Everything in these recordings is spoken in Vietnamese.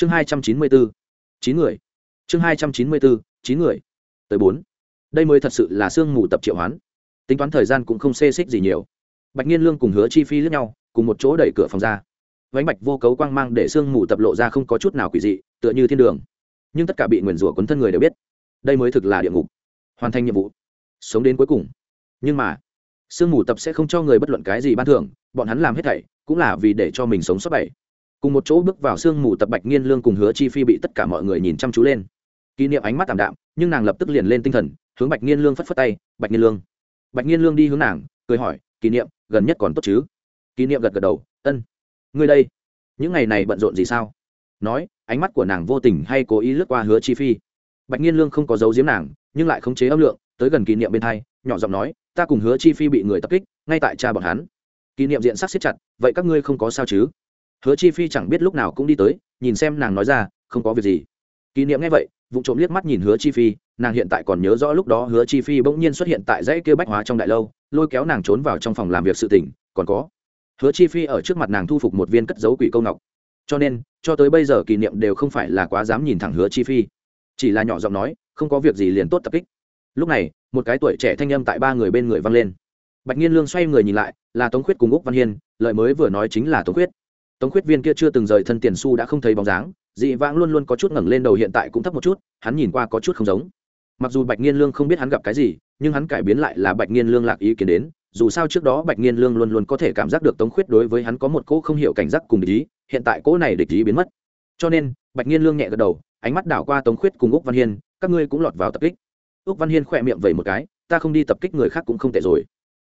chương hai trăm chín mươi bốn chín người. Chương hai trăm chín mươi bốn chín người. Tới bốn. Đây mới thật sự là sương mù tập triệu hoán. Tính toán thời gian cũng không xê xích gì nhiều. Bạch nhiên lương cùng hứa chi phi lướt nhau, cùng một chỗ đẩy cửa phòng ra. Vánh bạch vô cấu quang mang để sương mù tập lộ ra không có chút nào quỷ dị, tựa như thiên đường. Nhưng tất cả bị nguyền rủa cuốn thân người đều biết, đây mới thực là địa ngục. Hoàn thành nhiệm vụ. Sống đến cuối cùng. Nhưng mà, sương mù tập sẽ không cho người bất luận cái gì ban thưởng, bọn hắn làm hết thảy cũng là vì để cho mình sống sót bảy cùng một chỗ bước vào sương mù tập bạch nghiên lương cùng hứa chi phi bị tất cả mọi người nhìn chăm chú lên. Kỷ niệm ánh mắt tạm đạm, nhưng nàng lập tức liền lên tinh thần, hướng bạch nghiên lương phất phất tay, bạch nghiên lương. Bạch nghiên lương đi hướng nàng, cười hỏi, kỷ niệm, gần nhất còn tốt chứ? Kỷ niệm gật gật đầu, ân, ngươi đây, những ngày này bận rộn gì sao? Nói, ánh mắt của nàng vô tình hay cố ý lướt qua hứa chi phi. Bạch nghiên lương không có dấu giếm nàng, nhưng lại khống chế âm lượng, tới gần kỷ niệm bên thai, nhỏ giọng nói, ta cùng hứa chi phi bị người tập kích, ngay tại cha bọn hắn. Kỷ niệm diện sắc xếp chặt, vậy các ngươi không có sao chứ? Hứa chi phi chẳng biết lúc nào cũng đi tới, nhìn xem nàng nói ra, không có việc gì. Kỷ niệm nghe vậy, vụ trộm liếc mắt nhìn hứa chi phi, nàng hiện tại còn nhớ rõ lúc đó hứa chi phi bỗng nhiên xuất hiện tại dãy kia bách hóa trong đại lâu, lôi kéo nàng trốn vào trong phòng làm việc sự tỉnh còn có, hứa chi phi ở trước mặt nàng thu phục một viên cất dấu quỷ câu ngọc. Cho nên, cho tới bây giờ kỷ niệm đều không phải là quá dám nhìn thẳng hứa chi phi. Chỉ là nhỏ giọng nói, không có việc gì liền tốt tập kích. Lúc này, một cái tuổi trẻ thanh âm tại ba người bên người vang lên. Bạch nhiên lương xoay người nhìn lại, là tống khuyết cùng úc văn hiên lợi mới vừa nói chính là tống khuyết tống khuyết viên kia chưa từng rời thân tiền su đã không thấy bóng dáng, dị vãng luôn luôn có chút ngẩng lên đầu hiện tại cũng thấp một chút, hắn nhìn qua có chút không giống. Mặc dù bạch nhiên lương không biết hắn gặp cái gì, nhưng hắn cải biến lại là bạch nhiên lương lạc ý kiến đến, dù sao trước đó bạch nhiên lương luôn luôn có thể cảm giác được tống khuyết đối với hắn có một cỗ không hiểu cảnh giác cùng địch ý, hiện tại cỗ này địch ý biến mất. Cho nên, bạch nhiên lương nhẹ gật đầu, ánh mắt đảo qua tống khuyết cùng úc văn hiên, các ngươi cũng lọt vào tập kích. Úc văn hiên khỏe miệng vẩy một cái, ta không đi tập kích người khác cũng không tệ rồi.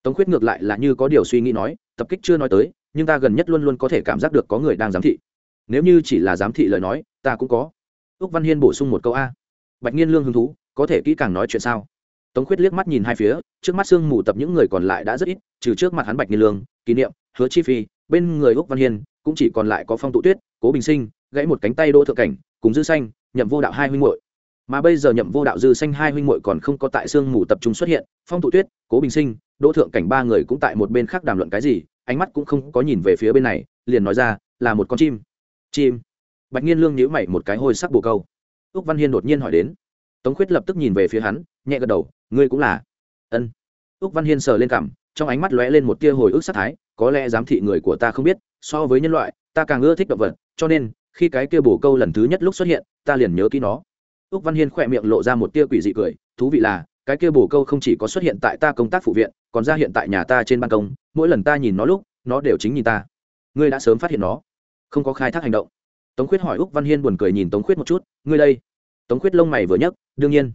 Tống khuyết ngược lại là như có điều suy nghĩ nói, tập kích chưa nói tới nhưng ta gần nhất luôn luôn có thể cảm giác được có người đang giám thị. Nếu như chỉ là giám thị lời nói, ta cũng có. Úc văn hiên bổ sung một câu a. Bạch nhiên lương hứng thú, có thể kỹ càng nói chuyện sao? Tống khuyết liếc mắt nhìn hai phía, trước mắt sương mù tập những người còn lại đã rất ít, trừ trước mặt hắn bạch nhiên lương, kỷ niệm, hứa chi phi, bên người úc văn hiên, cũng chỉ còn lại có phong tụ tuyết, cố bình sinh, gãy một cánh tay đỗ thượng cảnh, cùng dư xanh, nhậm vô đạo hai huynh muội. Mà bây giờ nhậm vô đạo, dư xanh hai huynh muội còn không có tại sương mù tập trung xuất hiện, phong tụ tuyết, cố bình sinh, đỗ thượng cảnh ba người cũng tại một bên khác đàm luận cái gì ánh mắt cũng không có nhìn về phía bên này, liền nói ra, là một con chim. Chim? Bạch nhiên lương nhíu mày một cái hôi sắc bồ câu. Úc văn hiên đột nhiên hỏi đến. Tống khuyết lập tức nhìn về phía hắn, nhẹ gật đầu, ngươi cũng là? Ân. Úc văn hiên sờ lên cằm, trong ánh mắt lóe lên một tia hồi ức sát thái, có lẽ giám thị người của ta không biết, so với nhân loại, ta càng ưa thích động vật, cho nên, khi cái kia bổ câu lần thứ nhất lúc xuất hiện, ta liền nhớ kỹ nó. Úc văn hiên khỏe miệng lộ ra một tia quỷ dị cười, thú vị là, cái kia bổ câu không chỉ có xuất hiện tại ta công tác phụ viện, còn ra hiện tại nhà ta trên ban công mỗi lần ta nhìn nó lúc, nó đều chính nhìn ta. Ngươi đã sớm phát hiện nó. Không có khai thác hành động. Tống khuyết hỏi úc văn hiên buồn cười nhìn tống khuyết một chút. Ngươi đây. Tống khuyết lông mày vừa nhấc, đương nhiên.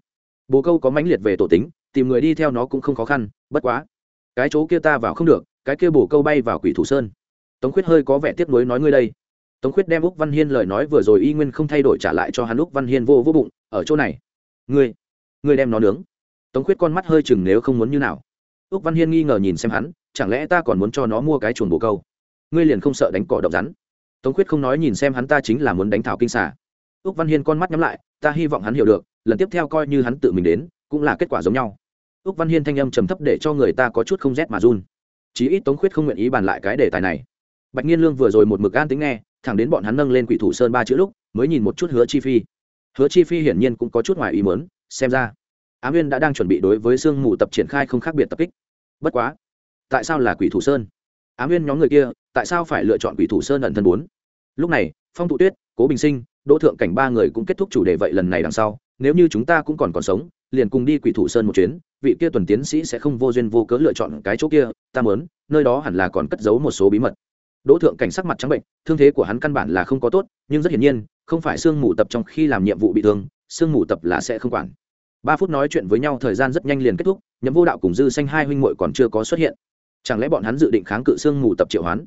Bồ câu có mãnh liệt về tổ tính, tìm người đi theo nó cũng không khó khăn, bất quá. Cái chỗ kia ta vào không được, cái kia bồ câu bay vào quỷ thủ sơn. Tống khuyết hơi có vẻ tiếc nuối nói ngươi đây. Tống khuyết đem úc văn hiên lời nói vừa rồi y nguyên không thay đổi trả lại cho hắn, úc văn hiên vô vô bụng, ở chỗ này. Ngươi ngươi đem nó nướng. Tống khuyết con mắt hơi chừng nếu không muốn như nào. Úc văn hiên nghi ngờ nhìn xem hắn chẳng lẽ ta còn muốn cho nó mua cái chuồng bồ câu? Ngươi liền không sợ đánh cỏ độc rắn. Tống khuyết không nói nhìn xem hắn ta chính là muốn đánh thảo kinh xả úc văn hiên con mắt nhắm lại, ta hy vọng hắn hiểu được, lần tiếp theo coi như hắn tự mình đến, cũng là kết quả giống nhau. Úc văn hiên thanh âm trầm thấp để cho người ta có chút không rét mà run. Chí ít tống khuyết không nguyện ý bàn lại cái đề tài này. Bạch nhiên lương vừa rồi một mực an tính nghe, thẳng đến bọn hắn nâng lên quỷ thủ sơn ba chữ lúc, mới nhìn một chút hứa chi phi. Hứa chi phi hiển nhiên cũng có chút ngoài ý mớn xem ra. Á nguyên đã đang chuẩn bị đối với sương mù tập triển khai không khác biệt tập kích. Bất quá tại sao là quỷ thủ sơn? Á nguyên nhóm người kia, tại sao phải lựa chọn quỷ thủ sơn ẩn thân bốn? Lúc này, phong thụ tuyết, cố bình sinh, đỗ thượng cảnh ba người cũng kết thúc chủ đề vậy lần này đằng sau. Nếu như chúng ta cũng còn còn sống, liền cùng đi quỷ thủ sơn một chuyến, vị kia tuần tiến sĩ sẽ không vô duyên vô cớ lựa chọn cái chỗ kia, ta mớn nơi đó hẳn là còn cất giấu một số bí mật. Đỗ thượng cảnh sắc mặt trắng bệnh, thương thế của hắn căn bản là không có tốt, nhưng rất hiển nhiên, không phải sương mù tập trong khi làm nhiệm vụ bị thương, sương mù tập là sẽ không quản. Ba phút nói chuyện với nhau thời gian rất nhanh liền kết thúc, nhậm vô đạo cùng dư xanh hai huynh muội còn chưa có xuất hiện chẳng lẽ bọn hắn dự định kháng cự xương mù tập triệu hoán?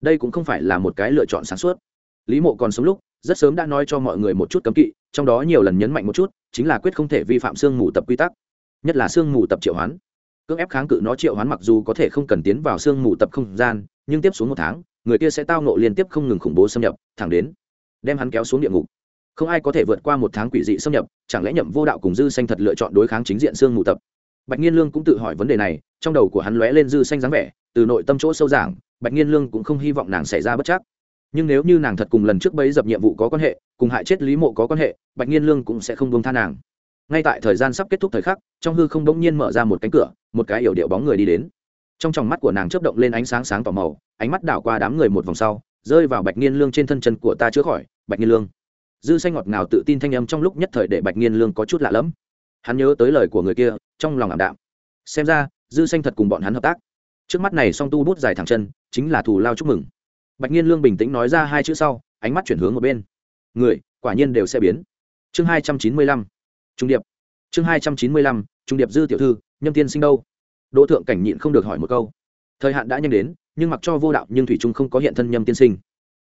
Đây cũng không phải là một cái lựa chọn sáng suốt. Lý mộ còn sống lúc, rất sớm đã nói cho mọi người một chút cấm kỵ, trong đó nhiều lần nhấn mạnh một chút, chính là quyết không thể vi phạm xương mù tập quy tắc. Nhất là xương mù tập triệu hoán. Cưỡng ép kháng cự nó triệu hoán mặc dù có thể không cần tiến vào xương mù tập không gian, nhưng tiếp xuống một tháng, người kia sẽ tao nộ liên tiếp không ngừng khủng bố xâm nhập, thẳng đến đem hắn kéo xuống địa ngục. Không ai có thể vượt qua một tháng quỷ dị xâm nhập, chẳng lẽ nhậm vô đạo cùng dư xanh thật lựa chọn đối kháng chính diện xương mù tập? Bạch nhiên lương cũng tự hỏi vấn đề này, trong đầu của hắn lóe lên dư xanh dáng vẻ, từ nội tâm chỗ sâu giảng, bạch nhiên lương cũng không hy vọng nàng xảy ra bất chắc. Nhưng nếu như nàng thật cùng lần trước bấy dập nhiệm vụ có quan hệ, cùng hại chết lý mộ có quan hệ, bạch nhiên lương cũng sẽ không buông tha nàng. Ngay tại thời gian sắp kết thúc thời khắc, trong hư không đống nhiên mở ra một cánh cửa, một cái yểu điệu bóng người đi đến. Trong tròng mắt của nàng chớp động lên ánh sáng sáng tỏ màu, ánh mắt đảo qua đám người một vòng sau, rơi vào bạch nhiên lương trên thân chân của ta chữa khỏi, bạch nhiên lương. Dư xanh ngọt ngào tự tin thanh âm trong lúc nhất thời để bạch nhiên lương có chút lạ lẫm hắn nhớ tới lời của người kia, trong lòng ảm đạm. Xem ra, dư xanh thật cùng bọn hắn hợp tác. Trước mắt này song tu bút dài thẳng chân, chính là thù lao chúc mừng. Bạch nhiên lương bình tĩnh nói ra hai chữ sau, ánh mắt chuyển hướng một bên. Người, quả nhiên đều sẽ biến. Chương hai trăm chín mươi lăm, trung điệp. Chương hai trăm chín mươi lăm, trung điệp dư tiểu thư, nhâm tiên sinh đâu? Đỗ thượng cảnh nhịn không được hỏi một câu. Thời hạn đã nhanh đến, nhưng mặc cho vô đạo nhưng thủy trung không có hiện thân nhâm tiên sinh.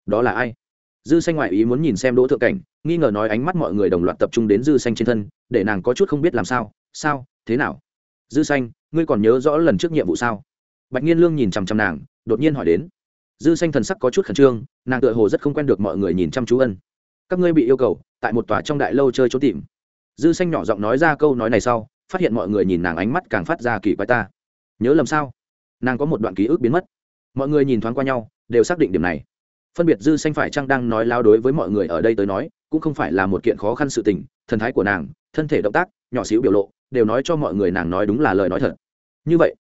Đó là ai? Dư xanh ngoại ý muốn nhìn xem đỗ thượng cảnh, nghi ngờ nói ánh mắt mọi người đồng loạt tập trung đến dư xanh trên thân, để nàng có chút không biết làm sao. Sao? Thế nào? Dư xanh, ngươi còn nhớ rõ lần trước nhiệm vụ sao? Bạch nhiên lương nhìn chằm chằm nàng, đột nhiên hỏi đến. Dư xanh thần sắc có chút khẩn trương, nàng tựa hồ rất không quen được mọi người nhìn chăm chú ân. Các ngươi bị yêu cầu, tại một tòa trong đại lâu chơi trốn tìm. Dư xanh nhỏ giọng nói ra câu nói này sau, phát hiện mọi người nhìn nàng ánh mắt càng phát ra kỳ quái ta. Nhớ lầm sao? Nàng có một đoạn ký ức biến mất. Mọi người nhìn thoáng qua nhau, đều xác định điểm này phân biệt dư xanh phải chăng đang nói lao đối với mọi người ở đây tới nói, cũng không phải là một kiện khó khăn sự tình, thần thái của nàng, thân thể động tác, nhỏ xíu biểu lộ, đều nói cho mọi người nàng nói đúng là lời nói thật. Như vậy,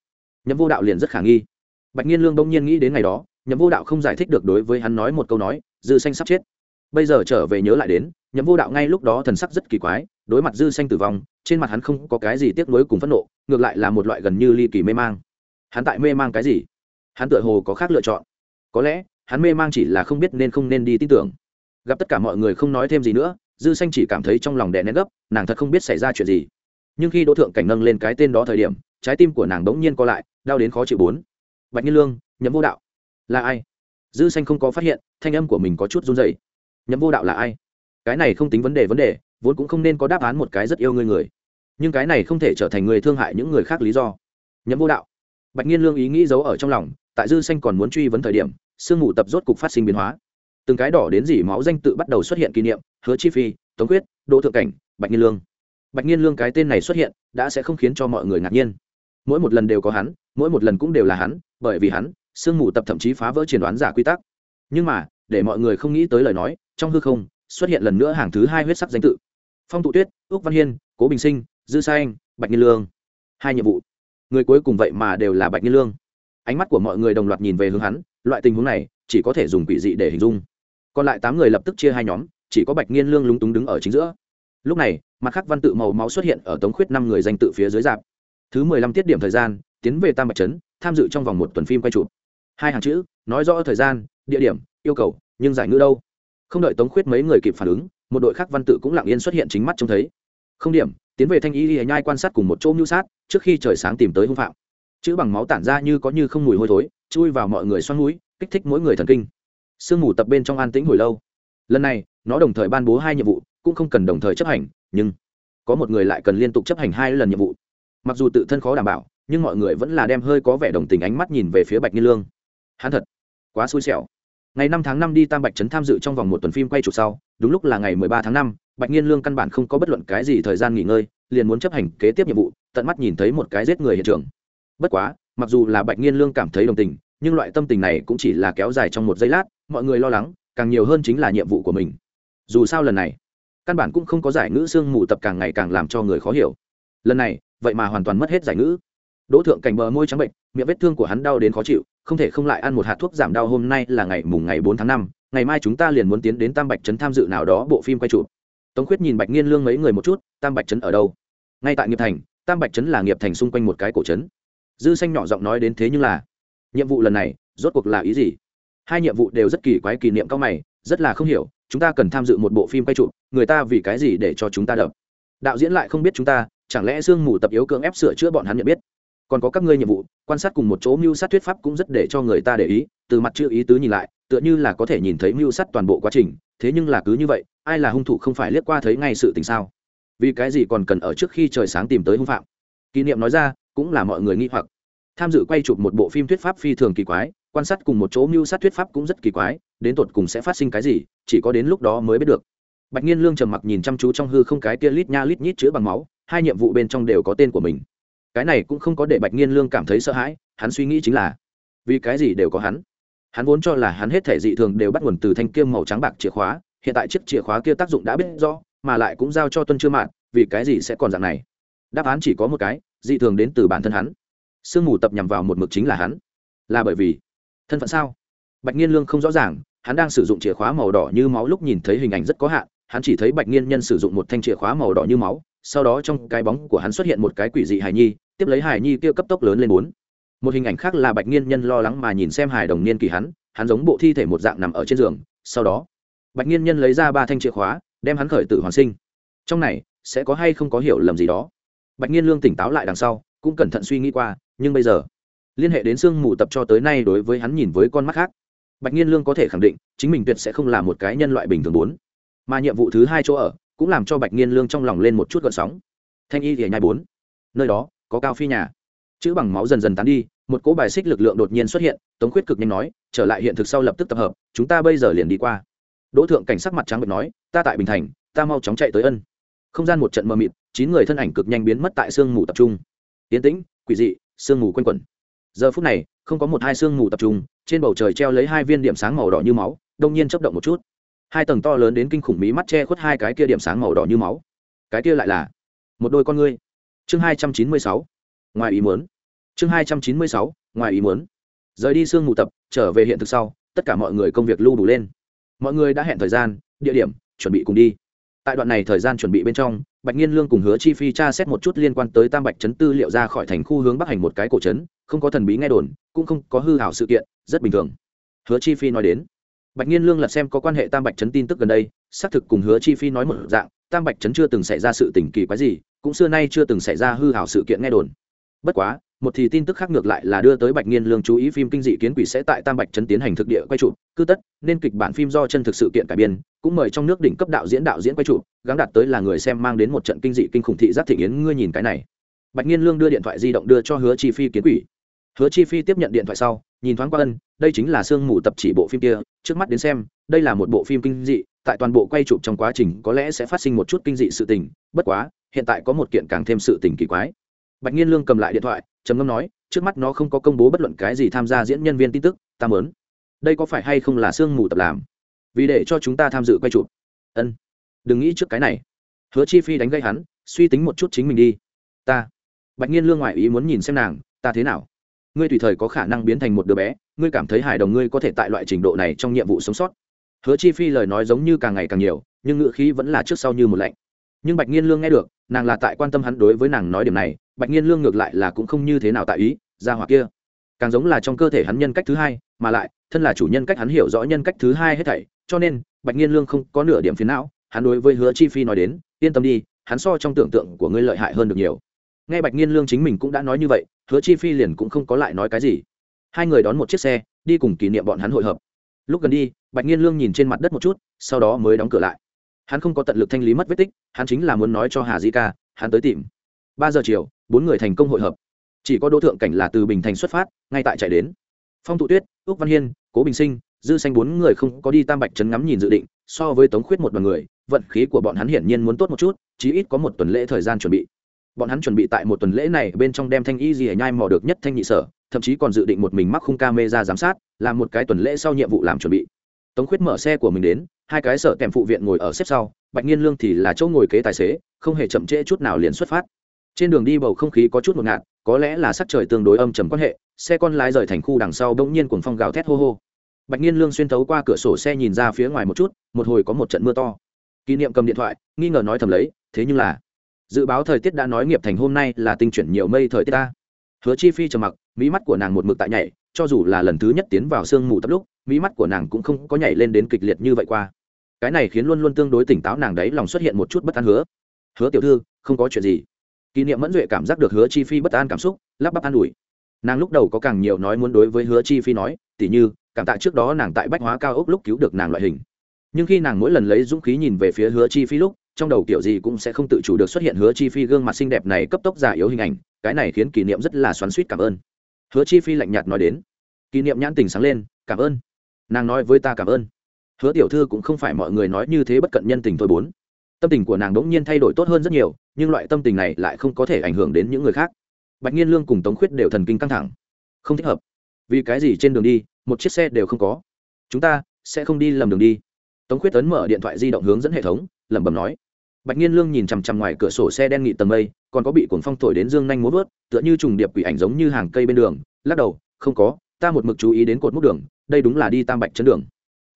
nhậm vô đạo liền rất khả nghi. Bạch nhiên lương đông nhiên nghĩ đến ngày đó, nhậm vô đạo không giải thích được đối với hắn nói một câu nói, dư xanh sắp chết. Bây giờ trở về nhớ lại đến, nhậm vô đạo ngay lúc đó thần sắc rất kỳ quái, đối mặt dư xanh tử vong, trên mặt hắn không có cái gì tiếc nuối cùng phẫn nộ, ngược lại là một loại gần như ly kỳ mê mang. Hắn tại mê mang cái gì? Hắn tựa hồ có khác lựa chọn. Có lẽ hắn mê mang chỉ là không biết nên không nên đi tin tưởng. Gặp tất cả mọi người không nói thêm gì nữa, dư xanh chỉ cảm thấy trong lòng đè nén gấp, nàng thật không biết xảy ra chuyện gì. Nhưng khi đỗ thượng cảnh nâng lên cái tên đó thời điểm, trái tim của nàng đống nhiên co lại, đau đến khó chịu bốn. Bạch nhiên lương, nhậm vô đạo. Là ai? Dư xanh không có phát hiện, thanh âm của mình có chút run rẩy. Nhậm vô đạo là ai? Cái này không tính vấn đề vấn đề, vốn cũng không nên có đáp án một cái rất yêu người người. Nhưng cái này không thể trở thành người thương hại những người khác lý do. Nhậm vô đạo. Bạch nhiên lương ý nghĩ giấu ở trong lòng, tại dư xanh còn muốn truy vấn thời điểm sương mù tập rốt cục phát sinh biến hóa. Từng cái đỏ đến dỉ máu danh tự bắt đầu xuất hiện kỷ niệm, hứa chi phi, tống quyết, đỗ thượng cảnh, bạch nhiên lương. Bạch nhiên lương cái tên này xuất hiện, đã sẽ không khiến cho mọi người ngạc nhiên. Mỗi một lần đều có hắn, mỗi một lần cũng đều là hắn, bởi vì hắn, sương mù tập thậm chí phá vỡ triển đoán giả quy tắc. Nhưng mà, để mọi người không nghĩ tới lời nói, trong hư không, xuất hiện lần nữa hàng thứ hai huyết sắc danh tự. Phong tụ tuyết ước văn hiên, cố bình sinh, dư sa anh, bạch nhiên lương. Hai nhiệm vụ. Người cuối cùng vậy mà đều là bạch nhiên lương ánh mắt của mọi người đồng loạt nhìn về hướng hắn, loại tình huống này chỉ có thể dùng quỷ dị để hình dung. Còn lại tám người lập tức chia hai nhóm, chỉ có bạch nghiên lương lúng túng đứng ở chính giữa. Lúc này, mặt khắc văn tự màu máu xuất hiện ở tống khuyết năm người danh tự phía dưới dạp. Thứ mười lăm tiết điểm thời gian, tiến về tam bạch trấn, tham dự trong vòng một tuần phim quay chụp. Hai hàng chữ, nói rõ thời gian, địa điểm, yêu cầu, nhưng giải ngữ đâu? Không đợi tống khuyết mấy người kịp phản ứng, một đội khác văn tự cũng lặng yên xuất hiện chính mắt trông thấy. Không điểm, tiến về thanh y y nhai quan sát cùng một chỗ mưu sát, trước khi trời sáng tìm tới hung phạm chữ bằng máu tản ra như có như không mùi hôi thối, chui vào mọi người xoắn núi kích thích mỗi người thần kinh. Sương mù tập bên trong an tĩnh hồi lâu. Lần này, nó đồng thời ban bố hai nhiệm vụ, cũng không cần đồng thời chấp hành, nhưng có một người lại cần liên tục chấp hành hai lần nhiệm vụ. Mặc dù tự thân khó đảm bảo, nhưng mọi người vẫn là đem hơi có vẻ đồng tình ánh mắt nhìn về phía bạch nhiên lương. Hắn thật quá xui xẻo. Ngày năm tháng năm đi tam bạch trấn tham dự trong vòng một tuần phim quay chụp sau, đúng lúc là ngày mười ba tháng năm, bạch nhiên lương căn bản không có bất luận cái gì thời gian nghỉ ngơi, liền muốn chấp hành kế tiếp nhiệm vụ, tận mắt nhìn thấy một cái giết người hiện trường bất quá, mặc dù là bạch nghiên lương cảm thấy đồng tình, nhưng loại tâm tình này cũng chỉ là kéo dài trong một giây lát, mọi người lo lắng, càng nhiều hơn chính là nhiệm vụ của mình. Dù sao lần này, căn bản cũng không có giải ngữ xương mù tập càng ngày càng làm cho người khó hiểu. Lần này, vậy mà hoàn toàn mất hết giải ngữ. Đỗ thượng cảnh bờ môi trắng bệnh, miệng vết thương của hắn đau đến khó chịu, không thể không lại ăn một hạt thuốc giảm đau hôm nay là ngày mùng ngày bốn tháng năm, ngày mai chúng ta liền muốn tiến đến tam bạch trấn tham dự nào đó bộ phim quay chụp. Tống khuyết nhìn bạch nghiên lương mấy người một chút, tam bạch trấn ở đâu? Ngay tại nghiệp thành, tam bạch trấn là nghiệp thành xung quanh một cái cổ trấn dư xanh nhỏ giọng nói đến thế nhưng là, nhiệm vụ lần này, rốt cuộc là ý gì? Hai nhiệm vụ đều rất kỳ quái kỷ niệm cao mày, rất là không hiểu, chúng ta cần tham dự một bộ phim quay trụ người ta vì cái gì để cho chúng ta đập? Đạo diễn lại không biết chúng ta, chẳng lẽ sương mù tập yếu cưỡng ép sửa chữa bọn hắn nhận biết? Còn có các ngươi nhiệm vụ, quan sát cùng một chỗ mưu sát thuyết pháp cũng rất để cho người ta để ý, từ mặt chữ ý tứ nhìn lại, tựa như là có thể nhìn thấy mưu sát toàn bộ quá trình, thế nhưng là cứ như vậy, ai là hung thủ không phải liếc qua thấy ngay sự tình sao? Vì cái gì còn cần ở trước khi trời sáng tìm tới hung phạm? Kỷ niệm nói ra, cũng là mọi người nghi hoặc tham dự quay chụp một bộ phim thuyết pháp phi thường kỳ quái, quan sát cùng một chỗ mưu sát thuyết pháp cũng rất kỳ quái, đến tột cùng sẽ phát sinh cái gì, chỉ có đến lúc đó mới biết được. Bạch nhiên lương trầm mặc nhìn chăm chú trong hư không cái kia lít nha lít nhít chữ bằng máu, hai nhiệm vụ bên trong đều có tên của mình. Cái này cũng không có để bạch nhiên lương cảm thấy sợ hãi, hắn suy nghĩ chính là, vì cái gì đều có hắn? Hắn vốn cho là hắn hết thể dị thường đều bắt nguồn từ thanh kiêm màu trắng bạc chìa khóa, hiện tại chiếc chìa khóa kia tác dụng đã biết rõ, mà lại cũng giao cho tuân chưa mạn, vì cái gì sẽ còn dạng này? Đáp án chỉ có một cái, dị thường đến từ bản thân hắn sương mù tập nhằm vào một mực chính là hắn. Là bởi vì, thân phận sao? Bạch nhiên lương không rõ ràng, hắn đang sử dụng chìa khóa màu đỏ như máu lúc nhìn thấy hình ảnh rất có hạn, hắn chỉ thấy bạch nhiên nhân sử dụng một thanh chìa khóa màu đỏ như máu, sau đó trong cái bóng của hắn xuất hiện một cái quỷ dị hài nhi, tiếp lấy hài nhi kia cấp tốc lớn lên bốn. Một hình ảnh khác là bạch nhiên nhân lo lắng mà nhìn xem hài đồng niên kỳ hắn hắn giống bộ thi thể một dạng nằm ở trên giường, sau đó, bạch nhiên nhân lấy ra ba thanh chìa khóa, đem hắn khởi tử hoàn sinh. Trong này, sẽ có hay không có hiểu lầm gì đó? Bạch nhiên lương tỉnh táo lại đằng sau, cũng cẩn thận suy nghĩ qua nhưng bây giờ, liên hệ đến sương mù tập cho tới nay đối với hắn nhìn với con mắt khác. Bạch nhiên lương có thể khẳng định, chính mình tuyệt sẽ không là một cái nhân loại bình thường bốn. Mà nhiệm vụ thứ hai chỗ ở, cũng làm cho bạch nhiên lương trong lòng lên một chút gợn sóng. Thanh y thì nhai bốn. Nơi đó, có cao phi nhà. Chữ bằng máu dần dần tán đi, một cỗ bài xích lực lượng đột nhiên xuất hiện, tống khuyết cực nhanh nói, trở lại hiện thực sau lập tức tập hợp, chúng ta bây giờ liền đi qua. Đỗ thượng cảnh sắc mặt trắng bệch nói, ta tại bình thành, ta mau chóng chạy tới ân. Không gian một trận mờ mịt, chín người thân ảnh cực nhanh biến mất tại sương mù tập trung. Tiến tĩnh, quỷ dị sương mù quanh quẩn. Giờ phút này, không có một hai sương mù tập trung, trên bầu trời treo lấy hai viên điểm sáng màu đỏ như máu, đông nhiên chấp động một chút. Hai tầng to lớn đến kinh khủng mí mắt che khuất hai cái kia điểm sáng màu đỏ như máu. Cái kia lại là một đôi con ngươi. Chương hai trăm chín mươi sáu, ngoài ý muốn. Chương hai trăm chín mươi sáu, ngoài ý muốn. Rời đi sương mù tập, trở về hiện thực sau, tất cả mọi người công việc lưu đủ lên. Mọi người đã hẹn thời gian, địa điểm, chuẩn bị cùng đi. Tại đoạn này thời gian chuẩn bị bên trong bạch nhiên lương cùng hứa chi phi tra xét một chút liên quan tới tam bạch trấn tư liệu ra khỏi thành khu hướng bắc hành một cái cổ trấn, không có thần bí nghe đồn, cũng không có hư hảo sự kiện, rất bình thường. Hứa chi phi nói đến, bạch nhiên lương lật xem có quan hệ tam bạch trấn tin tức gần đây, xác thực cùng hứa chi phi nói một dạng, tam bạch trấn chưa từng xảy ra sự tình kỳ quái gì, cũng xưa nay chưa từng xảy ra hư hảo sự kiện nghe đồn. Bất quá một thì tin tức khác ngược lại là đưa tới bạch nghiên lương chú ý phim kinh dị kiến quỷ sẽ tại tam bạch trấn tiến hành thực địa quay chụp cư tất, nên kịch bản phim do chân thực sự kiện cải biên, cũng mời trong nước đỉnh cấp đạo diễn đạo diễn quay chụp, gắng đạt tới là người xem mang đến một trận kinh dị kinh khủng thị giác thị yến ngươi nhìn cái này. Bạch nghiên lương đưa điện thoại di động đưa cho hứa chi phi kiến quỷ. Hứa chi phi tiếp nhận điện thoại sau, nhìn thoáng qua ân, đây chính là sương mù tập chỉ bộ phim kia, trước mắt đến xem, đây là một bộ phim kinh dị, tại toàn bộ quay chụp trong quá trình có lẽ sẽ phát sinh một chút kinh dị sự tình, bất quá, hiện tại có một kiện càng thêm sự tình kỳ quái. Bạch Nghiên lương cầm lại điện thoại trầm ngâm nói, trước mắt nó không có công bố bất luận cái gì tham gia diễn nhân viên tin tức, ta mớn đây có phải hay không là sương mù tập làm? Vì để cho chúng ta tham dự quay chụp. Ân. Đừng nghĩ trước cái này. Hứa chi phi đánh gây hắn, suy tính một chút chính mình đi. Ta. Bạch nhiên lương ngoại ý muốn nhìn xem nàng, ta thế nào? Ngươi tùy thời có khả năng biến thành một đứa bé, ngươi cảm thấy hài đồng ngươi có thể tại loại trình độ này trong nhiệm vụ sống sót. Hứa chi phi lời nói giống như càng ngày càng nhiều, nhưng ngữ khí vẫn là trước sau như một lạnh. Nhưng bạch nhiên lương nghe được, nàng là tại quan tâm hắn đối với nàng nói điểm này bạch nhiên lương ngược lại là cũng không như thế nào tại ý, ra hỏa kia. Càng giống là trong cơ thể hắn nhân cách thứ hai, mà lại, thân là chủ nhân cách hắn hiểu rõ nhân cách thứ hai hết thảy, cho nên, bạch nhiên lương không có nửa điểm phiến não, hắn đối với hứa chi phi nói đến, yên tâm đi, hắn so trong tưởng tượng của ngươi lợi hại hơn được nhiều. Nghe bạch nhiên lương chính mình cũng đã nói như vậy, hứa chi phi liền cũng không có lại nói cái gì. Hai người đón một chiếc xe, đi cùng kỷ niệm bọn hắn hội hợp. Lúc gần đi, bạch nhiên lương nhìn trên mặt đất một chút, sau đó mới đóng cửa lại. Hắn không có tận lực thanh lý mất vết tích, hắn chính là muốn nói cho hà di ca, hắn tới tìm. Ba giờ chiều bốn người thành công hội hợp. Chỉ có đỗ thượng cảnh là từ bình thành xuất phát, ngay tại chạy đến. Phong thụ tuyết ước văn hiên, cố bình sinh, dư xanh bốn người không có đi tam bạch trấn ngắm nhìn dự định, so với tống khuyết một đoàn người, vận khí của bọn hắn hiển nhiên muốn tốt một chút, chí ít có một tuần lễ thời gian chuẩn bị. Bọn hắn chuẩn bị tại một tuần lễ này bên trong đem thanh y gì nhai mò được nhất thanh nhị sở, thậm chí còn dự định một mình mắc khung ca mê ra giám sát, làm một cái tuần lễ sau nhiệm vụ làm chuẩn bị. Tống khuyết mở xe của mình đến, hai cái sở kèm phụ viện ngồi ở xếp sau, bạch nhiên lương thì là chỗ ngồi kế tài xế, không hề chậm trễ chút nào liền xuất phát trên đường đi bầu không khí có chút ngột ngạt, có lẽ là sắc trời tương đối âm trầm quan hệ, xe con lái rời thành khu đằng sau bỗng nhiên cuồng phong gào thét hô hô. Bạch nhiên lương xuyên thấu qua cửa sổ xe nhìn ra phía ngoài một chút, một hồi có một trận mưa to. Kỷ niệm cầm điện thoại, nghi ngờ nói thầm lấy, thế nhưng là, dự báo thời tiết đã nói nghiệp thành hôm nay là tinh chuyển nhiều mây thời tiết ta. Hứa chi phi trầm mặc mỹ mắt của nàng một mực tại nhảy, cho dù là lần thứ nhất tiến vào sương mù tập lúc mỹ mắt của nàng cũng không có nhảy lên đến kịch liệt như vậy qua. Cái này khiến luôn luôn tương đối tỉnh táo nàng đấy, lòng xuất hiện một chút bất an hứa. Hứa tiểu thư, không có chuyện gì kỷ niệm mẫn duệ cảm giác được hứa chi phi bất an cảm xúc, lắp bắp an ủi. Nàng lúc đầu có càng nhiều nói muốn đối với hứa chi phi nói, tỉ như, cảm tạ trước đó nàng tại bách hóa cao ốc lúc cứu được nàng loại hình. Nhưng khi nàng mỗi lần lấy dũng khí nhìn về phía hứa chi phi lúc, trong đầu kiểu gì cũng sẽ không tự chủ được xuất hiện hứa chi phi gương mặt xinh đẹp này cấp tốc giả yếu hình ảnh, cái này khiến kỷ niệm rất là xoắn suýt cảm ơn. Hứa chi phi lạnh nhạt nói đến, kỷ niệm nhãn tình sáng lên, cảm ơn. Nàng nói với ta cảm ơn. Hứa tiểu thư cũng không phải mọi người nói như thế bất cận nhân tình thôi bốn tâm tình của nàng đ ỗ n g nhiên thay đổi tốt hơn rất nhiều, nhưng loại tâm tình này lại không có thể ảnh hưởng đến những người khác. Bạch nhiên lương cùng tống khuyết đều thần kinh căng thẳng. Không thích hợp. Vì cái gì trên đường đi, một chiếc xe đều không có? Chúng ta sẽ không đi lầm đường đi. Tống khuyết tấn mở điện thoại di động hướng dẫn hệ thống, lẩm bẩm nói. Bạch nhiên lương nhìn chằm chằm ngoài cửa sổ xe đen nghị tầng mây, còn có bị cuồng phong thổi đến dương nhanh muốn vớt tựa như trùng điệp quỷ ảnh giống như hàng cây bên đường, lắc đầu, không có, ta một mực chú ý đến cột múc đường, đây đúng là đi tam bạch chân đường.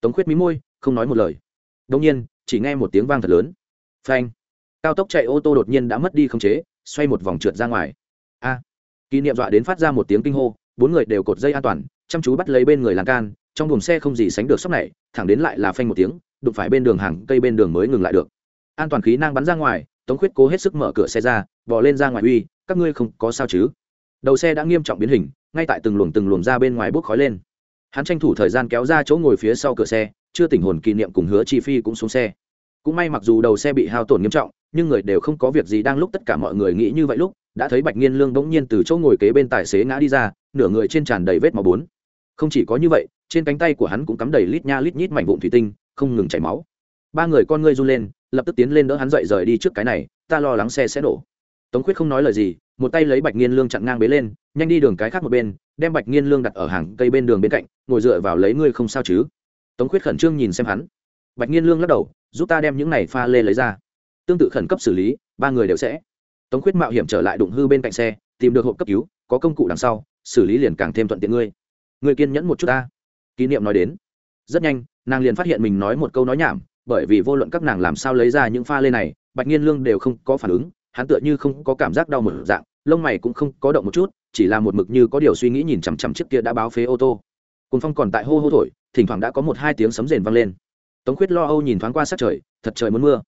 Tống khuyết mí môi, không nói một lời. Đông nhiên, chỉ nghe một tiếng vang thật lớn phanh. Cao tốc chạy ô tô đột nhiên đã mất đi khống chế, xoay một vòng trượt ra ngoài. A. Kỷ niệm dọa đến phát ra một tiếng kinh hô, bốn người đều cột dây an toàn, chăm chú bắt lấy bên người lan can, trong buồng xe không gì sánh được sốc này, thẳng đến lại là phanh một tiếng, đụng phải bên đường hàng cây bên đường mới ngừng lại được. An toàn khí năng bắn ra ngoài, tống khuyết cố hết sức mở cửa xe ra bỏ lên ra ngoài uy, các ngươi không có sao chứ? Đầu xe đã nghiêm trọng biến hình, ngay tại từng luồng từng luồng ra bên ngoài bốc khói lên. Hắn tranh thủ thời gian kéo ra chỗ ngồi phía sau cửa xe, chưa tỉnh hồn kỷ niệm cùng hứa chi phi cũng xuống xe cũng may mặc dù đầu xe bị hao tổn nghiêm trọng, nhưng người đều không có việc gì đang lúc tất cả mọi người nghĩ như vậy lúc, đã thấy bạch nghiên lương bỗng nhiên từ chỗ ngồi kế bên tài xế ngã đi ra, nửa người trên tràn đầy vết máu bốn. Không chỉ có như vậy, trên cánh tay của hắn cũng cắm đầy lít nha lít nhít mảnh vụn thủy tinh, không ngừng chảy máu. Ba người con ngươi run lên, lập tức tiến lên đỡ hắn dậy rời đi trước cái này, ta lo lắng xe sẽ nổ tống khuyết không nói lời gì, một tay lấy bạch nghiên lương chặn ngang bế lên, nhanh đi đường cái khác một bên, đem bạch nghiên lương đặt ở hàng cây bên đường bên cạnh, ngồi dựa vào lấy ngươi không sao chứ. Tống khuyết khẩn trương nhìn xem hắn. Bạch nghiên lương lắc đầu giúp ta đem những này pha lê lấy ra. Tương tự khẩn cấp xử lý, ba người đều sẽ. Tống khuyết mạo hiểm trở lại đụng hư bên cạnh xe, tìm được hộp cấp cứu, có công cụ đằng sau, xử lý liền càng thêm thuận tiện ngươi. Người kiên nhẫn một chút ta. Kỷ niệm nói đến. Rất nhanh, nàng liền phát hiện mình nói một câu nói nhảm, bởi vì vô luận các nàng làm sao lấy ra những pha lê này, bạch nhiên lương đều không có phản ứng, hắn tựa như không có cảm giác đau một dạng, lông mày cũng không có động một chút, chỉ là một mực như có điều suy nghĩ nhìn chằm chằm chiếc kia đã báo phế ô tô. Cồn phong còn tại hô hô thổi, thỉnh thoảng đã có một hai tiếng sấm rền vang lên tống khuyết lo âu nhìn thoáng qua sát trời, thật trời muốn mưa.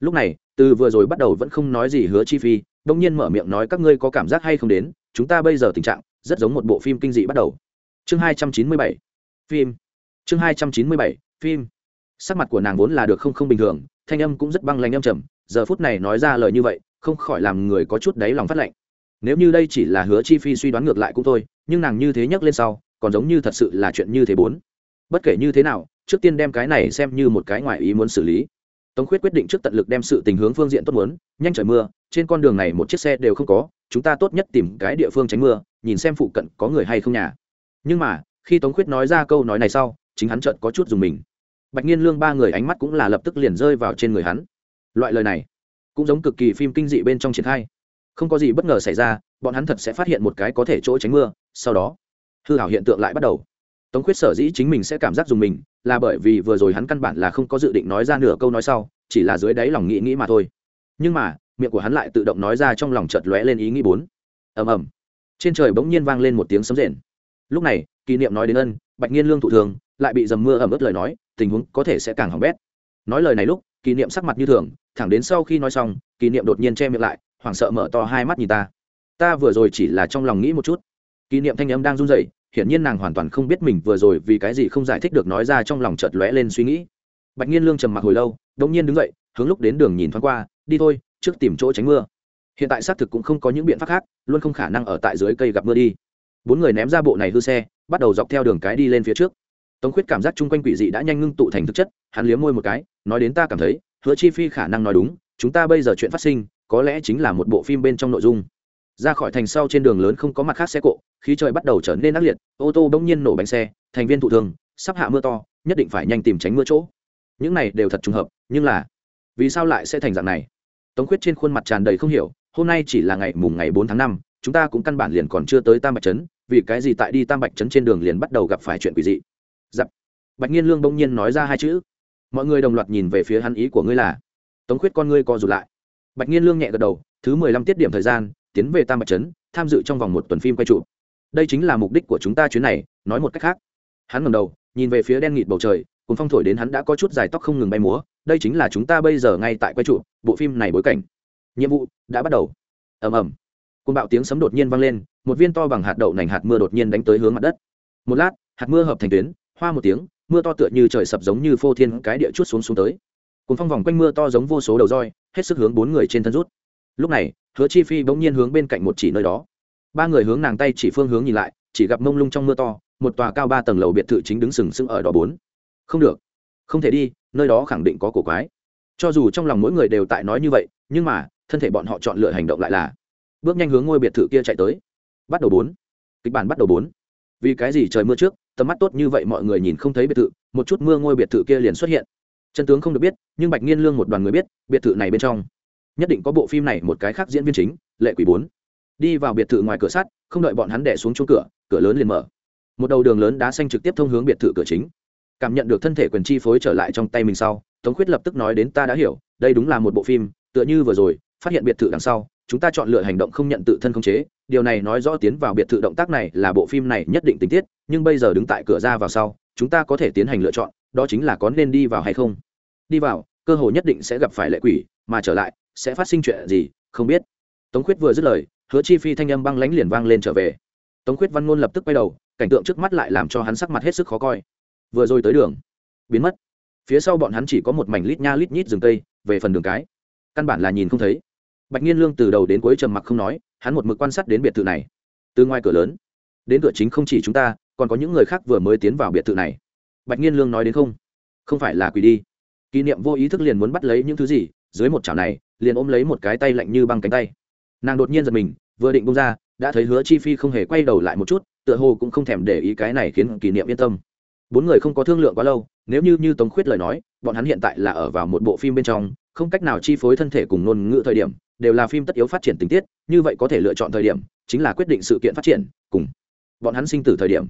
Lúc này, từ vừa rồi bắt đầu vẫn không nói gì hứa chi phi, đông nhiên mở miệng nói các ngươi có cảm giác hay không đến, chúng ta bây giờ tình trạng rất giống một bộ phim kinh dị bắt đầu. Chương hai trăm chín mươi bảy, phim. Chương hai trăm chín mươi bảy, phim. Sắc mặt của nàng vốn là được không không bình thường, thanh âm cũng rất băng lanh âm trầm, giờ phút này nói ra lời như vậy, không khỏi làm người có chút đáy lòng phát lạnh nếu như đây chỉ là hứa chi phi suy đoán ngược lại cũng thôi, nhưng nàng như thế nhắc lên sau, còn giống như thật sự là chuyện như thế bốn. Bất kể như thế nào trước tiên đem cái này xem như một cái ngoại ý muốn xử lý. Tống khuyết quyết định trước tận lực đem sự tình hướng phương diện tốt muốn, nhanh trời mưa, trên con đường này một chiếc xe đều không có, chúng ta tốt nhất tìm cái địa phương tránh mưa, nhìn xem phụ cận có người hay không nhà. Nhưng mà, khi tống khuyết nói ra câu nói này sau, chính hắn chợt có chút dùng mình. Bạch nhiên lương ba người ánh mắt cũng là lập tức liền rơi vào trên người hắn. Loại lời này, cũng giống cực kỳ phim kinh dị bên trong triển khai. Không có gì bất ngờ xảy ra, bọn hắn thật sẽ phát hiện một cái có thể chỗ tránh mưa, sau đó, hư hảo hiện tượng lại bắt đầu. Tống khuyết sở dĩ chính mình sẽ cảm giác dùng mình là bởi vì vừa rồi hắn căn bản là không có dự định nói ra nửa câu nói sau, chỉ là dưới đáy lòng nghĩ nghĩ mà thôi. Nhưng mà, miệng của hắn lại tự động nói ra trong lòng chợt lóe lên ý nghĩ bốn. Ầm ầm. Trên trời bỗng nhiên vang lên một tiếng sấm rền. Lúc này, kỷ niệm nói đến ân, bạch nhiên lương thụ thường, lại bị dầm mưa ẩm ướt lời nói, tình huống có thể sẽ càng hỏng bét. Nói lời này lúc, kỷ niệm sắc mặt như thường, thẳng đến sau khi nói xong, kỷ niệm đột nhiên che miệng lại, hoảng sợ mở to hai mắt nhìn ta. Ta vừa rồi chỉ là trong lòng nghĩ một chút. Kỷ niệm thanh âm đang run rẩy hiển nhiên nàng hoàn toàn không biết mình vừa rồi vì cái gì không giải thích được nói ra trong lòng chợt lóe lên suy nghĩ. Bạch nhiên lương trầm mặc hồi lâu, đột nhiên đứng dậy, hướng lúc đến đường nhìn thoáng qua, đi thôi, trước tìm chỗ tránh mưa. Hiện tại xác thực cũng không có những biện pháp khác, luôn không khả năng ở tại dưới cây gặp mưa đi. Bốn người ném ra bộ này hư xe, bắt đầu dọc theo đường cái đi lên phía trước. Tống khuyết cảm giác chung quanh quỷ dị đã nhanh ngưng tụ thành thực chất, hắn liếm môi một cái, nói đến ta cảm thấy, hứa chi phi khả năng nói đúng, chúng ta bây giờ chuyện phát sinh, có lẽ chính là một bộ phim bên trong nội dung. Ra khỏi thành sau trên đường lớn không có mặt khác xe cộ khí trời bắt đầu trở nên ác liệt, ô tô bỗng nhiên nổ bánh xe, thành viên thụ thường sắp hạ mưa to, nhất định phải nhanh tìm tránh mưa chỗ. Những này đều thật trùng hợp, nhưng là, vì sao lại sẽ thành dạng này? Tống khuyết trên khuôn mặt tràn đầy không hiểu, hôm nay chỉ là ngày mùng ngày bốn tháng năm, chúng ta cũng căn bản liền còn chưa tới tam bạch trấn, vì cái gì tại đi tam bạch trấn trên đường liền bắt đầu gặp phải chuyện quỷ dị? Dập. Bạch nhiên lương bỗng nhiên nói ra hai chữ. Mọi người đồng loạt nhìn về phía hắn ý của ngươi là, tống khuyết con ngươi co rụt lại. Bạch nhiên lương nhẹ gật đầu, thứ mười lăm tiết điểm thời gian, tiến về tam bạch trấn, tham dự trong vòng một tuần phim quay trụ đây chính là mục đích của chúng ta chuyến này, nói một cách khác. Hắn ngầm đầu, nhìn về phía đen nghịt bầu trời, cùng phong thổi đến hắn đã có chút dài tóc không ngừng bay múa, đây chính là chúng ta bây giờ ngay tại quay trụ, bộ phim này bối cảnh. Nhiệm vụ đã bắt đầu. Ầm ầm. Côn bạo tiếng sấm đột nhiên vang lên, một viên to bằng hạt đậu nành hạt mưa đột nhiên đánh tới hướng mặt đất. Một lát, hạt mưa hợp thành tuyến, hoa một tiếng, mưa to tựa như trời sập giống như phô thiên cái địa chút xuống xuống tới. Cùng phong vòng quanh mưa to giống vô số đầu roi, hết sức hướng bốn người trên thân rút. Lúc này, hứa chi phi bỗng nhiên hướng bên cạnh một chỉ nơi đó ba người hướng nàng tay chỉ phương hướng nhìn lại, chỉ gặp mông lung trong mưa to, một tòa cao ba tầng lầu biệt thự chính đứng sừng sững ở đó bốn. Không được. Không thể đi, nơi đó khẳng định có cổ quái. Cho dù trong lòng mỗi người đều tại nói như vậy, nhưng mà, thân thể bọn họ chọn lựa hành động lại là bước nhanh hướng ngôi biệt thự kia chạy tới. Bắt đầu bốn. Kịch bản bắt đầu bốn. Vì cái gì trời mưa trước, tầm mắt tốt như vậy mọi người nhìn không thấy biệt thự, một chút mưa ngôi biệt thự kia liền xuất hiện. Chân tướng không được biết, nhưng bạch nghiên lương một đoàn người biết, biệt thự này bên trong nhất định có bộ phim này một cái khác diễn viên chính, lệ quỷ bốn đi vào biệt thự ngoài cửa sắt, không đợi bọn hắn đẻ xuống chỗ cửa cửa lớn liền mở. Một đầu đường lớn đá xanh trực tiếp thông hướng biệt thự cửa chính. Cảm nhận được thân thể quyền chi phối trở lại trong tay mình sau, tống khuyết lập tức nói đến ta đã hiểu, đây đúng là một bộ phim, tựa như vừa rồi, phát hiện biệt thự đằng sau, chúng ta chọn lựa hành động không nhận tự thân không chế. Điều này nói rõ tiến vào biệt thự động tác này là bộ phim này nhất định tình tiết, nhưng bây giờ đứng tại cửa ra vào sau, chúng ta có thể tiến hành lựa chọn, đó chính là có nên đi vào hay không. Đi vào, cơ hội nhất định sẽ gặp phải lệ quỷ, mà trở lại, sẽ phát sinh chuyện gì, không biết tống khuyết vừa dứt lời, hứa chi phi thanh âm băng lánh liền vang lên trở về. Tống khuyết văn ngôn lập tức quay đầu, cảnh tượng trước mắt lại làm cho hắn sắc mặt hết sức khó coi. Vừa rồi tới đường, biến mất. Phía sau bọn hắn chỉ có một mảnh lít nha lít nhít rừng cây, về phần đường cái. Căn bản là nhìn không thấy. Bạch nhiên lương từ đầu đến cuối trầm mặc không nói, hắn một mực quan sát đến biệt thự này. Từ ngoài cửa lớn, đến cửa chính không chỉ chúng ta, còn có những người khác vừa mới tiến vào biệt thự này. Bạch nhiên lương nói đến không? Không phải là quỷ đi. Kỷ niệm vô ý thức liền muốn bắt lấy những thứ gì, dưới một chảo này, liền ôm lấy một cái tay lạnh như băng cánh tay nàng đột nhiên giật mình, vừa định bông ra, đã thấy hứa chi phi không hề quay đầu lại một chút, tựa hồ cũng không thèm để ý cái này khiến kỷ niệm yên tâm. Bốn người không có thương lượng quá lâu, nếu như như tống khuyết lời nói, bọn hắn hiện tại là ở vào một bộ phim bên trong, không cách nào chi phối thân thể cùng ngôn ngữ thời điểm, đều là phim tất yếu phát triển tình tiết, như vậy có thể lựa chọn thời điểm, chính là quyết định sự kiện phát triển, cùng bọn hắn sinh tử thời điểm.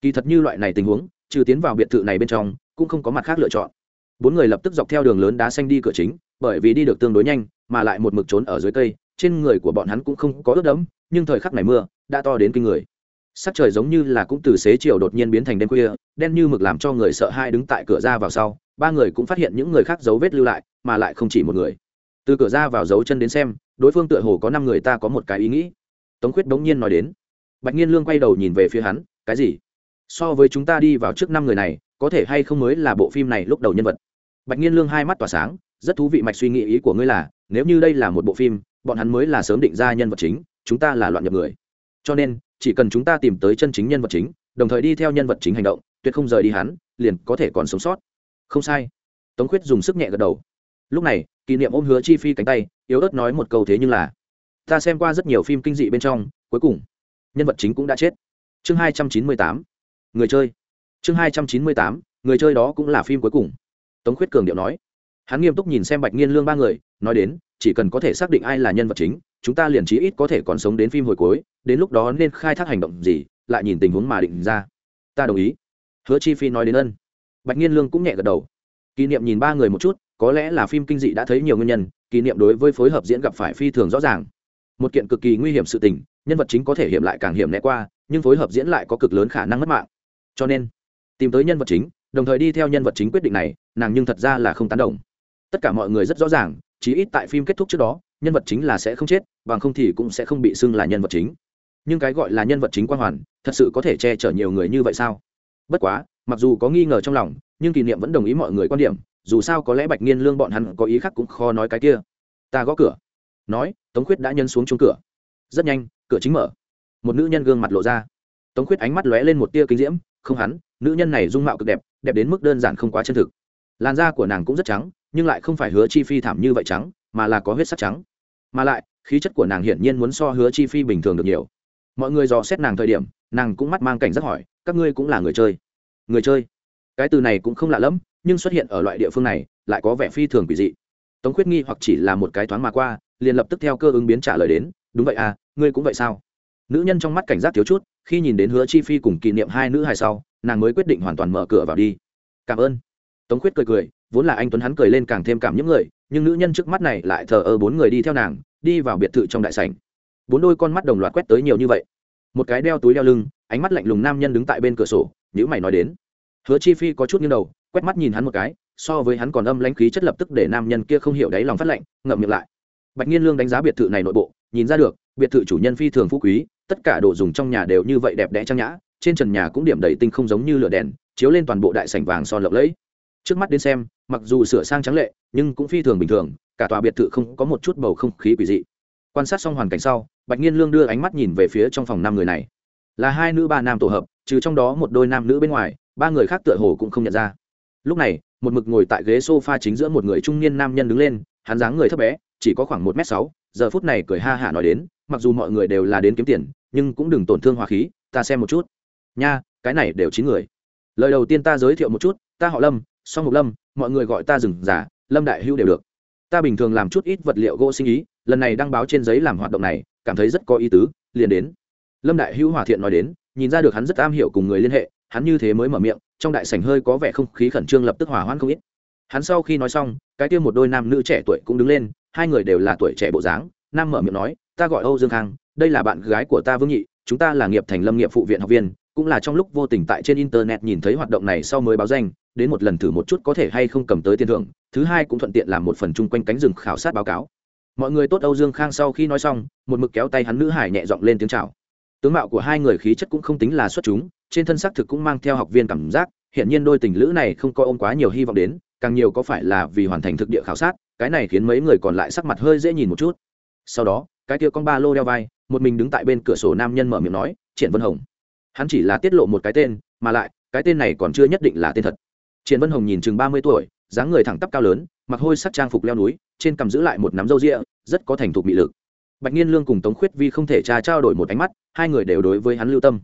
Kỳ thật như loại này tình huống, trừ tiến vào biệt thự này bên trong, cũng không có mặt khác lựa chọn. Bốn người lập tức dọc theo đường lớn đá xanh đi cửa chính, bởi vì đi được tương đối nhanh, mà lại một mực trốn ở dưới cây trên người của bọn hắn cũng không có ướt đẫm, nhưng thời khắc này mưa đã to đến kinh người. Sắc trời giống như là cũng từ xế chiều đột nhiên biến thành đêm khuya, đen như mực làm cho người sợ hai đứng tại cửa ra vào sau. Ba người cũng phát hiện những người khác dấu vết lưu lại, mà lại không chỉ một người. Từ cửa ra vào dấu chân đến xem, đối phương tựa hồ có năm người ta có một cái ý nghĩ. Tống khuyết bỗng nhiên nói đến. Bạch nhiên lương quay đầu nhìn về phía hắn, cái gì? So với chúng ta đi vào trước năm người này, có thể hay không mới là bộ phim này lúc đầu nhân vật? Bạch nhiên lương hai mắt tỏa sáng, rất thú vị, mạch suy nghĩ ý của ngươi là, nếu như đây là một bộ phim bọn hắn mới là sớm định ra nhân vật chính, chúng ta là loạn nhập người. Cho nên, chỉ cần chúng ta tìm tới chân chính nhân vật chính, đồng thời đi theo nhân vật chính hành động, tuyệt không rời đi hắn, liền có thể còn sống sót. Không sai. Tống khuyết dùng sức nhẹ gật đầu. Lúc này, kỷ niệm ôm hứa chi phi cánh tay, yếu ớt nói một câu thế nhưng là, ta xem qua rất nhiều phim kinh dị bên trong, cuối cùng, nhân vật chính cũng đã chết. Chương hai trăm chín mươi tám. Người chơi. Chương hai trăm chín mươi tám. Người chơi đó cũng là phim cuối cùng. Tống khuyết cường điệu nói. Hắn nghiêm túc nhìn xem bạch nghiên lương ba người, nói đến chỉ cần có thể xác định ai là nhân vật chính, chúng ta liền chí ít có thể còn sống đến phim hồi cuối, đến lúc đó nên khai thác hành động gì, lại nhìn tình huống mà định ra. Ta đồng ý. Hứa chi phi nói đến ân. Bạch nghiên lương cũng nhẹ gật đầu. Kỷ niệm nhìn ba người một chút, có lẽ là phim kinh dị đã thấy nhiều nguyên nhân, kỷ niệm đối với phối hợp diễn gặp phải phi thường rõ ràng. Một kiện cực kỳ nguy hiểm sự tình, nhân vật chính có thể hiểm lại càng hiểm né qua, nhưng phối hợp diễn lại có cực lớn khả năng mất mạng. Cho nên, tìm tới nhân vật chính, đồng thời đi theo nhân vật chính quyết định này, nàng nhưng thật ra là không tán đồng. Tất cả mọi người rất rõ ràng chí ít tại phim kết thúc trước đó, nhân vật chính là sẽ không chết, bằng không thì cũng sẽ không bị xưng là nhân vật chính. Nhưng cái gọi là nhân vật chính quang hoàn, thật sự có thể che chở nhiều người như vậy sao? Bất quá, mặc dù có nghi ngờ trong lòng, nhưng kỷ niệm vẫn đồng ý mọi người quan điểm, dù sao có lẽ bạch nghiên lương bọn hắn có ý khác cũng khó nói cái kia. Ta gõ cửa. Nói, tống khuyết đã nhân xuống chung cửa. Rất nhanh, cửa chính mở. Một nữ nhân gương mặt lộ ra. Tống khuyết ánh mắt lóe lên một tia kinh diễm, không hắn, nữ nhân này dung mạo cực đẹp đẹp đến mức đơn giản không quá chân thực làn da của nàng cũng rất trắng, nhưng lại không phải hứa chi phi thảm như vậy trắng, mà là có huyết sắc trắng. Mà lại, khí chất của nàng hiển nhiên muốn so hứa chi phi bình thường được nhiều. Mọi người dò xét nàng thời điểm, nàng cũng mắt mang cảnh giác hỏi, các ngươi cũng là người chơi? Người chơi? Cái từ này cũng không lạ lẫm, nhưng xuất hiện ở loại địa phương này, lại có vẻ phi thường quỷ dị. Tống khuyết nghi hoặc chỉ là một cái thoáng mà qua, liền lập tức theo cơ ứng biến trả lời đến, đúng vậy à ngươi cũng vậy sao? Nữ nhân trong mắt cảnh giác thiếu chút, khi nhìn đến hứa chi phi cùng kỷ niệm hai nữ hài sau, nàng mới quyết định hoàn toàn mở cửa vào đi. Cảm ơn tống khuyết cười cười, vốn là anh tuấn hắn cười lên càng thêm cảm những người, nhưng nữ nhân trước mắt này lại thờ ơ bốn người đi theo nàng, đi vào biệt thự trong đại sảnh. Bốn đôi con mắt đồng loạt quét tới nhiều như vậy. Một cái đeo túi đeo lưng, ánh mắt lạnh lùng nam nhân đứng tại bên cửa sổ nhữ mày nói đến. Hứa chi phi có chút như đầu, quét mắt nhìn hắn một cái, so với hắn còn âm lãnh khí chất lập tức để nam nhân kia không hiểu đáy lòng phát lạnh, ngậm miệng lại. Bạch nhiên lương đánh giá biệt thự này nội bộ, nhìn ra được, biệt thự chủ nhân phi thường phú quý, tất cả đồ dùng trong nhà đều như vậy đẹp đẽ trang nhã, trên trần nhà cũng điểm đầy tinh không giống như lửa đèn, chiếu lên toàn bộ đại sảnh vàng son lộng lẫy trước mắt đến xem, mặc dù sửa sang trắng lệ, nhưng cũng phi thường bình thường, cả tòa biệt thự không có một chút bầu không khí quỷ dị. Quan sát xong hoàn cảnh sau, bạch nhiên lương đưa ánh mắt nhìn về phía trong phòng năm người này. Là hai nữ ba nam tổ hợp, trừ trong đó một đôi nam nữ bên ngoài, ba người khác tựa hồ cũng không nhận ra. Lúc này, một mực ngồi tại ghế s o f a chính giữa một người trung niên nam nhân đứng lên, hắn dáng người thấp bé, chỉ có khoảng một m sáu, giờ phút này cười ha hả nói đến, mặc dù mọi người đều là đến kiếm tiền, nhưng cũng đừng tổn thương hòa khí, ta xem một chút. Nha, cái này đều chín người. Lời đầu tiên ta giới thiệu một chút, ta họ lâm song mục lâm, mọi người gọi ta rừng giả, lâm đại hữu đều được. Ta bình thường làm chút ít vật liệu gỗ sinh ý, lần này đăng báo trên giấy làm hoạt động này, cảm thấy rất có ý tứ, liền đến. Lâm đại hữu hòa thiện nói đến, nhìn ra được hắn rất am hiểu cùng người liên hệ, hắn như thế mới mở miệng, trong đại sảnh hơi có vẻ không khí khẩn trương lập tức hòa hoãn không ít. Hắn sau khi nói xong, cái kia một đôi nam nữ trẻ tuổi cũng đứng lên, hai người đều là tuổi trẻ bộ dáng, nam mở miệng nói, ta gọi âu dương khang, đây là bạn gái của ta vương nhị, chúng ta là nghiệp thành lâm nghiệp phụ viện học viên, cũng là trong lúc vô tình tại trên internet nhìn thấy hoạt động này sau mới báo danh đến một lần thử một chút có thể hay không cầm tới tiền thưởng, thứ hai cũng thuận tiện làm một phần chung quanh cánh rừng khảo sát báo cáo. Mọi người tốt, âu dương khang sau khi nói xong, một mực kéo tay hắn nữ hải nhẹ giọng lên tiếng chào. Tướng mạo của hai người khí chất cũng không tính là xuất chúng, trên thân xác thực cũng mang theo học viên cảm giác hiện nhiên đôi tình lữ này không coi ôm quá nhiều hy vọng đến, càng nhiều có phải là vì hoàn thành thực địa khảo sát, cái này khiến mấy người còn lại sắc mặt hơi dễ nhìn một chút. Sau đó, cái kia con ba lô đeo vai, một mình đứng tại bên cửa sổ nam nhân mở miệng nói, triển vân hồng. Hắn chỉ là tiết lộ một cái tên, mà lại, cái tên này còn chưa nhất định là tên thật triển vân hồng nhìn chừng ba mươi tuổi, dáng người thẳng tắp cao lớn, mặc hôi sắc trang phục leo núi, trên cầm giữ lại một nắm râu rịa, rất có thành thục bị lực. Bạch nhiên lương cùng tống khuyết vi không thể tra trao đổi một ánh mắt, hai người đều đối với hắn lưu tâm.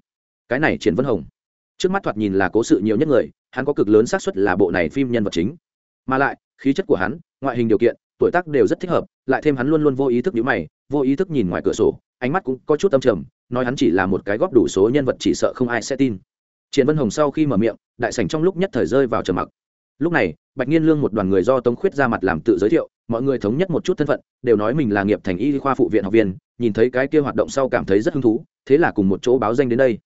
Cái này triển vân hồng, trước mắt thoạt nhìn là cố sự nhiều nhất người, hắn có cực lớn xác suất là bộ này phim nhân vật chính. Mà lại, khí chất của hắn, ngoại hình điều kiện, tuổi tác đều rất thích hợp, lại thêm hắn luôn luôn vô ý thức nhíu mày, vô ý thức nhìn ngoài cửa sổ, ánh mắt cũng có chút âm trầm, nói hắn chỉ là một cái góp đủ số nhân vật chỉ sợ không ai sẽ tin triển vân hồng sau khi mở miệng, đại sảnh trong lúc nhất thời rơi vào trầm mặc. Lúc này, bạch nghiên lương một đoàn người do tống khuyết ra mặt làm tự giới thiệu, mọi người thống nhất một chút thân phận, đều nói mình là nghiệp thành y khoa phụ viện học viên, nhìn thấy cái kia hoạt động sau cảm thấy rất hứng thú, thế là cùng một chỗ báo danh đến đây.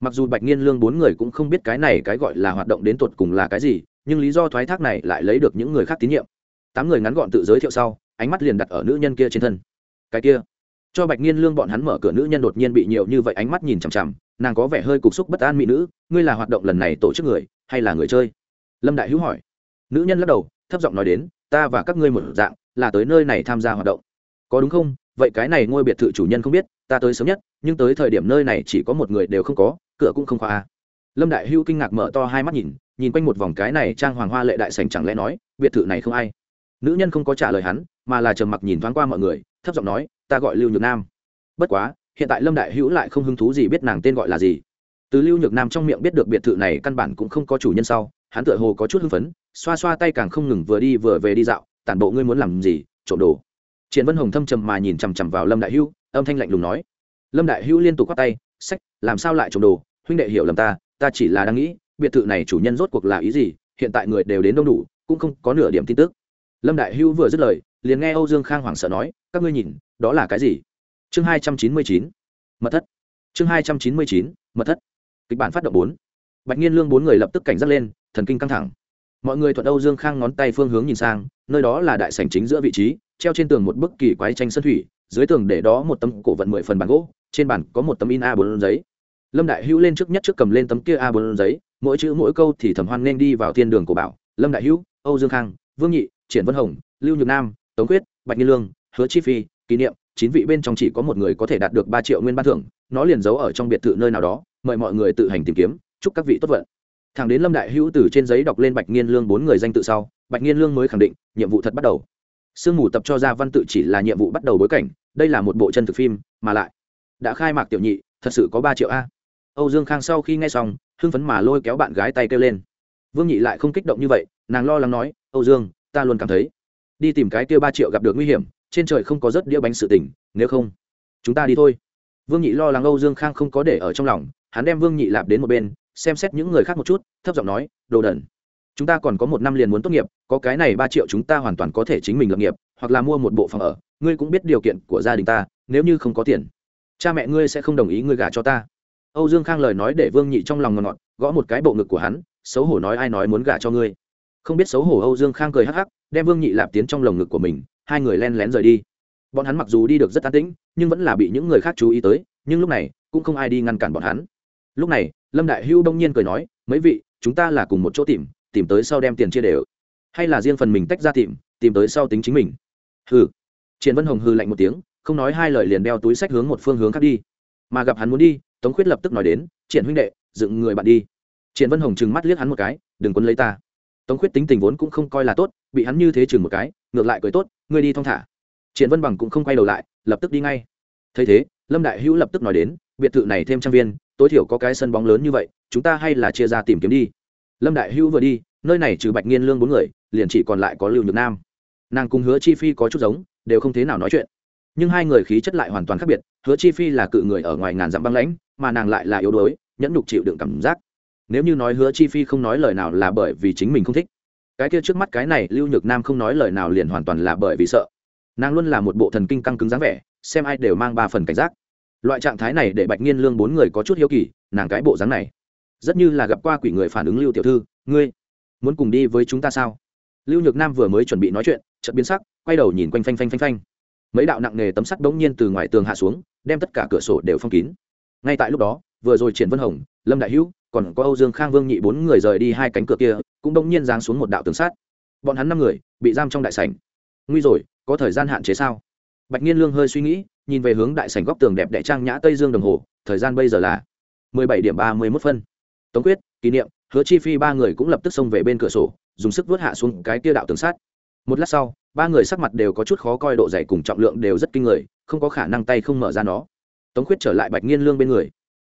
Mặc dù bạch nghiên lương bốn người cũng không biết cái này cái gọi là hoạt động đến tột cùng là cái gì, nhưng lý do thoái thác này lại lấy được những người khác tín nhiệm. Tám người ngắn gọn tự giới thiệu sau, ánh mắt liền đặt ở nữ nhân kia trên thân. Cái kia. Cho bạch nghiên lương bọn hắn mở cửa, nữ nhân đột nhiên bị nhiều như vậy ánh mắt nhìn chằm chằm nàng có vẻ hơi cục xúc bất an mỹ nữ, ngươi là hoạt động lần này tổ chức người, hay là người chơi? Lâm đại hữu hỏi. Nữ nhân lắc đầu, thấp giọng nói đến, ta và các ngươi một dạng, là tới nơi này tham gia hoạt động. Có đúng không? Vậy cái này ngôi biệt thự chủ nhân không biết, ta tới sớm nhất, nhưng tới thời điểm nơi này chỉ có một người đều không có, cửa cũng không khóa à. lâm đại hữu kinh ngạc mở to hai mắt nhìn nhìn quanh một vòng cái này trang hoàng hoa lệ đại sành chẳng lẽ nói, biệt thự này không ai? Nữ nhân không có trả lời hắn, mà là trầm mặc nhìn thoáng qua mọi người, thấp giọng nói, ta gọi lưu nhược nam. Bất quá hiện tại lâm đại hữu lại không hứng thú gì biết nàng tên gọi là gì. Từ lưu nhược nam trong miệng biết được biệt thự này căn bản cũng không có chủ nhân sau, hắn tựa hồ có chút hưng phấn, xoa xoa tay càng không ngừng vừa đi vừa về đi dạo, tản bộ ngươi muốn làm gì? Trộm đồ. Triển vân hồng thâm trầm mà nhìn chằm chằm vào lâm đại hữu, âm thanh lạnh lùng nói. Lâm đại hữu liên tục quát tay, sách, làm sao lại trộm đồ? Huynh đệ hiểu lầm ta ta chỉ là đang nghĩ, biệt thự này chủ nhân rốt cuộc là ý gì? Hiện tại người đều đến đông đủ, cũng không có nửa điểm tin tức. Lâm đại hữu vừa dứt lời, liền nghe âu dương khang hoảng sợ nói, các ngươi nhìn, đó là cái gì? Chương hai trăm chín mươi chín, mật thất. Chương hai trăm chín mươi chín, mật thất. Kịch bản phát động bốn. Bạch nhiên lương bốn người lập tức cảnh giác lên, thần kinh căng thẳng. Mọi người thuận âu dương khang ngón tay phương hướng nhìn sang, nơi đó là đại sảnh chính giữa vị trí, treo trên tường một bức kỳ quái tranh sân thủy, dưới tường để đó một tấm cổ vận mười phần bàn gỗ, trên bàn có một tấm in a bốn giấy. Lâm đại hữu lên trước nhất trước cầm lên tấm kia a bốn giấy, mỗi chữ mỗi câu thì thẩm hoan nên đi vào thiên đường của bảo. Lâm đại hữu, âu dương khang, vương nhị, triển vân hồng, lưu nhược nam, tống quyết, bạch nhiên lương, hứa chi phi, kỷ niệm chín vị bên trong chỉ có một người có thể đạt được ba triệu nguyên ban thưởng, nó liền giấu ở trong biệt thự nơi nào đó, mời mọi người tự hành tìm kiếm, chúc các vị tốt vận. Thẳng đến lâm đại hữu từ trên giấy đọc lên bạch nghiên lương bốn người danh tự sau, bạch nghiên lương mới khẳng định, nhiệm vụ thật bắt đầu. Sương mù tập cho ra văn tự chỉ là nhiệm vụ bắt đầu bối cảnh, đây là một bộ chân thực phim, mà lại, đã khai mạc tiểu nhị, thật sự có ba triệu a. Âu dương khang sau khi nghe xong, hưng phấn mà lôi kéo bạn gái tay kêu lên. Vương nhị lại không kích động như vậy, nàng lo lắng nói, âu dương, ta luôn cảm thấy, đi tìm cái kia ba triệu gặp được nguy hiểm trên trời không có rớt đĩa bánh sự tình, nếu không, chúng ta đi thôi. Vương nhị lo lắng âu dương khang không có để ở trong lòng, hắn đem vương nhị lạp đến một bên, xem xét những người khác một chút, thấp giọng nói, đồ đần, chúng ta còn có một năm liền muốn tốt nghiệp, có cái này ba triệu chúng ta hoàn toàn có thể chính mình lập nghiệp, hoặc là mua một bộ phòng ở, ngươi cũng biết điều kiện của gia đình ta, nếu như không có tiền, cha mẹ ngươi sẽ không đồng ý ngươi gả cho ta. Âu dương khang lời nói để vương nhị trong lòng ngọt ngọt, gõ một cái bộ ngực của hắn, xấu hổ nói ai nói muốn gả cho ngươi. Không biết xấu hổ âu dương khang cười hắc hắc, đem vương nhị lạp tiến trong lồng ngực của mình hai người len lén rời đi. Bọn hắn mặc dù đi được rất an tĩnh, nhưng vẫn là bị những người khác chú ý tới, nhưng lúc này, cũng không ai đi ngăn cản bọn hắn. Lúc này, lâm đại hưu đông nhiên cười nói, mấy vị, chúng ta là cùng một chỗ tìm tìm tới sau đem tiền chia đều. Hay là riêng phần mình tách ra tìm tìm tới sau tính chính mình. Hừ. Triển vân hồng hư lạnh một tiếng, không nói hai lời liền đeo túi sách hướng một phương hướng khác đi. Mà gặp hắn muốn đi, tống khuyết lập tức nói đến, triển huynh đệ, dựng người bạn đi. Triển vân hồng trừng mắt liếc hắn một cái, đừng quân lấy ta tống khuyết tính tình vốn cũng không coi là tốt, bị hắn như thế chừng một cái, ngược lại cười tốt, ngươi đi thong thả. Triển vân bằng cũng không quay đầu lại, lập tức đi ngay. Thấy thế, lâm đại hữu lập tức nói đến, biệt thự này thêm trang viên, tối thiểu có cái sân bóng lớn như vậy, chúng ta hay là chia ra tìm kiếm đi. Lâm đại hữu vừa đi, nơi này trừ bạch nghiên lương bốn người, liền chỉ còn lại có lưu nhược nam. Nàng cùng hứa chi phi có chút giống, đều không thế nào nói chuyện. Nhưng hai người khí chất lại hoàn toàn khác biệt, hứa chi phi là cự người ở ngoài ngàn dặm băng lãnh, mà nàng lại là yếu đuối, nhẫn nhục chịu đựng cảm giác nếu như nói hứa chi phi không nói lời nào là bởi vì chính mình không thích, cái kia trước mắt cái này lưu nhược nam không nói lời nào liền hoàn toàn là bởi vì sợ. Nàng luôn là một bộ thần kinh căng cứng dáng vẻ, xem ai đều mang ba phần cảnh giác. Loại trạng thái này để bạch nghiên lương bốn người có chút hiếu kỳ, nàng cái bộ dáng này, rất như là gặp qua quỷ người phản ứng lưu tiểu thư, ngươi muốn cùng đi với chúng ta sao? Lưu nhược nam vừa mới chuẩn bị nói chuyện, chợt biến sắc, quay đầu nhìn quanh phanh phanh phanh phanh. Mấy đạo nặng nề tấm sắt bỗng nhiên từ ngoài tường hạ xuống, đem tất cả cửa sổ đều phong kín. Ngay tại lúc đó, vừa rồi triển vân hồng, lâm đại hữu còn có âu dương khang vương nhị bốn người rời đi hai cánh cửa kia, cũng bỗng nhiên giáng xuống một đạo tường sát bọn hắn năm người bị giam trong đại sảnh. Nguy rồi, có thời gian hạn chế sao? Bạch Nghiên lương hơi suy nghĩ, nhìn về hướng đại sảnh góc tường đẹp đẽ trang nhã tây dương đồng hồ, thời gian bây giờ là mười bảy điểm ba mươi mốt phân. Tống quyết, kỷ niệm, hứa chi phi ba người cũng lập tức xông về bên cửa sổ, dùng sức vớt hạ xuống cái kia đạo tường sát một lát sau, ba người sắc mặt đều có chút khó coi, độ dày cùng trọng lượng đều rất kinh người, không có khả năng tay không mở ra nó. Tống Quyết trở lại bạch nghiên lương bên người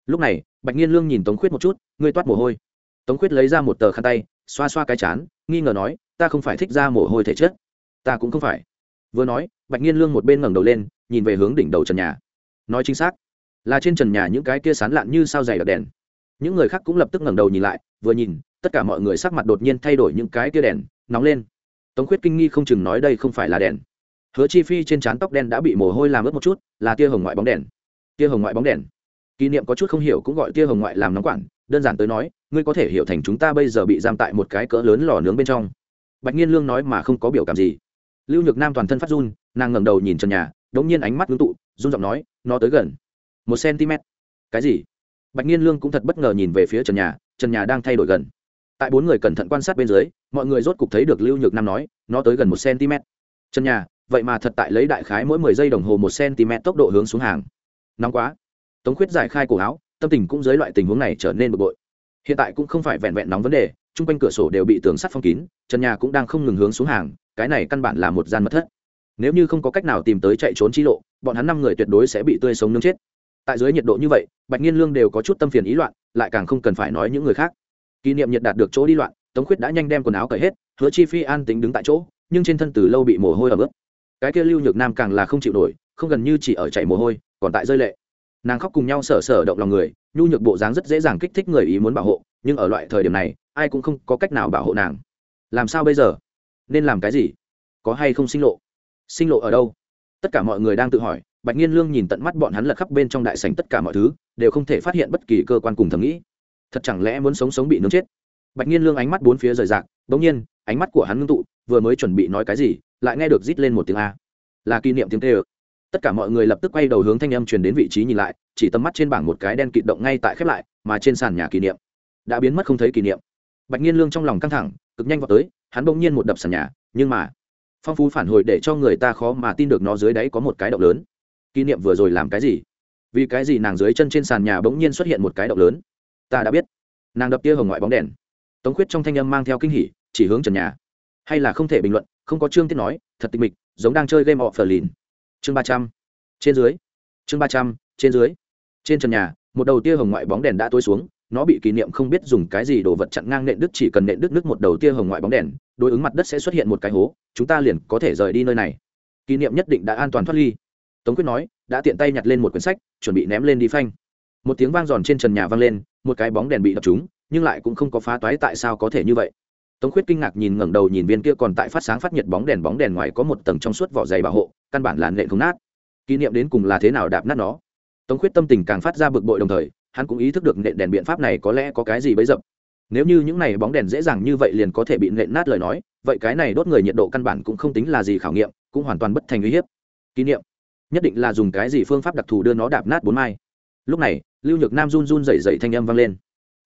lúc này, bạch nghiên lương nhìn tống khuyết một chút, ngươi toát mồ hôi. Tống khuyết lấy ra một tờ khăn tay, xoa xoa cái chán, nghi ngờ nói, ta không phải thích ra mồ hôi thể chất. Ta cũng không phải. Vừa nói, bạch nghiên lương một bên ngẩng đầu lên, nhìn về hướng đỉnh đầu trần nhà. Nói chính xác, là trên trần nhà những cái kia sán lạn như sao dày đặc đèn. Những người khác cũng lập tức ngẩng đầu nhìn lại, vừa nhìn, tất cả mọi người sắc mặt đột nhiên thay đổi những cái kia đèn, nóng lên. Tống khuyết kinh nghi không chừng nói đây không phải là đèn. Hứa chi phi trên trán tóc đen đã bị mồ hôi làm ướt một chút, là tia hồng ngoại bóng đèn. Tia hồng ngoại bóng đèn kỷ niệm có chút không hiểu cũng gọi tia hồng ngoại làm nóng quản, đơn giản tới nói, ngươi có thể hiểu thành chúng ta bây giờ bị giam tại một cái cỡ lớn lò nướng bên trong. Bạch nhiên lương nói mà không có biểu cảm gì. Lưu nhược nam toàn thân phát run, nàng ngẩng đầu nhìn trần nhà, đống nhiên ánh mắt ngưng tụ, run giọng nói, nó tới gần. Một cm cái gì? Bạch nhiên lương cũng thật bất ngờ nhìn về phía trần nhà trần nhà đang thay đổi gần. Tại bốn người cẩn thận quan sát bên dưới, mọi người rốt cục thấy được lưu nhược nam nói, nó tới gần một cm trần nhà, vậy mà thật tại lấy đại khái mỗi mười giây đồng hồ một cm tốc độ hướng xuống hàng. Nóng quá tống khuyết giải khai cổ áo, tâm tình cũng dưới loại tình huống này trở nên bực bội. Hiện tại cũng không phải vẹn vẹn nóng vấn đề, chung quanh cửa sổ đều bị tường sắt phong kín, trần nhà cũng đang không ngừng hướng xuống hàng, cái này căn bản là một gian mất thất. Nếu như không có cách nào tìm tới chạy trốn chi lộ, bọn hắn năm người tuyệt đối sẽ bị tươi sống nướng chết. Tại dưới nhiệt độ như vậy, bạch nhiên lương đều có chút tâm phiền ý loạn, lại càng không cần phải nói những người khác. Kỷ niệm nhiệt đạt được chỗ đi loạn, tống khuyết đã nhanh đem quần áo cởi hết, hứa chi phi an tính đứng tại chỗ, nhưng trên thân từ lâu bị mồ hôi ở bước cái kia lưu nhược nam càng là không chịu nổi, không gần như chỉ ở chảy mồ hôi, còn tại rơi lệ nàng khóc cùng nhau sở sở động lòng người, nhu nhược bộ dáng rất dễ dàng kích thích người ý muốn bảo hộ, nhưng ở loại thời điểm này, ai cũng không có cách nào bảo hộ nàng. Làm sao bây giờ? Nên làm cái gì? Có hay không sinh lộ? Sinh lộ ở đâu? Tất cả mọi người đang tự hỏi, bạch nhiên lương nhìn tận mắt bọn hắn lật khắp bên trong đại sành tất cả mọi thứ, đều không thể phát hiện bất kỳ cơ quan cùng thầm nghĩ. Thật chẳng lẽ muốn sống sống bị nướng chết? Bạch nhiên lương ánh mắt bốn phía rời rạc, bỗng nhiên, ánh mắt của hắn ngưng tụ, vừa mới chuẩn bị nói cái gì, lại nghe được rít lên một tiếng a. Là kỷ niệm tiếng tê ực tất cả mọi người lập tức quay đầu hướng thanh âm truyền đến vị trí nhìn lại, chỉ tầm mắt trên bảng một cái đen kịt động ngay tại khép lại, mà trên sàn nhà kỷ niệm đã biến mất không thấy kỷ niệm. Bạch nhiên lương trong lòng căng thẳng, cực nhanh vào tới, hắn bỗng nhiên một đập sàn nhà, nhưng mà, phong phú phản hồi để cho người ta khó mà tin được nó dưới đáy có một cái động lớn. Kỷ niệm vừa rồi làm cái gì? Vì cái gì nàng dưới chân trên sàn nhà bỗng nhiên xuất hiện một cái động lớn? Ta đã biết. Nàng đập tia hồng ngoại bóng đèn. Tống khuyết trong thanh âm mang theo kinh hỉ, chỉ hướng trần nhà. Hay là không thể bình luận, không có chương tiết nói, thật tịch mịch, giống đang chơi game họ phờ lìn chương ba trăm. Trên dưới. Chương ba trăm, trên dưới. Trên trần nhà, một đầu tia hồng ngoại bóng đèn đã tối xuống, nó bị kỷ niệm không biết dùng cái gì đồ vật chặn ngang nện đứt chỉ cần nện đứt nước một đầu tia hồng ngoại bóng đèn, đối ứng mặt đất sẽ xuất hiện một cái hố, chúng ta liền có thể rời đi nơi này. Kỷ niệm nhất định đã an toàn thoát ly. Tống quyết nói, đã tiện tay nhặt lên một quyển sách, chuẩn bị ném lên đi phanh. Một tiếng vang giòn trên trần nhà vang lên, một cái bóng đèn bị đập trúng, nhưng lại cũng không có phá toái tại sao có thể như vậy. Tống khuyết kinh ngạc nhìn ngẩng đầu nhìn viên kia còn tại phát sáng phát nhiệt bóng đèn bóng đèn ngoài có một tầng trong suốt vỏ dày bảo hộ căn bản là nện không nát. Kỷ niệm đến cùng là thế nào đạp nát nó? Tống khuyết tâm tình càng phát ra bực bội đồng thời, hắn cũng ý thức được nện đèn biện pháp này có lẽ có cái gì bấy dập. Nếu như những này bóng đèn dễ dàng như vậy liền có thể bị nện nát lời nói, vậy cái này đốt người nhiệt độ căn bản cũng không tính là gì khảo nghiệm, cũng hoàn toàn bất thành uy hiếp. Kỷ niệm. Nhất định là dùng cái gì phương pháp đặc thù đưa nó đạp nát bốn mai. Lúc này, lưu nhược nam run run dày dày thanh âm vang lên.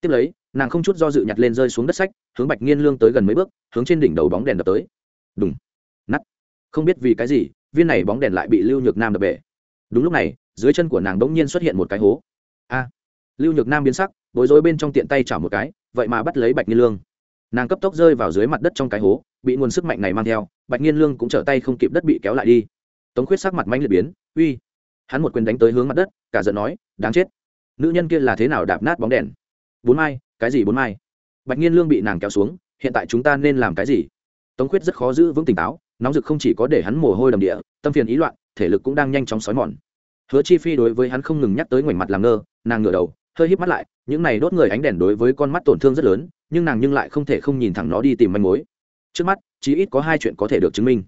Tiếp lấy, nàng không chút do dự nhặt lên rơi xuống đất sách, hướng bạch nghiên lương tới gần mấy bước, hướng trên đỉnh đầu bóng đèn đập tới. Đúng nắt không biết vì cái gì viên này bóng đèn lại bị lưu nhược nam đập bể. Đúng lúc này, dưới chân của nàng đ ỗ n g nhiên xuất hiện một cái hố. A! Lưu nhược nam biến sắc, bối rối bên trong tiện tay chảo một cái, vậy mà bắt lấy bạch nghiên lương. Nàng cấp tốc rơi vào dưới mặt đất trong cái hố, bị nguồn sức mạnh này mang theo, bạch nghiên lương cũng trở tay không kịp đất bị kéo lại đi. Tống khuyết sắc mặt manh liệt biến, uy! Hắn một quyền đánh tới hướng mặt đất, cả giận nói, đáng chết! Nữ nhân kia là thế nào đạp nát bóng đèn? Bốn mai, cái gì bốn mai? Bạch nhiên lương bị nàng kéo xuống, hiện tại chúng ta nên làm cái gì? Tống khuyết rất khó giữ vững tỉnh táo nóng rực không chỉ có để hắn mồ hôi đầm địa, tâm phiền ý loạn, thể lực cũng đang nhanh chóng xói mòn. Hứa chi phi đối với hắn không ngừng nhắc tới ngoảnh mặt làm ngơ, nàng ngửa đầu, hơi híp mắt lại, những này đốt người ánh đèn đối với con mắt tổn thương rất lớn, nhưng nàng nhưng lại không thể không nhìn thẳng nó đi tìm manh mối. Trước mắt, chí ít có hai chuyện có thể được chứng minh.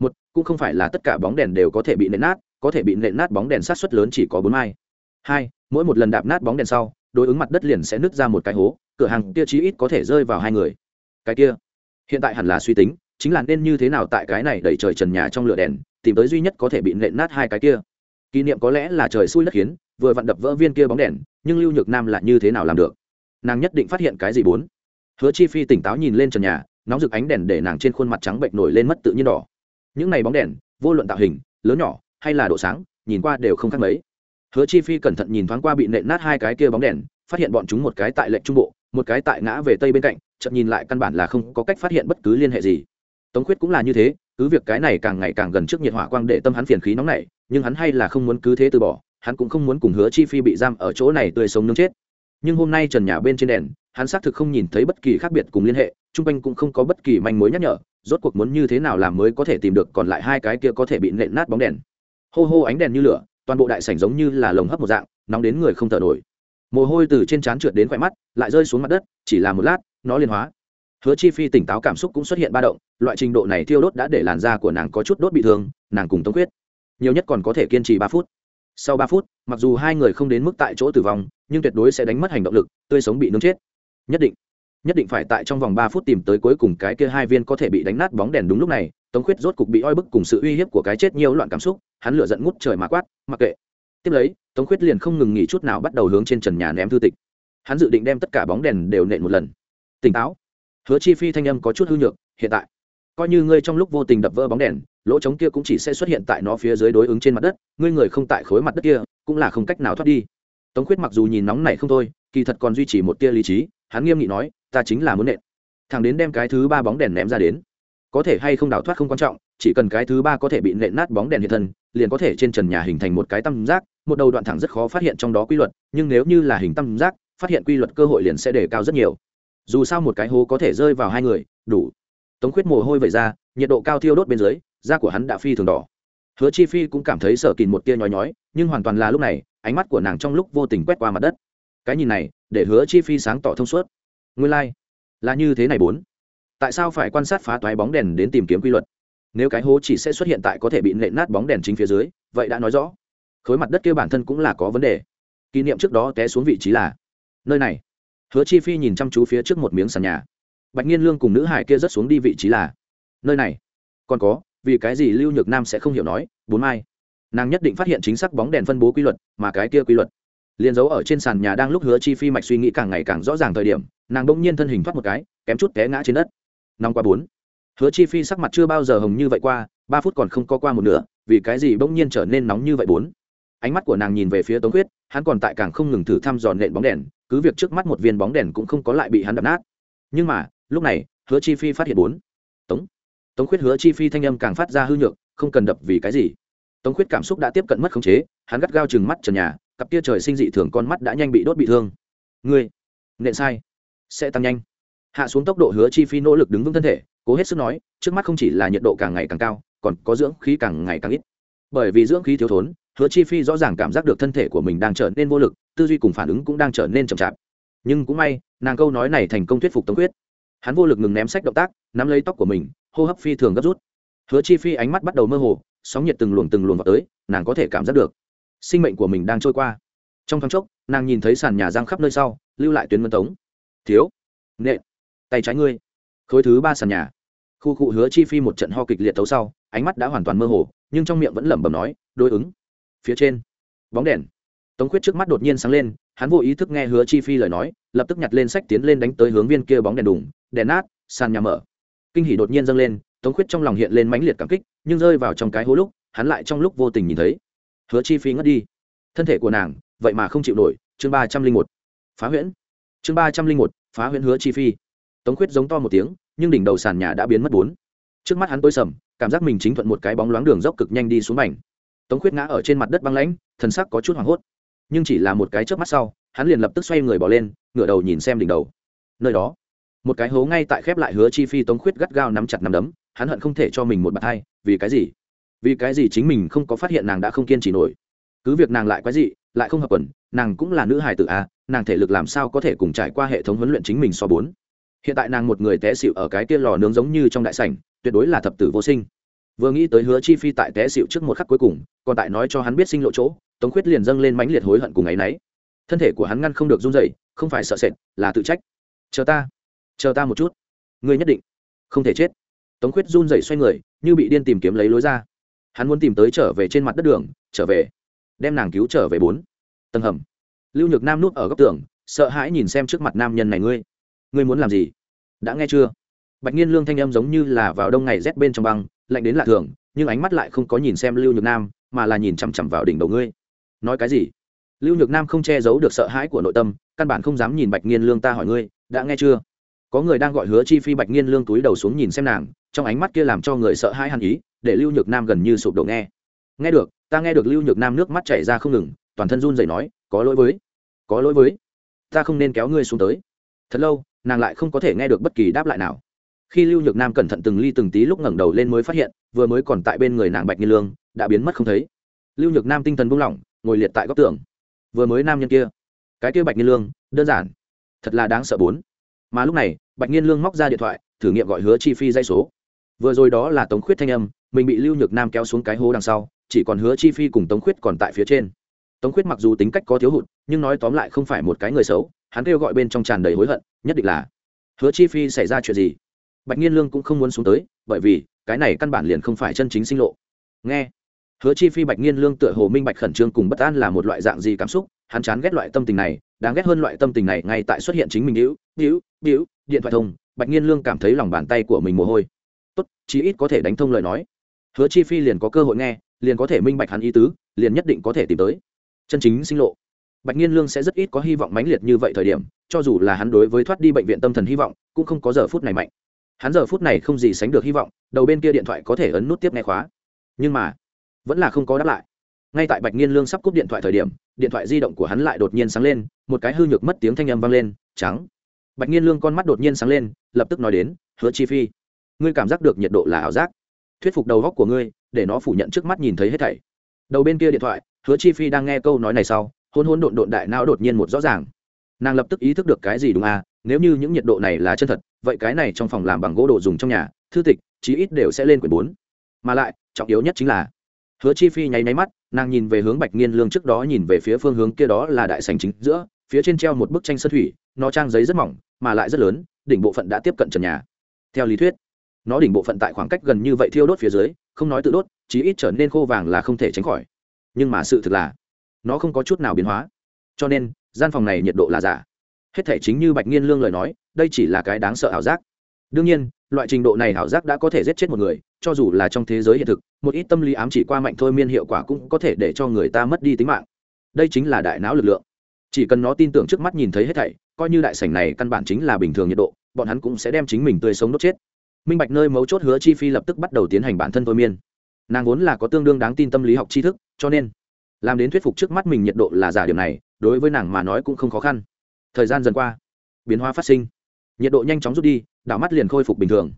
Một, cũng không phải là tất cả bóng đèn đều có thể bị nện nát, có thể bị nện nát bóng đèn sát xuất lớn chỉ có bốn mai. Hai, mỗi một lần đạp nát bóng đèn sau, đối ứng mặt đất liền sẽ nứt ra một cái hố, cửa hàng kia chí ít có thể rơi vào hai người. Cái kia, hiện tại hẳn là suy tính chính là nên như thế nào tại cái này đẩy trời trần nhà trong lửa đèn, tìm tới duy nhất có thể bị nện nát hai cái kia. Kỷ niệm có lẽ là trời xui đất khiến, vừa vặn đập vỡ viên kia bóng đèn, nhưng lưu nhược nam là như thế nào làm được? Nàng nhất định phát hiện cái gì bốn? Hứa chi phi tỉnh táo nhìn lên trần nhà, nóng rực ánh đèn để nàng trên khuôn mặt trắng bệnh nổi lên mất tự nhiên đỏ. Những này bóng đèn, vô luận tạo hình, lớn nhỏ hay là độ sáng, nhìn qua đều không khác mấy. Hứa chi phi cẩn thận nhìn thoáng qua bị nện nát hai cái kia bóng đèn, phát hiện bọn chúng một cái tại lệnh trung bộ, một cái tại ngã về tây bên cạnh chậm nhìn lại căn bản là không có cách phát hiện bất cứ liên hệ gì tống khuyết cũng là như thế, cứ việc cái này càng ngày càng gần trước nhiệt hỏa quang để tâm hắn phiền khí nóng này nhưng hắn hay là không muốn cứ thế từ bỏ, hắn cũng không muốn cùng hứa chi phi bị giam ở chỗ này tươi sống nướng chết. Nhưng hôm nay trần nhà bên trên đèn, hắn xác thực không nhìn thấy bất kỳ khác biệt cùng liên hệ, chung quanh cũng không có bất kỳ manh mối nhắc nhở, rốt cuộc muốn như thế nào làm mới có thể tìm được còn lại hai cái kia có thể bị nện nát bóng đèn. Hô hô ánh đèn như lửa, toàn bộ đại sảnh giống như là lồng hấp một dạng, nóng đến người không thở nổi. Mồ hôi từ trên trán trượt đến khoe mắt, lại rơi xuống mặt đất, chỉ là một lát, nó liền hóa hứa chi phi tỉnh táo cảm xúc cũng xuất hiện ba động, loại trình độ này thiêu đốt đã để làn da của nàng có chút đốt bị thương, nàng cùng tống quyết nhiều nhất còn có thể kiên trì ba phút. Sau ba phút, mặc dù hai người không đến mức tại chỗ tử vong, nhưng tuyệt đối sẽ đánh mất hành động lực, tươi sống bị nướng chết. Nhất định nhất định phải tại trong vòng ba phút tìm tới cuối cùng cái kia hai viên có thể bị đánh nát bóng đèn đúng lúc này, tống khuyết rốt cục bị oi bức cùng sự uy hiếp của cái chết nhiều loạn cảm xúc, hắn lửa giận ngút trời mà quát, mặc kệ. Tiếp lấy, tống khuyết liền không ngừng nghỉ chút nào bắt đầu hướng trên trần nhà ném thư tịch. Hắn dự định đem tất cả bóng đèn đều nện một lần. Tỉnh táo hứa chi phi thanh âm có chút hư nhược, hiện tại, coi như ngươi trong lúc vô tình đập vỡ bóng đèn, lỗ trống kia cũng chỉ sẽ xuất hiện tại nó phía dưới đối ứng trên mặt đất, ngươi người không tại khối mặt đất kia, cũng là không cách nào thoát đi. Tống khuyết mặc dù nhìn nóng này không thôi, kỳ thật còn duy trì một tia lý trí, hắn nghiêm nghị nói, ta chính là muốn nện. Thằng đến đem cái thứ ba bóng đèn ném ra đến. Có thể hay không đào thoát không quan trọng, chỉ cần cái thứ ba có thể bị nện nát bóng đèn hiện thân, liền có thể trên trần nhà hình thành một cái tam giác, một đầu đoạn thẳng rất khó phát hiện trong đó quy luật, nhưng nếu như là hình tam giác, phát hiện quy luật cơ hội liền sẽ đề cao rất nhiều dù sao một cái hố có thể rơi vào hai người, đủ. Tống khuyết mồ hôi vẩy ra, nhiệt độ cao thiêu đốt bên dưới, da của hắn đã phi thường đỏ. Hứa chi phi cũng cảm thấy sợ kìn một tia nhói nhói, nhưng hoàn toàn là lúc này, ánh mắt của nàng trong lúc vô tình quét qua mặt đất. Cái nhìn này, để hứa chi phi sáng tỏ thông suốt. Nguyên lai、like. là như thế này bốn. Tại sao phải quan sát phá toái bóng đèn đến tìm kiếm quy luật? Nếu cái hố chỉ sẽ xuất hiện tại có thể bị nện nát bóng đèn chính phía dưới, vậy đã nói rõ. Khối mặt đất kia bản thân cũng là có vấn đề. Kỷ niệm trước đó té xuống vị trí là nơi này hứa chi phi nhìn chăm chú phía trước một miếng sàn nhà. Bạch nhiên lương cùng nữ hải kia rất xuống đi vị trí là, nơi này? Còn có, vì cái gì lưu nhược nam sẽ không hiểu nói, bốn mai? Nàng nhất định phát hiện chính xác bóng đèn phân bố quy luật, mà cái kia quy luật. Liền giấu ở trên sàn nhà đang lúc hứa chi phi mạch suy nghĩ càng ngày càng rõ ràng thời điểm, nàng bỗng nhiên thân hình thoát một cái, kém chút té ngã trên đất. Năm qua bốn. Hứa chi phi sắc mặt chưa bao giờ hồng như vậy qua, ba phút còn không có qua một nửa, vì cái gì bỗng nhiên trở nên nóng như vậy bốn? Ánh mắt của nàng nhìn về phía tống quyết hắn còn tại càng không ngừng thử thăm dò nện bóng đèn cứ việc trước mắt một viên bóng đèn cũng không có lại bị hắn đập nát. Nhưng mà, lúc này, hứa chi phi phát hiện bốn. Tống. Tống khuyết hứa chi phi thanh âm càng phát ra hư nhược, không cần đập vì cái gì. Tống khuyết cảm xúc đã tiếp cận mất khống chế, hắn gắt gao chừng mắt trần nhà, cặp kia trời sinh dị thường con mắt đã nhanh bị đốt bị thương. Ngươi, nện sai. Sẽ tăng nhanh. Hạ xuống tốc độ hứa chi phi nỗ lực đứng vững thân thể, cố hết sức nói, trước mắt không chỉ là nhiệt độ càng ngày càng cao, còn có dưỡng khí càng ngày càng ít. Bởi vì dưỡng khí thiếu thốn hứa chi phi rõ ràng cảm giác được thân thể của mình đang trở nên vô lực, tư duy cùng phản ứng cũng đang trở nên chậm chạp. Nhưng cũng may, nàng câu nói này thành công thuyết phục tống quyết. Hắn vô lực ngừng ném sách động tác, nắm lấy tóc của mình, hô hấp phi thường gấp rút. Hứa chi phi ánh mắt bắt đầu mơ hồ, sóng nhiệt từng luồng từng luồng vào tới, nàng có thể cảm giác được. Sinh mệnh của mình đang trôi qua. Trong thoáng chốc, nàng nhìn thấy sàn nhà giang khắp nơi sau, lưu lại tuyến ngân tống. Thiếu nệ tay trái ngươi. Khối thứ ba sàn nhà. Khu cụ hứa chi phi một trận ho kịch liệt tấu sau, ánh mắt đã hoàn toàn mơ hồ, nhưng trong miệng vẫn lẩm bẩm nói, đối ứng phía trên. Bóng đèn. Tống khuyết trước mắt đột nhiên sáng lên, hắn vô ý thức nghe hứa chi phi lời nói, lập tức nhặt lên sách tiến lên đánh tới hướng viên kia bóng đèn đùng, đèn nát, sàn nhà mở. Kinh hỉ đột nhiên dâng lên, tống khuyết trong lòng hiện lên mãnh liệt cảm kích, nhưng rơi vào trong cái hố lúc, hắn lại trong lúc vô tình nhìn thấy. Hứa chi phi ngất đi. Thân thể của nàng, vậy mà không chịu nổi, chương ba trăm linh một. Phá huyễn. Chương ba trăm linh một, phá huyễn hứa chi phi. Tống khuyết giống to một tiếng, nhưng đỉnh đầu sàn nhà đã biến mất bốn. Trước mắt hắn tối sầm, cảm giác mình chính thuận một cái bóng loáng đường dốc cực nhanh đi xuống mảnh tống khuyết ngã ở trên mặt đất băng lãnh, thần sắc có chút hoảng hốt. Nhưng chỉ là một cái chớp mắt sau, hắn liền lập tức xoay người bỏ lên, ngửa đầu nhìn xem đỉnh đầu. Nơi đó, một cái hố ngay tại khép lại hứa chi phi tống khuyết gắt gao nắm chặt nắm đấm, hắn hận không thể cho mình một bàn hai vì cái gì? Vì cái gì chính mình không có phát hiện nàng đã không kiên trì nổi? Cứ việc nàng lại quái dị, lại không hợp quần, nàng cũng là nữ hài tử a, nàng thể lực làm sao có thể cùng trải qua hệ thống huấn luyện chính mình so bốn? Hiện tại nàng một người té xịu ở cái kia lò nướng giống như trong đại sảnh, tuyệt đối là thập tử vô sinh vừa nghĩ tới hứa chi phi tại té xịu trước một khắc cuối cùng, còn tại nói cho hắn biết sinh lộ chỗ, tống khuyết liền dâng lên mãnh liệt hối hận cùng ấy nấy thân thể của hắn ngăn không được run dậy không phải sợ sệt, là tự trách. Chờ ta chờ ta một chút. Ngươi nhất định không thể chết. Tống khuyết run dậy xoay người, như bị điên tìm kiếm lấy lối ra. Hắn muốn tìm tới trở về trên mặt đất đường, trở về, đem nàng cứu trở về bốn. Tầng hầm. Lưu nhược nam núp ở góc tường, sợ hãi nhìn xem trước mặt nam nhân này ngươi. Ngươi muốn làm gì? Đã nghe chưa? Bạch nhiên lương thanh âm giống như là vào đông ngày rét bên trong băng lạnh đến lạ thường, nhưng ánh mắt lại không có nhìn xem lưu nhược nam, mà là nhìn chằm chằm vào đỉnh đầu ngươi. Nói cái gì? Lưu nhược nam không che giấu được sợ hãi của nội tâm, căn bản không dám nhìn bạch nghiên lương ta hỏi ngươi, đã nghe chưa? Có người đang gọi hứa chi phi bạch nghiên lương túi đầu xuống nhìn xem nàng, trong ánh mắt kia làm cho người sợ hãi hàn ý, để lưu nhược nam gần như sụp đổ nghe. Nghe được, ta nghe được lưu nhược nam nước mắt chảy ra không ngừng, toàn thân run rẩy nói, có lỗi với, có lỗi với, ta không nên kéo ngươi xuống tới. Thật lâu, nàng lại không có thể nghe được bất kỳ đáp lại nào khi lưu nhược nam cẩn thận từng ly từng tí lúc ngẩng đầu lên mới phát hiện, vừa mới còn tại bên người nàng bạch nhiên lương, đã biến mất không thấy. Lưu nhược nam tinh thần buông lỏng, ngồi liệt tại góc tường. Vừa mới nam nhân kia. Cái kia bạch nhiên lương, đơn giản. Thật là đáng sợ bốn. Mà lúc này, bạch nhiên lương móc ra điện thoại, thử nghiệm gọi hứa chi phi dây số. Vừa rồi đó là tống khuyết thanh âm, mình bị lưu nhược nam kéo xuống cái hố đằng sau, chỉ còn hứa chi phi cùng tống khuyết còn tại phía trên. Tống khuyết mặc dù tính cách có thiếu hụt, nhưng nói tóm lại không phải một cái người xấu, hắn kêu gọi bên trong tràn đầy hối hận, nhất định là, hứa chi phi xảy ra chuyện gì? Bạch nhiên lương cũng không muốn xuống tới, bởi vì, cái này căn bản liền không phải chân chính sinh lộ. Nghe. Hứa chi phi bạch nhiên lương tựa hồ minh bạch khẩn trương cùng bất an là một loại dạng gì cảm xúc, hắn chán ghét loại tâm tình này, đáng ghét hơn loại tâm tình này ngay tại xuất hiện chính mình hữu hữu hữu điện thoại thông, bạch nhiên lương cảm thấy lòng bàn tay của mình mồ hôi. Tốt, chí ít có thể đánh thông lời nói. Hứa chi phi liền có cơ hội nghe, liền có thể minh bạch hắn ý tứ, liền nhất định có thể tìm tới chân chính sinh lộ. Bạch nhiên lương sẽ rất ít có hy vọng mãnh liệt như vậy thời điểm, cho dù là hắn đối với thoát đi bệnh viện tâm thần hy vọng, cũng không có giờ phút này mạnh hắn giờ phút này không gì sánh được hy vọng, đầu bên kia điện thoại có thể ấn nút tiếp nghe khóa. Nhưng mà, vẫn là không có đáp lại. Ngay tại bạch nhiên lương sắp cúp điện thoại thời điểm, điện thoại di động của hắn lại đột nhiên sáng lên, một cái hư nhược mất tiếng thanh âm vang lên, trắng. Bạch nhiên lương con mắt đột nhiên sáng lên, lập tức nói đến, hứa chi phi, ngươi cảm giác được nhiệt độ là ảo giác. Thuyết phục đầu góc của ngươi, để nó phủ nhận trước mắt nhìn thấy hết thảy. Đầu bên kia điện thoại, hứa chi phi đang nghe câu nói này sau hôn hôn độn độn đại não đột nhiên một rõ ràng. Nàng lập tức ý thức được cái gì đúng à nếu như những nhiệt độ này là chân thật, vậy cái này trong phòng làm bằng gỗ đồ dùng trong nhà, thư tịch, chí ít đều sẽ lên quyển bốn. Mà lại, trọng yếu nhất chính là, hứa chi phi nháy nháy mắt, nàng nhìn về hướng bạch nghiên lương trước đó nhìn về phía phương hướng kia đó là đại sành chính giữa, phía trên treo một bức tranh sơn thủy, nó trang giấy rất mỏng, mà lại rất lớn, đỉnh bộ phận đã tiếp cận trần nhà. Theo lý thuyết, nó đỉnh bộ phận tại khoảng cách gần như vậy thiêu đốt phía dưới, không nói tự đốt, chí ít trở nên khô vàng là không thể tránh khỏi. Nhưng mà sự thực là, nó không có chút nào biến hóa. Cho nên, gian phòng này nhiệt độ là giả hết thể chính như bạch nghiên lương lời nói, đây chỉ là cái đáng sợ ảo giác. Đương nhiên, loại trình độ này ảo giác đã có thể giết chết một người, cho dù là trong thế giới hiện thực, một ít tâm lý ám chỉ qua mạnh thôi miên hiệu quả cũng có thể để cho người ta mất đi tính mạng. Đây chính là đại não lực lượng. Chỉ cần nó tin tưởng trước mắt nhìn thấy hết thảy, coi như đại sảnh này căn bản chính là bình thường nhiệt độ, bọn hắn cũng sẽ đem chính mình tươi sống đốt chết. Minh bạch nơi mấu chốt hứa chi phi lập tức bắt đầu tiến hành bản thân thôi miên. Nàng vốn là có tương đương đáng tin tâm lý học tri thức, cho nên, làm đến thuyết phục trước mắt mình nhiệt độ là giả điểm này, đối với nàng mà nói cũng không khó khăn thời gian dần qua, biến hóa phát sinh. Nhiệt độ nhanh chóng rút đi, đảo mắt liền khôi phục bình thường.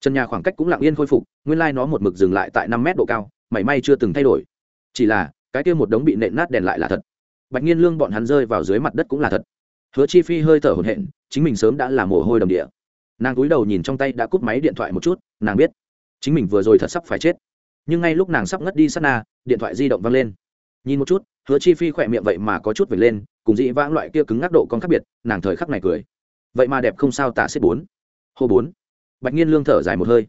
Trần nhà khoảng cách cũng lặng yên khôi phục, nguyên lai nó một mực dừng lại tại năm mét độ cao, mảy may chưa từng thay đổi. Chỉ là, cái kia một đống bị nện nát đèn lại là thật. Bạch nhiên lương bọn hắn rơi vào dưới mặt đất cũng là thật. Hứa chi phi hơi thở hổn hển, chính mình sớm đã là mồ hôi đầm địa. Nàng cúi đầu nhìn trong tay đã cúp máy điện thoại một chút, nàng biết, chính mình vừa rồi thật sắp phải chết. Nhưng ngay lúc nàng sắp ngất đi sát na, điện thoại di động văng lên. Nhìn một chút, hứa chi phi khỏe miệng vậy mà có chút vệt lên cùng dĩ vãng loại kia cứng ngắc độ con khác biệt, nàng thời khắc này cười. Vậy mà đẹp không sao tả xếp bốn. Hô bốn. Bạch nhiên lương thở dài một hơi.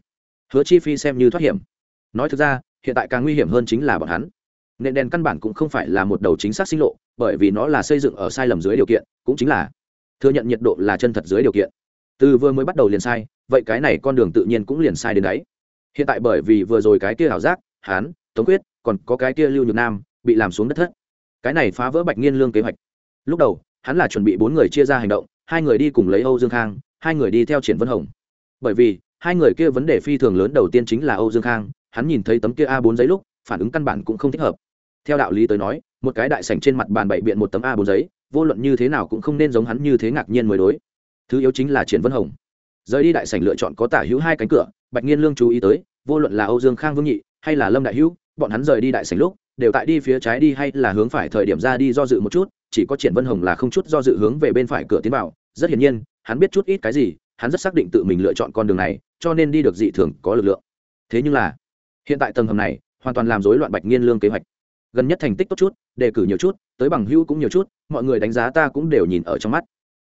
Hứa chi phi xem như thoát hiểm. Nói thực ra, hiện tại càng nguy hiểm hơn chính là bọn hắn. Nền đèn căn bản cũng không phải là một đầu chính xác sinh lộ, bởi vì nó là xây dựng ở sai lầm dưới điều kiện, cũng chính là thừa nhận nhiệt độ là chân thật dưới điều kiện. Từ vừa mới bắt đầu liền sai, vậy cái này con đường tự nhiên cũng liền sai đến đấy. Hiện tại bởi vì vừa rồi cái kia ảo giác hán tống quyết, còn có cái kia lưu nhược nam, bị làm xuống đất thất. Cái này phá vỡ bạch nghiên lương kế hoạch lúc đầu, hắn là chuẩn bị bốn người chia ra hành động, hai người đi cùng lấy âu dương khang, hai người đi theo triển vân hồng. Bởi vì, hai người kia vấn đề phi thường lớn đầu tiên chính là âu dương khang, hắn nhìn thấy tấm kia a bốn giấy lúc, phản ứng căn bản cũng không thích hợp. Theo đạo lý tới nói, một cái đại sảnh trên mặt bàn bậy biện một tấm a bốn giấy, vô luận như thế nào cũng không nên giống hắn như thế ngạc nhiên mới đối. Thứ yếu chính là triển vân hồng. Rời đi đại sảnh lựa chọn có tả hữu hai cánh cửa, bạch nghiên lương chú ý tới, vô luận là âu dương khang vương nhị hay là lâm đại hữu, bọn hắn rời đi đại sảnh lúc đều tại đi phía trái đi hay là hướng phải thời điểm ra đi do dự một chút, chỉ có triển vân hồng là không chút do dự hướng về bên phải cửa tiến vào. Rất hiển nhiên, hắn biết chút ít cái gì, hắn rất xác định tự mình lựa chọn con đường này, cho nên đi được dị thường, có lực lượng. Thế nhưng là, hiện tại tầng hầm này, hoàn toàn làm rối loạn bạch nghiên lương kế hoạch. Gần nhất thành tích tốt chút, đề cử nhiều chút, tới bằng hữu cũng nhiều chút, mọi người đánh giá ta cũng đều nhìn ở trong mắt.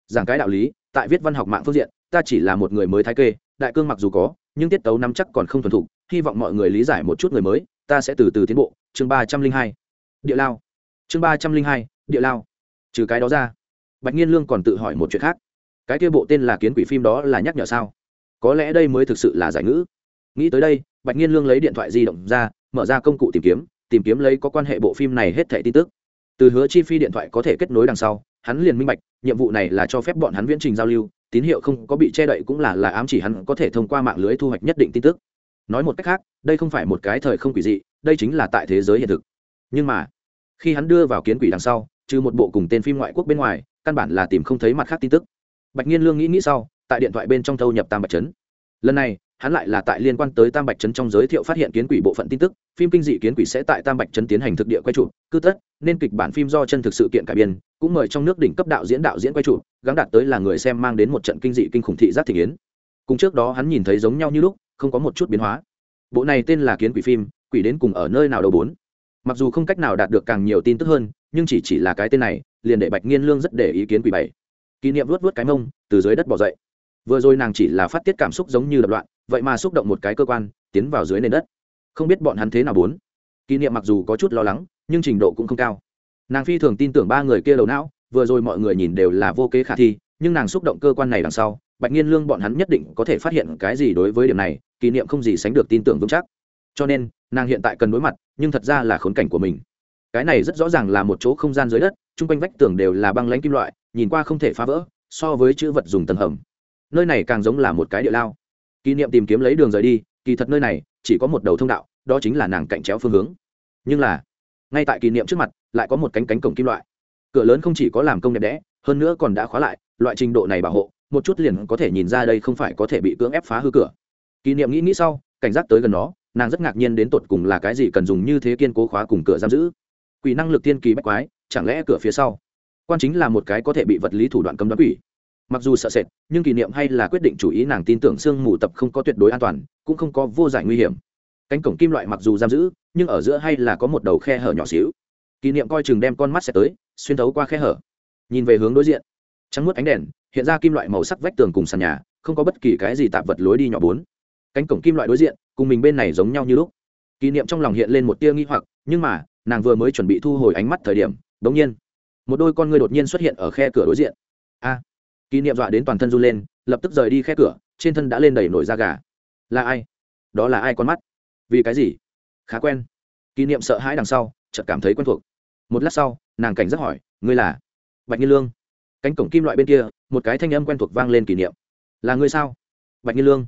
Giảng cái đạo lý, tại viết văn học mạng phương diện, ta chỉ là một người mới thái kê, đại cương mặc dù có, nhưng tiết tấu nắm chắc còn không thuần thục, hy vọng mọi người lý giải một chút người mới ta sẽ từ từ tiến bộ, chương ba trăm linh hai, địa lao. Chương ba trăm linh hai, địa lao. Trừ cái đó ra, bạch nhiên lương còn tự hỏi một chuyện khác. Cái kia bộ tên là kiến quỷ phim đó là nhắc nhở sao? Có lẽ đây mới thực sự là giải ngữ. Nghĩ tới đây, bạch nhiên lương lấy điện thoại di động ra, mở ra công cụ tìm kiếm tìm kiếm lấy có quan hệ bộ phim này hết thẻ tin tức. Từ hứa chi phi điện thoại có thể kết nối đằng sau, hắn liền minh bạch, nhiệm vụ này là cho phép bọn hắn viễn trình giao lưu, tín hiệu không có bị che đậy cũng là là ám chỉ hắn có thể thông qua mạng lưới thu hoạch nhất định tin tức nói một cách khác, đây không phải một cái thời không quỷ dị, đây chính là tại thế giới hiện thực. Nhưng mà, khi hắn đưa vào kiến quỷ đằng sau, trừ một bộ cùng tên phim ngoại quốc bên ngoài, căn bản là tìm không thấy mặt khác tin tức. Bạch nhiên lương nghĩ nghĩ sau, tại điện thoại bên trong thâu nhập tam bạch trấn lần này, hắn lại là tại liên quan tới tam bạch trấn trong giới thiệu phát hiện kiến quỷ bộ phận tin tức, phim kinh dị kiến quỷ sẽ tại tam bạch trấn tiến hành thực địa quay trụ, cư tất, nên kịch bản phim do chân thực sự kiện cải biên, cũng mời trong nước đỉnh cấp đạo diễn đạo diễn quay trụ, gắng đạt tới là người xem mang đến một trận kinh dị kinh khủng thị giác thị kiến cùng trước đó hắn nhìn thấy giống nhau như lúc không có một chút biến hóa. Bộ này tên là kiến quỷ phim, quỷ đến cùng ở nơi nào đầu bốn. Mặc dù không cách nào đạt được càng nhiều tin tức hơn, nhưng chỉ chỉ là cái tên này, liền để bạch nghiên lương rất để ý kiến quỷ bảy. Kỷ niệm luốt vớt cái mông, từ dưới đất bỏ dậy. Vừa rồi nàng chỉ là phát tiết cảm xúc giống như đập loạn, vậy mà xúc động một cái cơ quan, tiến vào dưới nền đất. Không biết bọn hắn thế nào bốn. Kỷ niệm mặc dù có chút lo lắng, nhưng trình độ cũng không cao. Nàng phi thường tin tưởng ba người kia đầu não, vừa rồi mọi người nhìn đều là vô kế khả thi, nhưng nàng xúc động cơ quan này đằng sau bạch nhiên lương bọn hắn nhất định có thể phát hiện cái gì đối với điểm này, kỷ niệm không gì sánh được tin tưởng vững chắc. Cho nên, nàng hiện tại cần đối mặt, nhưng thật ra là khốn cảnh của mình. Cái này rất rõ ràng là một chỗ không gian dưới đất, chung quanh vách tường đều là băng lãnh kim loại, nhìn qua không thể phá vỡ, so với chữ vật dùng tầng hầm. Nơi này càng giống là một cái địa lao. Kỷ niệm tìm kiếm lấy đường rời đi, kỳ thật nơi này chỉ có một đầu thông đạo, đó chính là nàng cạnh chéo phương hướng. Nhưng là, ngay tại kỷ niệm trước mặt, lại có một cánh cánh cổng kim loại. Cửa lớn không chỉ có làm công đẹp đẽ, hơn nữa còn đã khóa lại, loại trình độ này bảo hộ một chút liền có thể nhìn ra đây không phải có thể bị cưỡng ép phá hư cửa. Kỷ niệm nghĩ nghĩ sau, cảnh giác tới gần nó, nàng rất ngạc nhiên đến tột cùng là cái gì cần dùng như thế kiên cố khóa cùng cửa giam giữ. Quỷ năng lực tiên kỳ bách quái, chẳng lẽ cửa phía sau quan chính là một cái có thể bị vật lý thủ đoạn cấm đoán quỷ? Mặc dù sợ sệt, nhưng kỷ niệm hay là quyết định chủ ý nàng tin tưởng sương mù tập không có tuyệt đối an toàn, cũng không có vô giải nguy hiểm. Cánh cổng kim loại mặc dù giam giữ, nhưng ở giữa hay là có một đầu khe hở nhỏ xíu. Kỷ niệm coi chừng đem con mắt sẽ tới, xuyên thấu qua khe hở. Nhìn về hướng đối diện trắng mất ánh đèn, hiện ra kim loại màu sắc vách tường cùng sàn nhà, không có bất kỳ cái gì tạp vật lối đi nhỏ bốn. Cánh cổng kim loại đối diện, cùng mình bên này giống nhau như lúc. Kỷ niệm trong lòng hiện lên một tia nghi hoặc, nhưng mà, nàng vừa mới chuẩn bị thu hồi ánh mắt thời điểm đ ỗ n g nhiên, một đôi con ngươi đột nhiên xuất hiện ở khe cửa đối diện. A! Kỷ niệm dọa đến toàn thân run lên, lập tức rời đi khe cửa, trên thân đã lên đầy nổi da gà. Là ai? Đó là ai con mắt? Vì cái gì? Khá quen. Kỷ niệm sợ hãi đằng sau, chợt cảm thấy quen thuộc. Một lát sau, nàng cảnh giác hỏi, ngươi là bạch nhiên lương? Cánh cổng kim loại bên kia, một cái thanh âm quen thuộc vang lên kỷ niệm. Là ngươi sao? Bạch nhiên lương.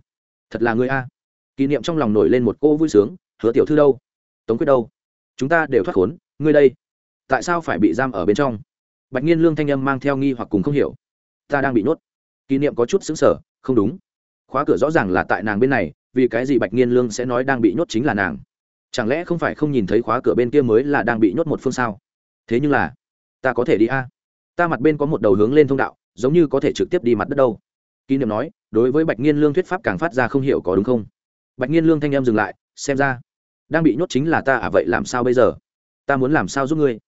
Thật là ngươi a. Kỷ niệm trong lòng nổi lên một cô vui sướng, hứa tiểu thư đâu? Tống quyết đâu? Chúng ta đều thoát khốn, ngươi đây. Tại sao phải bị giam ở bên trong? Bạch nhiên lương thanh âm mang theo nghi hoặc cùng không hiểu. Ta đang bị nhốt. Kỷ niệm có chút xứng sở không đúng. Khóa cửa rõ ràng là tại nàng bên này, vì cái gì bạch nhiên lương sẽ nói đang bị nhốt chính là nàng? Chẳng lẽ không phải không nhìn thấy khóa cửa bên kia mới là đang bị nhốt một phương sao? Thế nhưng là, ta có thể đi a ta mặt bên có một đầu hướng lên thông đạo, giống như có thể trực tiếp đi mặt đất đâu. Kỷ niệm nói, đối với bạch nhiên lương thuyết pháp càng phát ra không hiểu có đúng không? Bạch nhiên lương thanh em dừng lại, xem ra, đang bị nhốt chính là ta à vậy làm sao bây giờ? Ta muốn làm sao giúp ngươi?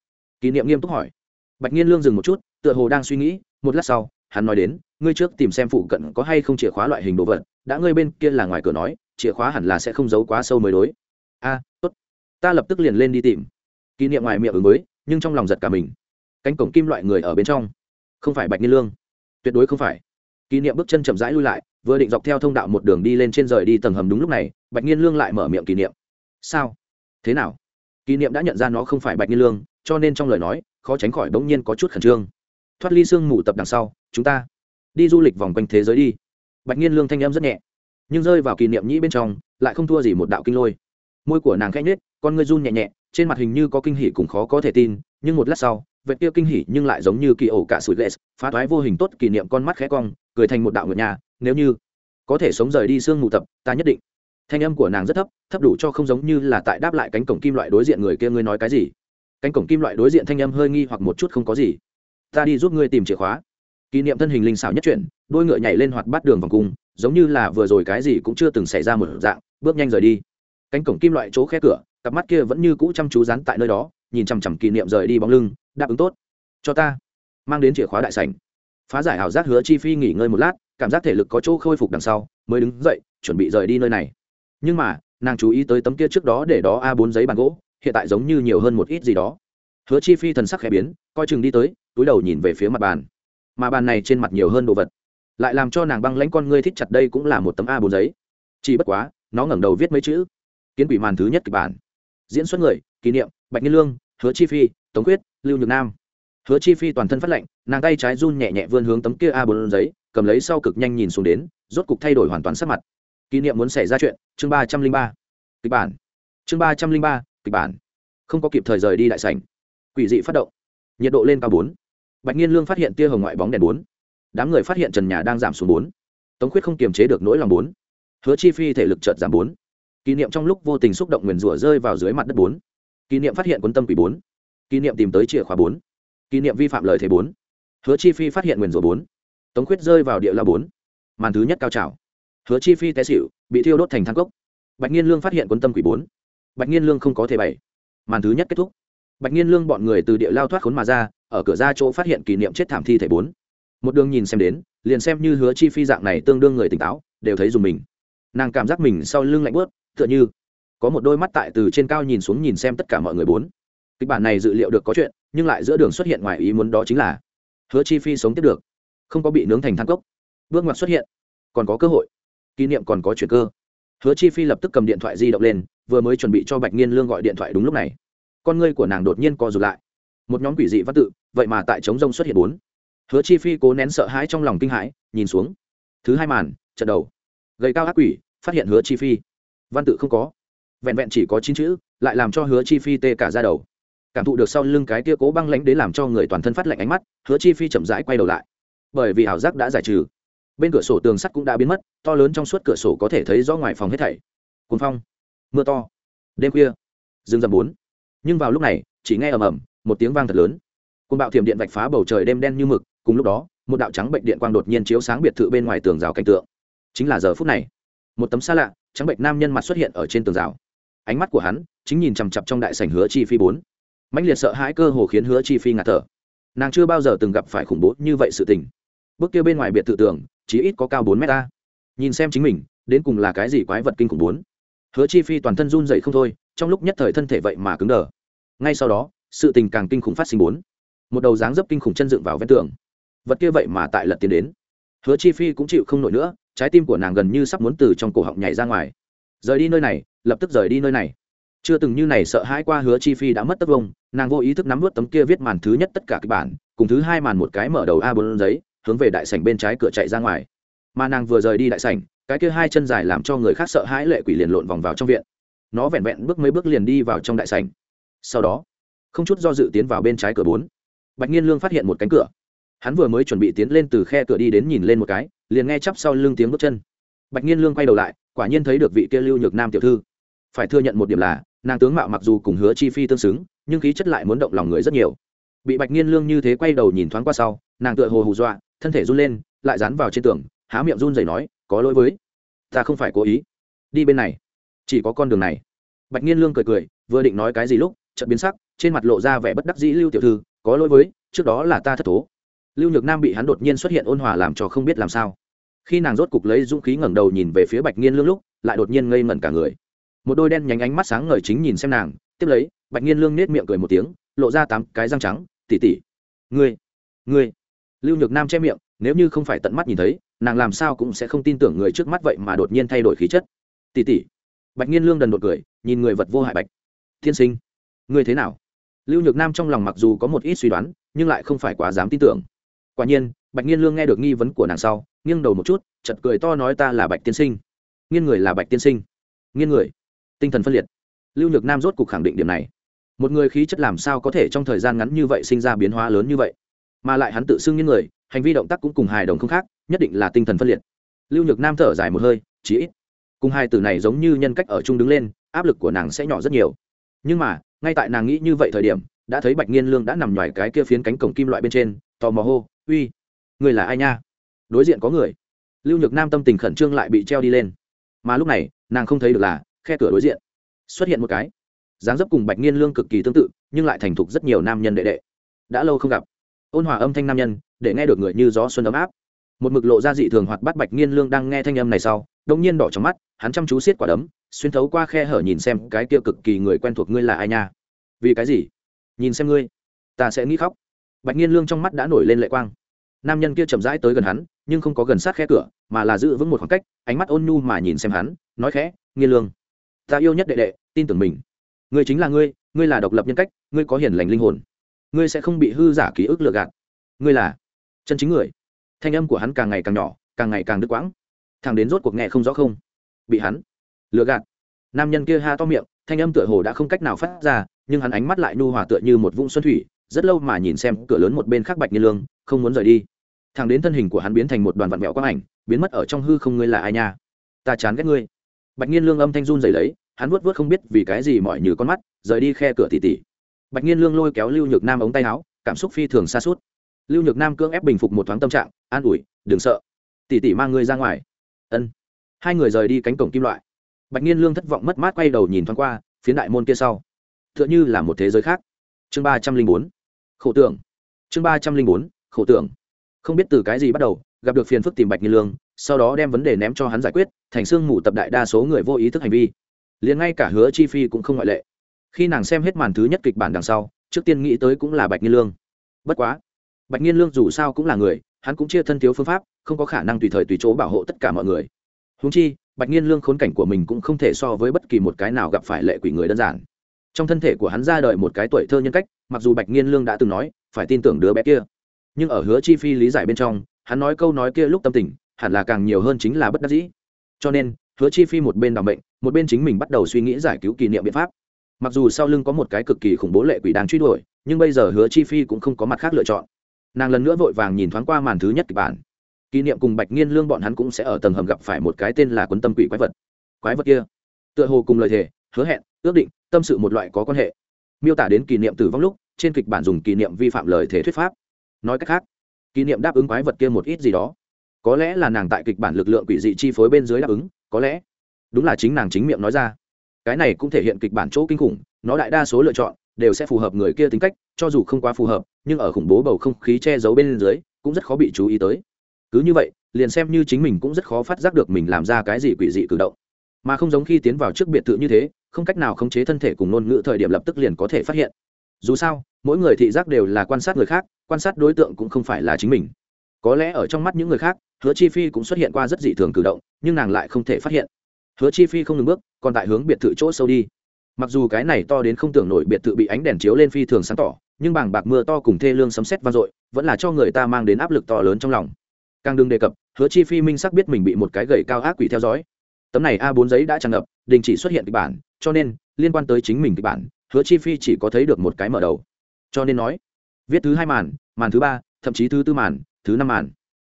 Kỷ niệm nghiêm túc hỏi. Bạch nhiên lương dừng một chút, tựa hồ đang suy nghĩ, một lát sau, hắn nói đến, ngươi trước tìm xem phụ cận có hay không chìa khóa loại hình đồ vật, đã ngươi bên kia là ngoài cửa nói, chìa khóa hẳn là sẽ không giấu quá sâu mới đối. A tốt. Ta lập tức liền lên đi tìm. Kỷ niệm ngoài miệng ứng mới nhưng trong lòng giật cả mình cánh cổng kim loại người ở bên trong. Không phải bạch Niên lương. Tuyệt đối không phải. Kỷ niệm bước chân chậm rãi lui lại, vừa định dọc theo thông đạo một đường đi lên trên rời đi tầng hầm đúng lúc này, bạch Niên lương lại mở miệng kỷ niệm. Sao? Thế nào? Kỷ niệm đã nhận ra nó không phải bạch Niên lương, cho nên trong lời nói, khó tránh khỏi bỗng nhiên có chút khẩn trương. Thoát ly sương mù tập đằng sau, chúng ta đi du lịch vòng quanh thế giới đi. Bạch Niên lương thanh em rất nhẹ, nhưng rơi vào kỷ niệm nhĩ bên trong, lại không thua gì một đạo kinh lôi. Môi của nàng khẽ nhết con ngươi run nhẹ nhẹ, trên mặt hình như có kinh hỉ cùng khó có thể tin, nhưng một lát sau vệ kia kinh hỉ nhưng lại giống như kỳ ổ cả sủi ghét, phá thoái vô hình tốt kỷ niệm con mắt khẽ cong, cười thành một đạo ngựa nhà, nếu như có thể sống rời đi sương mù tập, ta nhất định. Thanh âm của nàng rất thấp thấp đủ cho không giống như là tại đáp lại cánh cổng kim loại đối diện người kia ngươi nói cái gì. Cánh cổng kim loại đối diện thanh âm hơi nghi hoặc một chút không có gì. Ta đi giúp ngươi tìm chìa khóa. Kỷ niệm thân hình linh xảo nhất chuyển, đôi ngựa nhảy lên hoạt bát đường vòng cung, giống như là vừa rồi cái gì cũng chưa từng xảy ra một dạng, bước nhanh rời đi. Cánh cổng kim loại chỗ khe cửa cặp mắt kia vẫn như cũ chăm chú dán tại nơi đó, nhìn chằm chằm kỷ niệm rời đi bóng lưng, đáp ứng tốt. Cho ta. Mang đến chìa khóa đại sảnh. Phá giải ảo giác hứa chi phi nghỉ ngơi một lát, cảm giác thể lực có chỗ khôi phục đằng sau, mới đứng dậy, chuẩn bị rời đi nơi này. Nhưng mà, nàng chú ý tới tấm kia trước đó để đó a bốn giấy bàn gỗ, hiện tại giống như nhiều hơn một ít gì đó. Hứa chi phi thần sắc khẽ biến, coi chừng đi tới, túi đầu nhìn về phía mặt bàn. Mà bàn này trên mặt nhiều hơn đồ vật. Lại làm cho nàng băng lãnh con ngươi thích chặt đây cũng là một tấm a bốn giấy. Chỉ bất quá, nó ngẩng đầu viết mấy chữ. Kiến quỷ màn thứ nhất kịch bản diễn xuất người, kỷ niệm, bạch nhiên lương, hứa chi phi, tống quyết, lưu nhược nam. Hứa chi phi toàn thân phát lệnh nàng tay trái run nhẹ nhẹ vươn hướng tấm kia a bốn giấy, cầm lấy sau cực nhanh nhìn xuống đến, rốt cục thay đổi hoàn toàn sắc mặt. Kỷ niệm muốn xảy ra chuyện, chương ba trăm linh ba. Kịch bản. Chương ba trăm linh ba, kịch bản. Không có kịp thời rời đi đại sảnh. Quỷ dị phát động. Nhiệt độ lên cao bốn. Bạch nhiên lương phát hiện tia hồng ngoại bóng đèn bốn. Đám người phát hiện trần nhà đang giảm xuống bốn. Tống khuyết không kiềm chế được nỗi lòng bốn. Hứa chi phi thể lực chợt giảm bốn kỷ niệm trong lúc vô tình xúc động nguyền rủa rơi vào dưới mặt đất bốn. Kỷ niệm phát hiện quân tâm quỷ bốn. Kỷ niệm tìm tới chìa khóa bốn. Kỷ niệm vi phạm lời thế bốn. Hứa chi phi phát hiện nguyền rủa bốn. Tống khuyết rơi vào địa la bốn. Màn thứ nhất cao trào. Hứa chi phi té xịu bị thiêu đốt thành thang cốc. Bạch nhiên lương phát hiện quân tâm quỷ bốn. Bạch nhiên lương không có thể bảy màn thứ nhất kết thúc. Bạch nhiên lương bọn người từ địa lao thoát khốn mà ra, ở cửa ra chỗ phát hiện kỷ niệm chết thảm thi thể bốn. Một đường nhìn xem đến, liền xem như hứa chi phi dạng này tương đương người tỉnh táo, đều thấy dùng mình. Nàng cảm giác mình sau lưng lạnh bớt tựa như có một đôi mắt tại từ trên cao nhìn xuống nhìn xem tất cả mọi người bốn. Kịch bản này dự liệu được có chuyện, nhưng lại giữa đường xuất hiện ngoài ý muốn đó chính là hứa chi phi sống tiếp được, không có bị nướng thành thang cốc. Bước ngoặt xuất hiện, còn có cơ hội, kỷ niệm còn có chuyện cơ. Hứa chi phi lập tức cầm điện thoại di động lên, vừa mới chuẩn bị cho bạch nghiên lương gọi điện thoại đúng lúc này. Con ngươi của nàng đột nhiên co rụt lại. Một nhóm quỷ dị văn tự, vậy mà tại chống rông xuất hiện bốn. Hứa chi phi cố nén sợ hãi trong lòng kinh hãi, nhìn xuống. Thứ hai màn, trận đầu. Gầy cao ác quỷ, phát hiện hứa chi phi văn tự không có. Vẹn vẹn chỉ có chín chữ, lại làm cho hứa chi phi tê cả ra đầu. Cảm thụ được sau lưng cái tia cố băng lãnh đến làm cho người toàn thân phát lạnh ánh mắt, hứa chi phi chậm rãi quay đầu lại. Bởi vì ảo giác đã giải trừ. Bên cửa sổ tường sắt cũng đã biến mất, to lớn trong suốt cửa sổ có thể thấy rõ ngoài phòng hết thảy. Cuốn phong, mưa to, đêm khuya, rừng rậm bốn. Nhưng vào lúc này, chỉ nghe ầm ầm, một tiếng vang thật lớn. Côn bạo thiểm điện vạch phá bầu trời đêm đen như mực, cùng lúc đó, một đạo trắng bệnh điện quang đột nhiên chiếu sáng biệt thự bên ngoài tường rào cảnh tượng. Chính là giờ phút này một tấm xa lạ, trắng bệnh nam nhân mặt xuất hiện ở trên tường rào. Ánh mắt của hắn chính nhìn chằm chặp trong đại sảnh hứa chi phi bốn. Mạnh liệt sợ hãi cơ hồ khiến hứa chi phi ngạt thở. Nàng chưa bao giờ từng gặp phải khủng bố như vậy sự tình. Bước kia bên ngoài biệt thự tường chỉ ít có cao bốn mét ta nhìn xem chính mình, đến cùng là cái gì quái vật kinh khủng bốn. Hứa chi phi toàn thân run dậy không thôi, trong lúc nhất thời thân thể vậy mà cứng đờ. Ngay sau đó, sự tình càng kinh khủng phát sinh bốn. Một đầu dáng dấp kinh khủng chân dựng vào ven tường. Vật kia vậy mà tại lật tiến đến hứa chi phi cũng chịu không nổi nữa, trái tim của nàng gần như sắp muốn từ trong cổ họng nhảy ra ngoài. Rời đi nơi này, lập tức rời đi nơi này. Chưa từng như này sợ hãi qua hứa chi phi đã mất tất vông nàng vô ý thức nắm vớt tấm kia viết màn thứ nhất tất cả kịch bản, cùng thứ hai màn một cái mở đầu a bốn giấy, hướng về đại sảnh bên trái cửa chạy ra ngoài. Mà nàng vừa rời đi đại sảnh, cái kia hai chân dài làm cho người khác sợ hãi lệ quỷ liền lộn vòng vào trong viện. Nó vẹn vẹn bước mấy bước liền đi vào trong đại sảnh. Sau đó, không chút do dự tiến vào bên trái cửa bốn. Bạch nghiên lương phát hiện một cánh cửa hắn vừa mới chuẩn bị tiến lên từ khe cửa đi đến nhìn lên một cái, liền nghe chắp sau lưng tiếng bước chân. Bạch nhiên lương quay đầu lại, quả nhiên thấy được vị kia lưu nhược nam tiểu thư. Phải thừa nhận một điểm là, nàng tướng mạo mặc dù cùng hứa chi phi tương xứng, nhưng khí chất lại muốn động lòng người rất nhiều. Bị bạch nhiên lương như thế quay đầu nhìn thoáng qua sau, nàng tựa hồ hù dọa, thân thể run lên, lại dán vào trên tường, há miệng run rẩy nói, có lỗi với, ta không phải cố ý. Đi bên này, chỉ có con đường này. Bạch nhiên lương cười cười, vừa định nói cái gì lúc, chợt biến sắc, trên mặt lộ ra vẻ bất đắc dĩ lưu tiểu thư, có lỗi với, trước đó là ta thất thố lưu nhược nam bị hắn đột nhiên xuất hiện ôn hòa làm cho không biết làm sao. Khi nàng rốt cục lấy dũng khí ngẩng đầu nhìn về phía bạch nghiên lương lúc, lại đột nhiên ngây ngẩn cả người. Một đôi đen nhánh ánh mắt sáng ngời chính nhìn xem nàng, tiếp lấy, bạch nghiên lương nết miệng cười một tiếng, lộ ra tám cái răng trắng tỉ tỉ ngươi ngươi. Lưu nhược nam che miệng, nếu như không phải tận mắt nhìn thấy, nàng làm sao cũng sẽ không tin tưởng người trước mắt vậy mà đột nhiên thay đổi khí chất. Tỉ tỉ bạch nghiên lương đần đột cười, nhìn người vật vô hại bạch. Thiên sinh, ngươi thế nào? Lưu nhược nam trong lòng mặc dù có một ít suy đoán, nhưng lại không phải quá dám tin tưởng quả nhiên, bạch nghiên lương nghe được nghi vấn của nàng sau, nghiêng đầu một chút chật cười to nói ta là bạch tiên sinh. Nghiên người là bạch tiên sinh. Nghiên người. Tinh thần phân liệt. Lưu nhược nam rốt cuộc khẳng định điểm này. Một người khí chất làm sao có thể trong thời gian ngắn như vậy sinh ra biến hóa lớn như vậy? Mà lại hắn tự xưng nghiêng người, hành vi động tác cũng cùng hài đồng không khác, nhất định là tinh thần phân liệt. Lưu nhược nam thở dài một hơi, chí ít. Cùng hai từ này giống như nhân cách ở chung đứng lên, áp lực của nàng sẽ nhỏ rất nhiều. Nhưng mà, ngay tại nàng nghĩ như vậy thời điểm, đã thấy bạch nghiên lương đã nằm ngoài cái kia phiến cánh cổng kim loại bên trên, tò mò hô uy, người là ai nha? Đối diện có người. Lưu nhược nam tâm tình khẩn trương lại bị treo đi lên. Mà lúc này, nàng không thấy được là khe cửa đối diện. Xuất hiện một cái. Dáng dấp cùng bạch nghiên lương cực kỳ tương tự, nhưng lại thành thục rất nhiều nam nhân đệ đệ. Đã lâu không gặp. Ôn hòa âm thanh nam nhân, để nghe được người như gió xuân ấm áp. Một mực lộ r a dị thường hoạt bắt bạch nghiên lương đang nghe thanh âm này sau đông nhiên đỏ trong mắt, hắn chăm chú xiết quả đấm, xuyên thấu qua khe hở nhìn xem cái kia cực kỳ người quen thuộc ngươi là ai nha? Vì cái gì? Nhìn xem ngươi, ta sẽ nghĩ khóc bạch nghiên lương trong mắt đã nổi lên lệ quang. Nam nhân kia chậm rãi tới gần hắn, nhưng không có gần sát khe cửa, mà là giữ vững một khoảng cách, ánh mắt ôn nhu mà nhìn xem hắn, nói khẽ, nghiên lương, ta yêu nhất đệ đệ, tin tưởng mình. Ngươi chính là ngươi ngươi là độc lập nhân cách, ngươi có hiền lành linh hồn. Ngươi sẽ không bị hư giả ký ức lừa gạt. Ngươi là chân chính người. Thanh âm của hắn càng ngày càng nhỏ, càng ngày càng đứt quãng. Thằng đến rốt cuộc nghe không rõ không, bị hắn lừa gạt. Nam nhân kia ha to miệng, thanh âm tựa hồ đã không cách nào phát ra, nhưng hắn ánh mắt lại nu hòa tựa như một vũng xuân thủy rất lâu mà nhìn xem cửa lớn một bên khác bạch như lương, không muốn rời đi. Thằng đến thân hình của hắn biến thành một đoàn vạn mẹo quang ảnh, biến mất ở trong hư không ngươi là ai nha? Ta chán ghét ngươi. Bạch nhiên lương âm thanh run dày lấy, hắn vuốt vuốt không biết vì cái gì mọi như con mắt, rời đi khe cửa tỉ tỉ. Bạch nhiên lương lôi kéo lưu nhược nam ống tay áo, cảm xúc phi thường xa suốt lưu nhược nam cưỡng ép bình phục một thoáng tâm trạng, an ủi, đừng sợ. Tỉ tỉ mang ngươi ra ngoài. Ân. Hai người rời đi cánh cổng kim loại. Bạch nhiên lương thất vọng mất mát quay đầu nhìn thoáng qua, phiến đại môn kia sau. T h ư ợ n h ư là một thế giới khác. Chương ba trăm linh bốn khổ tưởng. Chương ba trăm linh bốn, khổ tưởng. Không biết từ cái gì bắt đầu, gặp được phiền phức tìm bạch nhiên lương, sau đó đem vấn đề ném cho hắn giải quyết, thành xương mù tập đại đa số người vô ý thức hành vi. Liền ngay cả hứa chi phi cũng không ngoại lệ. Khi nàng xem hết màn thứ nhất kịch bản đằng sau, trước tiên nghĩ tới cũng là bạch nhiên lương. Bất quá, bạch nhiên lương dù sao cũng là người, hắn cũng chia thân thiếu phương pháp, không có khả năng tùy thời tùy chỗ bảo hộ tất cả mọi người. Húng chi, bạch nhiên lương khốn cảnh của mình cũng không thể so với bất kỳ một cái nào gặp phải lệ quỷ người đơn giản trong thân thể của hắn ra đời một cái tuổi thơ nhân cách, mặc dù bạch nghiên lương đã từng nói, phải tin tưởng đứa bé kia. Nhưng ở hứa chi phi lý giải bên trong, hắn nói câu nói kia lúc tâm tình, hẳn là càng nhiều hơn chính là bất đắc dĩ. Cho nên, hứa chi phi một bên đ ò n bệnh một bên chính mình bắt đầu suy nghĩ giải cứu kỷ niệm biện pháp. Mặc dù sau lưng có một cái cực kỳ khủng bố lệ quỷ đang truy đuổi, nhưng bây giờ hứa chi phi cũng không có mặt khác lựa chọn. Nàng lần nữa vội vàng nhìn thoáng qua màn thứ nhất kịch bản. Kỷ niệm cùng bạch nghiên lương bọn hắn cũng sẽ ở tầng hầm gặp phải một cái tên là quấn tâm quỷ quái vật. Quái vật kia, tựa hồ cùng lời thề, hứa hẹn, ước định tâm sự một loại có quan hệ. Miêu tả đến kỷ niệm tử vong lúc, trên kịch bản dùng kỷ niệm vi phạm lời thể thuyết pháp. Nói cách khác, kỷ niệm đáp ứng quái vật kia một ít gì đó. Có lẽ là nàng tại kịch bản lực lượng quỷ dị chi phối bên dưới đáp ứng, có lẽ. Đúng là chính nàng chính miệng nói ra. Cái này cũng thể hiện kịch bản chỗ kinh khủng, nó đại đa số lựa chọn đều sẽ phù hợp người kia tính cách, cho dù không quá phù hợp, nhưng ở khủng bố bầu không khí che giấu bên dưới, cũng rất khó bị chú ý tới. Cứ như vậy, liền xem như chính mình cũng rất khó phát giác được mình làm ra cái gì quỷ dị cử động mà không giống khi tiến vào trước biệt thự như thế, không cách nào khống chế thân thể cùng ngôn ngữ thời điểm lập tức liền có thể phát hiện. Dù sao, mỗi người thị giác đều là quan sát người khác, quan sát đối tượng cũng không phải là chính mình. Có lẽ ở trong mắt những người khác, hứa chi phi cũng xuất hiện qua rất dị thường cử động, nhưng nàng lại không thể phát hiện. Hứa chi phi không ngừng bước, còn tại hướng biệt thự chỗ sâu đi. Mặc dù cái này to đến không tưởng nổi biệt thự bị ánh đèn chiếu lên phi thường sáng tỏ, nhưng bảng bạc mưa to cùng thê lương sấm sét vang dội, vẫn là cho người ta mang đến áp lực to lớn trong lòng. Càng đừng đề cập, hứa chi phi minh xác biết mình bị một cái gậy cao ác quỷ theo dõi tấm này a 4 giấy đã tràn ngập, đình chỉ xuất hiện kịch bản, cho nên, liên quan tới chính mình kịch bản, hứa chi phi chỉ có thấy được một cái mở đầu. Cho nên nói, viết thứ hai màn màn thứ ba, thậm chí thứ tư màn, thứ năm màn.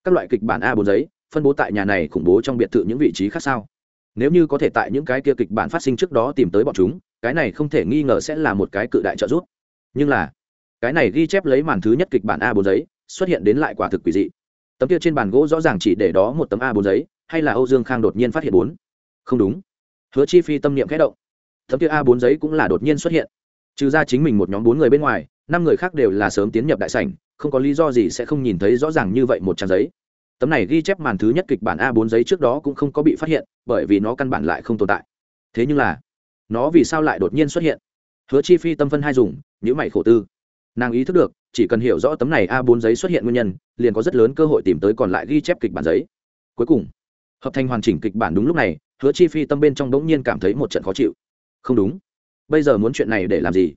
Các loại kịch bản a 4 giấy, phân bố tại nhà này khủng bố trong biệt thự những vị trí khác sao? Nếu như có thể tại những cái kia kịch bản phát sinh trước đó tìm tới bọn chúng, cái này không thể nghi ngờ sẽ là một cái cự đại trợ giúp. Nhưng là, cái này ghi chép lấy màn thứ nhất kịch bản a 4 giấy, xuất hiện đến lại quả thực quỷ dị. Tấm kia trên bàn gỗ rõ ràng chỉ để đó một tấm a bốn giấy hay là âu dương khang đột nhiên phát hiện bốn? Không đúng. Hứa chi phi tâm niệm khẽ động. Tấm kia a bốn giấy cũng là đột nhiên xuất hiện. Trừ ra chính mình một nhóm bốn người bên ngoài, năm người khác đều là sớm tiến nhập đại sảnh, không có lý do gì sẽ không nhìn thấy rõ ràng như vậy một trang giấy. Tấm này ghi chép màn thứ nhất kịch bản a bốn giấy trước đó cũng không có bị phát hiện, bởi vì nó căn bản lại không tồn tại. Thế nhưng là, nó vì sao lại đột nhiên xuất hiện? Hứa chi phi tâm phân hai dùng nhữ mày khổ tư. Nàng ý thức được, chỉ cần hiểu rõ tấm này a 4 giấy xuất hiện nguyên nhân, liền có rất lớn cơ hội tìm tới còn lại ghi chép kịch bản giấy. Cuối cùng hợp thành hoàn chỉnh kịch bản đúng lúc này, hứa chi phi tâm bên trong bỗng nhiên cảm thấy một trận khó chịu. Không đúng. Bây giờ muốn chuyện này để làm gì?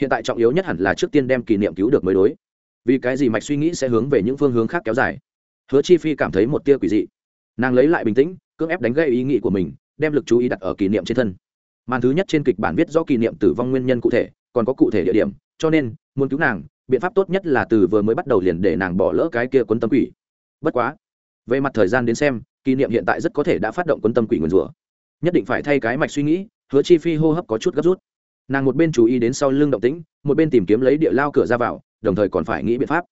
Hiện tại trọng yếu nhất hẳn là trước tiên đem kỷ niệm cứu được mới đối. Vì cái gì mạch suy nghĩ sẽ hướng về những phương hướng khác kéo dài? Hứa chi phi cảm thấy một tia quỷ dị. Nàng lấy lại bình tĩnh, cưỡng ép đánh gây ý nghĩ của mình, đem lực chú ý đặt ở kỷ niệm trên thân. Màn thứ nhất trên kịch bản viết do kỷ niệm tử vong nguyên nhân cụ thể, còn có cụ thể địa điểm, cho nên, muốn cứu nàng, biện pháp tốt nhất là từ vừa mới bắt đầu liền để nàng bỏ lỡ cái kia quấn tâm quỷ. Bất quá, về mặt thời gian đến xem kỷ niệm hiện tại rất có thể đã phát động quân tâm quỷ nguyền rủa. Nhất định phải thay cái mạch suy nghĩ, hứa chi phi hô hấp có chút gấp rút. Nàng một bên chú ý đến sau lưng động tĩnh, một bên tìm kiếm lấy địa lao cửa ra vào, đồng thời còn phải nghĩ biện pháp.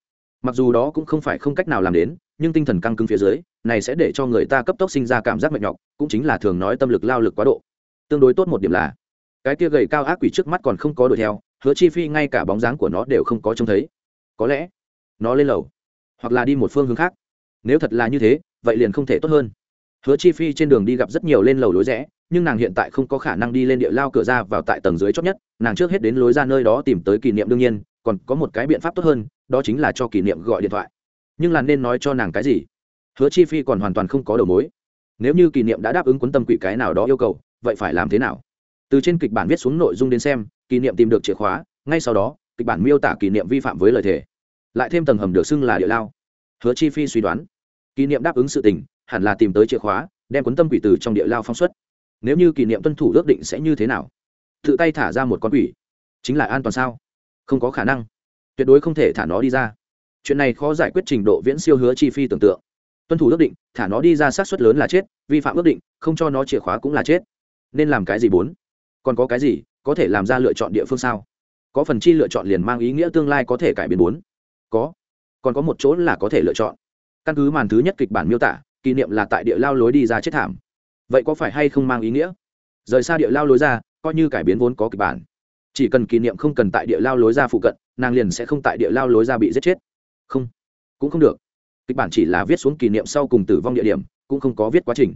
Mặc dù đó cũng không phải không cách nào làm đến, nhưng tinh thần căng cứng phía dưới, này sẽ để cho người ta cấp tốc sinh ra cảm giác mệt nhọc, cũng chính là thường nói tâm lực lao lực quá độ. Tương đối tốt một điểm là, cái kia gầy cao ác quỷ trước mắt còn không có đuổi theo, hứa chi phi ngay cả bóng dáng của nó đều không có trông thấy. Có lẽ, nó lên lầu, hoặc là đi một phương hướng khác. Nếu thật là như thế vậy liền không thể tốt hơn. Hứa chi phi trên đường đi gặp rất nhiều lên lầu lối rẽ, nhưng nàng hiện tại không có khả năng đi lên địa lao cửa ra vào tại tầng dưới chót nhất, nàng trước hết đến lối ra nơi đó tìm tới kỷ niệm đương nhiên, còn có một cái biện pháp tốt hơn, đó chính là cho kỷ niệm gọi điện thoại. Nhưng là nên nói cho nàng cái gì? Hứa chi phi còn hoàn toàn không có đầu mối. Nếu như kỷ niệm đã đáp ứng cuốn tâm quỷ cái nào đó yêu cầu, vậy phải làm thế nào? Từ trên kịch bản viết xuống nội dung đến xem, kỷ niệm tìm được chìa khóa, ngay sau đó, kịch bản miêu tả kỷ niệm vi phạm với lời thề. Lại thêm tầng hầm được xưng là địa lao. Hứa chi phi suy đoán kỷ niệm đáp ứng sự tình, hẳn là tìm tới chìa khóa, đem cuốn tâm quỷ từ trong địa lao phóng xuất. Nếu như kỷ niệm tuân thủ ước định sẽ như thế nào? Tự tay thả ra một con quỷ. Chính là an toàn sao? Không có khả năng. Tuyệt đối không thể thả nó đi ra. Chuyện này khó giải quyết trình độ viễn siêu hứa chi phi tưởng tượng. Tuân thủ ước định, thả nó đi ra sát xuất lớn là chết, vi phạm ước định, không cho nó chìa khóa cũng là chết. Nên làm cái gì bốn? Còn có cái gì có thể làm ra lựa chọn địa phương sao? Có phần chi lựa chọn liền mang ý nghĩa tương lai có thể cải biến bốn. Có. Còn có một chỗ là có thể lựa chọn căn cứ màn thứ nhất kịch bản miêu tả, kỷ niệm là tại địa lao lối đi ra chết thảm. Vậy có phải hay không mang ý nghĩa? Rời xa địa lao lối ra, coi như cải biến vốn có kịch bản. Chỉ cần kỷ niệm không cần tại địa lao lối ra phụ cận, nàng liền sẽ không tại địa lao lối ra bị giết chết. Không, cũng không được. Kịch bản chỉ là viết xuống kỷ niệm sau cùng tử vong địa điểm, cũng không có viết quá trình.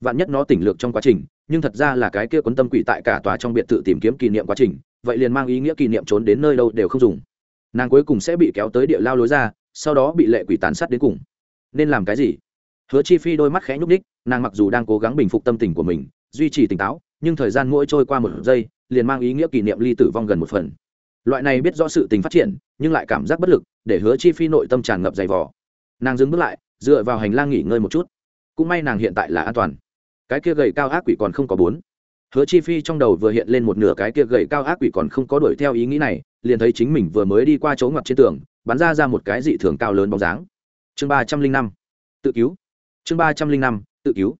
Vạn nhất nó tỉnh lược trong quá trình, nhưng thật ra là cái kia quấn tâm quỷ tại cả tòa trong biệt thự tìm kiếm kỷ niệm quá trình, vậy liền mang ý nghĩa kỷ niệm trốn đến nơi đâu đều không dùng. Nàng cuối cùng sẽ bị kéo tới địa lao lối ra, sau đó bị lệ quỷ tàn sát đến cùng nên làm cái gì? Hứa chi phi đôi mắt khẽ nhúc ních nàng mặc dù đang cố gắng bình phục tâm tình của mình, duy trì tỉnh táo, nhưng thời gian mỗi trôi qua một giây, liền mang ý nghĩa kỷ niệm ly tử vong gần một phần. Loại này biết rõ sự tình phát triển, nhưng lại cảm giác bất lực, để hứa chi phi nội tâm tràn ngập dày vò. Nàng dừng bước lại, dựa vào hành lang nghỉ ngơi một chút. Cũng may nàng hiện tại là an toàn. Cái kia gầy cao ác quỷ còn không có bốn. Hứa chi phi trong đầu vừa hiện lên một nửa cái kia gầy cao ác quỷ còn không có đuổi theo ý nghĩ này, liền thấy chính mình vừa mới đi qua chỗ ngập trên tường, bắn ra ra một cái dị thường cao lớn bóng dáng chương ba trăm linh năm. Tự cứu. Chương ba trăm linh năm, tự cứu.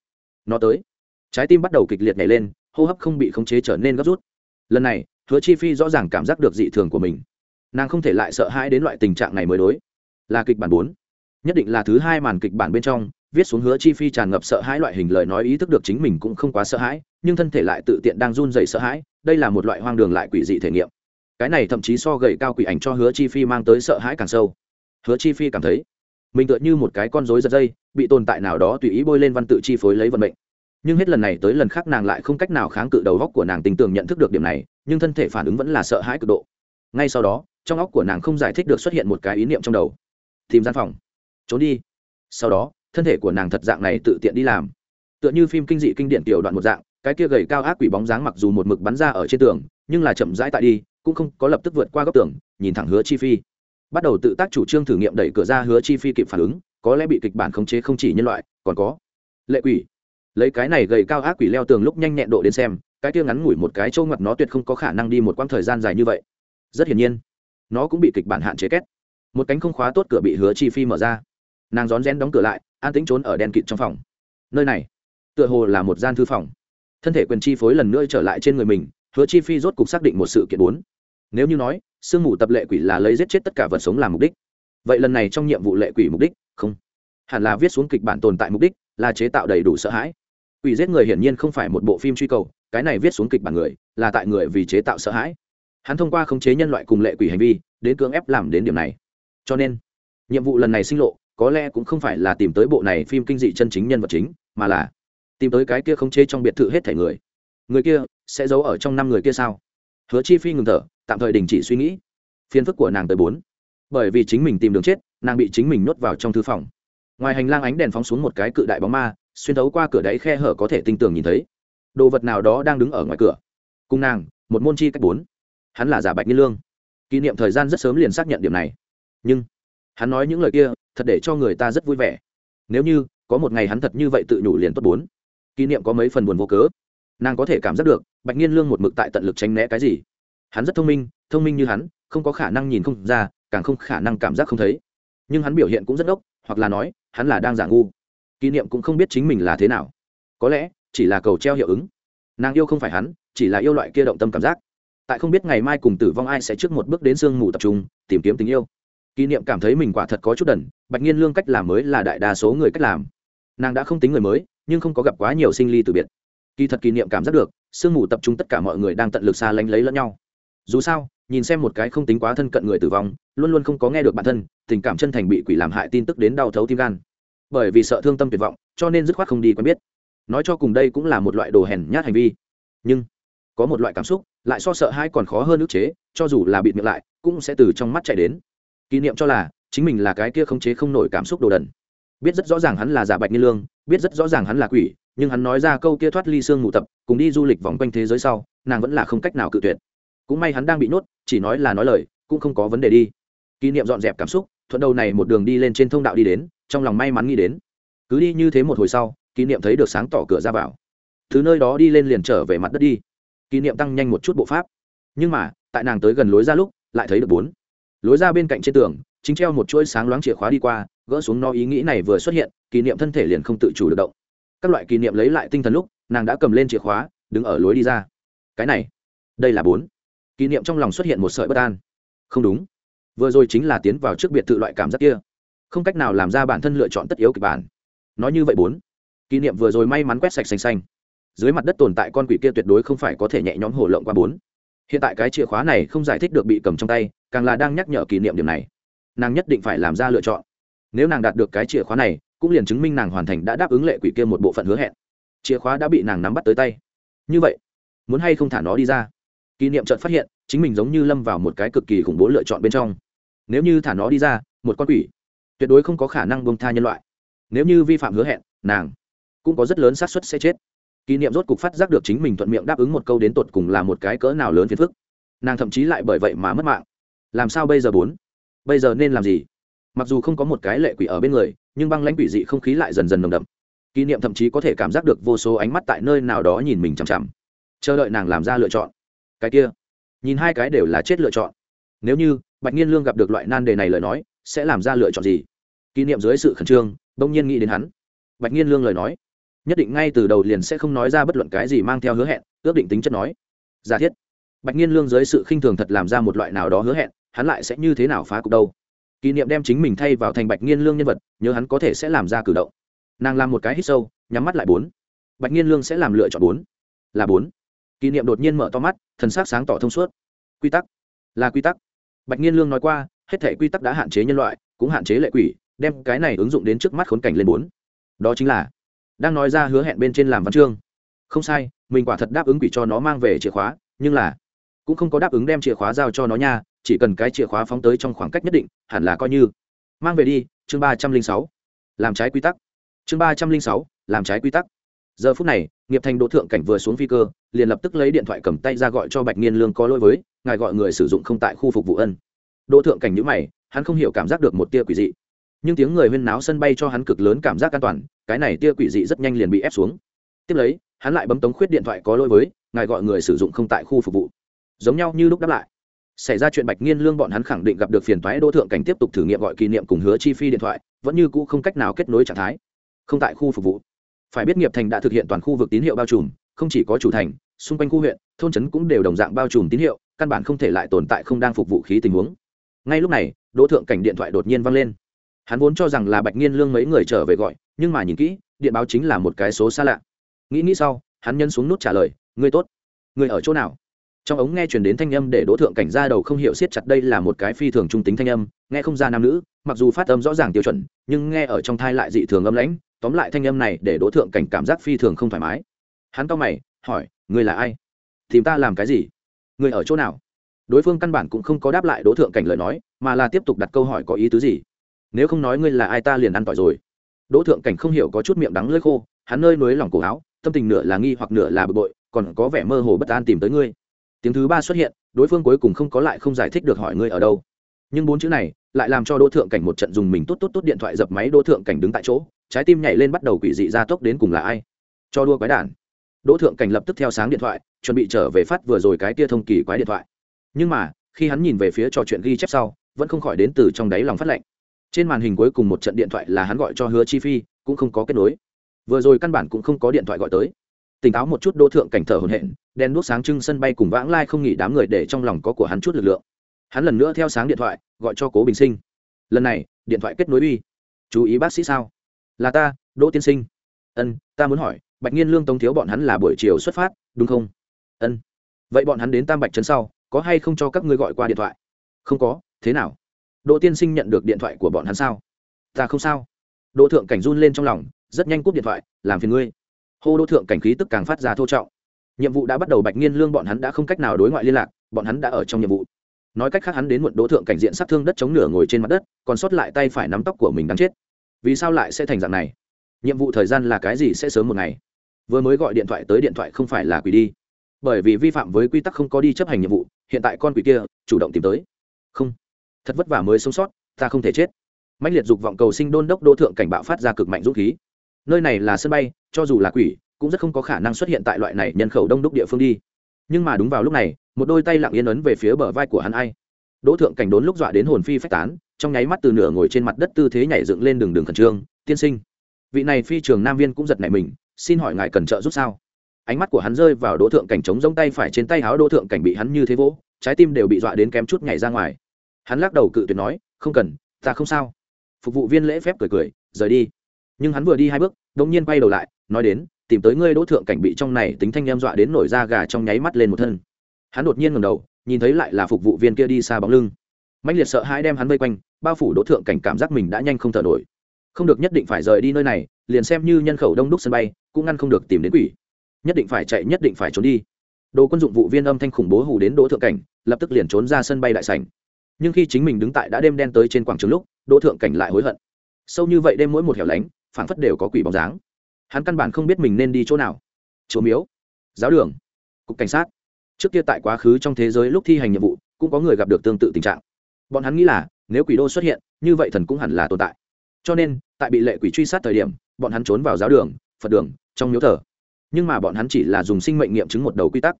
Nó tới. Trái tim bắt đầu kịch liệt nhảy lên, hô hấp không bị khống chế trở nên gấp rút. Lần này, hứa chi phi rõ ràng cảm giác được dị thường của mình. Nàng không thể lại sợ hãi đến loại tình trạng này mới đối. Là kịch bản bốn. Nhất định là thứ hai màn kịch bản bên trong, viết xuống hứa chi phi tràn ngập sợ hãi loại hình lời nói ý thức được chính mình cũng không quá sợ hãi, nhưng thân thể lại tự tiện đang run dày sợ hãi, đây là một loại hoang đường lại quỷ dị thể nghiệm. Cái này thậm chí so gầy cao quỷ ảnh cho hứa chi phi mang tới sợ hãi càng sâu. Hứa chi phi cảm thấy mình tựa như một cái con rối giật dây, bị tồn tại nào đó tùy ý bôi lên văn tự chi phối lấy vận mệnh. Nhưng hết lần này tới lần khác nàng lại không cách nào kháng cự đầu góc của nàng tình tưởng nhận thức được điểm này, nhưng thân thể phản ứng vẫn là sợ hãi cực độ. Ngay sau đó, trong óc của nàng không giải thích được xuất hiện một cái ý niệm trong đầu. Tìm gian phòng. Trốn đi. Sau đó, thân thể của nàng thật dạng này tự tiện đi làm. Tựa như phim kinh dị kinh điển tiểu đoạn một dạng, cái kia gầy cao ác quỷ bóng dáng mặc dù một mực bắn ra ở trên tường, nhưng là chậm rãi tại đi, cũng không có lập tức vượt qua góc tường, nhìn thẳng hứa chi phi bắt đầu tự tác chủ trương thử nghiệm đẩy cửa ra hứa chi phi kịp phản ứng, có lẽ bị kịch bản khống chế không chỉ nhân loại, còn có lệ quỷ. Lấy cái này gầy cao ác quỷ leo tường lúc nhanh nhẹn độ đến xem, cái kia ngắn ngủi một cái trâu ngặt nó tuyệt không có khả năng đi một quãng thời gian dài như vậy. Rất hiển nhiên, nó cũng bị kịch bản hạn chế két. Một cánh không khóa tốt cửa bị hứa chi phi mở ra. Nàng rón rén đóng cửa lại, an tính trốn ở đèn kịt trong phòng. Nơi này, tựa hồ là một gian thư phòng. Thân thể quyền chi phối lần nữa trở lại trên người mình, hứa chi phi rốt cục xác định một sự kiện bốn nếu như nói, sương mù tập lệ quỷ là lấy giết chết tất cả vật sống làm mục đích. Vậy lần này trong nhiệm vụ lệ quỷ mục đích, không. Hẳn là viết xuống kịch bản tồn tại mục đích, là chế tạo đầy đủ sợ hãi. Quỷ giết người hiển nhiên không phải một bộ phim truy cầu, cái này viết xuống kịch bản người, là tại người vì chế tạo sợ hãi. Hắn thông qua khống chế nhân loại cùng lệ quỷ hành vi, đến cưỡng ép làm đến điểm này. Cho nên, nhiệm vụ lần này sinh lộ, có lẽ cũng không phải là tìm tới bộ này phim kinh dị chân chính nhân vật chính, mà là tìm tới cái kia khống chế trong biệt thự hết thể người. Người kia sẽ giấu ở trong năm người kia sao? Hứa chi phi ngừng thở, tạm thời đình chỉ suy nghĩ. Phiền phức của nàng tới bốn. Bởi vì chính mình tìm đường chết, nàng bị chính mình nhốt vào trong thư phòng. Ngoài hành lang ánh đèn phóng xuống một cái cự đại bóng ma, xuyên thấu qua cửa đáy khe hở có thể tinh tường nhìn thấy. Đồ vật nào đó đang đứng ở ngoài cửa. Cùng nàng, một môn chi cách bốn. Hắn là giả bạch nghiên lương. Kỷ niệm thời gian rất sớm liền xác nhận điểm này. Nhưng, hắn nói những lời kia, thật để cho người ta rất vui vẻ. Nếu như, có một ngày hắn thật như vậy tự nhủ liền tốt bốn. Kỷ niệm có mấy phần buồn vô cớ nàng có thể cảm giác được, bạch nghiên lương một mực tại tận lực tránh né cái gì. Hắn rất thông minh thông minh như hắn, không có khả năng nhìn không ra, càng không khả năng cảm giác không thấy. Nhưng hắn biểu hiện cũng rất ốc hoặc là nói, hắn là đang giả ngu. Kỷ niệm cũng không biết chính mình là thế nào. Có lẽ, chỉ là cầu treo hiệu ứng. Nàng yêu không phải hắn, chỉ là yêu loại kia động tâm cảm giác. Tại không biết ngày mai cùng tử vong ai sẽ trước một bước đến sương mù tập trung, tìm kiếm tình yêu. Kỷ niệm cảm thấy mình quả thật có chút đần, bạch nhiên lương cách làm mới là đại đa số người cách làm. Nàng đã không tính người mới, nhưng không có gặp quá nhiều sinh ly từ biệt kỳ thật kỷ niệm cảm giác được, sương mù tập trung tất cả mọi người đang tận lực xa lánh lấy lẫn nhau. Dù sao, nhìn xem một cái không tính quá thân cận người tử vong, luôn luôn không có nghe được bản thân, tình cảm chân thành bị quỷ làm hại tin tức đến đau thấu tim gan. Bởi vì sợ thương tâm tuyệt vọng, cho nên dứt khoát không đi quen biết. Nói cho cùng đây cũng là một loại đồ hèn nhát hành vi. Nhưng, có một loại cảm xúc, lại so sợ hai còn khó hơn ức chế, cho dù là bịt miệng lại, cũng sẽ từ trong mắt chạy đến. Kỷ niệm cho là, chính mình là cái kia không chế không nổi cảm xúc đồ đần. Biết rất rõ ràng hắn là giả bạch nghi lương, biết rất rõ ràng hắn là quỷ nhưng hắn nói ra câu kia thoát ly xương ngủ tập, cùng đi du lịch vòng quanh thế giới sau, nàng vẫn là không cách nào cự tuyệt. Cũng may hắn đang bị nuốt chỉ nói là nói lời, cũng không có vấn đề đi. Kỷ niệm dọn dẹp cảm xúc, thuận đầu này một đường đi lên trên thông đạo đi đến, trong lòng may mắn nghĩ đến. Cứ đi như thế một hồi sau, kỷ niệm thấy được sáng tỏ cửa ra vào. Thứ nơi đó đi lên liền trở về mặt đất đi. Kỷ niệm tăng nhanh một chút bộ pháp. Nhưng mà, tại nàng tới gần lối ra lúc, lại thấy được bốn. Lối ra bên cạnh trên tường, chính treo một chuỗi sáng loáng chìa khóa đi qua, gỡ xuống no ý nghĩ này vừa xuất hiện, kỷ niệm thân thể liền không tự chủ được động các loại kỷ niệm lấy lại tinh thần lúc, nàng đã cầm lên chìa khóa, đứng ở lối đi ra. Cái này, đây là bốn. Kỷ niệm trong lòng xuất hiện một sợi bất an. Không đúng. Vừa rồi chính là tiến vào trước biệt thự loại cảm giác kia. Không cách nào làm ra bản thân lựa chọn tất yếu kịch bản. Nói như vậy bốn. Kỷ niệm vừa rồi may mắn quét sạch xanh xanh. Dưới mặt đất tồn tại con quỷ kia tuyệt đối không phải có thể nhẹ nhõm hổ lộng qua bốn. Hiện tại cái chìa khóa này không giải thích được bị cầm trong tay, càng là đang nhắc nhở kỷ niệm điểm này. Nàng nhất định phải làm ra lựa chọn. Nếu nàng đạt được cái chìa khóa này cũng liền chứng minh nàng hoàn thành đã đáp ứng lệ quỷ kia một bộ phận hứa hẹn. Chìa khóa đã bị nàng nắm bắt tới tay. Như vậy, muốn hay không thả nó đi ra? Kỷ niệm chợt phát hiện, chính mình giống như lâm vào một cái cực kỳ khủng bố lựa chọn bên trong. Nếu như thả nó đi ra, một con quỷ, tuyệt đối không có khả năng bông tha nhân loại. Nếu như vi phạm hứa hẹn, nàng cũng có rất lớn xác suất sẽ chết. Kỷ niệm rốt cục phát giác được chính mình thuận miệng đáp ứng một câu đến tột cùng là một cái cỡ nào lớn phiền phức. Nàng thậm chí lại bởi vậy mà mất mạng. Làm sao bây giờ bốn? Bây giờ nên làm gì? Mặc dù không có một cái lệ quỷ ở bên người nhưng băng lãnh quỷ dị không khí lại dần dần nồng đậm. Kỷ niệm thậm chí có thể cảm giác được vô số ánh mắt tại nơi nào đó nhìn mình chằm chằm. Chờ đợi nàng làm ra lựa chọn. Cái kia, nhìn hai cái đều là chết lựa chọn. Nếu như bạch nhiên lương gặp được loại nan đề này lời nói, sẽ làm ra lựa chọn gì? Kỷ niệm dưới sự khẩn trương, bỗng nhiên nghĩ đến hắn. Bạch nhiên lương lời nói, nhất định ngay từ đầu liền sẽ không nói ra bất luận cái gì mang theo hứa hẹn, ước định tính chất nói. Giả thiết, bạch nhiên lương dưới sự khinh thường thật làm ra một loại nào đó hứa hẹn, hắn lại sẽ như thế nào phá cục đâu? Kỷ niệm đem chính mình thay vào thành bạch nghiên lương nhân vật, nhớ hắn có thể sẽ làm ra cử động. Nàng làm một cái hít sâu, nhắm mắt lại bốn. Bạch nghiên lương sẽ làm lựa chọn bốn. Là bốn. Kỷ niệm đột nhiên mở to mắt, thần s á c sáng tỏ thông suốt. Quy tắc. Là quy tắc. Bạch nghiên lương nói qua, hết thể quy tắc đã hạn chế nhân loại, cũng hạn chế lệ quỷ, đem cái này ứng dụng đến trước mắt khốn cảnh lên bốn. Đó chính là, đang nói ra hứa hẹn bên trên làm văn chương. Không sai, mình quả thật đáp ứng quỷ cho nó mang về chìa khóa, nhưng là, cũng không có đáp ứng đem chìa khóa giao cho nó nha chỉ cần cái chìa khóa phóng tới trong khoảng cách nhất định, hẳn là coi như. Mang về đi, chương ba trăm linh sáu. Làm trái quy tắc. Chương ba trăm linh sáu, làm trái quy tắc. Giờ phút này, nghiệp thành đỗ thượng cảnh vừa xuống phi cơ, liền lập tức lấy điện thoại cầm tay ra gọi cho bạch nghiên lương có lỗi với, ngài gọi người sử dụng không tại khu phục vụ ân. Đỗ thượng cảnh nhữ mày, hắn không hiểu cảm giác được một tia quỷ dị. Nhưng tiếng người huyên náo sân bay cho hắn cực lớn cảm giác an toàn, cái này tia quỷ dị rất nhanh liền bị ép xuống. Tiếp lấy, hắn lại bấm tống khuyết điện thoại có lỗi với, ngài gọi người sử dụng không tại khu phục vụ. Giống nhau như lúc đáp lại xảy ra chuyện bạch nghiên lương bọn hắn khẳng định gặp được phiền toái, đỗ thượng cảnh tiếp tục thử nghiệm gọi kỷ niệm cùng hứa chi phi điện thoại, vẫn như cũ không cách nào kết nối trạng thái. Không tại khu phục vụ. Phải biết nghiệp thành đã thực hiện toàn khu vực tín hiệu bao trùm, không chỉ có chủ thành, xung quanh khu huyện, thôn trấn cũng đều đồng dạng bao trùm tín hiệu, căn bản không thể lại tồn tại không đang phục vụ khí tình huống. Ngay lúc này, đỗ thượng cảnh điện thoại đột nhiên vang lên. Hắn vốn cho rằng là bạch nghiên lương mấy người trở về gọi, nhưng mà nhìn kỹ, điện báo chính là một cái số xa lạ. Nghĩ nghĩ sau, hắn nhân xuống nút trả lời, ngươi tốt. Ngươi ở chỗ nào? Trong ống nghe chuyển đến thanh âm để đỗ thượng cảnh ra đầu không hiểu siết chặt đây là một cái phi thường trung tính thanh âm, nghe không ra nam nữ, mặc dù phát âm rõ ràng tiêu chuẩn, nhưng nghe ở trong thai lại dị thường âm lãnh, tóm lại thanh âm này để đỗ thượng cảnh cảm giác phi thường không thoải mái. Hắn cau mày, hỏi, ngươi là ai? Tìm ta làm cái gì? Ngươi ở chỗ nào? Đối phương căn bản cũng không có đáp lại đỗ thượng cảnh lời nói, mà là tiếp tục đặt câu hỏi có ý tứ gì. Nếu không nói ngươi là ai ta liền ăn tỏi rồi. Đỗ thượng cảnh không hiểu có chút miệng đắng lơi khô, hắn nơi núi lòng cổ áo, tâm tình nửa là nghi hoặc nửa là bực bội, còn có vẻ mơ hồ bất an tìm tới ngươi tiếng thứ ba xuất hiện, đối phương cuối cùng không có lại không giải thích được hỏi ngươi ở đâu. Nhưng bốn chữ này lại làm cho đỗ thượng cảnh một trận dùng mình tốt tốt tốt điện thoại dập máy đỗ thượng cảnh đứng tại chỗ, trái tim nhảy lên bắt đầu quỷ dị ra tốc đến cùng là ai. Cho đua quái đản. Đỗ thượng cảnh lập tức theo sáng điện thoại, chuẩn bị trở về phát vừa rồi cái tia thông kỳ quái điện thoại. Nhưng mà, khi hắn nhìn về phía trò chuyện ghi chép sau, vẫn không khỏi đến từ trong đáy lòng phát lệnh. Trên màn hình cuối cùng một trận điện thoại là hắn gọi cho hứa chi phi, cũng không có kết nối. Vừa rồi căn bản cũng không có điện thoại gọi tới tỉnh táo một chút đô thượng cảnh thở hồn hện đèn đuốc sáng trưng sân bay cùng vãng lai không nghỉ đám người để trong lòng có của hắn chút lực lượng. Hắn lần nữa theo sáng điện thoại, gọi cho cố bình sinh. Lần này, điện thoại kết nối uy. Chú ý bác sĩ sao? Là ta, đỗ tiên sinh. Ân, ta muốn hỏi, bạch nhiên lương tống thiếu bọn hắn là buổi chiều xuất phát, đúng không? Ân. Vậy bọn hắn đến tam bạch trấn sau, có hay không cho các ngươi gọi qua điện thoại? Không có, thế nào? Đỗ tiên sinh nhận được điện thoại của bọn hắn sao? Ta không sao. Đỗ thượng cảnh run lên trong lòng, rất nhanh cúp điện thoại, làm phiền ngươi hô Đô thượng cảnh khí tức càng phát ra thô trọng. Nhiệm vụ đã bắt đầu bạch nghiên lương bọn hắn đã không cách nào đối ngoại liên lạc, bọn hắn đã ở trong nhiệm vụ. Nói cách khác hắn đến muộn đỗ thượng cảnh diện sát thương đất chống nửa ngồi trên mặt đất, còn sót lại tay phải nắm tóc của mình đang chết. Vì sao lại sẽ thành dạng này? Nhiệm vụ thời gian là cái gì sẽ sớm một ngày? Vừa mới gọi điện thoại tới điện thoại không phải là quỷ đi. Bởi vì vi phạm với quy tắc không có đi chấp hành nhiệm vụ, hiện tại con quỷ kia chủ động tìm tới. Không. Thật vất vả mới sống sót, ta không thể chết. Mạnh liệt dục vọng cầu sinh đôn đốc đô thượng cảnh bạo phát ra cực mạnh dũng khí nơi này là sân bay, cho dù là quỷ, cũng rất không có khả năng xuất hiện tại loại này nhân khẩu đông đúc địa phương đi. Nhưng mà đúng vào lúc này, một đôi tay lặng yên ấn về phía bờ vai của hắn ai. Đỗ thượng cảnh đốn lúc dọa đến hồn phi phách tán, trong nháy mắt từ nửa ngồi trên mặt đất tư thế nhảy dựng lên đường đường khẩn trương, tiên sinh. Vị này phi trường nam viên cũng giật nảy mình, xin hỏi ngài cần trợ giúp sao? Ánh mắt của hắn rơi vào đỗ thượng cảnh chống giống tay phải trên tay áo đỗ thượng cảnh bị hắn như thế vỗ, trái tim đều bị dọa đến kém chút nhảy ra ngoài. Hắn lắc đầu cự tuyệt nói, không cần, ta không sao. Phục vụ viên lễ phép cười cười, rời đi nhưng hắn vừa đi hai bước, đột nhiên quay đầu lại, nói đến, tìm tới ngươi đỗ thượng cảnh bị trong này tính thanh em dọa đến nổi da gà trong nháy mắt lên một thân. Hắn đột nhiên ngẩng đầu, nhìn thấy lại là phục vụ viên kia đi xa bóng lưng. Mạnh liệt sợ hãi đem hắn vây quanh, bao phủ đỗ thượng cảnh cảm giác mình đã nhanh không thở nổi. Không được nhất định phải rời đi nơi này, liền xem như nhân khẩu đông đúc sân bay, cũng ngăn không được tìm đến quỷ. Nhất định phải chạy, nhất định phải trốn đi. Đồ quân dụng vụ viên âm thanh khủng bố hù đến đỗ thượng cảnh, lập tức liền trốn ra sân bay đại sảnh. Nhưng khi chính mình đứng tại đã đêm đen tới trên quảng trường lúc, đỗ thượng cảnh lại hối hận. Sâu như vậy đêm mỗi một hẻo lánh phảng phất đều có quỷ bóng dáng. Hắn căn bản không biết mình nên đi chỗ nào. Chỗ miếu, giáo đường, cục cảnh sát. Trước kia tại quá khứ trong thế giới lúc thi hành nhiệm vụ, cũng có người gặp được tương tự tình trạng. Bọn hắn nghĩ là, nếu quỷ đô xuất hiện, như vậy thần cũng hẳn là tồn tại. Cho nên, tại bị lệ quỷ truy sát thời điểm, bọn hắn trốn vào giáo đường, phật đường, trong miếu thờ. Nhưng mà bọn hắn chỉ là dùng sinh mệnh nghiệm chứng một đầu quy tắc.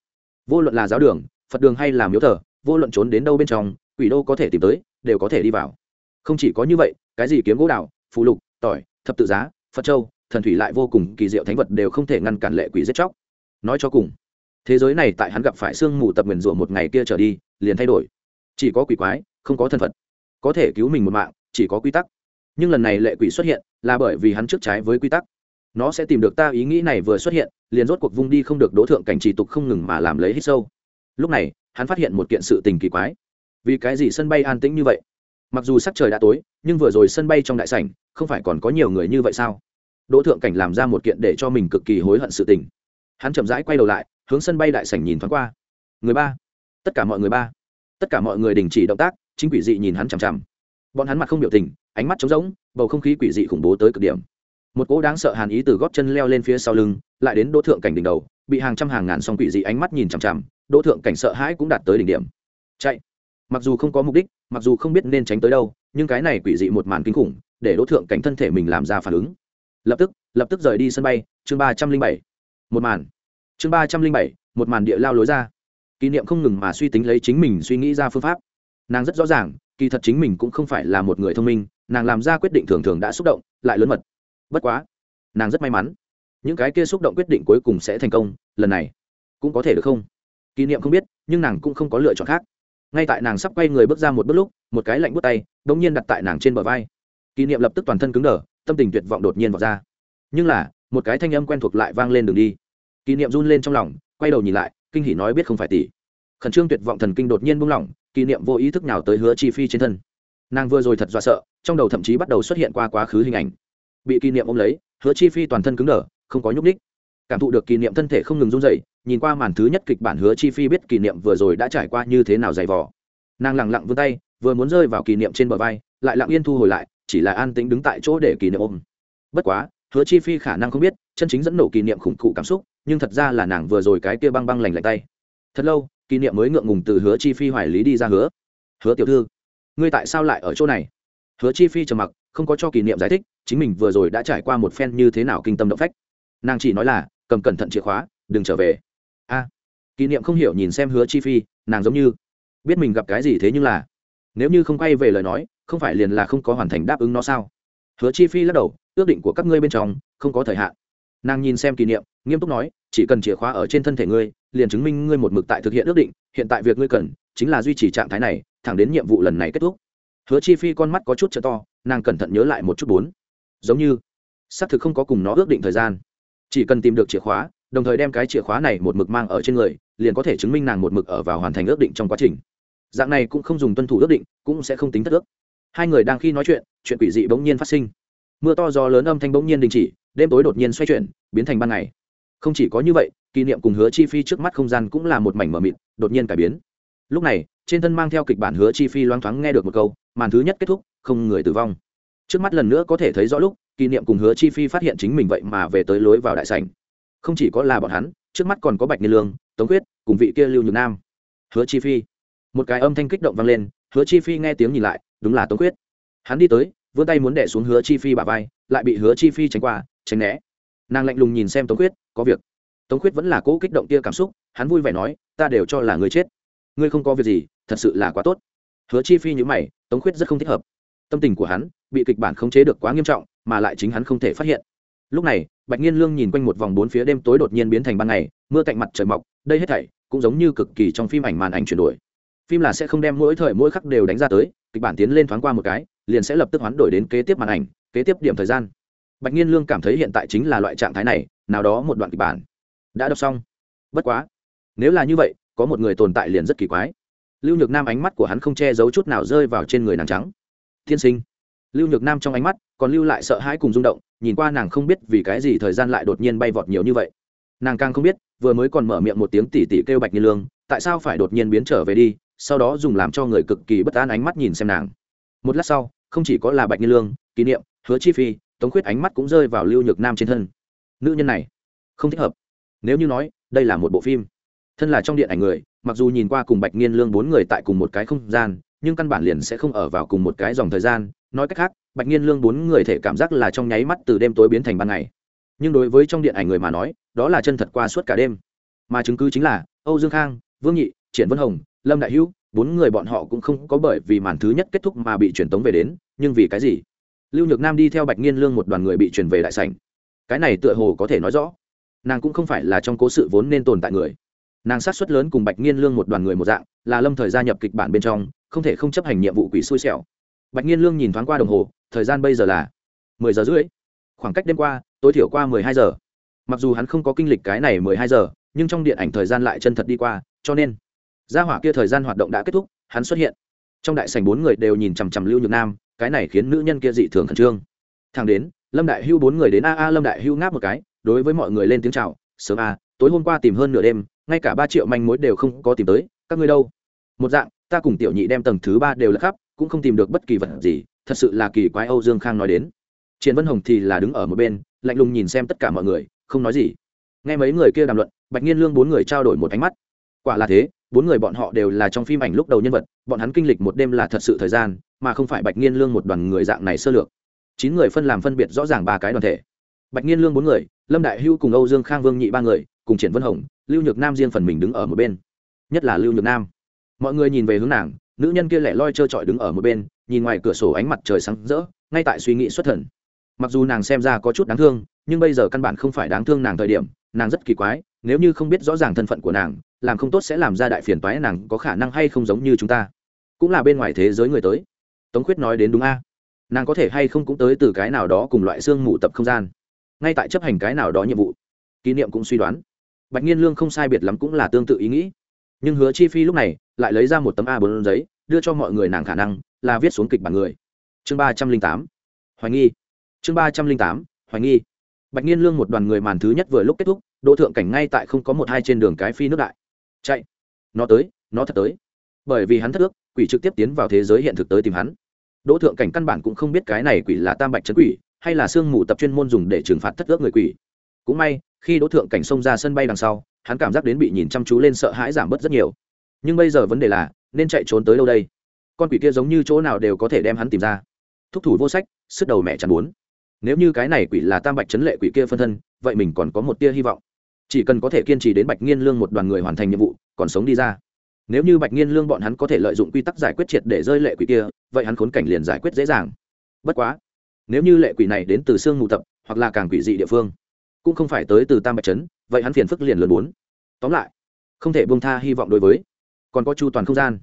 Vô luận là giáo đường, phật đường hay là miếu thờ, vô luận trốn đến đâu bên trong, quỷ đô có thể tìm tới, đều có thể đi vào. Không chỉ có như vậy, cái gì kiếm gỗ đào, phù lục, tỏi thập tự giá, phật châu, thần thủy lại vô cùng kỳ diệu thánh vật đều không thể ngăn cản lệ quỷ giết chóc. Nói cho cùng, thế giới này tại hắn gặp phải sương mù tập nguyền rủa một ngày kia trở đi, liền thay đổi. Chỉ có quỷ quái, không có thần phật. Có thể cứu mình một mạng, chỉ có quy tắc. Nhưng lần này lệ quỷ xuất hiện, là bởi vì hắn trước trái với quy tắc. Nó sẽ tìm được ta ý nghĩ này vừa xuất hiện, liền rốt cuộc vung đi không được đỗ thượng cảnh trì tục không ngừng mà làm lấy hít sâu. Lúc này, hắn phát hiện một kiện sự tình kỳ quái. Vì cái gì sân bay an tĩnh như vậy? Mặc dù sắc trời đã tối, nhưng vừa rồi sân bay trong đại sảnh, không phải còn có nhiều người như vậy sao? Đỗ thượng cảnh làm ra một kiện để cho mình cực kỳ hối hận sự tình. Hắn chậm rãi quay đầu lại, hướng sân bay đại sảnh nhìn thoáng qua. Người ba. Tất cả mọi người ba. Tất cả mọi người đình chỉ động tác, chính quỷ dị nhìn hắn chằm chằm. Bọn hắn mặt không biểu tình, ánh mắt trống rỗng, bầu không khí quỷ dị khủng bố tới cực điểm. Một cỗ đáng sợ hàn ý từ gót chân leo lên phía sau lưng, lại đến đỗ thượng cảnh đỉnh đầu, bị hàng trăm hàng ngàn song quỷ dị ánh mắt nhìn chằm chằm, đỗ thượng cảnh sợ hãi cũng đạt tới đỉnh điểm. Chạy. Mặc dù không có mục đích mặc dù không biết nên tránh tới đâu, nhưng cái này quỷ dị một màn kinh khủng, để đỗ thượng cảnh thân thể mình làm ra phản ứng. Lập tức lập tức rời đi sân bay, chương ba trăm linh bảy. Một màn. Chương ba trăm linh bảy, một màn địa lao lối ra. Kỷ niệm không ngừng mà suy tính lấy chính mình suy nghĩ ra phương pháp. Nàng rất rõ ràng, kỳ thật chính mình cũng không phải là một người thông minh, nàng làm ra quyết định thường thường đã xúc động, lại lớn mật. Bất quá, nàng rất may mắn. Những cái kia xúc động quyết định cuối cùng sẽ thành công, lần này cũng có thể được không? Kỷ niệm không biết, nhưng nàng cũng không có lựa chọn khác ngay tại nàng sắp quay người bước ra một bước lúc, một cái lạnh bước tay đ ỗ n g nhiên đặt tại nàng trên bờ vai. Kỷ niệm lập tức toàn thân cứng đờ, tâm tình tuyệt vọng đột nhiên vọt ra. Nhưng là, một cái thanh âm quen thuộc lại vang lên đường đi. Kỷ niệm run lên trong lòng, quay đầu nhìn lại, kinh hỉ nói biết không phải tỷ. Khẩn trương tuyệt vọng thần kinh đột nhiên buông lỏng, kỷ niệm vô ý thức nào tới hứa chi phi trên thân. Nàng vừa rồi thật do sợ, trong đầu thậm chí bắt đầu xuất hiện qua quá khứ hình ảnh. Bị kỷ niệm ôm lấy, hứa chi phi toàn thân cứng đờ, không có nhúc ních cảm thụ được kỷ niệm thân thể không ngừng run dậy nhìn qua màn thứ nhất kịch bản hứa chi phi biết kỷ niệm vừa rồi đã trải qua như thế nào dày vò. Nàng lẳng lặng vươn tay, vừa muốn rơi vào kỷ niệm trên bờ vai, lại lặng yên thu hồi lại, chỉ là an tĩnh đứng tại chỗ để kỷ niệm ôm. Bất quá, hứa chi phi khả năng không biết, chân chính dẫn nổ kỷ niệm khủng cụ cảm xúc, nhưng thật ra là nàng vừa rồi cái kia băng băng lành lạnh tay. Thật lâu, kỷ niệm mới ngượng ngùng từ hứa chi phi hoài lý đi ra hứa. Hứa tiểu thư, ngươi tại sao lại ở chỗ này? Hứa chi phi trầm mặc, không có cho kỷ niệm giải thích, chính mình vừa rồi đã trải qua một phen như thế nào kinh tâm động phách. Nàng chỉ nói là cầm cẩn thận chìa khóa, đừng trở về. A, kỷ niệm không hiểu nhìn xem hứa chi phi, nàng giống như biết mình gặp cái gì thế nhưng là, nếu như không quay về lời nói, không phải liền là không có hoàn thành đáp ứng nó sao? Hứa chi phi lắc đầu, ước định của các ngươi bên trong không có thời hạn. Nàng nhìn xem kỷ niệm, nghiêm túc nói, chỉ cần chìa khóa ở trên thân thể ngươi, liền chứng minh ngươi một mực tại thực hiện ước định, hiện tại việc ngươi cần chính là duy trì trạng thái này, thẳng đến nhiệm vụ lần này kết thúc. Hứa chi phi con mắt có chút t to, nàng cẩn thận nhớ lại một chút bốn. Giống như, xác thực không có cùng nó ước định thời gian chỉ cần tìm được chìa khóa, đồng thời đem cái chìa khóa này một mực mang ở trên người, liền có thể chứng minh nàng một mực ở vào hoàn thành ước định trong quá trình. Dạng này cũng không dùng tuân thủ ước định, cũng sẽ không tính thất ước. Hai người đang khi nói chuyện chuyện quỷ dị bỗng nhiên phát sinh. Mưa to gió lớn âm thanh bỗng nhiên đình chỉ, đêm tối đột nhiên xoay chuyển, biến thành ban ngày. Không chỉ có như vậy, kỷ niệm cùng hứa chi phi trước mắt không gian cũng là một mảnh mờ mịt, đột nhiên cải biến. Lúc này, trên thân mang theo kịch bản hứa chi phi loáng thoáng nghe được một câu, màn thứ nhất kết thúc, không người tử vong. Trước mắt lần nữa có thể thấy rõ lúc kỷ niệm cùng hứa chi phi phát hiện chính mình vậy mà về tới lối vào đại sảnh. Không chỉ có là bọn hắn, trước mắt còn có bạch niên lương, tống quyết cùng vị kia lưu nhược nam. Hứa chi phi. Một cái âm thanh kích động vang lên, hứa chi phi nghe tiếng nhìn lại, đúng là tống quyết hắn đi tới, vươn tay muốn đẻ xuống hứa chi phi bà vai, lại bị hứa chi phi tránh qua, tránh né. Nàng lạnh lùng nhìn xem tống quyết có việc. Tống quyết vẫn là cố kích động kia cảm xúc, hắn vui vẻ nói, ta đều cho là người chết. Ngươi không có việc gì, thật sự là quá tốt. Hứa chi phi như mày, tống quyết rất không thích hợp tâm tình của hắn bị kịch bản khống chế được quá nghiêm trọng, mà lại chính hắn không thể phát hiện. Lúc này, bạch nhiên lương nhìn quanh một vòng bốn phía đêm tối đột nhiên biến thành ban ngày, mưa cạnh mặt trời mọc, đây hết thảy cũng giống như cực kỳ trong phim ảnh màn ảnh chuyển đổi. Phim là sẽ không đem mỗi thời mỗi khắc đều đánh ra tới, kịch bản tiến lên thoáng qua một cái, liền sẽ lập tức hoán đổi đến kế tiếp màn ảnh, kế tiếp điểm thời gian. Bạch nhiên lương cảm thấy hiện tại chính là loại trạng thái này, nào đó một đoạn kịch bản. Đã đọc xong. Bất quá, nếu là như vậy, có một người tồn tại liền rất kỳ quái. Lưu nhược nam ánh mắt của hắn không che giấu chút nào rơi vào trên người nàng trắng thiên sinh. Lưu nhược nam trong ánh mắt còn lưu lại sợ hãi cùng rung động, nhìn qua nàng không biết vì cái gì thời gian lại đột nhiên bay vọt nhiều như vậy. Nàng càng không biết, vừa mới còn mở miệng một tiếng tỉ tỉ kêu bạch như lương, tại sao phải đột nhiên biến trở về đi, sau đó dùng làm cho người cực kỳ bất an ánh mắt nhìn xem nàng. Một lát sau, không chỉ có là bạch như lương, kỷ niệm, hứa chi phi, tống khuyết ánh mắt cũng rơi vào lưu nhược nam trên thân. Nữ nhân này, không thích hợp. Nếu như nói, đây là một bộ phim. Thân là trong điện ảnh người, mặc dù nhìn qua cùng bạch nghiên lương bốn người tại cùng một cái không gian nhưng căn bản liền sẽ không ở vào cùng một cái dòng thời gian. Nói cách khác, bạch nhiên lương bốn người thể cảm giác là trong nháy mắt từ đêm tối biến thành ban ngày. Nhưng đối với trong điện ảnh người mà nói, đó là chân thật qua suốt cả đêm. Mà chứng cứ chính là, âu dương khang, vương nhị, triển vân hồng, lâm đại hữu, bốn người bọn họ cũng không có bởi vì màn thứ nhất kết thúc mà bị truyền tống về đến, nhưng vì cái gì? Lưu nhược nam đi theo bạch nhiên lương một đoàn người bị truyền về đại sảnh. Cái này tựa hồ có thể nói rõ. Nàng cũng không phải là trong cố sự vốn nên tồn tại người. Nàng sát xuất lớn cùng bạch nghiên lương một đoàn người một dạng, là lâm thời gia nhập kịch bản bên trong không thể không chấp hành nhiệm vụ quỷ xui xẻo. Bạch nghiên lương nhìn thoáng qua đồng hồ, thời gian bây giờ là mười giờ rưỡi. Khoảng cách đêm qua, tối thiểu qua mười hai giờ. Mặc dù hắn không có kinh lịch cái này mười hai giờ, nhưng trong điện ảnh thời gian lại chân thật đi qua, cho nên gia hỏa kia thời gian hoạt động đã kết thúc, hắn xuất hiện. Trong đại sảnh bốn người đều nhìn chằm chằm lưu nhược nam, cái này khiến nữ nhân kia dị thường khẩn trương. Thằng đến, lâm đại hưu bốn người đến a a lâm đại hưu ngáp một cái, đối với mọi người lên tiếng chào, sớm a, tối hôm qua tìm hơn nửa đêm, ngay cả ba triệu manh mối đều không có tìm tới, các ngươi đâu? Một dạng ta cùng tiểu nhị đem tầng thứ ba đều là khắp, cũng không tìm được bất kỳ vật gì, thật sự là kỳ quái âu dương khang nói đến. Triển vân hồng thì là đứng ở một bên, lạnh lùng nhìn xem tất cả mọi người, không nói gì. Nghe mấy người kia đàm luận, bạch nhiên lương bốn người trao đổi một ánh mắt. Quả là thế, bốn người bọn họ đều là trong phim ảnh lúc đầu nhân vật, bọn hắn kinh lịch một đêm là thật sự thời gian, mà không phải bạch nhiên lương một đoàn người dạng này sơ lược. Chín người phân làm phân biệt rõ ràng ba cái đoàn thể. Bạch nhiên lương bốn người, lâm đại hưu cùng âu dương khang, vương nhị ba người, cùng triển vân hồng, lưu nhược nam riêng phần mình đứng ở một bên. Nhất là lưu nhược nam mọi người nhìn về hướng nàng, nữ nhân kia lẻ loi trơ trọi đứng ở một bên, nhìn ngoài cửa sổ ánh mặt trời sáng rỡ, ngay tại suy nghĩ xuất thần. Mặc dù nàng xem ra có chút đáng thương, nhưng bây giờ căn bản không phải đáng thương nàng thời điểm, nàng rất kỳ quái, nếu như không biết rõ ràng thân phận của nàng, làm không tốt sẽ làm ra đại phiền toái nàng có khả năng hay không giống như chúng ta. Cũng là bên ngoài thế giới người tới. Tống khuyết nói đến đúng a. Nàng có thể hay không cũng tới từ cái nào đó cùng loại xương mù tập không gian. Ngay tại chấp hành cái nào đó nhiệm vụ. Kỷ niệm cũng suy đoán. Bạch nhiên lương không sai biệt lắm cũng là tương tự ý nghĩ nhưng hứa chi phi lúc này lại lấy ra một tấm a bốn giấy, đưa cho mọi người nàng khả năng là viết xuống kịch bản người. Chương ba trăm linh tám, hoài nghi. Chương ba trăm linh tám, hoài nghi. Bạch nhiên lương một đoàn người màn thứ nhất vừa lúc kết thúc, đỗ thượng cảnh ngay tại không có một hai trên đường cái phi nước đại. Chạy. Nó tới, nó thật tới. Bởi vì hắn thất ước, quỷ trực tiếp tiến vào thế giới hiện thực tới tìm hắn. Đỗ thượng cảnh căn bản cũng không biết cái này quỷ là tam bạch trấn quỷ, hay là sương mù tập chuyên môn dùng để trừng phạt thất ước người quỷ. Cũng may, khi đỗ thượng cảnh xông ra sân bay đằng sau hắn cảm giác đến bị nhìn chăm chú lên sợ hãi giảm bớt rất nhiều. Nhưng bây giờ vấn đề là, nên chạy trốn tới đâu đây? Con quỷ kia giống như chỗ nào đều có thể đem hắn tìm ra. Thúc thủ vô sách, sức đầu mẹ chẳng muốn. Nếu như cái này quỷ là tam bạch chấn lệ quỷ kia phân thân, vậy mình còn có một tia hy vọng. Chỉ cần có thể kiên trì đến bạch nghiên lương một đoàn người hoàn thành nhiệm vụ, còn sống đi ra. Nếu như bạch nghiên lương bọn hắn có thể lợi dụng quy tắc giải quyết triệt để rơi lệ quỷ kia, vậy hắn khốn cảnh liền giải quyết dễ dàng. Bất quá, nếu như lệ quỷ này đến từ xương mù tập, hoặc là càng quỷ dị địa phương cũng không phải tới từ tam bạch trấn, vậy hắn phiền phức liền lớn bốn. Tóm lại, không thể buông tha hy vọng đối với. Còn có chu toàn không gian.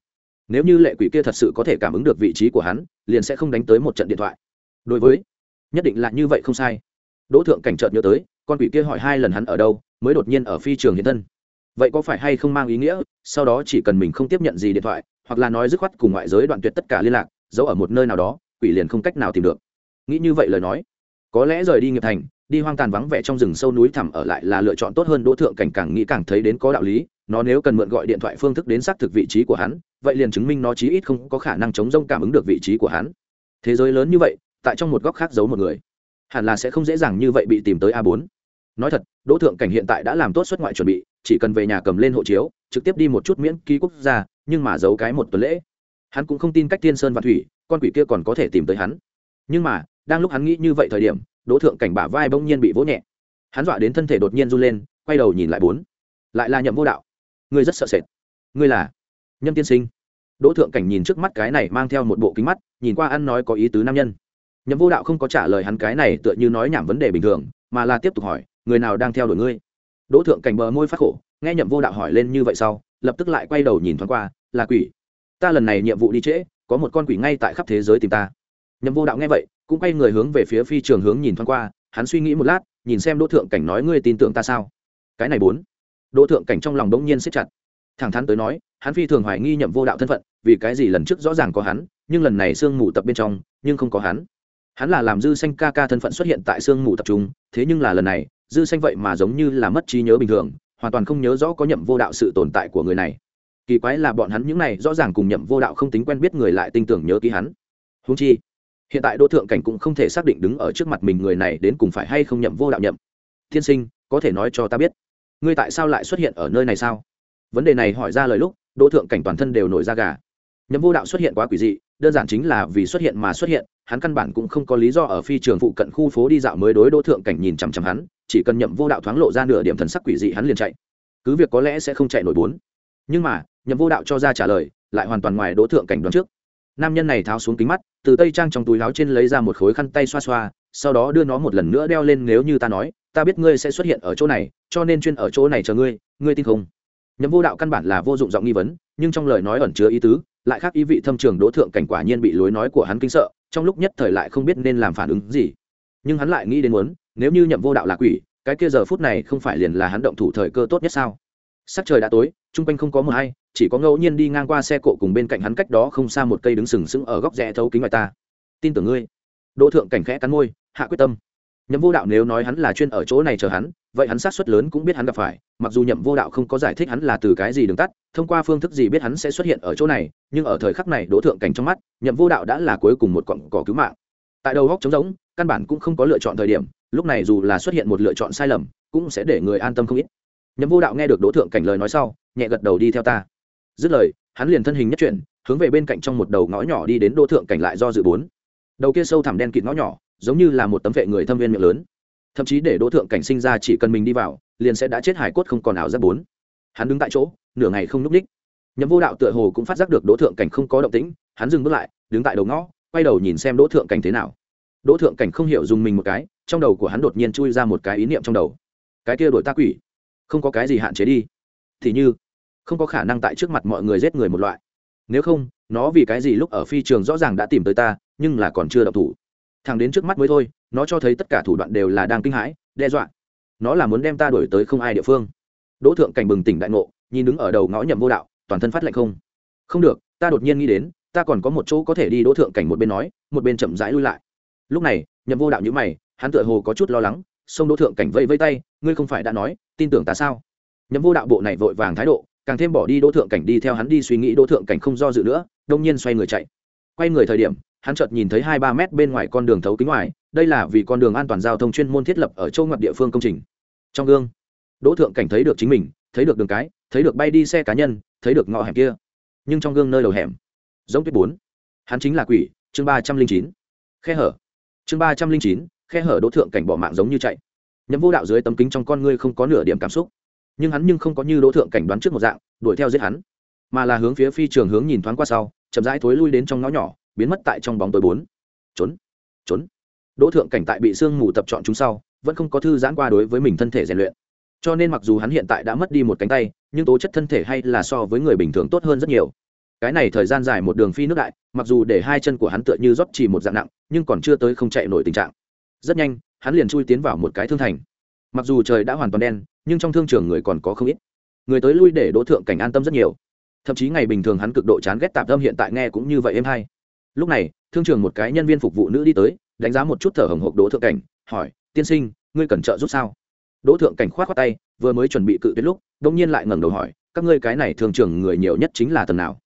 Nếu như lệ quỷ kia thật sự có thể cảm ứng được vị trí của hắn, liền sẽ không đánh tới một trận điện thoại. Đối với, nhất định là như vậy không sai. Đỗ thượng cảnh trợn nhớ tới, con quỷ kia hỏi hai lần hắn ở đâu, mới đột nhiên ở phi trường hiện thân. Vậy có phải hay không mang ý nghĩa, sau đó chỉ cần mình không tiếp nhận gì điện thoại, hoặc là nói dứt khoát cùng ngoại giới đoạn tuyệt tất cả liên lạc, giấu ở một nơi nào đó, quỷ liền không cách nào tìm được. Nghĩ như vậy lời nói, có lẽ rời đi nghiệp thành đi hoang tàn vắng vẻ trong rừng sâu núi thẳm ở lại là lựa chọn tốt hơn đỗ thượng cảnh càng nghĩ càng thấy đến có đạo lý. Nó nếu cần mượn gọi điện thoại phương thức đến xác thực vị trí của hắn, vậy liền chứng minh nó chí ít không có khả năng chống rông cảm ứng được vị trí của hắn. Thế giới lớn như vậy, tại trong một góc khác giấu một người, hẳn là sẽ không dễ dàng như vậy bị tìm tới a bốn. Nói thật, đỗ thượng cảnh hiện tại đã làm tốt xuất ngoại chuẩn bị, chỉ cần về nhà cầm lên hộ chiếu, trực tiếp đi một chút miễn ký quốc gia, nhưng mà giấu cái một tuần lễ. Hắn cũng không tin cách tiên sơn và thủy, con quỷ kia còn có thể tìm tới hắn. Nhưng mà, đang lúc hắn nghĩ như vậy thời điểm đỗ thượng cảnh bả vai bỗng nhiên bị vỗ nhẹ. Hắn dọa đến thân thể đột nhiên run lên, quay đầu nhìn lại bốn. Lại là nhậm vô đạo. Ngươi rất sợ sệt. Ngươi là nhâm tiên sinh. Đỗ thượng cảnh nhìn trước mắt cái này mang theo một bộ kính mắt, nhìn qua ăn nói có ý tứ nam nhân. Nhậm vô đạo không có trả lời hắn cái này tựa như nói nhảm vấn đề bình thường, mà là tiếp tục hỏi, người nào đang theo đuổi ngươi? Đỗ thượng cảnh bờ môi phát khổ, nghe nhậm vô đạo hỏi lên như vậy sau, lập tức lại quay đầu nhìn thoáng qua, là quỷ. Ta lần này nhiệm vụ đi trễ, có một con quỷ ngay tại khắp thế giới tìm ta. Nhậm vô đạo nghe vậy cũng quay người hướng về phía phi trường hướng nhìn thoáng qua, hắn suy nghĩ một lát, nhìn xem đỗ thượng cảnh nói ngươi tin tưởng ta sao? Cái này bốn. Đỗ thượng cảnh trong lòng đống nhiên siết chặt. Thẳng thắn tới nói, hắn phi thường hoài nghi nhậm vô đạo thân phận, vì cái gì lần trước rõ ràng có hắn, nhưng lần này sương mù tập bên trong, nhưng không có hắn. Hắn là làm dư xanh ca ca thân phận xuất hiện tại sương mù tập trung, thế nhưng là lần này, dư xanh vậy mà giống như là mất trí nhớ bình thường, hoàn toàn không nhớ rõ có nhậm vô đạo sự tồn tại của người này. Kỳ quái là bọn hắn những này rõ ràng cùng nhậm vô đạo không tính quen biết người lại tin tưởng nhớ ký hắn. Húng chi hiện tại đỗ thượng cảnh cũng không thể xác định đứng ở trước mặt mình người này đến cùng phải hay không nhậm vô đạo nhậm. Tiên sinh, có thể nói cho ta biết, ngươi tại sao lại xuất hiện ở nơi này sao? Vấn đề này hỏi ra lời lúc đỗ thượng cảnh toàn thân đều nổi ra gà. Nhậm vô đạo xuất hiện quá quỷ dị, đơn giản chính là vì xuất hiện mà xuất hiện, hắn căn bản cũng không có lý do ở phi trường phụ cận khu phố đi dạo mới đối đỗ thượng cảnh nhìn chằm chằm hắn, chỉ cần nhậm vô đạo thoáng lộ ra nửa điểm thần sắc quỷ dị hắn liền chạy. Cứ việc có lẽ sẽ không chạy nổi bốn. Nhưng mà, nhậm vô đạo cho ra trả lời, lại hoàn toàn ngoài đỗ thượng cảnh đoán trước nam nhân này tháo xuống kính mắt, từ tây trang trong túi láo trên lấy ra một khối khăn tay xoa xoa, sau đó đưa nó một lần nữa đeo lên nếu như ta nói, ta biết ngươi sẽ xuất hiện ở chỗ này, cho nên chuyên ở chỗ này chờ ngươi ngươi tin không? Nhậm vô đạo căn bản là vô dụng giọng nghi vấn, nhưng trong lời nói ẩn chứa ý tứ, lại khác ý vị thâm trường đỗ thượng cảnh quả nhiên bị lối nói của hắn kinh sợ, trong lúc nhất thời lại không biết nên làm phản ứng gì. Nhưng hắn lại nghĩ đến muốn, nếu như nhậm vô đạo là quỷ, cái kia giờ phút này không phải liền là hắn động thủ thời cơ tốt nhất sao? Sắc trời đã tối, chung quanh không có mờ hay chỉ có ngẫu nhiên đi ngang qua xe cộ cùng bên cạnh hắn cách đó không xa một cây đứng sừng sững ở góc rẽ thấu kính ngoài ta. Tin tưởng ngươi. Đỗ thượng cảnh khẽ cắn môi, hạ quyết tâm. Nhậm vô đạo nếu nói hắn là chuyên ở chỗ này chờ hắn, vậy hắn sát suất lớn cũng biết hắn gặp phải, mặc dù nhậm vô đạo không có giải thích hắn là từ cái gì đường tắt, thông qua phương thức gì biết hắn sẽ xuất hiện ở chỗ này, nhưng ở thời khắc này đỗ thượng cảnh trong mắt, nhậm vô đạo đã là cuối cùng một cọng cỏ cứu mạng. Tại đầu góc trống rỗng, căn bản cũng không có lựa chọn thời điểm, lúc này dù là xuất hiện một lựa chọn sai lầm, cũng sẽ để người an tâm không ít. Nhậm vô đạo nghe được đỗ thượng cảnh lời nói sau, nhẹ gật đầu đi theo ta dứt lời, hắn liền thân hình nhất chuyển, hướng về bên cạnh trong một đầu ngõ nhỏ đi đến đỗ thượng cảnh lại do dự bốn. Đầu kia sâu thẳm đen kịt ngõ nhỏ, giống như là một tấm vệ người thâm viên miệng lớn. Thậm chí để đỗ thượng cảnh sinh ra chỉ cần mình đi vào, liền sẽ đã chết hải cốt không còn ảo giác bốn. Hắn đứng tại chỗ, nửa ngày không núp ních nhậm vô đạo tựa hồ cũng phát giác được đỗ thượng cảnh không có động tĩnh, hắn dừng bước lại, đứng tại đầu ngõ, quay đầu nhìn xem đỗ thượng cảnh thế nào. Đỗ thượng cảnh không hiểu dùng mình một cái, trong đầu của hắn đột nhiên chui ra một cái ý niệm trong đầu. Cái kia đổi ta quỷ, không có cái gì hạn chế đi. Thì như không có khả năng tại trước mặt mọi người giết người một loại. Nếu không, nó vì cái gì lúc ở phi trường rõ ràng đã tìm tới ta, nhưng là còn chưa động thủ. Thằng đến trước mắt mới thôi, nó cho thấy tất cả thủ đoạn đều là đang kinh hãi, đe dọa. Nó là muốn đem ta đuổi tới không ai địa phương. Đỗ thượng cảnh bừng tỉnh đại ngộ, nhìn đứng ở đầu ngõ nhậm vô đạo, toàn thân phát lạnh không. Không được, ta đột nhiên nghĩ đến, ta còn có một chỗ có thể đi đỗ thượng cảnh một bên nói, một bên chậm rãi lui lại. Lúc này, nhậm vô đạo nhữ mày, hắn tựa hồ có chút lo lắng, xông đỗ thượng cảnh vây vây tay, ngươi không phải đã nói, tin tưởng ta sao? Nhậm vô đạo bộ này vội vàng thái độ càng thêm bỏ đi đỗ thượng cảnh đi theo hắn đi suy nghĩ, đỗ thượng cảnh không do dự nữa, đông nhiên xoay người chạy. Quay người thời điểm, hắn chợt nhìn thấy hai ba mét bên ngoài con đường thấu kính ngoài, đây là vì con đường an toàn giao thông chuyên môn thiết lập ở châu ngoặt địa phương công trình. Trong gương, đỗ thượng cảnh thấy được chính mình, thấy được đường cái, thấy được bay đi xe cá nhân, thấy được ngõ hẻm kia. Nhưng trong gương nơi đầu hẻm, giống tuyết bốn. Hắn chính là quỷ, chương ba trăm linh chín. Khe hở. Chương ba trăm linh chín, khe hở đỗ thượng cảnh bỏ mạng giống như chạy. Nhấm vô đạo dưới tấm kính trong con ngươi không có nửa điểm cảm xúc nhưng hắn nhưng không có như đỗ thượng cảnh đoán trước một dạng, đuổi theo giết hắn, mà là hướng phía phi trường hướng nhìn thoáng qua sau, chậm rãi thối lui đến trong ngõ nhỏ, biến mất tại trong bóng tối bốn. Trốn trốn. Đỗ thượng cảnh tại bị sương mù tập chọn chúng sau, vẫn không có thư giãn qua đối với mình thân thể rèn luyện. Cho nên mặc dù hắn hiện tại đã mất đi một cánh tay, nhưng tố chất thân thể hay là so với người bình thường tốt hơn rất nhiều. Cái này thời gian dài một đường phi nước đại, mặc dù để hai chân của hắn tựa như rót chỉ một dạng nặng, nhưng còn chưa tới không chạy nổi tình trạng. Rất nhanh, hắn liền chui tiến vào một cái thương thành mặc dù trời đã hoàn toàn đen, nhưng trong thương trường người còn có không ít. Người tới lui để đỗ thượng cảnh an tâm rất nhiều. Thậm chí ngày bình thường hắn cực độ chán ghét tạp tâm hiện tại nghe cũng như vậy em hay. Lúc này, thương trường một cái nhân viên phục vụ nữ đi tới, đánh giá một chút thở hồng hộc đỗ thượng cảnh, hỏi, tiên sinh, ngươi cần trợ giúp sao? Đỗ thượng cảnh khoát khoát tay, vừa mới chuẩn bị cự tuyệt lúc đông nhiên lại ngẩng đầu hỏi, các ngươi cái này thương trường người nhiều nhất chính là tầng nào?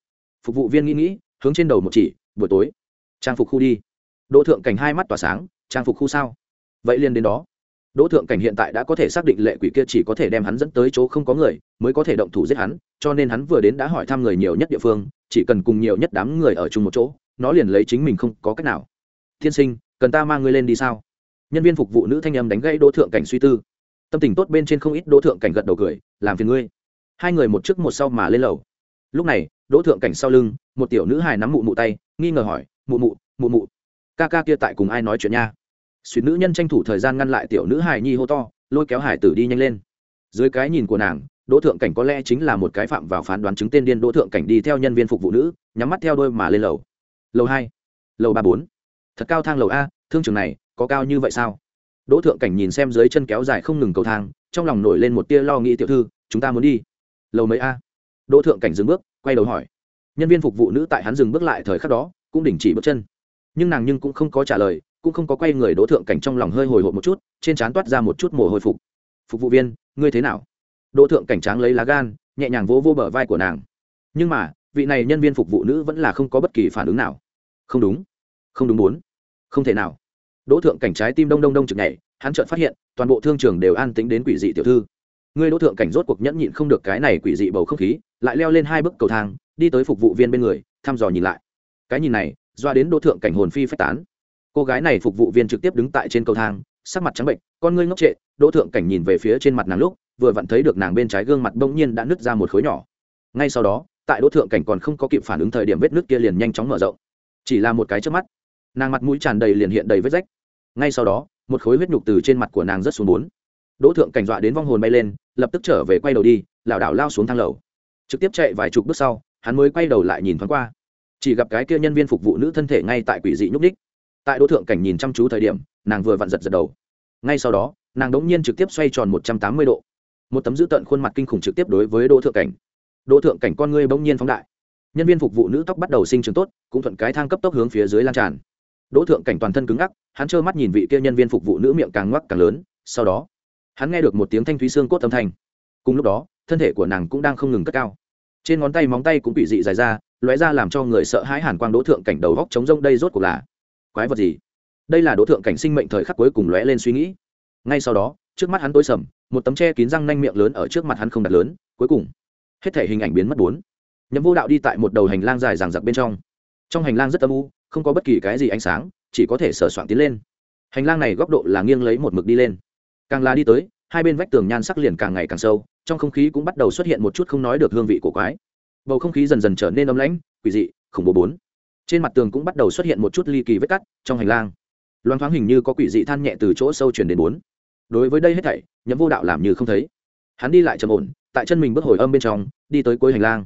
Phục vụ viên nghĩ nghĩ, hướng trên đầu một chỉ, buổi tối, trang phục khu đi. Đỗ thượng cảnh hai mắt tỏa sáng, trang phục khu sao? Vậy liền đến đó đỗ thượng cảnh hiện tại đã có thể xác định lệ quỷ kia chỉ có thể đem hắn dẫn tới chỗ không có người, mới có thể động thủ giết hắn, cho nên hắn vừa đến đã hỏi thăm người nhiều nhất địa phương, chỉ cần cùng nhiều nhất đám người ở chung một chỗ, nó liền lấy chính mình không có cách nào. Thiên sinh, cần ta mang ngươi lên đi sao? Nhân viên phục vụ nữ thanh âm đánh gãy đỗ thượng cảnh suy tư. Tâm tình tốt bên trên không ít đỗ thượng cảnh gật đầu cười, làm phiền ngươi. Hai người một trước một sau mà lên lầu. Lúc này, đỗ thượng cảnh sau lưng, một tiểu nữ hài nắm mụ mụ tay, nghi ngờ hỏi, mụ mụ mụ mụ, ca ca kia tại cùng ai nói chuyện nha? Suýt nữ nhân tranh thủ thời gian ngăn lại tiểu nữ hài nhi hô to, lôi kéo hải tử đi nhanh lên. Dưới cái nhìn của nàng, đỗ thượng cảnh có lẽ chính là một cái phạm vào phán đoán chứng tên điên đỗ thượng cảnh đi theo nhân viên phục vụ nữ, nhắm mắt theo đôi mà lên lầu. Lầu hai, lầu ba bốn. Thật cao thang lầu a, thương trường này, có cao như vậy sao? Đỗ thượng cảnh nhìn xem dưới chân kéo dài không ngừng cầu thang, trong lòng nổi lên một tia lo nghĩ tiểu thư, chúng ta muốn đi. Lầu mấy a? Đỗ thượng cảnh dừng bước, quay đầu hỏi. Nhân viên phục vụ nữ tại hắn dừng bước lại thời khắc đó, cũng đình chỉ bước chân. Nhưng nàng nhưng cũng không có trả lời cũng không có quay người đỗ thượng cảnh trong lòng hơi hồi hộp một chút, trên trán toát ra một chút mồ hôi phục. Phục vụ viên, ngươi thế nào? Đỗ thượng cảnh tráng lấy lá gan, nhẹ nhàng vỗ vô bờ vai của nàng. Nhưng mà, vị này nhân viên phục vụ nữ vẫn là không có bất kỳ phản ứng nào. Không đúng. Không đúng bốn. Không thể nào. Đỗ thượng cảnh trái tim đông đông đông chực nhảy, hắn chợt phát hiện, toàn bộ thương trường đều an tính đến quỷ dị tiểu thư. Ngươi đỗ thượng cảnh rốt cuộc nhẫn nhịn không được cái này quỷ dị bầu không khí, lại leo lên hai bước cầu thang, đi tới phục vụ viên bên người, thăm dò nhìn lại. Cái nhìn này, doa đến đỗ thượng cảnh hồn phi phách tán cô gái này phục vụ viên trực tiếp đứng tại trên cầu thang, sắc mặt trắng bệnh, con ngươi ngốc trệ, đỗ thượng cảnh nhìn về phía trên mặt nàng lúc, vừa vặn thấy được nàng bên trái gương mặt bỗng nhiên đã nứt ra một khối nhỏ. Ngay sau đó, tại đỗ thượng cảnh còn không có kịp phản ứng thời điểm vết nước kia liền nhanh chóng mở rộng. Chỉ là một cái trước mắt, nàng mặt mũi tràn đầy liền hiện đầy vết rách. Ngay sau đó, một khối huyết nhục từ trên mặt của nàng rất xuống bốn. Đỗ thượng cảnh dọa đến vong hồn bay lên, lập tức trở về quay đầu đi, lảo đảo lao xuống thang lầu. Trực tiếp chạy vài chục bước sau, hắn mới quay đầu lại nhìn thoáng qua. Chỉ gặp cái kia nhân viên phục vụ nữ thân thể ngay tại quỷ dị nhúc ních tại đỗ thượng cảnh nhìn chăm chú thời điểm, nàng vừa vặn giật giật đầu. Ngay sau đó, nàng đống nhiên trực tiếp xoay tròn một trăm tám mươi độ. Một tấm dữ tận khuôn mặt kinh khủng trực tiếp đối với đỗ thượng cảnh. Đỗ thượng cảnh con ngươi bỗng nhiên phóng đại. Nhân viên phục vụ nữ tóc bắt đầu sinh trưởng tốt, cũng thuận cái thang cấp tốc hướng phía dưới lan tràn. Đỗ thượng cảnh toàn thân cứng ngắc, hắn trơ mắt nhìn vị kia nhân viên phục vụ nữ miệng càng ngoắc càng lớn, sau đó, hắn nghe được một tiếng thanh thúy xương cốt âm thanh. Cùng lúc đó, thân thể của nàng cũng đang không ngừng cất cao. Trên ngón tay móng tay cũng bị dị dài ra, lóe ra làm cho người sợ hãi hàn quang đỗ thượng cảnh đầu góc chống rông đây rốt cuộc là quái vật gì? Đây là đỗ thượng cảnh sinh mệnh thời khắc cuối cùng lóe lên suy nghĩ. Ngay sau đó, trước mắt hắn tối sầm, một tấm tre kín răng nanh miệng lớn ở trước mặt hắn không đặt lớn, cuối cùng, hết thể hình ảnh biến mất bốn. Nhậm vô đạo đi tại một đầu hành lang dài ràng giặc bên trong. Trong hành lang rất âm u, không có bất kỳ cái gì ánh sáng, chỉ có thể sửa soạn tiến lên. Hành lang này góc độ là nghiêng lấy một mực đi lên. Càng là đi tới, hai bên vách tường nhan sắc liền càng ngày càng sâu, trong không khí cũng bắt đầu xuất hiện một chút không nói được hương vị của quái. Bầu không khí dần dần trở nên ấm lãnh, quỷ dị, khủng bố bốn trên mặt tường cũng bắt đầu xuất hiện một chút ly kỳ vết cắt trong hành lang. Loan thoáng hình như có quỷ dị than nhẹ từ chỗ sâu chuyển đến bốn. Đối với đây hết thảy, nhậm vô đạo làm như không thấy. Hắn đi lại trầm ổn, tại chân mình bước hồi âm bên trong, đi tới cuối hành lang.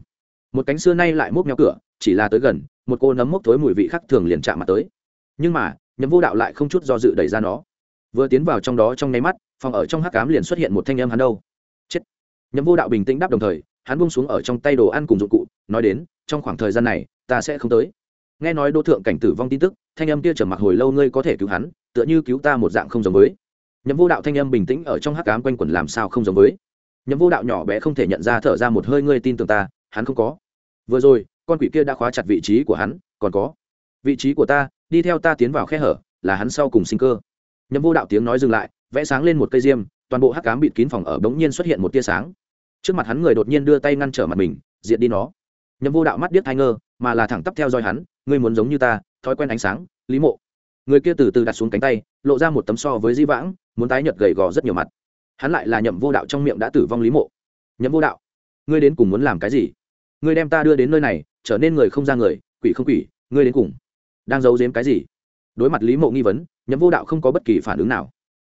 Một cánh xưa nay lại múc nhau cửa, chỉ là tới gần, một cô nấm mốc thối mùi vị khác thường liền chạm mặt tới. Nhưng mà, nhậm vô đạo lại không chút do dự đẩy ra nó. Vừa tiến vào trong đó trong nháy mắt, phòng ở trong hắc cám liền xuất hiện một thanh âm hắn đâu. Chết. Nhậm vô đạo bình tĩnh đáp đồng thời, hắn buông xuống ở trong tay đồ ăn cùng dụng cụ, nói đến, trong khoảng thời gian này, ta sẽ không tới nghe nói đô thượng cảnh tử vong tin tức, thanh âm kia trầm mặc hồi lâu ngươi có thể cứu hắn, tựa như cứu ta một dạng không giống với. Nhậm vô đạo thanh âm bình tĩnh ở trong hắc cám quanh quẩn làm sao không giống với. Nhậm vô đạo nhỏ bé không thể nhận ra thở ra một hơi ngươi tin tưởng ta, hắn không có. Vừa rồi, con quỷ kia đã khóa chặt vị trí của hắn, còn có. Vị trí của ta, đi theo ta tiến vào khe hở, là hắn sau cùng sinh cơ. Nhậm vô đạo tiếng nói dừng lại, vẽ sáng lên một cây diêm, toàn bộ hắc cám bịt kín phòng ở bỗng nhiên xuất hiện một tia sáng. Trước mặt hắn người đột nhiên đưa tay ngăn trở mặt mình diện đi nó. Nhậm vô đạo mắt điếc thai ngơ mà là thẳng tắp theo dõi hắn, ngươi muốn giống như ta, thói quen ánh sáng, lý mộ. Người kia từ từ đặt xuống cánh tay, lộ ra một tấm so với di vãng, muốn tái nhợt gầy gò rất nhiều mặt. Hắn lại là nhậm vô đạo trong miệng đã tử vong lý mộ. Nhậm vô đạo, ngươi đến cùng muốn làm cái gì? Ngươi đem ta đưa đến nơi này, trở nên người không ra người, quỷ không quỷ, ngươi đến cùng đang giấu giếm cái gì? Đối mặt lý mộ nghi vấn, nhậm vô đạo không có bất kỳ phản ứng nào.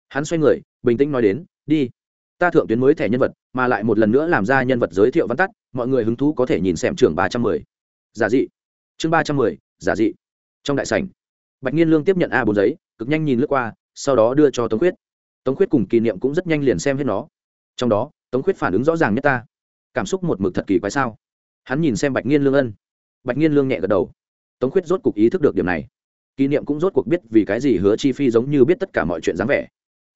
Hắn xoay người, bình tĩnh nói đến, đi, ta thượng tuyến mới thẻ nhân vật, mà lại một lần nữa làm ra nhân vật giới thiệu văn tắt, mọi người hứng thú có thể nhìn xem trường ba trăm mười giả dị. Chương ba trăm mười, giả dị. Trong đại sảnh, bạch nhiên lương tiếp nhận a bốn giấy, cực nhanh nhìn lướt qua, sau đó đưa cho tống khuyết. Tống khuyết cùng kỷ niệm cũng rất nhanh liền xem hết nó. Trong đó, tống khuyết phản ứng rõ ràng nhất ta. Cảm xúc một mực thật kỳ quái sao? Hắn nhìn xem bạch nhiên lương ân. Bạch nhiên lương nhẹ gật đầu. Tống khuyết rốt cuộc ý thức được điểm này. Kỷ niệm cũng rốt cuộc biết vì cái gì hứa chi phi giống như biết tất cả mọi chuyện dáng vẻ.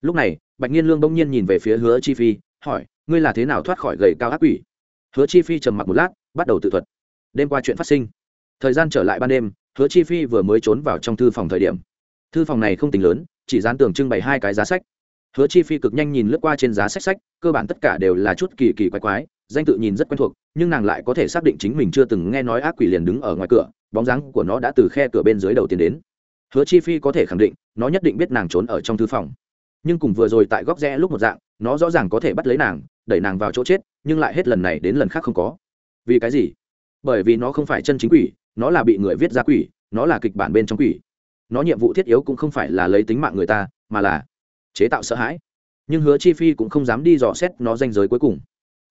Lúc này, bạch nhiên lương bỗng nhiên nhìn về phía hứa chi phi, hỏi, ngươi là thế nào thoát khỏi gầy cao ác quỷ? Hứa chi phi trầm mặc một lát, bắt đầu tự thuật đêm qua chuyện phát sinh. Thời gian trở lại ban đêm, hứa chi phi vừa mới trốn vào trong thư phòng thời điểm. Thư phòng này không tính lớn, chỉ dán tường trưng bày hai cái giá sách. Hứa chi phi cực nhanh nhìn lướt qua trên giá sách sách, cơ bản tất cả đều là chút kỳ kỳ quái quái, danh tự nhìn rất quen thuộc, nhưng nàng lại có thể xác định chính mình chưa từng nghe nói ác quỷ liền đứng ở ngoài cửa, bóng dáng của nó đã từ khe cửa bên dưới đầu tiến đến. Hứa chi phi có thể khẳng định, nó nhất định biết nàng trốn ở trong thư phòng. Nhưng cùng vừa rồi tại góc rẽ lúc một dạng, nó rõ ràng có thể bắt lấy nàng, đẩy nàng vào chỗ chết, nhưng lại hết lần này đến lần khác không có. Vì cái gì? Bởi vì nó không phải chân chính quỷ, nó là bị người viết ra quỷ, nó là kịch bản bên trong quỷ. Nó nhiệm vụ thiết yếu cũng không phải là lấy tính mạng người ta, mà là chế tạo sợ hãi. Nhưng hứa chi phi cũng không dám đi dò xét nó danh giới cuối cùng.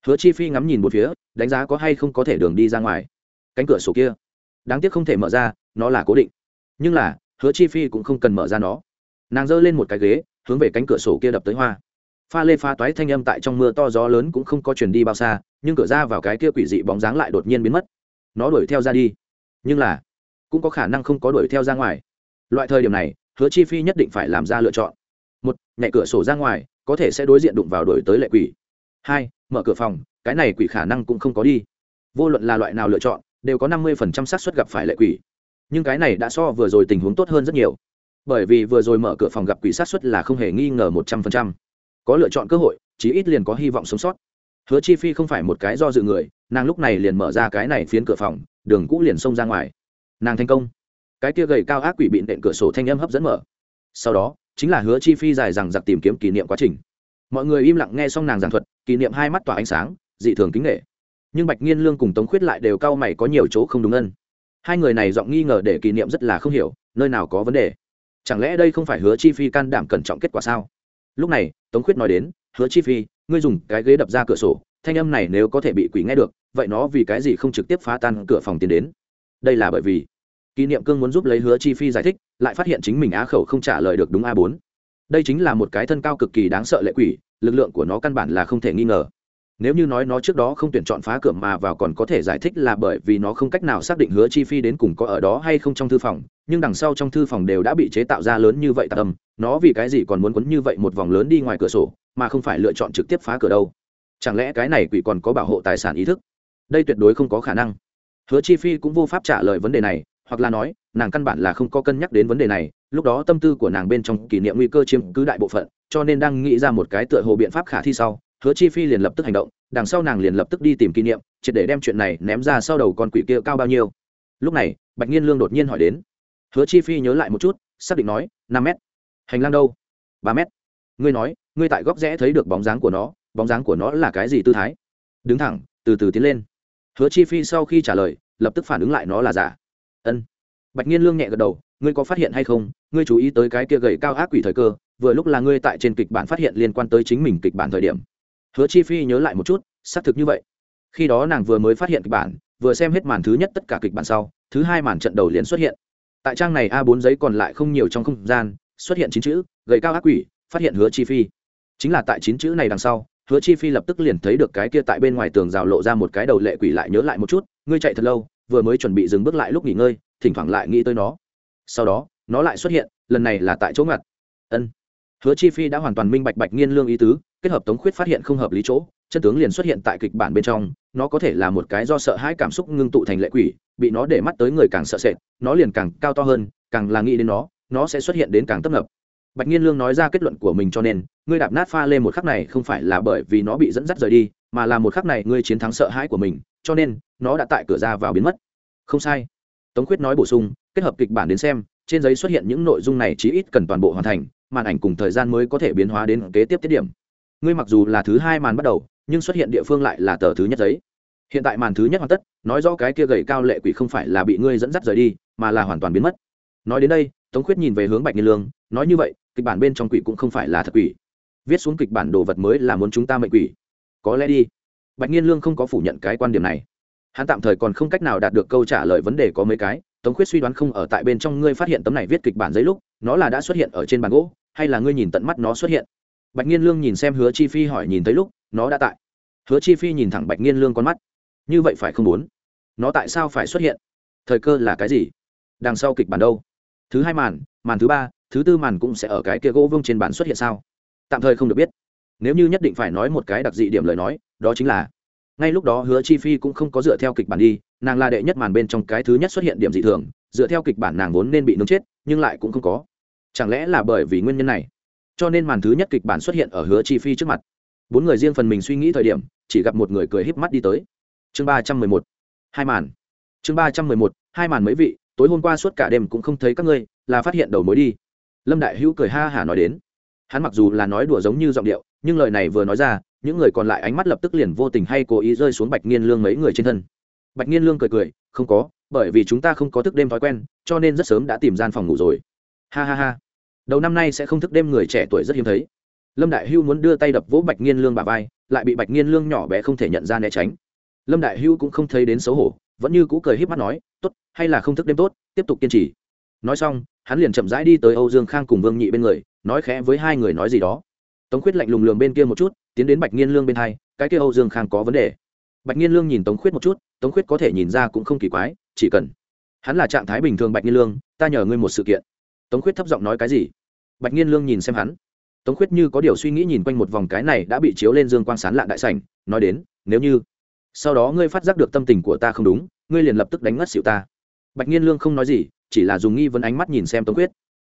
Hứa chi phi ngắm nhìn một phía, đánh giá có hay không có thể đường đi ra ngoài. Cánh cửa sổ kia, đáng tiếc không thể mở ra, nó là cố định. Nhưng là, hứa chi phi cũng không cần mở ra nó. Nàng giơ lên một cái ghế, hướng về cánh cửa sổ kia đập tới hoa. Pha lê pha toái thanh âm tại trong mưa to gió lớn cũng không có chuyển đi bao xa, nhưng cửa ra vào cái kia quỷ dị bóng dáng lại đột nhiên biến mất nó đuổi theo ra đi. Nhưng là, cũng có khả năng không có đuổi theo ra ngoài. Loại thời điểm này, hứa chi phi nhất định phải làm ra lựa chọn. Một, nhảy cửa sổ ra ngoài, có thể sẽ đối diện đụng vào đuổi tới lệ quỷ. Hai, mở cửa phòng, cái này quỷ khả năng cũng không có đi. Vô luận là loại nào lựa chọn, đều có năm mươi phần trăm xác suất gặp phải lệ quỷ. Nhưng cái này đã so vừa rồi tình huống tốt hơn rất nhiều. Bởi vì vừa rồi mở cửa phòng gặp quỷ sát suất là không hề nghi ngờ một trăm phần trăm. Có lựa chọn cơ hội, chí ít liền có hy vọng sống sót. Hứa chi phi không phải một cái do dự người nàng lúc này liền mở ra cái này phiến cửa phòng, đường cũ liền xông ra ngoài. Nàng thành công. Cái kia gầy cao ác quỷ bị đệm cửa sổ thanh âm hấp dẫn mở. Sau đó, chính là hứa chi phi dài rằng giặc tìm kiếm kỷ niệm quá trình. Mọi người im lặng nghe xong nàng giảng thuật, kỷ niệm hai mắt tỏa ánh sáng, dị thường kính nghệ nhưng bạch nghiên lương cùng tống khuyết lại đều cao mày có nhiều chỗ không đúng ân. Hai người này giọng nghi ngờ để kỷ niệm rất là không hiểu, nơi nào có vấn đề. Chẳng lẽ đây không phải hứa chi phi can đảm cẩn trọng kết quả sao? Lúc này, tống khuyết nói đến, hứa chi phi, ngươi dùng cái ghế đập ra cửa sổ thanh âm này nếu có thể bị quỷ nghe được, vậy nó vì cái gì không trực tiếp phá tan cửa phòng tiến đến? Đây là bởi vì kỷ niệm cương muốn giúp lấy hứa chi phi giải thích, lại phát hiện chính mình á khẩu không trả lời được đúng a bốn. Đây chính là một cái thân cao cực kỳ đáng sợ lệ quỷ, lực lượng của nó căn bản là không thể nghi ngờ. Nếu như nói nó trước đó không tuyển chọn phá cửa mà vào còn có thể giải thích là bởi vì nó không cách nào xác định hứa chi phi đến cùng có ở đó hay không trong thư phòng, nhưng đằng sau trong thư phòng đều đã bị chế tạo ra lớn như vậy tạ tâm nó vì cái gì còn muốn quấn như vậy một vòng lớn đi ngoài cửa sổ, mà không phải lựa chọn trực tiếp phá cửa đâu? Chẳng lẽ cái này quỷ còn có bảo hộ tài sản ý thức? Đây tuyệt đối không có khả năng. Hứa chi phi cũng vô pháp trả lời vấn đề này, hoặc là nói, nàng căn bản là không có cân nhắc đến vấn đề này, lúc đó tâm tư của nàng bên trong kỷ niệm nguy cơ chiếm cứ đại bộ phận, cho nên đang nghĩ ra một cái tựa hồ biện pháp khả thi sau, hứa chi phi liền lập tức hành động, đằng sau nàng liền lập tức đi tìm kỷ niệm, triệt để đem chuyện này ném ra sau đầu con quỷ kia cao bao nhiêu. Lúc này, bạch nhiên lương đột nhiên hỏi đến. Hứa chi phi nhớ lại một chút, xác định nói, năm m hành lang đâu? Ba m ngươi nói, ngươi tại góc rẽ thấy được bóng dáng của nó bóng dáng của nó là cái gì tư thái? Đứng thẳng, từ từ tiến lên. Hứa chi phi sau khi trả lời, lập tức phản ứng lại nó là giả. Ân. Bạch nhiên lương nhẹ gật đầu, ngươi có phát hiện hay không? Ngươi chú ý tới cái kia gầy cao ác quỷ thời cơ, vừa lúc là ngươi tại trên kịch bản phát hiện liên quan tới chính mình kịch bản thời điểm. Hứa chi phi nhớ lại một chút, xác thực như vậy. Khi đó nàng vừa mới phát hiện kịch bản, vừa xem hết màn thứ nhất tất cả kịch bản sau, thứ hai màn trận đầu liền xuất hiện. Tại trang này a 4 giấy còn lại không nhiều trong không gian, xuất hiện chín chữ, gầy cao ác quỷ, phát hiện hứa chi phi. Chính là tại chín chữ này đằng sau hứa chi phi lập tức liền thấy được cái kia tại bên ngoài tường rào lộ ra một cái đầu lệ quỷ lại nhớ lại một chút, ngươi chạy thật lâu, vừa mới chuẩn bị dừng bước lại lúc nghỉ ngơi, thỉnh thoảng lại nghĩ tới nó. Sau đó, nó lại xuất hiện, lần này là tại chỗ ngặt. Ân. Hứa chi phi đã hoàn toàn minh bạch bạch nghiên lương ý tứ, kết hợp tống khuyết phát hiện không hợp lý chỗ, chân tướng liền xuất hiện tại kịch bản bên trong, nó có thể là một cái do sợ hãi cảm xúc ngưng tụ thành lệ quỷ, bị nó để mắt tới người càng sợ sệt, nó liền càng cao to hơn, càng là nghĩ đến nó nó sẽ xuất hiện đến càng tấp nập bạch nhiên lương nói ra kết luận của mình cho nên, ngươi đạp nát pha lê một khắc này không phải là bởi vì nó bị dẫn dắt rời đi, mà là một khắc này ngươi chiến thắng sợ hãi của mình, cho nên, nó đã tại cửa ra vào biến mất. Không sai. Tống khuyết nói bổ sung, kết hợp kịch bản đến xem, trên giấy xuất hiện những nội dung này chí ít cần toàn bộ hoàn thành, màn ảnh cùng thời gian mới có thể biến hóa đến kế tiếp tiết điểm. Ngươi mặc dù là thứ hai màn bắt đầu, nhưng xuất hiện địa phương lại là tờ thứ nhất giấy. Hiện tại màn thứ nhất hoàn tất, nói rõ cái kia gầy cao lệ quỷ không phải là bị ngươi dẫn dắt rời đi, mà là hoàn toàn biến mất. Nói đến đây, tống khuyết nhìn về hướng bạch nghiên lương, nói như vậy kịch bản bên trong quỷ cũng không phải là thật quỷ. Viết xuống kịch bản đồ vật mới là muốn chúng ta mệnh quỷ. Có lẽ đi. Bạch nghiên lương không có phủ nhận cái quan điểm này. Hắn tạm thời còn không cách nào đạt được câu trả lời vấn đề có mấy cái. Tống khuyết suy đoán không ở tại bên trong ngươi phát hiện tấm này viết kịch bản giấy lúc, nó là đã xuất hiện ở trên bàn gỗ, hay là ngươi nhìn tận mắt nó xuất hiện? Bạch nghiên lương nhìn xem hứa chi phi hỏi nhìn thấy lúc, nó đã tại. Hứa chi phi nhìn thẳng bạch nghiên lương con mắt. Như vậy phải không muốn? Nó tại sao phải xuất hiện? Thời cơ là cái gì? Đằng sau kịch bản đâu? Thứ hai màn màn thứ ba thứ tư màn cũng sẽ ở cái kia gỗ vương trên bản xuất hiện sao? Tạm thời không được biết. Nếu như nhất định phải nói một cái đặc dị điểm lời nói, đó chính là, ngay lúc đó hứa chi phi cũng không có dựa theo kịch bản đi, nàng là đệ nhất màn bên trong cái thứ nhất xuất hiện điểm dị thường, dựa theo kịch bản nàng vốn nên bị nướng chết, nhưng lại cũng không có. Chẳng lẽ là bởi vì nguyên nhân này? Cho nên màn thứ nhất kịch bản xuất hiện ở hứa chi phi trước mặt. Bốn người riêng phần mình suy nghĩ thời điểm, chỉ gặp một người cười híp mắt đi tới. Chương ba trăm mười một, hai màn. Chương ba trăm mười một, hai màn mấy vị, tối hôm qua suốt cả đêm cũng không thấy các ngươi, là phát hiện đầu mối đi lâm đại hữu cười ha hả nói đến. Hắn mặc dù là nói đùa giống như giọng điệu, nhưng lời này vừa nói ra, những người còn lại ánh mắt lập tức liền vô tình hay cố ý rơi xuống bạch nghiên lương mấy người trên thân. Bạch nghiên lương cười cười, không có, bởi vì chúng ta không có thức đêm thói quen, cho nên rất sớm đã tìm gian phòng ngủ rồi. Ha ha ha. Đầu năm nay sẽ không thức đêm người trẻ tuổi rất hiếm thấy. Lâm đại hưu muốn đưa tay đập vỗ bạch nghiên lương bà vai, lại bị bạch nghiên lương nhỏ bé không thể nhận ra né tránh. Lâm đại hưu cũng không thấy đến xấu hổ, vẫn như cũ cười híp mắt nói, tốt, hay là không thức đêm tốt, tiếp tục kiên trì nói xong, hắn liền chậm rãi đi tới âu dương khang cùng vương nhị bên người, nói khẽ với hai người nói gì đó. Tống khuyết lạnh lùng lường bên kia một chút, tiến đến bạch nghiên lương bên hai, cái kia âu dương khang có vấn đề. Bạch nghiên lương nhìn tống khuyết một chút, tống khuyết có thể nhìn ra cũng không kỳ quái, chỉ cần hắn là trạng thái bình thường bạch nghiên lương, ta nhờ ngươi một sự kiện. Tống khuyết thấp giọng nói cái gì? Bạch nghiên lương nhìn xem hắn. Tống khuyết như có điều suy nghĩ nhìn quanh một vòng cái này đã bị chiếu lên dương quang sán lạ đại sảnh, nói đến, nếu như sau đó ngươi phát giác được tâm tình của ta không đúng, ngươi liền lập tức đánh ngất xịu ta bạch nghiên lương không nói gì, chỉ là dùng nghi vấn ánh mắt nhìn xem tống khuyết.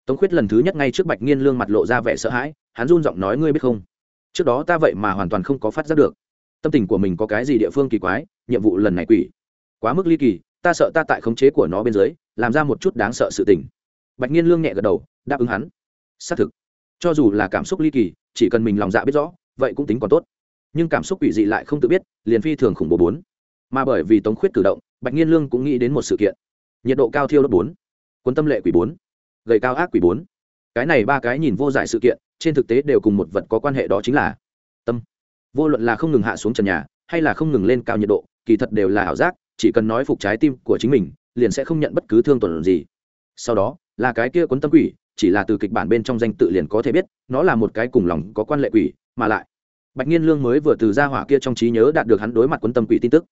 Tống khuyết lần thứ nhất ngay trước bạch nghiên lương mặt lộ ra vẻ sợ hãi, hắn run giọng nói, ngươi biết không? Trước đó ta vậy mà hoàn toàn không có phát giác được. Tâm tình của mình có cái gì địa phương kỳ quái, nhiệm vụ lần này quỷ. Quá mức ly kỳ, ta sợ ta tại khống chế của nó bên dưới, làm ra một chút đáng sợ sự tình. Bạch nghiên lương nhẹ gật đầu, đáp ứng hắn. Xác thực. Cho dù là cảm xúc ly kỳ, chỉ cần mình lòng dạ biết rõ, vậy cũng tính còn tốt. Nhưng cảm xúc quỷ dị lại không tự biết, liền phi thường khủng bố bốn. Mà bởi vì tống khuyết cử động, bạch nghiên lương cũng nghĩ đến một sự kiện nhiệt độ cao thiêu đốt bốn quân tâm lệ quỷ bốn, gầy cao ác quỷ bốn. Cái này ba cái nhìn vô giải sự kiện, trên thực tế đều cùng một vật có quan hệ đó chính là tâm. Vô luận là không ngừng hạ xuống trần nhà, hay là không ngừng lên cao nhiệt độ, kỳ thật đều là ảo giác, chỉ cần nói phục trái tim của chính mình, liền sẽ không nhận bất cứ thương tổn gì. Sau đó, là cái kia cuốn tâm quỷ, chỉ là từ kịch bản bên trong danh tự liền có thể biết, nó là một cái cùng lòng có quan lệ quỷ, mà lại, bạch nhiên lương mới vừa từ ra hỏa kia trong trí nhớ đạt được hắn đối mặt cuốn tâm quỷ tin tức.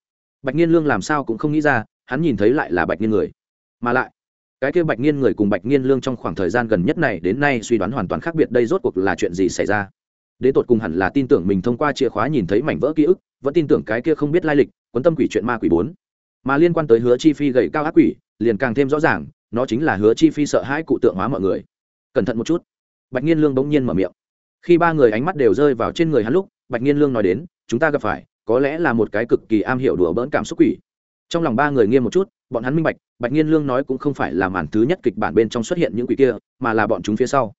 Bạch nhiên lương làm sao cũng không nghĩ ra hắn nhìn thấy lại là bạch niên người. Mà lại, cái kia bạch niên người cùng bạch niên lương trong khoảng thời gian gần nhất này đến nay suy đoán hoàn toàn khác biệt đây rốt cuộc là chuyện gì xảy ra. Đến tột cùng hẳn là tin tưởng mình thông qua chìa khóa nhìn thấy mảnh vỡ ký ức, vẫn tin tưởng cái kia không biết lai lịch, quấn tâm quỷ chuyện ma quỷ bốn. Mà liên quan tới hứa chi phi gầy cao ác quỷ, liền càng thêm rõ ràng, nó chính là hứa chi phi sợ hãi cụ tượng hóa mọi người. Cẩn thận một chút. Bạch nhiên lương bỗng nhiên mở miệng. Khi ba người ánh mắt đều rơi vào trên người hắn lúc, bạch nhiên lương nói đến, chúng ta gặp phải, có lẽ là một cái cực kỳ am hiểu đùa bỡn cảm xúc quỷ trong lòng ba người nghiêm một chút, bọn hắn minh bạch bạch nghiên lương nói cũng không phải là màn thứ nhất kịch bản bên trong xuất hiện những quỷ kia, mà là bọn chúng phía sau.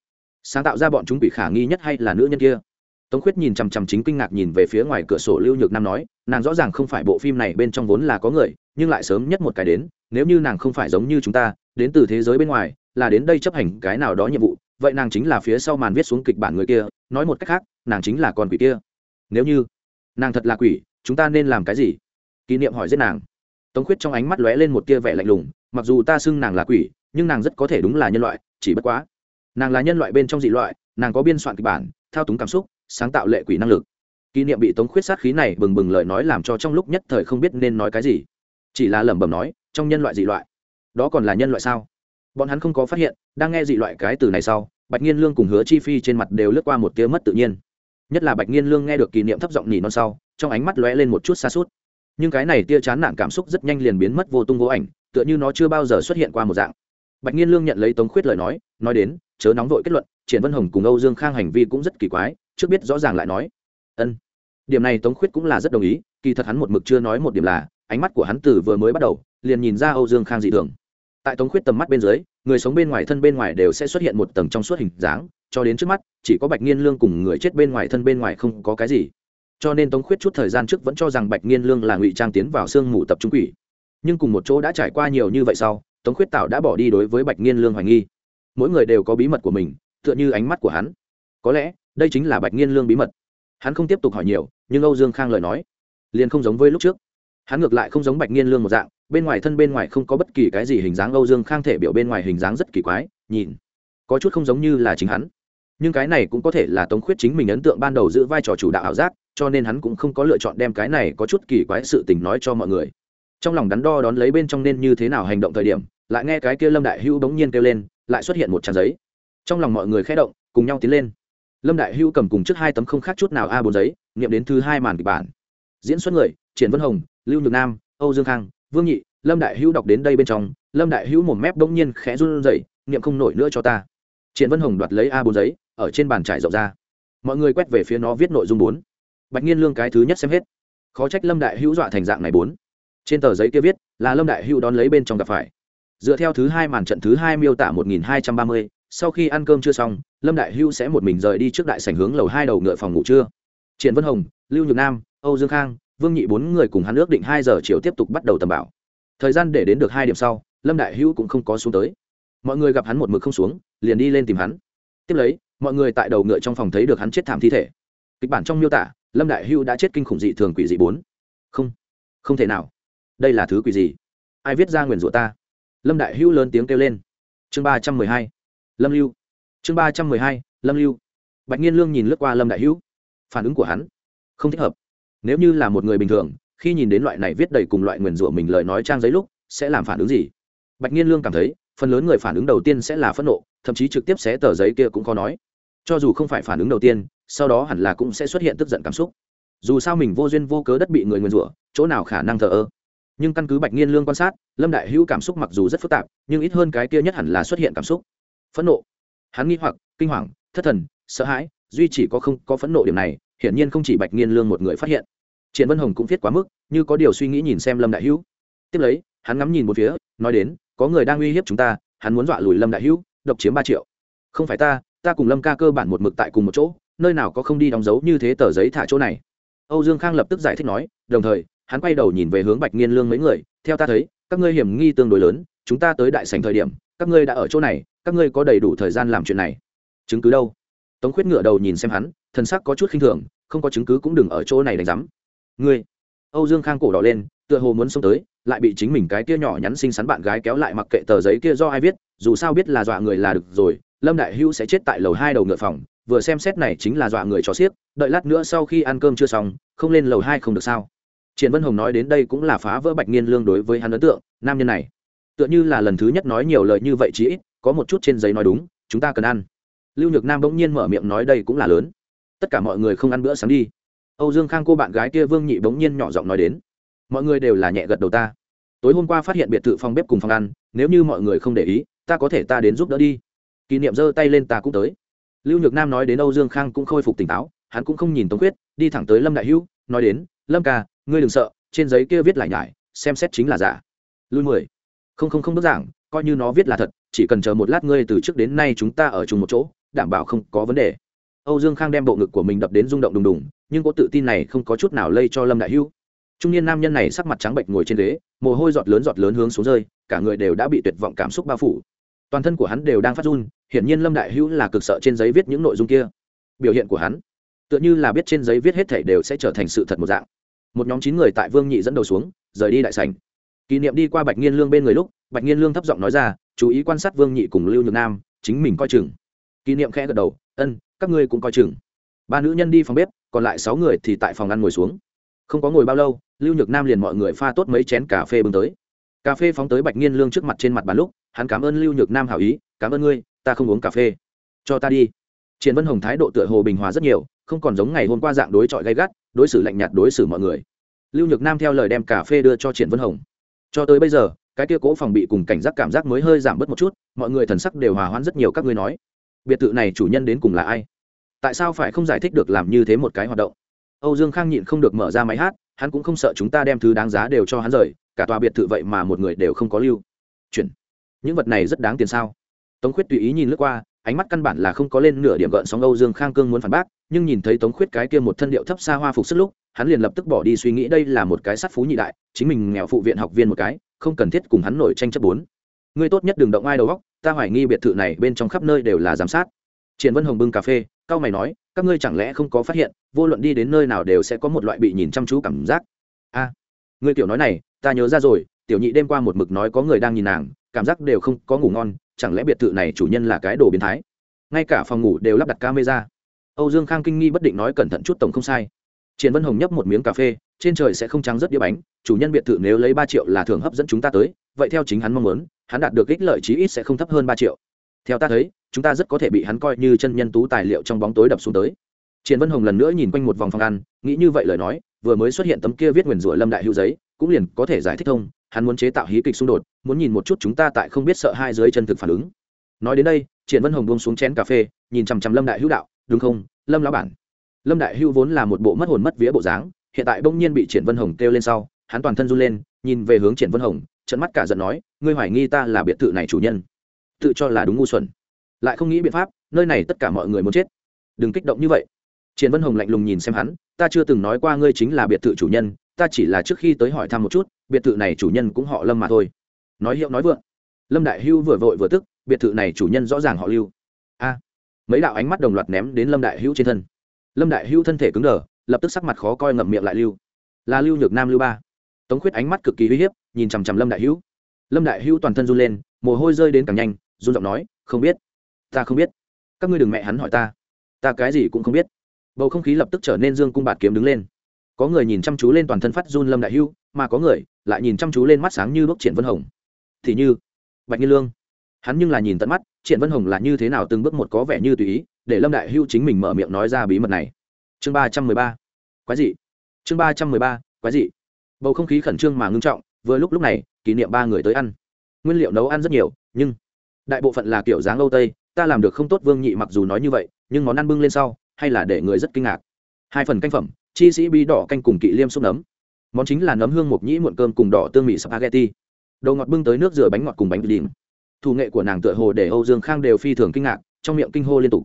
Sáng tạo ra bọn chúng quỷ khả nghi nhất hay là nữ nhân kia? Tống khuyết nhìn chằm chằm chính kinh ngạc nhìn về phía ngoài cửa sổ lưu nhược nam nói, nàng rõ ràng không phải bộ phim này bên trong vốn là có người, nhưng lại sớm nhất một cái đến, nếu như nàng không phải giống như chúng ta, đến từ thế giới bên ngoài, là đến đây chấp hành cái nào đó nhiệm vụ, vậy nàng chính là phía sau màn viết xuống kịch bản người kia, nói một cách khác, nàng chính là con quỷ kia. Nếu như nàng thật là quỷ, chúng ta nên làm cái gì? Kỷ niệm hỏi giết nàng tống khuyết trong ánh mắt lóe lên một tia vẻ lạnh lùng, mặc dù ta xưng nàng là quỷ, nhưng nàng rất có thể đúng là nhân loại, chỉ bất quá, nàng là nhân loại bên trong dị loại, nàng có biên soạn kịch bản, thao túng cảm xúc, sáng tạo lệ quỷ năng lực. Kỷ niệm bị tống khuyết sát khí này bừng bừng lời nói làm cho trong lúc nhất thời không biết nên nói cái gì. Chỉ là lẩm bẩm nói, trong nhân loại dị loại, đó còn là nhân loại sao? Bọn hắn không có phát hiện, đang nghe dị loại cái từ này sau, bạch nhiên lương cùng hứa chi phi trên mặt đều lướt qua một tia mất tự nhiên. Nhất là bạch nhiên lương nghe được kỷ niệm thấp giọng nhỉ non sau, trong ánh mắt lóe lên một chút xa suốt nhưng cái này tia chán nản cảm xúc rất nhanh liền biến mất vô tung vô ảnh, tựa như nó chưa bao giờ xuất hiện qua một dạng. Bạch nhiên lương nhận lấy tống khuyết lời nói nói đến, chớ nóng vội kết luận, triển vân hồng cùng âu dương khang hành vi cũng rất kỳ quái, trước biết rõ ràng lại nói, ân. Điểm này tống khuyết cũng là rất đồng ý, kỳ thật hắn một mực chưa nói một điểm là, ánh mắt của hắn từ vừa mới bắt đầu, liền nhìn ra âu dương khang dị thường. Tại tống khuyết tầm mắt bên dưới, người sống bên ngoài thân bên ngoài đều sẽ xuất hiện một tầng trong suốt hình dáng, cho đến trước mắt, chỉ có bạch nghiên lương cùng người chết bên ngoài thân bên ngoài không có cái gì cho nên tống khuyết chút thời gian trước vẫn cho rằng bạch nghiên lương là ngụy trang tiến vào sương mù tập trung quỷ. Nhưng cùng một chỗ đã trải qua nhiều như vậy sau, tống khuyết tạo đã bỏ đi đối với bạch nghiên lương hoài nghi. Mỗi người đều có bí mật của mình, tựa như ánh mắt của hắn. Có lẽ, đây chính là bạch nghiên lương bí mật. Hắn không tiếp tục hỏi nhiều, nhưng âu dương khang lời nói, liền không giống với lúc trước. Hắn ngược lại không giống bạch nghiên lương một dạng, bên ngoài thân bên ngoài không có bất kỳ cái gì hình dáng âu dương khang thể biểu bên ngoài hình dáng rất kỳ quái, nhìn, có chút không giống như là chính hắn nhưng cái này cũng có thể là tống khuyết chính mình ấn tượng ban đầu giữ vai trò chủ đạo ảo giác, cho nên hắn cũng không có lựa chọn đem cái này có chút kỳ quái sự tình nói cho mọi người. Trong lòng đắn đo đón lấy bên trong nên như thế nào hành động thời điểm, lại nghe cái kia lâm đại hữu bỗng nhiên kêu lên, lại xuất hiện một trang giấy. Trong lòng mọi người khẽ động, cùng nhau tiến lên. Lâm đại hữu cầm cùng trước hai tấm không khác chút nào a bốn giấy nghiệm đến thứ hai màn kịch bản. Diễn xuất người, triển vân hồng, lưu nhược nam, âu dương khang, vương nhị, lâm đại hữu đọc đến đây bên trong, lâm đại hữu một mép bỗng nhiên khẽ run rẩy nghiệm không nổi nữa cho ta. Triển vân hồng đoạt lấy a bốn giấy ở trên bàn trải rộng ra. Mọi người quét về phía nó viết nội dung bốn. Bạch nhiên lương cái thứ nhất xem hết. Khó trách lâm đại hữu dọa thành dạng này bốn. Trên tờ giấy kia viết là lâm đại hữu đón lấy bên trong gặp phải. Dựa theo thứ hai màn trận thứ hai miêu tả một nghìn hai trăm ba mươi, sau khi ăn cơm chưa xong, lâm đại hữu sẽ một mình rời đi trước đại sảnh hướng lầu hai đầu ngựa phòng ngủ trưa. Triển vân hồng, lưu nhược nam, âu dương khang, vương nhị bốn người cùng hắn ước định hai giờ chiều tiếp tục bắt đầu tầm bảo. Thời gian để đến được hai điểm sau, lâm đại hữu cũng không có xuống tới. Mọi người gặp hắn một mực không xuống, liền đi lên tìm hắn. Tiếp lấy mọi người tại đầu ngựa trong phòng thấy được hắn chết thảm thi thể. Kịch bản trong miêu tả, lâm đại hưu đã chết kinh khủng dị thường quỷ dị bốn. Không không thể nào. Đây là thứ quỷ gì? Ai viết ra nguyền rủa ta? Lâm đại hưu lớn tiếng kêu lên. Chương ba trăm mười hai, lâm lưu. Chương ba trăm mười hai, lâm lưu. Bạch nhiên lương nhìn lướt qua lâm đại hữu phản ứng của hắn, không thích hợp. Nếu như là một người bình thường, khi nhìn đến loại này viết đầy cùng loại nguyền rủa mình lời nói trang giấy lúc, sẽ làm phản ứng gì? Bạch nhiên lương cảm thấy, phần lớn người phản ứng đầu tiên sẽ là phẫn nộ, thậm chí trực tiếp xé tờ giấy kia cũng khó nói cho dù không phải phản ứng đầu tiên, sau đó hẳn là cũng sẽ xuất hiện tức giận cảm xúc. Dù sao mình vô duyên vô cớ đất bị người nguyền rủa, chỗ nào khả năng thờ ơ. Nhưng căn cứ bạch nghiên lương quan sát, lâm đại hữu cảm xúc mặc dù rất phức tạp, nhưng ít hơn cái kia nhất hẳn là xuất hiện cảm xúc. Phẫn nộ. Hắn nghi hoặc, kinh hoàng, thất thần, sợ hãi, duy chỉ có không có phẫn nộ điểm này, hiển nhiên không chỉ bạch nghiên lương một người phát hiện. Triển vân hồng cũng viết quá mức, như có điều suy nghĩ nhìn xem lâm đại hữu. Tiếp lấy, hắn ngắm nhìn một phía, nói đến, có người đang uy hiếp chúng ta, hắn muốn dọa lùi lâm đại hữu, độc chiếm ba triệu. Không phải ta ta cùng lâm ca cơ bản một mực tại cùng một chỗ, nơi nào có không đi đóng dấu như thế tờ giấy thả chỗ này. Âu dương khang lập tức giải thích nói, đồng thời, hắn quay đầu nhìn về hướng bạch nghiên lương mấy người, theo ta thấy, các ngươi hiểm nghi tương đối lớn, chúng ta tới đại sành thời điểm, các ngươi đã ở chỗ này, các ngươi có đầy đủ thời gian làm chuyện này. Chứng cứ đâu? Tống khuyết ngựa đầu nhìn xem hắn, thần sắc có chút khinh thường, không có chứng cứ cũng đừng ở chỗ này đánh giám. Ngươi? Âu dương khang cổ đỏ lên, tựa hồ muốn xông tới, lại bị chính mình cái kia nhỏ nhắn xinh xắn bạn gái kéo lại mặc kệ tờ giấy kia do ai viết, dù sao biết là dọa người là được rồi lâm đại hữu sẽ chết tại lầu hai đầu ngựa phòng, vừa xem xét này chính là dọa người cho xiếc, đợi lát nữa sau khi ăn cơm chưa xong, không lên lầu hai không được sao? Triển vân hồng nói đến đây cũng là phá vỡ bạch nghiên lương đối với hắn ấn tượng, nam nhân này, tựa như là lần thứ nhất nói nhiều lời như vậy chí ít, có một chút trên giấy nói đúng, chúng ta cần ăn. Lưu nhược nam bỗng nhiên mở miệng nói đây cũng là lớn. Tất cả mọi người không ăn bữa sáng đi. Âu dương khang cô bạn gái kia vương nhị bỗng nhiên nhỏ giọng nói đến. Mọi người đều là nhẹ gật đầu ta. Tối hôm qua phát hiện biệt thự phòng bếp cùng phòng ăn, nếu như mọi người không để ý, ta có thể ta đến giúp đỡ đi kỷ niệm giơ tay lên ta cũng tới. Lưu nhược nam nói đến âu dương khang cũng khôi phục tỉnh táo, hắn cũng không nhìn tống quyết đi thẳng tới lâm đại hữu, nói đến, lâm ca, ngươi đừng sợ, trên giấy kia viết lại nhải, xem xét chính là giả. Lui mười. Không không không bức giảng, coi như nó viết là thật, chỉ cần chờ một lát ngươi từ trước đến nay chúng ta ở chung một chỗ, đảm bảo không có vấn đề. Âu dương khang đem bộ ngực của mình đập đến rung động đùng đùng, nhưng có tự tin này không có chút nào lây cho lâm đại hữu. Trung niên nam nhân này sắc mặt trắng bệnh ngồi trên ghế, mồ hôi giọt lớn giọt lớn hướng xuống rơi, cả người đều đã bị tuyệt vọng cảm xúc bao phủ toàn thân của hắn đều đang phát run, hiển nhiên lâm đại hữu là cực sợ trên giấy viết những nội dung kia. Biểu hiện của hắn, tựa như là biết trên giấy viết hết thể đều sẽ trở thành sự thật một dạng. Một nhóm chín người tại vương nhị dẫn đầu xuống, rời đi đại sành kỷ niệm đi qua bạch nghiên lương bên người lúc, bạch nghiên lương thấp giọng nói ra, chú ý quan sát vương nhị cùng lưu nhược nam, chính mình coi chừng. Kỷ niệm khẽ gật đầu, ân, các ngươi cũng coi chừng. Ba nữ nhân đi phòng bếp, còn lại sáu người thì tại phòng ăn ngồi xuống. Không có ngồi bao lâu, lưu nhược nam liền mọi người pha tốt mấy chén cà phê bưng tới. Cà phê phóng tới bạch nghiên lương trước mặt trên mặt bàn lúc hắn cảm ơn lưu nhược nam hảo ý, cảm ơn ngươi, ta không uống cà phê. Cho ta đi. Triển vân hồng thái độ tựa hồ bình hòa rất nhiều, không còn giống ngày hôm qua dạng đối chọi gay gắt, đối xử lạnh nhạt đối xử mọi người. Lưu nhược nam theo lời đem cà phê đưa cho triển vân hồng. Cho tới bây giờ, cái kia cố phòng bị cùng cảnh giác cảm giác mới hơi giảm bớt một chút, mọi người thần sắc đều hòa hoãn rất nhiều, các ngươi nói. Biệt thự này chủ nhân đến cùng là ai? Tại sao phải không giải thích được làm như thế một cái hoạt động? Âu dương khang nhịn không được mở ra máy hát, hắn cũng không sợ chúng ta đem thứ đáng giá đều cho hắn rời, cả tòa biệt thự vậy mà một người đều không có lưu. Chuyển những vật này rất đáng tiền sao? Tống khuyết tùy ý nhìn lướt qua, ánh mắt căn bản là không có lên nửa điểm gợn sóng âu dương khang cương muốn phản bác, nhưng nhìn thấy tống khuyết cái kia một thân điệu thấp xa hoa phục sức lúc, hắn liền lập tức bỏ đi suy nghĩ đây là một cái sắt phú nhị đại, chính mình nghèo phụ viện học viên một cái, không cần thiết cùng hắn nổi tranh chấp bốn. Ngươi tốt nhất đừng động ai đầu góc ta hoài nghi biệt thự này bên trong khắp nơi đều là giám sát. Triển vân hồng bưng cà phê cao mày nói, các ngươi chẳng lẽ không có phát hiện, vô luận đi đến nơi nào đều sẽ có một loại bị nhìn chăm chú cảm giác. A, ngươi tiểu nói này, ta nhớ ra rồi, tiểu nhị đêm qua một mực nói có người đang nhìn nàng cảm giác đều không có ngủ ngon, chẳng lẽ biệt thự này chủ nhân là cái đồ biến thái? Ngay cả phòng ngủ đều lắp đặt camera. Âu dương khang kinh nghi bất định nói cẩn thận chút tổng không sai. Triển vân hồng nhấp một miếng cà phê, trên trời sẽ không trắng rất đĩa bánh, chủ nhân biệt thự nếu lấy ba triệu là thường hấp dẫn chúng ta tới, vậy theo chính hắn mong muốn, hắn đạt được ích lợi chí ít sẽ không thấp hơn ba triệu. Theo ta thấy, chúng ta rất có thể bị hắn coi như chân nhân tú tài liệu trong bóng tối đập xuống tới. Triển vân hồng lần nữa nhìn quanh một vòng phòng ăn, nghĩ như vậy lời nói, vừa mới xuất hiện tấm kia viết nguyền rủa lâm đại hữu giấy, cũng liền có thể giải thích thông hắn muốn chế tạo hí kịch xung đột, muốn nhìn một chút chúng ta tại không biết sợ hai dưới chân thực phản ứng. Nói đến đây, triển vân hồng buông xuống chén cà phê, nhìn chằm chằm lâm đại hữu đạo, đúng không, lâm lão bản? Lâm đại hữu vốn là một bộ mất hồn mất vía bộ dáng, hiện tại bỗng nhiên bị triển vân hồng kêu lên sau, hắn toàn thân run lên, nhìn về hướng triển vân hồng trận mắt cả giận nói, ngươi hoài nghi ta là biệt thự này chủ nhân? Tự cho là đúng ngu xuẩn. Lại không nghĩ biện pháp, nơi này tất cả mọi người muốn chết. Đừng kích động như vậy. Triển vân hồng lạnh lùng nhìn xem hắn, ta chưa từng nói qua ngươi chính là biệt thự chủ nhân, ta chỉ là trước khi tới hỏi thăm một chút biệt thự này chủ nhân cũng họ lâm mà thôi. Nói hiệu nói vượng, lâm đại hưu vừa vội vừa tức, biệt thự này chủ nhân rõ ràng họ lưu. A, mấy đạo ánh mắt đồng loạt ném đến lâm đại Hưu trên thân. Lâm đại Hưu thân thể cứng đờ, lập tức sắc mặt khó coi ngậm miệng lại lưu. Là lưu nhược nam lưu ba. Tống khuyết ánh mắt cực kỳ uy hiếp, nhìn chằm chằm lâm đại hữu lâm đại hữu toàn thân run lên, mồ hôi rơi đến càng nhanh, run giọng nói, không biết, ta không biết. Các ngươi đừng mẹ hắn hỏi ta. Ta cái gì cũng không biết. Bầu không khí lập tức trở nên dương cung bạt kiếm đứng lên. Có người nhìn chăm chú lên toàn thân phát run lâm đại hữu mà có người lại nhìn chăm chú lên mắt sáng như bước triển vân hồng. Thì như bạch nhiên lương. Hắn nhưng là nhìn tận mắt, triển vân hồng là như thế nào từng bước một có vẻ như tùy ý, để lâm đại hưu chính mình mở miệng nói ra bí mật này. Chương ba trăm mười ba. Quái dị. Chương ba trăm mười ba. Quái dị. Bầu không khí khẩn trương mà ngưng trọng, vừa lúc lúc này, kỷ niệm ba người tới ăn. Nguyên liệu nấu ăn rất nhiều, nhưng đại bộ phận là kiểu dáng âu tây, ta làm được không tốt vương nhị mặc dù nói như vậy, nhưng món ăn bưng lên sau, hay là để người rất kinh ngạc. Hai phần canh phẩm, chi sĩ bi đỏ canh cùng kỵ liêm xúc nấm món chính là nấm hương mộc nhĩ muộn cơm cùng đỏ tương mì spaghetti. Đồ ngọt bưng tới nước rửa bánh ngọt cùng bánh đỉnh thủ nghệ của nàng tựa hồ để âu dương khang đều phi thường kinh ngạc, trong miệng kinh hô liên tục.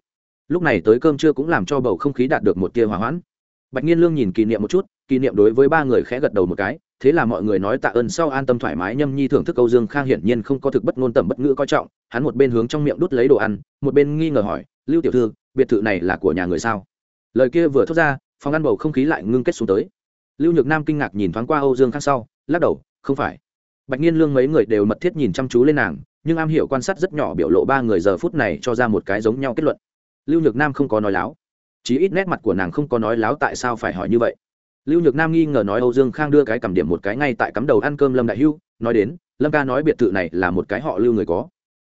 Lúc này tới cơm trưa cũng làm cho bầu không khí đạt được một tia hỏa hoãn. Bạch nhiên lương nhìn kỷ niệm một chút, kỷ niệm đối với ba người khẽ gật đầu một cái, thế là mọi người nói tạ ơn sau an tâm thoải mái nhâm nhi thưởng thức âu dương khang hiển nhiên không có thực bất ngôn tầm bất ngữ coi trọng, hắn một bên hướng trong miệng đút lấy đồ ăn, một bên nghi ngờ hỏi, lưu tiểu thư, biệt thự này là của nhà người sao? Lời kia vừa thốt ra, phòng ăn bầu không khí lại ngưng kết xuống tới lưu nhược nam kinh ngạc nhìn thoáng qua âu dương khang sau, lắc đầu, không phải. Bạch nhiên lương mấy người đều mật thiết nhìn chăm chú lên nàng, nhưng am hiểu quan sát rất nhỏ biểu lộ ba người giờ phút này cho ra một cái giống nhau kết luận. Lưu nhược nam không có nói láo. Chí ít nét mặt của nàng không có nói láo tại sao phải hỏi như vậy. Lưu nhược nam nghi ngờ nói âu dương khang đưa cái cầm điểm một cái ngay tại cắm đầu ăn cơm lâm đại hưu, nói đến, lâm ca nói biệt thự này là một cái họ lưu người có.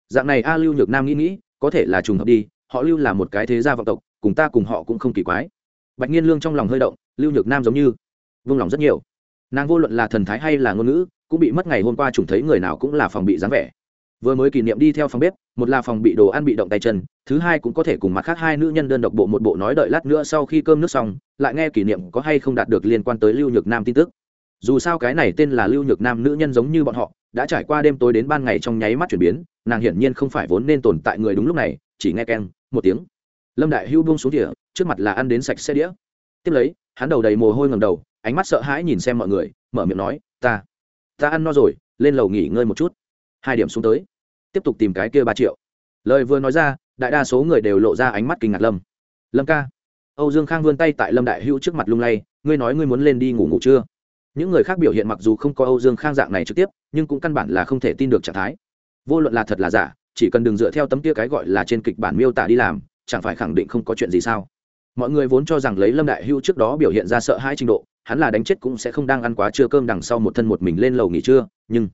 Dạng này a, lưu nhược nam nghĩ nghĩ, có thể là trùng hợp đi, họ lưu là một cái thế gia vọng tộc, cùng ta cùng họ cũng không kỳ quái. Bạch nhiên lương trong lòng hơi động, lưu nhược nam giống như vung lòng rất nhiều. Nàng vô luận là thần thái hay là ngôn ngữ, cũng bị mất ngày hôm qua trùng thấy người nào cũng là phòng bị dáng vẻ. Vừa mới kỷ niệm đi theo phòng bếp, một là phòng bị đồ ăn bị động tay chân, thứ hai cũng có thể cùng mặt khác hai nữ nhân đơn độc bộ một bộ nói đợi lát nữa sau khi cơm nước xong, lại nghe kỷ niệm có hay không đạt được liên quan tới lưu nhược nam tin tức. Dù sao cái này tên là lưu nhược nam nữ nhân giống như bọn họ, đã trải qua đêm tối đến ban ngày trong nháy mắt chuyển biến, nàng hiển nhiên không phải vốn nên tồn tại người đúng lúc này, chỉ nghe keng, một tiếng. Lâm đại hưu buông xuống đĩa trước mặt là ăn đến sạch xe đĩa. Tiếp lấy, hắn đầu đầy mồ hôi ngầm đầu ánh mắt sợ hãi nhìn xem mọi người, mở miệng nói, ta ta ăn no rồi, lên lầu nghỉ ngơi một chút. Hai điểm xuống tới, tiếp tục tìm cái kia ba triệu. Lời vừa nói ra, đại đa số người đều lộ ra ánh mắt kinh ngạc lâm. Lâm ca. Âu dương khang vươn tay tại lâm đại hữu trước mặt lung lay, ngươi nói ngươi muốn lên đi ngủ ngủ chưa? Những người khác biểu hiện mặc dù không có âu dương khang dạng này trực tiếp, nhưng cũng căn bản là không thể tin được trạng thái. Vô luận là thật là giả, chỉ cần đừng dựa theo tấm kia cái gọi là trên kịch bản miêu tả đi làm, chẳng phải khẳng định không có chuyện gì sao? Mọi người vốn cho rằng lấy lâm đại hưu trước đó biểu hiện ra sợ hãi trình độ hắn là đánh chết cũng sẽ không đang ăn quá trưa cơm đằng sau một thân một mình lên lầu nghỉ trưa, nhưng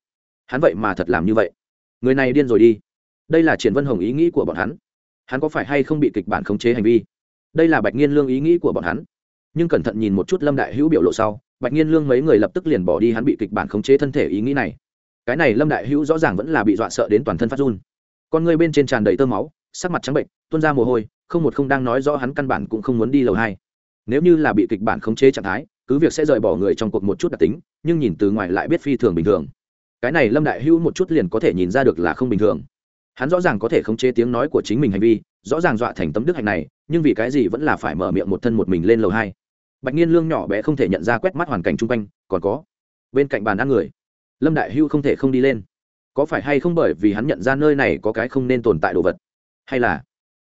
hắn vậy mà thật làm như vậy. Người này điên rồi đi. Đây là triển vân hồng ý nghĩ của bọn hắn. Hắn có phải hay không bị kịch bản khống chế hành vi? Đây là bạch nghiên lương ý nghĩ của bọn hắn. Nhưng cẩn thận nhìn một chút lâm đại hữu biểu lộ sau, bạch nghiên lương mấy người lập tức liền bỏ đi hắn bị kịch bản khống chế thân thể ý nghĩ này. Cái này lâm đại hữu rõ ràng vẫn là bị dọa sợ đến toàn thân phát run. Con người bên trên tràn đầy tơ máu, sắc mặt trắng bệnh, tuôn ra mồ hôi, không một không đang nói rõ hắn căn bản cũng không muốn đi lầu hai. Nếu như là bị kịch bản khống chế trạng thái cứ việc sẽ rời bỏ người trong cuộc một chút đặc tính, nhưng nhìn từ ngoài lại biết phi thường bình thường. Cái này lâm đại hữu một chút liền có thể nhìn ra được là không bình thường. Hắn rõ ràng có thể khống chế tiếng nói của chính mình hành vi, rõ ràng dọa thành tấm đức hạnh này, nhưng vì cái gì vẫn là phải mở miệng một thân một mình lên lầu hai. Bạch nhiên lương nhỏ bé không thể nhận ra quét mắt hoàn cảnh chung quanh, còn có bên cạnh bàn ăn người. Lâm đại hưu không thể không đi lên. Có phải hay không bởi vì hắn nhận ra nơi này có cái không nên tồn tại đồ vật? Hay là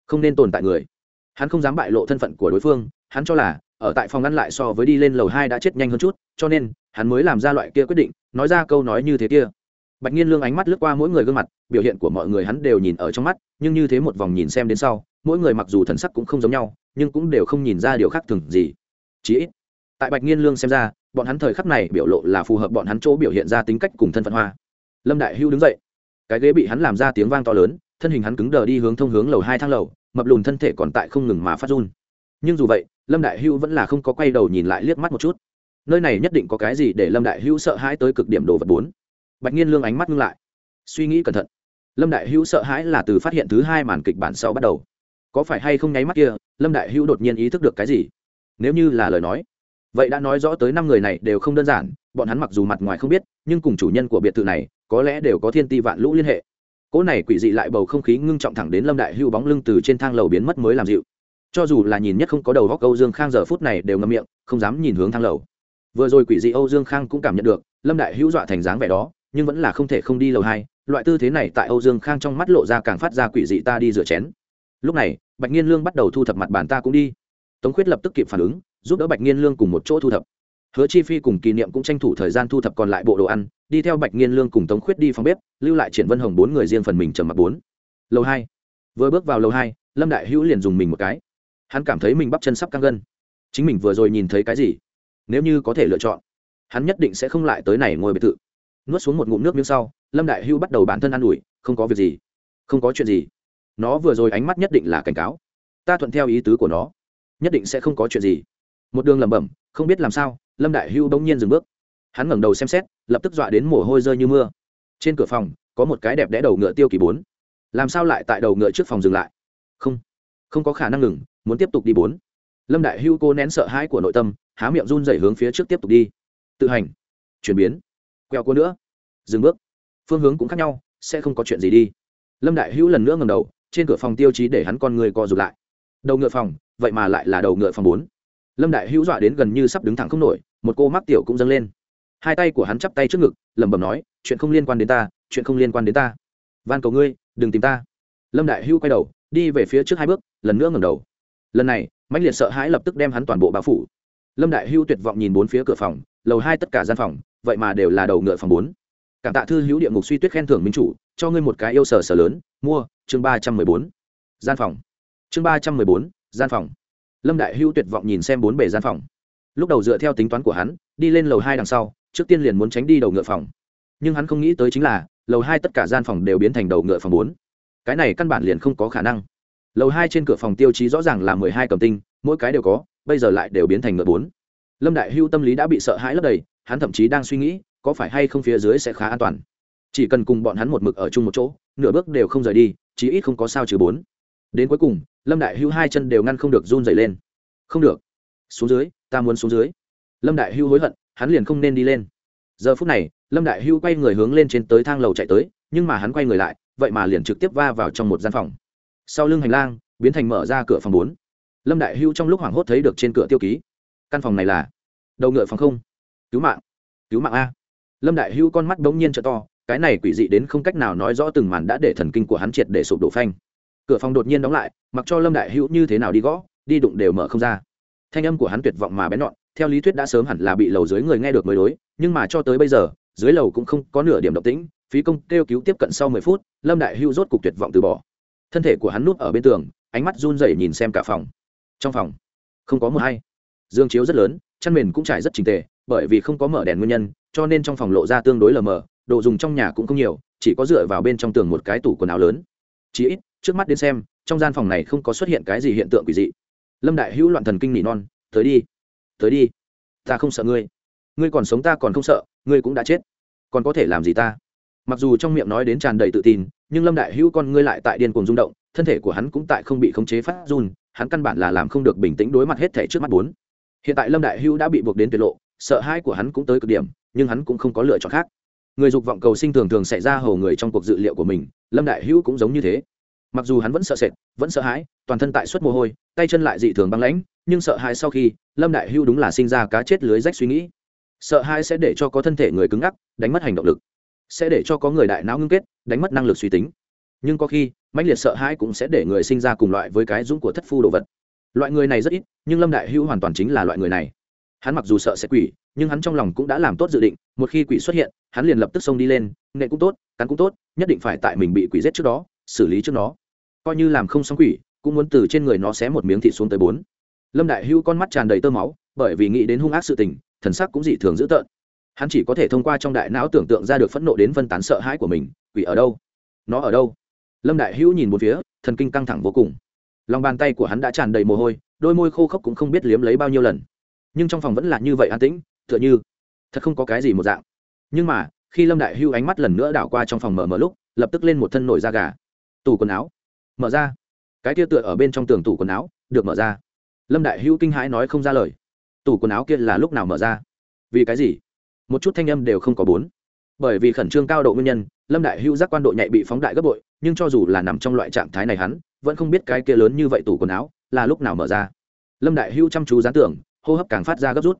không nên tồn tại người? Hắn không dám bại lộ thân phận của đối phương, hắn cho là ở tại phòng ngăn lại so với đi lên lầu hai đã chết nhanh hơn chút, cho nên, hắn mới làm ra loại kia quyết định, nói ra câu nói như thế kia. Bạch nhiên lương ánh mắt lướt qua mỗi người gương mặt, biểu hiện của mọi người hắn đều nhìn ở trong mắt, nhưng như thế một vòng nhìn xem đến sau, mỗi người mặc dù thần sắc cũng không giống nhau, nhưng cũng đều không nhìn ra điều khác thường gì. Chí ít, tại bạch nhiên lương xem ra, bọn hắn thời khắc này biểu lộ là phù hợp bọn hắn chỗ biểu hiện ra tính cách cùng thân phận hoa. Lâm đại hưu đứng dậy. Cái ghế bị hắn làm ra tiếng vang to lớn, thân hình hắn cứng đờ đi hướng thông hướng lầu hai thang lầu, mập lùn thân thể còn tại không ngừng mà phát run nhưng dù vậy, lâm đại hưu vẫn là không có quay đầu nhìn lại liếc mắt một chút. Nơi này nhất định có cái gì để lâm đại hưu sợ hãi tới cực điểm đồ vật bốn? Bạch nhiên lương ánh mắt ngưng lại. Suy nghĩ cẩn thận. Lâm đại hưu sợ hãi là từ phát hiện thứ hai màn kịch bản sau bắt đầu. Có phải hay không nháy mắt kia, lâm đại hưu đột nhiên ý thức được cái gì? Nếu như là lời nói, vậy đã nói rõ tới năm người này đều không đơn giản, bọn hắn mặc dù mặt ngoài không biết, nhưng cùng chủ nhân của biệt thự này, có lẽ đều có thiên ti vạn lũ liên hệ. Cỗ này quỷ dị lại bầu không khí ngưng trọng thẳng đến lâm đại hưu bóng lưng từ trên thang lầu biến mất mới làm dịu cho dù là nhìn nhất không có đầu góc âu dương khang giờ phút này đều ngâm miệng, không dám nhìn hướng thang lầu. Vừa rồi quỷ dị âu dương khang cũng cảm nhận được, lâm đại hữu dọa thành dáng vẻ đó, nhưng vẫn là không thể không đi lầu hai, loại tư thế này tại âu dương khang trong mắt lộ ra càng phát ra quỷ dị ta đi rửa chén. Lúc này, bạch nhiên lương bắt đầu thu thập mặt bàn ta cũng đi. Tống khuyết lập tức kịp phản ứng, giúp đỡ bạch nhiên lương cùng một chỗ thu thập. Hứa chi phi cùng kỷ niệm cũng tranh thủ thời gian thu thập còn lại bộ đồ ăn, đi theo bạch nhiên lương cùng tống khuyết đi phòng bếp, lưu lại triển vân hồng bốn người riêng phần mình trầm mặc bốn. Lầu hai. Vừa bước vào lầu hai, lâm đại hữu liền dùng mình một cái hắn cảm thấy mình bắp chân sắp căng gân. Chính mình vừa rồi nhìn thấy cái gì? Nếu như có thể lựa chọn, hắn nhất định sẽ không lại tới này ngồi biệt thự. Nuốt xuống một ngụm nước miếng sau, lâm đại hưu bắt đầu bản thân ă n ủi, không có việc gì. Không có chuyện gì. Nó vừa rồi ánh mắt nhất định là cảnh cáo. Ta thuận theo ý tứ của nó, nhất định sẽ không có chuyện gì. Một đường lẩm bẩm, không biết làm sao, lâm đại hưu bỗng nhiên dừng bước. Hắn ngẩng đầu xem xét, lập tức dọa đến mồ hôi rơi như mưa. Trên cửa phòng, có một cái đẹp đẽ đầu ngựa tiêu kỳ bốn. Làm sao lại tại đầu ngựa trước phòng dừng lại? Không không có khả năng ngừng muốn tiếp tục đi bốn. Lâm đại hưu cô nén sợ hãi của nội tâm, há miệng run dày hướng phía trước tiếp tục đi. Tự hành. Chuyển biến. Quẹo cua nữa. Dừng bước. Phương hướng cũng khác nhau, sẽ không có chuyện gì đi. Lâm đại hữu lần nữa ngầm đầu, trên cửa phòng tiêu chí để hắn con người co rụt lại. Đầu ngựa phòng, vậy mà lại là đầu ngựa phòng bốn. Lâm đại hữu dọa đến gần như sắp đứng thẳng không nổi, một cô mắc tiểu cũng dâng lên. Hai tay của hắn chắp tay trước ngực, lẩm bẩm nói, chuyện không liên quan đến ta, chuyện không liên quan đến ta. Van cầu ngươi, đừng tìm ta. Lâm đại hữu quay đầu, đi về phía trước hai bước, lần nữa ngầm đầu lần này, mãnh liệt sợ hãi lập tức đem hắn toàn bộ bao phủ. Lâm đại hưu tuyệt vọng nhìn bốn phía cửa phòng, lầu hai tất cả gian phòng, vậy mà đều là đầu ngựa phòng bốn. Cảm tạ thư hữu địa ngục suy tuyết khen thưởng minh chủ, cho ngươi một cái yêu sở sở lớn, mua, chương ba trăm mười bốn. Gian phòng. Chương ba trăm mười bốn, gian phòng. Lâm đại hưu tuyệt vọng nhìn xem bốn bể gian phòng. Lúc đầu dựa theo tính toán của hắn, đi lên lầu hai đằng sau, trước tiên liền muốn tránh đi đầu ngựa phòng. Nhưng hắn không nghĩ tới chính là, lầu hai tất cả gian phòng đều biến thành đầu ngựa phòng bốn. Cái này căn bản liền không có khả năng lầu hai trên cửa phòng tiêu chí rõ ràng là mười hai cầm tinh, mỗi cái đều có, bây giờ lại đều biến thành ngựa bốn. Lâm đại hưu tâm lý đã bị sợ hãi lấp đầy, hắn thậm chí đang suy nghĩ, có phải hay không phía dưới sẽ khá an toàn. Chỉ cần cùng bọn hắn một mực ở chung một chỗ, nửa bước đều không rời đi, chí ít không có sao trừ bốn. Đến cuối cùng, lâm đại hưu hai chân đều ngăn không được run dày lên. Không được. Xuống dưới, ta muốn xuống dưới. Lâm đại hưu hối hận, hắn liền không nên đi lên. Giờ phút này, lâm đại hưu quay người hướng lên trên tới thang lầu chạy tới, nhưng mà hắn quay người lại, vậy mà liền trực tiếp va vào trong một gian phòng sau lưng hành lang, biến thành mở ra cửa phòng bốn. Lâm đại hưu trong lúc hoảng hốt thấy được trên cửa tiêu ký. Căn phòng này là đầu ngựa phòng không. Cứu mạng. Cứu mạng a. Lâm đại hưu con mắt bỗng nhiên t to, cái này quỷ dị đến không cách nào nói rõ từng màn đã để thần kinh của hắn triệt để sụp đổ phanh. Cửa phòng đột nhiên đóng lại, mặc cho lâm đại hữu như thế nào đi gõ, đi đụng đều mở không ra. Thanh âm của hắn tuyệt vọng mà bén nhọn, theo lý thuyết đã sớm hẳn là bị lầu dưới người nghe được mới đối, nhưng mà cho tới bây giờ, dưới lầu cũng không có nửa điểm động tĩnh, phí công kêu cứu tiếp cận sau mười phút, lâm đại hưu rốt cục tuyệt vọng từ bỏ thân thể của hắn núp ở bên tường, ánh mắt run rẩy nhìn xem cả phòng. Trong phòng, không có mưa hay. Dương chiếu rất lớn, chăn mền cũng trải rất trình tề, bởi vì không có mở đèn nguyên nhân, cho nên trong phòng lộ ra tương đối lờ mờ, đồ dùng trong nhà cũng không nhiều, chỉ có dựa vào bên trong tường một cái tủ quần áo lớn. Chỉ ít, trước mắt đến xem, trong gian phòng này không có xuất hiện cái gì hiện tượng quỷ dị. Lâm đại hữu loạn thần kinh nỉ non, tới đi tới đi, ta không sợ ngươi. Ngươi còn sống ta còn không sợ, ngươi cũng đã chết. Còn có thể làm gì ta? Mặc dù trong miệng nói đến tràn đầy tự tin nhưng lâm đại hữu con ngươi lại tại điên cuồng rung động, thân thể của hắn cũng tại không bị khống chế phát run, hắn căn bản là làm không được bình tĩnh đối mặt hết thể trước mắt bốn. Hiện tại lâm đại hữu đã bị buộc đến tuyệt lộ, sợ hãi của hắn cũng tới cực điểm, nhưng hắn cũng không có lựa chọn khác. Người dục vọng cầu sinh thường thường xảy ra hầu người trong cuộc dự liệu của mình, lâm đại hữu cũng giống như thế. Mặc dù hắn vẫn sợ sệt, vẫn sợ hãi, toàn thân tại suất mồ hôi, tay chân lại dị thường băng lãnh, nhưng sợ hãi sau khi, lâm đại hữu đúng là sinh ra cá chết lưới rách suy nghĩ. Sợ hãi sẽ để cho có thân thể người cứng ngắc, đánh mất hành động lực sẽ để cho có người đại não ngưng kết, đánh mất năng lực suy tính. Nhưng có khi, mãnh liệt sợ hãi cũng sẽ để người sinh ra cùng loại với cái dũng của thất phu đồ vật. Loại người này rất ít, nhưng lâm đại hữu hoàn toàn chính là loại người này. Hắn mặc dù sợ sẽ quỷ, nhưng hắn trong lòng cũng đã làm tốt dự định, một khi quỷ xuất hiện, hắn liền lập tức xông đi lên nghệ cũng tốt, cắn cũng tốt, nhất định phải tại mình bị quỷ giết trước đó, xử lý trước nó. Coi như làm không xong quỷ, cũng muốn từ trên người nó xé một miếng thịt xuống tới bốn. Lâm đại hữu con mắt tràn đầy tơ máu, bởi vì nghĩ đến hung ác sự tình, thần sắc cũng dị thường dữ tợn hắn chỉ có thể thông qua trong đại não tưởng tượng ra được phẫn nộ đến phân tán sợ hãi của mình, quỷ ở đâu? Nó ở đâu? Lâm đại hữu nhìn một phía, thần kinh căng thẳng vô cùng. Lòng bàn tay của hắn đã tràn đầy mồ hôi, đôi môi khô khốc cũng không biết liếm lấy bao nhiêu lần. Nhưng trong phòng vẫn là như vậy an tĩnh, tựa như thật không có cái gì một dạng. Nhưng mà, khi lâm đại hưu ánh mắt lần nữa đảo qua trong phòng mở mở lúc, lập tức lên một thân nổi da gà. Tủ quần áo. Mở ra. Cái kia tựa ở bên trong tường tủ quần áo, được mở ra. Lâm đại hưu kinh hãi nói không ra lời. Tủ quần áo kia là lúc nào mở ra? Vì cái gì? Một chút thanh âm đều không có bốn. Bởi vì khẩn trương cao độ nguyên nhân, lâm đại hưu giác quan độ nhạy bị phóng đại gấp bội, nhưng cho dù là nằm trong loại trạng thái này hắn, vẫn không biết cái kia lớn như vậy tủ quần áo là lúc nào mở ra. Lâm đại hưu chăm chú gián tưởng hô hấp càng phát ra gấp rút.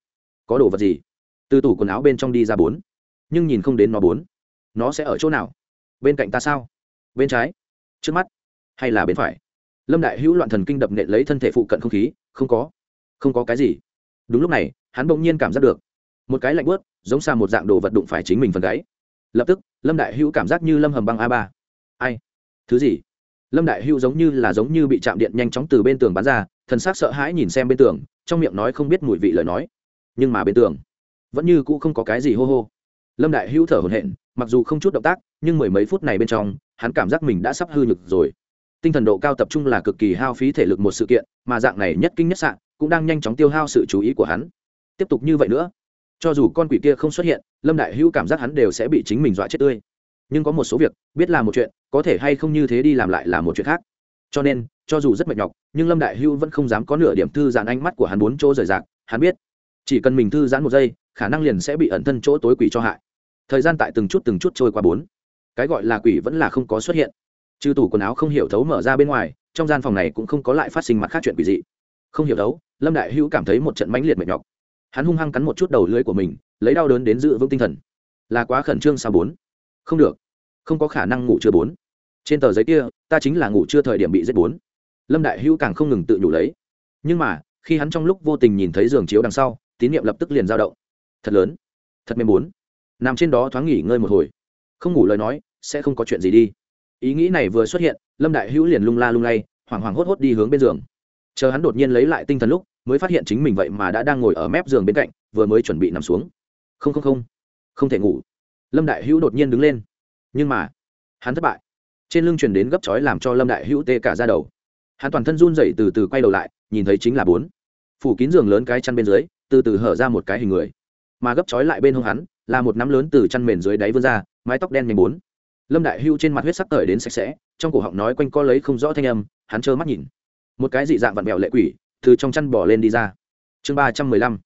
Có đồ vật gì? Từ tủ quần áo bên trong đi ra bốn. Nhưng nhìn không đến nó bốn. Nó sẽ ở chỗ nào? Bên cạnh ta sao? Bên trái? Trước mắt? Hay là bên phải? Lâm đại hữu loạn thần kinh đập nện lấy thân thể phụ cận không khí, không có. Không có cái gì. Đúng lúc này, hắn bỗng nhiên cảm giác được một cái lạnh bớt giống xa một dạng đồ vật đụng phải chính mình phần gáy. Lập tức, lâm đại hữu cảm giác như lâm hầm băng a ba. Ai? Thứ gì? Lâm đại hữu giống như là giống như bị chạm điện nhanh chóng từ bên tường bắn ra, thần s á c sợ hãi nhìn xem bên tường, trong miệng nói không biết mùi vị lời nói. Nhưng mà bên tường, vẫn như cũ không có cái gì hô hô. Lâm đại hữu thở hồn hện mặc dù không chút động tác, nhưng mười mấy phút này bên trong, hắn cảm giác mình đã sắp hư nhực rồi. Tinh thần độ cao tập trung là cực kỳ hao phí thể lực một sự kiện, mà dạng này nhất kinh nhất sạn cũng đang nhanh chóng tiêu hao sự chú ý của hắn. Tiếp tục như vậy nữa cho dù con quỷ kia không xuất hiện, lâm đại hữu cảm giác hắn đều sẽ bị chính mình dọa chết tươi. Nhưng có một số việc, biết là một chuyện, có thể hay không như thế đi làm lại là một chuyện khác. Cho nên, cho dù rất mệt nhọc, nhưng lâm đại hữu vẫn không dám có nửa điểm thư giãn ánh mắt của hắn bốn chỗ rời rạc, hắn biết, chỉ cần mình thư giãn một giây, khả năng liền sẽ bị ẩn thân chỗ tối quỷ cho hại. Thời gian tại từng chút từng chút trôi qua bốn. Cái gọi là quỷ vẫn là không có xuất hiện. Trừ tủ quần áo không hiểu thấu mở ra bên ngoài, trong gian phòng này cũng không có lại phát sinh mặt khác chuyện quỷ dị. Không hiểu thấu, lâm đại hữu cảm thấy một trận mãnh liệt mệt nhọc hắn hung hăng cắn một chút đầu lưới của mình, lấy đau đớn đến giữ vững tinh thần. Là quá khẩn trương sao bốn? Không được. Không có khả năng ngủ chưa bốn. Trên tờ giấy kia, ta chính là ngủ chưa thời điểm bị giết bốn. Lâm đại hữu càng không ngừng tự nhủ lấy. Nhưng mà, khi hắn trong lúc vô tình nhìn thấy giường chiếu đằng sau, tín nhiệm lập tức liền dao động. Thật lớn. Thật mềm bốn. Nằm trên đó thoáng nghỉ ngơi một hồi. Không ngủ lời nói, sẽ không có chuyện gì đi. Ý nghĩ này vừa xuất hiện, lâm đại hữu liền lung la lung lay, hoảng hoảng hốt hốt đi hướng bên giường. Chờ hắn đột nhiên lấy lại tinh thần lúc mới phát hiện chính mình vậy mà đã đang ngồi ở mép giường bên cạnh, vừa mới chuẩn bị nằm xuống. Không không không. Không thể ngủ. Lâm đại hữu đột nhiên đứng lên. Nhưng mà, hắn thất bại. Trên lưng truyền đến gấp chói làm cho lâm đại hữu tê cả ra đầu. Hắn toàn thân run rẩy từ từ quay đầu lại, nhìn thấy chính là bốn. Phủ kín giường lớn cái chăn bên dưới, từ từ hở ra một cái hình người. Mà gấp chói lại bên hông hắn, là một nắm lớn từ chăn mền dưới đáy vươn ra, mái tóc đen nhanh bốn. Lâm đại hưu trên mặt huyết sắc tởi đến sạch sẽ, trong cổ họng nói quanh co lấy không rõ thanh âm, hắn trơ mắt nhìn. Một cái dị dạng vặn vẹo lệ quỷ từ trong chăn bỏ lên đi ra. Chương ba trăm mười lăm,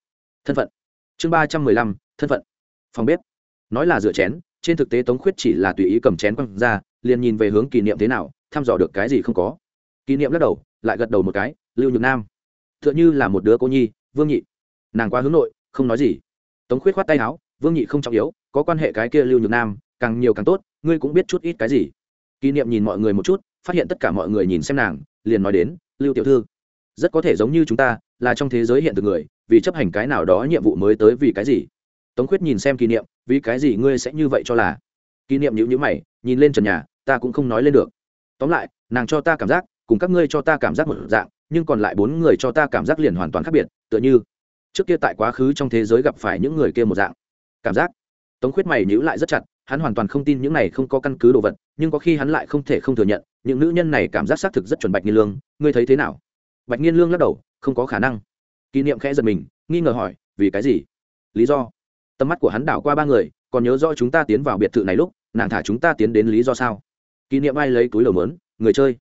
thân phận. Chương ba trăm mười lăm, thân phận. Phòng bếp. Nói là rửa chén, trên thực tế tống khuyết chỉ là tùy ý cầm chén quăng ra, liền nhìn về hướng kỷ niệm thế nào, thăm dò được cái gì không có. Kỷ niệm lắc đầu, lại gật đầu một cái, lưu nhược nam. T h ư ợ n h ư là một đứa cô nhi, vương nhị. Nàng quá hướng nội, không nói gì. Tống khuyết khoát tay áo, vương nhị không trọng yếu, có quan hệ cái kia lưu nhược nam, càng nhiều càng tốt, ngươi cũng biết chút ít cái gì. Kỷ niệm nhìn mọi người một chút, phát hiện tất cả mọi người nhìn xem nàng, liền nói đến, lưu tiểu thư rất có thể giống như chúng ta, là trong thế giới hiện thực người, vì chấp hành cái nào đó nhiệm vụ mới tới vì cái gì? Tống khuyết nhìn xem kỷ niệm, vì cái gì ngươi sẽ như vậy cho là? Kỷ niệm nhữ nhữ mày, nhìn lên trần nhà, ta cũng không nói lên được. Tóm lại, nàng cho ta cảm giác, cùng các ngươi cho ta cảm giác một dạng, nhưng còn lại bốn người cho ta cảm giác liền hoàn toàn khác biệt, tựa như trước kia tại quá khứ trong thế giới gặp phải những người kia một dạng. Cảm giác. Tống khuyết mày nhữ lại rất chặt, hắn hoàn toàn không tin những này không có căn cứ đồ vật, nhưng có khi hắn lại không thể không thừa nhận, những nữ nhân này cảm giác xác thực rất chuẩn bạch như lương, ngươi thấy thế nào? Bạch nghiên lương lắc đầu, không có khả năng. Kỷ niệm khẽ giật mình, nghi ngờ hỏi, vì cái gì? Lý do? Tầm mắt của hắn đảo qua ba người, còn nhớ do chúng ta tiến vào biệt thự này lúc, nàng thả chúng ta tiến đến lý do sao? Kỷ niệm ai lấy túi lầu mớn người chơi.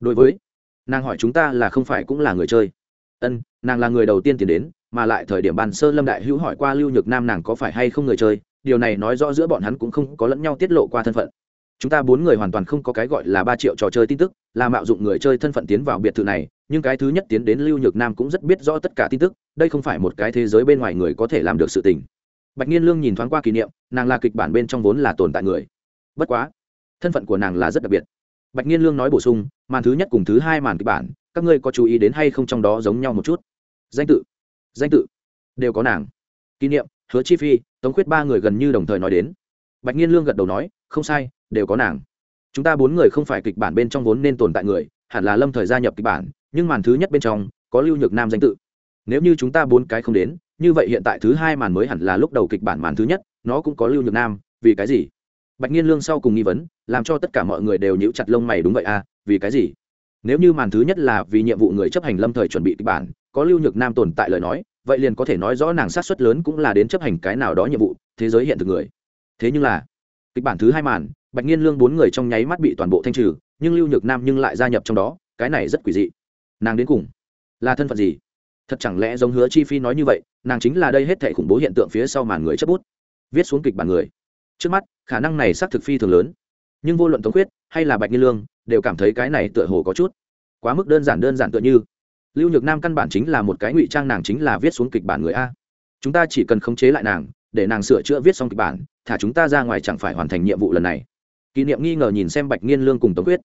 Đối với, nàng hỏi chúng ta là không phải cũng là người chơi. Ân, nàng là người đầu tiên tiến đến, mà lại thời điểm bàn sơ lâm đại hữu hỏi qua lưu nhược nam nàng có phải hay không người chơi, điều này nói rõ giữa bọn hắn cũng không có lẫn nhau tiết lộ qua thân phận. Chúng ta bốn người hoàn toàn không có cái gọi là ba triệu trò chơi tin tức, là mạo dụng người chơi thân phận tiến vào biệt thự này nhưng cái thứ nhất tiến đến lưu nhược nam cũng rất biết rõ tất cả tin tức, đây không phải một cái thế giới bên ngoài người có thể làm được sự tình. Bạch nhiên lương nhìn thoáng qua kỷ niệm, nàng là kịch bản bên trong vốn là tồn tại người. Bất quá, thân phận của nàng là rất đặc biệt. Bạch nhiên lương nói bổ sung, màn thứ nhất cùng thứ hai màn kịch bản, các ngươi có chú ý đến hay không trong đó giống nhau một chút? Danh tự. Danh tự. Đều có nàng. Kỷ niệm, hứa chi phi, tống khuyết ba người gần như đồng thời nói đến. Bạch nhiên lương gật đầu nói, không sai, đều có nàng. Chúng ta bốn người không phải kịch bản bên trong vốn nên tồn tại người, hẳn là lâm thời gia nhập kịch bản nhưng màn thứ nhất bên trong có lưu nhược nam danh tự nếu như chúng ta bốn cái không đến như vậy hiện tại thứ hai màn mới hẳn là lúc đầu kịch bản màn thứ nhất nó cũng có lưu nhược nam vì cái gì bạch nhiên lương sau cùng nghi vấn làm cho tất cả mọi người đều nhíu chặt lông mày đúng vậy à vì cái gì nếu như màn thứ nhất là vì nhiệm vụ người chấp hành lâm thời chuẩn bị kịch bản có lưu nhược nam tồn tại lời nói vậy liền có thể nói rõ nàng sát xuất lớn cũng là đến chấp hành cái nào đó nhiệm vụ thế giới hiện thực người thế nhưng là kịch bản thứ hai màn bạch nhiên lương bốn người trong nháy mắt bị toàn bộ thanh trừ nhưng lưu nhược nam nhưng lại gia nhập trong đó cái này rất quỷ dị nàng đến cùng là thân phận gì? Thật chẳng lẽ giống hứa chi phi nói như vậy, nàng chính là đây hết thể khủng bố hiện tượng phía sau màn người chấp bút, viết xuống kịch bản người. Trước mắt, khả năng này xác thực phi thường lớn, nhưng vô luận tống quyết hay là bạch nhiên lương đều cảm thấy cái này tựa hồ có chút quá mức đơn giản đơn giản tựa như. Lưu nhược nam căn bản chính là một cái ngụy trang nàng chính là viết xuống kịch bản người a. Chúng ta chỉ cần khống chế lại nàng, để nàng sửa chữa viết xong kịch bản, thả chúng ta ra ngoài chẳng phải hoàn thành nhiệm vụ lần này. Kỷ niệm nghi ngờ nhìn xem bạch nghiên lương cùng tống quyết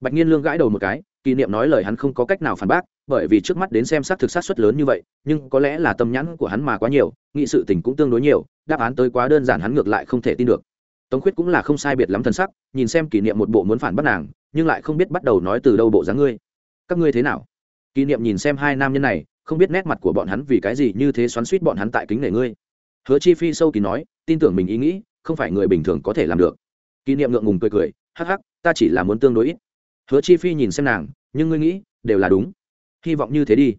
bạch nghiên lương gãi đầu một cái kỷ niệm nói lời hắn không có cách nào phản bác, bởi vì trước mắt đến xem xác thực sát xuất lớn như vậy, nhưng có lẽ là tâm nhãn của hắn mà quá nhiều, nghị sự tình cũng tương đối nhiều, đáp án tới quá đơn giản hắn ngược lại không thể tin được. Tống Khuyết cũng là không sai biệt lắm thân sắc, nhìn xem kỷ niệm một bộ muốn phản bắt nàng, nhưng lại không biết bắt đầu nói từ đâu bộ dáng ngươi. Các ngươi thế nào? Kỷ niệm nhìn xem hai nam nhân này, không biết nét mặt của bọn hắn vì cái gì như thế xoắn suýt bọn hắn tại kính nể ngươi. Hứa chi phi sâu kỳ nói, tin tưởng mình ý nghĩ, không phải người bình thường có thể làm được. Kỷ niệm ngượng ngùng cười cười, hắc hắc, ta chỉ là muốn tương đối ít hứa chi phi nhìn xem nàng, nhưng ngươi nghĩ, đều là đúng. Hy vọng như thế đi.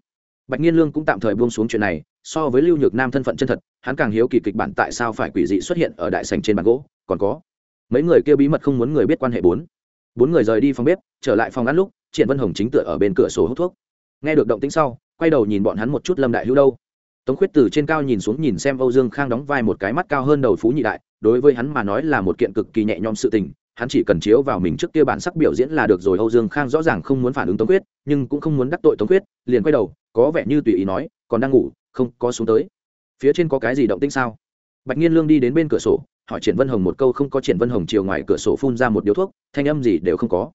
Bạch nhiên lương cũng tạm thời buông xuống chuyện này, so với lưu nhược nam thân phận chân thật, hắn càng hiếu kỳ kịch bản tại sao phải quỷ dị xuất hiện ở đại sành trên bàn gỗ, còn có, mấy người kêu bí mật không muốn người biết quan hệ bốn. Bốn người rời đi phòng bếp, trở lại phòng ăn lúc triển vân hồng chính tựa ở bên cửa sổ hút thuốc. Nghe được động tĩnh sau, quay đầu nhìn bọn hắn một chút lâm đại hữu đâu. Tống khuyết từ trên cao nhìn xuống nhìn xem âu dương khang đóng vai một cái mắt cao hơn đầu phú nhị đại, đối với hắn mà nói là một kiện cực kỳ nhẹ nhõm sự tình hắn chỉ cần chiếu vào mình trước kia bản sắc biểu diễn là được rồi âu dương khang rõ ràng không muốn phản ứng tống quyết, nhưng cũng không muốn đắc tội tống quyết, liền quay đầu có vẻ như tùy ý nói còn đang ngủ không có xuống tới. Phía trên có cái gì động tĩnh sao? Bạch nhiên lương đi đến bên cửa sổ hỏi triển vân hồng một câu không có triển vân hồng chiều ngoài cửa sổ phun ra một điếu thuốc thanh âm gì đều không có.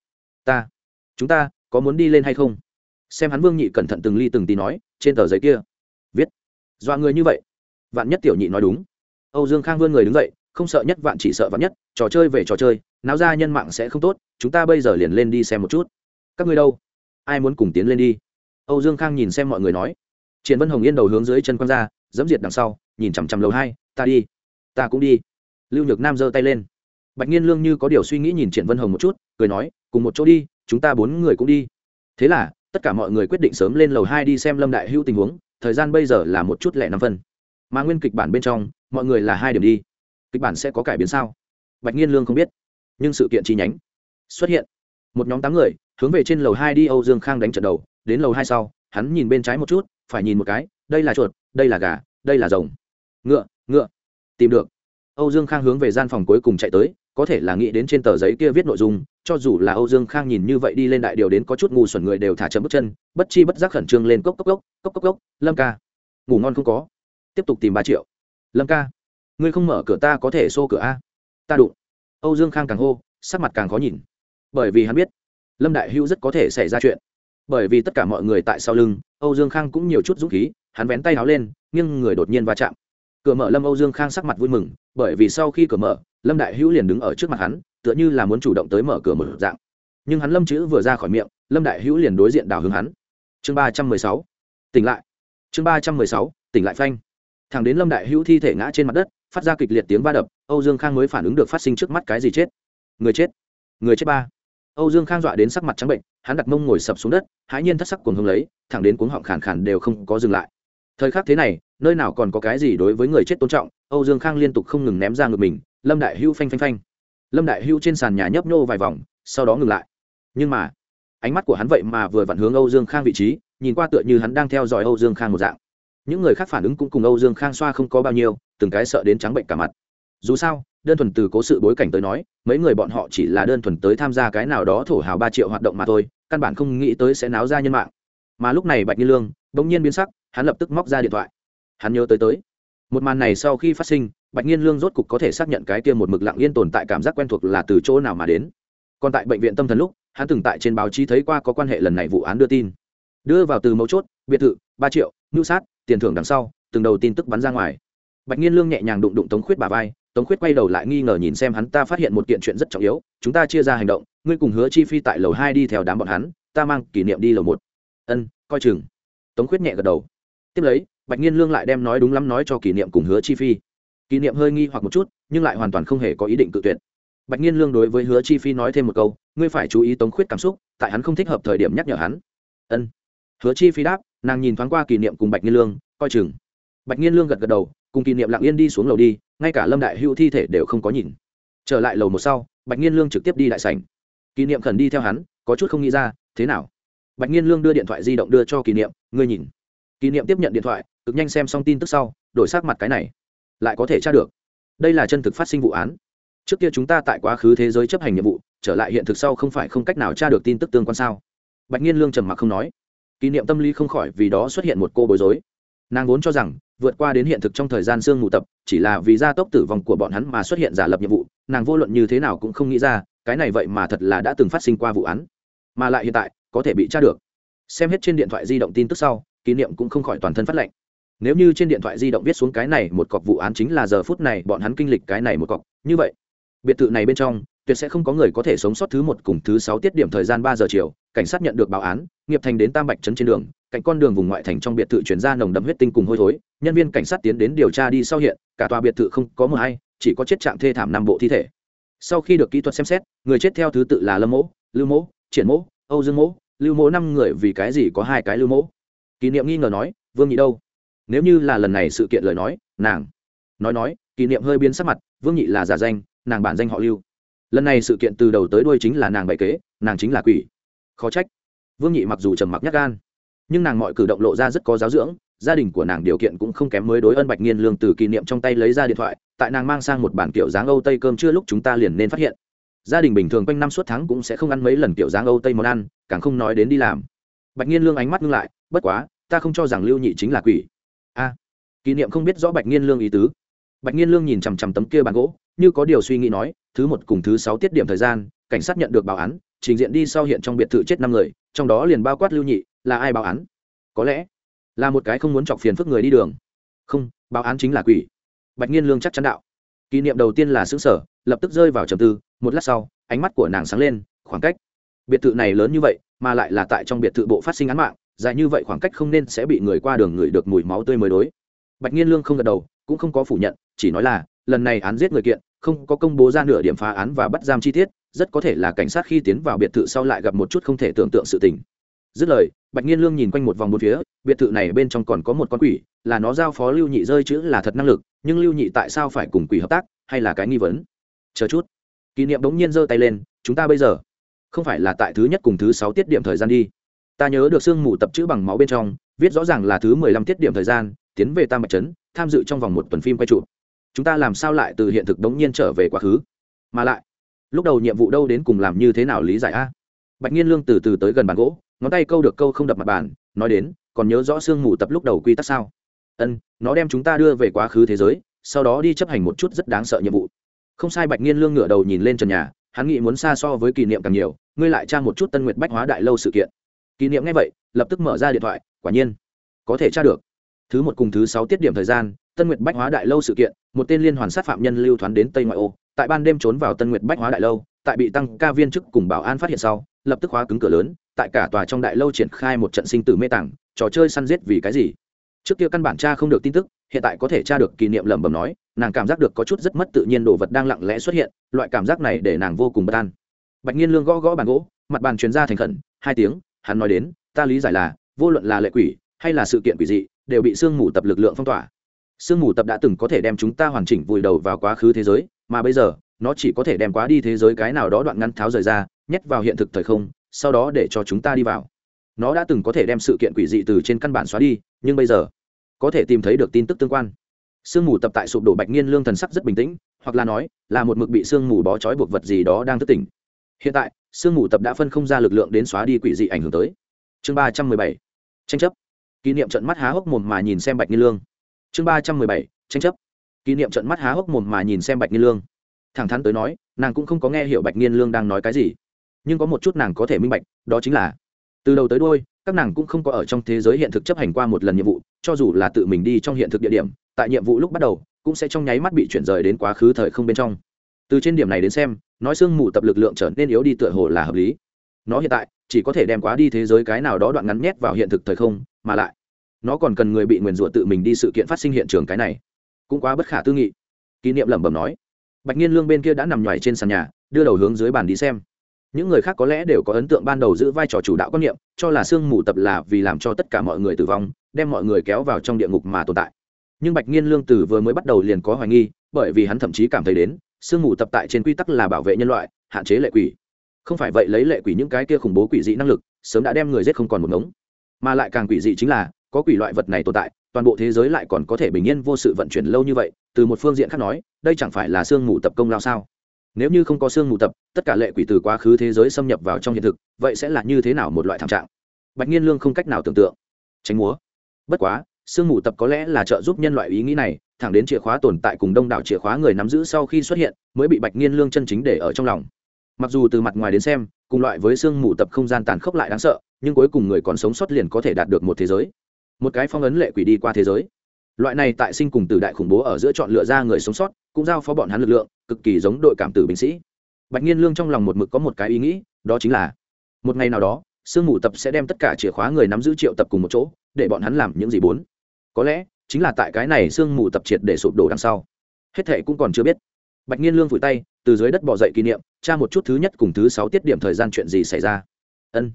Ta chúng ta có muốn đi lên hay không? Xem hắn vương nhị cẩn thận từng ly từng tí nói trên tờ giấy kia viết. Dọa người như vậy. Vạn nhất tiểu nhị nói đúng. Âu dương khang vươn người đứng dậy không sợ nhất vạn chỉ sợ vạn nhất, trò chơi về trò chơi, náo ra nhân mạng sẽ không tốt, chúng ta bây giờ liền lên đi xem một chút. Các ngươi đâu? Ai muốn cùng tiến lên đi? Âu dương khang nhìn xem mọi người nói. Triển vân hồng yên đầu hướng dưới chân quan ra, dẫm diệt đằng sau, nhìn chằm chằm lầu hai, ta đi, ta cũng đi. Lưu nhược nam giơ tay lên. Bạch nhiên lương như có điều suy nghĩ nhìn triển vân hồng một chút, cười nói, cùng một chỗ đi, chúng ta bốn người cũng đi. Thế là, tất cả mọi người quyết định sớm lên lầu hai đi xem lâm đại hữu tình huống, thời gian bây giờ là một chút lẻ năm phân. Mà nguyên kịch bản bên trong, mọi người là hai điểm đi kịch bản sẽ có cải biến sao? Bạch nhiên lương không biết, nhưng sự kiện chi nhánh xuất hiện. Một nhóm tám người hướng về trên lầu hai đi âu dương khang đánh trận đầu, đến lầu hai sau, hắn nhìn bên trái một chút, phải nhìn một cái, đây là chuột, đây là gà, đây là rồng. Ngựa ngựa, tìm được. Âu dương khang hướng về gian phòng cuối cùng chạy tới, có thể là nghĩ đến trên tờ giấy kia viết nội dung, cho dù là âu dương khang nhìn như vậy đi lên đại điều đến có chút ngu xuẩn người đều thả chậm bước chân, bất chi bất giác khẩn trương lên cốc cốc cốc cốc cốc cốc, lâm ca. Ngủ ngon không có. Tiếp tục tìm ba triệu. Lâm ca ngươi không mở cửa ta có thể xô cửa a? Ta đụng. Âu dương khang càng hô, sắc mặt càng khó nhìn. Bởi vì hắn biết, lâm đại hữu rất có thể xảy ra chuyện. Bởi vì tất cả mọi người tại sau lưng, âu dương khang cũng nhiều chút dũng khí, hắn vén tay áo lên nhưng người đột nhiên va chạm. Cửa mở lâm âu dương khang sắc mặt vui mừng, bởi vì sau khi cửa mở, lâm đại hữu liền đứng ở trước mặt hắn, tựa như là muốn chủ động tới mở cửa một dạng. Nhưng hắn lâm chữ vừa ra khỏi miệng, lâm đại hữu liền đối diện đào hướng hắn. Chương ba trăm mười sáu, tỉnh lại. Chương ba trăm mười sáu, tỉnh lại phanh. Thằng đến lâm đại hữu thi thể ngã trên mặt đất phát ra kịch liệt tiếng va đập, âu dương khang mới phản ứng được phát sinh trước mắt cái gì chết. Người chết người chết ba. Âu dương khang dọa đến sắc mặt trắng bệnh, hắn đặt mông ngồi sập xuống đất, hãi nhiên thất sắc cuồng hông lấy, thẳng đến cuống họng khàn khàn đều không có dừng lại. Thời khắc thế này, nơi nào còn có cái gì đối với người chết tôn trọng, âu dương khang liên tục không ngừng ném ra ngực mình, lâm đại hữu phanh phanh phanh. Lâm đại hữu trên sàn nhà nhấp nhô vài vòng, sau đó ngừng lại. Nhưng mà, ánh mắt của hắn vậy mà vừa vặn hướng âu dương khang vị trí, nhìn qua tựa như hắn đang theo dõi âu dương khang một dạng những người khác phản ứng cũng cùng âu dương khang xoa không có bao nhiêu, từng cái sợ đến trắng bệnh cả mặt. Dù sao, đơn thuần từ cố sự bối cảnh tới nói, mấy người bọn họ chỉ là đơn thuần tới tham gia cái nào đó thổ hào ba triệu hoạt động mà thôi, căn bản không nghĩ tới sẽ náo ra nhân mạng. Mà lúc này bạch như lương, bỗng nhiên biến sắc, hắn lập tức móc ra điện thoại. Hắn nhớ tới tới. Một màn này sau khi phát sinh, bạch nhiên lương rốt cục có thể xác nhận cái kia một mực lặng yên tồn tại cảm giác quen thuộc là từ chỗ nào mà đến. Còn tại bệnh viện tâm thần lúc, hắn từng tại trên báo chí thấy qua có quan hệ lần này vụ án đưa tin. Đưa vào từ mấu chốt, biệt thự, ba triệu ngưu sát tiền thưởng đằng sau, từng đầu tin tức bắn ra ngoài. Bạch nhiên lương nhẹ nhàng đụng đụng tống khuyết bà vai, tống khuyết quay đầu lại nghi ngờ nhìn xem hắn, ta phát hiện một kiện chuyện rất trọng yếu, chúng ta chia ra hành động, ngươi cùng hứa chi phi tại lầu hai đi theo đám bọn hắn, ta mang kỷ niệm đi lầu một. Ân, coi chừng. Tống khuyết nhẹ gật đầu. Tiếp lấy, bạch nhiên lương lại đem nói đúng lắm nói cho kỷ niệm cùng hứa chi phi. Kỷ niệm hơi nghi hoặc một chút, nhưng lại hoàn toàn không hề có ý định cự tuyệt. Bạch nhiên lương đối với hứa chi phi nói thêm một câu, ngươi phải chú ý tống khuyết cảm xúc, tại hắn không thích hợp thời điểm nhắc nhở hắn. Ân. Hứa chi phi đáp nàng nhìn thoáng qua kỷ niệm cùng bạch nhiên lương, coi chừng. Bạch nhiên lương gật gật đầu, cùng kỷ niệm lặng yên đi xuống lầu đi, ngay cả lâm đại hữu thi thể đều không có nhìn. Trở lại lầu một sau, bạch nhiên lương trực tiếp đi đại sảnh. Kỷ niệm khẩn đi theo hắn, có chút không nghĩ ra, thế nào? Bạch nhiên lương đưa điện thoại di động đưa cho kỷ niệm, ngươi nhìn. Kỷ niệm tiếp nhận điện thoại, cực nhanh xem xong tin tức sau, đổi sắc mặt cái này. Lại có thể tra được. Đây là chân thực phát sinh vụ án. Trước kia chúng ta tại quá khứ thế giới chấp hành nhiệm vụ, trở lại hiện thực sau không phải không cách nào tra được tin tức tương quan sao? Bạch nhiên lương trầm mặc không nói kỷ niệm tâm lý không khỏi vì đó xuất hiện một cô bối rối. Nàng vốn cho rằng, vượt qua đến hiện thực trong thời gian sương mù tập, chỉ là vì gia tốc tử vong của bọn hắn mà xuất hiện giả lập nhiệm vụ, nàng vô luận như thế nào cũng không nghĩ ra, cái này vậy mà thật là đã từng phát sinh qua vụ án. Mà lại hiện tại, có thể bị tra được. Xem hết trên điện thoại di động tin tức sau, kỷ niệm cũng không khỏi toàn thân phát lệnh nếu như trên điện thoại di động viết xuống cái này một cọc vụ án chính là giờ phút này bọn hắn kinh lịch cái này một cọc, như vậy, biệt thự này bên trong tuyệt sẽ không có người có thể sống sót thứ một cùng thứ sáu tiết điểm thời gian ba giờ chiều, cảnh sát nhận được báo án, nghiệp thành đến tam bạch trấn trên đường, cạnh con đường vùng ngoại thành trong biệt thự chuyển ra nồng đậm huyết tinh cùng hôi thối, nhân viên cảnh sát tiến đến điều tra đi sau hiện, cả tòa biệt thự không có một hay, chỉ có chết trạng thê thảm năm bộ thi thể. Sau khi được kỹ thuật xem xét, người chết theo thứ tự là lâm mỗ, lưu mỗ, triển mỗ, âu dương mỗ, lưu mỗ năm người vì cái gì có hai cái lưu mỗ? Kỷ niệm nghi ngờ nói, vương nhị đâu? Nếu như là lần này sự kiện lời nói, nàng, nói nói, kỷ niệm hơi biến sắc mặt, vương nhị là giả danh, nàng bản danh họ lưu lần này sự kiện từ đầu tới đuôi chính là nàng bày kế, nàng chính là quỷ. Khó trách. Vương nhị mặc dù trầm mặc nhắc gan, nhưng nàng mọi cử động lộ ra rất có giáo dưỡng, gia đình của nàng điều kiện cũng không kém mới đối ân bạch nghiên lương từ kỷ niệm trong tay lấy ra điện thoại, tại nàng mang sang một bản kiểu dáng âu tây cơm chưa lúc chúng ta liền nên phát hiện. Gia đình bình thường quanh năm suốt tháng cũng sẽ không ăn mấy lần kiểu dáng âu tây món ăn, càng không nói đến đi làm. Bạch nghiên lương ánh mắt ngưng lại, bất quá, ta không cho rằng lưu nhị chính là quỷ. A, kỷ niệm không biết rõ bạch nghiên lương ý tứ bạch nghiên lương nhìn chằm chằm tấm kia bàn gỗ, như có điều suy nghĩ nói, thứ một cùng thứ sáu tiết điểm thời gian, cảnh sát nhận được báo án, trình diện đi sau hiện trong biệt thự chết năm người, trong đó liền bao quát lưu nhị, là ai báo án? Có lẽ là một cái không muốn chọc phiền phức người đi đường. Không, báo án chính là quỷ. Bạch nhiên lương chắc chắn đạo. Kỷ niệm đầu tiên là xứng sở, lập tức rơi vào trầm tư, một lát sau, ánh mắt của nàng sáng lên, khoảng cách biệt thự này lớn như vậy, mà lại là tại trong biệt thự bộ phát sinh án mạng, dài như vậy khoảng cách không nên sẽ bị người qua đường ngửi được mùi máu tươi mới đối. Bạch nhiên lương không gật đầu cũng không có phủ nhận, chỉ nói là, lần này án giết người kiện, không có công bố ra nửa điểm phá án và bắt giam chi tiết, rất có thể là cảnh sát khi tiến vào biệt thự sau lại gặp một chút không thể tưởng tượng sự tình. Dứt lời, bạch nghiên lương nhìn quanh một vòng một phía, biệt thự này bên trong còn có một con quỷ, là nó giao phó lưu nhị rơi chữ là thật năng lực, nhưng lưu nhị tại sao phải cùng quỷ hợp tác, hay là cái nghi vấn? Chờ chút. Kỷ niệm đống nhiên giơ tay lên, chúng ta bây giờ, không phải là tại thứ nhất cùng thứ sáu tiết điểm thời gian đi. Ta nhớ được sương mù tập chữ bằng máu bên trong, viết rõ ràng là thứ mười lăm tiết điểm thời gian tiến về tam bạch trấn, tham dự trong vòng một tuần phim quay trụ chúng ta làm sao lại từ hiện thực đống nhiên trở về quá khứ? Mà lại, lúc đầu nhiệm vụ đâu đến cùng làm như thế nào lý giải a? Bạch nhiên lương từ từ tới gần bàn gỗ, ngón tay câu được câu không đập mặt bàn, nói đến, còn nhớ rõ sương mù tập lúc đầu quy tắc sao? Ân, nó đem chúng ta đưa về quá khứ thế giới, sau đó đi chấp hành một chút rất đáng sợ nhiệm vụ. Không sai, bạch nhiên lương ngửa đầu nhìn lên trần nhà, hắn nghĩ muốn xa so với kỷ niệm càng nhiều, ngươi lại tra một chút tân nguyệt bách hóa đại lâu sự kiện. Kỷ niệm nghe vậy, lập tức mở ra điện thoại, quả nhiên, có thể tra được thứ một cùng thứ sáu tiết điểm thời gian, tân nguyệt bách hóa đại lâu sự kiện, một tên liên hoàn sát phạm nhân lưu thoán đến tây ngoại ô, tại ban đêm trốn vào tân nguyệt bách hóa đại lâu, tại bị tăng ca viên chức cùng bảo an phát hiện sau, lập tức khóa cứng cửa lớn, tại cả tòa trong đại lâu triển khai một trận sinh tử mê tảng, trò chơi săn giết vì cái gì? Trước kia căn bản cha không được tin tức, hiện tại có thể tra được kỷ niệm lẩm bẩm nói, nàng cảm giác được có chút rất mất tự nhiên, đồ vật đang lặng lẽ xuất hiện, loại cảm giác này để nàng vô cùng bất an. Bạch nhiên lương gõ gõ bàn gỗ, mặt bàn chuyên ra thành khẩn, hai tiếng, hắn nói đến, ta lý giải là, vô luận là lệ quỷ, hay là sự kiện quỷ dị đều bị sương mù tập lực lượng phong tỏa. Sương mù tập đã từng có thể đem chúng ta hoàn chỉnh vùi đầu vào quá khứ thế giới, mà bây giờ, nó chỉ có thể đem quá đi thế giới cái nào đó đoạn ngắn tháo rời ra, nhét vào hiện thực thời không, sau đó để cho chúng ta đi vào. Nó đã từng có thể đem sự kiện quỷ dị từ trên căn bản xóa đi, nhưng bây giờ, có thể tìm thấy được tin tức tương quan. Sương mù tập tại sụp đổ bạch nghiên lương thần sắc rất bình tĩnh, hoặc là nói, là một mực bị sương mù bó trói buộc vật gì đó đang thức tỉnh. Hiện tại, sương mù tập đã phân không ra lực lượng đến xóa đi quỷ dị ảnh hưởng tới. Chương ba trăm mười bảy. Tranh chấp kỷ niệm trận mắt há hốc mồm mà nhìn xem bạch nghiên lương. Chương ba trăm mười bảy, tranh chấp. Kỷ niệm trận mắt há hốc mồm mà nhìn xem bạch nghiên lương. Thẳng thắn tới nói, nàng cũng không có nghe hiểu bạch nghiên lương đang nói cái gì. Nhưng có một chút nàng có thể minh bạch, đó chính là, từ đầu tới đôi các nàng cũng không có ở trong thế giới hiện thực chấp hành qua một lần nhiệm vụ, cho dù là tự mình đi trong hiện thực địa điểm, tại nhiệm vụ lúc bắt đầu, cũng sẽ trong nháy mắt bị chuyển rời đến quá khứ thời không bên trong. Từ trên điểm này đến xem, nói sương mù tập lực lượng trở nên yếu đi tựa hồ là hợp lý. Nó hiện tại chỉ có thể đem quá đi thế giới cái nào đó đoạn ngắn nhét vào hiện thực thời không, mà lại, nó còn cần người bị nguyền rủa tự mình đi sự kiện phát sinh hiện trường cái này. Cũng quá bất khả tư nghị. Kỷ niệm lẩm bẩm nói. Bạch nhiên lương bên kia đã nằm nhoài trên sàn nhà, đưa đầu hướng dưới bàn đi xem. Những người khác có lẽ đều có ấn tượng ban đầu giữ vai trò chủ đạo quan niệm, cho là sương mù tập là vì làm cho tất cả mọi người tử vong, đem mọi người kéo vào trong địa ngục mà tồn tại. Nhưng bạch nhiên lương từ vừa mới bắt đầu liền có hoài nghi, bởi vì hắn thậm chí cảm thấy đến, sương mù tập tại trên quy tắc là bảo vệ nhân loại, hạn chế lệ quỷ không phải vậy lấy lệ quỷ những cái kia khủng bố quỷ dị năng lực, sớm đã đem người giết không còn một ngống. Mà lại càng quỷ dị chính là, có quỷ loại vật này tồn tại, toàn bộ thế giới lại còn có thể bình yên vô sự vận chuyển lâu như vậy, từ một phương diện khác nói, đây chẳng phải là sương mù tập công lao sao? Nếu như không có sương mù tập, tất cả lệ quỷ từ quá khứ thế giới xâm nhập vào trong hiện thực, vậy sẽ là như thế nào một loại thảm trạng? Bạch nhiên lương không cách nào tưởng tượng. Tránh múa. Bất quá sương mù tập có lẽ là trợ giúp nhân loại ý nghĩ này, thẳng đến chìa khóa tồn tại cùng đông đảo chìa khóa người nắm giữ sau khi xuất hiện, mới bị bạch nhiên lương chân chính để ở trong lòng mặc dù từ mặt ngoài đến xem, cùng loại với sương mù tập không gian tàn khốc lại đáng sợ, nhưng cuối cùng người còn sống sót liền có thể đạt được một thế giới. Một cái phong ấn lệ quỷ đi qua thế giới. Loại này tại sinh cùng tử đại khủng bố ở giữa chọn lựa ra người sống sót, cũng giao phó bọn hắn lực lượng, cực kỳ giống đội cảm tử binh sĩ. Bạch nhiên lương trong lòng một mực có một cái ý nghĩ, đó chính là, một ngày nào đó, sương mù tập sẽ đem tất cả chìa khóa người nắm giữ triệu tập cùng một chỗ, để bọn hắn làm những gì bốn có lẽ, chính là tại cái này sương mù tập triệt để sụp đổ đằng sau. Hết thệ cũng còn chưa biết bạch nhiên lương vùi tay, từ dưới đất bỏ dậy kỷ niệm, tra một chút thứ nhất cùng thứ sáu tiết điểm thời gian chuyện gì xảy ra. Ân.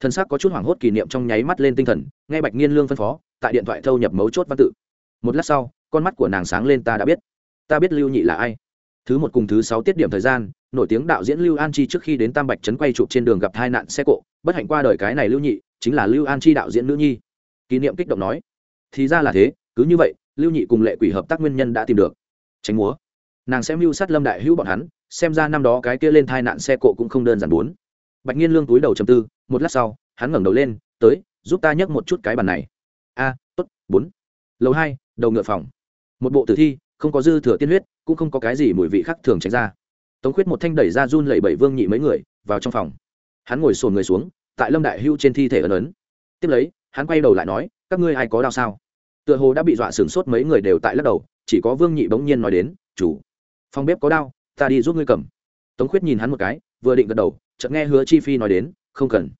Thân xác có chút hoảng hốt kỷ niệm trong nháy mắt lên tinh thần, nghe bạch nhiên lương phân phó, tại điện thoại thâu nhập mấu chốt văn tự. Một lát sau, con mắt của nàng sáng lên ta đã biết. Ta biết lưu nhị là ai. Thứ một cùng thứ sáu tiết điểm thời gian, nổi tiếng đạo diễn lưu an chi trước khi đến tam bạch trấn quay chụp trên đường gặp hai nạn xe cộ, bất hạnh qua đời cái này lưu nhị, chính là lưu an chi đạo diễn nữ nhi. Kỷ niệm kích động nói. Thì ra là thế, cứ như vậy, lưu nhị cùng lệ quỷ hợp tác nguyên nhân đã tìm được. Tránh múa nàng xem mưu sát lâm đại hữu bọn hắn, xem ra năm đó cái kia lên thai nạn xe cộ cũng không đơn giản bốn. Bạch nhiên lương túi đầu chầm tư, một lát sau, hắn ngẩng đầu lên, tới, giúp ta nhấc một chút cái bàn này. A, tốt, bốn. Lầu hai, đầu ngựa phòng. Một bộ tử thi, không có dư thừa tiên huyết, cũng không có cái gì mùi vị khác thường tránh ra. Tống khuyết một thanh đẩy ra run lẩy bẩy vương nhị mấy người, vào trong phòng. Hắn ngồi sồn người xuống, tại lâm đại hưu trên thi thể ấn ấn. Tiếp lấy, hắn quay đầu lại nói, các ngươi ai có đau sao? Tựa hồ đã bị dọa sửng sốt mấy người đều tại lắc đầu, chỉ có vương nhị bỗng nhiên nói đến, chủ phòng bếp có đao ta đi giúp ngươi cầm. Tống khuyết nhìn hắn một cái, vừa định gật đầu, chợt nghe hứa chi phi nói đến, không cần.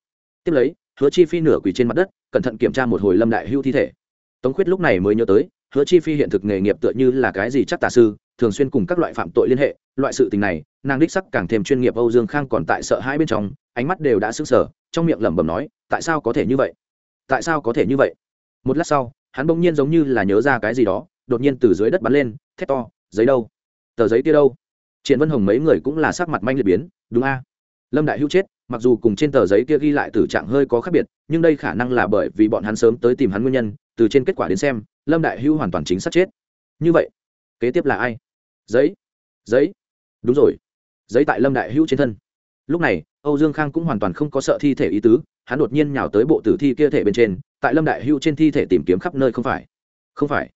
Tiếp lấy, hứa chi phi nửa quỳ trên mặt đất, cẩn thận kiểm tra một hồi lâm đại hưu thi thể. Tống khuyết lúc này mới nhớ tới, hứa chi phi hiện thực nghề nghiệp tựa như là cái gì chắc tà sư, thường xuyên cùng các loại phạm tội liên hệ, loại sự tình này, nàng đích sắc càng thêm chuyên nghiệp âu dương khang còn tại sợ hai bên trong, ánh mắt đều đã sững sờ, trong miệng lẩm bẩm nói, tại sao có thể như vậy? Tại sao có thể như vậy? Một lát sau, hắn bỗng nhiên giống như là nhớ ra cái gì đó, đột nhiên từ dưới đất bắn lên, thét to, giấy đâu? Tờ giấy kia đâu? Triển vân hồng mấy người cũng là sắc mặt manh liệt biến, đúng a? Lâm đại hữu chết, mặc dù cùng trên tờ giấy kia ghi lại tử trạng hơi có khác biệt, nhưng đây khả năng là bởi vì bọn hắn sớm tới tìm hắn nguyên nhân, từ trên kết quả đến xem, lâm đại hữu hoàn toàn chính xác chết. Như vậy, kế tiếp là ai? Giấy. Giấy. Đúng rồi. Giấy tại lâm đại hữu trên thân. Lúc này, âu dương khang cũng hoàn toàn không có sợ thi thể ý tứ, hắn đột nhiên nhào tới bộ tử thi kia thể bên trên, tại lâm đại hữu trên thi thể tìm kiếm khắp nơi không phải. Không phải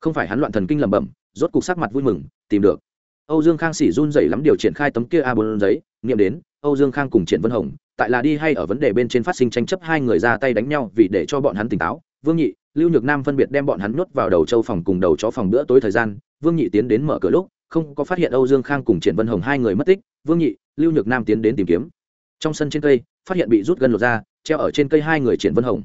không phải hắn loạn thần kinh lẩm bẩm, rốt cục sắc mặt vui mừng, tìm được. Âu dương khang xỉ run dậy lắm điều triển khai tấm kia a bốn giấy nghiệm đến, âu dương khang cùng triển vân hồng, tại là đi hay ở vấn đề bên trên phát sinh tranh chấp hai người ra tay đánh nhau vì để cho bọn hắn tỉnh táo. Vương nhị, lưu nhược nam phân biệt đem bọn hắn nhốt vào đầu châu phòng cùng đầu chó phòng bữa tối thời gian. Vương nhị tiến đến mở cửa lúc, không có phát hiện âu dương khang cùng triển vân hồng hai người mất tích. Vương nhị, lưu nhược nam tiến đến tìm kiếm. Trong sân trên cây, phát hiện bị rút gân lột ra, treo ở trên cây hai người triển vân hồng.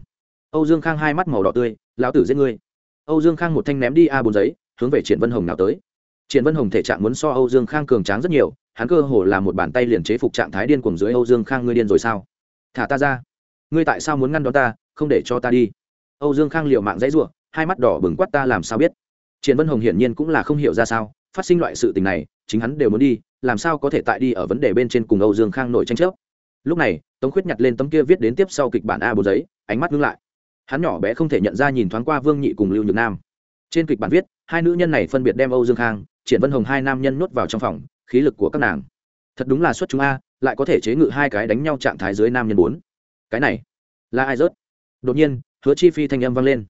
Âu dương khang hai mắt màu đỏ tươi, lão tử giết ngươi âu dương khang một thanh ném đi a bốn giấy, hướng về triển vân hồng nào tới. Triển vân hồng thể trạng muốn so âu dương khang cường tráng rất nhiều, hắn cơ hồ là một bàn tay liền chế phục trạng thái điên cuồng dưới âu dương khang ngươi điên rồi sao? Thả ta ra. Ngươi tại sao muốn ngăn đón ta, không để cho ta đi? Âu dương khang liều mạng dãy ruộng hai mắt đỏ bừng quát ta làm sao biết? Triển vân hồng hiển nhiên cũng là không hiểu ra sao, phát sinh loại sự tình này, chính hắn đều muốn đi, làm sao có thể tại đi ở vấn đề bên trên cùng âu dương khang nổi tranh chấp? Lúc này, tống khuyết nhặt lên tấm kia viết đến tiếp sau kịch bản a bốn giấy, ánh mắt ngưng lại hắn nhỏ bé không thể nhận ra nhìn thoáng qua vương nhị cùng lưu nhược nam trên kịch bản viết hai nữ nhân này phân biệt đem âu dương khang triển vân hồng hai nam nhân nuốt vào trong phòng khí lực của các nàng thật đúng là xuất chúng a lại có thể chế ngự hai cái đánh nhau trạng thái dưới nam nhân bốn cái này là ai rớt? đột nhiên hứa chi phi thanh âm vang lên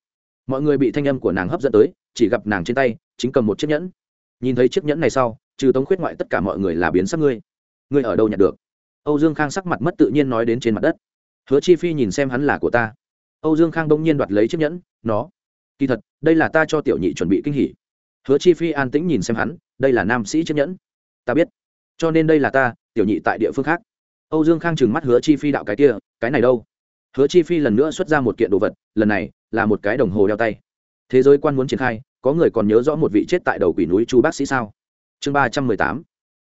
mọi người bị thanh âm của nàng hấp dẫn tới chỉ gặp nàng trên tay chính cầm một chiếc nhẫn nhìn thấy chiếc nhẫn này sau trừ tống khuyết ngoại tất cả mọi người là biến sắc ngươi ngươi ở đâu nhặt được âu dương khang sắc mặt mất tự nhiên nói đến trên mặt đất hứa chi phi nhìn xem hắn là của ta âu dương khang bỗng nhiên đoạt lấy chiếc nhẫn, nó, kỳ thật, đây là ta cho tiểu nhị chuẩn bị kinh hỉ. Hứa chi phi an tĩnh nhìn xem hắn, đây là nam sĩ chiếc nhẫn. Ta biết, cho nên đây là ta, tiểu nhị tại địa phương khác. Âu dương khang trừng mắt hứa chi phi đạo cái kia, cái này đâu? Hứa chi phi lần nữa xuất ra một kiện đồ vật, lần này là một cái đồng hồ đeo tay. Thế giới quan muốn triển khai, có người còn nhớ rõ một vị chết tại đầu quỷ núi chu bác sĩ sao? Chương ba trăm mười tám,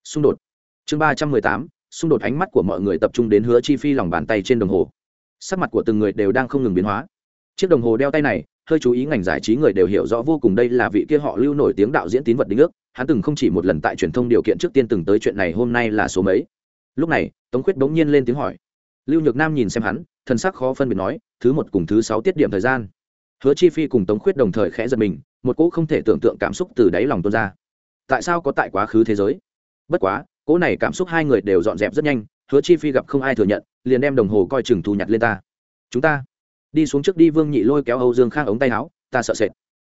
xung đột. Chương ba trăm mười tám, xung đột ánh mắt của mọi người tập trung đến hứa chi phi lòng bàn tay trên đồng hồ sắc mặt của từng người đều đang không ngừng biến hóa. Chiếc đồng hồ đeo tay này, hơi chú ý ngành giải trí người đều hiểu rõ vô cùng đây là vị kia họ lưu nổi tiếng đạo diễn tín vật đính ước. Hắn từng không chỉ một lần tại truyền thông điều kiện trước tiên từng tới chuyện này, hôm nay là số mấy? Lúc này, tống khuyết bỗng nhiên lên tiếng hỏi. Lưu nhược nam nhìn xem hắn thân sắc khó phân biệt nói, thứ một cùng thứ sáu tiết điểm thời gian. Hứa chi phi cùng tống khuyết đồng thời khẽ giật mình, một cỗ không thể tưởng tượng cảm xúc từ đáy lòng tuôn ra. Tại sao có tại quá khứ thế giới? Bất quá, cỗ này cảm xúc hai người đều dọn dẹp rất nhanh hứa chi phi gặp không ai thừa nhận, liền đem đồng hồ coi chừng thu nhặt lên ta. Chúng ta đi xuống trước đi, vương nhị lôi kéo âu dương khang ống tay áo, ta sợ sệt.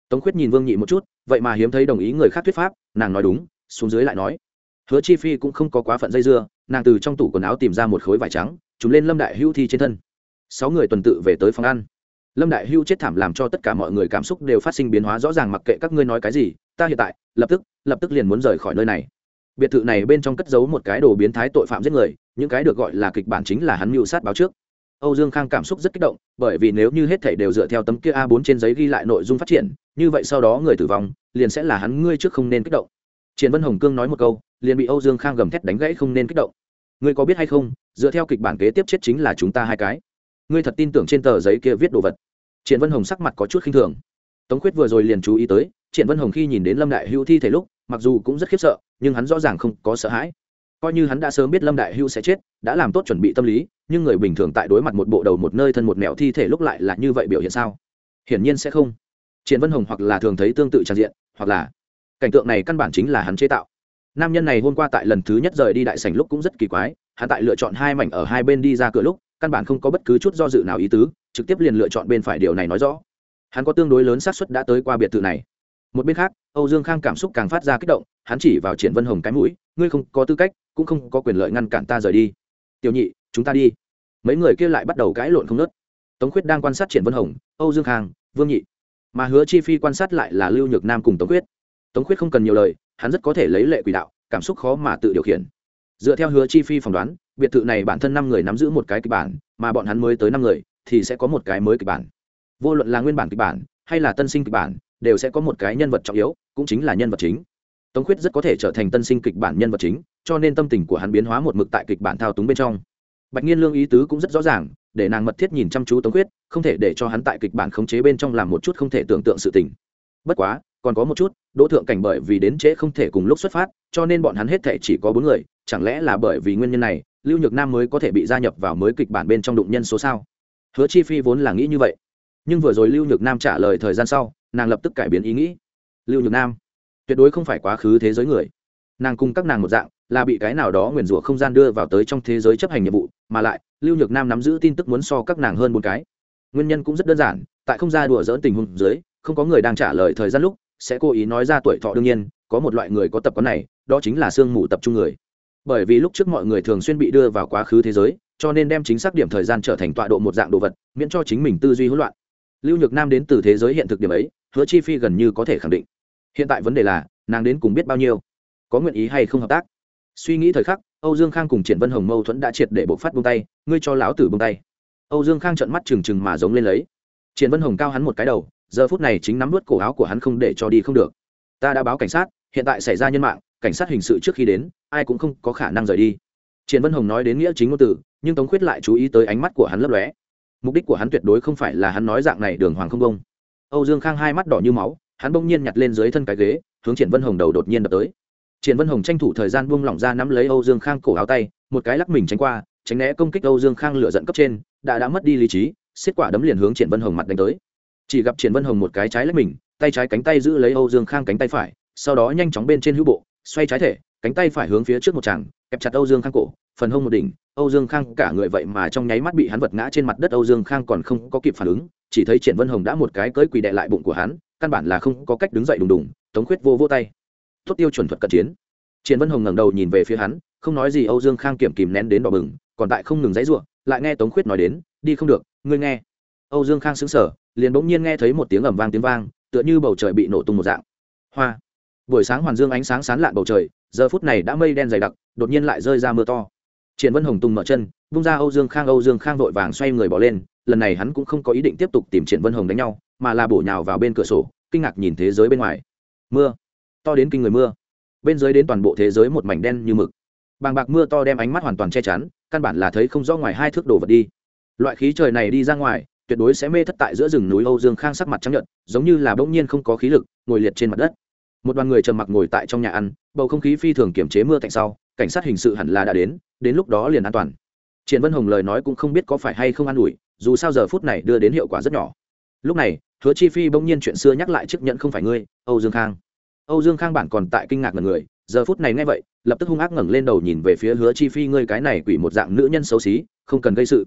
Tống khuyết nhìn vương nhị một chút, vậy mà hiếm thấy đồng ý người khác thuyết pháp, nàng nói đúng, xuống dưới lại nói. Hứa chi phi cũng không có quá phận dây dưa, nàng từ trong tủ quần áo tìm ra một khối vải trắng chúng lên lâm đại hưu thi trên thân. Sáu người tuần tự về tới phòng ăn. Lâm đại hưu chết thảm làm cho tất cả mọi người cảm xúc đều phát sinh biến hóa rõ ràng mặc kệ các ngươi nói cái gì, ta hiện tại, lập tức lập tức liền muốn rời khỏi nơi này biệt thự này bên trong cất giấu một cái đồ biến thái tội phạm giết người, những cái được gọi là kịch bản chính là hắn mưu sát báo trước. Âu dương khang cảm xúc rất kích động, bởi vì nếu như hết thảy đều dựa theo tấm kia a 4 trên giấy ghi lại nội dung phát triển, như vậy sau đó người tử vong, liền sẽ là hắn ngươi trước không nên kích động. Triển vân hồng cương nói một câu, liền bị âu dương khang gầm thét đánh gãy không nên kích động. Ngươi có biết hay không, dựa theo kịch bản kế tiếp chết chính là chúng ta hai cái. Ngươi thật tin tưởng trên tờ giấy kia viết đồ vật? Triển vân hồng sắc mặt có chút khinh thường. Tống khuyết vừa rồi liền chú ý tới, triển vân hồng khi nhìn đến lâm đại hưu thi thể lúc, mặc dù cũng rất khiếp sợ nhưng hắn rõ ràng không có sợ hãi. Coi như hắn đã sớm biết lâm đại hưu sẽ chết, đã làm tốt chuẩn bị tâm lý, nhưng người bình thường tại đối mặt một bộ đầu một nơi thân một mẹo thi thể lúc lại là như vậy biểu hiện sao? Hiển nhiên sẽ không. Triển vân hồng hoặc là thường thấy tương tự tràn diện, hoặc là cảnh tượng này căn bản chính là hắn chế tạo. Nam nhân này hôm qua tại lần thứ nhất rời đi đại sảnh lúc cũng rất kỳ quái, hắn tại lựa chọn hai mảnh ở hai bên đi ra cửa lúc, căn bản không có bất cứ chút do dự nào ý tứ, trực tiếp liền lựa chọn bên phải điều này nói rõ. Hắn có tương đối lớn xác suất đã tới qua biệt thự này một bên khác, âu dương khang cảm xúc càng phát ra kích động, hắn chỉ vào triển vân hồng cái mũi, ngươi không có tư cách, cũng không có quyền lợi ngăn cản ta rời đi. Tiểu nhị, chúng ta đi. Mấy người kia lại bắt đầu cãi lộn không nớt tống khuyết đang quan sát triển vân hồng, âu dương khang, vương nhị. Mà hứa chi phi quan sát lại là lưu nhược nam cùng tống khuyết. Tống khuyết không cần nhiều lời, hắn rất có thể lấy lệ quỷ đạo, cảm xúc khó mà tự điều khiển. Dựa theo hứa chi phi phỏng đoán, biệt thự này bản thân năm người nắm giữ một cái kịch bản, mà bọn hắn mới tới năm người, thì sẽ có một cái mới kịch bản. Vô luận là nguyên bản kịch bản, hay là tân sinh kịch bản đều sẽ có một cái nhân vật trọng yếu, cũng chính là nhân vật chính. Tống khuyết rất có thể trở thành tân sinh kịch bản nhân vật chính, cho nên tâm tình của hắn biến hóa một mực tại kịch bản thao túng bên trong. Bạch nhiên lương ý tứ cũng rất rõ ràng, để nàng mật thiết nhìn chăm chú tống khuyết, không thể để cho hắn tại kịch bản khống chế bên trong làm một chút không thể tưởng tượng sự tình. Bất quá, còn có một chút, đỗ thượng cảnh bởi vì đến trễ không thể cùng lúc xuất phát, cho nên bọn hắn hết thể chỉ có bốn người, chẳng lẽ là bởi vì nguyên nhân này, lưu nhược nam mới có thể bị gia nhập vào mới kịch bản bên trong đụng nhân số sao? Hứa chi phi vốn là nghĩ như vậy. Nhưng vừa rồi lưu nhược nam trả lời thời gian sau nàng lập tức cải biến ý nghĩ. Lưu nhược nam, tuyệt đối không phải quá khứ thế giới người. Nàng cùng các nàng một dạng, là bị cái nào đó nguyền rủa không gian đưa vào tới trong thế giới chấp hành nhiệm vụ, mà lại, lưu nhược nam nắm giữ tin tức muốn so các nàng hơn một cái. Nguyên nhân cũng rất đơn giản, tại không ra đùa dỡn tình huống dưới, không có người đang trả lời thời gian lúc, sẽ cố ý nói ra tuổi thọ đương nhiên, có một loại người có tập quán này, đó chính là sương mù tập trung người. Bởi vì lúc trước mọi người thường xuyên bị đưa vào quá khứ thế giới, cho nên đem chính xác điểm thời gian trở thành tọa độ một dạng đồ vật, miễn cho chính mình tư duy hỗn loạn. Lưu nhược nam đến từ thế giới hiện thực điểm ấy hứa chi phi gần như có thể khẳng định. Hiện tại vấn đề là, nàng đến cùng biết bao nhiêu? Có nguyện ý hay không hợp tác? Suy nghĩ thời khắc, âu dương khang cùng triển vân hồng mâu thuẫn đã triệt để bộc phát bông tay, ngươi cho lão tử bông tay. Âu dương khang trợn mắt trừng trừng mà giống lên lấy. Triển vân hồng cao hắn một cái đầu, giờ phút này chính nắm vớt cổ áo của hắn không để cho đi không được. Ta đã báo cảnh sát, hiện tại xảy ra nhân mạng, cảnh sát hình sự trước khi đến, ai cũng không có khả năng rời đi. Triển vân hồng nói đến nghĩa chính ngôn từ, nhưng tống khuyết lại chú ý tới ánh mắt của hắn lấp lóe. Mục đích của hắn tuyệt đối không phải là hắn nói dạng này đường hoàng không công âu dương khang hai mắt đỏ như máu, hắn bỗng nhiên nhặt lên dưới thân cái ghế, hướng triển vân hồng đầu đột nhiên đập tới. Triển vân hồng tranh thủ thời gian buông lỏng ra nắm lấy âu dương khang cổ áo tay, một cái lắc mình tránh qua, tránh né công kích âu dương khang lửa giận cấp trên, đã đã mất đi lý trí, xiết quả đấm liền hướng triển vân hồng mặt đánh tới. Chỉ gặp triển vân hồng một cái trái lách mình, tay trái cánh tay giữ lấy âu dương khang cánh tay phải, sau đó nhanh chóng bên trên hữu bộ, xoay trái thể, cánh tay phải hướng phía trước một chàng kẹp chặt âu dương khang cổ, phần hông một đỉnh, âu dương khang cả người vậy mà trong nháy mắt bị hắn vật ngã trên mặt đất, âu dương khang còn không có kịp phản ứng chỉ thấy triển vân hồng đã một cái cưỡi quỳ đệ lại bụng của hắn, căn bản là không có cách đứng dậy đùng đùng, tống khuyết vô vô tay. Tốt tiêu chuẩn thuật cận chiến. Triển vân hồng ngẩng đầu nhìn về phía hắn, không nói gì, âu dương khang kiểm kìm nén đến đỏ bừng, còn tại không ngừng dãy ruộng lại nghe tống khuyết nói đến, đi không được, ngươi nghe. Âu dương khang xứng sở liền bỗng nhiên nghe thấy một tiếng ầm vang tiếng vang, tựa như bầu trời bị nổ tung một dạng. Hoa! Buổi sáng hoàn dương ánh sáng sán lạn bầu trời, giờ phút này đã mây đen dày đặc, đột nhiên lại rơi ra mưa to. Triển vân hồng tung mở chân bung ra âu dương khang, âu dương khang vội vàng xoay người bỏ lên lần này hắn cũng không có ý định tiếp tục tìm triển vân hồng đánh nhau, mà là bổ nhào vào bên cửa sổ, kinh ngạc nhìn thế giới bên ngoài. Mưa. To đến kinh người mưa. Bên dưới đến toàn bộ thế giới một mảnh đen như mực. Bàng bạc mưa to đem ánh mắt hoàn toàn che chắn, căn bản là thấy không rõ ngoài hai thước đổ vật đi. Loại khí trời này đi ra ngoài, tuyệt đối sẽ mê thất tại giữa rừng núi âu dương khang sắc mặt trắng nhợt, giống như là bỗng nhiên không có khí lực, ngồi liệt trên mặt đất. Một đoàn người trầm mặc ngồi tại trong nhà ăn, bầu không khí phi thường kiểm chế mưa cạnh sau, cảnh sát hình sự hẳn là đã đến đến lúc đó liền an toàn. Triển vân hồng lời nói cũng không biết có phải hay không an ủi dù sao giờ phút này đưa đến hiệu quả rất nhỏ. Lúc này, hứa chi phi bỗng nhiên chuyện xưa nhắc lại chiếc nhẫn không phải ngươi, âu dương khang. Âu dương khang bản còn tại kinh ngạc ngần người, giờ phút này nghe vậy, lập tức hung ác ngẩng lên đầu nhìn về phía hứa chi phi, ngươi cái này quỷ một dạng nữ nhân xấu xí, không cần gây sự.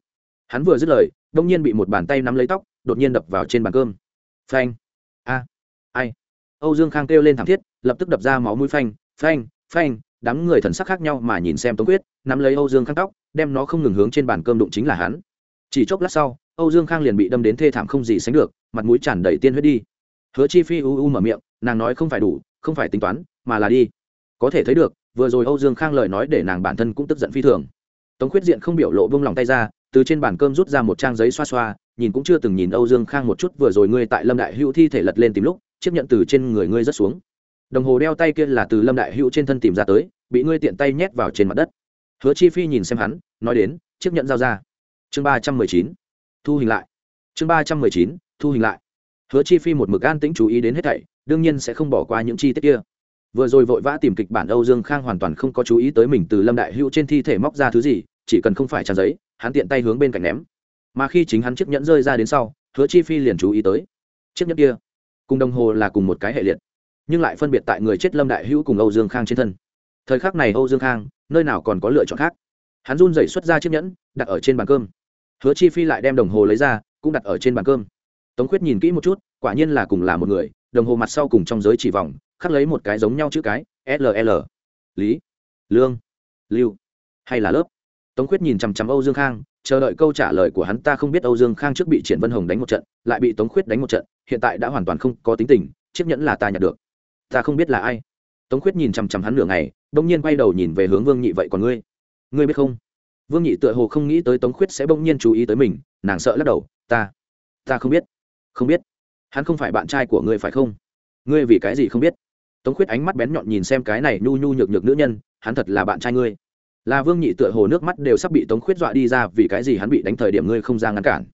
Hắn vừa dứt lời đông nhiên bị một bàn tay nắm lấy tóc, đột nhiên đập vào trên bàn cơm. Phanh. A. Ai. Âu dương khang kêu lên thảm thiết, lập tức đập ra máu mũi phanh phanh phanh, đám người thần sắc khác nhau mà nhìn xem tống quyết, nắm lấy âu dương khang tóc, đem nó không ngừng hướng trên bàn cơm đụng chính là hắn chỉ chốc lát sau, âu dương khang liền bị đâm đến thê thảm không gì sánh được, mặt mũi tràn đầy tiên huyết đi. Hứa chi phi u u mở miệng, nàng nói không phải đủ, không phải tính toán, mà là đi. Có thể thấy được, vừa rồi âu dương khang lời nói để nàng bản thân cũng tức giận phi thường. Tống khuyết diện không biểu lộ bông lòng tay ra, từ trên bàn cơm rút ra một trang giấy xoa xoa, nhìn cũng chưa từng nhìn âu dương khang một chút, vừa rồi ngươi tại lâm đại hữu thi thể lật lên tìm lúc, chiếc nhận từ trên người ngươi rất xuống. Đồng hồ đeo tay kia là từ lâm đại hữu trên thân tìm ra tới, bị ngươi tiện tay nhét vào trên mặt đất. Hứa chi phi nhìn xem hắn, nói đến, chiếc nhận giao ra chương ba trăm mười chín, thu hình lại. Chương ba trăm mười chín, thu hình lại. Hứa chi phi một mực an tĩnh chú ý đến hết thảy, đương nhiên sẽ không bỏ qua những chi tiết kia. Vừa rồi vội vã tìm kịch bản âu dương khang hoàn toàn không có chú ý tới mình từ lâm đại hữu trên thi thể móc ra thứ gì, chỉ cần không phải tràn giấy, hắn tiện tay hướng bên cạnh ném. Mà khi chính hắn chiếc nhẫn rơi ra đến sau, hứa chi phi liền chú ý tới chiếc nhẫn kia. Cùng đồng hồ là cùng một cái hệ liệt, nhưng lại phân biệt tại người chết lâm đại hữu cùng âu dương khang trên thân. Thời khắc này âu dương khang, nơi nào còn có lựa chọn khác? Hắn run rẩy xuất ra chiếc nhẫn, đặt ở trên bàn cơm hứa chi phi lại đem đồng hồ lấy ra, cũng đặt ở trên bàn cơm. Tống khuyết nhìn kỹ một chút, quả nhiên là cùng là một người, đồng hồ mặt sau cùng trong giới chỉ vòng, khắc lấy một cái giống nhau chữ cái ll lý, lương, lưu, hay là lớp? Tống khuyết nhìn chằm chằm âu dương khang, chờ đợi câu trả lời của hắn ta không biết âu dương khang trước bị triển vân hồng đánh một trận, lại bị tống khuyết đánh một trận, hiện tại đã hoàn toàn không có tính tình, chiếc nhẫn là ta nhặt được. Ta không biết là ai. Tống khuyết nhìn chằm chằm hắn nửa ngày đông nhiên quay đầu nhìn về hướng vương nhị vậy còn ngươi? Ngươi biết không? Vương nhị tựa hồ không nghĩ tới tống khuyết sẽ bỗng nhiên chú ý tới mình, nàng sợ lắc đầu, ta ta không biết không biết. Hắn không phải bạn trai của ngươi phải không? Ngươi vì cái gì không biết? Tống khuyết ánh mắt bén nhọn nhìn xem cái này nhu nhu nhược nhược nữ nhân, hắn thật là bạn trai ngươi. Là vương nhị tựa hồ nước mắt đều sắp bị tống khuyết dọa đi ra vì cái gì hắn bị đánh thời điểm ngươi không ra ngăn cản.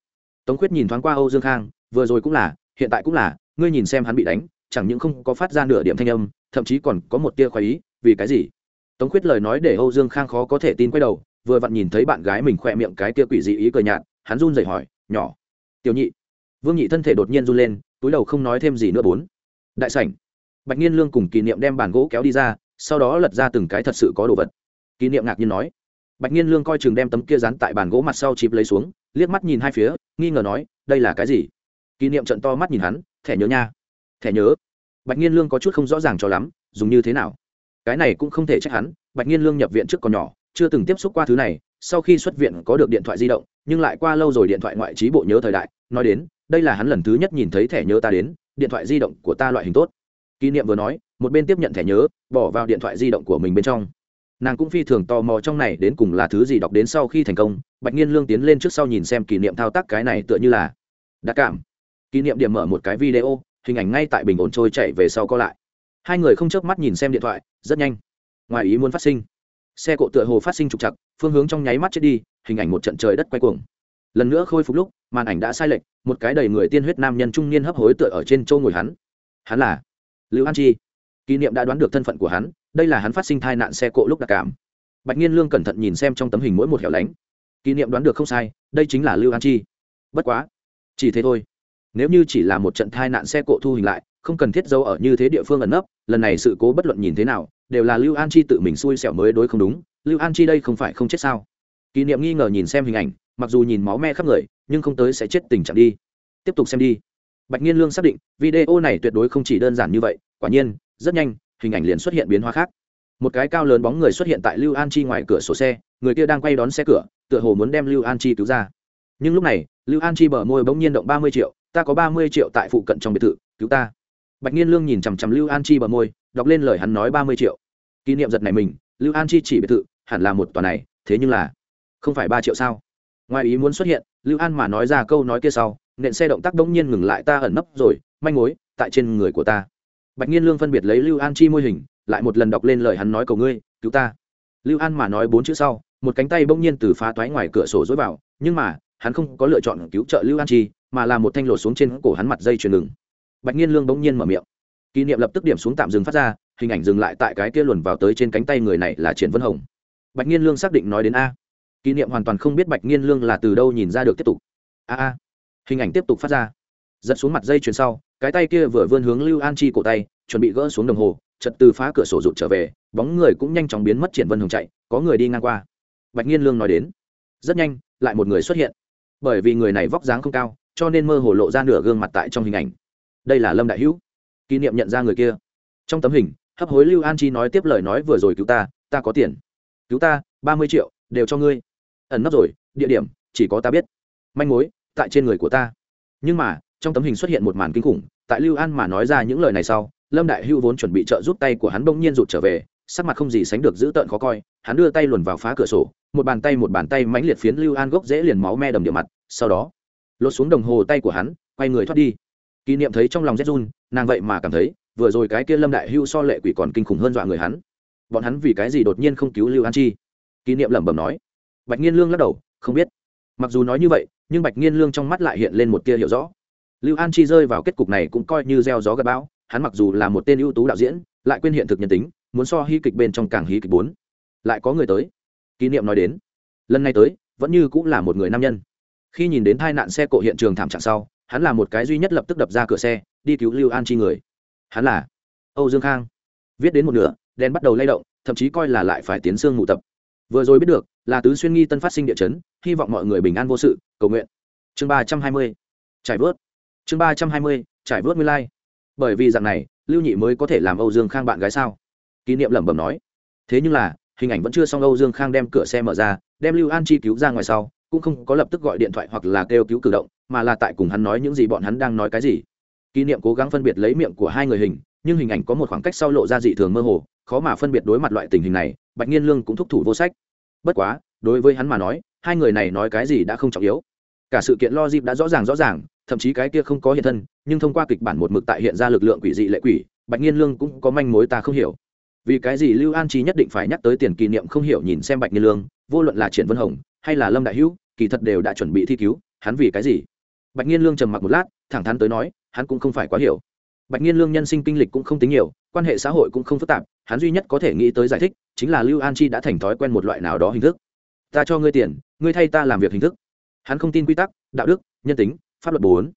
Tống khuyết nhìn thoáng qua âu dương khang, vừa rồi cũng là, hiện tại cũng là, ngươi nhìn xem hắn bị đánh, chẳng những không có phát ra nửa điểm thanh âm, thậm chí còn có một tia khoái ý, vì cái gì? Tống khuyết lời nói để âu dương khang khó có thể tin quay đầu vừa vặn nhìn thấy bạn gái mình khỏe miệng cái kia quỷ dị ý cười nhạt, hắn run rẩy hỏi, nhỏ, tiểu nhị. Vương nhị thân thể đột nhiên run lên, túi đầu không nói thêm gì nữa bốn. Đại sảnh. Bạch nhiên lương cùng kỷ niệm đem bàn gỗ kéo đi ra, sau đó lật ra từng cái thật sự có đồ vật. Kỷ niệm ngạc nhiên nói. Bạch nhiên lương coi chừng đem tấm kia dán tại bàn gỗ mặt sau chịp lấy xuống, liếc mắt nhìn hai phía, nghi ngờ nói, đây là cái gì? Kỷ niệm trận to mắt nhìn hắn, thẻ nhớ nha. Thẻ nhớ? Bạch nhiên lương có chút không rõ ràng cho lắm, dùng như thế nào? Cái này cũng không thể trách hắn, bạch nhiên lương nhập viện trước còn nhỏ chưa từng tiếp xúc qua thứ này, sau khi xuất viện có được điện thoại di động, nhưng lại qua lâu rồi điện thoại ngoại trí bộ nhớ thời đại, nói đến, đây là hắn lần thứ nhất nhìn thấy thẻ nhớ ta đến, điện thoại di động của ta loại hình tốt. Kỷ niệm vừa nói, một bên tiếp nhận thẻ nhớ, bỏ vào điện thoại di động của mình bên trong. Nàng cũng phi thường tò mò trong này đến cùng là thứ gì đọc đến sau khi thành công, bạch nhiên lương tiến lên trước sau nhìn xem kỷ niệm thao tác cái này tựa như là đã cảm. Kỷ niệm điểm mở một cái video, hình ảnh ngay tại bình ổn trôi chạy về sau co lại. Hai người không chớp mắt nhìn xem điện thoại, rất nhanh. Ngoài ý muốn phát sinh xe cộ tựa hồ phát sinh trục chặt phương hướng trong nháy mắt chết đi, hình ảnh một trận trời đất quay cuồng. Lần nữa khôi phục lúc, màn ảnh đã sai lệch, một cái đầy người tiên huyết nam nhân trung niên hấp hối tựa ở trên châu ngồi hắn. Hắn là lưu an chi. Kỷ niệm đã đoán được thân phận của hắn, đây là hắn phát sinh tai nạn xe cộ lúc đặc cảm. Bạch nhiên lương cẩn thận nhìn xem trong tấm hình mỗi một hẻo lánh. Kỷ niệm đoán được không sai, đây chính là lưu an chi. Bất quá, chỉ thế thôi. Nếu như chỉ là một trận tai nạn xe cộ thu hình lại, không cần thiết dâu ở như thế địa phương ẩn nấp, lần này sự cố bất luận nhìn thế nào đều là lưu an chi tự mình xui xẻo mới đối không đúng, lưu an chi đây không phải không chết sao? Kỷ niệm nghi ngờ nhìn xem hình ảnh, mặc dù nhìn máu me khắp người, nhưng không tới sẽ chết tình trạng đi. Tiếp tục xem đi. Bạch nhiên lương xác định, video này tuyệt đối không chỉ đơn giản như vậy, quả nhiên, rất nhanh, hình ảnh liền xuất hiện biến hóa khác. Một cái cao lớn bóng người xuất hiện tại lưu an chi ngoài cửa sổ xe, người kia đang quay đón xe cửa, tựa hồ muốn đem lưu an chi cứu ra. Nhưng lúc này, lưu an chi bờ môi bỗng nhiên động ba mươi triệu, ta có ba mươi triệu tại phụ cận trong biệt thự, cứu ta. Bạch nhiên lương nhìn chằm chằm lưu an chi bờ môi đọc lên lời hắn nói ba mươi triệu. Kỷ niệm giật này mình, lưu an chi chỉ biệt thự, hẳn là một tòa này, thế nhưng là không phải ba triệu sao? Ngoài ý muốn xuất hiện, lưu an mà nói ra câu nói kia sau, nện xe động tác đống nhiên ngừng lại, ta ẩn nấp rồi, manh mối, tại trên người của ta. Bạch nhiên lương phân biệt lấy lưu an chi môi hình, lại một lần đọc lên lời hắn nói cầu ngươi, cứu ta. Lưu an mà nói bốn chữ sau, một cánh tay bỗng nhiên từ phá toái ngoài cửa sổ dối vào, nhưng mà, hắn không có lựa chọn cứu trợ lưu an chi, mà là một thanh lột xuống trên cổ hắn mặt dây chuyền ngừng. Bạch nhiên lương bỗng nhiên mở miệng kỷ niệm lập tức điểm xuống tạm dừng phát ra, hình ảnh dừng lại tại cái kia luồn vào tới trên cánh tay người này là triển vân hồng. Bạch nhiên lương xác định nói đến a. Kỷ niệm hoàn toàn không biết bạch nhiên lương là từ đâu nhìn ra được tiếp tục. A a. Hình ảnh tiếp tục phát ra. Giật xuống mặt dây chuyền sau, cái tay kia vừa vươn hướng lưu an chi cổ tay, chuẩn bị gỡ xuống đồng hồ chật từ phá cửa sổ rụt trở về, bóng người cũng nhanh chóng biến mất triển vân hồng chạy, có người đi ngang qua. Bạch nhiên lương nói đến. Rất nhanh, lại một người xuất hiện. Bởi vì người này vóc dáng không cao, cho nên mơ hồ lộ ra nửa gương mặt tại trong hình ảnh. Đây là lâm đại hữu kỷ niệm nhận ra người kia. Trong tấm hình, hấp hối lưu an chi nói tiếp lời nói vừa rồi cứu ta ta có tiền. Cứu ta, ba mươi triệu, đều cho ngươi. Ẩn nấp rồi, địa điểm, chỉ có ta biết. Manh mối, tại trên người của ta. Nhưng mà, trong tấm hình xuất hiện một màn kinh khủng, tại lưu an mà nói ra những lời này sau, lâm đại hưu vốn chuẩn bị trợ giúp tay của hắn bỗng nhiên rụt trở về, sắc mặt không gì sánh được dữ tợn khó coi, hắn đưa tay luồn vào phá cửa sổ, một bàn tay một bàn tay mãnh liệt phiến lưu an gốc dễ liền máu me đầm địa mặt, sau đó, lột xuống đồng hồ tay của hắn, quay người thoát đi. Kỷ niệm thấy trong lòng rét run nàng vậy mà cảm thấy, vừa rồi cái kia lâm đại hưu so lệ quỷ còn kinh khủng hơn dọa người hắn. Bọn hắn vì cái gì đột nhiên không cứu lưu an chi? Kỷ niệm lẩm bẩm nói. Bạch nhiên lương lắc đầu, không biết. Mặc dù nói như vậy, nhưng bạch nhiên lương trong mắt lại hiện lên một tia hiểu rõ. Lưu an chi rơi vào kết cục này cũng coi như gieo gió gặp bão, hắn mặc dù là một tên ưu tú đạo diễn, lại quên hiện thực nhân tính, muốn so hy kịch bên trong càng hí kịch bốn. Lại có người tới. Kỷ niệm nói đến. Lần này tới, vẫn như cũng là một người nam nhân. Khi nhìn đến tai nạn xe cộ hiện trường thảm trạng sau hắn là một cái duy nhất lập tức đập ra cửa xe, đi cứu lưu an chi người. Hắn là âu dương khang. Viết đến một nửa đen bắt đầu lay động, thậm chí coi là lại phải tiến xương ngụ tập. Vừa rồi biết được, là tứ xuyên nghi tân phát sinh địa chấn, hy vọng mọi người bình an vô sự, cầu nguyện. Chương ba trăm hai mươi, trải vớt. Chương ba trăm hai mươi, trải vớt nguyên lai、like. bởi vì dạng này, lưu nhị mới có thể làm âu dương khang bạn gái sao? Kỷ niệm lẩm bẩm nói. Thế nhưng là, hình ảnh vẫn chưa xong âu dương khang đem cửa xe mở ra, đem lưu an chi cứu ra ngoài sau cũng không có lập tức gọi điện thoại hoặc là kêu cứu cử động, mà là tại cùng hắn nói những gì bọn hắn đang nói cái gì. Kỷ niệm cố gắng phân biệt lấy miệng của hai người hình, nhưng hình ảnh có một khoảng cách sau lộ ra dị thường mơ hồ, khó mà phân biệt đối mặt loại tình hình này, bạch nhiên lương cũng thúc thủ vô sách. Bất quá, đối với hắn mà nói, hai người này nói cái gì đã không trọng yếu. Cả sự kiện lo dịp đã rõ ràng rõ ràng, thậm chí cái kia không có hiện thân, nhưng thông qua kịch bản một mực tại hiện ra lực lượng quỷ dị lệ quỷ, bạch nhiên lương cũng có manh mối ta không hiểu. Vì cái gì lưu an trí nhất định phải nhắc tới tiền kỷ niệm không hiểu nhìn xem bạch nhiên lương, vô luận là triển vân hồng hay là lâm đại hữu kỳ thật đều đã chuẩn bị thi cứu hắn vì cái gì bạch nhiên lương trầm mặc một lát thẳng thắn tới nói hắn cũng không phải quá hiểu bạch nhiên lương nhân sinh kinh lịch cũng không tính nhiều quan hệ xã hội cũng không phức tạp hắn duy nhất có thể nghĩ tới giải thích chính là lưu an chi đã thành thói quen một loại nào đó hình thức ta cho ngươi tiền ngươi thay ta làm việc hình thức hắn không tin quy tắc đạo đức nhân tính pháp luật bốn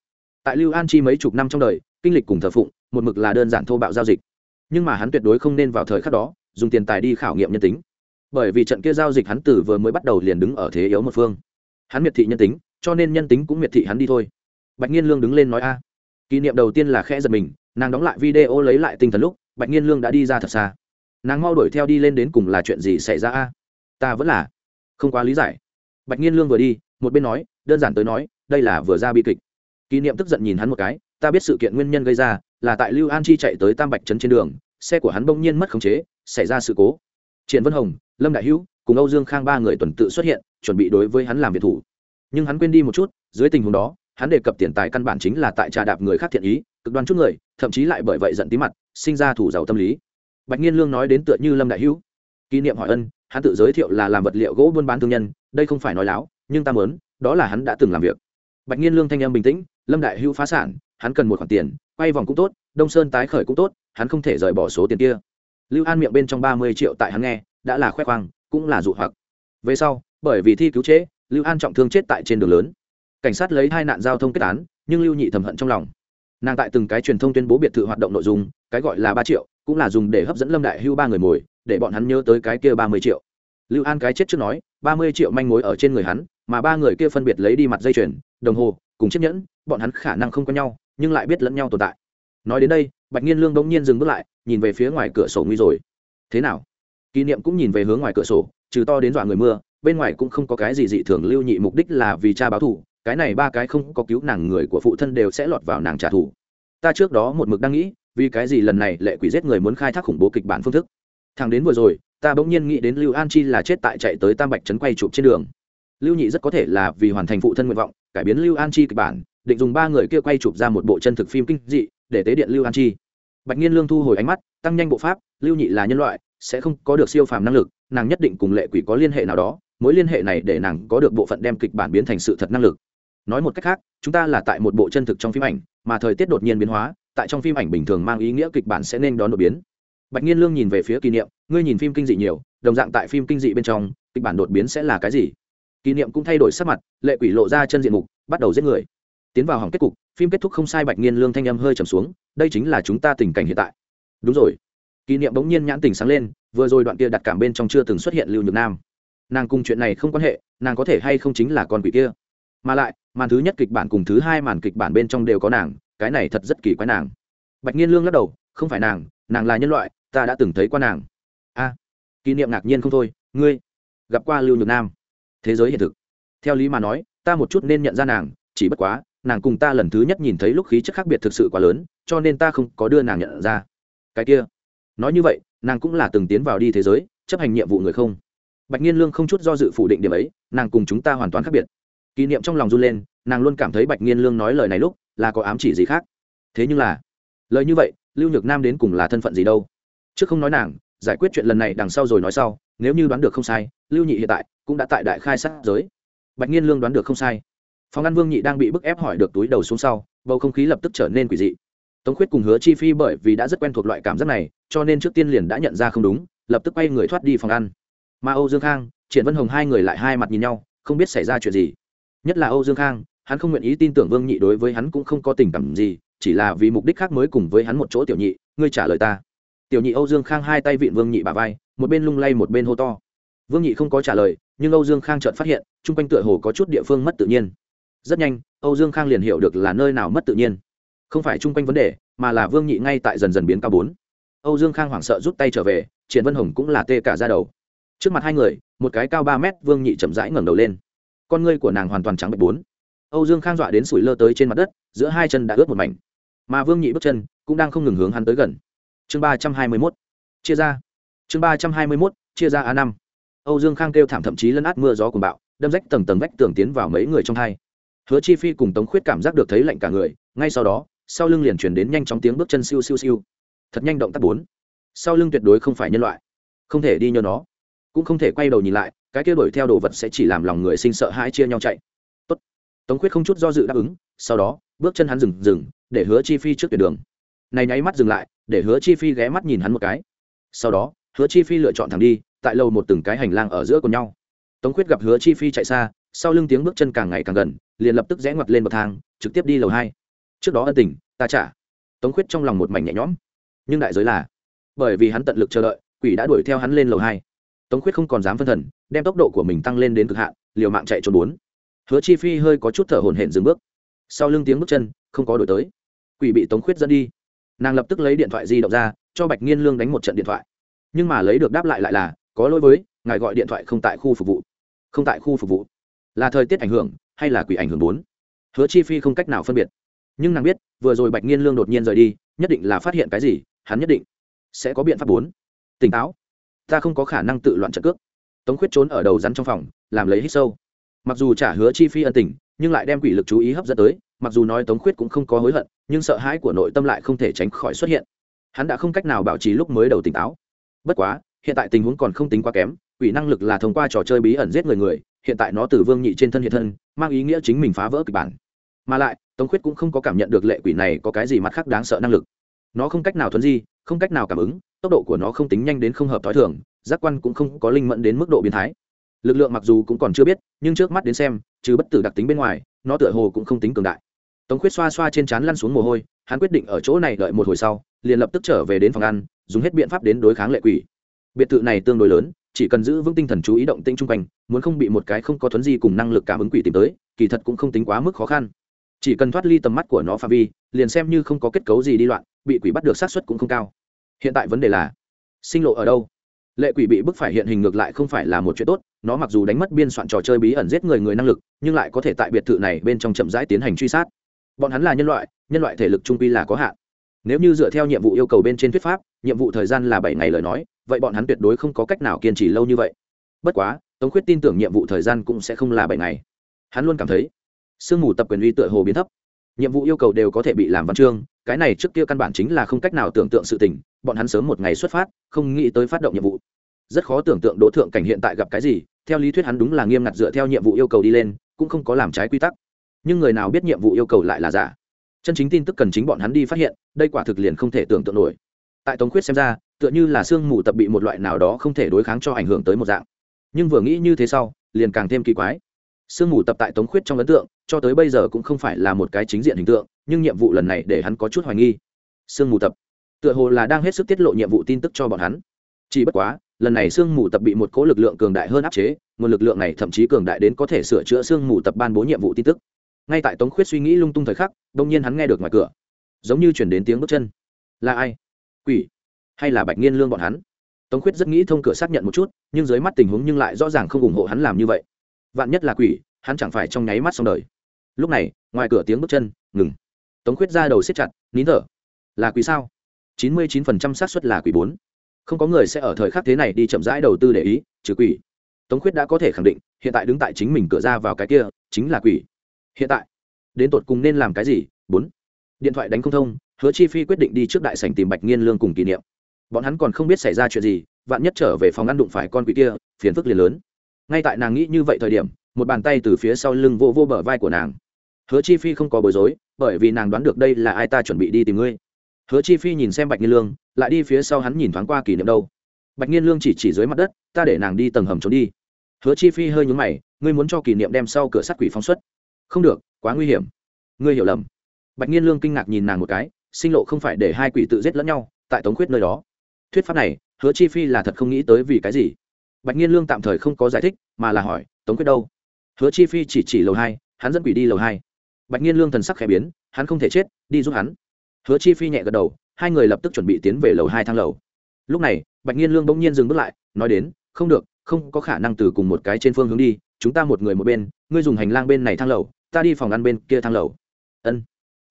tại lưu an chi mấy chục năm trong đời kinh lịch cùng thờ phụng một mực là đơn giản thô bạo giao dịch nhưng mà hắn tuyệt đối không nên vào thời khắc đó dùng tiền tài đi khảo nghiệm nhân tính bởi vì trận kia giao dịch hắn tử vừa mới bắt đầu liền đứng ở thế yếu một phương. Hắn miệt thị nhân tính, cho nên nhân tính cũng miệt thị hắn đi thôi. Bạch nhiên lương đứng lên nói a. Kỷ niệm đầu tiên là khẽ giật mình, nàng đóng lại video lấy lại tinh thần lúc, bạch nhiên lương đã đi ra thật xa. Nàng mau đuổi theo đi lên đến cùng là chuyện gì xảy ra a? Ta vẫn là không quá lý giải. Bạch nhiên lương vừa đi, một bên nói, đơn giản tới nói, đây là vừa ra bi kịch. Kỷ niệm tức giận nhìn hắn một cái, ta biết sự kiện nguyên nhân gây ra, là tại lưu an chi chạy tới tam bạch trấn trên đường, xe của hắn bỗng nhiên mất khống chế, xảy ra sự cố. Triển vân hồng lâm đại hữu, cùng âu dương khang ba người tuần tự xuất hiện, chuẩn bị đối với hắn làm việc thủ. Nhưng hắn quên đi một chút, dưới tình huống đó, hắn đề cập tiền tài căn bản chính là tại trà đạp người khác thiện ý, cực đoan chút người, thậm chí lại bởi vậy giận tí mặt, sinh ra thủ giàu tâm lý. Bạch nhiên lương nói đến tựa như lâm đại hữu. Kỷ niệm hỏi ân, hắn tự giới thiệu là làm vật liệu gỗ buôn bán thương nhân, đây không phải nói láo, nhưng ta mớn đó là hắn đã từng làm việc. Bạch nhiên lương thanh em bình tĩnh, lâm đại hữu phá sản, hắn cần một khoản tiền, quay vòng cũng tốt, đông sơn tái khởi cũng tốt, hắn không thể rời bỏ số tiền kia. Lưu an miệng bên trong ba mươi triệu tại hắn nghe đã là khoe khoang, cũng là dụ hoặc. Về sau, bởi vì thi cứu trễ, lưu an trọng thương chết tại trên đường lớn. Cảnh sát lấy hai nạn giao thông kết án, nhưng lưu nhị thầm hận trong lòng. Nàng tại từng cái truyền thông tuyên bố biệt thự hoạt động nội dung, cái gọi là ba triệu, cũng là dùng để hấp dẫn lâm đại hưu ba người mồi để bọn hắn nhớ tới cái kia ba mươi triệu. Lưu an cái chết trước nói, ba mươi triệu manh mối ở trên người hắn, mà ba người kia phân biệt lấy đi mặt dây chuyền, đồng hồ, cùng chiếc nhẫn, bọn hắn khả năng không có nhau, nhưng lại biết lẫn nhau tồn tại. Nói đến đây, bạch nhiên lương bỗng nhiên dừng bước lại, nhìn về phía ngoài cửa sổ nguy rồi. Thế nào? Kỷ niệm cũng nhìn về hướng ngoài cửa sổ, trừ to đến dọa người mưa, bên ngoài cũng không có cái gì dị thường lưu nhị mục đích là vì cha báo thù, cái này ba cái không có cứu nàng người của phụ thân đều sẽ lọt vào nàng trả thù. Ta trước đó một mực đang nghĩ, vì cái gì lần này lệ quỷ giết người muốn khai thác khủng bố kịch bản phương thức. Thằng đến vừa rồi, ta bỗng nhiên nghĩ đến lưu an chi là chết tại chạy tới tam bạch trấn quay chụp trên đường. Lưu nhị rất có thể là vì hoàn thành phụ thân nguyện vọng, cải biến lưu an chi kịch bản, định dùng ba người kia quay chụp ra một bộ chân thực phim kinh dị, để tế điện lưu an chi. Bạch nhiên lương thu hồi ánh mắt, tăng nhanh bộ pháp, lưu nhị là nhân loại sẽ không có được siêu phàm năng lực, nàng nhất định cùng lệ quỷ có liên hệ nào đó, mối liên hệ này để nàng có được bộ phận đem kịch bản biến thành sự thật năng lực. Nói một cách khác, chúng ta là tại một bộ chân thực trong phim ảnh, mà thời tiết đột nhiên biến hóa, tại trong phim ảnh bình thường mang ý nghĩa kịch bản sẽ nên đón đột biến. Bạch nhiên lương nhìn về phía kỷ niệm, ngươi nhìn phim kinh dị nhiều, đồng dạng tại phim kinh dị bên trong, kịch bản đột biến sẽ là cái gì? Kỷ niệm cũng thay đổi sắc mặt, lệ quỷ lộ ra chân diện mục, bắt đầu giết người. Tiến vào hỏng kết cục, phim kết thúc không sai bạch nhiên lương thanh âm hơi trầm xuống, đây chính là chúng ta tình cảnh hiện tại. Đúng rồi kỷ niệm bỗng nhiên nhãn tình sáng lên, vừa rồi đoạn kia đặt cảm bên trong chưa từng xuất hiện lưu nhược nam. Nàng cùng chuyện này không quan hệ, nàng có thể hay không chính là con quỷ kia. Mà lại, màn thứ nhất kịch bản cùng thứ hai màn kịch bản bên trong đều có nàng, cái này thật rất kỳ quái nàng. Bạch nhiên lương lắc đầu, không phải nàng nàng là nhân loại, ta đã từng thấy qua nàng. A, kỷ niệm ngạc nhiên không thôi, ngươi gặp qua lưu nhược nam? Thế giới hiện thực. Theo lý mà nói, ta một chút nên nhận ra nàng, chỉ bất quá, nàng cùng ta lần thứ nhất nhìn thấy lúc khí chất khác biệt thực sự quá lớn, cho nên ta không có đưa nàng nhận ra. Cái kia nói như vậy, nàng cũng là từng tiến vào đi thế giới, chấp hành nhiệm vụ người không. Bạch nhiên lương không chút do dự phủ định điểm ấy, nàng cùng chúng ta hoàn toàn khác biệt. Kỷ niệm trong lòng run lên, nàng luôn cảm thấy bạch nhiên lương nói lời này lúc, là có ám chỉ gì khác. Thế nhưng là, lời như vậy, lưu nhược nam đến cùng là thân phận gì đâu? Chứ không nói nàng, giải quyết chuyện lần này đằng sau rồi nói sau, nếu như đoán được không sai, lưu nhị hiện tại cũng đã tại đại khai sát giới. Bạch nhiên lương đoán được không sai. Phòng ăn vương nhị đang bị bức ép hỏi được túi đầu xuống sau, bầu không khí lập tức trở nên quỷ dị. Tống khuyết cùng hứa chi phi bởi vì đã rất quen thuộc loại cảm giác này cho nên trước tiên liền đã nhận ra không đúng, lập tức quay người thoát đi phòng ăn. Mà âu dương khang, triển vân hồng hai người lại hai mặt nhìn nhau, không biết xảy ra chuyện gì. Nhất là âu dương khang, hắn không nguyện ý tin tưởng vương nhị đối với hắn cũng không có tình cảm gì, chỉ là vì mục đích khác mới cùng với hắn một chỗ tiểu nhị, ngươi trả lời ta. Tiểu nhị âu dương khang hai tay vịn vương nhị bà vai, một bên lung lay một bên hô to. Vương nhị không có trả lời, nhưng âu dương khang chợt phát hiện, chung quanh tựa hồ có chút địa phương mất tự nhiên. Rất nhanh, âu dương khang liền hiểu được là nơi nào mất tự nhiên. Không phải chung quanh vấn đề, mà là vương nhị ngay tại dần dần biến cao bốn âu dương khang hoảng sợ rút tay trở về, triển vân hồng cũng là tê cả ra đầu. Trước mặt hai người, một cái cao ba mét vương nhị chậm rãi ngẩng đầu lên. Con ngươi của nàng hoàn toàn trắng bệch bốn. Âu dương khang dọa đến sủi lơ tới trên mặt đất, giữa hai chân đã ướt một mảnh. Mà vương nhị bước chân cũng đang không ngừng hướng hắn tới gần. Chương ba trăm hai mươi mốt. Chia ra. Chương ba trăm hai mươi mốt, chia ra a năm. Âu dương khang kêu thảm thậm chí lấn át mưa gió cùng bạo, đâm rách tầng tầng vách tường tiến vào mấy người trong hai. Hứa chi phi cùng tống khuyết cảm giác được thấy lạnh cả người, ngay sau đó, sau lưng liền chuyển đến nhanh chóng tiếng bước chân siêu siêu siêu thật nhanh động tác bốn. Sau lưng tuyệt đối không phải nhân loại. Không thể đi nhờ nó. Cũng không thể quay đầu nhìn lại, cái kia đuổi theo đồ vật sẽ chỉ làm lòng người sinh sợ hãi chia nhau chạy. Tốt. tống quyết không chút do dự đáp ứng, sau đó, bước chân hắn dừng dừng, để hứa chi phi trước tuyệt đường. Này nháy mắt dừng lại, để hứa chi phi ghé mắt nhìn hắn một cái. Sau đó, hứa chi phi lựa chọn thẳng đi, tại lầu một từng cái hành lang ở giữa cùng nhau. Tống quyết gặp hứa chi phi chạy xa, sau lưng tiếng bước chân càng ngày càng gần, liền lập tức rẽ ngoặt lên bậc thang, trực tiếp đi lầu hai. Trước đó ân tình, ta trả. Tống quyết trong lòng một mảnh nhẹ nhõm nhưng đại giới là, bởi vì hắn tận lực chờ đợi, quỷ đã đuổi theo hắn lên lầu hai. Tống khuyết không còn dám phân thần, đem tốc độ của mình tăng lên đến cực hạn, liều mạng chạy trốn bốn. Hứa chi phi hơi có chút thở hổn hển dừng bước. Sau lưng tiếng bước chân, không có đổi tới. Quỷ bị tống khuyết dẫn đi. Nàng lập tức lấy điện thoại di động ra, cho bạch nghiên lương đánh một trận điện thoại. Nhưng mà lấy được đáp lại lại là, có lỗi với, ngài gọi điện thoại không tại khu phục vụ. Không tại khu phục vụ. Là thời tiết ảnh hưởng, hay là quỷ ảnh hưởng bốn? Hứa chi phi không cách nào phân biệt. Nhưng nàng biết, vừa rồi bạch nghiên lương đột nhiên rời đi, nhất định là phát hiện cái gì hắn nhất định sẽ có biện pháp bốn. Tỉnh táo. Ta không có khả năng tự loạn trận cước. Tống khuyết trốn ở đầu rắn trong phòng, làm lấy hít sâu. Mặc dù trả hứa chi phi ân tình, nhưng lại đem quỷ lực chú ý hấp dẫn tới, mặc dù nói tống khuyết cũng không có hối hận, nhưng sợ hãi của nội tâm lại không thể tránh khỏi xuất hiện. Hắn đã không cách nào bảo trì lúc mới đầu tỉnh táo. Bất quá, hiện tại tình huống còn không tính quá kém, quỷ năng lực là thông qua trò chơi bí ẩn giết người người, hiện tại nó từ vương nhị trên thân hiện thân, mang ý nghĩa chính mình phá vỡ kịch bản. Mà lại, tống khuyết cũng không có cảm nhận được lệ quỷ này có cái gì mặt khác đáng sợ năng lực nó không cách nào thuần di, không cách nào cảm ứng, tốc độ của nó không tính nhanh đến không hợp t h ó i thường, giác quan cũng không có linh mẫn đến mức độ biến thái. Lực lượng mặc dù cũng còn chưa biết, nhưng trước mắt đến xem, trừ bất tử đặc tính bên ngoài, nó tựa hồ cũng không tính cường đại. Tống khuyết xoa xoa trên trán lăn xuống mồ hôi, hắn quyết định ở chỗ này đợi một hồi sau, liền lập tức trở về đến phòng ăn, dùng hết biện pháp đến đối kháng lệ quỷ. Biệt thự này tương đối lớn, chỉ cần giữ vững tinh thần chú ý động tinh chung quanh, muốn không bị một cái không có thuấn di cùng năng lực cảm ứng quỷ tìm tới, kỳ thật cũng không tính quá mức khó khăn chỉ cần thoát ly tầm mắt của nó phạm vi, liền xem như không có kết cấu gì đi loạn, bị quỷ bắt được xác suất cũng không cao. Hiện tại vấn đề là, sinh lộ ở đâu? Lệ quỷ bị bức phải hiện hình ngược lại không phải là một chuyện tốt, nó mặc dù đánh mất biên soạn trò chơi bí ẩn giết người người năng lực, nhưng lại có thể tại biệt thự này bên trong chậm rãi tiến hành truy sát. Bọn hắn là nhân loại nhân loại thể lực trung quy là có hạn. Nếu như dựa theo nhiệm vụ yêu cầu bên trên thuyết pháp, nhiệm vụ thời gian là bảy ngày lời nói, vậy bọn hắn tuyệt đối không có cách nào kiên trì lâu như vậy. Bất quá, tống khuyết tin tưởng nhiệm vụ thời gian cũng sẽ không là bảy ngày. Hắn luôn cảm thấy sương mù tập quyền uy tựa hồ biến thấp. Nhiệm vụ yêu cầu đều có thể bị làm văn chương, cái này trước kia căn bản chính là không cách nào tưởng tượng sự tình, bọn hắn sớm một ngày xuất phát, không nghĩ tới phát động nhiệm vụ. Rất khó tưởng tượng đỗ thượng cảnh hiện tại gặp cái gì, theo lý thuyết hắn đúng là nghiêm ngặt dựa theo nhiệm vụ yêu cầu đi lên, cũng không có làm trái quy tắc. Nhưng người nào biết nhiệm vụ yêu cầu lại là giả? Chân chính tin tức cần chính bọn hắn đi phát hiện, đây quả thực liền không thể tưởng tượng nổi. Tại tống khuyết xem ra, tựa như là sương mù tập bị một loại nào đó không thể đối kháng cho ảnh hưởng tới một dạng. Nhưng vừa nghĩ như thế sau, liền càng thêm kỳ quái sương mù tập tại tống khuyết trong ấn tượng, cho tới bây giờ cũng không phải là một cái chính diện hình tượng, nhưng nhiệm vụ lần này để hắn có chút hoài nghi. Sương mù tập. Tựa hồ là đang hết sức tiết lộ nhiệm vụ tin tức cho bọn hắn. Chỉ bất quá, lần này sương mù tập bị một cố lực lượng cường đại hơn áp chế, nguồn lực lượng này thậm chí cường đại đến có thể sửa chữa sương mù tập ban bố nhiệm vụ tin tức. Ngay tại tống khuyết suy nghĩ lung tung thời khắc đông nhiên hắn nghe được ngoài cửa. Giống như chuyển đến tiếng bước chân. Là ai? Quỷ? Hay là bạch nghiên lương bọn hắn? Tống khuyết rất nghĩ thông cửa xác nhận một chút, nhưng dưới mắt tình huống nhưng lại rõ ràng không ủng hộ hắn làm như vậy vạn nhất là quỷ, hắn chẳng phải trong nháy mắt xong đời. Lúc này, ngoài cửa tiếng bước chân, ngừng. Tống khuyết ra đầu xếp chặt, nín thở. Là quỷ sao? Chín mươi chín phần trăm xác suất là quỷ bốn. Không có người sẽ ở thời khắc thế này đi chậm rãi đầu tư để ý, trừ quỷ. Tống khuyết đã có thể khẳng định, hiện tại đứng tại chính mình cửa ra vào cái kia, chính là quỷ. Hiện tại, đến tột cùng nên làm cái gì? Bốn. Điện thoại đánh không thông, hứa chi phi quyết định đi trước đại sảnh tìm bạch nghiên lương cùng kỷ niệm. Bọn hắn còn không biết xảy ra chuyện gì, vạn nhất trở về phòng ăn đụng phải con quỷ kia, phiền phức liền lớn ngay tại nàng nghĩ như vậy thời điểm, một bàn tay từ phía sau lưng vô vô bờ vai của nàng. Hứa chi phi không có bối rối, bởi vì nàng đoán được đây là ai ta chuẩn bị đi tìm ngươi. Hứa chi phi nhìn xem bạch nghiên lương, lại đi phía sau hắn nhìn thoáng qua kỷ niệm đâu. Bạch nghiên lương chỉ chỉ dưới mặt đất, ta để nàng đi tầng hầm trốn đi. Hứa chi phi hơi nhúng mày, ngươi muốn cho kỷ niệm đem sau cửa sắt quỷ phóng xuất? Không được, quá nguy hiểm. Ngươi hiểu lầm. Bạch nhiên lương kinh ngạc nhìn nàng một cái, sinh lộ không phải để hai quỷ tự giết lẫn nhau, tại tống khuyết nơi đó. Thuyết pháp này, hứa chi phi là thật không nghĩ tới vì cái gì bạch nhiên lương tạm thời không có giải thích, mà là hỏi, tống Quyết đâu? Hứa chi phi chỉ chỉ lầu hai, hắn dẫn quỷ đi lầu hai. Bạch nhiên lương thần sắc khẽ biến, hắn không thể chết, đi giúp hắn. Hứa chi phi nhẹ gật đầu, hai người lập tức chuẩn bị tiến về lầu hai thang lầu. Lúc này, bạch nhiên lương bỗng nhiên dừng bước lại, nói đến, không được, không có khả năng từ cùng một cái trên phương hướng đi, chúng ta một người một bên, ngươi dùng hành lang bên này thang lầu, ta đi phòng ăn bên kia thang lầu. Ân.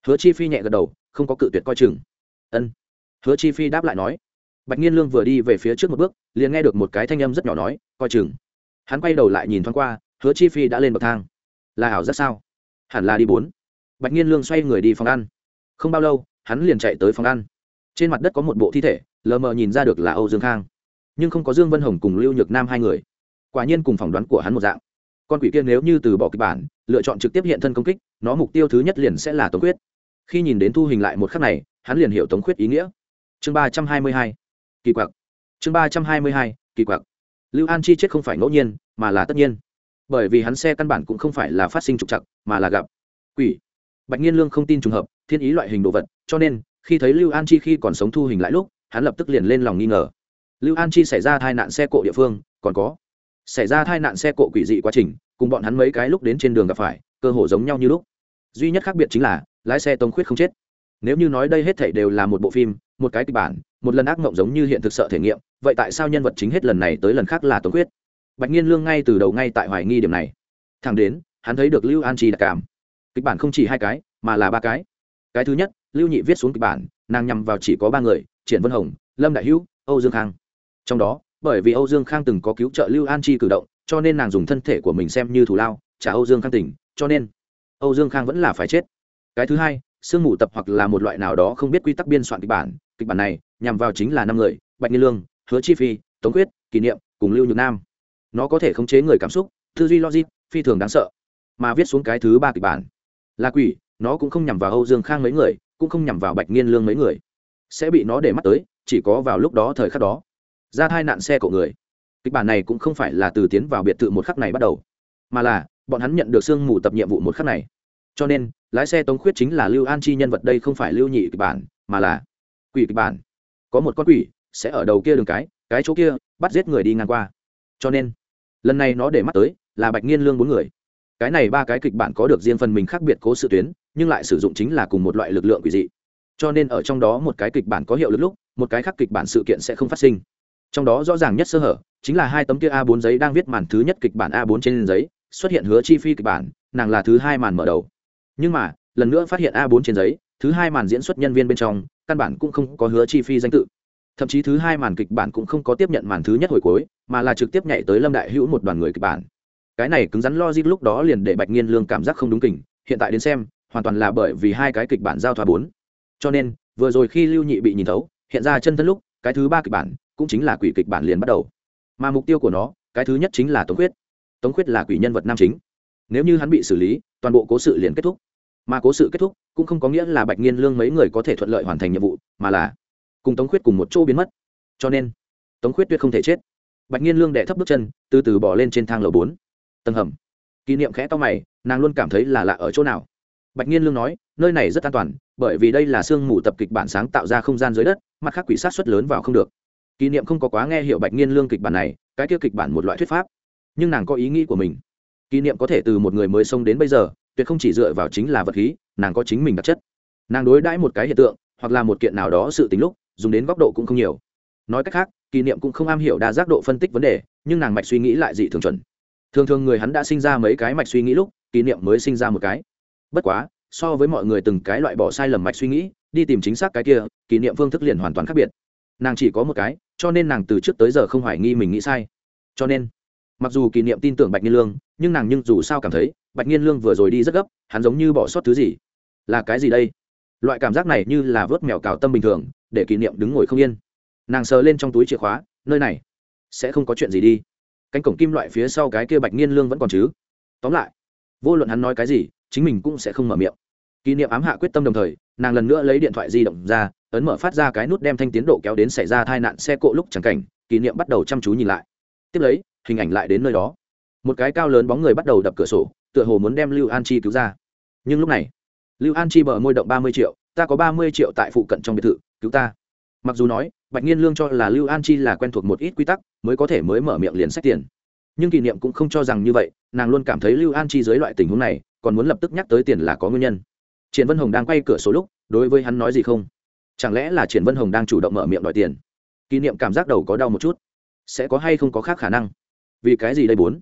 Hứa chi phi nhẹ gật đầu, không có cự tuyệt coi chừng. Ân. Hứa chi phi đáp lại nói bạch nhiên lương vừa đi về phía trước một bước, liền nghe được một cái thanh âm rất nhỏ nói, coi chừng. Hắn quay đầu lại nhìn thoáng qua, hứa chi phi đã lên bậc thang. Là ảo rất sao? Hẳn là đi bốn. Bạch nhiên lương xoay người đi phòng ăn. Không bao lâu, hắn liền chạy tới phòng ăn. Trên mặt đất có một bộ thi thể, lờ mờ nhìn ra được là âu dương khang. Nhưng không có dương vân hồng cùng lưu nhược nam hai người. Quả nhiên cùng phỏng đoán của hắn một dạng. Con quỷ kia nếu như từ bỏ kịch bản, lựa chọn trực tiếp hiện thân công kích, nó mục tiêu thứ nhất liền sẽ là tống quyết khi nhìn đến thu hình lại một khắc này, hắn liền hiểu tống quyết ý nghĩa. Chương ba trăm hai mươi hai kỳ quặc. Chương ba trăm hai mươi hai, kỳ quặc. Lưu an chi chết không phải ngẫu nhiên, mà là tất nhiên. Bởi vì hắn xe căn bản cũng không phải là phát sinh trục chặt mà là gặp quỷ. Bạch nhiên lương không tin trùng hợp, thiên ý loại hình đồ vật, cho nên, khi thấy lưu an chi khi còn sống thu hình lại lúc, hắn lập tức liền lên lòng nghi ngờ. Lưu an chi xảy ra tai nạn xe cộ địa phương, còn có xảy ra tai nạn xe cộ quỷ dị quá trình, cùng bọn hắn mấy cái lúc đến trên đường gặp phải, cơ hồ giống nhau như lúc. Duy nhất khác biệt chính là, lái xe tông khuyết không chết. Nếu như nói đây hết thảy đều là một bộ phim, một cái kịch bản một lần ác mộng giống như hiện thực sợ thể nghiệm, vậy tại sao nhân vật chính hết lần này tới lần khác là tống quyết? Bạch nhiên lương ngay từ đầu ngay tại hoài nghi điểm này. Thẳng đến, hắn thấy được lưu an chi đặc cảm. Kịch bản không chỉ hai cái, mà là ba cái. Cái thứ nhất, lưu nhị viết xuống kịch bản, nàng nhằm vào chỉ có ba người, triển vân hồng, lâm đại hữu, âu dương khang. Trong đó, bởi vì âu dương khang từng có cứu trợ lưu an chi cử động, cho nên nàng dùng thân thể của mình xem như thủ lao, trả âu dương khang tỉnh, cho nên âu dương khang vẫn là phải chết. Cái thứ hai sương mù tập hoặc là một loại nào đó không biết quy tắc biên soạn kịch bản kịch bản này nhằm vào chính là năm người, bạch nhiên lương, hứa chi phi, tống quyết kỷ niệm, cùng lưu nhược nam. Nó có thể khống chế người cảm xúc, tư duy logic, phi thường đáng sợ, mà viết xuống cái thứ ba kịch bản là quỷ, nó cũng không nhằm vào âu dương khang mấy người, cũng không nhằm vào bạch nhiên lương mấy người. Sẽ bị nó để mắt tới, chỉ có vào lúc đó thời khắc đó, ra hai nạn xe của người. Kịch bản này cũng không phải là từ tiến vào biệt thự một khắc này bắt đầu, mà là bọn hắn nhận được sương mù tập nhiệm vụ một khắc này cho nên, lái xe tống khuyết chính là lưu an chi nhân vật đây không phải lưu nhị kịch bản, mà là quỷ kịch bản. Có một con quỷ sẽ ở đầu kia đường cái cái chỗ kia, bắt giết người đi ngang qua. Cho nên, lần này nó để mắt tới là bạch nghiên lương bốn người. Cái này ba cái kịch bản có được riêng phần mình khác biệt cố sự tuyến, nhưng lại sử dụng chính là cùng một loại lực lượng quỷ dị. Cho nên ở trong đó một cái kịch bản có hiệu lực lúc, một cái khác kịch bản sự kiện sẽ không phát sinh. Trong đó rõ ràng nhất sơ hở chính là hai tấm kia a 4 giấy đang viết màn thứ nhất kịch bản a 4 trên giấy, xuất hiện hứa chi phi kịch bản, nàng là thứ hai màn mở đầu nhưng mà, lần nữa phát hiện a 4 trên giấy, thứ hai màn diễn xuất nhân viên bên trong, căn bản cũng không có hứa chi phi danh tự. Thậm chí thứ hai màn kịch bản cũng không có tiếp nhận màn thứ nhất hồi cuối, mà là trực tiếp nhảy tới lâm đại hữu một đoàn người kịch bản. Cái này cứng rắn logic lúc đó liền để bạch nghiên lương cảm giác không đúng kình, hiện tại đến xem, hoàn toàn là bởi vì hai cái kịch bản giao thoa bốn. Cho nên, vừa rồi khi lưu nhị bị nhìn thấu, hiện ra chân thân lúc, cái thứ ba kịch bản cũng chính là quỷ kịch bản liền bắt đầu. Mà mục tiêu của nó, cái thứ nhất chính là tống khuyết. Tống khuyết là quỷ nhân vật nam chính nếu như hắn bị xử lý, toàn bộ cố sự liền kết thúc. Mà cố sự kết thúc cũng không có nghĩa là bạch nghiên lương mấy người có thể thuận lợi hoàn thành nhiệm vụ, mà là cùng tống khuyết cùng một chỗ biến mất. Cho nên, tống khuyết tuyệt không thể chết. Bạch nghiên lương đệ thấp bước chân, từ từ bỏ lên trên thang lầu bốn. Tầng hầm. Kỷ niệm khẽ to mày, nàng luôn cảm thấy là lạ ở chỗ nào. Bạch nghiên lương nói, nơi này rất an toàn, bởi vì đây là sương mù tập kịch bản sáng tạo ra không gian dưới đất, mặt khác quỷ sát xuất lớn vào không được. Kỷ niệm không có quá nghe hiểu bạch nghiên lương kịch bản này, cái kia kịch bản một loại thuyết pháp. Nhưng nàng có ý nghĩ của mình kỷ niệm có thể từ một người mới sống đến bây giờ, tuyệt không chỉ dựa vào chính là vật khí, nàng có chính mình đặc chất. Nàng đối đãi một cái hiện tượng, hoặc là một kiện nào đó sự tính lúc, dùng đến góc độ cũng không nhiều. Nói cách khác, kỷ niệm cũng không am hiểu đa giác độ phân tích vấn đề, nhưng nàng mạch suy nghĩ lại dị thường chuẩn. Thường thường người hắn đã sinh ra mấy cái mạch suy nghĩ lúc, kỷ niệm mới sinh ra một cái. Bất quá, so với mọi người từng cái loại bỏ sai lầm mạch suy nghĩ, đi tìm chính xác cái kia, kỷ niệm phương thức liền hoàn toàn khác biệt. Nàng chỉ có một cái, cho nên nàng từ trước tới giờ không hoài nghi mình nghĩ sai. Cho nên mặc dù kỷ niệm tin tưởng bạch nhiên lương, nhưng nàng nhưng dù sao cảm thấy, bạch nhiên lương vừa rồi đi rất gấp, hắn giống như bỏ sót thứ gì. Là cái gì đây? Loại cảm giác này như là vớt mèo cào tâm bình thường, để kỷ niệm đứng ngồi không yên. Nàng sờ lên trong túi chìa khóa, nơi này sẽ không có chuyện gì đi. Cánh cổng kim loại phía sau cái kia bạch nhiên lương vẫn còn chứ? Tóm lại, vô luận hắn nói cái gì, chính mình cũng sẽ không mở miệng. Kỷ niệm ám hạ quyết tâm đồng thời, nàng lần nữa lấy điện thoại di động ra, ấn mở phát ra cái nút đem thanh tiến độ kéo đến xảy ra tai nạn xe cộ lúc chẳng cảnh, kỷ niệm bắt đầu chăm chú nhìn lại. Tiếp lấy hình ảnh lại đến nơi đó. Một cái cao lớn bóng người bắt đầu đập cửa sổ, tựa hồ muốn đem lưu an chi cứu ra. Nhưng lúc này, lưu an chi bờ môi động ba mươi triệu, ta có ba mươi triệu tại phụ cận trong biệt thự, cứu ta. Mặc dù nói, bạch nhiên lương cho là lưu an chi là quen thuộc một ít quy tắc, mới có thể mới mở miệng liền sách tiền. Nhưng kỷ niệm cũng không cho rằng như vậy, nàng luôn cảm thấy lưu an chi dưới loại tình huống này, còn muốn lập tức nhắc tới tiền là có nguyên nhân. Triển vân hồng đang quay cửa số lúc, đối với hắn nói gì không? Chẳng lẽ là triển vân hồng đang chủ động mở miệng đòi tiền? Kỷ niệm cảm giác đầu có đau một chút. Sẽ có hay không có khác khả năng? Vì cái gì đây bốn?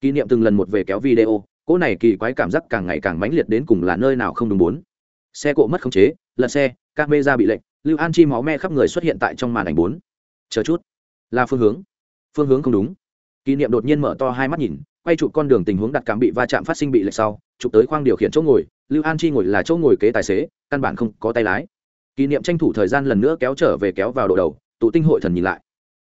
Kỷ niệm từng lần một về kéo video, cỗ này kỳ quái cảm giác càng ngày càng mãnh liệt đến cùng là nơi nào không đúng bốn? Xe cộ mất khống chế, lật xe các mê ra bị lệnh lưu an chi máu me khắp người xuất hiện tại trong màn ảnh bốn. Chờ chút. Là phương hướng. Phương hướng không đúng. Kỷ niệm đột nhiên mở to hai mắt nhìn, quay chụp con đường tình huống đặt cảm bị va chạm phát sinh bị lệch sau, chụp tới khoang điều khiển chỗ ngồi, lưu an chi ngồi là chỗ ngồi kế tài xế, căn bản không có tay lái. Kỷ niệm tranh thủ thời gian lần nữa kéo trở về kéo vào độ đầu, tụ tinh hội thần nhìn lại.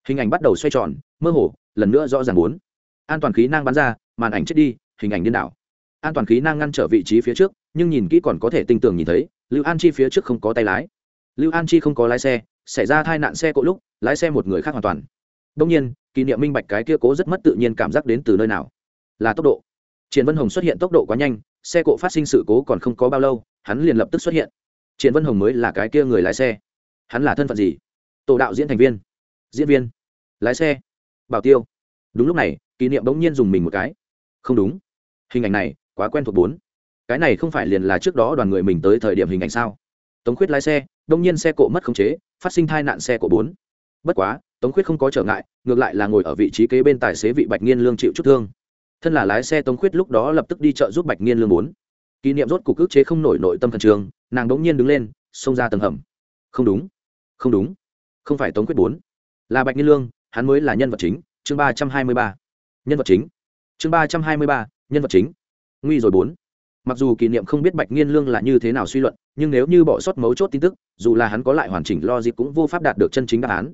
Hình ảnh bắt đầu xoay tròn, mơ hồ lần nữa rõ ràng muốn an toàn khí năng bắn ra, màn ảnh chết đi, hình ảnh điên đảo. An toàn khí năng ngăn trở vị trí phía trước, nhưng nhìn kỹ còn có thể tinh tường nhìn thấy, lưu an chi phía trước không có tay lái. Lưu an chi không có lái xe, xảy ra tai nạn xe cộ lúc, lái xe một người khác hoàn toàn. Đông nhiên, kỷ niệm minh bạch cái kia cố rất mất tự nhiên cảm giác đến từ nơi nào. Là tốc độ. Triển vân hồng xuất hiện tốc độ quá nhanh, xe cộ phát sinh sự cố còn không có bao lâu, hắn liền lập tức xuất hiện. Triển vân hồng mới là cái kia người lái xe. Hắn là thân phận gì? Tổ đạo diễn thành viên. Diễn viên. Lái xe bảo tiêu. Đúng lúc này, kỷ niệm bỗng nhiên dùng mình một cái. Không đúng. Hình ảnh này quá quen thuộc bốn. Cái này không phải liền là trước đó đoàn người mình tới thời điểm hình ảnh sao? Tống khuyết lái xe, đông nhiên xe cộ mất khống chế, phát sinh tai nạn xe cộ bốn. Bất quá, tống khuyết không có trở ngại, ngược lại là ngồi ở vị trí kế bên tài xế vị bạch nghiên lương chịu chút thương. Thân là lái xe, tống khuyết lúc đó lập tức đi chợ giúp bạch nghiên lương bốn. Kỷ niệm rốt cục ức chế không nổi nội tâm thần trường nàng đống nhiên đứng lên, xông ra tầng hầm. Không đúng. Không đúng. Không phải tống quyết bốn. Là bạch nghiên lương hắn mới là nhân vật chính, chương ba trăm hai mươi ba. Nhân vật chính. Chương ba trăm hai mươi ba, nhân vật chính. Nguy rồi bốn. Mặc dù kỷ niệm không biết bạch nghiên lương là như thế nào suy luận, nhưng nếu như bỏ sót mấu chốt tin tức, dù là hắn có lại hoàn chỉnh lo dịp cũng vô pháp đạt được chân chính đáp án.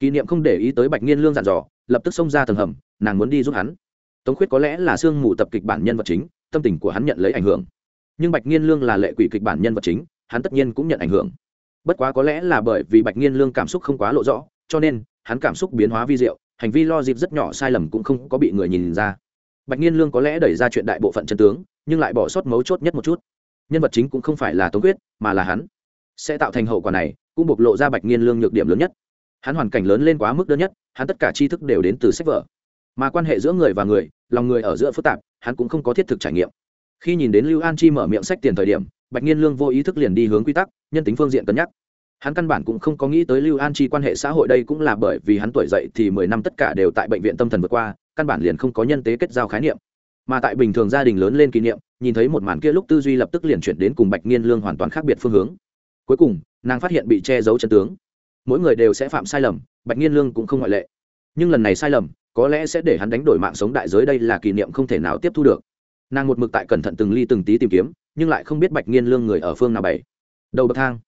Kỷ niệm không để ý tới bạch nghiên lương dặn dò, lập tức xông ra tầng hầm, nàng muốn đi giúp hắn. Tống khuyết có lẽ là sương mù tập kịch bản nhân vật chính, tâm tình của hắn nhận lấy ảnh hưởng. Nhưng bạch nghiên lương là lệ quỷ kịch bản nhân vật chính, hắn tất nhiên cũng nhận ảnh hưởng. Bất quá có lẽ là bởi vì bạch nghiên lương cảm xúc không quá lộ rõ, cho nên hắn cảm xúc biến hóa vi diệu, hành vi lo dịp rất nhỏ sai lầm cũng không có bị người nhìn ra. Bạch nghiên lương có lẽ đẩy ra chuyện đại bộ phận chân tướng, nhưng lại bỏ sót mấu chốt nhất một chút. Nhân vật chính cũng không phải là tống quyết, mà là hắn. Sẽ tạo thành hậu quả này, cũng bộc lộ ra bạch nghiên lương nhược điểm lớn nhất. Hắn hoàn cảnh lớn lên quá mức đơn nhất, hắn tất cả tri thức đều đến từ sách vở. Mà quan hệ giữa người và người, lòng người ở giữa phức tạp, hắn cũng không có thiết thực trải nghiệm. Khi nhìn đến lưu an chi mở miệng sách tiền thời điểm, bạch nghiên lương vô ý thức liền đi hướng quy tắc, nhân tính phương diện cân nhắc hắn căn bản cũng không có nghĩ tới lưu an chi quan hệ xã hội đây cũng là bởi vì hắn tuổi dậy thì mười năm tất cả đều tại bệnh viện tâm thần vượt qua, căn bản liền không có nhân tế kết giao khái niệm. Mà tại bình thường gia đình lớn lên kỷ niệm, nhìn thấy một màn kia lúc tư duy lập tức liền chuyển đến cùng bạch nghiên lương hoàn toàn khác biệt phương hướng. Cuối cùng, nàng phát hiện bị che giấu chân tướng. Mỗi người đều sẽ phạm sai lầm, bạch nghiên lương cũng không ngoại lệ. Nhưng lần này sai lầm, có lẽ sẽ để hắn đánh đổi mạng sống đại giới đây là kỷ niệm không thể nào tiếp thu được. Nàng một mực tại cẩn thận từng ly từng tí tìm kiếm, nhưng lại không biết bạch nghiên lương người ở phương nào bảy đầu bậc thang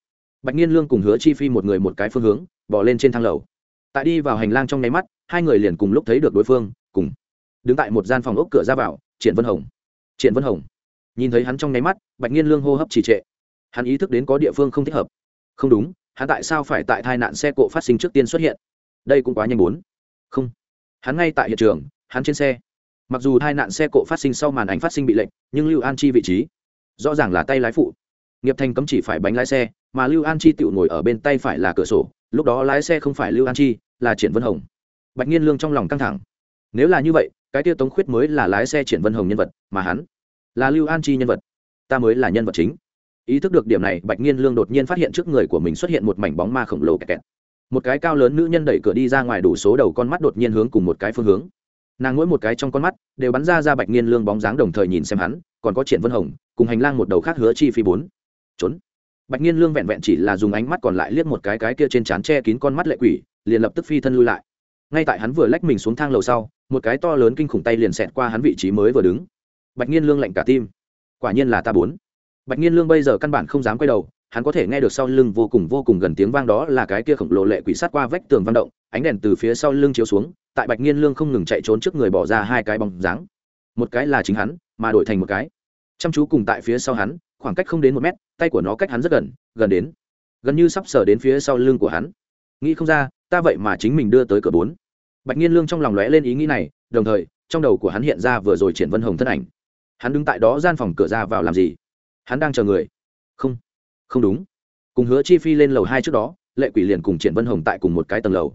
bạch nghiên lương cùng hứa chi phi một người một cái phương hướng bỏ lên trên thang lầu. Tại đi vào hành lang trong nháy mắt, hai người liền cùng lúc thấy được đối phương, cùng đứng tại một gian phòng ốc cửa ra vào, triển vân hồng. Triển vân hồng. Nhìn thấy hắn trong nháy mắt, bạch nghiên lương hô hấp trì trệ. Hắn ý thức đến có địa phương không thích hợp. Không đúng, hắn tại sao phải tại tai nạn xe cộ phát sinh trước tiên xuất hiện? Đây cũng quá nhanh bốn. Không. Hắn ngay tại hiện trường, hắn trên xe. Mặc dù tai nạn xe cộ phát sinh sau màn ảnh phát sinh bị lệnh nhưng lưu an chi vị trí rõ ràng là tay lái phụ. Nghiệp thành cấm chỉ phải bánh lái xe mà lưu an chi tự ngồi ở bên tay phải là cửa sổ, lúc đó lái xe không phải lưu an chi, là triển vân hồng. Bạch nhiên lương trong lòng căng thẳng. Nếu là như vậy, cái tiêu tống khuyết mới là lái xe triển vân hồng nhân vật, mà hắn là lưu an chi nhân vật. Ta mới là nhân vật chính. Ý thức được điểm này, bạch nhiên lương đột nhiên phát hiện trước người của mình xuất hiện một mảnh bóng ma khổng lồ kẹt kẹt. Một cái cao lớn nữ nhân đẩy cửa đi ra ngoài đủ số đầu con mắt đột nhiên hướng cùng một cái phương hướng. Nàng mỗi một cái trong con mắt đều bắn ra ra bạch nhiên lương bóng dáng đồng thời nhìn xem hắn, còn có triển vân hồng, cùng hành lang một đầu khác hứa chi phi bốn. Trốn bạch nhiên lương vẹn vẹn chỉ là dùng ánh mắt còn lại liếc một cái cái kia trên trán che kín con mắt lệ quỷ, liền lập tức phi thân lui lại. Ngay tại hắn vừa lách mình xuống thang lầu sau, một cái to lớn kinh khủng tay liền xẹt qua hắn vị trí mới vừa đứng. Bạch nhiên lương lạnh cả tim. Quả nhiên là ta bốn. Bạch nhiên lương bây giờ căn bản không dám quay đầu, hắn có thể nghe được sau lưng vô cùng vô cùng gần tiếng vang đó là cái kia khổng lồ lệ quỷ sát qua vách tường vang động, ánh đèn từ phía sau lưng chiếu xuống, tại bạch nhiên lương không ngừng chạy trốn trước người bỏ ra hai cái bóng dáng. Một cái là chính hắn, mà đổi thành một cái. Chăm chú cùng tại phía sau hắn khoảng cách không đến một mét, tay của nó cách hắn rất gần gần đến, gần như sắp sờ đến phía sau lưng của hắn. Nghĩ không ra, ta vậy mà chính mình đưa tới cửa bốn. Bạch nhiên lương trong lòng lóe lên ý nghĩ này, đồng thời, trong đầu của hắn hiện ra vừa rồi triển vân hồng thân ảnh. Hắn đứng tại đó gian phòng cửa ra vào làm gì? Hắn đang chờ người. Không không đúng. Cùng hứa chi phi lên lầu hai trước đó, lệ quỷ liền cùng triển vân hồng tại cùng một cái tầng lầu.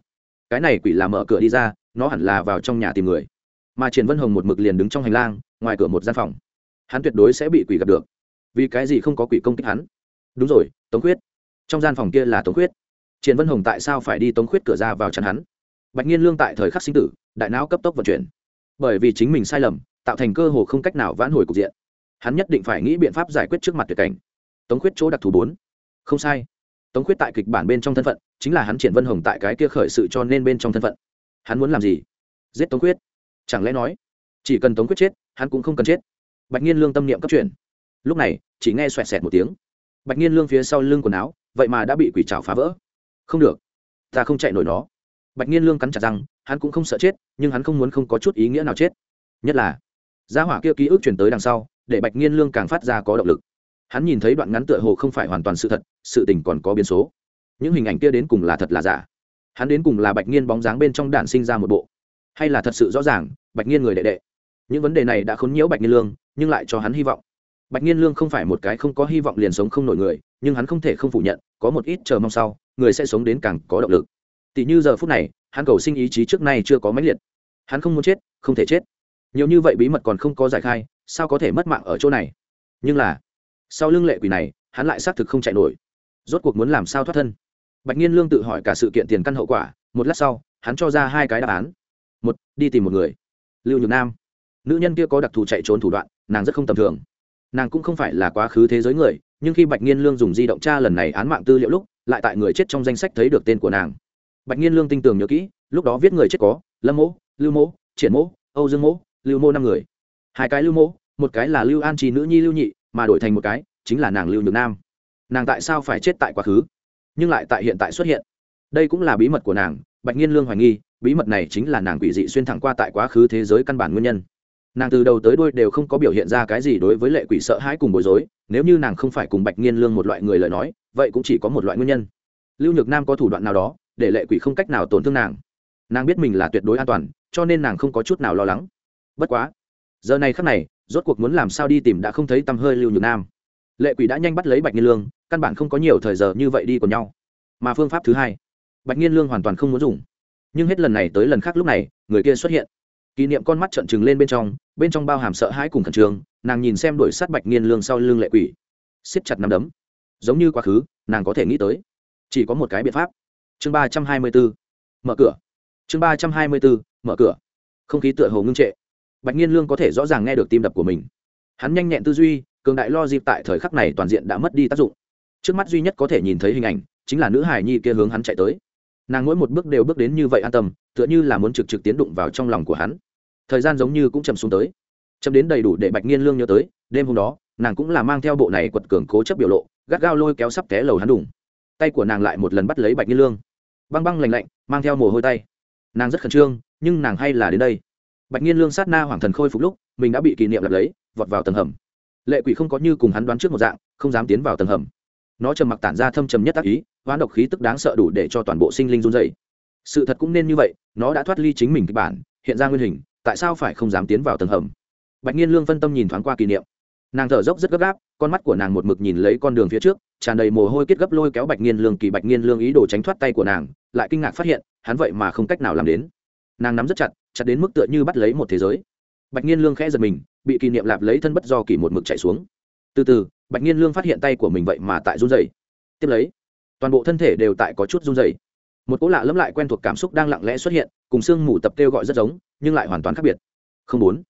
Cái này quỷ là mở cửa đi ra, nó hẳn là vào trong nhà tìm người. Mà triển vân hồng một mực liền đứng trong hành lang, ngoài cửa một gian phòng. Hắn tuyệt đối sẽ bị quỷ gặp được vì cái gì không có quỷ công kích hắn? Đúng rồi, tống khuyết. Trong gian phòng kia là tống khuyết. Triển vân hồng tại sao phải đi tống khuyết cửa ra vào chắn hắn? Bạch nhiên lương tại thời khắc sinh tử, đại não cấp tốc vận chuyển. Bởi vì chính mình sai lầm, tạo thành cơ hồ không cách nào vãn hồi cục diện. Hắn nhất định phải nghĩ biện pháp giải quyết trước mặt tuyệt cảnh. Tống khuyết chỗ đặc thù bốn. Không sai. Tống khuyết tại kịch bản bên trong thân phận, chính là hắn triển vân hồng tại cái kia khởi sự cho nên bên trong thân phận. Hắn muốn làm gì? Giết tống khuyết. Chẳng lẽ nói, chỉ cần tống khuyết chết, hắn cũng không cần chết? Bạch nhiên lương tâm niệm cấp chuyển lúc này, chỉ nghe xoẹt xẹt một tiếng. Bạch nhiên lương phía sau lưng quần áo, vậy mà đã bị quỷ trào phá vỡ. Không được, ta không chạy nổi nó. Bạch nhiên lương cắn chặt rằng hắn cũng không sợ chết, nhưng hắn không muốn không có chút ý nghĩa nào chết. Nhất là, gia hỏa kia ký ức chuyển tới đằng sau, để bạch nhiên lương càng phát ra có động lực. Hắn nhìn thấy đoạn ngắn tựa hồ không phải hoàn toàn sự thật, sự tình còn có biến số. Những hình ảnh kia đến cùng là thật là giả? Hắn đến cùng là bạch nhiên bóng dáng bên trong đạn sinh ra một bộ? Hay là thật sự rõ ràng, bạch nhiên người đệ đệ? Những vấn đề này đã khốn nhiễu bạch nhiên lương, nhưng lại cho hắn hy vọng bạch nhiên lương không phải một cái không có hy vọng liền sống không nổi người, nhưng hắn không thể không phủ nhận, có một ít chờ mong sau, người sẽ sống đến càng có động lực. Tỷ như giờ phút này, hắn cầu sinh ý chí trước nay chưa có mãnh liệt. Hắn không muốn chết, không thể chết. Nhiều như vậy bí mật còn không có giải khai, sao có thể mất mạng ở chỗ này? Nhưng là, sau lưng lệ quỷ này, hắn lại xác thực không chạy nổi. Rốt cuộc muốn làm sao thoát thân? Bạch nhiên lương tự hỏi cả sự kiện tiền căn hậu quả, một lát sau, hắn cho ra hai cái đáp án. Một, đi tìm một người. Lưu nhược nam. Nữ nhân kia có đặc thù chạy trốn thủ đoạn, nàng rất không tầm thường nàng cũng không phải là quá khứ thế giới người, nhưng khi bạch nghiên lương dùng di động tra lần này án mạng tư liệu lúc, lại tại người chết trong danh sách thấy được tên của nàng. Bạch nghiên lương tinh tường nhớ kỹ, lúc đó viết người chết có, lâm mỗ, lưu mỗ, triển mỗ, âu dương mỗ, lưu mô năm người. Hai cái lưu mỗ, một cái là lưu an trì nữ nhi lưu nhị, mà đổi thành một cái, chính là nàng lưu nhược nam. Nàng tại sao phải chết tại quá khứ, nhưng lại tại hiện tại xuất hiện? Đây cũng là bí mật của nàng, bạch nghiên lương hoài nghi, bí mật này chính là nàng quỷ dị xuyên thẳng qua tại quá khứ thế giới căn bản nguyên nhân nàng từ đầu tới đuôi đều không có biểu hiện ra cái gì đối với lệ quỷ sợ hãi cùng bối rối, nếu như nàng không phải cùng bạch nghiên lương một loại người lời nói, vậy cũng chỉ có một loại nguyên nhân. Lưu nhược nam có thủ đoạn nào đó, để lệ quỷ không cách nào tổn thương nàng? Nàng biết mình là tuyệt đối an toàn, cho nên nàng không có chút nào lo lắng. Bất quá, giờ này khắc này, rốt cuộc muốn làm sao đi tìm đã không thấy tăm hơi lưu nhược nam. Lệ quỷ đã nhanh bắt lấy bạch nghiên lương, căn bản không có nhiều thời giờ như vậy đi cùng nhau. Mà phương pháp thứ hai, bạch nghiên lương hoàn toàn không muốn dùng. Nhưng hết lần này tới lần khác lúc này, người kia xuất hiện kỷ niệm con mắt trận trừng lên bên trong bên trong bao hàm sợ hãi cùng khẩn trương, nàng nhìn xem đuổi sát bạch niên lương sau lưng lệ quỷ. Siết chặt nắm đấm. Giống như quá khứ, nàng có thể nghĩ tới. Chỉ có một cái biện pháp. Chương ba trăm hai mươi bốn, mở cửa. Chương ba trăm hai mươi bốn, mở cửa. Không khí tựa hồ ngưng trệ. Bạch niên lương có thể rõ ràng nghe được tim đập của mình. Hắn nhanh nhẹn tư duy, cường đại lo dịp tại thời khắc này toàn diện đã mất đi tác dụng. Trước mắt duy nhất có thể nhìn thấy hình ảnh, chính là nữ hải nhi kia hướng hắn chạy tới. Nàng mỗi một bước đều bước đến như vậy an tâm, tựa như là muốn trực trực tiến đụng vào trong lòng của hắn thời gian giống như cũng chậm xuống tới. Chậm đến đầy đủ để bạch nghiên lương nhớ tới, đêm hôm đó, nàng cũng là mang theo bộ này quật cường cố chấp biểu lộ, gắt gao lôi kéo sắp té lầu hắn đủng tay của nàng lại một lần bắt lấy bạch nghiên lương. Băng băng lành lạnh, mang theo mồ hôi tay. Nàng rất khẩn trương, nhưng nàng hay là đến đây. Bạch nghiên lương sát na hoàng thần khôi phục lúc, mình đã bị kỷ niệm lặp lấy, vọt vào tầng hầm. Lệ quỷ không có như cùng hắn đoán trước một dạng, không dám tiến vào tầng hầm. Nó trầm mặc tản ra thâm trầm nhất tác ý, hoán độc khí tức đáng sợ đủ để cho toàn bộ sinh linh run dày sự thật cũng nên như vậy, nó đã thoát ly chính mình kịch bản, hiện ra nguyên hình tại sao phải không dám tiến vào tầng hầm? Bạch nhiên lương phân tâm nhìn thoáng qua kỷ niệm. Nàng thở dốc rất gấp gáp, con mắt của nàng một mực nhìn lấy con đường phía trước, tràn đầy mồ hôi kết gấp lôi kéo bạch nhiên lương kỳ bạch nhiên lương ý đồ tránh thoát tay của nàng, lại kinh ngạc phát hiện, hắn vậy mà không cách nào làm đến. Nàng nắm rất chặt chặt đến mức tựa như bắt lấy một thế giới. Bạch nhiên lương khẽ giật mình, bị kỷ niệm lạp lấy thân bất do kỳ một mực chạy xuống. Từ từ, bạch nhiên lương phát hiện tay của mình vậy mà tại run dày tiếp lấy, toàn bộ thân thể đều tại có chút run dày một cỗ lạ lẫm lại quen thuộc cảm xúc đang lặng lẽ xuất hiện, cùng sương mù tập kêu gọi rất giống nhưng lại hoàn toàn khác biệt. Không muốn.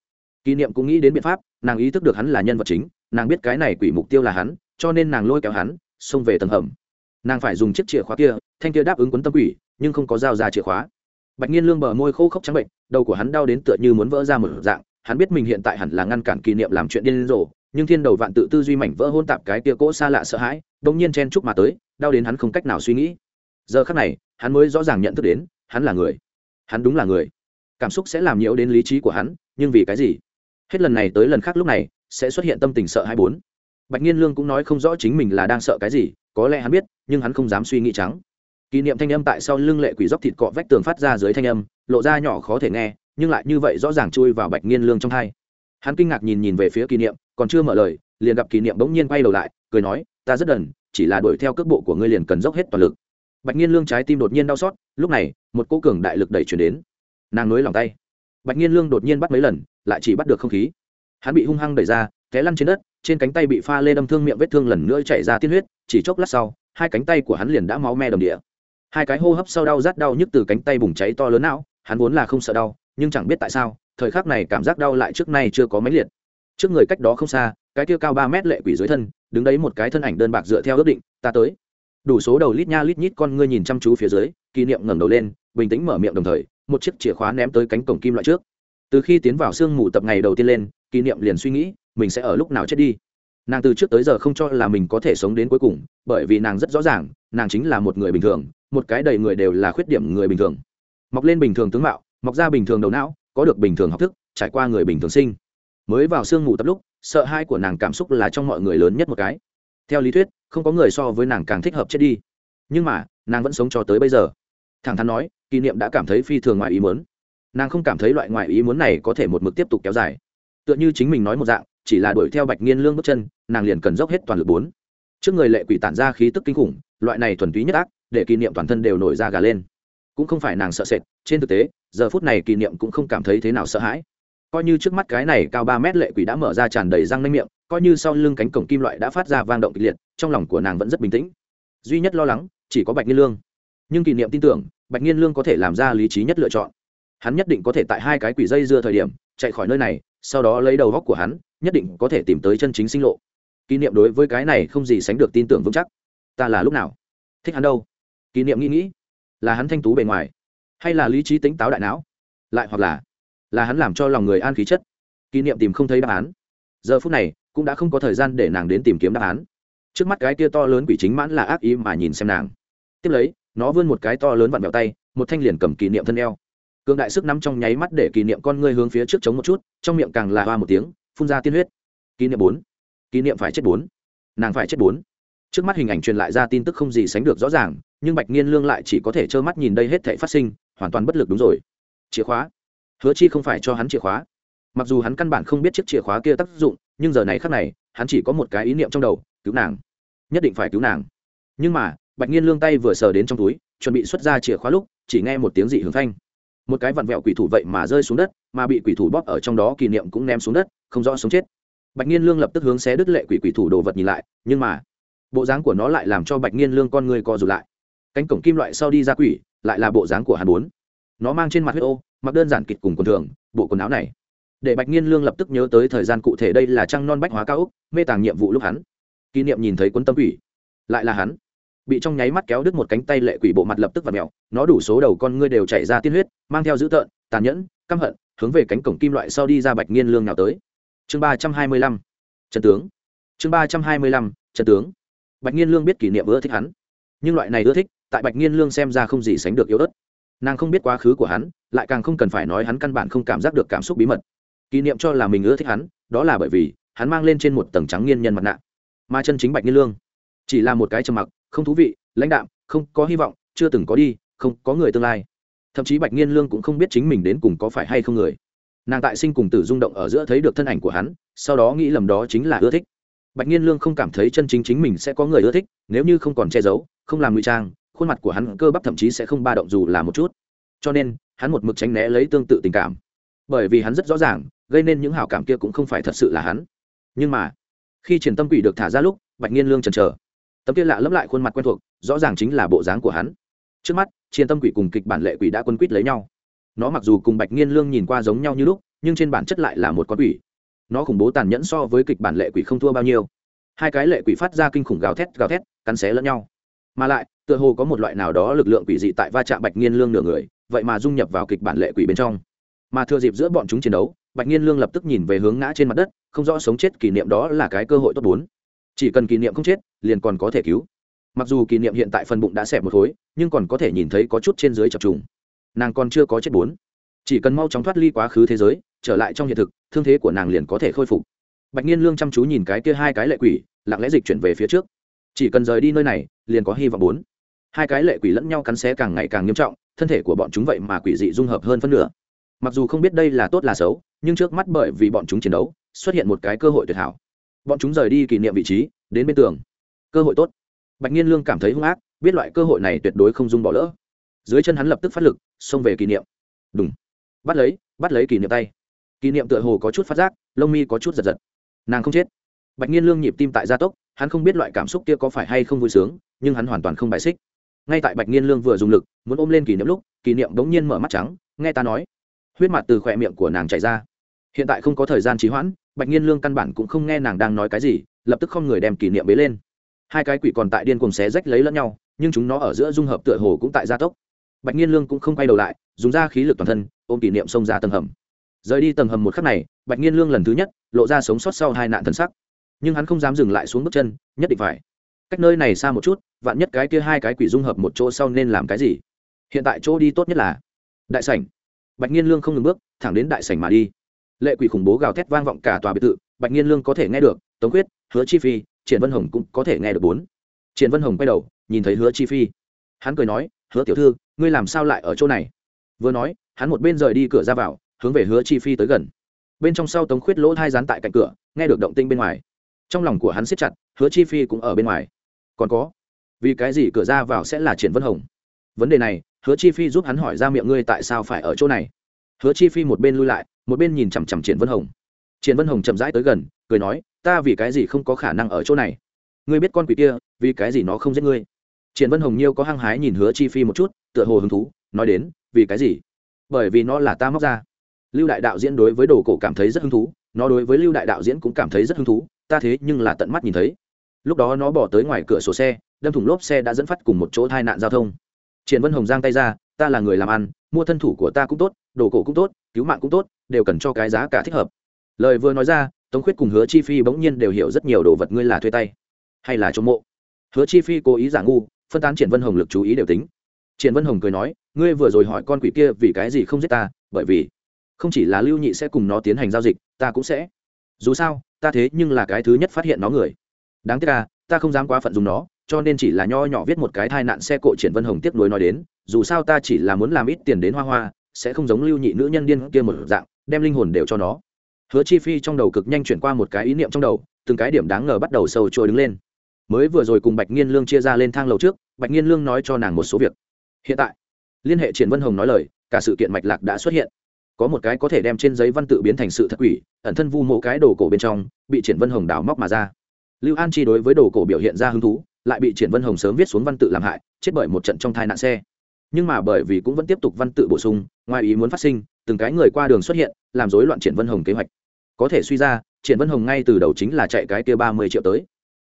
Kỷ niệm cũng nghĩ đến biện pháp, nàng ý thức được hắn là nhân vật chính, nàng biết cái này quỷ mục tiêu là hắn, cho nên nàng lôi kéo hắn, xông về tầng hầm. Nàng phải dùng chiếc chìa khóa kia, thanh kia đáp ứng quấn tâm quỷ, nhưng không có dao ra chìa khóa. Bạch nhiên lương bờ môi khô khốc trắng bệnh, đầu của hắn đau đến tựa như muốn vỡ ra một dạng, hắn biết mình hiện tại hẳn là ngăn cản kỷ niệm làm chuyện điên rồ, nhưng thiên đầu vạn tự tư duy mảnh vỡ hôn tạp cái kia cỗ xa lạ sợ hãi đông nhiên chen chúc mà tới, đau đến hắn không cách nào suy nghĩ. Giờ khắc này, hắn mới rõ ràng nhận thức đến, hắn là người. Hắn đúng là người cảm xúc sẽ làm nhiễu đến lý trí của hắn, nhưng vì cái gì? Hết lần này tới lần khác lúc này, sẽ xuất hiện tâm tình sợ hai bốn. Bạch nhiên lương cũng nói không rõ chính mình là đang sợ cái gì, có lẽ hắn biết, nhưng hắn không dám suy nghĩ trắng. Kỷ niệm thanh âm tại sau lưng lệ quỷ dốc thịt cọ vách tường phát ra dưới thanh âm, lộ ra nhỏ khó thể nghe, nhưng lại như vậy rõ ràng chui vào bạch nhiên lương trong hai. Hắn kinh ngạc nhìn nhìn về phía kỷ niệm, còn chưa mở lời, liền gặp kỷ niệm bỗng nhiên quay đầu lại, cười nói, ta rất đần, chỉ là đuổi theo cước bộ của ngươi liền cần dốc hết toàn lực. Bạch nhiên lương trái tim đột nhiên đau xót, lúc này, một cô cường đại lực đẩy chuyển đến nàng nối lòng tay. Bạch nhiên lương đột nhiên bắt mấy lần, lại chỉ bắt được không khí. Hắn bị hung hăng đẩy ra, té lăn trên đất, trên cánh tay bị pha lê đâm thương miệng vết thương lần nữa chảy ra tiên huyết, chỉ chốc lát sau, hai cánh tay của hắn liền đã máu me đầm địa. Hai cái hô hấp sau đau rát đau nhức từ cánh tay bùng cháy to lớn não, hắn vốn là không sợ đau, nhưng chẳng biết tại sao, thời khắc này cảm giác đau lại trước nay chưa có mấy liệt. Trước người cách đó không xa, cái kia cao ba mét lệ quỷ dưới thân, đứng đấy một cái thân ảnh đơn bạc dựa theo ước định, ta tới. Đủ số đầu lít nha lít nhít con ngươi nhìn chăm chú phía dưới, kỷ niệm ngẩng đầu lên, bình tĩnh mở miệng đồng thời một chiếc chìa khóa ném tới cánh cổng kim loại trước. Từ khi tiến vào sương mù tập ngày đầu tiên lên, kỷ niệm liền suy nghĩ, mình sẽ ở lúc nào chết đi. Nàng từ trước tới giờ không cho là mình có thể sống đến cuối cùng, bởi vì nàng rất rõ ràng, nàng chính là một người bình thường, một cái đầy người đều là khuyết điểm người bình thường. Mọc lên bình thường tướng mạo, mọc ra bình thường đầu não, có được bình thường học thức, trải qua người bình thường sinh. Mới vào sương mù tập lúc, sợ hai của nàng cảm xúc là trong mọi người lớn nhất một cái. Theo lý thuyết, không có người so với nàng càng thích hợp chết đi. Nhưng mà, nàng vẫn sống cho tới bây giờ thẳng thắn nói, kỷ niệm đã cảm thấy phi thường ngoài ý muốn. Nàng không cảm thấy loại ngoài ý muốn này có thể một mực tiếp tục kéo dài. Tựa như chính mình nói một dạng, chỉ là đuổi theo bạch nghiên lương bước chân, nàng liền cần dốc hết toàn lực bốn. Trước người lệ quỷ tản ra khí tức kinh khủng, loại này thuần túy nhất ác, để kỷ niệm toàn thân đều nổi ra gà lên. Cũng không phải nàng sợ sệt, trên thực tế, giờ phút này kỷ niệm cũng không cảm thấy thế nào sợ hãi. Coi như trước mắt cái này cao ba mét lệ quỷ đã mở ra tràn đầy răng nanh miệng, coi như sau lưng cánh cổng kim loại đã phát ra vang động kịch liệt, trong lòng của nàng vẫn rất bình tĩnh. Duy nhất lo lắng, chỉ có bạch nghiên lương nhưng kỷ niệm tin tưởng, bạch nghiên lương có thể làm ra lý trí nhất lựa chọn. Hắn nhất định có thể tại hai cái quỷ dây dưa thời điểm, chạy khỏi nơi này, sau đó lấy đầu góc của hắn, nhất định có thể tìm tới chân chính sinh lộ. Kỷ niệm đối với cái này không gì sánh được tin tưởng vững chắc. Ta là lúc nào? Thích hắn đâu? Kỷ niệm nghĩ nghĩ. Là hắn thanh tú bề ngoài, hay là lý trí tính táo đại não? Lại hoặc là là hắn làm cho lòng người an khí chất? Kỷ niệm tìm không thấy đáp án. Giờ phút này, cũng đã không có thời gian để nàng đến tìm kiếm đáp án. Trước mắt cái kia to lớn quỷ chính mãn là ác ý mà nhìn xem nàng. Tiếp lấy nó vươn một cái to lớn vặn vẹo tay, một thanh liền cầm kỷ niệm thân eo. Cường đại sức nắm trong nháy mắt để kỷ niệm con ngươi hướng phía trước chống một chút, trong miệng càng là hoa một tiếng, phun ra tiên huyết. Kỷ niệm bốn. Kỷ niệm phải chết bốn. Nàng phải chết bốn. Trước mắt hình ảnh truyền lại ra tin tức không gì sánh được rõ ràng, nhưng bạch nghiên lương lại chỉ có thể trơ mắt nhìn đây hết thể phát sinh, hoàn toàn bất lực đúng rồi. Chìa khóa. Hứa chi không phải cho hắn chìa khóa. Mặc dù hắn căn bản không biết chiếc chìa khóa kia tác dụng, nhưng giờ này khác này, hắn chỉ có một cái ý niệm trong đầu, cứu nàng. Nhất định phải cứu nàng. Nhưng mà bạch nhiên lương tay vừa sờ đến trong túi chuẩn bị xuất ra chìa khóa lúc chỉ nghe một tiếng dị hướng thanh, một cái vặn vẹo quỷ thủ vậy mà rơi xuống đất mà bị quỷ thủ bóp ở trong đó kỷ niệm cũng ném xuống đất không rõ sống chết. Bạch nhiên lương lập tức hướng xé đứt lệ quỷ quỷ thủ đồ vật nhìn lại nhưng mà bộ dáng của nó lại làm cho bạch nhiên lương con người co rụt lại. Cánh cổng kim loại sau đi ra quỷ lại là bộ dáng của hắn bốn. Nó mang trên mặt huyết ô mặc đơn giản kịch cùng quần thường bộ quần áo này. Để bạch nhiên lương lập tức nhớ tới thời gian cụ thể đây là trăng non bách hóa cao úc mê tàng nhiệm vụ lúc hắn. Kỷ niệm nhìn thấy quân tâm quỷ lại là hắn bị trong nháy mắt kéo đứt một cánh tay lệ quỷ bộ mặt lập tức và mèo. Nó đủ số đầu con ngươi đều chảy ra tiên huyết, mang theo dữ tợn, tàn nhẫn, căm hận, hướng về cánh cổng kim loại sau đi ra bạch nghiên lương nào tới. Chương ba trăm hai mươi lăm. Trần tướng. Chương ba trăm hai mươi lăm trần tướng. Bạch nghiên lương biết kỷ niệm ưa thích hắn. Nhưng loại này ưa thích, tại bạch nghiên lương xem ra không gì sánh được yếu ớt. Nàng không biết quá khứ của hắn, lại càng không cần phải nói hắn căn bản không cảm giác được cảm xúc bí mật. Kỷ niệm cho là mình ưa thích hắn, đó là bởi vì hắn mang lên trên một tầng trắng nghiên nhân mặt nạ. Mà chân chính bạch nghiên lương, chỉ là một cái trầm mặc không thú vị, lãnh đạm, không có hy vọng, chưa từng có đi, không có người tương lai. Thậm chí bạch nghiên lương cũng không biết chính mình đến cùng có phải hay không người. Nàng tại sinh cùng tử rung động ở giữa thấy được thân ảnh của hắn, sau đó nghĩ lầm đó chính là ưa thích. Bạch nghiên lương không cảm thấy chân chính chính mình sẽ có người ưa thích, nếu như không còn che giấu, không làm ngụy trang, khuôn mặt của hắn cơ bắp thậm chí sẽ không ba động dù là một chút. Cho nên, hắn một mực tránh né lấy tương tự tình cảm. Bởi vì hắn rất rõ ràng, gây nên những hào cảm kia cũng không phải thật sự là hắn. Nhưng mà, khi triển tâm quỷ được thả ra lúc, bạch nghiên lương chần chờ tấm kia lạ lẫm lại khuôn mặt quen thuộc, rõ ràng chính là bộ dáng của hắn. Trước mắt chiến tâm quỷ cùng kịch bản lệ quỷ đã quân quýt lấy nhau. Nó mặc dù cùng bạch nghiên lương nhìn qua giống nhau như lúc, nhưng trên bản chất lại là một con quỷ. Nó khủng bố tàn nhẫn so với kịch bản lệ quỷ không thua bao nhiêu. Hai cái lệ quỷ phát ra kinh khủng gào thét gào thét, cắn xé lẫn nhau. Mà lại, tựa hồ có một loại nào đó lực lượng quỷ dị tại va chạm bạch nghiên lương nửa người, vậy mà dung nhập vào kịch bản lệ quỷ bên trong. Mà thừa dịp giữa bọn chúng chiến đấu, bạch nghiên lương lập tức nhìn về hướng ngã trên mặt đất, không rõ sống chết kỷ niệm đó là cái cơ hội tốt bốn chỉ cần kỷ niệm không chết, liền còn có thể cứu. Mặc dù kỷ niệm hiện tại phần bụng đã xẹp một khối, nhưng còn có thể nhìn thấy có chút trên dưới chập trùng. Nàng còn chưa có chết bốn. Chỉ cần mau chóng thoát ly quá khứ thế giới, trở lại trong hiện thực, thương thế của nàng liền có thể khôi phục. Bạch nhiên lương chăm chú nhìn cái kia hai cái lệ quỷ, lặng lẽ dịch chuyển về phía trước. Chỉ cần rời đi nơi này, liền có hy vọng bốn. Hai cái lệ quỷ lẫn nhau cắn xé càng ngày càng nghiêm trọng, thân thể của bọn chúng vậy mà quỷ dị dung hợp hơn phân nửa. Mặc dù không biết đây là tốt là xấu, nhưng trước mắt bởi vì bọn chúng chiến đấu, xuất hiện một cái cơ hội tuyệt hảo bọn chúng rời đi kỷ niệm vị trí, đến bên tường. Cơ hội tốt. Bạch nhiên lương cảm thấy hung ác, biết loại cơ hội này tuyệt đối không dung bỏ lỡ. Dưới chân hắn lập tức phát lực, xông về kỷ niệm. Đúng bắt lấy bắt lấy kỷ niệm tay. Kỷ niệm tựa hồ có chút phát giác, lông mi có chút giật giật. Nàng không chết. Bạch nhiên lương nhịp tim tại gia tốc, hắn không biết loại cảm xúc kia có phải hay không vui sướng, nhưng hắn hoàn toàn không bài xích. Ngay tại bạch nhiên lương vừa dùng lực, muốn ôm lên kỷ niệm lúc, kỷ niệm bỗng nhiên mở mắt trắng, nghe ta nói. Huyết mặt từ khỏe miệng của nàng chảy ra hiện tại không có thời gian trì hoãn, bạch nhiên lương căn bản cũng không nghe nàng đang nói cái gì, lập tức không người đem kỷ niệm bế lên. Hai cái quỷ còn tại điên cùng xé rách lấy lẫn nhau, nhưng chúng nó ở giữa dung hợp tựa hồ cũng tại gia tốc. Bạch nhiên lương cũng không quay đầu lại, dùng ra khí lực toàn thân, ôm kỷ niệm xông ra tầng hầm. Rời đi tầng hầm một khắc này, bạch nhiên lương lần thứ nhất, lộ ra sống sót sau hai nạn thân sắc. Nhưng hắn không dám dừng lại xuống bước chân, nhất định phải. Cách nơi này xa một chút, vạn nhất cái kia hai cái quỷ dung hợp một chỗ sau nên làm cái gì? Hiện tại chỗ đi tốt nhất là đại sảnh. Bạch nhiên lương không ngừng bước, thẳng đến đại sảnh mà đi lệ quỷ khủng bố gào thét vang vọng cả tòa biệt thự, bạch nhiên lương có thể nghe được, tống quyết hứa chi phi, triển vân hồng cũng có thể nghe được bốn. Triển vân hồng quay đầu, nhìn thấy hứa chi phi. Hắn cười nói, hứa tiểu thư, ngươi làm sao lại ở chỗ này? Vừa nói, hắn một bên rời đi cửa ra vào, hướng về hứa chi phi tới gần. Bên trong sau tống khuyết lỗ thai dán tại cạnh cửa, nghe được động tinh bên ngoài. Trong lòng của hắn siết chặt, hứa chi phi cũng ở bên ngoài. Còn có, vì cái gì cửa ra vào sẽ là triển vân hồng? Vấn đề này, hứa chi phi giúp hắn hỏi ra miệng ngươi tại sao phải ở chỗ này. Hứa chi phi một bên lui lại một bên nhìn chằm chằm triển vân hồng triển vân hồng chậm rãi tới gần cười nói ta vì cái gì không có khả năng ở chỗ này ngươi biết con quỷ kia vì cái gì nó không giết ngươi triển vân hồng nhiêu có hăng hái nhìn hứa chi phi một chút tựa hồ hứng thú nói đến vì cái gì bởi vì nó là ta móc ra lưu đại đạo diễn đối với đồ cổ cảm thấy rất hứng thú nó đối với lưu đại đạo diễn cũng cảm thấy rất hứng thú ta thế nhưng là tận mắt nhìn thấy lúc đó nó bỏ tới ngoài cửa sổ xe đâm thủng lốp xe đã dẫn phát cùng một chỗ tai nạn giao thông triển vân hồng giang tay ra ta là người làm ăn, mua thân thủ của ta cũng tốt, đồ cổ cũng tốt, cứu mạng cũng tốt, đều cần cho cái giá cả thích hợp. Lời vừa nói ra, tống khuyết cùng hứa chi phi bỗng nhiên đều hiểu rất nhiều đồ vật ngươi là thuê tay hay là chống mộ. Hứa chi phi cố ý giả ngu, phân tán triển vân hồng lực chú ý đều tính. Triển vân hồng cười nói, ngươi vừa rồi hỏi con quỷ kia vì cái gì không giết ta, bởi vì không chỉ là lưu nhị sẽ cùng nó tiến hành giao dịch, ta cũng sẽ. Dù sao, ta thế nhưng là cái thứ nhất phát hiện nó người. Đáng tiếc là ta không dám quá phận dùng nó cho nên chỉ là nho nhỏ viết một cái thai nạn xe cộ triển vân hồng tiếp nối nói đến, dù sao ta chỉ là muốn làm ít tiền đến hoa hoa, sẽ không giống lưu nhị nữ nhân điên kia một dạng, đem linh hồn đều cho nó. Hứa chi phi trong đầu cực nhanh chuyển qua một cái ý niệm trong đầu, từng cái điểm đáng ngờ bắt đầu sâu trôi đứng lên. Mới vừa rồi cùng bạch nghiên lương chia ra lên thang lầu trước, bạch nghiên lương nói cho nàng một số việc. Hiện tại, liên hệ triển vân hồng nói lời, cả sự kiện mạch lạc đã xuất hiện. Có một cái có thể đem trên giấy văn tự biến thành sự thật quỷ, ẩn thân vu mộ cái đồ cổ bên trong, bị triển vân hồng đào móc mà ra. Lưu an chi đối với đồ cổ biểu hiện ra hứng thú lại bị triển vân hồng sớm viết xuống văn tự làm hại, chết bởi một trận trong thai nạn xe. Nhưng mà bởi vì cũng vẫn tiếp tục văn tự bổ sung, ngoài ý muốn phát sinh, từng cái người qua đường xuất hiện, làm rối loạn triển vân hồng kế hoạch. Có thể suy ra, triển vân hồng ngay từ đầu chính là chạy cái kia ba mươi triệu tới.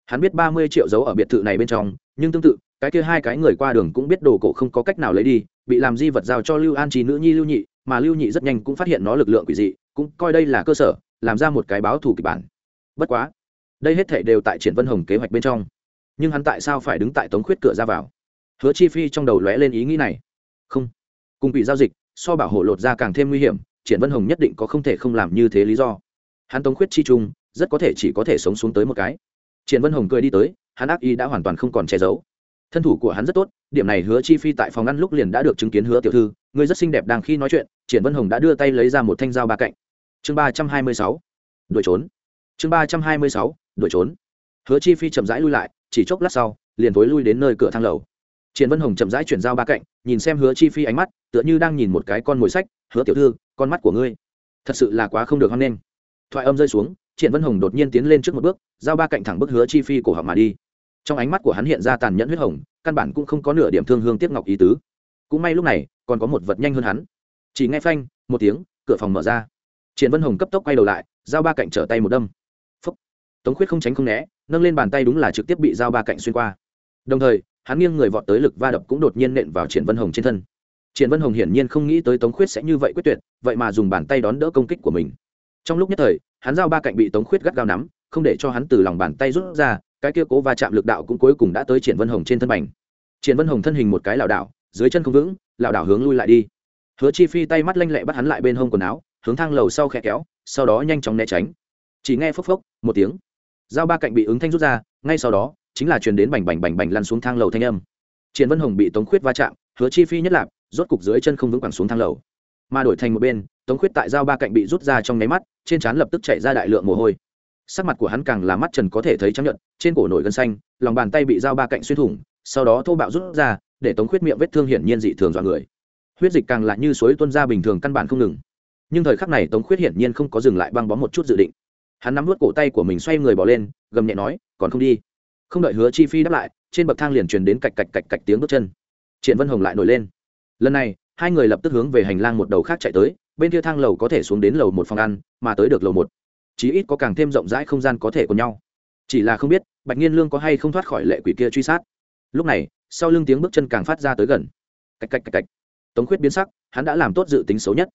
Hắn biết ba mươi triệu giấu ở biệt thự này bên trong, nhưng tương tự, cái kia hai cái người qua đường cũng biết đồ cổ không có cách nào lấy đi, bị làm di vật giao cho lưu an trí nữ nhi lưu nhị, mà lưu nhị rất nhanh cũng phát hiện nó lực lượng quỷ dị, cũng coi đây là cơ sở, làm ra một cái báo thù kịch bản. Bất quá, đây hết thể đều tại triển vân hồng kế hoạch bên trong nhưng hắn tại sao phải đứng tại tống khuyết cửa ra vào? Hứa chi phi trong đầu lóe lên ý nghĩ này. Không, cùng bị giao dịch, so bảo hộ lột ra càng thêm nguy hiểm, triển vân hồng nhất định có không thể không làm như thế lý do. Hắn tống khuyết chi trung, rất có thể chỉ có thể sống xuống tới một cái. Triển vân hồng cười đi tới, hắn ác ý đã hoàn toàn không còn che giấu. Thân thủ của hắn rất tốt, điểm này hứa chi phi tại phòng ngăn lúc liền đã được chứng kiến hứa tiểu thư, người rất xinh đẹp đang khi nói chuyện, triển vân hồng đã đưa tay lấy ra một thanh dao ba cạnh. Chương ba trăm hai mươi sáu, đuổi trốn. Chương ba trăm hai mươi sáu, đuổi trốn hứa chi phi chậm rãi lui lại, chỉ chốc lát sau, liền tối lui đến nơi cửa thang lầu. Triển vân hồng chậm rãi chuyển dao ba cạnh, nhìn xem hứa chi phi ánh mắt, tựa như đang nhìn một cái con mồi sách. Hứa tiểu thư, con mắt của ngươi, thật sự là quá không được hoan nghênh. Thoại âm rơi xuống, triển vân hồng đột nhiên tiến lên trước một bước dao ba cạnh thẳng bức hứa chi phi cổ họng mà đi. Trong ánh mắt của hắn hiện ra tàn nhẫn huyết hồng, căn bản cũng không có nửa điểm thương hương tiếc ngọc ý tứ. Cũng may lúc này, còn có một vật nhanh hơn hắn. Chỉ nghe phanh, một tiếng, cửa phòng mở ra. Triển vân hồng cấp tốc quay đầu lại dao ba cạnh trở tay một đâm. Phúc. Tống khuyết không tránh không né nâng lên bàn tay đúng là trực tiếp bị dao ba cạnh xuyên qua. Đồng thời, hắn nghiêng người vọt tới lực va đập cũng đột nhiên nện vào triển vân hồng trên thân. Triển vân hồng hiển nhiên không nghĩ tới tống khuyết sẽ như vậy quyết tuyệt, vậy mà dùng bàn tay đón đỡ công kích của mình. Trong lúc nhất thời, hắn giao ba cạnh bị tống khuyết gắt gao nắm, không để cho hắn từ lòng bàn tay rút ra, cái kia cố va chạm lực đạo cũng cuối cùng đã tới triển vân hồng trên thân bành triển vân hồng thân hình một cái lảo đảo, dưới chân không vững, lảo đảo hướng lui lại đi. Hứa chi phi tay mắt lanh lẹ bắt hắn lại bên hông quần áo, hướng thang lầu sau khe kéo, sau đó nhanh chóng né tránh. Chỉ nghe phốc phốc, một tiếng dao ba cạnh bị ứng thanh rút ra, ngay sau đó, chính là truyền đến bành bành bành bành lăn xuống thang lầu thanh âm. Triển vân hồng bị tống khuyết va chạm, hứa chi phi nhất lạp, rốt cục dưới chân không vững quẳng xuống thang lầu. Mà đổi thành một bên, tống khuyết tại dao ba cạnh bị rút ra trong nháy mắt, trên trán lập tức chạy ra đại lượng mồ hôi. Sắc mặt của hắn càng là mắt trần có thể thấy trắng nhận trên cổ nổi gân xanh, lòng bàn tay bị dao ba cạnh xuyên thủng, sau đó thô bạo rút ra, để tống khuyết miệng vết thương hiển nhiên dị thường dọa người. Huyết dịch càng lại như suối tuân ra bình thường căn bản không ngừng. Nhưng thời khắc này tống khuyết hiển nhiên không có dừng lại băng bó một chút dự định hắn nắm vút cổ tay của mình xoay người bỏ lên, gầm nhẹ nói, còn không đi? Không đợi hứa chi phi đáp lại, trên bậc thang liền truyền đến cạch cạch cạch cạch tiếng bước chân. Triển vân hồng lại nổi lên. Lần này, hai người lập tức hướng về hành lang một đầu khác chạy tới, bên kia thang lầu có thể xuống đến lầu một phòng ăn, mà tới được lầu một. Chí ít có càng thêm rộng rãi không gian có thể của nhau. Chỉ là không biết, bạch nhiên lương có hay không thoát khỏi lệ quỷ kia truy sát. Lúc này, sau lưng tiếng bước chân càng phát ra tới gần. Cạch cạch cạch cạch. Tống khuyết biến sắc, hắn đã làm tốt dự tính xấu nhất.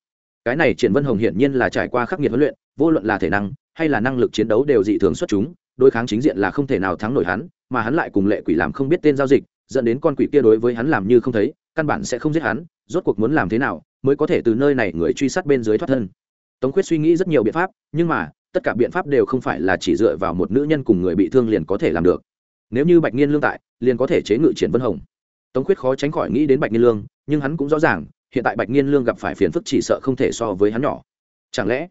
Cái này triển vân hồng hiển nhiên là trải qua khắc nghiệt huấn luyện, vô luận là thể năng hay là năng lực chiến đấu đều dị thường xuất chúng, đối kháng chính diện là không thể nào thắng nổi hắn, mà hắn lại cùng lệ quỷ làm không biết tên giao dịch, dẫn đến con quỷ kia đối với hắn làm như không thấy, căn bản sẽ không giết hắn, rốt cuộc muốn làm thế nào mới có thể từ nơi này người truy sát bên dưới thoát thân. Tống khuyết suy nghĩ rất nhiều biện pháp, nhưng mà, tất cả biện pháp đều không phải là chỉ dựa vào một nữ nhân cùng người bị thương liền có thể làm được. Nếu như bạch nghiên lương tại, liền có thể chế ngự triển vân hồng. Tống khuyết khó tránh khỏi nghĩ đến bạch nghiên lương, nhưng hắn cũng rõ ràng, hiện tại bạch nghiên lương gặp phải phiền phức chỉ sợ không thể so với hắn nhỏ. Chẳng lẽ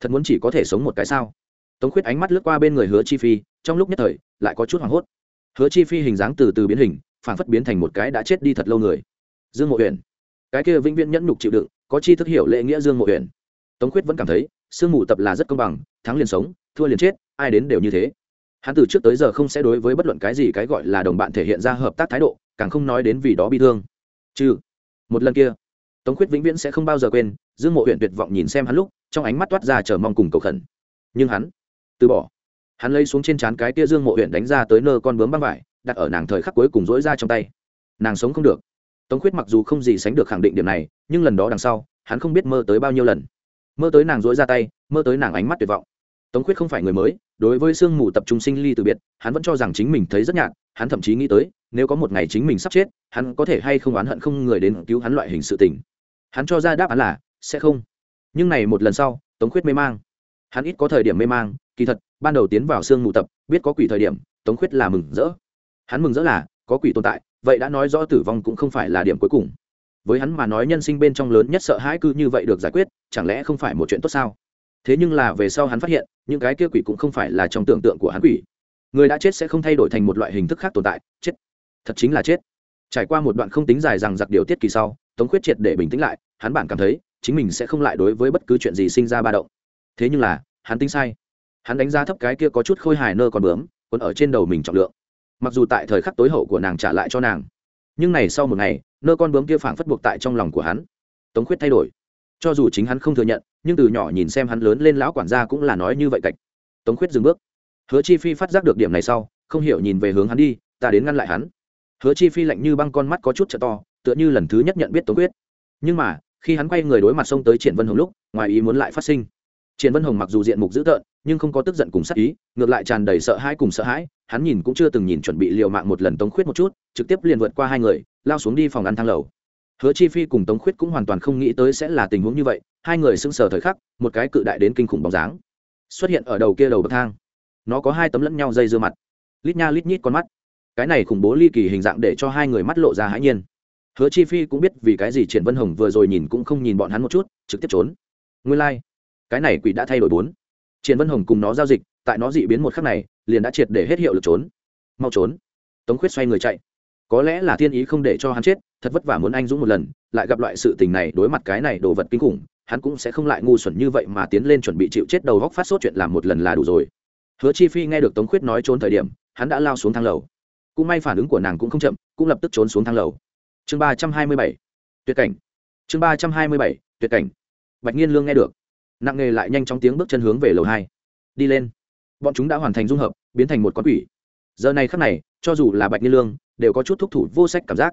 thật muốn chỉ có thể sống một cái sao? Tống khuyết ánh mắt lướt qua bên người hứa chi phi, trong lúc nhất thời, lại có chút hoảng hốt. Hứa chi phi hình dáng từ từ biến hình phản phất biến thành một cái đã chết đi thật lâu người. Dương mộ huyền cái kia vĩnh viễn nhẫn nhục chịu đựng, có chi thức hiểu lệ nghĩa dương mộ huyền tống khuyết vẫn cảm thấy, sương mù tập là rất công bằng, thắng liền sống, thua liền chết, ai đến đều như thế. Hắn từ trước tới giờ không sẽ đối với bất luận cái gì cái gọi là đồng bạn thể hiện ra hợp tác thái độ, càng không nói đến vì đó bị thương. Trừ. Một lần kia tống khuyết vĩnh viễn sẽ không bao giờ quên, dương mộ huyện tuyệt vọng nhìn xem hắn lúc, trong ánh mắt toát ra chờ mong cùng cầu khẩn. Nhưng hắn, từ bỏ. Hắn lấy xuống trên trán cái tia dương mộ huyện đánh ra tới nơ con bướm băng vải, đặt ở nàng thời khắc cuối cùng dỗi ra trong tay. Nàng sống không được. Tống khuyết mặc dù không gì sánh được khẳng định điểm này, nhưng lần đó đằng sau, hắn không biết mơ tới bao nhiêu lần. Mơ tới nàng dỗi ra tay, mơ tới nàng ánh mắt tuyệt vọng tống khuyết không phải người mới, đối với sương mù tập trung sinh ly từ biệt, hắn vẫn cho rằng chính mình thấy rất nhạt, hắn thậm chí nghĩ tới, nếu có một ngày chính mình sắp chết, hắn có thể hay không oán hận không người đến cứu hắn loại hình sự tình. Hắn cho ra đáp án là, sẽ không. Nhưng này một lần sau, tống khuyết mê mang. Hắn ít có thời điểm mê mang, kỳ thật, ban đầu tiến vào sương mù tập, biết có quỷ thời điểm, tống khuyết là mừng rỡ. Hắn mừng rỡ là, có quỷ tồn tại, vậy đã nói rõ tử vong cũng không phải là điểm cuối cùng. Với hắn mà nói nhân sinh bên trong lớn nhất sợ hãi cứ như vậy được giải quyết, chẳng lẽ không phải một chuyện tốt sao? Thế nhưng là về sau hắn phát hiện, những cái kia quỷ cũng không phải là trong tưởng tượng của hắn quỷ. Người đã chết sẽ không thay đổi thành một loại hình thức khác tồn tại, chết. Thật chính là chết. Trải qua một đoạn không tính dài rằng giặc điều tiết kỳ sau, tống khuyết triệt để bình tĩnh lại, hắn bản cảm thấy, chính mình sẽ không lại đối với bất cứ chuyện gì sinh ra ba động. Thế nhưng là, hắn tính sai. Hắn đánh giá thấp cái kia có chút khôi hài nơ còn bướm còn ở trên đầu mình trọng lượng. Mặc dù tại thời khắc tối hậu của nàng trả lại cho nàng, nhưng này sau một ngày, nơ con bướm kia phảng phất buộc tại trong lòng của hắn. Tống khuyết thay đổi. Cho dù chính hắn không thừa nhận nhưng từ nhỏ nhìn xem hắn lớn lên lão quản gia cũng là nói như vậy cạch. Tống khuyết dừng bước. Hứa chi phi phát giác được điểm này sau, không hiểu nhìn về hướng hắn đi, ta đến ngăn lại hắn. Hứa chi phi lạnh như băng con mắt có chút t to, tựa như lần thứ nhất nhận biết tống quyết nhưng mà, khi hắn quay người đối mặt xông tới triển vân hồng lúc, ngoài ý muốn lại phát sinh. Triển vân hồng mặc dù diện mục dữ tợn, nhưng không có tức giận cùng sắc ý, ngược lại tràn đầy sợ hãi cùng sợ hãi, hắn nhìn cũng chưa từng nhìn chuẩn bị liều mạng một lần tống khuyết một chút, trực tiếp liền vượt qua hai người, lao xuống đi phòng ăn thang lầu hứa chi phi cùng tống khuyết cũng hoàn toàn không nghĩ tới sẽ là tình huống như vậy, hai người sững sờ thời khắc, một cái cự đại đến kinh khủng bóng dáng xuất hiện ở đầu kia đầu bậc thang. Nó có hai tấm lẫn nhau dây dưa mặt. Lít nha lít nhít con mắt. Cái này khủng bố ly kỳ hình dạng để cho hai người mắt lộ ra hãi nhiên. Hứa chi phi cũng biết vì cái gì triển vân hồng vừa rồi nhìn cũng không nhìn bọn hắn một chút, trực tiếp trốn. Nguyên lai、like. cái này quỷ đã thay đổi bốn. Triển vân hồng cùng nó giao dịch, tại nó dị biến một khắc này, liền đã triệt để hết hiệu lực trốn. Mau trốn. Tống khuyết xoay người chạy có lẽ là thiên ý không để cho hắn chết, thật vất vả muốn anh dũng một lần, lại gặp loại sự tình này đối mặt cái này đồ vật kinh khủng, hắn cũng sẽ không lại ngu xuẩn như vậy mà tiến lên chuẩn bị chịu chết đầu góc phát sốt chuyện làm một lần là đủ rồi. Hứa chi phi nghe được tống khuyết nói trốn thời điểm, hắn đã lao xuống thang lầu. Cũng may phản ứng của nàng cũng không chậm, cũng lập tức trốn xuống thang lầu. Chương ba trăm hai mươi bảy, tuyệt cảnh. Chương ba trăm hai mươi bảy, tuyệt cảnh. Bạch nhiên lương nghe được. Nặng nghề lại nhanh chóng tiếng bước chân hướng về lầu hai. Đi lên. Bọn chúng đã hoàn thành dung hợp, biến thành một con quỷ. Giờ này khắc này, cho dù là bạch nhiên lương đều có chút thúc thủ vô sách cảm giác.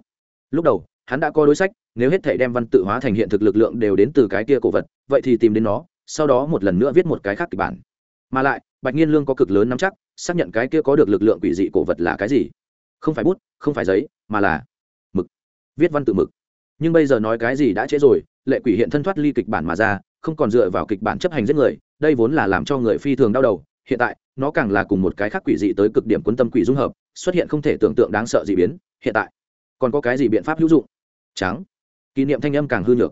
Lúc đầu, hắn đã có đối sách, nếu hết thể đem văn tự hóa thành hiện thực lực lượng đều đến từ cái kia cổ vật, vậy thì tìm đến nó, sau đó một lần nữa viết một cái khác kịch bản. Mà lại, bạch nhiên lương có cực lớn nắm chắc, xác nhận cái kia có được lực lượng quỷ dị cổ vật là cái gì. Không phải bút, không phải giấy, mà là mực. Viết văn tự mực. Nhưng bây giờ nói cái gì đã trễ rồi, lệ quỷ hiện thân thoát ly kịch bản mà ra, không còn dựa vào kịch bản chấp hành giết người, đây vốn là làm cho người phi thường đau đầu. Hiện tại, nó càng là cùng một cái khác quỷ dị tới cực điểm quân tâm quỷ dung hợp xuất hiện không thể tưởng tượng đáng sợ dị biến, hiện tại, còn có cái gì biện pháp hữu dụng? Trắng. Kỷ niệm thanh âm càng hư nhược.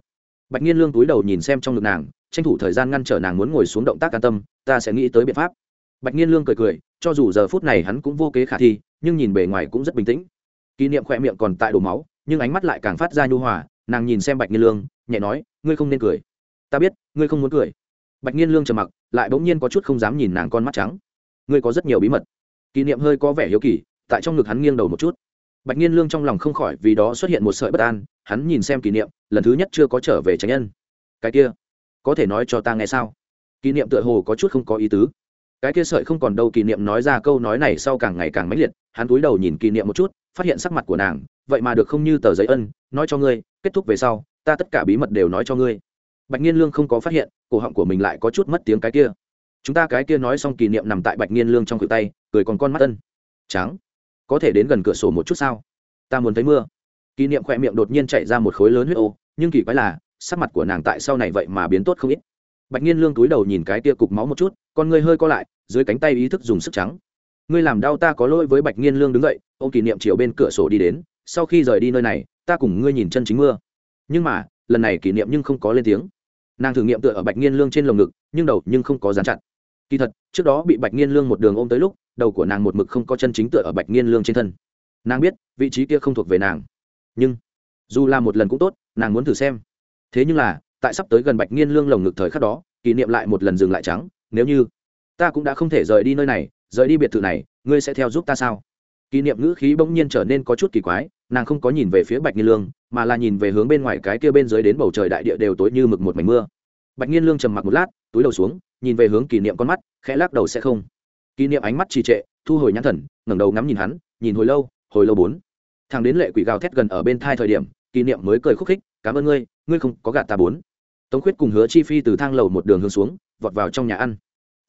Bạch nhiên lương túi đầu nhìn xem trong ngực nàng, tranh thủ thời gian ngăn trở nàng muốn ngồi xuống động tác an tâm, ta sẽ nghĩ tới biện pháp. Bạch nhiên lương cười cười, cho dù giờ phút này hắn cũng vô kế khả thi, nhưng nhìn bề ngoài cũng rất bình tĩnh. Kỷ niệm khỏe miệng còn tại đổ máu, nhưng ánh mắt lại càng phát ra nhu hòa, nàng nhìn xem bạch nhiên lương, nhẹ nói, ngươi không nên cười. Ta biết, ngươi không muốn cười. Bạch nhiên lương trầm mặc, lại bỗng nhiên có chút không dám nhìn nàng con mắt trắng. Ngươi có rất nhiều bí mật. Kỷ niệm hơi có vẻ hiếu kỳ tại trong ngực hắn nghiêng đầu một chút. Bạch nhiên lương trong lòng không khỏi vì đó xuất hiện một sợi bất an, hắn nhìn xem kỷ niệm, lần thứ nhất chưa có trở về tránh nhân. Cái kia, có thể nói cho ta nghe sao? Kỷ niệm tựa hồ có chút không có ý tứ. Cái kia sợi không còn đâu kỷ niệm nói ra câu nói này sau càng ngày càng mãnh liệt, hắn cúi đầu nhìn kỷ niệm một chút, phát hiện sắc mặt của nàng, vậy mà được không như tờ giấy ân, nói cho ngươi, kết thúc về sau, ta tất cả bí mật đều nói cho ngươi. Bạch nhiên lương không có phát hiện, cổ họng của mình lại có chút mất tiếng cái kia. Chúng ta cái kia nói xong kỷ niệm nằm tại bạch nhiên lương trong cự tay, cười còn con mắt ân. Trắng có thể đến gần cửa sổ một chút sao? Ta muốn thấy mưa. Kỷ niệm khỏe miệng đột nhiên chạy ra một khối lớn huyết ô, nhưng kỳ quái là, sắc mặt của nàng tại sau này vậy mà biến tốt không ít. Bạch nhiên lương túi đầu nhìn cái tia cục máu một chút, con ngươi hơi co lại, dưới cánh tay ý thức dùng sức trắng. Ngươi làm đau ta có lỗi với bạch nhiên lương đứng dậy ô kỷ niệm chiều bên cửa sổ đi đến, sau khi rời đi nơi này, ta cùng ngươi nhìn chân chính mưa. Nhưng mà, lần này kỷ niệm nhưng không có lên tiếng. Nàng thử nghiệm tựa ở bạch nhiên lương trên lồng ngực, nhưng đầu nhưng không có dán chặt kỳ thật, trước đó bị bạch nghiên lương một đường ôm tới lúc, đầu của nàng một mực không có chân chính tựa ở bạch nghiên lương trên thân. Nàng biết, vị trí kia không thuộc về nàng. Nhưng, dù là một lần cũng tốt, nàng muốn thử xem. Thế nhưng là, tại sắp tới gần bạch nghiên lương lồng ngực thời khắc đó, kỷ niệm lại một lần dừng lại trắng, nếu như, ta cũng đã không thể rời đi nơi này, rời đi biệt thự này, ngươi sẽ theo giúp ta sao? Kỷ niệm ngữ khí bỗng nhiên trở nên có chút kỳ quái, nàng không có nhìn về phía bạch nghiên lương, mà là nhìn về hướng bên ngoài cái kia bên dưới đến bầu trời đại địa đều tối như mực một mảnh mưa. Bạch nghiên lương trầm mặc một lát túi đầu xuống, nhìn về hướng kỷ niệm con mắt, khẽ lắc đầu sẽ không. Kỷ niệm ánh mắt trì trệ, thu hồi nhãn thần, ngẩng đầu ngắm nhìn hắn, nhìn hồi lâu hồi lâu bốn. Thằng đến lệ quỷ gào thét gần ở bên thai thời điểm, kỷ niệm mới cười khúc khích, cảm ơn ngươi ngươi không có gạt ta bốn. Tống khuyết cùng hứa chi phi từ thang lầu một đường hướng xuống, vọt vào trong nhà ăn.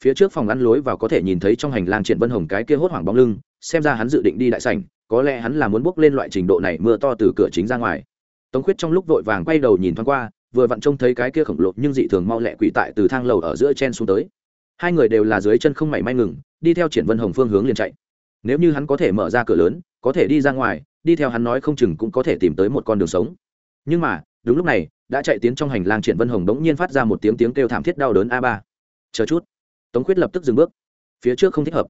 Phía trước phòng ăn lối vào có thể nhìn thấy trong hành lang triển vân hồng cái kia hốt hoảng bóng lưng, xem ra hắn dự định đi đại sảnh, có lẽ hắn là muốn bước lên loại trình độ này mưa to từ cửa chính ra ngoài. Tống khuyết trong lúc vội vàng quay đầu nhìn thoáng qua vừa vặn trông thấy cái kia khổng lồ nhưng dị thường mau lẹ quỷ tại từ thang lầu ở giữa chen xuống tới. Hai người đều là dưới chân không mảy may ngừng, đi theo triển vân hồng phương hướng liền chạy. Nếu như hắn có thể mở ra cửa lớn, có thể đi ra ngoài, đi theo hắn nói không chừng cũng có thể tìm tới một con đường sống. Nhưng mà, đúng lúc này, đã chạy tiến trong hành lang triển vân hồng đống nhiên phát ra một tiếng tiếng kêu thảm thiết đau đớn a ba. Chờ chút. Tống khuyết lập tức dừng bước. Phía trước không thích hợp.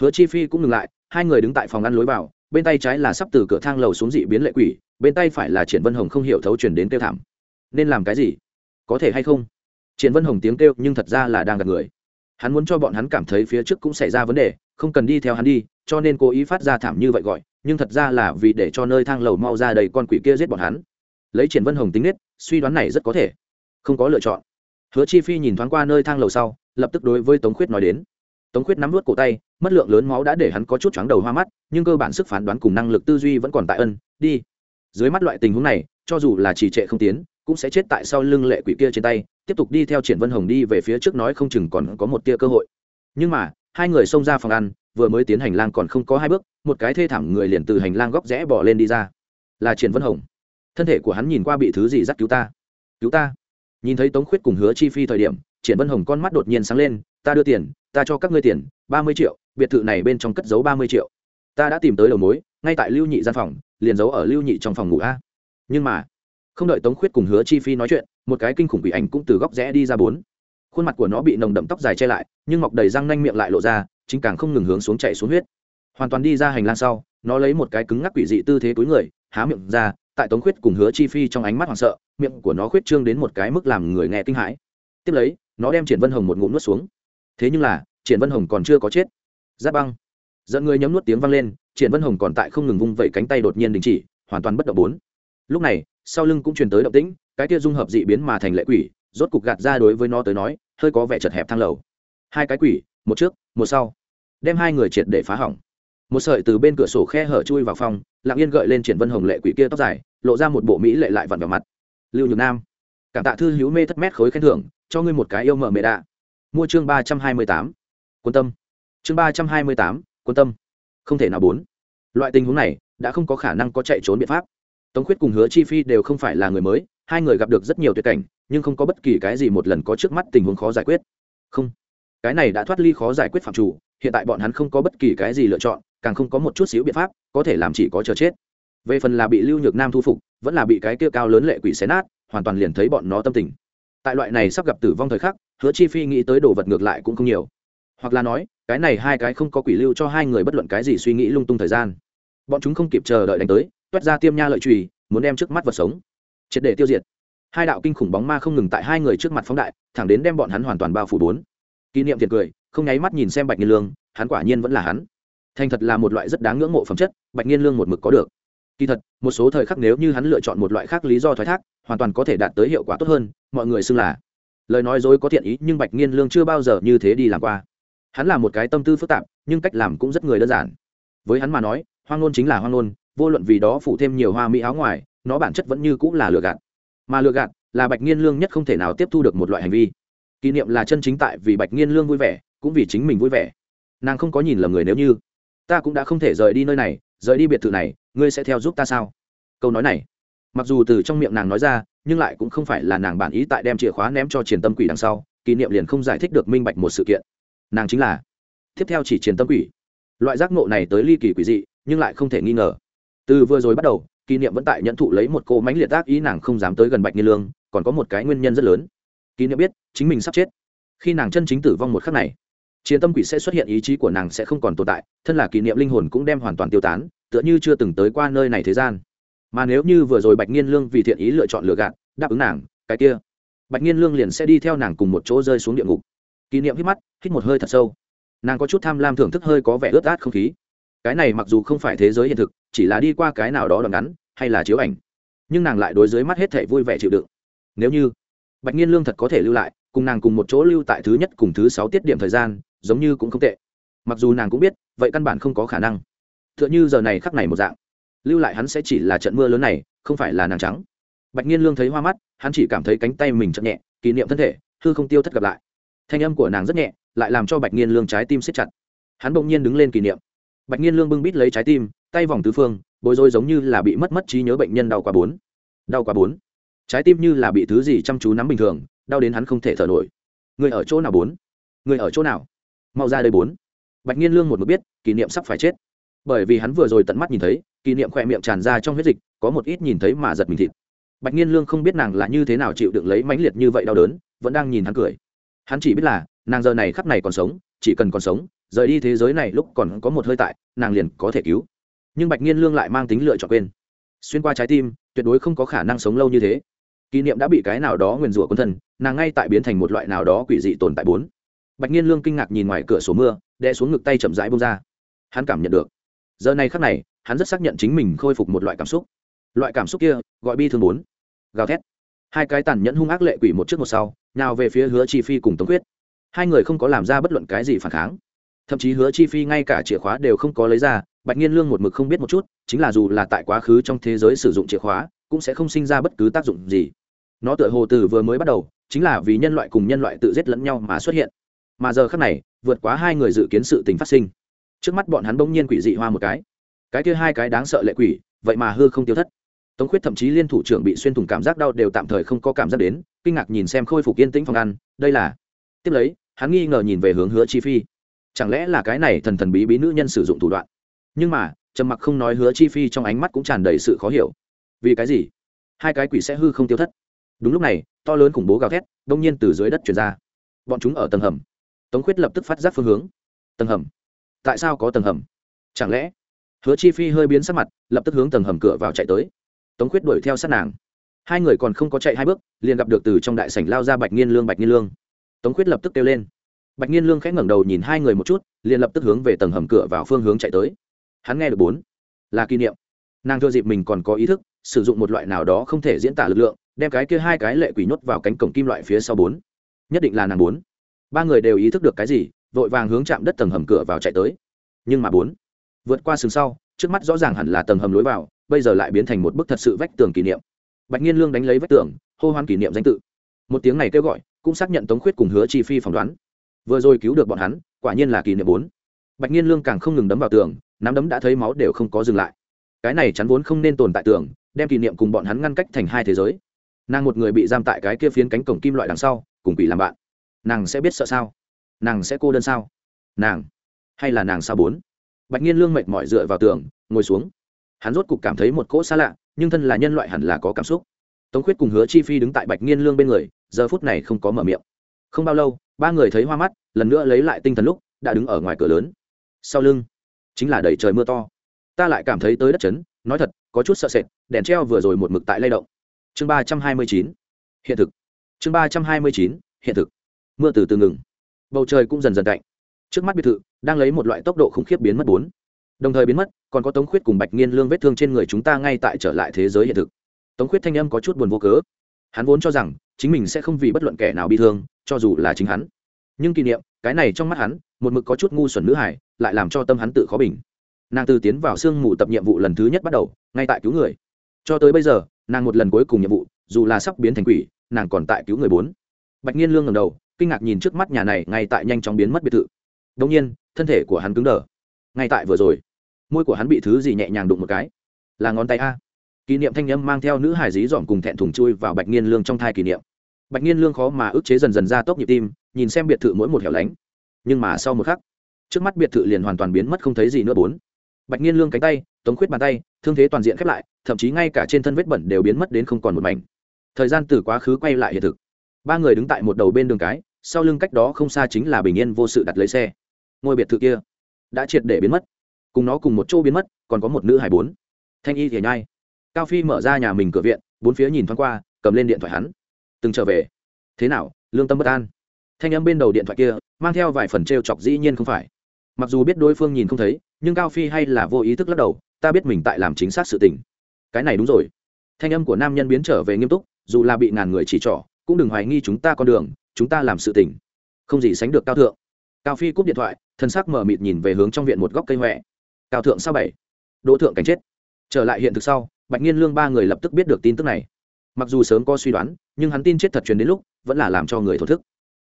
Hứa chi phi cũng ngừng lại, hai người đứng tại phòng ăn lối vào, bên tay trái là sắp từ cửa thang lầu xuống dị biến lệ quỷ, bên tay phải là triển vân hồng không hiểu thấu chuyển đến kêu thảm nên làm cái gì? Có thể hay không? Triển vân hồng tiếng kêu nhưng thật ra là đang gặp người. Hắn muốn cho bọn hắn cảm thấy phía trước cũng xảy ra vấn đề, không cần đi theo hắn đi, cho nên cố ý phát ra thảm như vậy gọi, nhưng thật ra là vì để cho nơi thang lầu mau ra đầy con quỷ kia giết bọn hắn. Lấy triển vân hồng tính nết, suy đoán này rất có thể. Không có lựa chọn. Hứa chi phi nhìn thoáng qua nơi thang lầu sau, lập tức đối với tống khuyết nói đến. Tống khuyết nắm vút cổ tay, mất lượng lớn máu đã để hắn có chút chóng đầu hoa mắt, nhưng cơ bản sức phán đoán cùng năng lực tư duy vẫn còn tại ân, đi. Dưới mắt loại tình huống này, cho dù là trì trệ không tiến cũng sẽ chết tại sau lưng lệ quỷ kia trên tay, tiếp tục đi theo triển vân hồng đi về phía trước nói không chừng còn có một tia cơ hội. Nhưng mà, hai người xông ra phòng ăn, vừa mới tiến hành lang còn không có hai bước, một cái thê thảm người liền từ hành lang góc rẽ bỏ lên đi ra. Là triển vân hồng. Thân thể của hắn nhìn qua bị thứ gì dắt cứu ta? Cứu ta? Nhìn thấy tống khuyết cùng hứa chi phi thời điểm, triển vân hồng con mắt đột nhiên sáng lên, ta đưa tiền, ta cho các ngươi tiền, ba mươi triệu, biệt thự này bên trong cất giấu ba mươi triệu. Ta đã tìm tới đầu mối, ngay tại lưu nhị gian phòng, liền giấu ở lưu nhị trong phòng ngủ a. Nhưng mà không đợi tống khuyết cùng hứa chi phi nói chuyện, một cái kinh khủng bị ảnh cũng từ góc rẽ đi ra bốn. Khuôn mặt của nó bị nồng đậm tóc dài che lại, nhưng mọc đầy răng nanh miệng lại lộ ra, chính càng không ngừng hướng xuống chạy xuống huyết. Hoàn toàn đi ra hành lang sau, nó lấy một cái cứng ngắc quỷ dị tư thế túi người, há miệng ra, tại tống khuyết cùng hứa chi phi trong ánh mắt hoảng sợ, miệng của nó khuyết trương đến một cái mức làm người nghe kinh hãi. Tiếp lấy, nó đem triển vân hồng một ngụm nuốt xuống. Thế nhưng là, triển vân hồng còn chưa có chết. Giáp băng. Dẫn người nhấm nuốt tiếng vang lên, triển vân hồng còn tại không ngừng vung vẩy cánh tay đột nhiên đình chỉ, hoàn toàn bất động bốn. Lúc này sau lưng cũng truyền tới động tĩnh, cái kia dung hợp dị biến mà thành lệ quỷ, rốt cục gạt ra đối với nó tới nói, hơi có vẻ chật hẹp thang lầu. Hai cái quỷ, một trước, một sau, đem hai người triệt để phá hỏng. Một sợi từ bên cửa sổ khe hở chui vào phòng, lặng yên gợi lên triển vân hồng lệ quỷ kia tóc dài, lộ ra một bộ mỹ lệ lại vặn vào mặt. Lưu nhược nam, cảm tạ thư hữu mê thất mét khối khen thưởng, cho ngươi một cái yêu mở mê đạ. Mua chương ba trăm hai mươi tám, quân tâm. Chương ba trăm hai mươi tám, quân tâm. Không thể nào bốn. Loại tình huống này, đã không có khả năng có chạy trốn biện pháp tống khuyết cùng hứa chi phi đều không phải là người mới, hai người gặp được rất nhiều tuyệt cảnh, nhưng không có bất kỳ cái gì một lần có trước mắt tình huống khó giải quyết. Không. Cái này đã thoát ly khó giải quyết phạm chủ, hiện tại bọn hắn không có bất kỳ cái gì lựa chọn, càng không có một chút xíu biện pháp, có thể làm chỉ có chờ chết. Về phần là bị lưu nhược nam thu phục, vẫn là bị cái kia cao lớn lệ quỷ xé nát, hoàn toàn liền thấy bọn nó tâm tình. Tại loại này sắp gặp tử vong thời khắc, hứa chi phi nghĩ tới đồ vật ngược lại cũng không nhiều. Hoặc là nói, cái này hai cái không có quỷ lưu cho hai người bất luận cái gì suy nghĩ lung tung thời gian. Bọn chúng không kịp chờ đợi đánh tới toét ra tiêm nha lợi trùy muốn đem trước mắt vật sống. Triệt để tiêu diệt. Hai đạo kinh khủng bóng ma không ngừng tại hai người trước mặt phóng đại, thẳng đến đem bọn hắn hoàn toàn bao phủ bốn. Kỷ niệm thiệt cười, không nháy mắt nhìn xem bạch nghiên lương, hắn quả nhiên vẫn là hắn. Thành thật là một loại rất đáng ngưỡng mộ phẩm chất, bạch nghiên lương một mực có được. Kỳ thật, một số thời khắc nếu như hắn lựa chọn một loại khác lý do thoái thác, hoàn toàn có thể đạt tới hiệu quả tốt hơn, mọi người xưng là. Lời nói dối có thiện ý, nhưng bạch nghiên lương chưa bao giờ như thế đi làm qua. Hắn là một cái tâm tư phức tạp, nhưng cách làm cũng rất người đơn giản. Với hắn mà nói, hoang ngôn chính là hoang ngôn vô luận vì đó phủ thêm nhiều hoa mỹ áo ngoài, nó bản chất vẫn như cũng là lừa gạt. Mà lừa gạt là bạch nghiên lương nhất không thể nào tiếp thu được một loại hành vi. Kỷ niệm là chân chính tại vì bạch nghiên lương vui vẻ, cũng vì chính mình vui vẻ. Nàng không có nhìn lầm người nếu như, ta cũng đã không thể rời đi nơi này, rời đi biệt thự này, ngươi sẽ theo giúp ta sao? Câu nói này, mặc dù từ trong miệng nàng nói ra, nhưng lại cũng không phải là nàng bản ý tại đem chìa khóa ném cho triền tâm quỷ đằng sau, kỷ niệm liền không giải thích được minh bạch một sự kiện. Nàng chính là, tiếp theo chỉ triền tâm quỷ. Loại giác ngộ này tới ly kỳ quỷ dị, nhưng lại không thể nghi ngờ từ vừa rồi bắt đầu, kỷ niệm vẫn tại nhận thụ lấy một cô mánh liệt tác ý nàng không dám tới gần bạch nghiên lương, còn có một cái nguyên nhân rất lớn. Kỷ niệm biết, chính mình sắp chết. Khi nàng chân chính tử vong một khắc này, chiến tâm quỷ sẽ xuất hiện ý chí của nàng sẽ không còn tồn tại, thân là kỷ niệm linh hồn cũng đem hoàn toàn tiêu tán, tựa như chưa từng tới qua nơi này thế gian. Mà nếu như vừa rồi bạch nghiên lương vì thiện ý lựa chọn lựa gạt, đáp ứng nàng, cái kia, bạch nghiên lương liền sẽ đi theo nàng cùng một chỗ rơi xuống địa ngục. Kỷ niệm hít mắt, hít một hơi thật sâu. Nàng có chút tham lam thưởng thức hơi có vẻ ướt át không khí cái này mặc dù không phải thế giới hiện thực, chỉ là đi qua cái nào đó đoạn ngắn, hay là chiếu ảnh. Nhưng nàng lại đối dưới mắt hết thể vui vẻ chịu đựng. Nếu như bạch nhiên lương thật có thể lưu lại, cùng nàng cùng một chỗ lưu tại thứ nhất cùng thứ sáu tiết điểm thời gian, giống như cũng không tệ. Mặc dù nàng cũng biết, vậy căn bản không có khả năng. T h ư ợ n h ư giờ này khắc này một dạng. Lưu lại hắn sẽ chỉ là trận mưa lớn này, không phải là nàng trắng. Bạch nhiên lương thấy hoa mắt, hắn chỉ cảm thấy cánh tay mình chậm nhẹ, kỷ niệm thân thể, hư không tiêu thất gặp lại. Thanh âm của nàng rất nhẹ, lại làm cho bạch nhiên lương trái tim siết chặt. Hắn bỗng nhiên đứng lên kỷ niệm bạch nhiên lương bưng bít lấy trái tim, tay vòng tứ phương, bối rối giống như là bị mất mất trí nhớ bệnh nhân đau quá bốn. Đau quá bốn. Trái tim như là bị thứ gì chăm chú nắm bình thường, đau đến hắn không thể thở nổi. Người ở chỗ nào bốn? Người ở chỗ nào? Mau ra đây bốn. Bạch nhiên lương một mực biết, kỷ niệm sắp phải chết. Bởi vì hắn vừa rồi tận mắt nhìn thấy, kỷ niệm khỏe miệng tràn ra trong huyết dịch, có một ít nhìn thấy mà giật mình thịt. Bạch nhiên lương không biết nàng là như thế nào chịu đựng lấy mãnh liệt như vậy đau đớn, vẫn đang nhìn hắn cười. Hắn chỉ biết là, nàng giờ này khắp này còn sống, chỉ cần còn sống rời đi thế giới này lúc còn có một hơi tại, nàng liền có thể cứu. Nhưng bạch nghiên lương lại mang tính lựa chọn quên. Xuyên qua trái tim, tuyệt đối không có khả năng sống lâu như thế. Kỷ niệm đã bị cái nào đó nguyền rủa quân thân nàng ngay tại biến thành một loại nào đó quỷ dị tồn tại bốn. Bạch nhiên lương kinh ngạc nhìn ngoài cửa sổ mưa đe xuống ngực tay chậm rãi bông ra. Hắn cảm nhận được. Giờ này khắc này, hắn rất xác nhận chính mình khôi phục một loại cảm xúc. Loại cảm xúc kia, gọi bi thương bốn. Gào thét. Hai cái tàn nhẫn hung ác lệ quỷ một trước một sau nào về phía hứa chi phi cùng tống quyết hai người không có làm ra bất luận cái gì phản kháng thậm chí hứa chi phi ngay cả chìa khóa đều không có lấy ra, bạch nhiên lương một mực không biết một chút, chính là dù là tại quá khứ trong thế giới sử dụng chìa khóa, cũng sẽ không sinh ra bất cứ tác dụng gì. Nó tựa hồ từ vừa mới bắt đầu, chính là vì nhân loại cùng nhân loại tự giết lẫn nhau mà xuất hiện. Mà giờ khác này, vượt quá hai người dự kiến sự tình phát sinh. Trước mắt bọn hắn bỗng nhiên quỷ dị hoa một cái. Cái kia hai cái đáng sợ lệ quỷ, vậy mà hư không tiêu thất. Tống khuyết thậm chí liên thủ trưởng bị xuyên thủng cảm giác đau đều tạm thời không có cảm giác đến, kinh ngạc nhìn xem khôi phục yên tĩnh phòng ăn, đây là. Tiếp lấy, hắn nghi ngờ nhìn về hướng hứa chi phi chẳng lẽ là cái này thần thần bí bí nữ nhân sử dụng thủ đoạn? Nhưng mà, trầm mặc không nói hứa chi phi trong ánh mắt cũng tràn đầy sự khó hiểu. Vì cái gì? Hai cái quỷ sẽ hư không tiêu thất. Đúng lúc này, to lớn khủng bố gào thét đông nhiên từ dưới đất chuyển ra. Bọn chúng ở tầng hầm. Tống khuyết lập tức phát giác phương hướng. Tầng hầm. Tại sao có tầng hầm? Chẳng lẽ? Hứa chi phi hơi biến sắc mặt, lập tức hướng tầng hầm cửa vào chạy tới. Tống khuyết đuổi theo sát nàng. Hai người còn không có chạy hai bước, liền gặp được từ trong đại sảnh lao ra bạch nghiên lương, bạch nghiên lương. Tống khuyết lập tức kêu lên bạch nghiên lương khẽ ngẩng đầu nhìn hai người một chút, liền lập tức hướng về tầng hầm cửa vào phương hướng chạy tới. Hắn nghe được bốn là kỷ niệm. Nàng thừa dịp mình còn có ý thức, sử dụng một loại nào đó không thể diễn tả lực lượng, đem cái kia hai cái lệ quỷ nhốt vào cánh cổng kim loại phía sau bốn. Nhất định là nàng bốn. Ba người đều ý thức được cái gì, vội vàng hướng chạm đất tầng hầm cửa vào chạy tới. Nhưng mà bốn, vượt qua sừng sau, trước mắt rõ ràng hẳn là tầng hầm lối vào, bây giờ lại biến thành một bức thật sự vách tường kỷ niệm. Bạch nhiên lương đánh lấy vách tường, hô hoan kỷ niệm danh tự. Một tiếng này kêu gọi, cũng xác nhận tống khuyết cùng hứa chi phi phỏng đoán vừa rồi cứu được bọn hắn, quả nhiên là kỷ niệm bốn. Bạch nhiên lương càng không ngừng đấm vào tường, nắm đấm đã thấy máu đều không có dừng lại. Cái này chắn vốn không nên tồn tại tường, đem kỷ niệm cùng bọn hắn ngăn cách thành hai thế giới. Nàng một người bị giam tại cái kia phiến cánh cổng kim loại đằng sau, cùng quỷ làm bạn. Nàng sẽ biết sợ sao? Nàng sẽ cô đơn sao? Nàng hay là nàng sao bốn? Bạch nhiên lương mệt mỏi dựa vào tường, ngồi xuống. Hắn rốt cục cảm thấy một cỗ xa lạ, nhưng thân là nhân loại hẳn là có cảm xúc. Tống khuyết cùng hứa chi phi đứng tại bạch nhiên lương bên người, giờ phút này không có mở miệng. Không bao lâu ba người thấy hoa mắt, lần nữa lấy lại tinh thần lúc, đã đứng ở ngoài cửa lớn. Sau lưng, chính là đầy trời mưa to. Ta lại cảm thấy tới đất chấn, nói thật, có chút sợ sệt, đèn treo vừa rồi một mực tại lay động. Chương ba trăm hai mươi chín, hiện thực. Chương ba trăm hai mươi chín, hiện thực. Mưa từ từ ngừng. Bầu trời cũng dần dần cạnh trước mắt biệt thự, đang lấy một loại tốc độ khủng khiếp biến mất bốn. Đồng thời biến mất, còn có tống khuyết cùng bạch nghiên lương vết thương trên người chúng ta ngay tại trở lại thế giới hiện thực. Tống khuyết thanh âm có chút buồn vô cớ. Hắn vốn cho rằng, chính mình sẽ không vì bất luận kẻ nào bị thương cho dù là chính hắn. Nhưng kỷ niệm, cái này trong mắt hắn, một mực có chút ngu xuẩn nữ hải lại làm cho tâm hắn tự khó bình. Nàng từ tiến vào sương mù tập nhiệm vụ lần thứ nhất bắt đầu, ngay tại cứu người. Cho tới bây giờ, nàng một lần cuối cùng nhiệm vụ, dù là sắp biến thành quỷ, nàng còn tại cứu người bốn. Bạch nhiên lương ngầm đầu, kinh ngạc nhìn trước mắt nhà này, ngay tại nhanh chóng biến mất biệt thự. Đông nhiên, thân thể của hắn cứng đờ. Ngay tại vừa rồi, môi của hắn bị thứ gì nhẹ nhàng đụng một cái. Là ngón tay a. Kỷ niệm thanh âm mang theo nữ hải dí dỏm cùng thẹn thùng chui vào bạch nghiên lương trong thai kỷ niệm bạch nghiên lương khó mà ức chế dần dần ra tốc nhịp tim, nhìn xem biệt thự mỗi một hẻo lánh. Nhưng mà sau một khắc, trước mắt biệt thự liền hoàn toàn biến mất không thấy gì nữa bốn. Bạch nghiên lương cánh tay, tống khuyết bàn tay, thương thế toàn diện khép lại, thậm chí ngay cả trên thân vết bẩn đều biến mất đến không còn một mảnh. Thời gian từ quá khứ quay lại hiện thực. Ba người đứng tại một đầu bên đường cái, sau lưng cách đó không xa chính là bình yên vô sự đặt lấy xe. Ngôi biệt thự kia đã triệt để biến mất. Cùng nó cùng một chỗ biến mất, còn có một nữ hải bốn. Thanh y thì nhai. Cao phi mở ra nhà mình cửa viện, bốn phía nhìn thoáng qua, cầm lên điện thoại hắn từng trở về. Thế nào, lương tâm bất an? Thanh âm bên đầu điện thoại kia, mang theo vài phần t r e o chọc dĩ nhiên không phải. Mặc dù biết đối phương nhìn không thấy, nhưng cao phi hay là vô ý thức lắc đầu, ta biết mình tại làm chính xác sự tình. Cái này đúng rồi. Thanh âm của nam nhân biến trở về nghiêm túc, dù là bị ngàn người chỉ trỏ, cũng đừng hoài nghi chúng ta con đường, chúng ta làm sự tình. Không gì sánh được cao thượng. Cao phi cúp điện thoại, thân xác mở mịt nhìn về hướng trong viện một góc cây huệ cao thượng sao bảy đỗ thượng cảnh chết. Trở lại hiện thực sau, bạch nhiên lương ba người lập tức biết được tin tức này mặc dù sớm có suy đoán, nhưng hắn tin chết thật truyền đến lúc, vẫn là làm cho người thổ thức.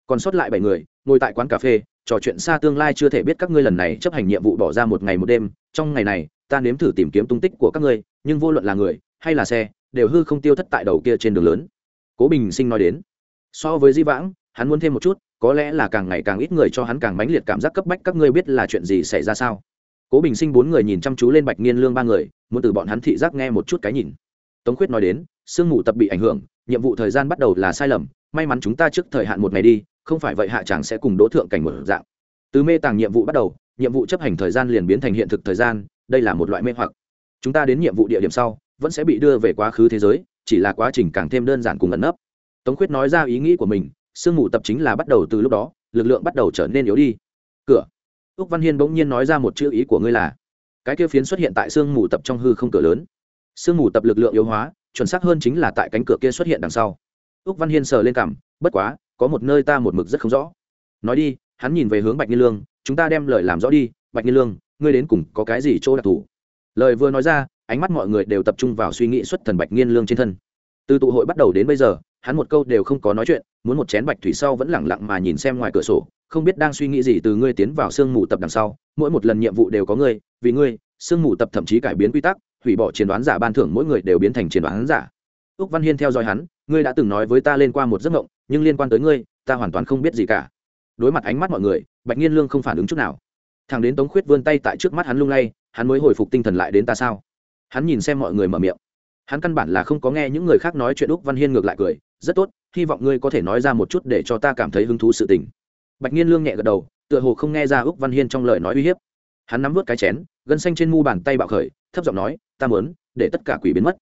Còn sót lại bảy người, ngồi tại quán cà phê, trò chuyện xa tương lai chưa thể biết các ngươi lần này chấp hành nhiệm vụ bỏ ra một ngày một đêm. Trong ngày này, ta nếm thử tìm kiếm tung tích của các ngươi, nhưng vô luận là người, hay là xe, đều hư không tiêu thất tại đầu kia trên đường lớn. Cố bình sinh nói đến. So với di vãng, hắn muốn thêm một chút, có lẽ là càng ngày càng ít người cho hắn càng mãnh liệt cảm giác cấp bách. Các ngươi biết là chuyện gì xảy ra sao? Cố bình sinh bốn người nhìn chăm chú lên bạch nghiên lương ba người, muốn từ bọn hắn thị giác nghe một chút cái nhìn. Tống khuyết nói đến sương mù tập bị ảnh hưởng, nhiệm vụ thời gian bắt đầu là sai lầm, may mắn chúng ta trước thời hạn một ngày đi, không phải vậy hạ chàng sẽ cùng đỗ thượng cảnh một dạng. Từ mê tàng nhiệm vụ bắt đầu, nhiệm vụ chấp hành thời gian liền biến thành hiện thực thời gian, đây là một loại mê hoặc. Chúng ta đến nhiệm vụ địa điểm sau, vẫn sẽ bị đưa về quá khứ thế giới, chỉ là quá trình càng thêm đơn giản cùng ẩn nấp. Tống khuyết nói ra ý nghĩ của mình, sương mù tập chính là bắt đầu từ lúc đó, lực lượng bắt đầu trở nên yếu đi. Cửa. Úc văn hiên bỗng nhiên nói ra một chữ ý của ngươi là, cái kia phiến xuất hiện tại sương mù tập trong hư không cửa lớn. Sương mù tập lực lượng yếu hóa chuẩn xác hơn chính là tại cánh cửa kia xuất hiện đằng sau. Úc văn hiên sờ lên cảm bất quá, có một nơi ta một mực rất không rõ. Nói đi, hắn nhìn về hướng bạch nhiên lương, chúng ta đem lời làm rõ đi, bạch nhiên lương, ngươi đến cùng có cái gì chỗ đặc thù? Lời vừa nói ra, ánh mắt mọi người đều tập trung vào suy nghĩ xuất thần bạch nhiên lương trên thân. Từ tụ hội bắt đầu đến bây giờ, hắn một câu đều không có nói chuyện, muốn một chén bạch thủy sau vẫn lẳng lặng mà nhìn xem ngoài cửa sổ, không biết đang suy nghĩ gì từ ngươi tiến vào sương mù tập đằng sau, mỗi một lần nhiệm vụ đều có ngươi, vì ngươi, sương mù tập thậm chí cải biến quy tắc hủy bỏ chiến đoán giả ban thưởng mỗi người đều biến thành chiến đoán giả. Úc văn hiên theo dõi hắn, ngươi đã từng nói với ta lên qua một giấc mộng, nhưng liên quan tới ngươi, ta hoàn toàn không biết gì cả. Đối mặt ánh mắt mọi người, bạch nhiên lương không phản ứng chút nào. Thằng đến tống khuyết vươn tay tại trước mắt hắn lung lay, hắn mới hồi phục tinh thần lại đến ta sao? Hắn nhìn xem mọi người mở miệng. Hắn căn bản là không có nghe những người khác nói chuyện úc văn hiên ngược lại cười, rất tốt, hy vọng ngươi có thể nói ra một chút để cho ta cảm thấy hứng thú sự tình. Bạch nhiên lương nhẹ gật đầu, tựa hồ không nghe ra úc văn hiên trong lời nói uy hiếp. Hắn nắm vớt cái chén gân xanh trên mu bàn tay bạo khởi, thấp giọng nói, ta mớn để tất cả quỷ biến mất.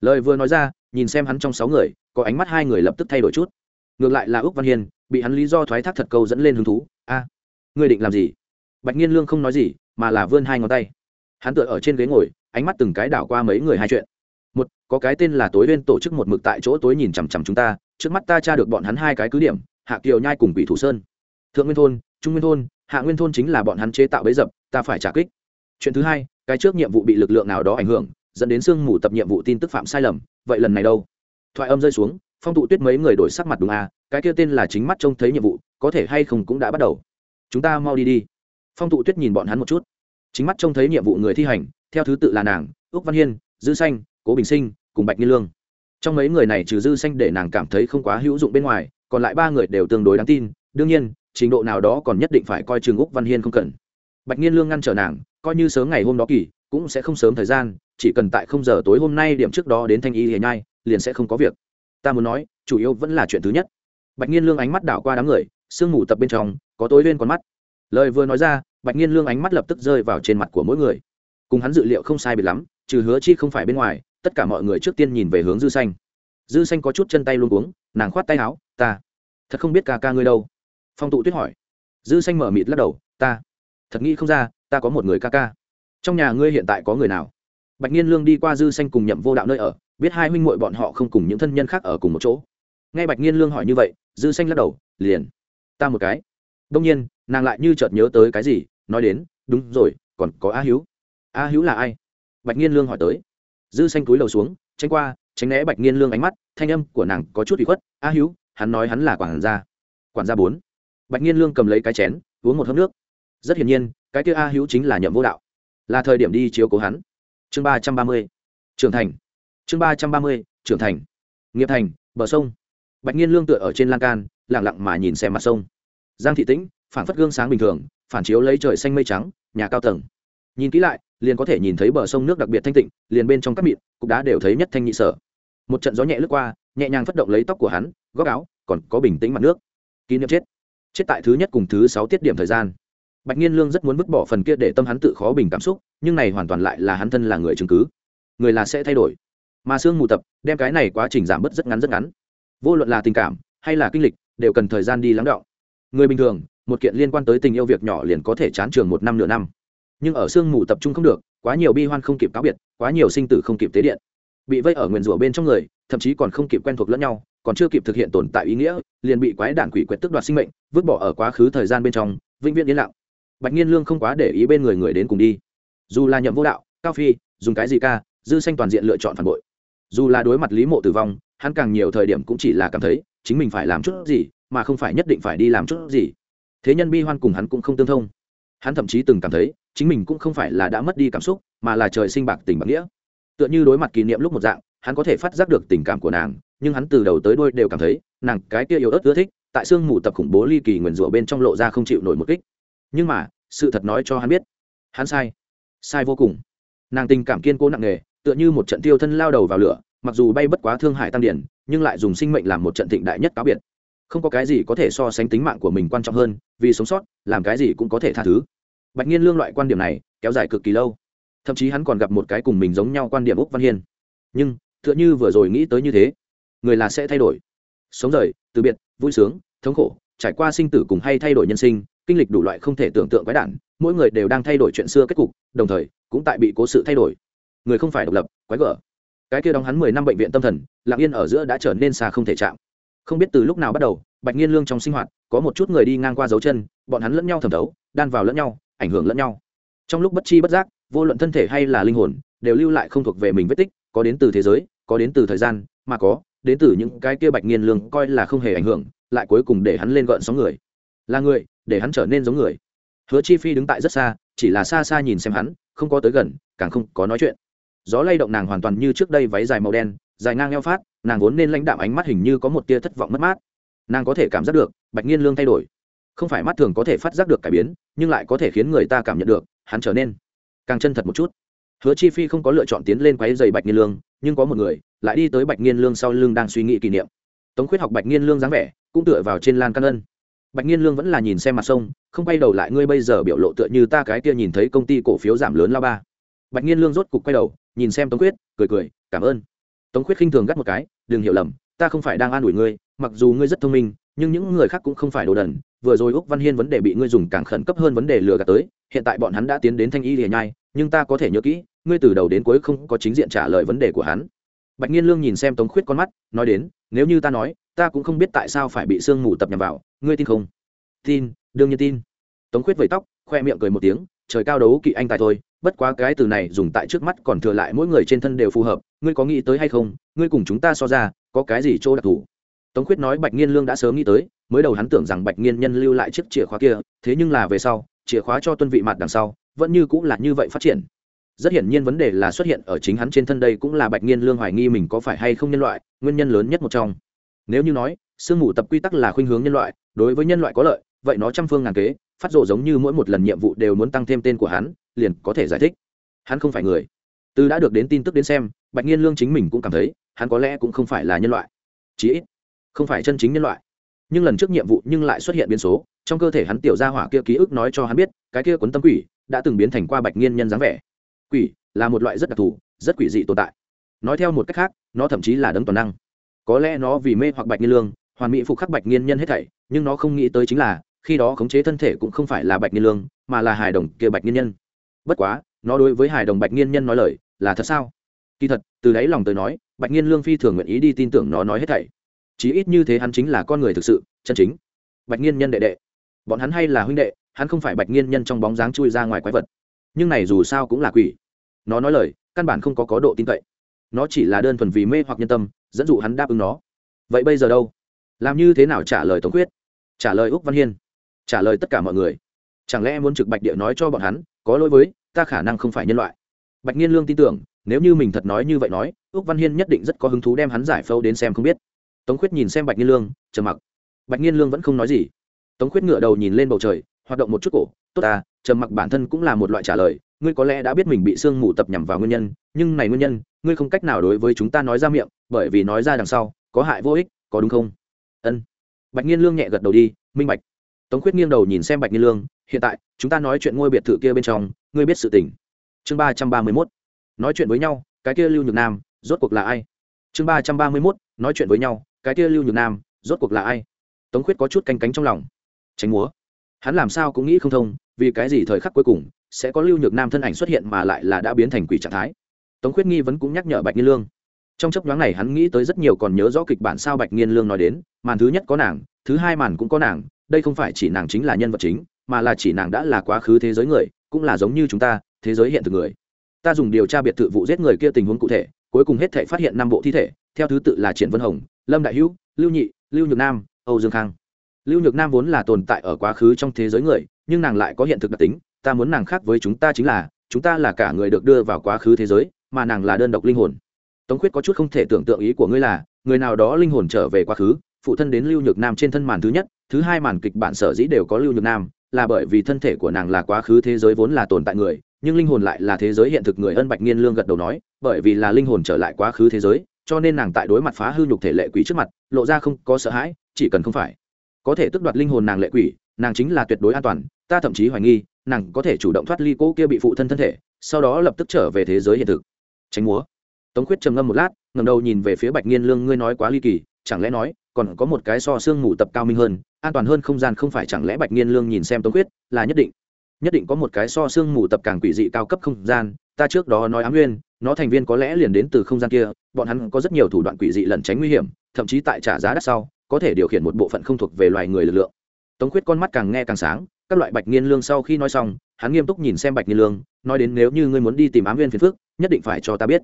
Lời vừa nói ra, nhìn xem hắn trong sáu người, có ánh mắt hai người lập tức thay đổi chút. Ngược lại là úc văn hiên, bị hắn lý do thoái thác thật câu dẫn lên hứng thú, a, ngươi định làm gì? Bạch nhiên lương không nói gì, mà là vươn hai ngón tay. Hắn tựa ở trên ghế ngồi, ánh mắt từng cái đảo qua mấy người hai chuyện. Một, có cái tên là tối lên tổ chức một mực tại chỗ tối nhìn chằm chằm chúng ta, trước mắt ta tra được bọn hắn hai cái cứ điểm, hạ kiều nhai cùng quỷ thủ sơn. Thượng nguyên thôn, trung nguyên thôn, hạ nguyên thôn chính là bọn hắn chế tạo bấy dập, ta phải trả kích chuyện thứ hai, cái trước nhiệm vụ bị lực lượng nào đó ảnh hưởng, dẫn đến sương mù tập nhiệm vụ tin tức phạm sai lầm, vậy lần này đâu? Thoại âm rơi xuống, phong tụ tuyết mấy người đổi sắc mặt đúng à cái kia tên là chính mắt trông thấy nhiệm vụ, có thể hay không cũng đã bắt đầu. Chúng ta mau đi đi. Phong tụ tuyết nhìn bọn hắn một chút. Chính mắt trông thấy nhiệm vụ người thi hành, theo thứ tự là nàng ước văn hiên, dư xanh, cố bình sinh, cùng bạch nhiên lương. Trong mấy người này trừ dư xanh để nàng cảm thấy không quá hữu dụng bên ngoài, còn lại ba người đều tương đối đáng tin. Đương nhiên, trình độ nào đó còn nhất định phải coi trường úc văn hiên không cần. Bạch nhiên lương ngăn trở nàng coi như sớm ngày hôm đó kỳ, cũng sẽ không sớm thời gian, chỉ cần tại không giờ tối hôm nay điểm trước đó đến thanh y hề nhai, liền sẽ không có việc. Ta muốn nói, chủ yếu vẫn là chuyện thứ nhất. Bạch nhiên lương ánh mắt đảo qua đám người, sương mù tập bên trong, có tối lên con mắt. Lời vừa nói ra, bạch nhiên lương ánh mắt lập tức rơi vào trên mặt của mỗi người. Cùng hắn dự liệu không sai biệt lắm, trừ hứa chi không phải bên ngoài, tất cả mọi người trước tiên nhìn về hướng dư xanh. Dư xanh có chút chân tay luôn uống nàng khoát tay áo, ta, thật không biết ca ca ngươi đâu. Phong tụ tuyết hỏi. Dư xanh mở mịt lắc đầu, ta, thật nghĩ không ra ta có một người ca ca. Trong nhà ngươi hiện tại có người nào? Bạch nhiên lương đi qua dư xanh cùng nhậm vô đạo nơi ở, biết hai huynh muội bọn họ không cùng những thân nhân khác ở cùng một chỗ. Nghe bạch nhiên lương hỏi như vậy, dư xanh lắc đầu, liền. Ta một cái. Đông nhiên, nàng lại như chợt nhớ tới cái gì, nói đến, đúng rồi, còn có a hữu a hữu là ai? Bạch nhiên lương hỏi tới. Dư xanh cúi đầu xuống, tránh qua, tránh né bạch Niên lương ánh mắt, thanh âm của nàng có chút bị khuất, a hữu hắn nói hắn là quản gia. Quản gia bốn. Bạch Niên lương cầm lấy cái chén, uống một hớp nước. Rất hiển nhiên cái kia a hữu chính là nhậm vô đạo. Là thời điểm đi chiếu cố hắn. Chương ba trăm ba mươi, trưởng thành. Chương ba trăm ba mươi, trưởng thành. Nghiệp thành, bờ sông. Bạch nhiên lương tựa ở trên lan can lẳng lặng mà nhìn xem mặt sông. Giang thị tĩnh phản phất gương sáng bình thường, phản chiếu lấy trời xanh mây trắng, nhà cao tầng. Nhìn kỹ lại, liền có thể nhìn thấy bờ sông nước đặc biệt thanh tịnh, liền bên trong các mịn, cục đá đều thấy nhất thanh nhị sở. Một trận gió nhẹ lướt qua, nhẹ nhàng phất động lấy tóc của hắn, góc áo còn có bình tĩnh mặt nước. Kỷ niệm chết. Chết tại thứ nhất cùng thứ sáu tiết điểm thời gian bạch nhiên lương rất muốn vứt bỏ phần kia để tâm hắn tự khó bình cảm xúc, nhưng này hoàn toàn lại là hắn thân là người chứng cứ. Người là sẽ thay đổi. Mà sương mù tập đem cái này quá trình giảm bớt rất ngắn rất ngắn. Vô luận là tình cảm hay là kinh lịch, đều cần thời gian đi lắng đọng. Người bình thường, một kiện liên quan tới tình yêu việc nhỏ liền có thể chán trường một năm nửa năm. Nhưng ở sương mù tập trung không được, quá nhiều bi hoan không kịp cáo biệt, quá nhiều sinh tử không kịp tế điện. Bị vây ở nguyền rủa bên trong người, thậm chí còn không kịp quen thuộc lẫn nhau, còn chưa kịp thực hiện tồn tại ý nghĩa, liền bị quái đản quỷ quyệt tức đoạt sinh mệnh, vứt bỏ ở quá khứ thời gian bên trong, vĩnh viễn yên lặng bạch nhiên lương không quá để ý bên người người đến cùng đi. Dù là nhậm vô đạo, cao phi, dùng cái gì ca, dư xanh toàn diện lựa chọn phản bội. Dù là đối mặt lý mộ tử vong, hắn càng nhiều thời điểm cũng chỉ là cảm thấy chính mình phải làm chút gì, mà không phải nhất định phải đi làm chút gì. Thế nhân bi hoan cùng hắn cũng không tương thông. Hắn thậm chí từng cảm thấy chính mình cũng không phải là đã mất đi cảm xúc, mà là trời sinh bạc tình bạc nghĩa. Tựa như đối mặt kỷ niệm lúc một dạng, hắn có thể phát giác được tình cảm của nàng, nhưng hắn từ đầu tới đôi đều cảm thấy nàng cái kia yếu ớt ưa thích, tại sương mù tập khủng bố ly kỳ nguyền rủa bên trong lộ ra không chịu nổi một kích nhưng mà, sự thật nói cho hắn biết. Hắn sai. Sai vô cùng. Nàng tình cảm kiên cố nặng nề, tựa như một trận tiêu thân lao đầu vào lửa, mặc dù bay bất quá thương hải tăng điển, nhưng lại dùng sinh mệnh làm một trận thịnh đại nhất cáo biệt. Không có cái gì có thể so sánh tính mạng của mình quan trọng hơn, vì sống sót, làm cái gì cũng có thể tha thứ. Bạch nhiên lương loại quan điểm này, kéo dài cực kỳ lâu. Thậm chí hắn còn gặp một cái cùng mình giống nhau quan điểm úc văn hiên. Nhưng t h ư ợ n h ư vừa rồi nghĩ tới như thế, người là sẽ thay đổi. Sống rời, từ biệt, vui sướng, thống khổ, trải qua sinh tử cùng hay thay đổi nhân sinh kinh lịch đủ loại không thể tưởng tượng quái đản, mỗi người đều đang thay đổi chuyện xưa kết cục, đồng thời, cũng tại bị cố sự thay đổi. Người không phải độc lập, quái gở. Cái kia đóng hắn mười năm bệnh viện tâm thần lạng yên ở giữa đã trở nên xa không thể chạm. Không biết từ lúc nào bắt đầu, bạch nhiên lương trong sinh hoạt, có một chút người đi ngang qua dấu chân, bọn hắn lẫn nhau thẩm thấu, đan vào lẫn nhau, ảnh hưởng lẫn nhau. Trong lúc bất chi bất giác, vô luận thân thể hay là linh hồn, đều lưu lại không thuộc về mình vết tích, có đến từ thế giới, có đến từ thời gian, mà có đến từ những cái kia bạch nhiên lương coi là không hề ảnh hưởng, lại cuối cùng để hắn lên gợn sóng người là người, để hắn trở nên giống người. Hứa chi phi đứng tại rất xa, chỉ là xa xa nhìn xem hắn, không có tới gần, càng không có nói chuyện. Gió lay động nàng hoàn toàn như trước đây váy dài màu đen, dài ngang eo phát, nàng vốn nên lãnh đạm ánh mắt hình như có một tia thất vọng mất mát. Nàng có thể cảm giác được, bạch nghiên lương thay đổi. Không phải mắt thường có thể phát giác được cải biến, nhưng lại có thể khiến người ta cảm nhận được, hắn trở nên càng chân thật một chút. Hứa chi phi không có lựa chọn tiến lên quáy dày bạch nghiên lương, nhưng có một người, lại đi tới bạch nghiên lương sau lưng đang suy nghĩ kỷ niệm. Tống khuyết học bạch nghiên lương dáng vẻ, cũng tựa vào trên lan căn ân bạch nghiên lương vẫn là nhìn xem mặt sông không quay đầu lại ngươi bây giờ biểu lộ tựa như ta cái kia nhìn thấy công ty cổ phiếu giảm lớn lao ba. Bạch nghiên lương rốt cục quay đầu nhìn xem tống Quyết, cười cười cảm ơn. Tống Quyết khinh thường gắt một cái đừng hiểu lầm ta không phải đang an ủi ngươi mặc dù ngươi rất thông minh nhưng những người khác cũng không phải đồ đần. Vừa rồi úc văn hiên vấn đề bị ngươi dùng càng khẩn cấp hơn vấn đề lừa gạt tới hiện tại bọn hắn đã tiến đến thanh y lìa nhai nhưng ta có thể nhớ kỹ ngươi từ đầu đến cuối không có chính diện trả lời vấn đề của hắn. Bạch nghiên lương nhìn xem tống khuyết con mắt nói đến nếu như ta nói ta cũng không biết tại sao phải bị sương mù tập nhằm vào ngươi tin không? Tin, đương nhiên tin. Tống khuyết vẫy tóc, khoe miệng cười một tiếng, trời cao đấu kỵ anh tài thôi, bất quá cái từ này dùng tại trước mắt còn thừa lại mỗi người trên thân đều phù hợp, ngươi có nghĩ tới hay không? Ngươi cùng chúng ta so ra, có cái gì chỗ đặc thù? Tống khuyết nói bạch nghiên lương đã sớm nghĩ tới, mới đầu hắn tưởng rằng bạch nghiên nhân lưu lại chiếc chìa khóa kia, thế nhưng là về sau, chìa khóa cho tuân vị mặt đằng sau, vẫn như cũng là như vậy phát triển. Rất hiển nhiên vấn đề là xuất hiện ở chính hắn trên thân đây cũng là bạch nghiên lương hoài nghi mình có phải hay không nhân loại, nguyên nhân lớn nhất một trong. Nếu như nói, sương mù tập quy tắc là khuynh hướng nhân loại đối với nhân loại có lợi, vậy nó trăm phương ngàn kế, phát rộ giống như mỗi một lần nhiệm vụ đều muốn tăng thêm tên của hắn, liền có thể giải thích. Hắn không phải người. Từ đã được đến tin tức đến xem, bạch nghiên lương chính mình cũng cảm thấy, hắn có lẽ cũng không phải là nhân loại. Chí ít, không phải chân chính nhân loại. Nhưng lần trước nhiệm vụ nhưng lại xuất hiện biến số, trong cơ thể hắn tiểu gia hỏa kia ký ức nói cho hắn biết, cái kia quấn tâm quỷ đã từng biến thành qua bạch nghiên nhân dáng vẻ. Quỷ là một loại rất đặc thù, rất quỷ dị tồn tại. Nói theo một cách khác, nó thậm chí là đấng toàn năng. Có lẽ nó vì mê hoặc bạch nghiên lương, hoàn mỹ phục khắc bạch nghiên nhân hết thảy nhưng nó không nghĩ tới chính là, khi đó khống chế thân thể cũng không phải là bạch nghiên lương, mà là hài đồng kia bạch nghiên nhân. Bất quá, nó đối với hài đồng bạch nghiên nhân nói lời, là thật sao? Kỳ thật, từ đáy lòng tới nói, bạch nghiên lương phi thường nguyện ý đi tin tưởng nó nói hết thảy. Chí ít như thế hắn chính là con người thực sự, chân chính. Bạch nghiên nhân đệ đệ. Bọn hắn hay là huynh đệ, hắn không phải bạch nghiên nhân trong bóng dáng chui ra ngoài quái vật. Nhưng này dù sao cũng là quỷ. Nó nói lời, căn bản không có có độ tin cậy. Nó chỉ là đơn thuần vì mê hoặc nhân tâm, dẫn dụ hắn đáp ứng nó. Vậy bây giờ đâu? Làm như thế nào trả lời tống quyết? Trả lời úc văn hiên. Trả lời tất cả mọi người. Chẳng lẽ muốn trực bạch địa nói cho bọn hắn, có lỗi với, ta khả năng không phải nhân loại. Bạch nhiên lương tin tưởng, nếu như mình thật nói như vậy nói, úc văn hiên nhất định rất có hứng thú đem hắn giải phâu đến xem không biết. Tống khuyết nhìn xem bạch nhiên lương, trầm mặc. Bạch nhiên lương vẫn không nói gì. Tống khuyết ngựa đầu nhìn lên bầu trời, hoạt động một chút cổ. Tốt ta, trầm mặc bản thân cũng là một loại trả lời. Ngươi có lẽ đã biết mình bị sương mù tập nhằm vào nguyên nhân, nhưng này nguyên nhân, ngươi không cách nào đối với chúng ta nói ra miệng, bởi vì nói ra đằng sau, có hại vô ích, có đúng không? Ân. Bạch nhiên lương nhẹ gật đầu đi, minh bạch. Tống khuyết nghiêng đầu nhìn xem bạch nhiên lương, hiện tại, chúng ta nói chuyện ngôi biệt thự kia bên trong, ngươi biết sự tình. Chương ba trăm ba mươi mốt. Nói chuyện với nhau, cái kia lưu nhược nam, rốt cuộc là ai? Chương ba trăm ba mươi mốt, nói chuyện với nhau, cái kia lưu nhược nam, rốt cuộc là ai? Tống khuyết có chút canh cánh trong lòng. Tránh múa. Hắn làm sao cũng nghĩ không thông, vì cái gì thời khắc cuối cùng, sẽ có lưu nhược nam thân ảnh xuất hiện mà lại là đã biến thành quỷ trạng thái? Tống khuyết nghi vấn cũng nhắc nhở bạch nghiên lương trong chấp nhoáng này hắn nghĩ tới rất nhiều còn nhớ rõ kịch bản sao bạch nghiên lương nói đến, màn thứ nhất có nàng, thứ hai màn cũng có nàng, đây không phải chỉ nàng chính là nhân vật chính, mà là chỉ nàng đã là quá khứ thế giới người, cũng là giống như chúng ta, thế giới hiện thực người. Ta dùng điều tra biệt thự vụ giết người kia tình huống cụ thể, cuối cùng hết thể phát hiện năm bộ thi thể, theo thứ tự là triển vân hồng, lâm đại hữu, lưu nhị, lưu nhược nam, âu dương khang. Lưu nhược nam vốn là tồn tại ở quá khứ trong thế giới người, nhưng nàng lại có hiện thực đặc tính, ta muốn nàng khác với chúng ta chính là, chúng ta là cả người được đưa vào quá khứ thế giới, mà nàng là đơn độc linh hồn tống khuyết có chút không thể tưởng tượng ý của ngươi là, người nào đó linh hồn trở về quá khứ, phụ thân đến lưu nhược nam trên thân màn thứ nhất, thứ hai màn kịch bản sở dĩ đều có lưu nhược nam, là bởi vì thân thể của nàng là quá khứ thế giới vốn là tồn tại người, nhưng linh hồn lại là thế giới hiện thực người ân bạch nghiên lương gật đầu nói, bởi vì là linh hồn trở lại quá khứ thế giới, cho nên nàng tại đối mặt phá hư nhục thể lệ quỷ trước mặt, lộ ra không có sợ hãi, chỉ cần không phải. Có thể tước đoạt linh hồn nàng lệ quỷ, nàng chính là tuyệt đối an toàn, ta thậm chí hoài nghi, nàng có thể chủ động thoát ly cỗ kia bị phụ thân thân thể, sau đó lập tức trở về thế giới hiện thực. Tránh múa tống khuyết trầm ngâm một lát ngầm đầu nhìn về phía bạch nghiên lương, ngươi nói quá ly kỳ, chẳng lẽ nói còn có một cái so xương mù tập cao minh hơn, an toàn hơn không gian không phải chẳng lẽ bạch nghiên lương nhìn xem tống khuyết là nhất định nhất định có một cái so xương mù tập càng quỷ dị cao cấp không gian, ta trước đó nói ám nguyên, nó thành viên có lẽ liền đến từ không gian kia, bọn hắn có rất nhiều thủ đoạn quỷ dị lẩn tránh nguy hiểm, thậm chí tại trả giá đắt sau, có thể điều khiển một bộ phận không thuộc về loài người lực lượng. Tống khuyết con mắt càng nghe càng sáng, các loại bạch nghiên lương sau khi nói xong, hắn nghiêm túc nhìn xem bạch nghiên lương, nói đến nếu như ngươi muốn đi tìm ám viên phiền phước nhất định phải cho ta biết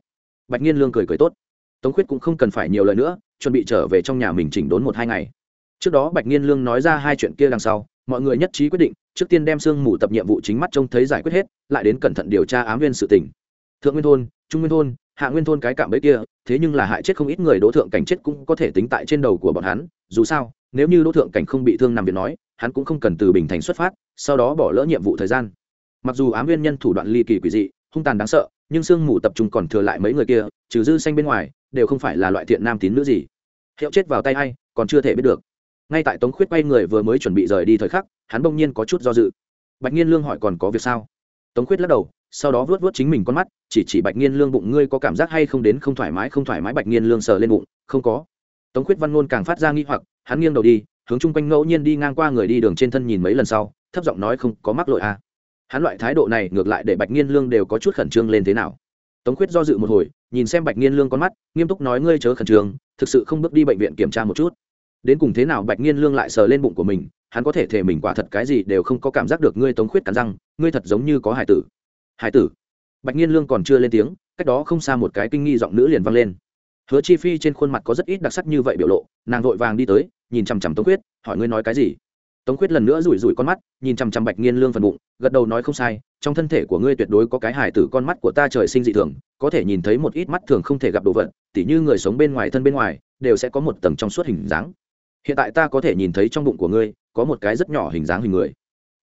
bạch nghiên lương cười cười tốt. Tống khuyết cũng không cần phải nhiều lời nữa, chuẩn bị trở về trong nhà mình chỉnh đốn một hai ngày. Trước đó bạch nghiên lương nói ra hai chuyện kia đằng sau, mọi người nhất trí quyết định, trước tiên đem sương mù tập nhiệm vụ chính mắt trông thấy giải quyết hết, lại đến cẩn thận điều tra ám viên sự tình. Thượng nguyên thôn, trung nguyên thôn, hạ nguyên thôn cái cạm bẫy kia, thế nhưng là hại chết không ít người, đỗ thượng cảnh chết cũng có thể tính tại trên đầu của bọn hắn, dù sao, nếu như đỗ thượng cảnh không bị thương nằm viện nói, hắn cũng không cần từ bình thành xuất phát, sau đó bỏ lỡ nhiệm vụ thời gian. Mặc dù ám viên nhân thủ đoạn ly kỳ quỷ dị hung tàn đáng sợ, nhưng sương mù tập trung còn thừa lại mấy người kia, trừ dư xanh bên ngoài, đều không phải là loại thiện nam tín nữ gì. Hiệu chết vào tay hay còn chưa thể biết được. Ngay tại tống khuyết quay người vừa mới chuẩn bị rời đi thời khắc, hắn bỗng nhiên có chút do dự. Bạch nhiên lương hỏi còn có việc sao? Tống khuyết lắc đầu, sau đó vớt vớt chính mình con mắt, chỉ chỉ bạch nhiên lương bụng, ngươi có cảm giác hay không đến không thoải mái, không thoải mái bạch nhiên lương sờ lên bụng, không có. Tống khuyết văn ngôn càng phát ra nghi hoặc, hắn nghiêng đầu đi, hướng chung quanh ngẫu nhiên đi ngang qua người đi đường trên thân nhìn mấy lần sau, thấp giọng nói không có mắc lỗi à hắn loại thái độ này ngược lại để bạch nhiên lương đều có chút khẩn trương lên thế nào. Tống khuyết do dự một hồi, nhìn xem bạch nhiên lương con mắt, nghiêm túc nói, ngươi chớ khẩn trương, thực sự không bước đi bệnh viện kiểm tra một chút. Đến cùng thế nào bạch nhiên lương lại sờ lên bụng của mình, hắn có thể thể mình quả thật cái gì đều không có cảm giác được ngươi tống khuyết cắn răng, ngươi thật giống như có hải tử. Hải tử? Bạch nhiên lương còn chưa lên tiếng, cách đó không xa một cái kinh nghi giọng nữ liền vang lên. Hứa chi phi trên khuôn mặt có rất ít đặc sắc như vậy biểu lộ, nàng vội vàng đi tới, nhìn chằm chằm tống quyết hỏi, ngươi nói cái gì? Tống quyết lần nữa rủi rủi con mắt, nhìn chằm chằm bạch nghiên lương phần bụng, gật đầu nói không sai, trong thân thể của ngươi tuyệt đối có cái hài tử con mắt của ta trời sinh dị thường, có thể nhìn thấy một ít mắt thường không thể gặp đồ vật, tỉ như người sống bên ngoài thân bên ngoài, đều sẽ có một tầng trong suốt hình dáng. Hiện tại ta có thể nhìn thấy trong bụng của ngươi, có một cái rất nhỏ hình dáng hình người.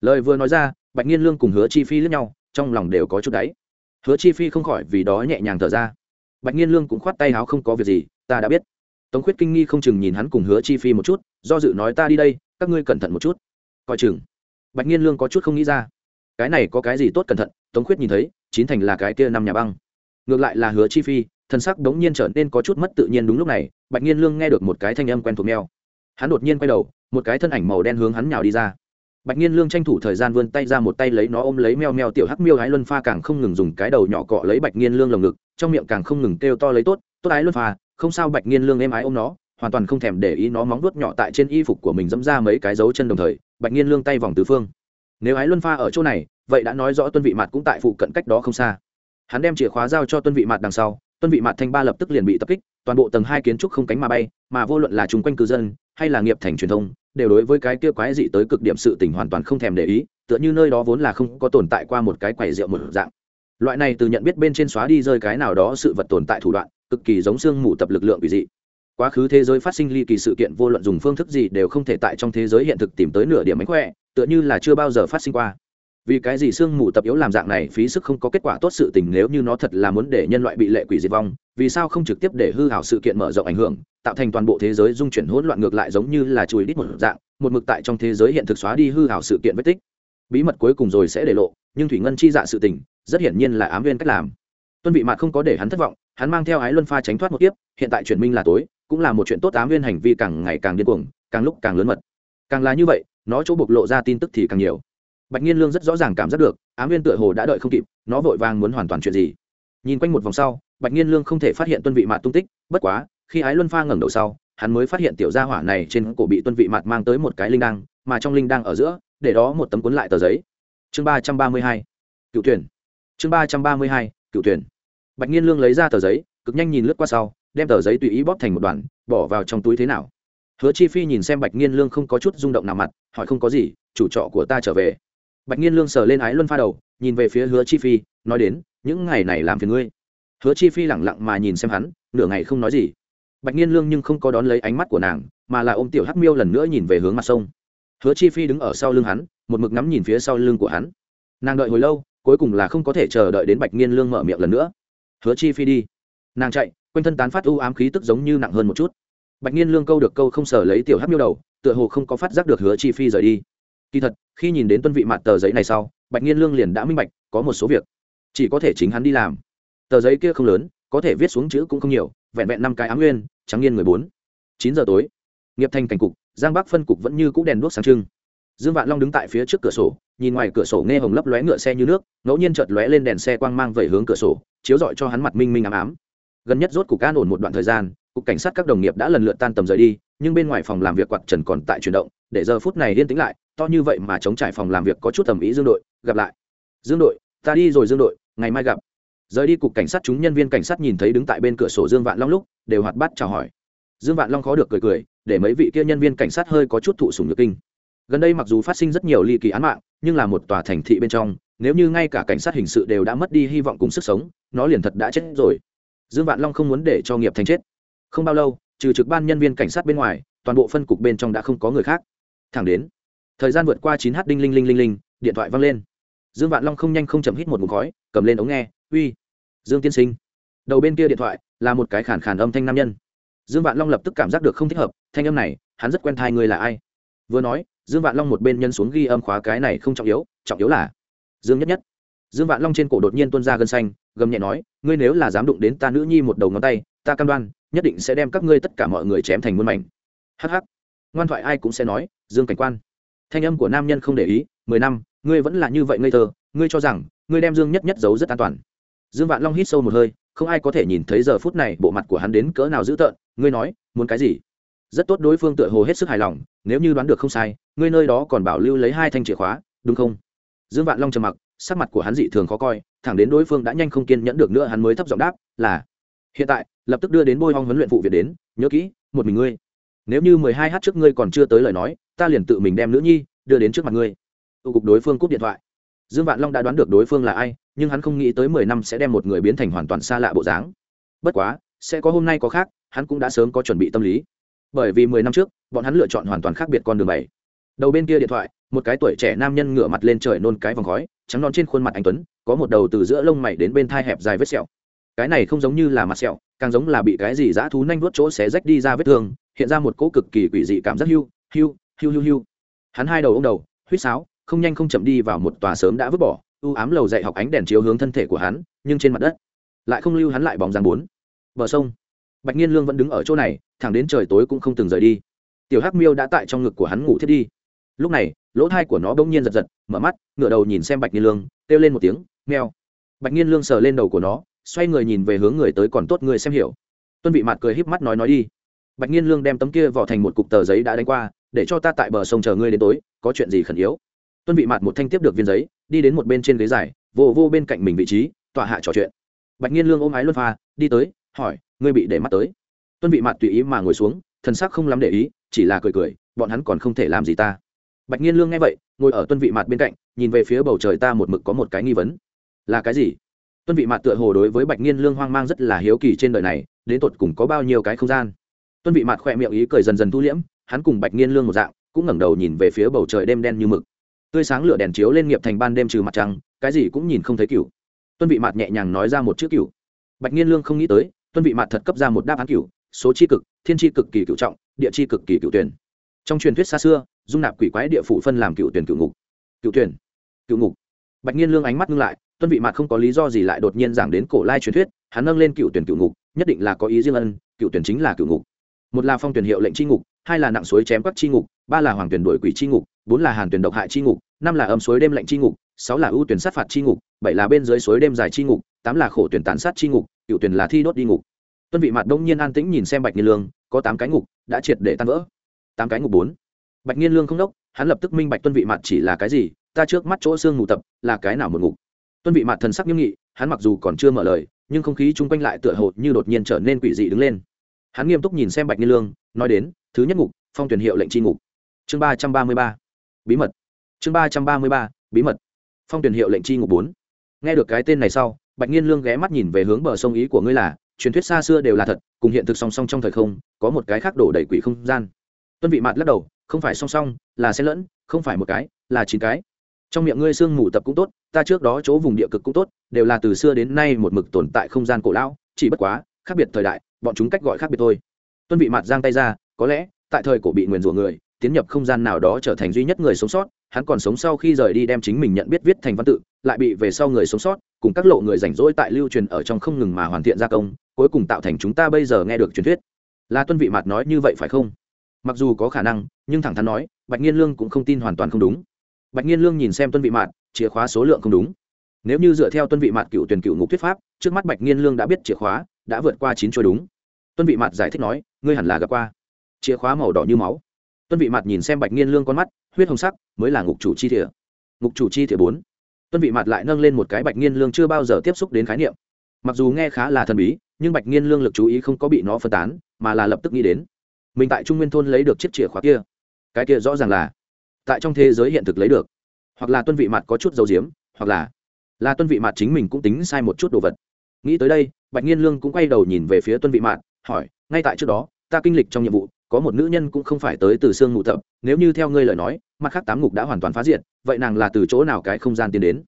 Lời vừa nói ra, bạch nghiên lương cùng hứa chi phi lẫn nhau, trong lòng đều có chút đáy. Hứa chi phi không khỏi vì đó nhẹ nhàng thở ra. Bạch nghiên lương cũng khoát tay áo không có việc gì, ta đã biết. Tống khuyết kinh nghi không chừng nhìn hắn cùng hứa chi phi một chút, do dự nói ta đi đây các ngươi cẩn thận một chút. Coi chừng. Bạch nhiên lương có chút không nghĩ ra. Cái này có cái gì tốt cẩn thận? Tống khuyết nhìn thấy, chín thành là cái kia năm nhà băng. Ngược lại là hứa chi phi, thân sắc đống nhiên trở nên có chút mất tự nhiên đúng lúc này, bạch nhiên lương nghe được một cái thanh âm quen thuộc neo hắn đột nhiên quay đầu, một cái thân ảnh màu đen hướng hắn nhào đi ra. Bạch nhiên lương tranh thủ thời gian vươn tay ra một tay lấy nó ôm lấy meo meo tiểu hắc miêu ái luân pha càng không ngừng dùng cái đầu nhỏ cọ lấy bạch nhiên lương lồng ngực, trong miệng càng không ngừng kêu to lấy tốt tốt ái luân pha, không sao bạch nhiên lương êm ái ôm nó hoàn toàn không thèm để ý nó móng vuốt nhỏ tại trên y phục của mình dẫm ra mấy cái dấu chân đồng thời, bạch nhiên lương tay vòng tứ phương. Nếu ái luân pha ở chỗ này, vậy đã nói rõ tuân vị mặt cũng tại phụ cận cách đó không xa. Hắn đem chìa khóa giao cho tuân vị mặt đằng sau, tuân vị mặt thanh ba lập tức liền bị tập kích, toàn bộ tầng hai kiến trúc không cánh mà bay, mà vô luận là chung quanh cư dân, hay là nghiệp thành truyền thông, đều đối với cái kia quái dị tới cực điểm sự tình hoàn toàn không thèm để ý, tựa như nơi đó vốn là không có tồn tại qua một cái quầy rượu một dạng. Loại này từ nhận biết bên trên xóa đi rơi cái nào đó sự vật tồn tại thủ đoạn, cực kỳ giống xương mù tập lực lượng quỷ dị quá khứ thế giới phát sinh ly kỳ sự kiện, vô luận dùng phương thức gì đều không thể tại trong thế giới hiện thực tìm tới nửa điểm mánh khỏe, tựa như là chưa bao giờ phát sinh qua. Vì cái gì sương mù tập yếu làm dạng này phí sức không có kết quả tốt sự tình nếu như nó thật là muốn để nhân loại bị lệ quỷ diệt vong, vì sao không trực tiếp để hư hảo sự kiện mở rộng ảnh hưởng, tạo thành toàn bộ thế giới dung chuyển hỗn loạn ngược lại giống như là chùi đít một dạng, một mực tại trong thế giới hiện thực xóa đi hư hảo sự kiện vết tích? Bí mật cuối cùng rồi sẽ để lộ, nhưng thủy ngân chi dạ sự tình, rất hiển nhiên là ám viên cách làm. Tuân vị mạt không có để hắn thất vọng, hắn mang theo ái luân pha tránh thoát một tiếp hiện tại chuyển minh là tối cũng là một chuyện tốt ám viên hành vi càng ngày càng điên cuồng, càng lúc càng lớn mật. Càng là như vậy, nó chỗ bộc lộ ra tin tức thì càng nhiều. Bạch nhiên lương rất rõ ràng cảm giác được, ám viên tựa hồ đã đợi không kịp, nó vội vàng muốn hoàn toàn chuyện gì. Nhìn quanh một vòng sau, bạch nhiên lương không thể phát hiện tuân vị mạt tung tích, bất quá, khi ái luân pha ngẩng đầu sau, hắn mới phát hiện tiểu gia hỏa này trên cổ bị tuân vị mạt mang tới một cái linh đăng, mà trong linh đăng ở giữa, để đó một tấm cuốn lại tờ giấy. Chương ba trăm ba mươi hai, cựu tuyển chương ba trăm ba mươi hai, cựu tuyển bạch nhiên lương lấy ra tờ giấy, cực nhanh nhìn lướt qua sau đem tờ giấy tùy ý bóp thành một đoàn, bỏ vào trong túi thế nào. Hứa chi phi nhìn xem bạch nghiên lương không có chút rung động nào mặt, hỏi không có gì, chủ trọ của ta trở về. Bạch nghiên lương sờ lên ái luân pha đầu, nhìn về phía hứa chi phi, nói đến, những ngày này làm phiền ngươi. Hứa chi phi lẳng lặng mà nhìn xem hắn, nửa ngày không nói gì. Bạch nghiên lương nhưng không có đón lấy ánh mắt của nàng, mà là ôm tiểu hắc miêu lần nữa nhìn về hướng mặt sông. Hứa chi phi đứng ở sau lưng hắn, một mực ngắm nhìn phía sau lưng của hắn. Nàng đợi hồi lâu, cuối cùng là không có thể chờ đợi đến bạch nghiên lương mở miệng lần nữa. Hứa chi phi đi. Nàng chạy quanh thân tán phát u ám khí tức giống như nặng hơn một chút. Bạch nhiên lương câu được câu không sở lấy tiểu hát miêu đầu, tựa hồ không có phát giác được hứa chi phi rời đi. Kỳ thật, khi nhìn đến tuân vị mặt tờ giấy này sau, bạch nhiên lương liền đã minh bạch, có một số việc chỉ có thể chính hắn đi làm. Tờ giấy kia không lớn, có thể viết xuống chữ cũng không nhiều, vẹn vẹn năm cái ám nguyên, trắng nghiên mười bốn. Chín giờ tối, nghiệp thành cảnh cục, giang bắc phân cục vẫn như cũ đèn đuốc sáng trưng. Dương vạn long đứng tại phía trước cửa sổ, nhìn ngoài cửa sổ nghe hồng lấp lóe ngựa xe như nước, ngẫu nhiên chợt lóe lên đèn xe quang mang về hướng cửa sổ, chiếu rọi cho hắn mặt minh minh ám ám gần nhất rốt cục an ổn một đoạn thời gian, cục cảnh sát các đồng nghiệp đã lần lượt tan tầm rời đi, nhưng bên ngoài phòng làm việc quạt trần còn tại chuyển động, để giờ phút này yên tĩnh lại, to như vậy mà chống trải phòng làm việc có chút tầm ý dương đội, gặp lại. Dương đội, ta đi rồi dương đội, ngày mai gặp. Rời đi cục cảnh sát chúng nhân viên cảnh sát nhìn thấy đứng tại bên cửa sổ dương vạn long lúc, đều hoạt bát chào hỏi. Dương vạn long khó được cười cười, để mấy vị kia nhân viên cảnh sát hơi có chút thụ sùng nhược kinh. Gần đây mặc dù phát sinh rất nhiều ly kỳ án mạng, nhưng là một tòa thành thị bên trong, nếu như ngay cả cảnh sát hình sự đều đã mất đi hy vọng cùng sức sống, nó liền thật đã chết rồi dương vạn long không muốn để cho nghiệp thành chết. Không bao lâu, trừ trực ban nhân viên cảnh sát bên ngoài, toàn bộ phân cục bên trong đã không có người khác. Thẳng đến, thời gian vượt qua chín h đinh linh linh linh linh, điện thoại văng lên. Dương vạn long không nhanh không chậm hít một mục khói, cầm lên ống nghe, uy, dương tiên sinh. Đầu bên kia điện thoại là một cái khản khản âm thanh nam nhân. Dương vạn long lập tức cảm giác được không thích hợp, thanh âm này, hắn rất quen thai người là ai? Vừa nói, dương vạn long một bên nhân xuống ghi âm khóa cái này không trọng yếu trọng yếu là dương nhất nhất dương vạn long trên cổ đột nhiên tuôn ra gân xanh, gầm nhẹ nói, ngươi nếu là dám đụng đến ta nữ nhi một đầu ngón tay, ta cam đoan, nhất định sẽ đem các ngươi tất cả mọi người chém thành muôn mảnh. Hh ngoan thoại ai cũng sẽ nói, dương cảnh quan. Thanh âm của nam nhân không để ý, mười năm, ngươi vẫn là như vậy ngây thơ, ngươi cho rằng, ngươi đem dương nhất nhất giấu rất an toàn. Dương vạn long hít sâu một hơi, không ai có thể nhìn thấy giờ phút này bộ mặt của hắn đến cỡ nào dữ tợn, ngươi nói, muốn cái gì? Rất tốt đối phương tựa hồ hết sức hài lòng, nếu như đoán được không sai, ngươi nơi đó còn bảo lưu lấy hai thanh chìa khóa, đúng không? Dương vạn long trầm mặc sắc mặt của hắn dị thường khó coi, thẳng đến đối phương đã nhanh không kiên nhẫn được nữa hắn mới thấp giọng đáp, là, hiện tại, lập tức đưa đến bôi hong huấn luyện phụ việt đến, nhớ kỹ, một mình ngươi. Nếu như mười hai h trước ngươi còn chưa tới lời nói, ta liền tự mình đem nữ nhi đưa đến trước mặt ngươi. Tụ cục đối phương cúp điện thoại. Dương vạn long đã đoán được đối phương là ai, nhưng hắn không nghĩ tới mười năm sẽ đem một người biến thành hoàn toàn xa lạ bộ dáng. Bất quá, sẽ có hôm nay có khác, hắn cũng đã sớm có chuẩn bị tâm lý. Bởi vì mười năm trước, bọn hắn lựa chọn hoàn toàn khác biệt con đường bảy. Đầu bên kia điện thoại một cái tuổi trẻ nam nhân ngửa mặt lên trời nôn cái vòng khói, trắng non trên khuôn mặt anh tuấn, có một đầu từ giữa lông mày đến bên thai hẹp dài vết sẹo. Cái này không giống như là mặt sẹo, càng giống là bị cái gì dã thú nanh vuốt chỗ xé rách đi ra vết thương, hiện ra một cỗ cực kỳ quỷ dị cảm giác hưu hưu hưu hưu hưu hắn hai đầu ông đầu, huýt sáo, không nhanh không chậm đi vào một tòa sớm đã vứt bỏ ưu ám lầu dạy học ánh đèn chiếu hướng thân thể của hắn, nhưng trên mặt đất lại không lưu hắn lại bóng dáng bốn. Bờ sông. Bạch nhiên lương vẫn đứng ở chỗ này, thẳng đến trời tối cũng không từng rời đi. Tiểu hắc miêu đã tại trong ngực của hắn ngủ thiết đi lúc này, lỗ thai của nó bỗng nhiên giật giật, mở mắt, ngửa đầu nhìn xem bạch nhiên lương, kêu lên một tiếng meo bạch nhiên lương sờ lên đầu của nó, xoay người nhìn về hướng người tới còn tốt người xem hiểu. Tuân vị mặt cười híp mắt nói nói đi. Bạch nhiên lương đem tấm kia vỏ thành một cục tờ giấy đã đánh qua, để cho ta tại bờ sông chờ ngươi đến tối, có chuyện gì khẩn yếu. Tuân vị mặt một thanh tiếp được viên giấy, đi đến một bên trên ghế dài, vô vô bên cạnh mình vị trí, tọa hạ trò chuyện. Bạch nhiên lương ôm ái luân pha, đi tới, hỏi, ngươi bị để mắt tới? Tuân vị mặt tùy ý mà ngồi xuống, thần sắc không lắm để ý, chỉ là cười cười, bọn hắn còn không thể làm gì ta bạch nhiên lương nghe vậy, ngồi ở tuân vị mặt bên cạnh, nhìn về phía bầu trời ta một mực có một cái nghi vấn. Là cái gì? Tuân vị mặt tựa hồ đối với bạch nhiên lương hoang mang rất là hiếu kỳ trên đời này, đến tột cùng có bao nhiêu cái không gian? Tuân vị mặt khỏe miệng ý cười dần dần thu liễm, hắn cùng bạch nhiên lương một dạng, cũng ngẩng đầu nhìn về phía bầu trời đêm đen như mực. Tươi sáng lửa đèn chiếu lên nghiệp thành ban đêm trừ mặt trăng, cái gì cũng nhìn không thấy cựu tuân vị mặt nhẹ nhàng nói ra một chữ cựu bạch nhiên lương không nghĩ tới, tuân vị mặt thật cấp ra một đáp án cựu số chi cực, thiên chi cực kỳ cựu trọng, địa chi cực kỳ cựu tuyển. Trong truyền thuyết xa xưa dung nạp quỷ quái địa phủ phân làm cựu tuyển cựu ngục. Cựu tuyển, cựu ngục. Bạch nhiên lương ánh mắt ngưng lại, tuân vị mạc không có lý do gì lại đột nhiên giảng đến cổ lai truyền thuyết, hắn nâng lên cựu tuyển cựu ngục, nhất định là có ý riêng ân, cựu tuyển chính là cựu ngục. Một là phong tuyển hiệu lệnh c ngục, hai là nặng suối chém các c ngục, ba là hoàng tuyển đổi quỷ c ngục, bốn là hàn tuyển độc hại c ngục, năm là âm suối đêm lệnh c ngục, sáu là ưu tuyển sát phạt c ngục, bảy là bên dưới suối đêm dài c ngục, tám là khổ tuyển tàn sát c ngục, cựu tuyển là thi đốt đi ngục. Tuân vị mặt đông nhiên an tĩnh nhìn xem bạch nhiên lương, có tám cái ngục, đã triệt để tan vỡ. Tám cái ngục bốn bạch nhiên lương không đốc, hắn lập tức minh bạch tuân vị mặt chỉ là cái gì, ta trước mắt chỗ xương ngủ tập là cái nào một ngục. Tuân vị mặt thần sắc nghiêm nghị, hắn mặc dù còn chưa mở lời, nhưng không khí chung quanh lại tựa hồ như đột nhiên trở nên quỷ dị đứng lên. Hắn nghiêm túc nhìn xem bạch nhiên lương, nói đến, thứ nhất ngục, phong tuyển hiệu lệnh tri ngục. Chương ba trăm ba mươi ba, bí mật. Chương ba trăm ba mươi ba, bí mật. Phong tuyển hiệu lệnh tri ngục bốn. Nghe được cái tên này sau, bạch nhiên lương ghé mắt nhìn về hướng bờ sông ý của ngươi là, truyền thuyết xa xưa đều là thật, cùng hiện thực song song trong thời không, có một cái khác đổ đầy quỷ không gian. Tuân vị mạt lắc đầu không phải song song, là xen lẫn, không phải một cái, là chín cái. Trong miệng ngươi sương mù tập cũng tốt, ta trước đó chỗ vùng địa cực cũng tốt, đều là từ xưa đến nay một mực tồn tại không gian cổ lão, chỉ bất quá, khác biệt thời đại, bọn chúng cách gọi khác biệt thôi. Tuân vị mặt giang tay ra, có lẽ, tại thời cổ bị nguyền rủa người, tiến nhập không gian nào đó trở thành duy nhất người sống sót, hắn còn sống sau khi rời đi đem chính mình nhận biết viết thành văn tự, lại bị về sau người sống sót, cùng các lộ người rảnh rỗi tại lưu truyền ở trong không ngừng mà hoàn thiện gia công, cuối cùng tạo thành chúng ta bây giờ nghe được truyền thuyết. Là tuân vị mặt nói như vậy phải không? Mặc dù có khả năng nhưng thẳng thắn nói bạch nhiên lương cũng không tin hoàn toàn không đúng. Bạch nhiên lương nhìn xem tuân vị mạn, chìa khóa số lượng không đúng. Nếu như dựa theo tuân vị mạn cựu tuyển cựu ngục thuyết pháp trước mắt bạch nhiên lương đã biết chìa khóa đã vượt qua chín chuỗi đúng. Tuân vị mạn giải thích nói ngươi hẳn là gặp qua. Chìa khóa màu đỏ như máu. Tuân vị mạt nhìn xem bạch nhiên lương con mắt huyết hồng sắc mới là ngục chủ chi thỉa ngục chủ chi thỉa bốn. Tuân vị mạt lại nâng lên một cái bạch nhiên lương chưa bao giờ tiếp xúc đến khái niệm. Mặc dù nghe khá là thần bí nhưng bạch nhiên lương lực chú ý không có bị nó phân tán mà là lập tức nghĩ đến. Mình tại trung nguyên thôn lấy được chiếc chìa khóa kia cái kia rõ ràng là tại trong thế giới hiện thực lấy được. Hoặc là tuân vị mặt có chút dấu diếm, hoặc là là tuân vị mặt chính mình cũng tính sai một chút đồ vật. Nghĩ tới đây, bạch nhiên lương cũng quay đầu nhìn về phía tuân vị mạn hỏi, ngay tại trước đó, ta kinh lịch trong nhiệm vụ, có một nữ nhân cũng không phải tới từ xương ngụ tập, nếu như theo ngươi lời nói, mặt khác tám ngục đã hoàn toàn phá diệt, vậy nàng là từ chỗ nào cái không gian tiến đến?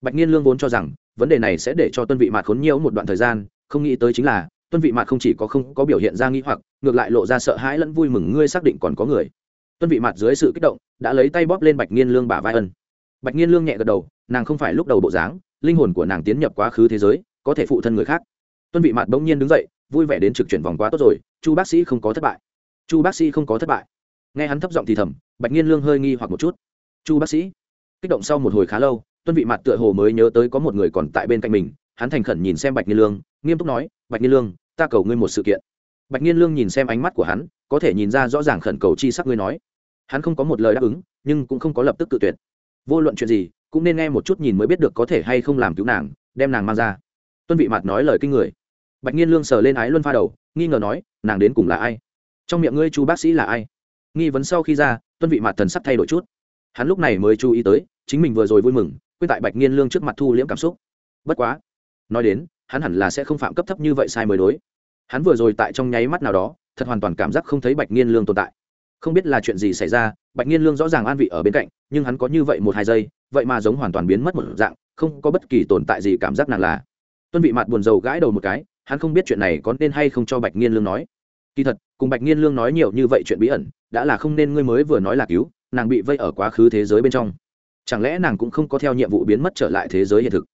Bạch nhiên lương vốn cho rằng, vấn đề này sẽ để cho tuân vị mạn khốn nhiễu một đoạn thời gian, không nghĩ tới chính là, tuân vị mạn không chỉ có không có biểu hiện ra nghi hoặc, ngược lại lộ ra sợ hãi lẫn vui mừng, ngươi xác định còn có người? Tuân vị mạt dưới sự kích động, đã lấy tay bóp lên bạch nghiên lương bả vai ân. Bạch nghiên lương nhẹ gật đầu, nàng không phải lúc đầu bộ dáng, linh hồn của nàng tiến nhập quá khứ thế giới, có thể phụ thân người khác. Tuân vị mạt bỗng nhiên đứng dậy, vui vẻ đến trực chuyển vòng quá tốt rồi, chu bác sĩ không có thất bại. Chu bác sĩ không có thất bại. Nghe hắn thấp giọng thì thầm, bạch nghiên lương hơi nghi hoặc một chút. Chu bác sĩ? Kích động sau một hồi khá lâu, tuân vị mặt tựa hồ mới nhớ tới có một người còn tại bên cạnh mình, hắn thành khẩn nhìn xem bạch nghiên lương, nghiêm túc nói, bạch nghiên lương, ta cầu ngươi một sự kiện bạch nhiên lương nhìn xem ánh mắt của hắn, có thể nhìn ra rõ ràng khẩn cầu chi sắc ngươi nói. Hắn không có một lời đáp ứng, nhưng cũng không có lập tức cự tuyệt. Vô luận chuyện gì, cũng nên nghe một chút nhìn mới biết được có thể hay không làm cứu nàng, đem nàng mang ra. Tuân vị mặt nói lời kinh người. Bạch nhiên lương sờ lên ái luân pha đầu, nghi ngờ nói, nàng đến cùng là ai? Trong miệng ngươi chú bác sĩ là ai? Nghi vấn sau khi ra, tuân vị mặt thần sắc thay đổi chút. Hắn lúc này mới chú ý tới, chính mình vừa rồi vui mừng, quên tại bạch nhiên lương trước mặt thu liễm cảm xúc. Bất quá, nói đến, hắn hẳn là sẽ không phạm cấp thấp như vậy sai mới đối hắn vừa rồi tại trong nháy mắt nào đó, thật hoàn toàn cảm giác không thấy bạch nghiên lương tồn tại. Không biết là chuyện gì xảy ra, bạch nghiên lương rõ ràng an vị ở bên cạnh, nhưng hắn có như vậy một hai giây, vậy mà giống hoàn toàn biến mất một dạng, không có bất kỳ tồn tại gì cảm giác nàng là. Tuân vị mặt buồn rầu gãi đầu một cái, hắn không biết chuyện này có nên hay không cho bạch nghiên lương nói. Kỳ thật, cùng bạch nghiên lương nói nhiều như vậy chuyện bí ẩn, đã là không nên ngươi mới vừa nói là cứu, nàng bị vây ở quá khứ thế giới bên trong. Chẳng lẽ nàng cũng không có theo nhiệm vụ biến mất trở lại thế giới hiện thực?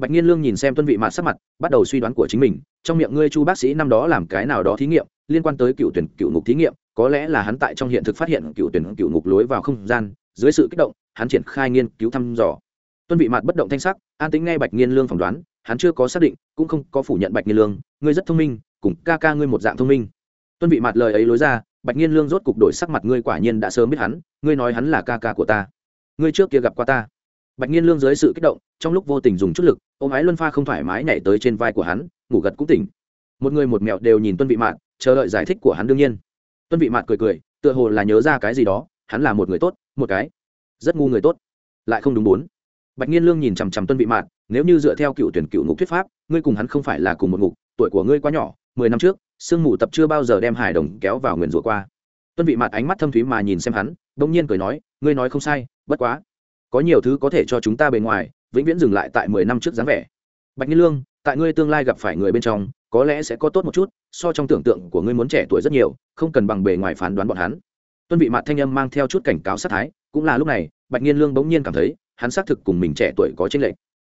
Bạch nhiên lương nhìn xem tuân vị mạt sắc mặt, bắt đầu suy đoán của chính mình, trong miệng ngươi chu bác sĩ năm đó làm cái nào đó thí nghiệm, liên quan tới cựu tuyển cựu ngục thí nghiệm, có lẽ là hắn tại trong hiện thực phát hiện cựu tuyển cựu ngục lối vào không gian, dưới sự kích động, hắn triển khai nghiên cứu thăm dò. Tuân vị mạt bất động thanh sắc, an tính nghe bạch nhiên lương phỏng đoán, hắn chưa có xác định, cũng không có phủ nhận bạch nhiên lương, ngươi rất thông minh, cùng ca ca ngươi một dạng thông minh. Tuân vị mạt lời ấy lối ra, bạch nhiên lương rốt cục đổi sắc mặt, ngươi quả nhiên đã sớm biết hắn, ngươi nói hắn là ca ca của ta. Ngươi trước kia gặp qua ta bạch nhiên lương dưới sự kích động, trong lúc vô tình dùng chút lực, ôm ái luân pha không thoải mái nhảy tới trên vai của hắn, ngủ gật cũng tỉnh. Một người một mẹo đều nhìn tuân vị mạn chờ đợi giải thích của hắn đương nhiên. Tuân vị mạn cười cười, tựa hồ là nhớ ra cái gì đó, hắn là một người tốt, một cái rất ngu người tốt, lại không đúng bốn. Bạch nhiên lương nhìn chằm chằm tuân vị mạn nếu như dựa theo cựu tuyển cựu ngục thuyết pháp, ngươi cùng hắn không phải là cùng một ngục, tuổi của ngươi quá nhỏ, mười năm trước, sương mù tập chưa bao giờ đem hải đồng kéo vào nguyền rủa qua. Tuân vị mạn ánh mắt thâm thúy mà nhìn xem hắn, bỗng nhiên cười nói, ngươi nói không sai, bất quá có nhiều thứ có thể cho chúng ta bề ngoài, vĩnh viễn dừng lại tại mười năm trước dáng vẻ. Bạch nhiên lương, tại ngươi tương lai gặp phải người bên trong, có lẽ sẽ có tốt một chút, so trong tưởng tượng của ngươi muốn trẻ tuổi rất nhiều, không cần bằng bề ngoài phán đoán bọn hắn. Tuân vị mạt thanh âm mang theo chút cảnh cáo sát thái, cũng là lúc này, bạch nhiên lương bỗng nhiên cảm thấy, hắn xác thực cùng mình trẻ tuổi có tranh lệch.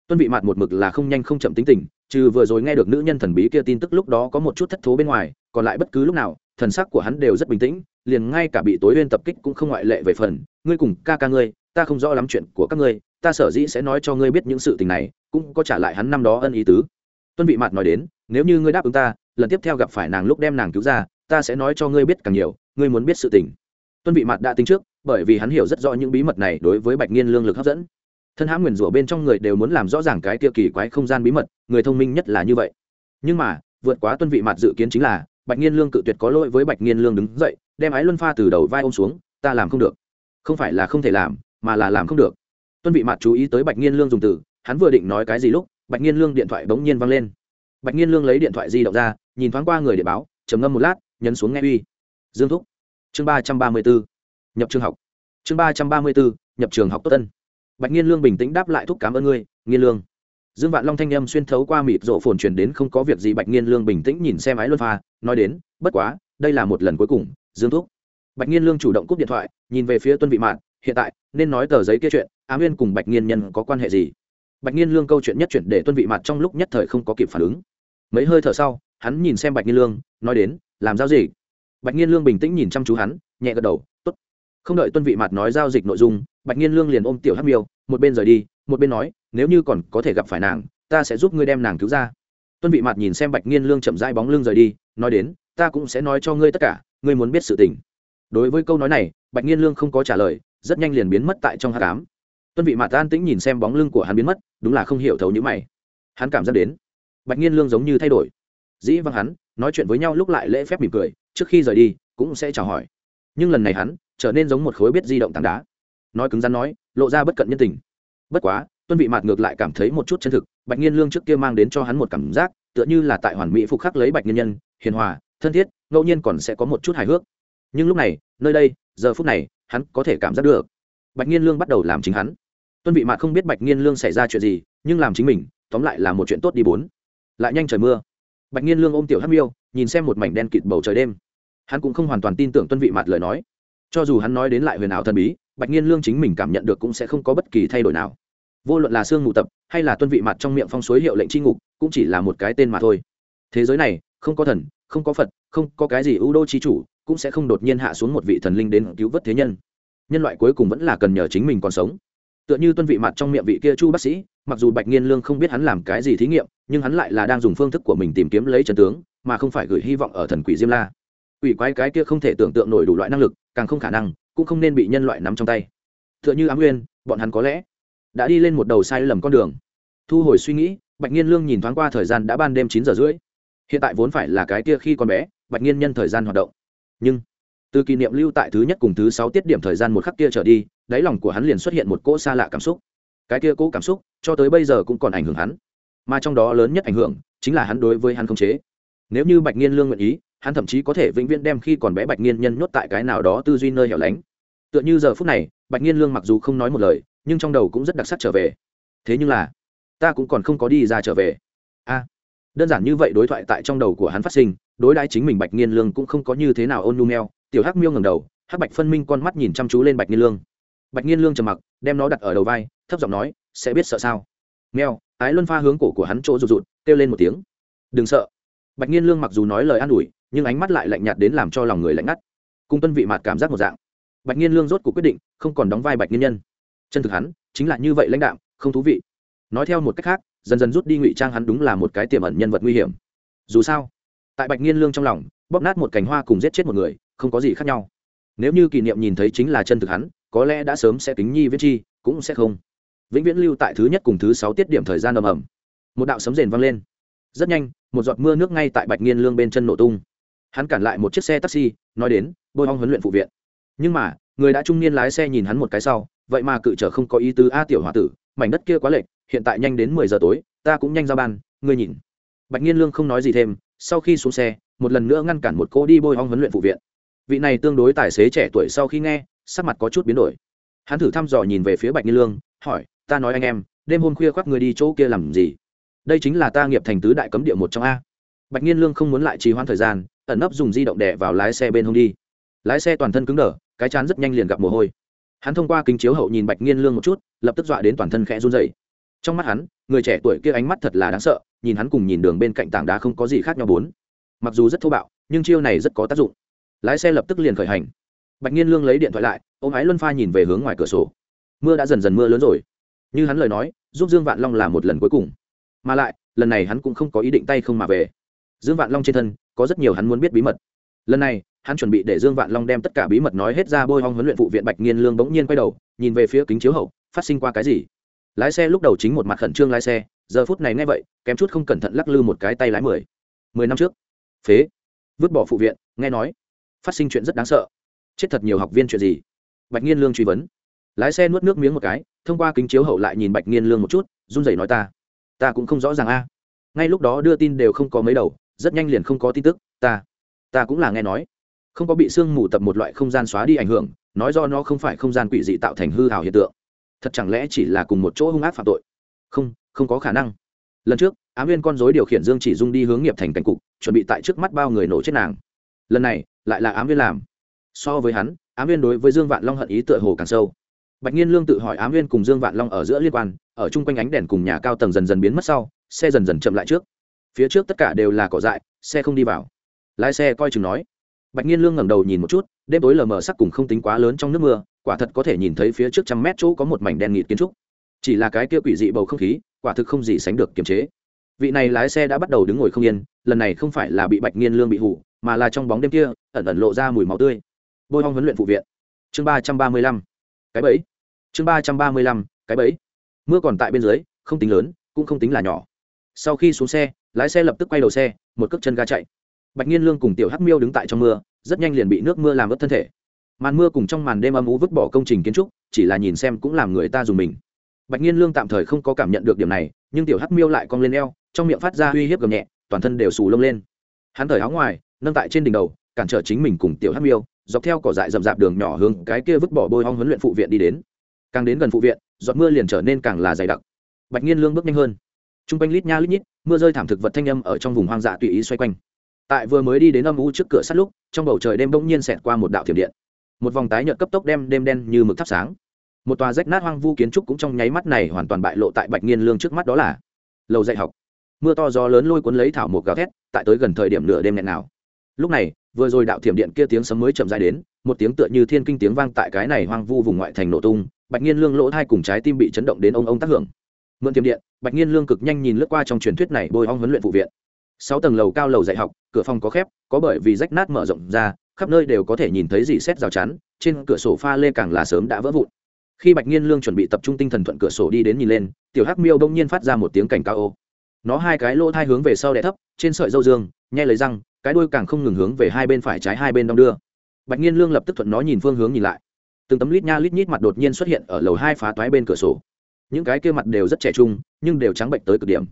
Tuân vị mạt một mực là không nhanh không chậm tính tình, trừ vừa rồi nghe được nữ nhân thần bí kia tin tức lúc đó có một chút thất thố bên ngoài, còn lại bất cứ lúc nào, thần sắc của hắn đều rất bình tĩnh, liền ngay cả bị tối uyên tập kích cũng không ngoại lệ về phần. Ngươi cùng ca ca ngươi ta không rõ lắm chuyện của các ngươi, ta sở dĩ sẽ nói cho ngươi biết những sự tình này, cũng có trả lại hắn năm đó ân ý tứ. Tuân vị mạt nói đến, nếu như ngươi đáp ứng ta, lần tiếp theo gặp phải nàng lúc đem nàng cứu ra, ta sẽ nói cho ngươi biết càng nhiều, ngươi muốn biết sự tình. Tuân vị mạt đã tính trước, bởi vì hắn hiểu rất rõ những bí mật này đối với bạch nghiên lương lực hấp dẫn. Thân hãm nguyền rủa bên trong người đều muốn làm rõ ràng cái kia kỳ quái không gian bí mật, người thông minh nhất là như vậy. Nhưng mà, vượt quá tuân vị mạt dự kiến chính là, bạch nghiên lương cự tuyệt có lỗi với bạch nghiên lương đứng dậy, đem ái luân pha từ đầu vai ôm xuống, ta làm không được. Không phải là không thể làm mà là làm không được. Tuân vị mặt chú ý tới bạch nghiên lương dùng từ, hắn vừa định nói cái gì lúc, bạch nghiên lương điện thoại bỗng nhiên văng lên. Bạch nghiên lương lấy điện thoại di động ra, nhìn thoáng qua người để báo, trầm ngâm một lát, nhấn xuống nghe uy. Dương thúc. Chương ba trăm ba mươi bốn. Nhập trường học. Chương ba trăm ba mươi bốn, nhập trường học tốt tân. Bạch nghiên lương bình tĩnh đáp lại thúc cảm ơn ngươi, nghiên lương. Dương vạn long thanh â m xuyên thấu qua mịt rộ phồn truyền đến không có việc gì, bạch nghiên lương bình tĩnh nhìn xem ái luân pha, nói đến, bất quá, đây là một lần cuối cùng, dương thúc. Bạch nghiên lương chủ động cúp điện thoại, nhìn về phía tuân vị mạn hiện tại, nên nói tờ giấy kia chuyện, á nguyên cùng bạch nghiên nhân có quan hệ gì? Bạch nghiên lương câu chuyện nhất chuyển để tuân vị mặt trong lúc nhất thời không có kịp phản ứng. Mấy hơi thở sau, hắn nhìn xem bạch nghiên lương, nói đến, làm giao dịch. Bạch nghiên lương bình tĩnh nhìn chăm chú hắn, nhẹ gật đầu t ố t không đợi tuân vị mặt nói giao dịch nội dung, bạch nghiên lương liền ôm tiểu hắc miêu, một bên rời đi, một bên nói, nếu như còn có thể gặp phải nàng, ta sẽ giúp ngươi đem nàng cứu ra. Tuân vị mặt nhìn xem bạch nghiên lương chậm rãi bóng lưng rời đi, nói đến, ta cũng sẽ nói cho ngươi tất cả, ngươi muốn biết sự tình. Đối với câu nói này, bạch nghiên lương không có trả lời rất nhanh liền biến mất tại trong hát cám tuân vị mặt an tĩnh nhìn xem bóng lưng của hắn biến mất, đúng là không hiểu thấu như mày. Hắn cảm giác đến, bạch nhiên lương giống như thay đổi. Dĩ văng hắn, nói chuyện với nhau lúc lại lễ phép mỉm cười, trước khi rời đi, cũng sẽ chào hỏi. Nhưng lần này hắn, trở nên giống một khối biết di động tảng đá. Nói cứng rắn nói, lộ ra bất cận nhân tình. Bất quá, tuân vị mạt ngược lại cảm thấy một chút chân thực, bạch nhiên lương trước kia mang đến cho hắn một cảm giác, tựa như là tại hoàn mỹ phục khắc lấy bạch nhân nhân, hiền hòa, thân thiết, ngẫu nhiên còn sẽ có một chút hài hước. Nhưng lúc này, nơi đây, giờ phút này hắn có thể cảm giác được. Bạch nghiên lương bắt đầu làm chính hắn. Tuân vị mạn không biết bạch nghiên lương xảy ra chuyện gì, nhưng làm chính mình, tóm lại là một chuyện tốt đi bốn. Lại nhanh trời mưa. Bạch nghiên lương ôm tiểu hắc miêu, nhìn xem một mảnh đen kịt bầu trời đêm. Hắn cũng không hoàn toàn tin tưởng tuân vị mạt lời nói. Cho dù hắn nói đến lại huyền ảo thần bí, bạch nghiên lương chính mình cảm nhận được cũng sẽ không có bất kỳ thay đổi nào. Vô luận là xương mù tập, hay là tuân vị mặt trong miệng phong suối hiệu lệnh c h i ngục, cũng chỉ là một cái tên mà thôi. Thế giới này, không có thần, không có phật, không có cái gì ưu đô chi chủ cũng sẽ không đột nhiên hạ xuống một vị thần linh đến cứu vớt thế nhân. Nhân loại cuối cùng vẫn là cần nhờ chính mình còn sống. Tựa như tuân vị mặt trong miệng vị kia chu bác sĩ, mặc dù bạch nhiên lương không biết hắn làm cái gì thí nghiệm, nhưng hắn lại là đang dùng phương thức của mình tìm kiếm lấy trần tướng, mà không phải gửi hy vọng ở thần quỷ diêm la. Quỷ quái cái kia không thể tưởng tượng nổi đủ loại năng lực, càng không khả năng, cũng không nên bị nhân loại nắm trong tay. T h ư ợ n h ư ám nguyên, bọn hắn có lẽ đã đi lên một đầu sai lầm con đường. Thu hồi suy nghĩ, bạch nhiên lương nhìn thoáng qua thời gian đã ban đêm chín giờ rưỡi. Hiện tại vốn phải là cái kia khi còn bé, bạch nhiên nhân thời gian hoạt động nhưng, từ kỷ niệm lưu tại thứ nhất cùng thứ sáu tiết điểm thời gian một khắc kia trở đi, đáy lòng của hắn liền xuất hiện một cỗ xa lạ cảm xúc. Cái kia cỗ cảm xúc, cho tới bây giờ cũng còn ảnh hưởng hắn. Mà trong đó lớn nhất ảnh hưởng, chính là hắn đối với hắn không chế. Nếu như bạch nhiên lương nguyện ý, hắn thậm chí có thể vĩnh viễn đem khi còn bé bạch nghiên nhân nhốt tại cái nào đó tư duy nơi hẻo lánh. Tựa như giờ phút này, bạch nghiên lương mặc dù không nói một lời, nhưng trong đầu cũng rất đặc sắc trở về. Thế nhưng là, ta cũng còn không có đi ra trở về. A đơn giản như vậy đối thoại tại trong đầu của hắn phát sinh, đối đãi chính mình bạch nghiên lương cũng không có như thế nào ôn nhu meo. Tiểu hắc miêu ngầm đầu, hắc bạch phân minh con mắt nhìn chăm chú lên bạch nghiên lương. Bạch nghiên lương trầm mặc, đem nó đặt ở đầu vai, thấp giọng nói, sẽ biết sợ sao? Meo, ái luân pha hướng cổ của hắn chỗ rụt rụt, kêu lên một tiếng. Đừng sợ. Bạch nghiên lương mặc dù nói lời an ủi, nhưng ánh mắt lại lạnh nhạt đến làm cho lòng người lạnh ngắt. Cung tuân vị mặt cảm giác một dạng. Bạch nghiên lương rốt cuộc quyết định, không còn đóng vai bạch nghiên nhân. Chân thực hắn, chính là như vậy lãnh đạo không thú vị. Nói theo một cách khác dần dần rút đi ngụy trang hắn đúng là một cái tiềm ẩn nhân vật nguy hiểm. Dù sao, tại bạch nghiên lương trong lòng, bóp nát một cành hoa cùng giết chết một người, không có gì khác nhau. Nếu như kỷ niệm nhìn thấy chính là chân thực hắn, có lẽ đã sớm sẽ kính nhi viết chi, cũng sẽ không. Vĩnh viễn lưu tại thứ nhất cùng thứ sáu tiết điểm thời gian ầm ầm. Một đạo sấm rền vang lên. Rất nhanh, một giọt mưa nước ngay tại bạch nghiên lương bên chân nổ tung. Hắn cản lại một chiếc xe taxi, nói đến bôi hong huấn luyện phụ viện. Nhưng mà, người đã trung niên lái xe nhìn hắn một cái sau, vậy mà cự trở không có ý tứ a tiểu h o a tử mảnh đất kia quá lệch, hiện tại nhanh đến mười giờ tối, ta cũng nhanh ra ban, ngươi nhìn. Bạch nhiên lương không nói gì thêm, sau khi xuống xe, một lần nữa ngăn cản một cô đi bôi hong huấn luyện phụ viện. Vị này tương đối tài xế trẻ tuổi sau khi nghe, sắc mặt có chút biến đổi. Hắn thử thăm dò nhìn về phía bạch nhiên lương, hỏi, ta nói anh em, đêm hôm khuya khoác người đi chỗ kia làm gì? Đây chính là ta nghiệp thành tứ đại cấm địa một trong a. Bạch nhiên lương không muốn lại trì hoãn thời gian, ẩn nấp dùng di động đè vào lái xe bên hông đi. Lái xe toàn thân cứng đờ, cái chán rất nhanh liền gặp mồ hôi hắn thông qua kính chiếu hậu nhìn bạch nghiên lương một chút, lập tức dọa đến toàn thân khẽ run dày trong mắt hắn, người trẻ tuổi kia ánh mắt thật là đáng sợ, nhìn hắn cùng nhìn đường bên cạnh tảng đá không có gì khác nhau bốn. Mặc dù rất thô bạo, nhưng chiêu này rất có tác dụng. Lái xe lập tức liền khởi hành. Bạch nghiên lương lấy điện thoại lại, ôm ái luân pha nhìn về hướng ngoài cửa sổ. Mưa đã dần dần mưa lớn rồi. Như hắn lời nói, giúp dương vạn long làm một lần cuối cùng. Mà lại, lần này hắn cũng không có ý định tay không mà về. Dương vạn long trên thân, có rất nhiều hắn muốn biết bí mật. Lần này hắn chuẩn bị để dương vạn long đem tất cả bí mật nói hết ra bôi hong huấn luyện phụ viện bạch nghiên lương bỗng nhiên quay đầu, nhìn về phía kính chiếu hậu, phát sinh qua cái gì? Lái xe lúc đầu chính một mặt khẩn trương lái xe, giờ phút này nghe vậy, kém chút không cẩn thận lắc lư một cái tay lái mười. Mười năm trước. Phế. Vứt bỏ phụ viện, nghe nói. Phát sinh chuyện rất đáng sợ. Chết thật nhiều học viên chuyện gì? Bạch nghiên lương truy vấn. Lái xe nuốt nước miếng một cái, thông qua kính chiếu hậu lại nhìn bạch nghiên lương một chút, run rẩy nói ta. Ta cũng không rõ ràng a. Ngay lúc đó đưa tin đều không có mấy đầu, rất nhanh liền không có tin tức, ta. Ta cũng là nghe nói không có bị sương mù tập một loại không gian xóa đi ảnh hưởng, nói do nó không phải không gian quỷ dị tạo thành hư hào hiện tượng. Thật chẳng lẽ chỉ là cùng một chỗ hung ác phạm tội? Không không có khả năng. Lần trước ám viên con dối điều khiển dương chỉ dung đi hướng nghiệp thành cảnh cục, chuẩn bị tại trước mắt bao người nổ chết nàng. Lần này, lại là ám viên làm. So với hắn ám viên đối với dương vạn long hận ý tựa hồ càng sâu. Bạch nhiên lương tự hỏi ám viên cùng dương vạn long ở giữa liên quan, ở chung quanh ánh đèn cùng nhà cao tầng dần dần biến mất sau, xe dần dần chậm lại trước. Phía trước tất cả đều là cỏ dại, xe không đi vào. Lái xe coi chừng nói bạch nhiên lương ngẩng đầu nhìn một chút, đêm tối lờ mờ sắc cùng không tính quá lớn trong nước mưa, quả thật có thể nhìn thấy phía trước trăm mét chỗ có một mảnh đen nghịt kiến trúc. Chỉ là cái kia quỷ dị bầu không khí, quả thực không gì sánh được kiềm chế. Vị này lái xe đã bắt đầu đứng ngồi không yên, lần này không phải là bị bạch nhiên lương bị hủ, mà là trong bóng đêm kia, ẩn ẩn lộ ra mùi máu tươi. Bôi hong huấn luyện phụ viện. Chương ba trăm ba mươi lăm. Cái bẫy. Chương ba trăm ba mươi lăm. Cái bẫy. Mưa còn tại bên dưới, không tính lớn, cũng không tính là nhỏ. Sau khi xuống xe, lái xe lập tức quay đầu xe, một cước chân ga chạy bạch nhiên lương cùng tiểu hắc miêu đứng tại trong mưa, rất nhanh liền bị nước mưa làm ướt thân thể. Màn mưa cùng trong màn đêm âm ú vứt bỏ công trình kiến trúc, chỉ là nhìn xem cũng làm người ta dùng mình. Bạch nhiên lương tạm thời không có cảm nhận được điểm này, nhưng tiểu hắc miêu lại cong lên eo, trong miệng phát ra uy hiếp gầm nhẹ, toàn thân đều sù lông lên. Hắn thời áo ngoài, nâng tại trên đỉnh đầu, cản trở chính mình cùng tiểu hắc miêu, dọc theo cỏ dại rậm rạp đường nhỏ hướng cái kia vứt bỏ bôi hong huấn luyện phụ viện đi đến. Càng đến gần phụ viện, giọt mưa liền trở nên càng là dày đặc. Bạch nhiên lương bước nhanh hơn. T r u n g quanh lít nha lít nhít, mưa rơi thảm thực vật thanh âm ở trong vùng hoang dã tùy ý xoay quanh tại vừa mới đi đến âm u trước cửa sắt lúc, trong bầu trời đêm bỗng nhiên xẹt qua một đạo thiểm điện. Một vòng tái nhợt cấp tốc đem đêm đen như mực thắp sáng. Một tòa rách nát hoang vu kiến trúc cũng trong nháy mắt này hoàn toàn bại lộ tại bạch nghiên lương trước mắt đó là lầu dạy học. Mưa to gió lớn lôi cuốn lấy thảo một gào thét, tại tới gần thời điểm nửa đêm nghẹn nào lúc này, vừa rồi đạo thiểm điện kia tiếng sấm mới chậm dài đến, một tiếng tựa như thiên kinh tiếng vang tại cái này hoang vu vùng ngoại thành nổ tung, bạch nghiên lương lỗ thai cùng trái tim bị chấn động đến ông ông tác hưởng. Mượn tiềm điện, bạch nghiên lương cực nhanh nhìn lướt qua trong truyền thuyết này bôi ong huấn luyện phụ viện sáu tầng lầu cao lầu dạy học, cửa phòng có khép, có bởi vì rách nát mở rộng ra, khắp nơi đều có thể nhìn thấy dì xét rào chắn, trên cửa sổ pha lê càng là sớm đã vỡ vụn. Khi bạch nghiên lương chuẩn bị tập trung tinh thần thuận cửa sổ đi đến nhìn lên, tiểu hắc miêu đông nhiên phát ra một tiếng cảnh cao ô. Nó hai cái lỗ thai hướng về sau đẻ thấp, trên sợi dâu dương, nhai lấy răng, cái đuôi càng không ngừng hướng về hai bên phải trái hai bên đong đưa. Bạch nghiên lương lập tức thuận nó nhìn phương hướng nhìn lại. Từng tấm lít nha lít nhít mặt đột nhiên xuất hiện ở lầu hai phá toái bên cửa sổ. Những cái kia mặt đều rất trẻ trung, nhưng đều trắng bệnh tới cực điểm.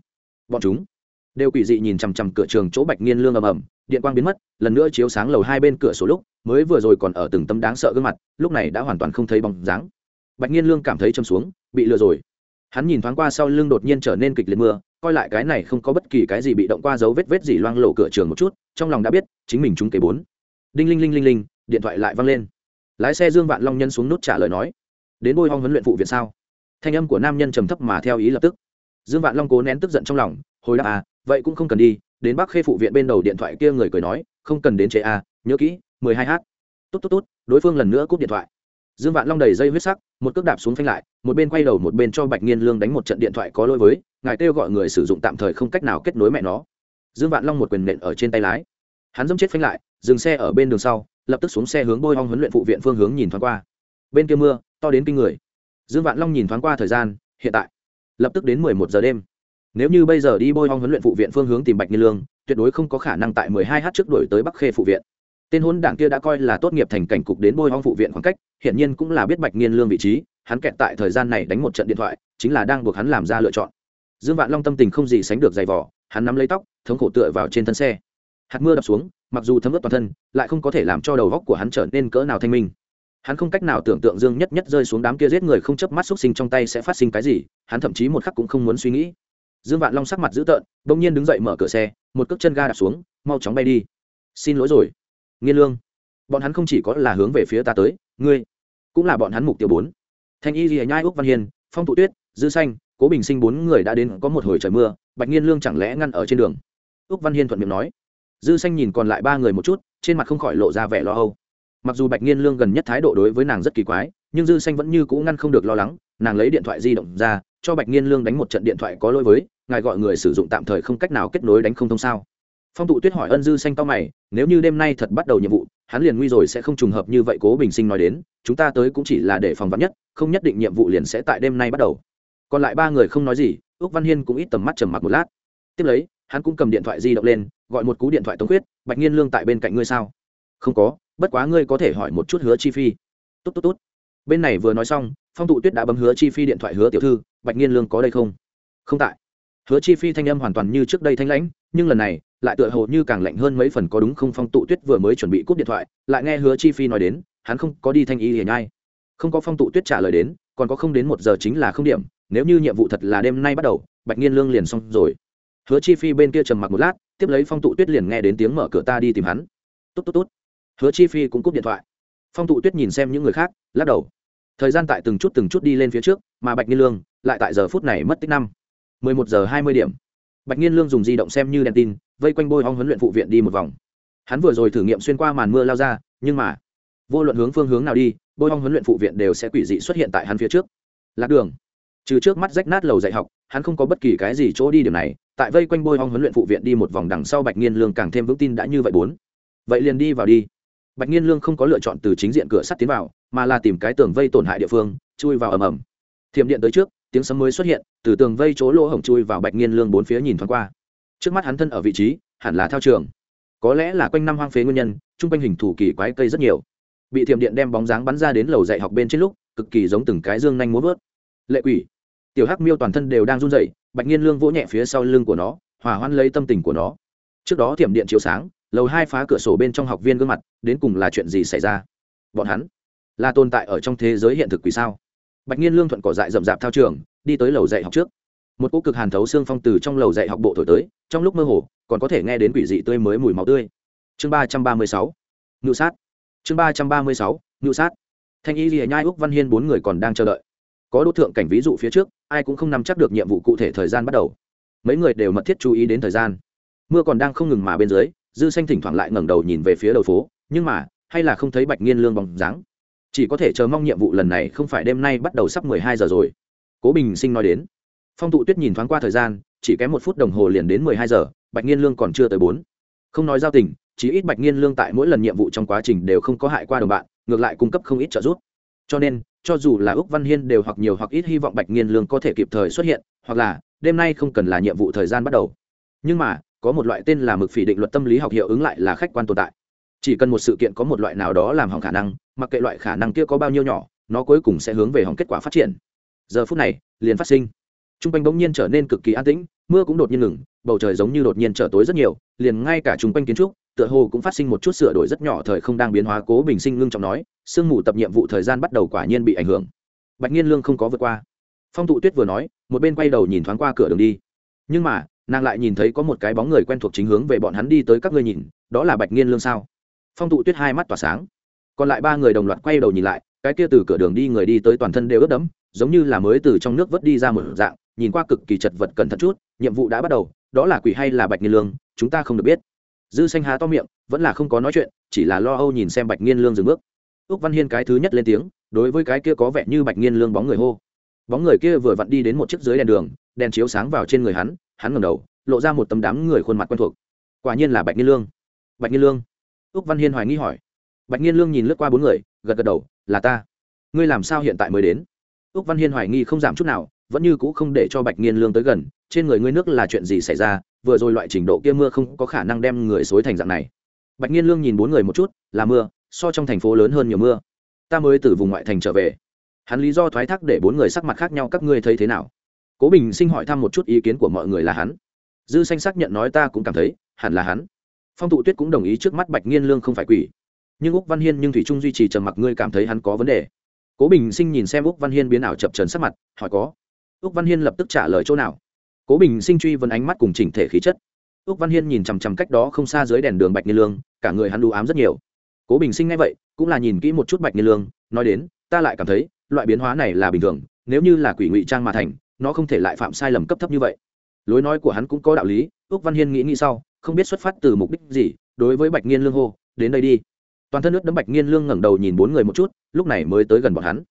Bọn chúng đều quỷ dị nhìn chằm chằm cửa trường chỗ bạch nghiên lương ầm ầm, điện quang biến mất, lần nữa chiếu sáng lầu hai bên cửa sổ lúc, mới vừa rồi còn ở từng tấm đáng sợ gương mặt, lúc này đã hoàn toàn không thấy bóng dáng. Bạch nghiên lương cảm thấy châm xuống, bị lừa rồi. Hắn nhìn thoáng qua sau lưng đột nhiên trở nên kịch liệt mưa, coi lại cái này không có bất kỳ cái gì bị động qua dấu vết vết gì loang lộ cửa trường một chút, trong lòng đã biết, chính mình trúng kế bốn. Đinh linh linh linh linh, điện thoại lại vang lên. Lái xe dương vạn long nhân xuống nút trả lời nói, đến bôi hong huấn luyện phụ viện sao? Thanh âm của nam nhân trầm thấp mà theo ý lập tức. Dương vạn long cố nén tức giận trong lòng, hồi đáp à vậy cũng không cần đi, đến bắc khê phụ viện bên đầu điện thoại kia người cười nói, không cần đến chế à nhớ kỹ, mười hai h. Tốt tốt tốt, đối phương lần nữa cúp điện thoại. Dương vạn long đầy dây huyết sắc, một cước đạp xuống phanh lại, một bên quay đầu một bên cho bạch nghiên lương đánh một trận điện thoại có lỗi với, ngài kêu gọi người sử dụng tạm thời không cách nào kết nối mẹ nó. Dương vạn long một quyền nện ở trên tay lái. Hắn dẫm chết phanh lại, dừng xe ở bên đường sau, lập tức xuống xe hướng bôi hong huấn luyện phụ viện phương hướng nhìn thoáng qua. Bên kia mưa, to đến kinh người. Dương vạn long nhìn thoáng qua thời gian, hiện tại, lập tức đến mười một giờ đêm nếu như bây giờ đi bôi hong huấn luyện phụ viện phương hướng tìm bạch nghiên lương, tuyệt đối không có khả năng tại mười hai h trước đổi tới bắc khê phụ viện. Tên hôn đảng kia đã coi là tốt nghiệp thành cảnh cục đến bôi hong phụ viện khoảng cách hiện nhiên cũng là biết bạch nghiên lương vị trí, hắn kẹt tại thời gian này đánh một trận điện thoại, chính là đang buộc hắn làm ra lựa chọn. Dương vạn long tâm tình không gì sánh được dày vỏ hắn nắm lấy tóc, thống khổ tựa vào trên thân xe. Hạt mưa đập xuống, mặc dù thấm ướt toàn thân, lại không có thể làm cho đầu góc của hắn trở nên cỡ nào thanh minh. Hắn không cách nào tưởng tượng dương nhất nhất rơi xuống đám kia giết người không chớp mắt xúc sinh trong tay sẽ phát sinh cái gì, hắn thậm chí một khắc cũng không muốn suy nghĩ dương vạn long sắc mặt dữ tợn, bỗng nhiên đứng dậy mở cửa xe, một cước chân ga đạp xuống, mau chóng bay đi. Xin lỗi rồi, nghiên lương. Bọn hắn không chỉ có là hướng về phía ta tới, ngươi cũng là bọn hắn mục tiêu bốn. Thanh y rìa nhai úc văn hiền phong tụ tuyết, dư xanh, cố bình sinh bốn người đã đến có một hồi trời mưa, bạch nghiên lương chẳng lẽ ngăn ở trên đường? Úc văn hiên thuận miệng nói. Dư xanh nhìn còn lại ba người một chút, trên mặt không khỏi lộ ra vẻ lo âu. Mặc dù bạch nghiên lương gần nhất thái độ đối với nàng rất kỳ quái, nhưng dư xanh vẫn như cũ ngăn không được lo lắng, nàng lấy điện thoại di động ra, cho bạch nghiên lương đánh một trận điện thoại có lỗi với ngài gọi người sử dụng tạm thời không cách nào kết nối đánh không thông sao? Phong tụ tuyết hỏi ân dư xanh to mày, nếu như đêm nay thật bắt đầu nhiệm vụ, hắn liền nguy rồi sẽ không trùng hợp như vậy cố bình sinh nói đến, chúng ta tới cũng chỉ là để phòng vắn nhất, không nhất định nhiệm vụ liền sẽ tại đêm nay bắt đầu. Còn lại ba người không nói gì ước văn hiên cũng ít tầm mắt trầm mặc một lát. Tiếp lấy, hắn cũng cầm điện thoại di động lên, gọi một cú điện thoại tống quyết bạch nhiên lương tại bên cạnh ngươi sao? Không có, bất quá ngươi có thể hỏi một chút hứa chi phi. Tốt tốt tốt. Bên này vừa nói xong, phong tụ tuyết đã bấm hứa chi phi điện thoại hứa tiểu thư, bạch nhiên lương có đây không? Không tại hứa chi phi thanh âm hoàn toàn như trước đây thanh lãnh, nhưng lần này, lại tựa hồ như càng lạnh hơn mấy phần có đúng không phong tụ tuyết vừa mới chuẩn bị cúp điện thoại, lại nghe hứa chi phi nói đến, hắn không có đi thanh y hiền ai không có phong tụ tuyết trả lời đến, còn có không đến một giờ chính là không điểm, nếu như nhiệm vụ thật là đêm nay bắt đầu, bạch nghiên lương liền xong rồi. Hứa chi phi bên kia trầm mặc một lát, tiếp lấy phong tụ tuyết liền nghe đến tiếng mở cửa ta đi tìm hắn. Tốt tốt tốt hứa chi phi cũng cúp điện thoại. Phong tụ tuyết nhìn xem những người khác, lắc đầu. Thời gian tại từng chút từng chút đi lên phía trước, mà bạch nghiên lương lại tại giờ phút này mất tích năm mười một giờ hai mươi điểm. Bạch Nghiên lương dùng di động xem như đèn tin, vây quanh bôi hong huấn luyện phụ viện đi một vòng. Hắn vừa rồi thử nghiệm xuyên qua màn mưa lao ra, nhưng mà, vô luận hướng phương hướng nào đi, bôi hong huấn luyện phụ viện đều sẽ quỷ dị xuất hiện tại hắn phía trước. Lạc đường. Trừ trước mắt rách nát lầu dạy học, hắn không có bất kỳ cái gì chỗ đi điểm này, tại vây quanh bôi hong huấn luyện phụ viện đi một vòng đằng sau bạch nghiên lương càng thêm vững tin đã như vậy bốn. Vậy liền đi vào đi. Bạch nghiên lương không có lựa chọn từ chính diện cửa sắt tiến vào, mà là tìm cái tường vây tổn hại địa phương, chui vào ầm ầm. Thiểm điện tới trước tiếng sấm mới xuất hiện, từ tường vây chỗ lỗ hổng chui vào bạch nghiên lương bốn phía nhìn thoáng qua. Trước mắt hắn thân ở vị trí, hẳn là thao trường. Có lẽ là quanh năm hoang phế nguyên nhân, chung quanh hình thủ kỳ quái cây rất nhiều. Bị thiểm điện đem bóng dáng bắn ra đến lầu dạy học bên trên lúc, cực kỳ giống từng cái dương nhanh muốn vớt. Lệ quỷ. Tiểu hắc miêu toàn thân đều đang run rẩy, bạch nhiên lương vỗ nhẹ phía sau lưng của nó, hòa hoan lấy tâm tình của nó. Trước đó thiểm điện chiếu sáng, lầu hai phá cửa sổ bên trong học viên gương mặt, đến cùng là chuyện gì xảy ra? Bọn hắn là tồn tại ở trong thế giới hiện thực quỷ sao? Bạch nhiên lương thuận cỏ dại rậm rạp thao trường, đi tới lầu dạy học trước. Một cỗ cực hàn thấu xương phong từ trong lầu dạy học bộ thổi tới, trong lúc mơ hồ, còn có thể nghe đến quỷ dị tươi mới mùi máu tươi. Chương ba trăm ba mươi sáu, ngự sát. Chương ba trăm ba mươi sáu, ngự sát. Thanh y lìa nhai úc văn hiên bốn người còn đang chờ đợi. Có đốt thượng cảnh ví dụ phía trước, ai cũng không nắm chắc được nhiệm vụ cụ thể thời gian bắt đầu. Mấy người đều mật thiết chú ý đến thời gian. Mưa còn đang không ngừng mà bên dưới, dư xanh thỉnh thoảng lại ngẩng đầu nhìn về phía đầu phố, nhưng mà, hay là không thấy bạch nghiên lương bóng dáng chỉ có thể chờ mong nhiệm vụ lần này không phải đêm nay bắt đầu sắp mười hai giờ rồi. Cố bình sinh nói đến. Phong tụ tuyết nhìn thoáng qua thời gian, chỉ kém một phút đồng hồ liền đến mười hai giờ, bạch nghiên lương còn chưa tới bốn. Không nói giao tình chỉ ít bạch nghiên lương tại mỗi lần nhiệm vụ trong quá trình đều không có hại qua đồng bạn, ngược lại cung cấp không ít trợ giúp. Cho nên, cho dù là úc văn hiên đều hoặc nhiều hoặc ít hy vọng bạch nghiên lương có thể kịp thời xuất hiện, hoặc là đêm nay không cần là nhiệm vụ thời gian bắt đầu. Nhưng mà, có một loại tên là mực phỉ định luật tâm lý học hiệu ứng lại là khách quan tồn tại chỉ cần một sự kiện có một loại nào đó làm hỏng khả năng, mặc kệ loại khả năng kia có bao nhiêu nhỏ, nó cuối cùng sẽ hướng về hỏng kết quả phát triển. Giờ phút này, liền phát sinh. T r u n g quanh bỗng nhiên trở nên cực kỳ an tĩnh, mưa cũng đột nhiên ngừng, bầu trời giống như đột nhiên trở tối rất nhiều, liền ngay cả t r u n g quanh kiến trúc, tựa hồ cũng phát sinh một chút sửa đổi rất nhỏ thời không đang biến hóa cố bình sinh ngưng trọng nói, sương mù tập nhiệm vụ thời gian bắt đầu quả nhiên bị ảnh hưởng. Bạch nhiên lương không có vượt qua. Phong tụ tuyết vừa nói, một bên quay đầu nhìn thoáng qua cửa đường đi. Nhưng mà, nàng lại nhìn thấy có một cái bóng người quen thuộc chính hướng về bọn hắn đi tới các ngươi nhìn, đó là bạch nhiên lương sao? Phong tụ tuyết hai mắt tỏa sáng. Còn lại ba người đồng loạt quay đầu nhìn lại, cái kia từ cửa đường đi người đi tới toàn thân đều ướt đẫm, giống như là mới từ trong nước vớt đi ra một dạng, nhìn qua cực kỳ chật vật cẩn thận chút, nhiệm vụ đã bắt đầu, đó là quỷ hay là bạch nghiên lương, chúng ta không được biết. Dư xanh há to miệng, vẫn là không có nói chuyện, chỉ là lo âu nhìn xem bạch nghiên lương dừng bước. Úc văn hiên cái thứ nhất lên tiếng, đối với cái kia có vẻ như bạch nghiên lương bóng người hô. Bóng người kia vừa vặn đi đến một chiếc dưới đèn đường, đèn chiếu sáng vào trên người hắn hắn ngẩng đầu, lộ ra một tấm đám người khuôn mặt quen thuộc. Quả nhiên là bạch nghiên lương. Bạch nghiên lương úc văn hiên hoài nghi hỏi. Bạch nghiên lương nhìn lướt qua bốn người, gật gật đầu, là ta. Ngươi làm sao hiện tại mới đến? Úc văn hiên hoài nghi không giảm chút nào, vẫn như cũ không để cho bạch nghiên lương tới gần, trên người ngươi nước là chuyện gì xảy ra? Vừa rồi loại trình độ kia mưa không có khả năng đem người xối thành dạng này. Bạch nhiên lương nhìn bốn người một chút, là mưa, so trong thành phố lớn hơn nhiều mưa. Ta mới từ vùng ngoại thành trở về. Hắn lý do thoái thác để bốn người sắc mặt khác nhau, các ngươi thấy thế nào? Cố bình sinh hỏi thăm một chút ý kiến của mọi người là hắn. Dư xanh xác nhận nói, ta cũng cảm thấy, hẳn là hắn phong tụ tuyết cũng đồng ý trước mắt bạch nhiên lương không phải quỷ. Nhưng úc văn hiên nhưng thủy trung duy trì trầm mặc, ngươi cảm thấy hắn có vấn đề? Cố bình sinh nhìn xem úc văn hiên biến ảo chập trần sắc mặt, hỏi có. Úc văn hiên lập tức trả lời chỗ nào? Cố bình sinh truy vấn ánh mắt cùng chỉnh thể khí chất. Úc văn hiên nhìn chằm chằm cách đó không xa dưới đèn đường bạch nghiên lương, cả người hắn đu ám rất nhiều. Cố bình sinh ngay vậy, cũng là nhìn kỹ một chút bạch nghiên lương, nói đến, ta lại cảm thấy, loại biến hóa này là bình thường, nếu như là quỷ ngụy trang mà thành, nó không thể lại phạm sai lầm cấp thấp như vậy. Lối nói của hắn cũng có đạo lý, úc văn hiên nghĩ nghĩ sau không biết xuất phát từ mục đích gì, đối với bạch nghiên lương hô, đến đây đi. Toàn thân nước đấm bạch nghiên lương ngẩng đầu nhìn bốn người một chút, lúc này mới tới gần bọn hắn.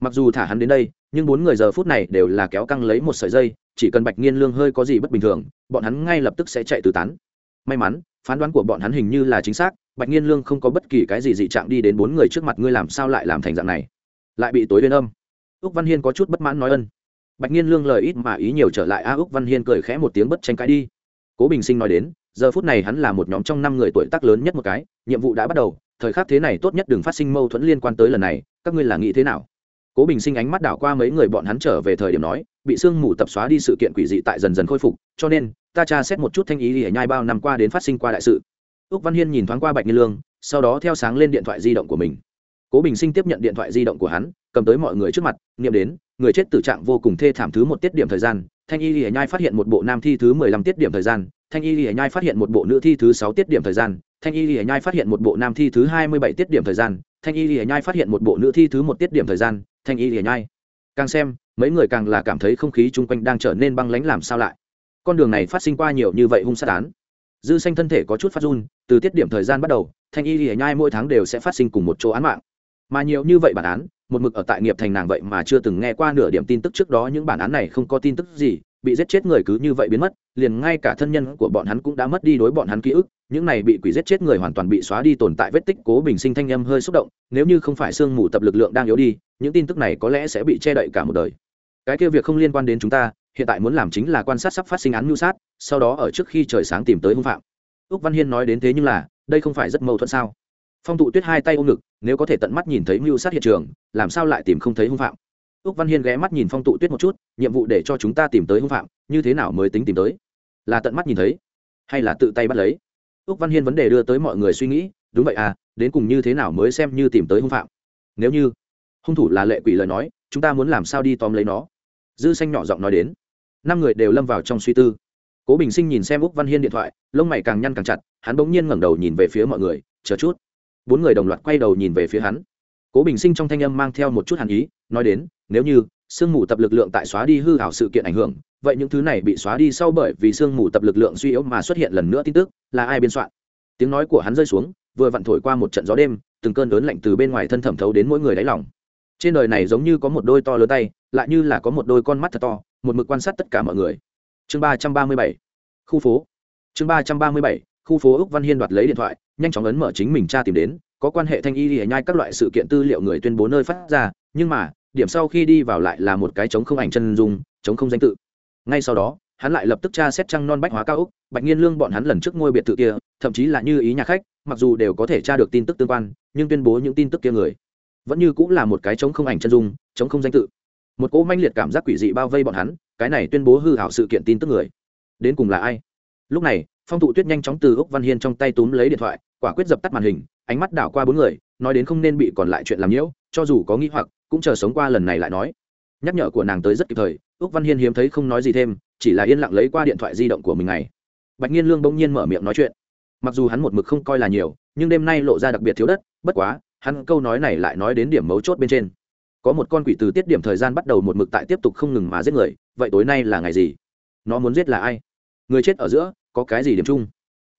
Mặc dù thả hắn đến đây, nhưng bốn người giờ phút này đều là kéo căng lấy một sợi dây, chỉ cần bạch nghiên lương hơi có gì bất bình thường, bọn hắn ngay lập tức sẽ chạy từ tán. May mắn, phán đoán của bọn hắn hình như là chính xác, bạch nghiên lương không có bất kỳ cái gì dị trạng đi đến bốn người trước mặt, ngươi làm sao lại làm thành dạng này? Lại bị tối lên âm. Úc văn hiên có chút bất mãn nói ân. Bạch nghiên lương lời ít mà ý nhiều trở lại a, úc văn hiên cười khẽ một tiếng bất tranh cãi đi. Cố bình sinh nói đến giờ phút này hắn là một nhóm trong năm người tuổi tác lớn nhất một cái, nhiệm vụ đã bắt đầu, thời khắc thế này tốt nhất đừng phát sinh mâu thuẫn liên quan tới lần này, các ngươi là nghĩ thế nào? Cố bình sinh ánh mắt đảo qua mấy người bọn hắn trở về thời điểm nói, bị sương mù tập xóa đi sự kiện quỷ dị tại dần dần khôi phục, cho nên, ta tra xét một chút thanh ý để nhai bao năm qua đến phát sinh qua đại sự. Úc văn hiên nhìn thoáng qua bạch nhiên lương, sau đó theo sáng lên điện thoại di động của mình. Cố bình sinh tiếp nhận điện thoại di động của hắn, cầm tới mọi người trước mặt nghiệm đến, người chết tử trạng vô cùng thê thảm thứ một tiết điểm thời gian, thanh y lìa nhai phát hiện một bộ nam thi thứ mười lăm tiết điểm thời gian thanh y lìa nhai phát hiện một bộ nữ thi thứ sáu tiết điểm thời gian, thanh y lìa nhai phát hiện một bộ nam thi thứ hai mươi bảy tiết điểm thời gian, thanh y lìa nhai phát hiện một bộ nữ thi thứ một tiết điểm thời gian, thanh y lìa nhai. Càng xem, mấy người càng là cảm thấy không khí chung quanh đang trở nên băng lánh làm sao lại. Con đường này phát sinh qua nhiều như vậy hung sát án. Dư xanh thân thể có chút phát run, từ tiết điểm thời gian bắt đầu, thanh y lìa nhai mỗi tháng đều sẽ phát sinh cùng một chỗ án mạng. Mà nhiều như vậy bản án, một mực ở tại nghiệp thành nàng vậy mà chưa từng nghe qua nửa điểm tin tức trước đó, những bản án này không có tin tức gì bị giết chết người cứ như vậy biến mất, liền ngay cả thân nhân của bọn hắn cũng đã mất đi đối bọn hắn ký ức, những này bị quỷ giết chết người hoàn toàn bị xóa đi tồn tại vết tích cố bình sinh thanh âm hơi xúc động, nếu như không phải sương mù tập lực lượng đang yếu đi, những tin tức này có lẽ sẽ bị che đậy cả một đời. Cái kia việc không liên quan đến chúng ta, hiện tại muốn làm chính là quan sát sắp phát sinh án mưu sát, sau đó ở trước khi trời sáng tìm tới hung phạm. Úc văn hiên nói đến thế nhưng là, đây không phải rất mâu thuẫn sao? Phong tụ tuyết hai tay ôm ngực, nếu có thể tận mắt nhìn thấy mưu sát hiện trường, làm sao lại tìm không thấy hung phạm? Úc văn hiên ghé mắt nhìn phong tụ tuyết một chút, nhiệm vụ để cho chúng ta tìm tới hung phạm, như thế nào mới tính tìm tới? Là tận mắt nhìn thấy, hay là tự tay bắt lấy? Úc văn hiên vấn đề đưa tới mọi người suy nghĩ, đúng vậy à đến cùng như thế nào mới xem như tìm tới hung phạm? Nếu như hung thủ là lệ quỷ lời nói, chúng ta muốn làm sao đi tóm lấy nó? Dư xanh nhỏ giọng nói đến. Năm người đều lâm vào trong suy tư. Cố bình sinh nhìn xem úc văn hiên điện thoại, lông mày càng nhăn càng chặt, hắn bỗng nhiên ngẩng đầu nhìn về phía mọi người, chờ chút. Bốn người đồng loạt quay đầu nhìn về phía hắn cố bình sinh trong thanh âm mang theo một chút hàn ý, nói đến, nếu như sương mù tập lực lượng tại xóa đi hư hảo sự kiện ảnh hưởng, vậy những thứ này bị xóa đi sau bởi vì sương mù tập lực lượng suy yếu mà xuất hiện lần nữa tin tức, là ai biên soạn? Tiếng nói của hắn rơi xuống, vừa vặn thổi qua một trận gió đêm, từng cơn lớn lạnh từ bên ngoài thân thẩm thấu đến mỗi người đáy lòng. Trên đời này giống như có một đôi to lớn tay, lại như là có một đôi con mắt thật to, một mực quan sát tất cả mọi người. Chương ba trăm ba mươi bảy, khu phố. Chương ba trăm ba mươi bảy, khu phố úc văn hiên đoạt lấy điện thoại, nhanh chóng ấn mở chính mình tra tìm đến có quan hệ thanh y lìa nhai các loại sự kiện tư liệu người tuyên bố nơi phát ra, nhưng mà, điểm sau khi đi vào lại là một cái chống không ảnh chân dung chống không danh tự. Ngay sau đó, hắn lại lập tức tra xét trăng non bách hóa cao úc bạch nhiên lương bọn hắn lần trước ngôi biệt thự kia, thậm chí là như ý nhà khách, mặc dù đều có thể tra được tin tức tương quan, nhưng tuyên bố những tin tức kia người, vẫn như cũng là một cái chống không ảnh chân dung chống không danh tự. Một cỗ manh liệt cảm giác quỷ dị bao vây bọn hắn, cái này tuyên bố hư hảo sự kiện tin tức người. Đến cùng là ai? Lúc này phong thụ tuyết nhanh chóng từ úc văn hiên trong tay túm lấy điện thoại, quả quyết dập tắt màn hình, ánh mắt đảo qua bốn người, nói đến không nên bị còn lại chuyện làm nhiễu, cho dù có nghĩ hoặc, cũng chờ sống qua lần này lại nói. Nhắc nhở của nàng tới rất kịp thời, úc văn hiên hiếm thấy không nói gì thêm, chỉ là yên lặng lấy qua điện thoại di động của mình này. Bạch nhiên lương bỗng nhiên mở miệng nói chuyện. Mặc dù hắn một mực không coi là nhiều, nhưng đêm nay lộ ra đặc biệt thiếu đất, bất quá, hắn câu nói này lại nói đến điểm mấu chốt bên trên. Có một con quỷ từ tiết điểm thời gian bắt đầu một mực tại tiếp tục không ngừng mà giết người, vậy tối nay là ngày gì? Nó muốn giết là ai? Người chết ở giữa có cái gì điểm chung?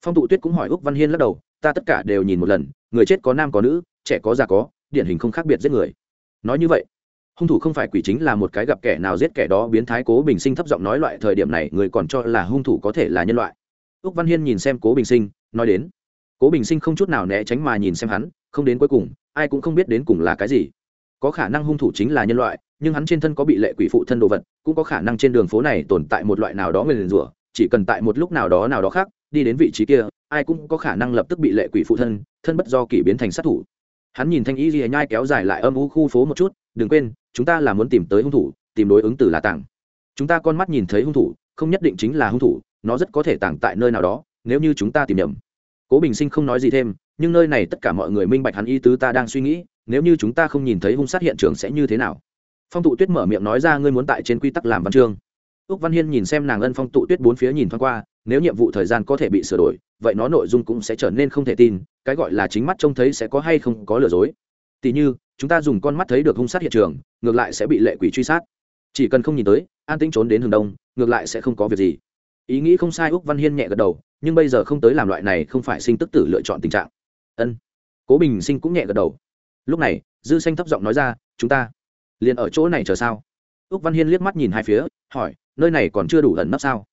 Phong tụ tuyết cũng hỏi úc văn hiên lắc đầu, ta tất cả đều nhìn một lần, người chết có nam có nữ, trẻ có già có, điển hình không khác biệt giết người. Nói như vậy, hung thủ không phải quỷ chính là một cái gặp kẻ nào giết kẻ đó biến thái cố bình sinh thấp giọng nói loại thời điểm này, người còn cho là hung thủ có thể là nhân loại. Úc văn hiên nhìn xem cố bình sinh, nói đến, cố bình sinh không chút nào né tránh mà nhìn xem hắn, không đến cuối cùng, ai cũng không biết đến cùng là cái gì. Có khả năng hung thủ chính là nhân loại, nhưng hắn trên thân có bị lệ quỷ phụ thân đồ vật, cũng có khả năng trên đường phố này tồn tại một loại nào đó người liền rủa chỉ cần tại một lúc nào đó nào đó khác, đi đến vị trí kia, ai cũng có khả năng lập tức bị lệ quỷ phụ thân thân bất do kỷ biến thành sát thủ. Hắn nhìn thanh ý gì nhai kéo dài lại âm u khu phố một chút, đừng quên, chúng ta là muốn tìm tới hung thủ, tìm đối ứng từ là tàng chúng ta con mắt nhìn thấy hung thủ, không nhất định chính là hung thủ, nó rất có thể tàng tại nơi nào đó, nếu như chúng ta tìm nhầm. Cố bình sinh không nói gì thêm, nhưng nơi này tất cả mọi người minh bạch hắn y tứ ta đang suy nghĩ, nếu như chúng ta không nhìn thấy hung sát hiện trường sẽ như thế nào? Phong tụ tuyết mở miệng nói ra, ngươi muốn tại trên quy tắc làm văn chương úc văn hiên nhìn xem nàng ân phong tụ tuyết bốn phía nhìn thoáng qua, nếu nhiệm vụ thời gian có thể bị sửa đổi, vậy nó nội dung cũng sẽ trở nên không thể tin, cái gọi là chính mắt trông thấy sẽ có hay không có lừa dối. Tỉ như, chúng ta dùng con mắt thấy được hung sát hiện trường, ngược lại sẽ bị lệ quỷ truy sát. Chỉ cần không nhìn tới, an tĩnh trốn đến hướng đông, ngược lại sẽ không có việc gì. Ý nghĩ không sai úc văn hiên nhẹ gật đầu, nhưng bây giờ không tới làm loại này không phải sinh tức tử lựa chọn tình trạng. Ân. Cố bình sinh cũng nhẹ gật đầu. Lúc này, dư xanh thấp giọng nói ra, chúng ta liền ở chỗ này chờ sao? Úc văn hiên liếc mắt nhìn hai phía, hỏi nơi này còn chưa đủ ẩn nấp sao?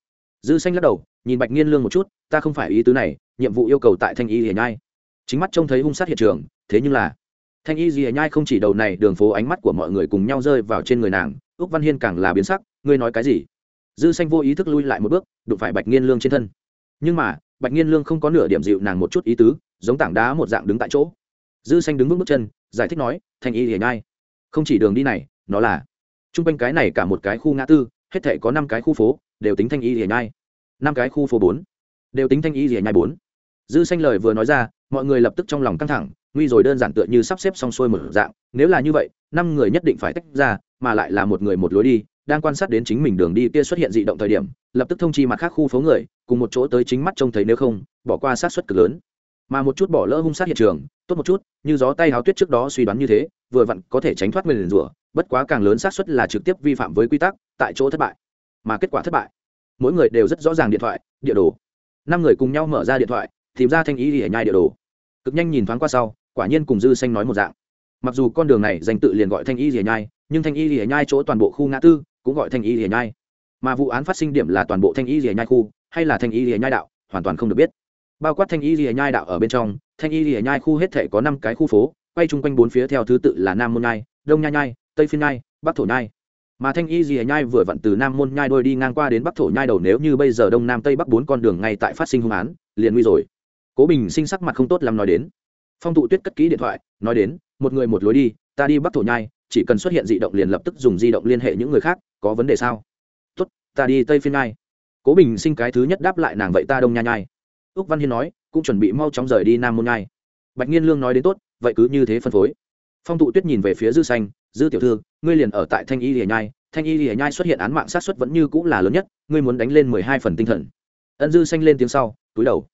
Dư xanh lắc đầu, nhìn bạch nghiên lương một chút, ta không phải ý tứ này, nhiệm vụ yêu cầu tại thanh y hiền nhai. Chính mắt trông thấy hung sát hiện trường, thế nhưng là thanh y hiền nhai không chỉ đầu này đường phố ánh mắt của mọi người cùng nhau rơi vào trên người nàng, úc văn hiên càng là biến sắc, ngươi nói cái gì? Dư xanh vô ý thức lui lại một bước, đụng phải bạch nghiên lương trên thân. Nhưng mà, bạch nghiên lương không có nửa điểm dịu nàng một chút ý tứ, giống tảng đá một dạng đứng tại chỗ. Dư xanh đứng vững bước chân, giải thích nói, thanh y hiền nhai, không chỉ đường đi này, nó là t r u n g quanh cái này cả một cái khu ngã tư hết thể có năm cái khu phố, đều tính thanh y hiền nhai. Năm cái khu phố bốn, đều tính thanh y hiền nhai bốn. Dư xanh lời vừa nói ra, mọi người lập tức trong lòng căng thẳng, nguy rồi đơn giản tựa như sắp xếp xong xuôi một dạng, nếu là như vậy, năm người nhất định phải tách ra, mà lại là một người một lối đi, đang quan sát đến chính mình đường đi kia xuất hiện dị động thời điểm, lập tức thông chi mặt khác khu phố người, cùng một chỗ tới chính mắt trông thấy nếu không, bỏ qua sát xuất cực lớn. Mà một chút bỏ lỡ hung sát hiện trường, tốt một chút, như gió tay háo tuyết trước đó suy đoán như thế vừa vặn có thể tránh thoát nguyền rủa, bất quá càng lớn xác suất là trực tiếp vi phạm với quy tắc, tại chỗ thất bại. Mà kết quả thất bại, mỗi người đều rất rõ ràng điện thoại, địa đồ. Năm người cùng nhau mở ra điện thoại, tìm ra thanh ý thì nhai địa đồ. Cực nhanh nhìn thoáng qua sau, quả nhiên cùng dư xanh nói một dạng. Mặc dù con đường này danh tự liền gọi thanh y rìa nhai, nhưng thanh y rìa nhai chỗ toàn bộ khu ngã tư cũng gọi thanh y rìa nhai. Mà vụ án phát sinh điểm là toàn bộ thanh y rìa nhai khu, hay là thanh y rìa nhai đạo, hoàn toàn không được biết. Bao quát thanh y rìa nhai đạo ở bên trong, thanh y rìa nhai khu hết thể có năm cái khu phố quay chung quanh bốn phía theo thứ tự là nam môn nhai, đông nhai nhai, tây phiên nhai, bắc thổ nhai. Mà thanh y rìa nhai vừa vặn từ nam môn nhai đôi đi ngang qua đến bắc thổ nhai đầu nếu như bây giờ đông nam tây bắc bốn con đường ngay tại phát sinh hung án liền nguy rồi. Cố bình sinh sắc mặt không tốt làm nói đến. Phong tụ tuyết cất kỹ điện thoại, nói đến, một người một lối đi, ta đi bắc thổ nhai, chỉ cần xuất hiện di động liền lập tức dùng di động liên hệ những người khác, có vấn đề sao? Tốt, ta đi tây phiên nhai. Cố bình sinh cái thứ nhất đáp lại nàng vậy ta đông nha nhai. Ước văn hiên nói, cũng chuẩn bị mau chóng rời đi nam môn nhai. Bạch nhiên lương nói đến tốt vậy cứ như thế phân phối. Phong tụ tuyết nhìn về phía dư xanh, dư tiểu thư, ngươi liền ở tại thanh y lìa nhai, thanh y lìa nhai xuất hiện án mạng sát xuất vẫn như cũng là lớn nhất, ngươi muốn đánh lên mười hai phần tinh thần. Ân dư xanh lên tiếng sau, túi đầu.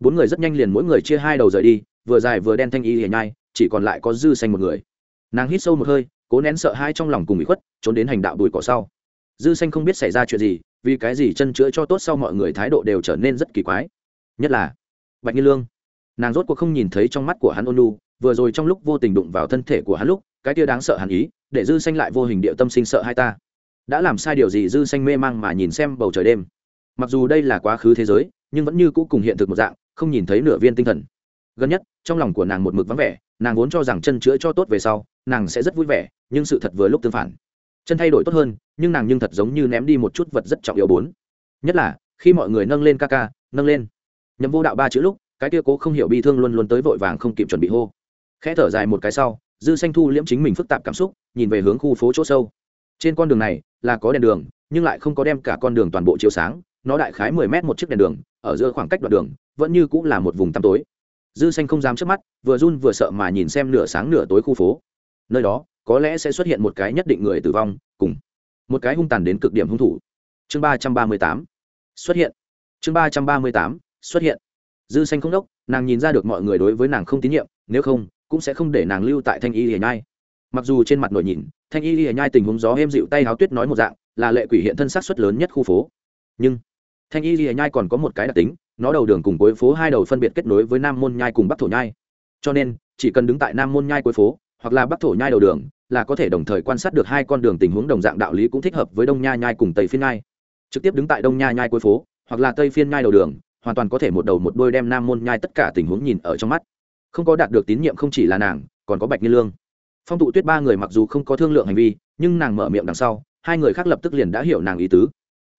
Bốn người rất nhanh liền mỗi người chia hai đầu rời đi, vừa dài vừa đen thanh y lìa nhai, chỉ còn lại có dư xanh một người. Nàng hít sâu một hơi, cố nén sợ hai trong lòng cùng bị khuất, trốn đến hành đạo bụi cỏ sau. Dư xanh không biết xảy ra chuyện gì, vì cái gì chân chữa cho tốt sau mọi người thái độ đều trở nên rất kỳ quái. Nhất là bạch nhiên lương. Nàng rốt cuộc không nhìn thấy trong mắt của hắn ôn lu vừa rồi trong lúc vô tình đụng vào thân thể của hắn lúc, cái kia đáng sợ hẳn ý, để dư xanh lại vô hình địa tâm sinh sợ hai ta. Đã làm sai điều gì dư xanh mê mang mà nhìn xem bầu trời đêm. Mặc dù đây là quá khứ thế giới, nhưng vẫn như cũ cùng hiện thực một dạng, không nhìn thấy nửa viên tinh thần. Gần nhất, trong lòng của nàng một mực vắng vẻ, nàng vốn cho rằng chân chữa cho tốt về sau, nàng sẽ rất vui vẻ, nhưng sự thật vừa lúc tương phản. Chân thay đổi tốt hơn, nhưng nàng nhưng thật giống như ném đi một chút vật rất trọng yếu bốn. Nhất là, khi mọi người nâng lên ca ca, nâng lên. Nhầm vô đạo ba chữ lúc, cái kia cố không hiểu bi thương luôn luôn tới vội vàng không kịp chuẩn bị hô khẽ thở dài một cái sau, dư xanh thu liễm chính mình phức tạp cảm xúc, nhìn về hướng khu phố chỗ sâu. Trên con đường này là có đèn đường, nhưng lại không có đem cả con đường toàn bộ chiếu sáng, nó đại khái mười mét một chiếc đèn đường, ở giữa khoảng cách đoạn đường, vẫn như cũng là một vùng tăm tối. Dư xanh không dám trước mắt, vừa run vừa sợ mà nhìn xem nửa sáng nửa tối khu phố. Nơi đó, có lẽ sẽ xuất hiện một cái nhất định người tử vong, cùng một cái hung tàn đến cực điểm hung thủ. Chương ba trăm ba mươi tám, xuất hiện. Chương ba trăm ba mươi tám, xuất hiện. Dư xanh không đốc, nàng nhìn ra được mọi người đối với nàng không tín nhiệm, nếu không cũng sẽ không để nàng lưu tại thanh y lìa nhai. Mặc dù trên mặt nổi nhìn thanh y lìa nhai tình huống gió êm dịu tay háo tuyết nói một dạng, là lệ quỷ hiện thân sát xuất lớn nhất khu phố. Nhưng, thanh y lìa nhai còn có một cái đặc tính, nó đầu đường cùng cuối phố hai đầu phân biệt kết nối với nam môn nhai cùng bắc thổ nhai. Cho nên, chỉ cần đứng tại nam môn nhai cuối phố, hoặc là bắc thổ nhai đầu đường, là có thể đồng thời quan sát được hai con đường tình huống đồng dạng đạo lý cũng thích hợp với đông nha nhai cùng tây phiên nhai. Trực tiếp đứng tại đông nha nhai cuối phố, hoặc là tây phiên nhai đầu đường, hoàn toàn có thể một đầu một đôi đem nam môn nhai tất cả tình huống nhìn ở trong mắt không có đạt được tín nhiệm không chỉ là nàng, còn có bạch như lương. Phong tụ tuyết ba người mặc dù không có thương lượng hành vi, nhưng nàng mở miệng đằng sau, hai người khác lập tức liền đã hiểu nàng ý tứ.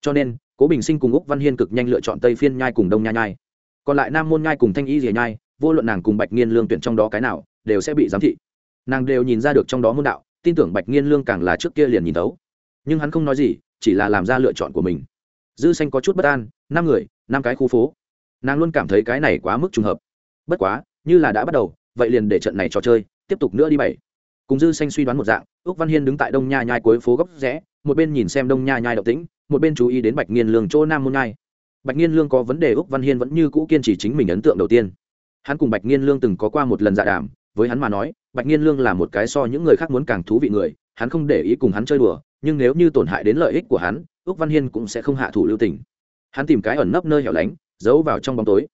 Cho nên, cố bình sinh cùng úc văn hiên cực nhanh lựa chọn tây phiên nhai cùng đông nha nhai. Còn lại nam môn nhai cùng thanh y rìa nhai, vô luận nàng cùng bạch nghiên lương tuyển trong đó cái nào, đều sẽ bị giám thị. Nàng đều nhìn ra được trong đó môn đạo, tin tưởng bạch nghiên lương càng là trước kia liền nhìn thấu. Nhưng hắn không nói gì, chỉ là làm ra lựa chọn của mình. Dư xanh có chút bất an, năm người, năm cái khu phố. Nàng luôn cảm thấy cái này quá mức trùng hợp. Bất quá như là đã bắt đầu, vậy liền để trận này trò chơi tiếp tục nữa đi bảy. Cùng dư xanh suy đoán một dạng ước văn hiên đứng tại đông nha nhai cuối phố góc rẽ, một bên nhìn xem đông nha nhai động tĩnh, một bên chú ý đến bạch nghiên lương chỗ nam môn nhai. Bạch nghiên lương có vấn đề ước văn hiên vẫn như cũ kiên trì chính mình ấn tượng đầu tiên. Hắn cùng bạch nghiên lương từng có qua một lần dạ đàm, với hắn mà nói, bạch nghiên lương là một cái so những người khác muốn càng thú vị người, hắn không để ý cùng hắn chơi đùa, nhưng nếu như tổn hại đến lợi ích của hắn ước văn hiên cũng sẽ không hạ thủ lưu tình. Hắn tìm cái ẩn nấp nơi hẻo lánh, giấu vào trong bóng tối.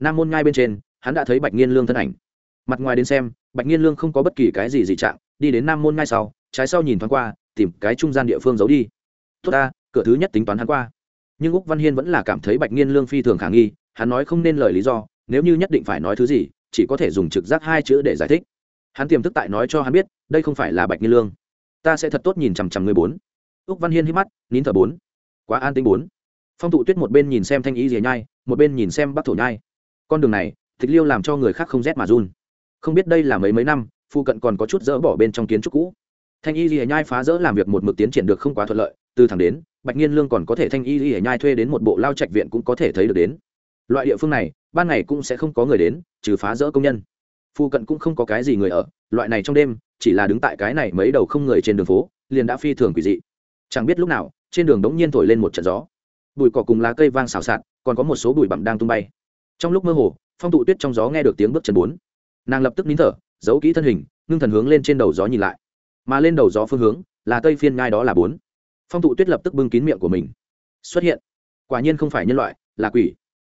Nam môn ngay bên trên hắn đã thấy bạch nghiên lương thân ảnh. Mặt ngoài đến xem, bạch nghiên lương không có bất kỳ cái gì dị trạng, đi đến nam môn ngay sau, trái sau nhìn thoáng qua, tìm cái trung gian địa phương giấu đi. Tốt ta, cửa thứ nhất tính toán hắn qua. Nhưng úc văn hiên vẫn là cảm thấy bạch nghiên lương phi thường khả nghi, hắn nói không nên lời lý do, nếu như nhất định phải nói thứ gì, chỉ có thể dùng trực giác hai chữ để giải thích. Hắn tiềm thức tại nói cho hắn biết, đây không phải là bạch nghiên lương. Ta sẽ thật tốt nhìn chằm chằm người bốn. Úc văn hiên hít mắt, nín thở bốn. Quá an tính bốn. Phong tụ tuyết một bên nhìn xem thanh ý rìa nhai, một bên nhìn xem bắc thổ nhai. Con đường này thịt liêu làm cho người khác không rét mà run. Không biết đây là mấy mấy năm phụ cận còn có chút dỡ bỏ bên trong kiến trúc cũ. Thanh y lìa nhai phá rỡ làm việc một mực tiến triển được không quá thuận lợi, từ thẳng đến, bạch nhiên lương còn có thể thanh y lìa nhai thuê đến một bộ lao trạch viện cũng có thể thấy được đến. Loại địa phương này, ban ngày cũng sẽ không có người đến, trừ phá rỡ công nhân. Phụ cận cũng không có cái gì người ở, loại này trong đêm, chỉ là đứng tại cái này mấy đầu không người trên đường phố, liền đã phi thường quỷ dị. Chẳng biết lúc nào, trên đường đống nhiên thổi lên một trận gió. Bụi cỏ cùng lá cây vang xào xạc, còn có một số bụi bặm đang tung bay. Trong lúc mơ hồ phong tụ tuyết trong gió nghe được tiếng bước chân bốn. Nàng lập tức nín thở, giấu kỹ thân hình, ngưng thần hướng lên trên đầu gió nhìn lại. Mà lên đầu gió phương hướng, là tây phiên ngai đó là bốn. Phong tụ tuyết lập tức bưng kín miệng của mình. Xuất hiện. Quả nhiên không phải nhân loại, là quỷ.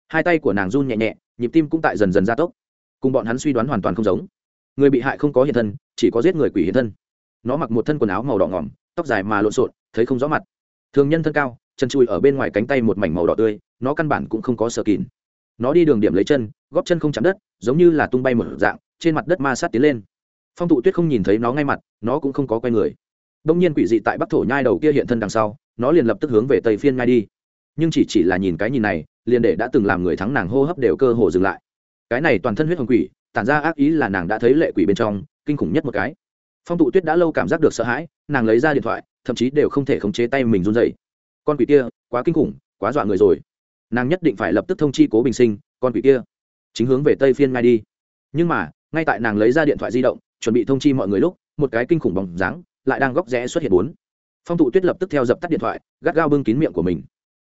Hai tay của nàng run nhẹ nhẹ, nhịp tim cũng tại dần dần gia tốc. Cùng bọn hắn suy đoán hoàn toàn không giống. Người bị hại không có hiện thân, chỉ có giết người quỷ hiện thân. Nó mặc một thân quần áo màu đỏ ngỏm, tóc dài mà lộn xộn, thấy không rõ mặt. Thường nhân thân cao, chân chui ở bên ngoài cánh tay một mảnh màu đỏ tươi, nó căn bản cũng không có sợ kín nó đi đường điểm lấy chân, góp chân không chạm đất, giống như là tung bay một dạng, trên mặt đất ma sát tiến lên. Phong tụ tuyết không nhìn thấy nó ngay mặt, nó cũng không có quay người. Đông nhiên quỷ dị tại bắc thổ nhai đầu kia hiện thân đằng sau, nó liền lập tức hướng về tây phiên ngay đi. Nhưng chỉ chỉ là nhìn cái nhìn này, liền để đã từng làm người thắng nàng hô hấp đều cơ hồ dừng lại. Cái này toàn thân huyết hồng quỷ, tản ra ác ý là nàng đã thấy lệ quỷ bên trong, kinh khủng nhất một cái. Phong tụ tuyết đã lâu cảm giác được sợ hãi, nàng lấy ra điện thoại, thậm chí đều không thể khống chế tay mình run dậy con quỷ kia, quá kinh khủng, quá dọa người rồi nàng nhất định phải lập tức thông chi cố bình sinh, con quỷ kia. Chính hướng về tây phiên ngay đi. Nhưng mà, ngay tại nàng lấy ra điện thoại di động, chuẩn bị thông chi mọi người lúc, một cái kinh khủng bóng dáng lại đang góc rẽ xuất hiện bốn. Phong thụ tuyết lập tức theo dập tắt điện thoại, gắt gao bưng kín miệng của mình.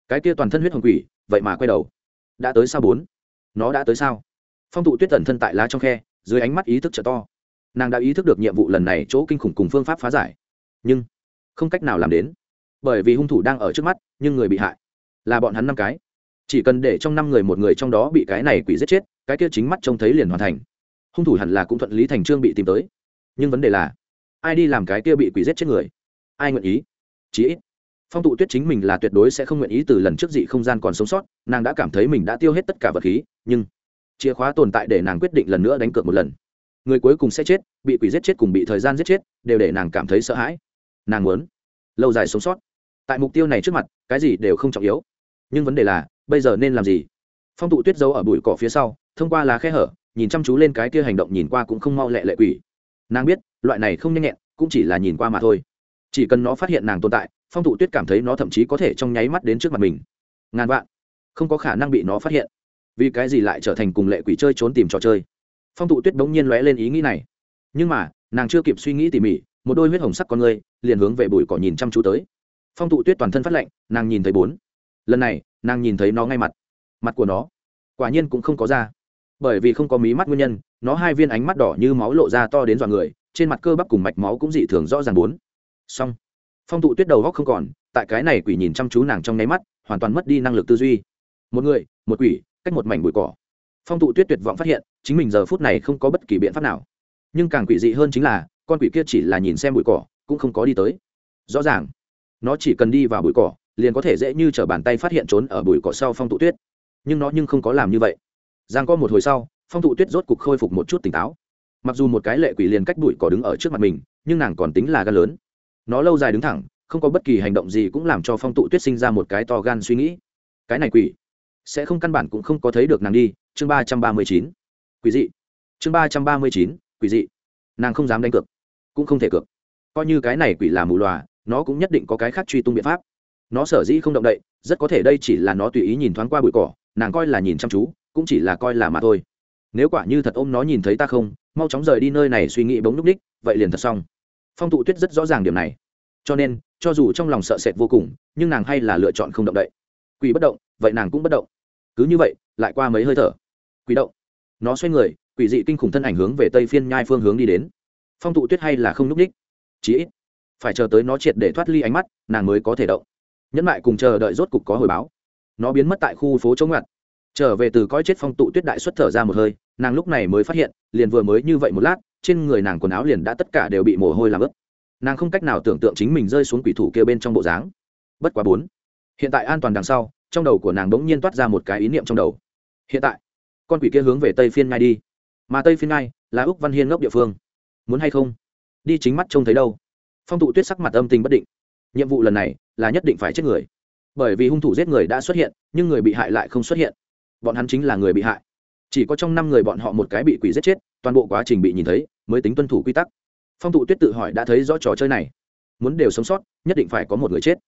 Cái kia toàn thân huyết hồng quỷ, vậy mà quay đầu. Đã tới sao bốn? Nó đã tới sao? Phong thụ tuyết tẩn thân tại lá trong khe, dưới ánh mắt ý thức trở to. Nàng đã ý thức được nhiệm vụ lần này chỗ kinh khủng cùng phương pháp phá giải. Nhưng, không cách nào làm đến. Bởi vì hung thủ đang ở trước mắt, nhưng người bị hại là bọn hắn năm cái chỉ cần để trong năm người một người trong đó bị cái này quỷ giết chết, cái kia chính mắt trông thấy liền hoàn thành. Hung thủ hẳn là cũng thuận lý thành trương bị tìm tới. Nhưng vấn đề là, ai đi làm cái kia bị quỷ giết chết người? Ai nguyện ý? Chí ít, phong tụ tuyết chính mình là tuyệt đối sẽ không nguyện ý từ lần trước dị không gian còn sống sót, nàng đã cảm thấy mình đã tiêu hết tất cả vật khí, nhưng chìa khóa tồn tại để nàng quyết định lần nữa đánh cược một lần. Người cuối cùng sẽ chết, bị quỷ giết chết cùng bị thời gian giết chết, đều để nàng cảm thấy sợ hãi. Nàng muốn lâu dài sống sót. Tại mục tiêu này trước mặt, cái gì đều không trọng yếu. Nhưng vấn đề là bây giờ nên làm gì? Phong tụ tuyết giấu ở bụi cỏ phía sau, thông qua lá khe hở, nhìn chăm chú lên cái kia hành động nhìn qua cũng không mau lẹ lệ quỷ. Nàng biết, loại này không nhanh nhẹn, cũng chỉ là nhìn qua mà thôi. Chỉ cần nó phát hiện nàng tồn tại, phong Tụ tuyết cảm thấy nó thậm chí có thể trong nháy mắt đến trước mặt mình. Ngàn vạn. Không có khả năng bị nó phát hiện. Vì cái gì lại trở thành cùng lệ quỷ chơi trốn tìm trò chơi? Phong Tụ tuyết bỗng nhiên lóe lên ý nghĩ này. Nhưng mà, nàng chưa kịp suy nghĩ tỉ mỉ, một đôi huyết hồng sắc con người liền hướng về bụi cỏ nhìn chăm chú tới. Phong Tụ tuyết toàn thân phát lạnh, nàng nhìn thấy bốn lần này, nàng nhìn thấy nó ngay mặt. Mặt của nó, quả nhiên cũng không có da. Bởi vì không có mí mắt nguyên nhân, nó hai viên ánh mắt đỏ như máu lộ ra to đến dọa người, trên mặt cơ bắp cùng mạch máu cũng dị thường rõ ràng bốn. Xong. Phong tụ tuyết đầu góc không còn, tại cái này quỷ nhìn chăm chú nàng trong nháy mắt, hoàn toàn mất đi năng lực tư duy. Một người, một quỷ, cách một mảnh bụi cỏ. Phong tụ tuyết tuyệt vọng phát hiện, chính mình giờ phút này không có bất kỳ biện pháp nào. Nhưng càng quỷ dị hơn chính là, con quỷ kia chỉ là nhìn xem bụi cỏ, cũng không có đi tới. Rõ ràng, nó chỉ cần đi vào bụi cỏ liền có thể dễ như t bàn tay phát hiện trốn ở bụi cỏ sau phong tụ tuyết. Nhưng nó nhưng không có làm như vậy. Giang có một hồi sau, phong tụ tuyết rốt cục khôi phục một chút tỉnh táo. Mặc dù một cái lệ quỷ liền cách bụi cỏ đứng ở trước mặt mình, nhưng nàng còn tính là gan lớn. Nó lâu dài đứng thẳng, không có bất kỳ hành động gì cũng làm cho phong tụ tuyết sinh ra một cái to gan suy nghĩ. Cái này quỷ sẽ không căn bản cũng không có thấy được nàng đi. Chương ba trăm ba mươi chín. Quỷ dị. Chương ba trăm ba mươi chín. Quỷ dị. Nàng không dám đánh cược, cũng không thể cược. Coi như cái này quỷ là mù loà, nó cũng nhất định có cái khác truy tung biện pháp nó sở dĩ không động đậy, rất có thể đây chỉ là nó tùy ý nhìn thoáng qua bụi cỏ, nàng coi là nhìn chăm chú, cũng chỉ là coi là mà thôi. Nếu quả như thật ôm nó nhìn thấy ta không, mau chóng rời đi nơi này suy nghĩ bóng núp đích, vậy liền thật xong. Phong tụ tuyết rất rõ ràng điểm này. Cho nên, cho dù trong lòng sợ sệt vô cùng, nhưng nàng hay là lựa chọn không động đậy. Quỷ bất động, vậy nàng cũng bất động. Cứ như vậy, lại qua mấy hơi thở. Quỷ động. Nó xoay người, quỷ dị kinh khủng thân ảnh hướng về tây phiên nhai phương hướng đi đến. Phong tụ tuyết hay là không n ú c ních chí ít, phải chờ tới nó triệt để thoát ly ánh mắt, nàng mới có thể động nhẫn lại cùng chờ đợi rốt cục có hồi báo. Nó biến mất tại khu phố chống ngặt trở về từ coi chết phong tụ tuyết đại xuất thở ra một hơi, nàng lúc này mới phát hiện, liền vừa mới như vậy một lát, trên người nàng quần áo liền đã tất cả đều bị mồ hôi làm ướt. Nàng không cách nào tưởng tượng chính mình rơi xuống quỷ thủ kia bên trong bộ dáng. Bất quá bốn. Hiện tại an toàn đằng sau, trong đầu của nàng bỗng nhiên toát ra một cái ý niệm trong đầu. Hiện tại, con quỷ kia hướng về tây phiên ngay đi. Mà tây phiên ngay là úc văn hiên ngốc địa phương. Muốn hay không? Đi chính mắt trông thấy đâu. Phong tụ tuyết sắc mặt âm tình bất định nhiệm vụ lần này là nhất định phải chết người. Bởi vì hung thủ giết người đã xuất hiện, nhưng người bị hại lại không xuất hiện. Bọn hắn chính là người bị hại. Chỉ có trong năm người bọn họ một cái bị quỷ giết chết, toàn bộ quá trình bị nhìn thấy, mới tính tuân thủ quy tắc. Phong thụ tuyết tự hỏi đã thấy rõ trò chơi này. Muốn đều sống sót, nhất định phải có một người chết.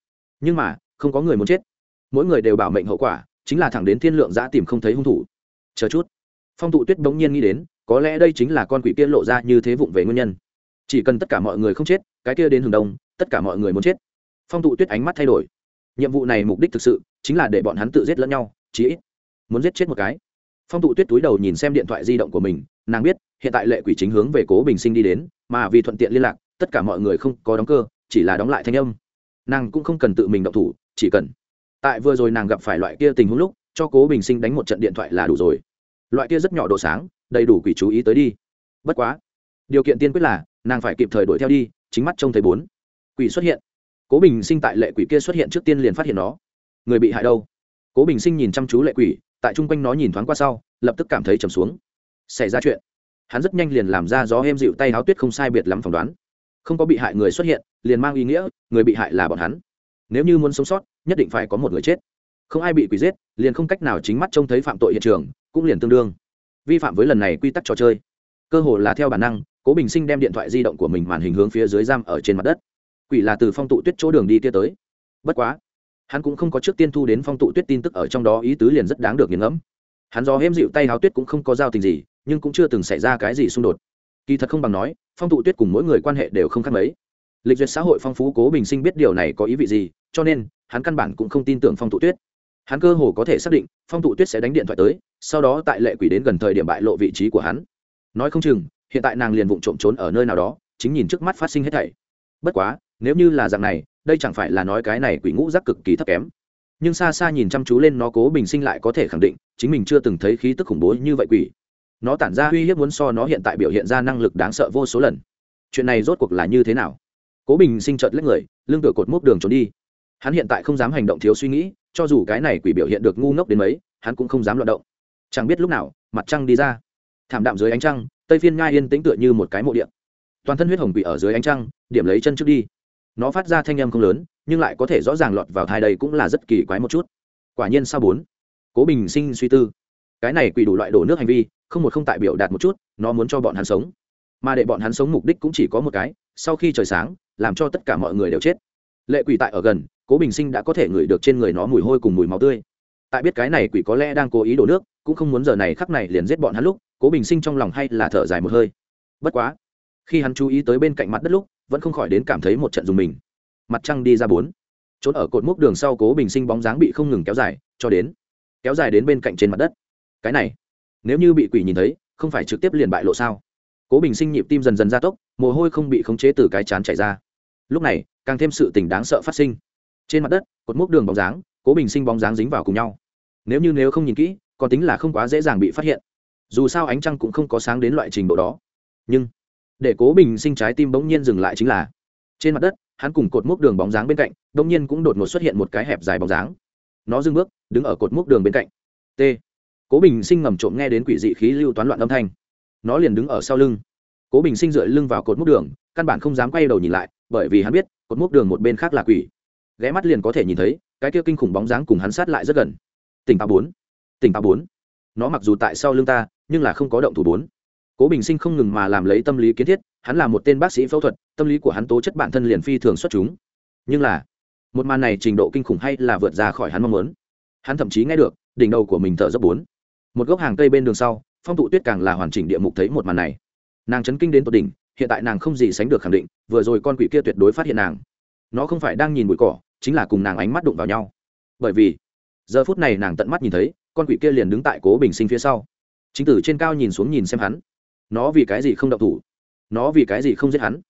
Nhưng mà, không có người muốn chết. Mỗi người đều bảo mệnh hậu quả, chính là thẳng đến thiên lượng giã tìm không thấy hung thủ. Chờ chút. Phong thụ tuyết bỗng nhiên nghĩ đến, có lẽ đây chính là con quỷ kia lộ ra như thế vụng về nguyên nhân. Chỉ cần tất cả mọi người không chết, cái kia đến hừng đông, tất cả mọi người muốn chết phong Tụ tuyết ánh mắt thay đổi. Nhiệm vụ này mục đích thực sự chính là để bọn hắn tự giết lẫn nhau, chí ít muốn giết chết một cái. Phong tụ tuyết túi đầu nhìn xem điện thoại di động của mình, nàng biết hiện tại lệ quỷ chính hướng về cố bình sinh đi đến, mà vì thuận tiện liên lạc, tất cả mọi người không có đóng cơ, chỉ là đóng lại thanh âm. Nàng cũng không cần tự mình động thủ, chỉ cần tại vừa rồi nàng gặp phải loại kia tình huống lúc, cho cố bình sinh đánh một trận điện thoại là đủ rồi. Loại kia rất nhỏ độ sáng, đầy đủ quỷ chú ý tới đi. Bất quá, điều kiện tiên quyết là nàng phải kịp thời đuổi theo đi, chính mắt trông thấy bốn. Quỷ xuất hiện cố bình sinh tại lệ quỷ kia xuất hiện trước tiên liền phát hiện nó. Người bị hại đâu? Cố bình sinh nhìn chăm chú lệ quỷ, tại chung quanh nó nhìn thoáng qua sau, lập tức cảm thấy trầm xuống. Xảy ra chuyện. Hắn rất nhanh liền làm ra gió êm dịu tay áo tuyết không sai biệt lắm phỏng đoán. Không có bị hại người xuất hiện, liền mang ý nghĩa, người bị hại là bọn hắn. Nếu như muốn sống sót, nhất định phải có một người chết. Không ai bị quỷ giết, liền không cách nào chính mắt trông thấy phạm tội hiện trường, cũng liền tương đương. Vi phạm với lần này quy tắc trò chơi. Cơ hồ là theo bản năng, cố bình sinh đem điện thoại di động của mình màn hình hướng phía dưới giam ở trên mặt đất quỷ là từ phong tụ tuyết chỗ đường đi kia tới. Bất quá, hắn cũng không có trước tiên thu đến phong tụ tuyết tin tức ở trong đó, ý tứ liền rất đáng được nghiền ngẫm. Hắn do hêm dịu tay háo tuyết cũng không có giao tình gì, nhưng cũng chưa từng xảy ra cái gì xung đột. Kỳ thật không bằng nói, phong tụ tuyết cùng mỗi người quan hệ đều không khác mấy. Lịch duyệt xã hội phong phú cố bình sinh biết điều này có ý vị gì, cho nên, hắn căn bản cũng không tin tưởng phong tụ tuyết. Hắn cơ hồ có thể xác định, phong tụ tuyết sẽ đánh điện thoại tới, sau đó tại lệ quỷ đến gần thời điểm bại lộ vị trí của hắn. Nói không chừng, hiện tại nàng liền vụng trộm trốn ở nơi nào đó, chính nhìn trước mắt phát sinh hết thảy. Bất quá nếu như là dạng này, đây chẳng phải là nói cái này quỷ ngũ giác cực kỳ thấp kém. Nhưng xa xa nhìn chăm chú lên nó cố bình sinh lại có thể khẳng định, chính mình chưa từng thấy khí tức khủng bố như vậy quỷ. Nó tản ra uy hiếp muốn so nó hiện tại biểu hiện ra năng lực đáng sợ vô số lần. Chuyện này rốt cuộc là như thế nào? Cố bình sinh trợt lấy người, lưng tựa cột mốc đường trốn đi. Hắn hiện tại không dám hành động thiếu suy nghĩ, cho dù cái này quỷ biểu hiện được ngu ngốc đến mấy, hắn cũng không dám loạt động. Chẳng biết lúc nào, mặt trăng đi ra. Thảm đạm dưới ánh trăng, tây phiên ngai yên tĩnh tựa như một cái mộ điện toàn thân huyết hồng quỷ ở dưới ánh trăng, điểm lấy chân trước đi nó phát ra thanh âm không lớn, nhưng lại có thể rõ ràng lọt vào thai đây cũng là rất kỳ quái một chút. Quả nhiên sao bốn? Cố bình sinh suy tư. Cái này quỷ đủ loại đổ nước hành vi, không một không tại biểu đạt một chút, nó muốn cho bọn hắn sống. Mà để bọn hắn sống mục đích cũng chỉ có một cái, sau khi trời sáng, làm cho tất cả mọi người đều chết. Lệ quỷ tại ở gần, cố bình sinh đã có thể ngửi được trên người nó mùi hôi cùng mùi máu tươi. Tại biết cái này quỷ có lẽ đang cố ý đổ nước, cũng không muốn giờ này khắc này liền giết bọn hắn lúc, cố bình sinh trong lòng hay là thở dài một hơi. Bất quá, khi hắn chú ý tới bên cạnh mặt đất lúc vẫn không khỏi đến cảm thấy một trận dùng mình. Mặt trăng đi ra bốn. Trốn ở cột mốc đường sau cố bình sinh bóng dáng bị không ngừng kéo dài, cho đến kéo dài đến bên cạnh trên mặt đất. Cái này, nếu như bị quỷ nhìn thấy, không phải trực tiếp liền bại lộ sao? Cố bình sinh nhịp tim dần dần gia tốc, mồ hôi không bị khống chế từ cái chán chảy ra. Lúc này, càng thêm sự tình đáng sợ phát sinh. Trên mặt đất, cột mốc đường bóng dáng, cố bình sinh bóng dáng dính vào cùng nhau. Nếu như nếu không nhìn kỹ, còn tính là không quá dễ dàng bị phát hiện. Dù sao ánh trăng cũng không có sáng đến loại trình độ đó. Nhưng để cố bình sinh trái tim bỗng nhiên dừng lại chính là, trên mặt đất, hắn cùng cột mốc đường bóng dáng bên cạnh, bỗng nhiên cũng đột ngột xuất hiện một cái hẹp dài bóng dáng. Nó dưng bước, đứng ở cột mốc đường bên cạnh. T. Cố bình sinh ngầm trộm nghe đến quỷ dị khí lưu toán loạn âm thanh. Nó liền đứng ở sau lưng. Cố bình sinh dựa lưng vào cột mốc đường, căn bản không dám quay đầu nhìn lại, bởi vì hắn biết, cột mốc đường một bên khác là quỷ. Ghé mắt liền có thể nhìn thấy, cái kia kinh khủng bóng dáng cùng hắn sát lại rất gần. Tỉnh táo bốn. Tỉnh táo bốn. Nó mặc dù tại sau lưng ta, nhưng là không có động thủ bốn cố bình sinh không ngừng mà làm lấy tâm lý kiến thiết, hắn là một tên bác sĩ phẫu thuật, tâm lý của hắn tố chất bản thân liền phi thường xuất chúng. Nhưng là, một màn này trình độ kinh khủng hay là vượt ra khỏi hắn mong muốn? Hắn thậm chí nghe được, đỉnh đầu của mình thở dốc bốn. Một gốc hàng cây bên đường sau, phong tụ tuyết càng là hoàn chỉnh địa mục thấy một màn này. Nàng chấn kinh đến tột đỉnh, hiện tại nàng không gì sánh được khẳng định, vừa rồi con quỷ kia tuyệt đối phát hiện nàng. Nó không phải đang nhìn bụi cỏ, chính là cùng nàng ánh mắt đụng vào nhau. Bởi vì, giờ phút này nàng tận mắt nhìn thấy, con quỷ kia liền đứng tại cố bình sinh phía sau. Chính tử trên cao nhìn xuống nhìn xem hắn nó vì cái gì không động thủ? Nó vì cái gì không giết hắn?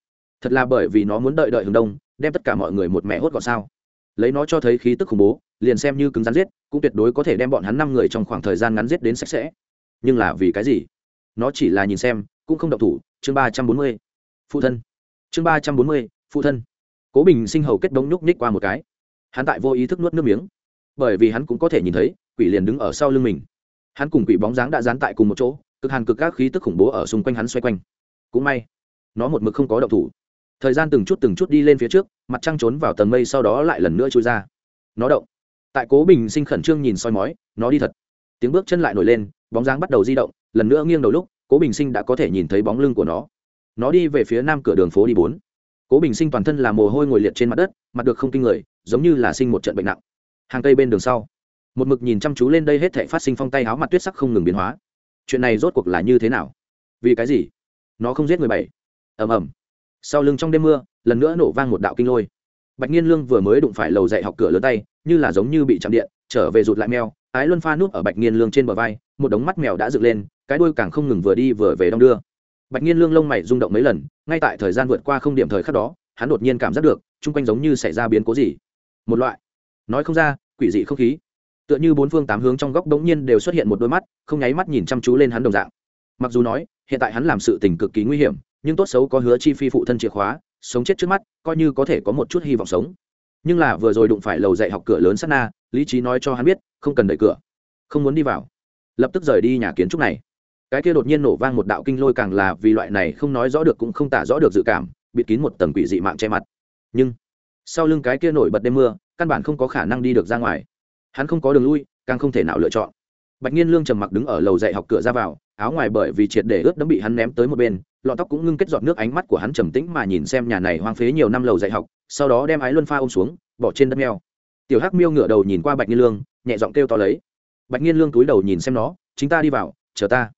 Thật là bởi vì nó muốn đợi đợi hướng đông, đem tất cả mọi người một mẹ hốt gọn sao? Lấy nó cho thấy khí tức khủng bố, liền xem như cứng rắn giết, cũng tuyệt đối có thể đem bọn hắn năm người trong khoảng thời gian ngắn giết đến sạch sẽ. Nhưng là vì cái gì? Nó chỉ là nhìn xem, cũng không động thủ. Chương ba trăm bốn mươi, phụ thân. Chương ba trăm bốn mươi, phụ thân. Cố bình sinh hầu kết đống nhúc nhích qua một cái. Hắn tại vô ý thức nuốt nước miếng. Bởi vì hắn cũng có thể nhìn thấy, quỷ liền đứng ở sau lưng mình. Hắn cùng quỷ bóng dáng đã dán tại cùng một chỗ cực hàn cực các khí tức khủng bố ở xung quanh hắn xoay quanh. Cũng may, nó một mực không có động thủ. Thời gian từng chút từng chút đi lên phía trước, mặt trăng trốn vào tầng mây sau đó lại lần nữa trôi ra. Nó động. Tại cố bình sinh khẩn trương nhìn soi mói, nó đi thật. Tiếng bước chân lại nổi lên, bóng dáng bắt đầu di động, lần nữa nghiêng đầu lúc, cố bình sinh đã có thể nhìn thấy bóng lưng của nó. Nó đi về phía nam cửa đường phố đi bốn. Cố bình sinh toàn thân là mồ hôi ngồi liệt trên mặt đất, mặt được không kinh người, giống như là sinh một trận bệnh nặng. Hàng cây bên đường sau, một mực nhìn chăm chú lên đây hết thể phát sinh phong tay áo mặt tuyết sắc không ngừng biến hóa chuyện này rốt cuộc là như thế nào? Vì cái gì? Nó không giết người bảy. Ầm ầm. Sau lưng trong đêm mưa, lần nữa nổ vang một đạo kinh lôi. Bạch nhiên lương vừa mới đụng phải lầu dạy học cửa lớn tay, như là giống như bị chạm điện, trở về rụt lại meo ái luân pha núp ở bạch nhiên lương trên bờ vai, một đống mắt mèo đã dựng lên, cái đuôi càng không ngừng vừa đi vừa về đong đưa. Bạch nhiên lương lông mày rung động mấy lần, ngay tại thời gian vượt qua không điểm thời khắc đó, hắn đột nhiên cảm giác được, chung quanh giống như xảy ra biến cố gì. Một loại. Nói không ra, quỷ dị không khí tựa như bốn phương tám hướng trong góc đống nhiên đều xuất hiện một đôi mắt, không nháy mắt nhìn chăm chú lên hắn đồng dạng. Mặc dù nói, hiện tại hắn làm sự tình cực kỳ nguy hiểm, nhưng tốt xấu có hứa chi phi phụ thân chìa khóa, sống chết trước mắt, coi như có thể có một chút hy vọng sống. Nhưng là vừa rồi đụng phải lầu dạy học cửa lớn sát na, lý trí nói cho hắn biết, không cần đẩy cửa, không muốn đi vào. Lập tức rời đi nhà kiến trúc này. Cái kia đột nhiên nổ vang một đạo kinh lôi càng là vì loại này không nói rõ được cũng không tả rõ được dự cảm, bịt kín một tầng quỷ dị mạng che mặt. Nhưng, sau lưng cái kia nổi bật đêm mưa, căn bản không có khả năng đi được ra ngoài hắn không có đường lui càng không thể nào lựa chọn. Bạch nhiên lương trầm mặc đứng ở lầu dạy học cửa ra vào áo ngoài bởi vì triệt để ướt đẫm bị hắn ném tới một bên lọ tóc cũng ngưng kết giọt nước ánh mắt của hắn trầm tĩnh mà nhìn xem nhà này hoang phế nhiều năm lầu dạy học sau đó đem ái luân pha ôm xuống bỏ trên đất meo. tiểu hắc miêu ngửa đầu nhìn qua bạch nhiên lương nhẹ giọng kêu to lấy. Bạch nhiên lương túi đầu nhìn xem nó chính ta đi vào chờ ta.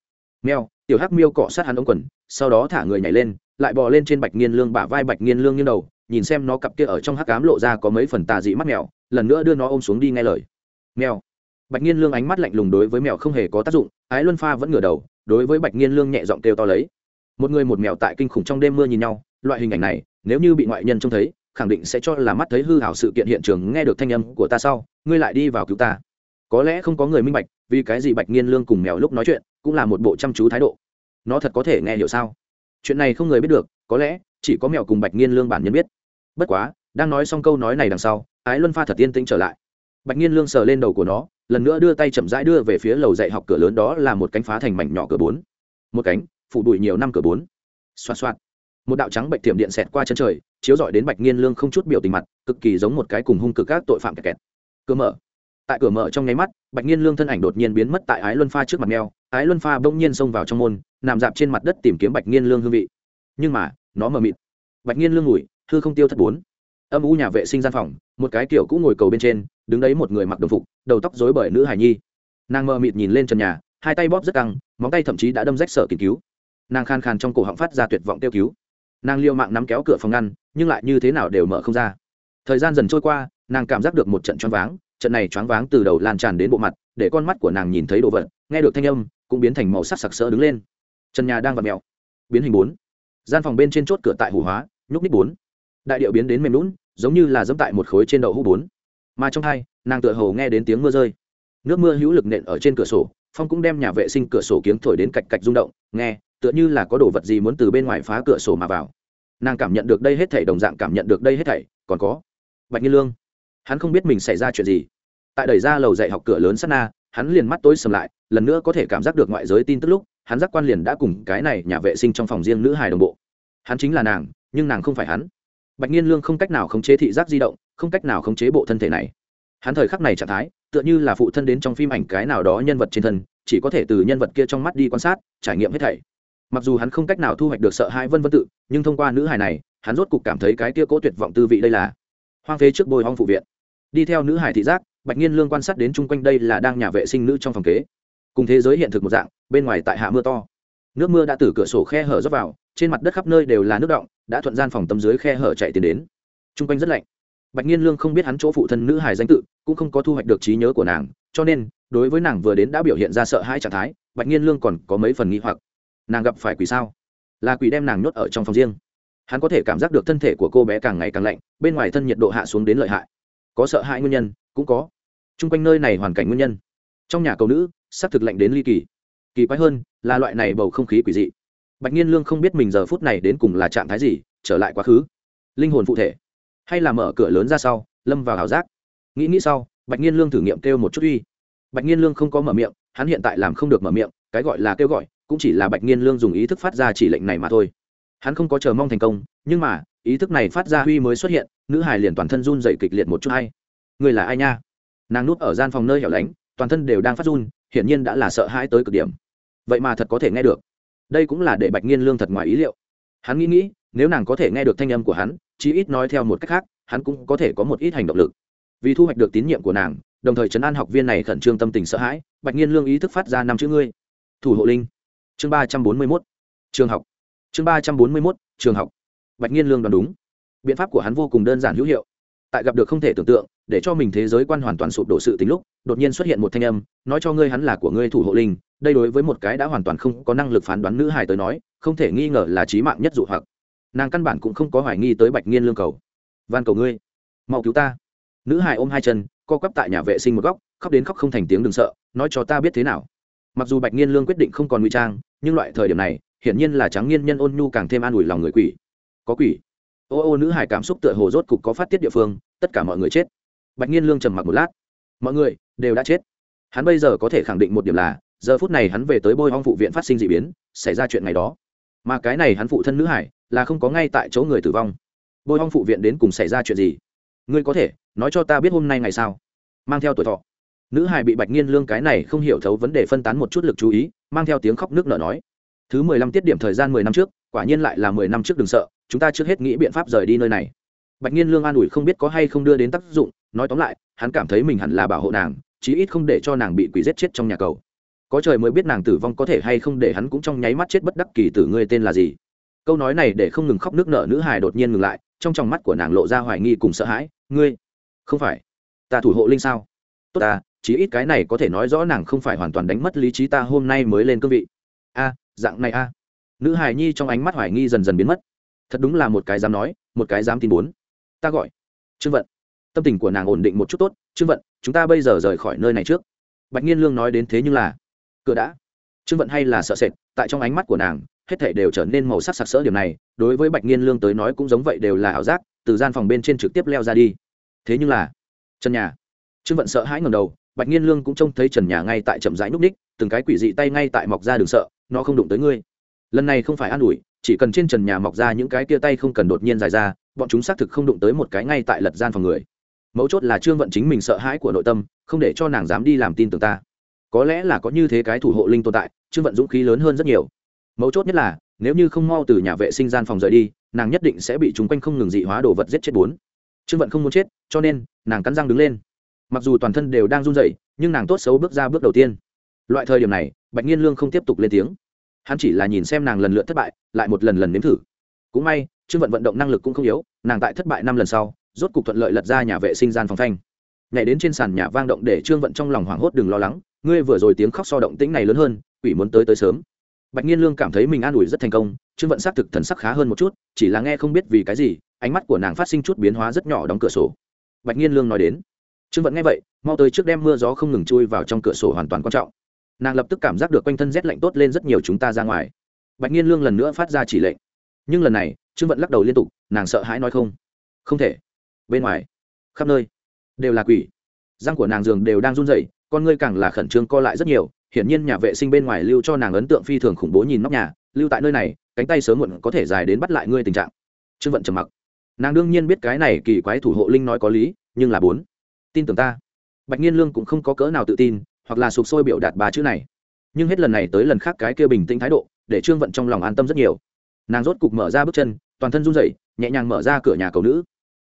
Meo, tiểu hắc miêu cọ sát hắn ống quần sau đó thả người nhảy lên lại bò lên trên bạch nhiên lương bả vai bạch nhiên lương như đầu nhìn xem nó cặp kia ở trong hắc cám lộ ra có mấy phần tà dị mắt mèo lần nữa đưa nó ôm xuống đi nghe lời mèo. Bạch nghiên lương ánh mắt lạnh lùng đối với mèo không hề có tác dụng, ái luân pha vẫn ngửa đầu, đối với bạch nghiên lương nhẹ giọng kêu to lấy. Một người một mèo tại kinh khủng trong đêm mưa nhìn nhau, loại hình ảnh này, nếu như bị ngoại nhân trông thấy, khẳng định sẽ cho là mắt thấy hư hảo sự kiện hiện trường nghe được thanh âm của ta sau, ngươi lại đi vào cứu ta. Có lẽ không có người minh bạch, vì cái gì bạch nghiên lương cùng mèo lúc nói chuyện, cũng là một bộ chăm chú thái độ. Nó thật có thể nghe hiểu sao? Chuyện này không người biết được, có lẽ, chỉ có mèo cùng bạch nghiên lương bản nhân biết. Bất quá, đang nói xong câu nói này đằng sau, ái luân pha thật tiên tĩnh trở lại bạch nhiên lương sờ lên đầu của nó, lần nữa đưa tay chậm rãi đưa về phía lầu dạy học cửa lớn đó là một cánh phá thành mảnh nhỏ cửa bốn. Một cánh phủ đùi nhiều năm cửa bốn. Xoa xoa một đạo trắng bệnh tiệm điện xẹt qua chân trời, chiếu rọi đến bạch nghiên lương không chút biểu tình mặt, cực kỳ giống một cái cùng hung cực các tội phạm kẹt kẹt. Cửa mở. Tại cửa mở trong nháy mắt, bạch nghiên lương thân ảnh đột nhiên biến mất tại ái luân pha trước mặt mèo, ái luân pha bỗng nhiên xông vào trong môn, nằm dạp trên mặt đất tìm kiếm bạch nghiên lương hương vị. Nhưng mà, nó mờ mịt. Bạch nghiên lương ngủi, hư không tiêu thất bốn. Âm u nhà vệ sinh gian phòng một cái kiểu cũng ngồi cầu bên trên, đứng đấy một người mặc đồng phục, đầu tóc rối bởi nữ hải nhi. Nàng mờ mịt nhìn lên trần nhà, hai tay bóp rất căng, móng tay thậm chí đã đâm rách sở kín cứu. Nàng khan khan trong cổ họng phát ra tuyệt vọng kêu cứu. Nàng liêu mạng nắm kéo cửa phòng ngăn, nhưng lại như thế nào đều mở không ra. Thời gian dần trôi qua, nàng cảm giác được một trận choáng váng, trận này choáng váng từ đầu lan tràn đến bộ mặt, để con mắt của nàng nhìn thấy đồ vật, nghe được thanh âm, cũng biến thành màu sắc sặc sỡ đứng lên. Trần nhà đang vặt mèo. Biến hình bốn. Gian phòng bên trên chốt cửa tại hủ hóa, nhúc ních bốn. Đại điệu biến đến mềm lún giống như là dẫm tại một khối trên đậu hũ bốn. Mà trong hai, nàng tựa hồ nghe đến tiếng mưa rơi. Nước mưa hữu lực nện ở trên cửa sổ, phong cũng đem nhà vệ sinh cửa sổ kiếng thổi đến cạch cạch rung động, nghe, tựa như là có đồ vật gì muốn từ bên ngoài phá cửa sổ mà vào. Nàng cảm nhận được đây hết thảy đồng dạng cảm nhận được đây hết thảy, còn có bạch nhiên lương. Hắn không biết mình xảy ra chuyện gì. Tại đẩy ra lầu dạy học cửa lớn sát na, hắn liền mắt tối sầm lại, lần nữa có thể cảm giác được ngoại giới tin tức lúc, hắn giác quan liền đã cùng cái này nhà vệ sinh trong phòng riêng nữ hài đồng bộ. Hắn chính là nàng, nhưng nàng không phải hắn bạch nhiên lương không cách nào khống chế thị giác di động, không cách nào khống chế bộ thân thể này. Hắn thời khắc này trạng thái, tựa như là phụ thân đến trong phim ảnh cái nào đó nhân vật trên thân, chỉ có thể từ nhân vật kia trong mắt đi quan sát, trải nghiệm hết thảy. Mặc dù hắn không cách nào thu hoạch được sợ hãi vân vân tự, nhưng thông qua nữ hài này, hắn rốt cục cảm thấy cái kia cố tuyệt vọng tư vị đây là hoang phế trước bồi hong phụ viện. Đi theo nữ hải thị giác, bạch nhiên lương quan sát đến chung quanh đây là đang nhà vệ sinh nữ trong phòng kế. Cùng thế giới hiện thực một dạng, bên ngoài tại hạ mưa to. Nước mưa đã từ cửa sổ khe hở rót vào trên mặt đất khắp nơi đều là nước động, đã thuận gian phòng tấm dưới khe hở chạy tiến đến. Trung quanh rất lạnh. Bạch nhiên lương không biết hắn chỗ phụ thân nữ hải danh tự, cũng không có thu hoạch được trí nhớ của nàng, cho nên, đối với nàng vừa đến đã biểu hiện ra sợ hãi trạng thái, bạch nhiên lương còn có mấy phần nghi hoặc. Nàng gặp phải quỷ sao? Là quỷ đem nàng nhốt ở trong phòng riêng. Hắn có thể cảm giác được thân thể của cô bé càng ngày càng lạnh, bên ngoài thân nhiệt độ hạ xuống đến lợi hại. Có sợ hãi nguyên nhân? Cũng có. Trung quanh nơi này hoàn cảnh nguyên nhân. Trong nhà cầu nữ s ắ c thực lạnh đến ly kỳ. Kỳ quái hơn, là loại này bầu không khí quỷ dị bạch nhiên lương không biết mình giờ phút này đến cùng là trạng thái gì, trở lại quá khứ. Linh hồn phụ thể. Hay là mở cửa lớn ra sau, lâm vào ảo giác. Nghĩ nghĩ sau, bạch nhiên lương thử nghiệm kêu một chút uy. Bạch nhiên lương không có mở miệng, hắn hiện tại làm không được mở miệng, cái gọi là kêu gọi, cũng chỉ là bạch nhiên lương dùng ý thức phát ra chỉ lệnh này mà thôi. Hắn không có chờ mong thành công, nhưng mà, ý thức này phát ra huy mới xuất hiện, nữ hài liền toàn thân run dậy kịch liệt một chút hay. Người là ai nha? Nàng núp ở gian phòng nơi hẻo lánh, toàn thân đều đang phát run, hiển nhiên đã là sợ hãi tới cực điểm. Vậy mà thật có thể nghe được đây cũng là để bạch nghiên lương thật ngoài ý liệu. Hắn nghĩ nghĩ, nếu nàng có thể nghe được thanh âm của hắn, chí ít nói theo một cách khác, hắn cũng có thể có một ít hành động lực. Vì thu hoạch được tín nhiệm của nàng, đồng thời chấn an học viên này khẩn trương tâm tình sợ hãi, bạch nghiên lương ý thức phát ra năm chữ ngươi. Thủ hộ linh. Chương ba trăm bốn mươi mốt. Trường học. Chương ba trăm bốn mươi mốt, trường học. Bạch nhiên lương đoán đúng. Biện pháp của hắn vô cùng đơn giản hữu hiệu. Tại gặp được không thể tưởng tượng, để cho mình thế giới quan hoàn toàn sụp đổ sự tính lúc, đột nhiên xuất hiện một thanh âm, nói cho ngươi hắn là của ngươi thủ hộ linh đây đối với một cái đã hoàn toàn không có năng lực phán đoán nữ hài tới nói, không thể nghi ngờ là trí mạng nhất dụ hoặc. Nàng căn bản cũng không có hoài nghi tới bạch nghiên lương cầu. Van cầu ngươi, mau cứu ta. Nữ hài ôm hai chân, co quắp tại nhà vệ sinh một góc, khóc đến khóc không thành tiếng đừng sợ, nói cho ta biết thế nào? Mặc dù bạch nghiên lương quyết định không còn ngụy trang, nhưng loại thời điểm này, hiển nhiên là trắng nghiên nhân ôn nhu càng thêm an ủi lòng người quỷ. Có quỷ? Ô ô, nữ hải cảm xúc tựa hồ rốt cục có phát tiết địa phương, tất cả mọi người chết. Bạch nghiên lương trầm mặc một lát. Mọi người đều đã chết. Hắn bây giờ có thể khẳng định một điểm là giờ phút này hắn về tới bôi hong phụ viện phát sinh d ị biến, xảy ra chuyện ngày đó. Mà cái này hắn phụ thân nữ hải, là không có ngay tại chỗ người tử vong. Bôi hong phụ viện đến cùng xảy ra chuyện gì? Ngươi có thể, nói cho ta biết hôm nay ngày sao? Mang theo tuổi thọ. Nữ hải bị bạch nghiên lương cái này không hiểu thấu vấn đề phân tán một chút lực chú ý, mang theo tiếng khóc nước nở nói. Thứ mười lăm tiết điểm thời gian mười năm trước, quả nhiên lại là mười năm trước đừng sợ, chúng ta trước hết nghĩ biện pháp rời đi nơi này. Bạch nhiên lương an ủi không biết có hay không đưa đến tác dụng, nói tóm lại, hắn cảm thấy mình hẳn là bảo hộ nàng, chí ít không để cho nàng bị quỷ giết chết trong nhà cầu có trời mới biết nàng tử vong có thể hay không để hắn cũng trong nháy mắt chết bất đắc kỳ tử ngươi tên là gì? Câu nói này để không ngừng khóc nước nở nữ hài đột nhiên ngừng lại, trong tròng mắt của nàng lộ ra hoài nghi cùng sợ hãi, ngươi, không phải, ta thủ hộ linh sao? Tốt ta, chí ít cái này có thể nói rõ nàng không phải hoàn toàn đánh mất lý trí ta hôm nay mới lên cương vị. A, dạng này a. Nữ hài nhi trong ánh mắt hoài nghi dần dần biến mất. Thật đúng là một cái dám nói, một cái dám tin bốn ta gọi trương vận. Tâm tình của nàng ổn định một chút tốt, trương vận, chúng ta bây giờ rời khỏi nơi này trước. Bạch nhiên lương nói đến thế nhưng là cửa đã. Trương vận hay là sợ sệt, tại trong ánh mắt của nàng, hết thảy đều trở nên màu sắc sặc sỡ điểm này, đối với bạch niên lương tới nói cũng giống vậy đều là ảo giác, từ gian phòng bên trên trực tiếp leo ra đi. Thế nhưng là, trần nhà. Trương vận sợ hãi ngầm đầu, bạch niên lương cũng trông thấy trần nhà ngay tại chậm rãi núp ních, từng cái quỷ dị tay ngay tại mọc ra đường sợ, nó không đụng tới ngươi. Lần này không phải an ủi, chỉ cần trên trần nhà mọc ra những cái tia tay không cần đột nhiên dài ra, bọn chúng xác thực không đụng tới một cái ngay tại lật gian phòng người. Mấu chốt là trương vận chính mình sợ hãi của nội tâm, không để cho nàng dám đi làm tin tưởng ta có lẽ là có như thế cái thủ hộ linh tồn tại trương vận dũng khí lớn hơn rất nhiều. Mấu chốt nhất là, nếu như không mau từ nhà vệ sinh gian phòng rời đi, nàng nhất định sẽ bị chúng quanh không ngừng dị hóa đồ vật giết chết bốn. Trương vận không muốn chết, cho nên, nàng cắn răng đứng lên. Mặc dù toàn thân đều đang run rẩy, nhưng nàng tốt xấu bước ra bước đầu tiên. Loại thời điểm này, bạch nhiên lương không tiếp tục lên tiếng. Hắn chỉ là nhìn xem nàng lần lượt thất bại, lại một lần lần nếm thử. Cũng may trương vận vận động năng lực cũng không yếu, nàng tại thất bại năm lần sau, rốt cục thuận lợi lật ra nhà vệ sinh gian phòng phanh. Nhảy đến trên sàn nhà vang động để trương vận trong lòng hoảng hốt đừng lo lắng ngươi vừa rồi tiếng khóc so động tĩnh này lớn hơn, quỷ muốn tới tới sớm. Bạch nhiên lương cảm thấy mình an ủi rất thành công, trương vận sát thực thần sắc khá hơn một chút, chỉ là nghe không biết vì cái gì, ánh mắt của nàng phát sinh chút biến hóa rất nhỏ đóng cửa sổ. Bạch nhiên lương nói đến. Trương vận nghe vậy, mau tới trước đem mưa gió không ngừng chui vào trong cửa sổ hoàn toàn quan trọng. Nàng lập tức cảm giác được quanh thân rét lạnh tốt lên rất nhiều chúng ta ra ngoài. Bạch nhiên lương lần nữa phát ra chỉ lệnh. Nhưng lần này, trương vận lắc đầu liên tục, nàng sợ hãi nói không. Không thể. Bên ngoài. Khắp nơi. Đều là quỷ răng của nàng giường đều đang run rẩy, con ngươi càng là khẩn trương co lại rất nhiều, hiển nhiên nhà vệ sinh bên ngoài lưu cho nàng ấn tượng phi thường khủng bố nhìn nóc nhà, lưu tại nơi này, cánh tay sớm muộn có thể dài đến bắt lại ngươi tình trạng. Trương vận trầm mặc. Nàng đương nhiên biết cái này kỳ quái thủ hộ linh nói có lý, nhưng là bốn. Tin tưởng ta. Bạch nhiên lương cũng không có cỡ nào tự tin, hoặc là sụp sôi biểu đạt ba chữ này. Nhưng hết lần này tới lần khác cái kia bình tĩnh thái độ, để trương vận trong lòng an tâm rất nhiều. Nàng rốt cục mở ra bước chân, toàn thân run rẩy, nhẹ nhàng mở ra cửa nhà cầu nữ.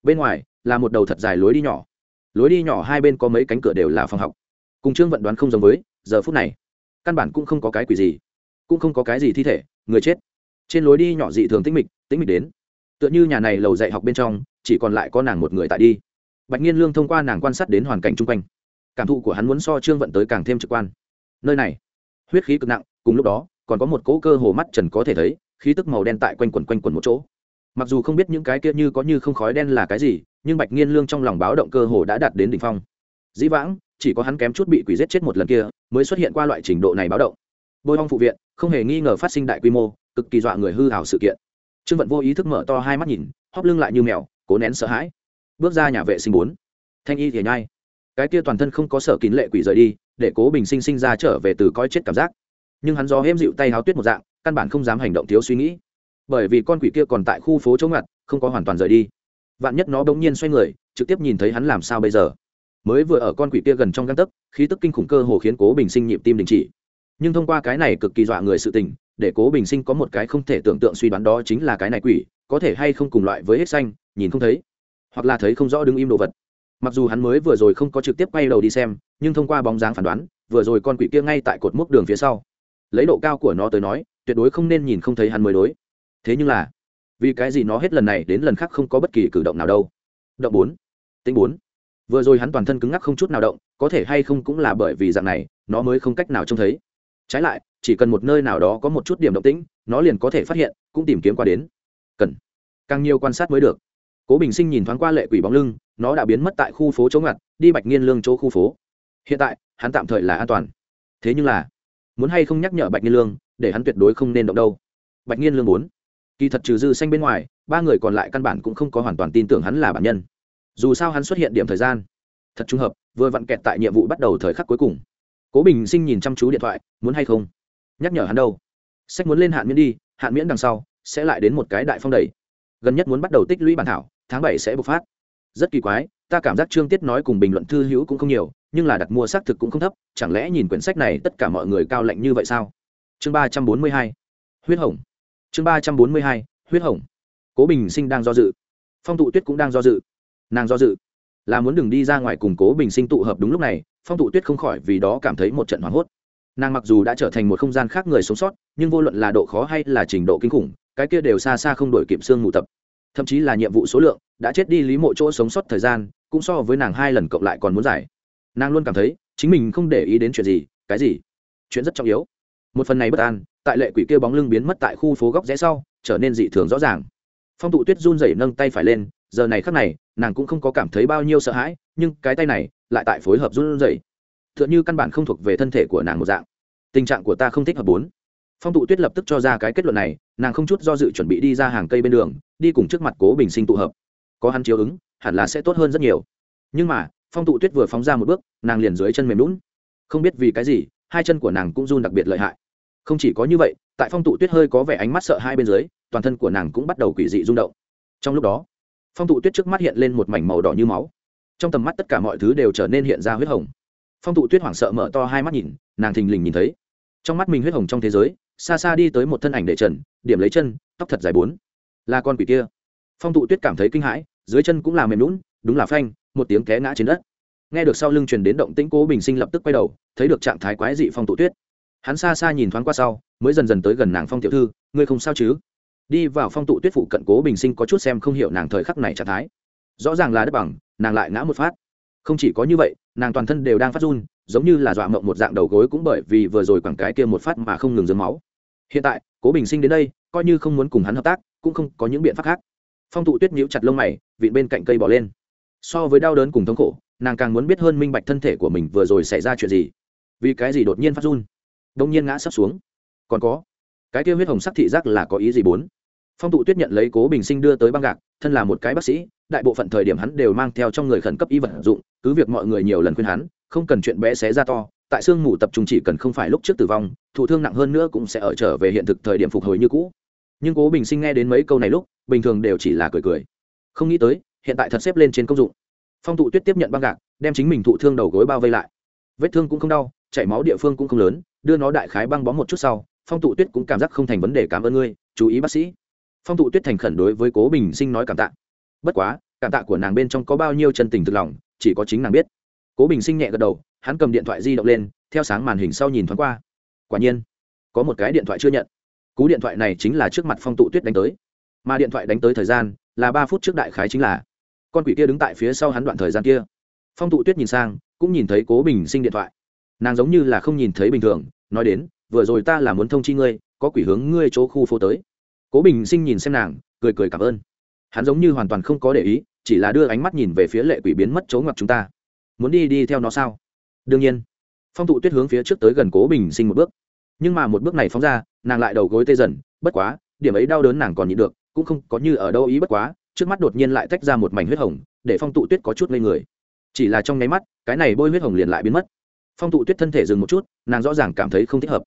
Bên ngoài, là một đầu thật dài lối đi nhỏ lối đi nhỏ hai bên có mấy cánh cửa đều là phòng học. Cùng trương vận đoán không giống với, giờ phút này, căn bản cũng không có cái quỷ gì, cũng không có cái gì thi thể, người chết. Trên lối đi nhỏ dị thường tĩnh mịch tĩnh mịch đến. Tựa như nhà này lầu dạy học bên trong, chỉ còn lại có nàng một người tại đi. Bạch nhiên lương thông qua nàng quan sát đến hoàn cảnh chung quanh. Cảm thụ của hắn muốn so trương vận tới càng thêm trực quan. Nơi này, huyết khí cực nặng, cùng lúc đó, còn có một cỗ cơ hồ mắt trần có thể thấy, khí tức màu đen tại quanh quần quanh quần một chỗ. Mặc dù không biết những cái kia như có như không khói đen là cái gì nhưng bạch nghiên lương trong lòng báo động cơ hồ đã đạt đến đ ỉ n h phong. Dĩ vãng, chỉ có hắn kém chút bị quỷ giết chết một lần kia, mới xuất hiện qua loại trình độ này báo động. Bôi hong phụ viện, không hề nghi ngờ phát sinh đại quy mô, cực kỳ dọa người hư hảo sự kiện. Trương vận vô ý thức mở to hai mắt nhìn, hóp lưng lại như mèo, cố nén sợ hãi. Bước ra nhà vệ sinh bốn. Thanh y thì nhai. Cái kia toàn thân không có sở kín lệ quỷ rời đi, để cố bình sinh sinh ra trở về từ coi chết cảm giác. Nhưng hắn do hêm dịu tay háo tuyết một dạng, căn bản không dám hành động thiếu suy nghĩ. Bởi vì con quỷ kia còn tại khu phố chống ngặt, không có hoàn toàn rời đi vạn nhất nó bỗng nhiên xoay người, trực tiếp nhìn thấy hắn làm sao bây giờ. Mới vừa ở con quỷ kia gần trong găng tấc, khí tức kinh khủng cơ hồ khiến cố bình sinh nhịp tim đình chỉ. Nhưng thông qua cái này cực kỳ dọa người sự tình, để cố bình sinh có một cái không thể tưởng tượng suy đoán đó chính là cái này quỷ, có thể hay không cùng loại với hết xanh, nhìn không thấy, hoặc là thấy không rõ đứng im đồ vật. Mặc dù hắn mới vừa rồi không có trực tiếp quay đầu đi xem, nhưng thông qua bóng dáng phán đoán, vừa rồi con quỷ kia ngay tại cột mốc đường phía sau. Lấy độ cao của nó tới nói, tuyệt đối không nên nhìn không thấy hắn mới đối. Thế nhưng là vì cái gì nó hết lần này đến lần khác không có bất kỳ cử động nào đâu. Động bốn. Tính bốn. Vừa rồi hắn toàn thân cứng ngắc không chút nào động, có thể hay không cũng là bởi vì dạng này, nó mới không cách nào trông thấy. Trái lại, chỉ cần một nơi nào đó có một chút điểm động tĩnh, nó liền có thể phát hiện, cũng tìm kiếm qua đến. Cần. Càng nhiều quan sát mới được. Cố bình sinh nhìn thoáng qua lệ quỷ bóng lưng, nó đã biến mất tại khu phố chống ngặt đi bạch nghiên lương chỗ khu phố. Hiện tại, hắn tạm thời là an toàn. Thế nhưng là, muốn hay không nhắc nhở bạch nghiên lương, để hắn tuyệt đối không nên động đâu. Bạch nghiên lương muốn kỳ thật trừ dư xanh bên ngoài, ba người còn lại căn bản cũng không có hoàn toàn tin tưởng hắn là bản nhân. Dù sao hắn xuất hiện điểm thời gian, thật trùng hợp, vừa vặn kẹt tại nhiệm vụ bắt đầu thời khắc cuối cùng. Cố bình sinh nhìn chăm chú điện thoại, muốn hay không? Nhắc nhở hắn đâu? Sách muốn lên hạn miễn đi, hạn miễn đằng sau, sẽ lại đến một cái đại phong đầy gần nhất muốn bắt đầu tích lũy bản thảo, tháng bảy sẽ bộc phát. Rất kỳ quái, ta cảm giác trương tiết nói cùng bình luận thư hữu cũng không nhiều, nhưng là đặt mua xác thực cũng không thấp, chẳng lẽ nhìn quyển sách này tất cả mọi người cao lạnh như vậy sao? Chương ba trăm bốn mươi hai. Huyết hồng chương ba trăm bốn mươi hai, huyết hồng. Cố bình sinh đang do dự. Phong tụ tuyết cũng đang do dự. Nàng do dự. Là muốn đừng đi ra ngoài cùng cố bình sinh tụ hợp đúng lúc này, phong tụ tuyết không khỏi vì đó cảm thấy một trận hoảng hốt. Nàng mặc dù đã trở thành một không gian khác người sống sót, nhưng vô luận là độ khó hay là trình độ kinh khủng, cái kia đều xa xa không đổi kịp xương mù tập. Thậm chí là nhiệm vụ số lượng, đã chết đi lý mộ chỗ sống sót thời gian, cũng so với nàng hai lần cộng lại còn muốn giải nàng luôn cảm thấy, chính mình không để ý đến chuyện gì, cái gì? Chuyện rất trọng yếu. Một phần này bất an tại lệ quỷ kia bóng lưng biến mất tại khu phố góc rẽ sau, trở nên dị thường rõ ràng. Phong tụ tuyết run rẩy nâng tay phải lên, giờ này khắc này, nàng cũng không có cảm thấy bao nhiêu sợ hãi, nhưng cái tay này lại tại phối hợp run rẩy. T h ư ợ n h ư căn bản không thuộc về thân thể của nàng một dạng. Tình trạng của ta không thích hợp bốn. Phong tụ tuyết lập tức cho ra cái kết luận này, nàng không chút do dự chuẩn bị đi ra hàng cây bên đường, đi cùng trước mặt cố bình sinh tụ hợp. Có hắn chiếu ứng, hẳn là sẽ tốt hơn rất nhiều. Nhưng mà, phong tụ tuyết vừa phóng ra một bước, nàng liền dưới chân mềm lún không biết vì cái gì, hai chân của nàng cũng run đặc biệt lợi hại không chỉ có như vậy, tại phong tụ tuyết hơi có vẻ ánh mắt sợ hai bên dưới, toàn thân của nàng cũng bắt đầu quỷ dị rung động. Trong lúc đó, phong tụ tuyết trước mắt hiện lên một mảnh màu đỏ như máu. Trong tầm mắt tất cả mọi thứ đều trở nên hiện ra huyết hồng. Phong tụ tuyết hoảng sợ mở to hai mắt nhìn, nàng thình lình nhìn thấy. Trong mắt mình huyết hồng trong thế giới, xa xa đi tới một thân ảnh để trần, điểm lấy chân, tóc thật dài bốn. Là con quỷ kia. Phong tụ tuyết cảm thấy kinh hãi, dưới chân cũng là mềm lún đúng là phanh, một tiếng té ngã trên đất. Nghe được sau lưng truyền đến động tĩnh, cố bình sinh lập tức quay đầu, thấy được trạng thái quái dị phong tụ tuyết hắn xa xa nhìn thoáng qua sau, mới dần dần tới gần nàng phong tiểu thư, ngươi không sao chứ? Đi vào phong tụ tuyết phụ cận cố bình sinh có chút xem không hiểu nàng thời khắc này trạng thái. Rõ ràng là đất bằng, nàng lại ngã một phát. Không chỉ có như vậy, nàng toàn thân đều đang phát run, giống như là dọa mộng một dạng đầu gối cũng bởi vì vừa rồi quảng cái kia một phát mà không ngừng dấm máu. Hiện tại, cố bình sinh đến đây, coi như không muốn cùng hắn hợp tác, cũng không có những biện pháp khác. Phong tụ tuyết nhíu chặt lông mày, vịn bên cạnh cây bỏ lên. So với đau đớn cùng thống khổ, nàng càng muốn biết hơn minh bạch thân thể của mình vừa rồi xảy ra chuyện gì. Vì cái gì đột nhiên phát run? Đông nhiên ngã sắp xuống. Còn có, cái kia huyết hồng sắc thị giác là có ý gì bốn? Phong tụ tuyết nhận lấy cố bình sinh đưa tới băng gạc, thân là một cái bác sĩ, đại bộ phận thời điểm hắn đều mang theo trong người khẩn cấp y vật dụng, cứ việc mọi người nhiều lần khuyên hắn, không cần chuyện bé xé ra to, tại sương mù tập trung chỉ cần không phải lúc trước tử vong, thụ thương nặng hơn nữa cũng sẽ ở trở về hiện thực thời điểm phục hồi như cũ. Nhưng cố bình sinh nghe đến mấy câu này lúc, bình thường đều chỉ là cười cười. Không nghĩ tới, hiện tại thật xếp lên trên công dụng. Phong tụ tuyết tiếp nhận băng gạc, đem chính mình thụ thương đầu gối bao vây lại. Vết thương cũng không đau chảy máu địa phương cũng không lớn, đưa nó đại khái băng bó một chút sau, phong tụ tuyết cũng cảm giác không thành vấn đề cảm ơn ngươi, chú ý bác sĩ. Phong tụ tuyết thành khẩn đối với cố bình sinh nói cảm tạ. Bất quá, cảm tạ của nàng bên trong có bao nhiêu chân tình thực lòng, chỉ có chính nàng biết. Cố bình sinh nhẹ gật đầu, hắn cầm điện thoại di động lên, theo sáng màn hình sau nhìn thoáng qua. Quả nhiên, có một cái điện thoại chưa nhận. Cú điện thoại này chính là trước mặt phong tụ tuyết đánh tới. Mà điện thoại đánh tới thời gian là ba phút trước đại khái chính là con quỷ kia đứng tại phía sau hắn đoạn thời gian kia. Phong tụ tuyết nhìn sang, cũng nhìn thấy cố bình sinh điện thoại nàng giống như là không nhìn thấy bình thường, nói đến, vừa rồi ta là muốn thông chi ngươi, có quỷ hướng ngươi chỗ khu phố tới. Cố bình sinh nhìn xem nàng, cười cười cảm ơn. Hắn giống như hoàn toàn không có để ý, chỉ là đưa ánh mắt nhìn về phía lệ quỷ biến mất chỗ ngoặt chúng ta. Muốn đi đi theo nó sao? Đương nhiên. Phong tụ tuyết hướng phía trước tới gần cố bình sinh một bước. Nhưng mà một bước này phóng ra, nàng lại đầu gối tê dần, bất quá, điểm ấy đau đớn nàng còn nhịn được, cũng không có như ở đâu ý bất quá, trước mắt đột nhiên lại tách ra một mảnh huyết hồng, để phong tụ tuyết có chút ngây người. Chỉ là trong nháy mắt, cái này bôi huyết hồng liền lại biến mất phong tụ tuyết thân thể dừng một chút, nàng rõ ràng cảm thấy không thích hợp.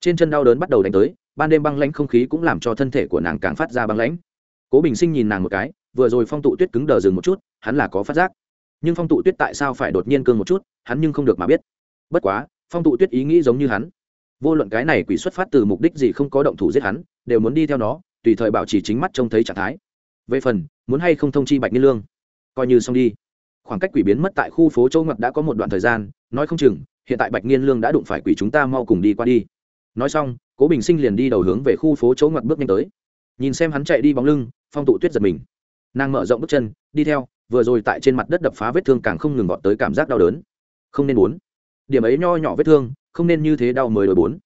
Trên chân đau đớn bắt đầu đánh tới, ban đêm băng lãnh không khí cũng làm cho thân thể của nàng càng phát ra băng lãnh. Cố bình sinh nhìn nàng một cái, vừa rồi phong tụ tuyết cứng đờ dừng một chút, hắn là có phát giác. Nhưng phong tụ tuyết tại sao phải đột nhiên cương một chút, hắn nhưng không được mà biết. Bất quá, phong tụ tuyết ý nghĩ giống như hắn. Vô luận cái này quỷ xuất phát từ mục đích gì không có động thủ giết hắn, đều muốn đi theo nó, tùy thời bảo trì chính mắt trông thấy trạng thái. Về phần, muốn hay không thông chi bạch nghiên lương? Coi như xong đi. Khoảng cách quỷ biến mất tại khu phố châu ngập đã có một đoạn thời gian, nói không chừng hiện tại bạch nghiên lương đã đụng phải quỷ chúng ta mau cùng đi qua đi. Nói xong, cố bình sinh liền đi đầu hướng về khu phố chỗ ngoặt bước nhanh tới. Nhìn xem hắn chạy đi bóng lưng, phong tụ tuyết giật mình. Nàng mở rộng bước chân, đi theo, vừa rồi tại trên mặt đất đập phá vết thương càng không ngừng gọn tới cảm giác đau đớn. Không nên bốn điểm ấy nho nhỏ vết thương, không nên như thế đau mười đôi bốn.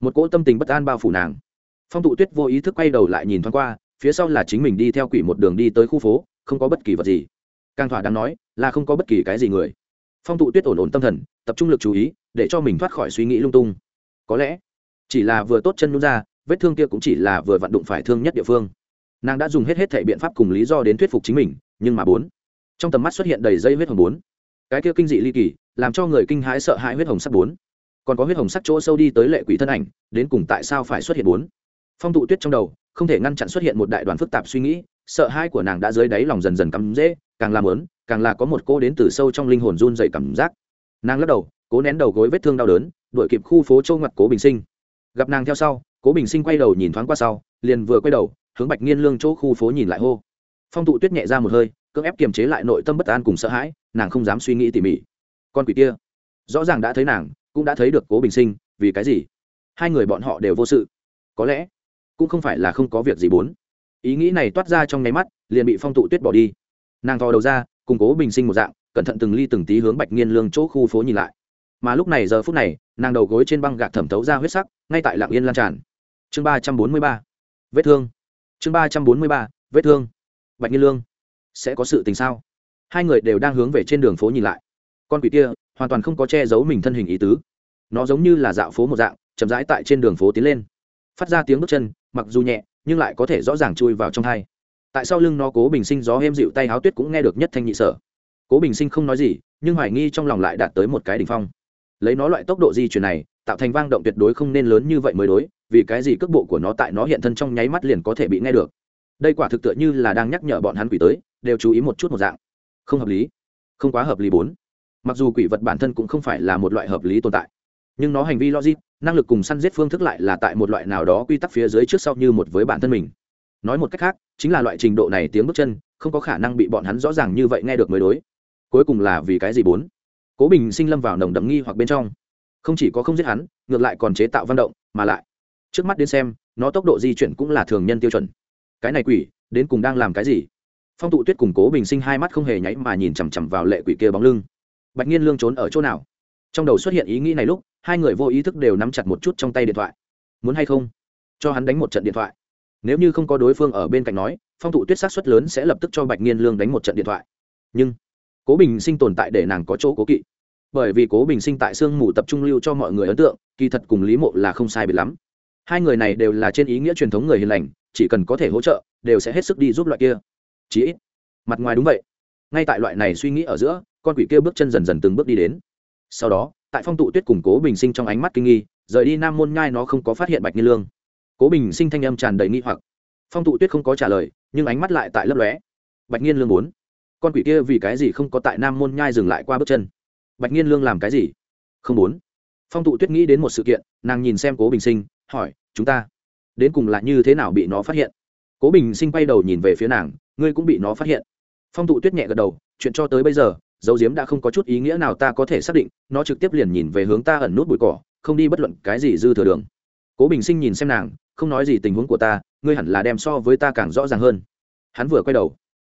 Một cỗ tâm tình bất an bao phủ nàng. Phong tụ tuyết vô ý thức quay đầu lại nhìn thoáng qua, phía sau là chính mình đi theo quỷ một đường đi tới khu phố, không có bất kỳ vật gì. Càng thỏa đáng nói, là không có bất kỳ cái gì người. Phong tụ tuyết ổn ổn tâm thần tập trung lực chú ý, để cho mình thoát khỏi suy nghĩ lung tung. Có lẽ, chỉ là vừa tốt chân nhún ra, vết thương kia cũng chỉ là vừa vặn đụng phải thương nhất địa phương. Nàng đã dùng hết hết thể biện pháp cùng lý do đến thuyết phục chính mình, nhưng mà bốn, trong tầm mắt xuất hiện đầy dây huyết hồng bốn. Cái kia kinh dị ly kỳ, làm cho người kinh hãi sợ hãi huyết hồng sắc bốn. Còn có huyết hồng sắc chỗ sâu đi tới lệ quỷ thân ảnh, đến cùng tại sao phải xuất hiện bốn? Phong tụ tuyết trong đầu, không thể ngăn chặn xuất hiện một đại đoàn phức tạp suy nghĩ, sợ hãi của nàng đã dưới đáy lòng dần dần cắm dễ, càng làm lớn càng là có một cô đến từ sâu trong linh hồn run dày cảm giác nàng lắc đầu, cố nén đầu gối vết thương đau đớn, đuổi kịp khu phố châu ngặt cố bình sinh. Gặp nàng theo sau, cố bình sinh quay đầu nhìn thoáng qua sau, liền vừa quay đầu, hướng bạch nghiên lương chỗ khu phố nhìn lại hô. Phong tụ tuyết nhẹ ra một hơi, cưỡng ép kiềm chế lại nội tâm bất an cùng sợ hãi, nàng không dám suy nghĩ tỉ mỉ. Con quỷ kia, rõ ràng đã thấy nàng, cũng đã thấy được cố bình sinh, vì cái gì? Hai người bọn họ đều vô sự. Có lẽ, cũng không phải là không có việc gì bốn. Ý nghĩ này toát ra trong nháy mắt, liền bị phong tụ tuyết bỏ đi. Nàng thò đầu ra, cùng cố bình sinh một dạng cẩn thận từng ly từng tí hướng bạch nghiên lương chỗ khu phố nhìn lại. Mà lúc này giờ phút này, nàng đầu gối trên băng gạc thẩm thấu ra huyết sắc, ngay tại lạng yên lan tràn. Chương ba trăm bốn mươi ba. Vết thương. Chương ba trăm bốn mươi ba, vết thương. Bạch nghiên lương, sẽ có sự tình sao? Hai người đều đang hướng về trên đường phố nhìn lại. Con quỷ kia, hoàn toàn không có che giấu mình thân hình ý tứ. Nó giống như là dạo phố một dạng, chậm rãi tại trên đường phố tiến lên. Phát ra tiếng bước chân, mặc dù nhẹ, nhưng lại có thể rõ ràng chui vào trong thai tại sau lưng nó cố bình sinh gió êm dịu tay háo tuyết cũng nghe được nhất thanh nhị sở cố bình sinh không nói gì, nhưng hoài nghi trong lòng lại đạt tới một cái đ ỉ n h phong. Lấy nó loại tốc độ di chuyển này, tạo thành vang động tuyệt đối không nên lớn như vậy mới đối, vì cái gì cước bộ của nó tại nó hiện thân trong nháy mắt liền có thể bị nghe được. Đây quả thực tựa như là đang nhắc nhở bọn hắn quỷ tới, đều chú ý một chút một dạng. Không hợp lý. Không quá hợp lý bốn. Mặc dù quỷ vật bản thân cũng không phải là một loại hợp lý tồn tại, nhưng nó hành vi logic, năng lực cùng săn giết phương thức lại là tại một loại nào đó quy tắc phía dưới trước sau như một với bản thân mình. Nói một cách khác, chính là loại trình độ này tiếng bước chân, không có khả năng bị bọn hắn rõ ràng như vậy nghe được mới đối cuối cùng là vì cái gì bốn? Cố bình sinh lâm vào nồng đậm nghi hoặc bên trong. Không chỉ có không giết hắn, ngược lại còn chế tạo văn động, mà lại, trước mắt đến xem, nó tốc độ di chuyển cũng là thường nhân tiêu chuẩn. Cái này quỷ, đến cùng đang làm cái gì? Phong tụ tuyết cùng cố bình sinh hai mắt không hề nháy mà nhìn chằm chằm vào lệ quỷ kia bóng lưng. Bạch nhiên lương trốn ở chỗ nào? Trong đầu xuất hiện ý nghĩ này lúc, hai người vô ý thức đều nắm chặt một chút trong tay điện thoại. Muốn hay không? Cho hắn đánh một trận điện thoại. Nếu như không có đối phương ở bên cạnh nói, phong Tụ tuyết sát xuất lớn sẽ lập tức cho bạch nhiên lương đánh một trận điện thoại. Nhưng cố bình sinh tồn tại để nàng có chỗ cố kỵ. Bởi vì cố bình sinh tại sương mù tập trung lưu cho mọi người ấn tượng, kỳ thật cùng lý mộ là không sai biệt lắm. Hai người này đều là trên ý nghĩa truyền thống người hiền lành, chỉ cần có thể hỗ trợ, đều sẽ hết sức đi giúp loại kia. Chí ít, mặt ngoài đúng vậy. Ngay tại loại này suy nghĩ ở giữa, con quỷ kia bước chân dần dần từng bước đi đến. Sau đó, tại phong tụ tuyết củng cố bình sinh trong ánh mắt kinh nghi, rời đi nam môn nhai nó không có phát hiện bạch nghiên lương. Cố bình sinh thanh âm tràn đầy nghi hoặc. Phong tụ tuyết không có trả lời, nhưng ánh mắt lại tại lấp lóe. Bạch nghiên lương bốn con quỷ kia vì cái gì không có tại nam môn nhai dừng lại qua bước chân? Bạch nghiên lương làm cái gì? Không muốn. Phong tụ tuyết nghĩ đến một sự kiện, nàng nhìn xem cố bình sinh, hỏi, chúng ta đến cùng là như thế nào bị nó phát hiện? Cố bình sinh quay đầu nhìn về phía nàng, ngươi cũng bị nó phát hiện. Phong tụ tuyết nhẹ gật đầu, chuyện cho tới bây giờ, dấu diếm đã không có chút ý nghĩa nào ta có thể xác định, nó trực tiếp liền nhìn về hướng ta ẩn nút bụi cỏ, không đi bất luận cái gì dư thừa đường. Cố bình sinh nhìn xem nàng, không nói gì tình huống của ta, ngươi hẳn là đem so với ta càng rõ ràng hơn. Hắn vừa quay đầu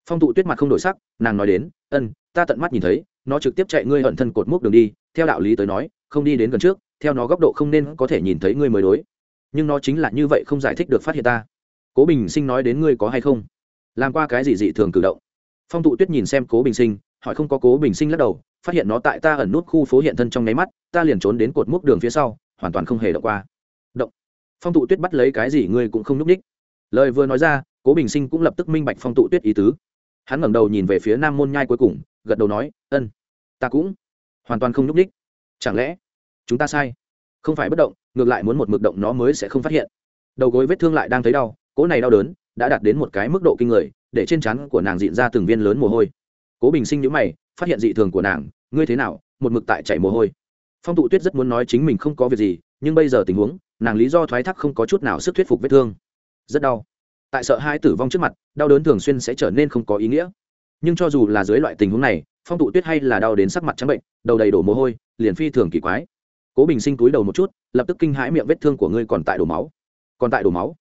phong tụ tuyết mặt không đổi sắc, nàng nói đến, ân, ta tận mắt nhìn thấy, nó trực tiếp chạy ngươi hận thân cột mốc đường đi, theo đạo lý tới nói, không đi đến gần trước, theo nó góc độ không nên có thể nhìn thấy ngươi mới đối. Nhưng nó chính là như vậy không giải thích được phát hiện ta. Cố bình sinh nói đến ngươi có hay không? Làm qua cái gì dị thường cử động? Phong tụ tuyết nhìn xem cố bình sinh, hỏi không có cố bình sinh lắc đầu, phát hiện nó tại ta ẩn nút khu phố hiện thân trong nháy mắt, ta liền trốn đến cột mốc đường phía sau, hoàn toàn không hề động qua. Động. Phong tụ tuyết bắt lấy cái gì ngươi cũng không n ú c ních lời vừa nói ra, cố bình sinh cũng lập tức minh bạch phong tụ tuyết ý tứ hắn ngẩng đầu nhìn về phía nam môn nhai cuối cùng, gật đầu nói, ân, ta cũng hoàn toàn không nhúc ních chẳng lẽ chúng ta sai? Không phải bất động, ngược lại muốn một mực động nó mới sẽ không phát hiện. Đầu gối vết thương lại đang thấy đau cố này đau đớn đã đạt đến một cái mức độ kinh người, để trên chắn của nàng dịn ra từng viên lớn mồ hôi. Cố bình sinh nhữ mày, phát hiện dị thường của nàng, ngươi thế nào? Một mực tại chảy mồ hôi. Phong tụ tuyết rất muốn nói chính mình không có việc gì, nhưng bây giờ tình huống, nàng lý do thoái thác không có chút nào sức thuyết phục vết thương. Rất đau tại sợ hai tử vong trước mặt, đau đớn thường xuyên sẽ trở nên không có ý nghĩa. Nhưng cho dù là dưới loại tình huống này, phong tụ tuyết hay là đau đến sắc mặt trắng bệnh, đầu đầy đổ mồ hôi, liền phi thường kỳ quái. Cố bình sinh túi đầu một chút, lập tức kinh hãi miệng vết thương của ngươi còn tại đổ máu. Còn tại đổ máu.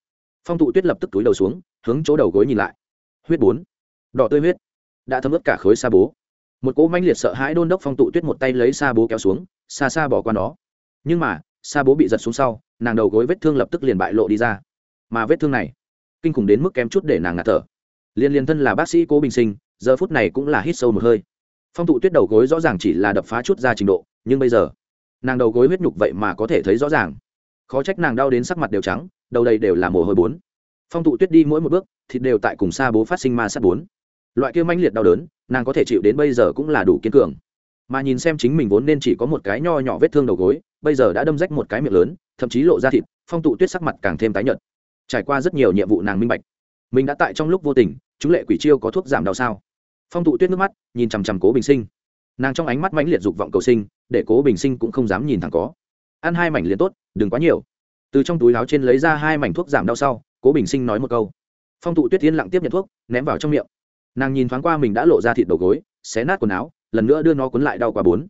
Phong tụ tuyết lập tức túi đầu xuống, hướng chỗ đầu gối nhìn lại. Huyết bốn. Đỏ tươi huyết. Đã thấm ướt cả khối sa bố. Một cỗ manh liệt sợ hãi đôn đốc phong tụ tuyết một tay lấy sa bố kéo xuống, xa xa bỏ qua nó. Nhưng mà, sa bố bị giật xuống sau, nàng đầu gối vết thương lập tức liền bại lộ đi ra. Mà vết thương này kinh khủng đến mức kém chút để nàng ngạt thở. Liên liên thân là bác sĩ cố bình sinh, giờ phút này cũng là hít sâu một hơi. Phong tụ tuyết đầu gối rõ ràng chỉ là đập phá chút ra trình độ, nhưng bây giờ, nàng đầu gối huyết nhục vậy mà có thể thấy rõ ràng. Khó trách nàng đau đến sắc mặt đều trắng, đầu đầy đều là mồ hôi bốn. Phong tụ tuyết đi mỗi một bước, thịt đều tại cùng xa bố phát sinh ma sát bốn. Loại kia manh liệt đau đớn, nàng có thể chịu đến bây giờ cũng là đủ kiên cường. Mà nhìn xem chính mình vốn nên chỉ có một cái nho nhỏ vết thương đầu gối, bây giờ đã đâm rách một cái miệng lớn, thậm chí lộ ra thịt, phong tụ tuyết sắc mặt càng thêm tái nhợt trải qua rất nhiều nhiệm vụ nàng minh bạch. Mình đã tại trong lúc vô tình, chúng lệ quỷ chiêu có thuốc giảm đau sao? Phong tụ tuyết nước mắt, nhìn chằm chằm cố bình sinh. Nàng trong ánh mắt mãnh liệt dục vọng cầu sinh, để cố bình sinh cũng không dám nhìn thẳng có. Ăn hai mảnh liền tốt, đừng quá nhiều. Từ trong túi áo trên lấy ra hai mảnh thuốc giảm đau sau, cố bình sinh nói một câu. Phong tụ tuyết yên lặng tiếp nhận thuốc, ném vào trong miệng. Nàng nhìn thoáng qua mình đã lộ ra thịt đầu gối, xé nát quần áo, lần nữa đưa nó cuốn lại đau qua bốn.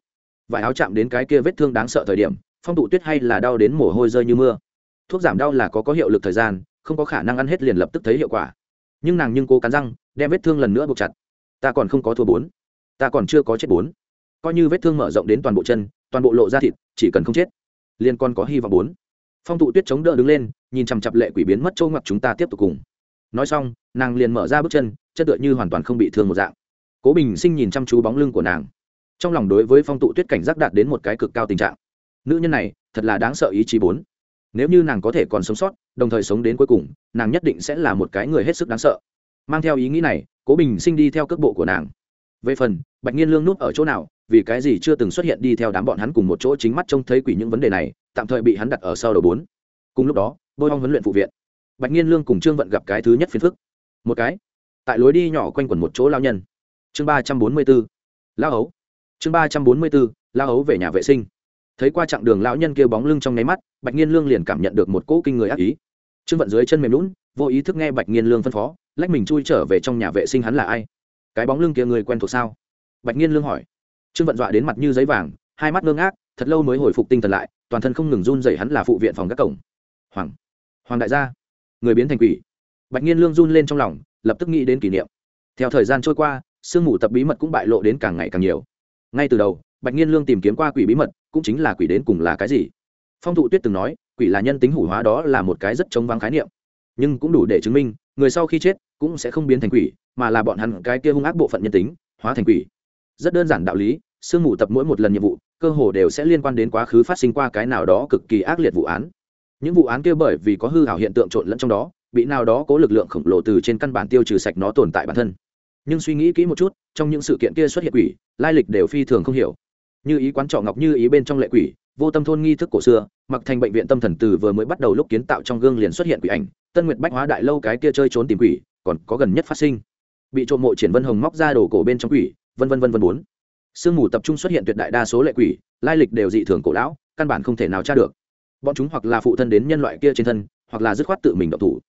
Vải áo chạm đến cái kia vết thương đáng sợ thời điểm, phong tụ tuyết hay là đau đến mồ hôi rơi như mưa thuốc giảm đau là có có hiệu lực thời gian, không có khả năng ăn hết liền lập tức thấy hiệu quả. Nhưng nàng nhưng cố cắn răng, đem vết thương lần nữa buộc chặt. Ta còn không có thua bốn. Ta còn chưa có chết bốn. Coi như vết thương mở rộng đến toàn bộ chân, toàn bộ lộ ra thịt, chỉ cần không chết liên còn có hy vọng bốn. Phong tụ tuyết chống đỡ đứng lên, nhìn chằm chặp lệ quỷ biến mất châu ngoặc chúng ta tiếp tục cùng. Nói xong, nàng liền mở ra bước chân, chất tựa như hoàn toàn không bị thương một dạng. Cố bình sinh nhìn chăm chú bóng lưng của nàng. Trong lòng đối với phong tụ tuyết cảnh giác đạt đến một cái cực cao tình trạng. Nữ nhân này, thật là đáng sợ ý chí bốn nếu như nàng có thể còn sống sót, đồng thời sống đến cuối cùng, nàng nhất định sẽ là một cái người hết sức đáng sợ. Mang theo ý nghĩ này, cố bình sinh đi theo cước bộ của nàng. Về phần, bạch nhiên lương núp ở chỗ nào, vì cái gì chưa từng xuất hiện đi theo đám bọn hắn cùng một chỗ chính mắt trông thấy quỷ những vấn đề này, tạm thời bị hắn đặt ở sau đầu bốn. Cùng lúc đó, bôi hong huấn luyện phụ viện. Bạch nhiên lương cùng trương vận gặp cái thứ nhất phiền phức. Một cái, tại lối đi nhỏ quanh quẩn một chỗ lao nhân. Chương ba trăm bốn mươi b ố lao ấu chương ba trăm bốn mươi b ố lao ấu về nhà vệ sinh thấy qua chặng đường lão nhân kia bóng lưng trong nháy mắt, bạch nhiên lương liền cảm nhận được một cỗ kinh người ác ý. Trương vận dưới chân mềm lún vô ý thức nghe bạch nhiên lương phân phó, lách mình chui trở về trong nhà vệ sinh hắn là ai? Cái bóng lưng kia người quen thuộc sao? Bạch nhiên lương hỏi. Trương vận dọa đến mặt như giấy vàng, hai mắt ngơ ngác, thật lâu mới hồi phục tinh thần lại, toàn thân không ngừng run dậy hắn là phụ viện phòng các cổng. Hoàng hoàng đại gia, người biến thành quỷ. Bạch nhiên lương run lên trong lòng, lập tức nghĩ đến kỷ niệm. Theo thời gian trôi qua, sương mù tập bí mật cũng bại lộ đến càng ngày càng nhiều. Ngay từ đầu, bạch nhiên lương tìm kiếm qua quỷ bí mật cũng chính là quỷ đến cùng là cái gì. Phong thụ tuyết từng nói, quỷ là nhân tính hủ hóa đó là một cái rất chống vắng khái niệm. Nhưng cũng đủ để chứng minh, người sau khi chết cũng sẽ không biến thành quỷ, mà là bọn hắn cái kia hung ác bộ phận nhân tính, hóa thành quỷ. Rất đơn giản đạo lý, sương mù tập mỗi một lần nhiệm vụ, cơ hồ đều sẽ liên quan đến quá khứ phát sinh qua cái nào đó cực kỳ ác liệt vụ án. Những vụ án kia bởi vì có hư hảo hiện tượng trộn lẫn trong đó, bị nào đó có lực lượng khổng lồ từ trên căn bản tiêu trừ sạch nó tồn tại bản thân. Nhưng suy nghĩ kỹ một chút, trong những sự kiện kia xuất hiện quỷ, lai lịch đều phi thường không hiểu như ý quán trọ ngọc như ý bên trong lệ quỷ, vô tâm thôn nghi thức cổ xưa, mặc thành bệnh viện tâm thần từ vừa mới bắt đầu lúc kiến tạo trong gương liền xuất hiện quỷ ảnh, tân nguyệt bách hóa đại lâu cái kia chơi trốn tìm quỷ, còn có gần nhất phát sinh. Bị trộm mộ triển vân hồng móc ra đổ cổ bên trong quỷ, vân vân vân vân bốn. Sương mù tập trung xuất hiện tuyệt đại đa số lệ quỷ, lai lịch đều dị thường cổ lão, căn bản không thể nào tra được. Bọn chúng hoặc là phụ thân đến nhân loại kia trên thân, hoặc là dứt khoát tự mình độc thủ.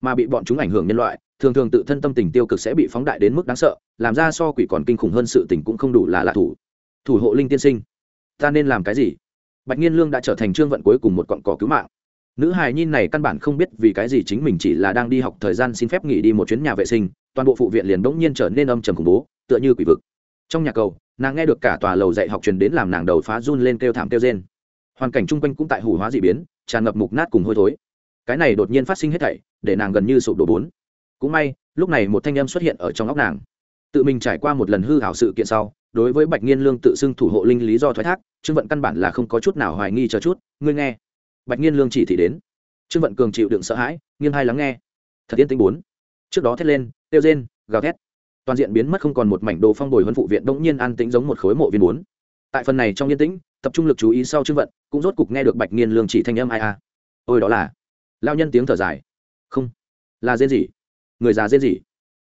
Mà bị bọn chúng ảnh hưởng nhân loại, thường thường tự thân tâm tình tiêu cực sẽ bị phóng đại đến mức đáng sợ, làm ra so quỷ còn kinh khủng hơn sự tình cũng không đủ là lạ thủ thủ hộ linh tiên sinh. Ta nên làm cái gì? Bạch nhiên lương đã trở thành trương vận cuối cùng một cọn cỏ cứu mạng. Nữ hài nhi này căn bản không biết vì cái gì chính mình chỉ là đang đi học thời gian xin phép nghỉ đi một chuyến nhà vệ sinh, toàn bộ phụ viện liền bỗng nhiên trở nên âm trầm khủng bố, tựa như quỷ vực. Trong nhà cầu, nàng nghe được cả tòa lầu dạy học truyền đến làm nàng đầu phá run lên kêu thảm kêu rên. Hoàn cảnh chung quanh cũng tại hủ hóa dị biến, tràn ngập mục nát cùng hôi thối. Cái này đột nhiên phát sinh hết thảy, để nàng gần như sụp đổ bốn. Cũng may, lúc này một thanh âm xuất hiện ở trong óc nàng. Tự mình trải qua một lần hư hảo sự kiện sau đối với bạch nghiên lương tự xưng thủ hộ linh lý do thoái thác, trương vận căn bản là không có chút nào hoài nghi cho chút, ngươi nghe. Bạch nghiên lương chỉ thị đến. Trương vận cường chịu đựng sợ hãi, nghiêng hai lắng nghe. Thật yên tĩnh bốn. Trước đó thét lên tiêu rên, gào thét. Toàn diện biến mất không còn một mảnh đồ phong bồi huân phụ viện đống nhiên an tĩnh giống một khối mộ viên bốn. Tại phần này trong yên tĩnh, tập trung lực chú ý sau trương vận, cũng rốt cục nghe được bạch nghiên lương chỉ thanh âm ai a. Ôi, đó là. Lao nhân tiếng thở dài. Không. Là dên gì người già dên gì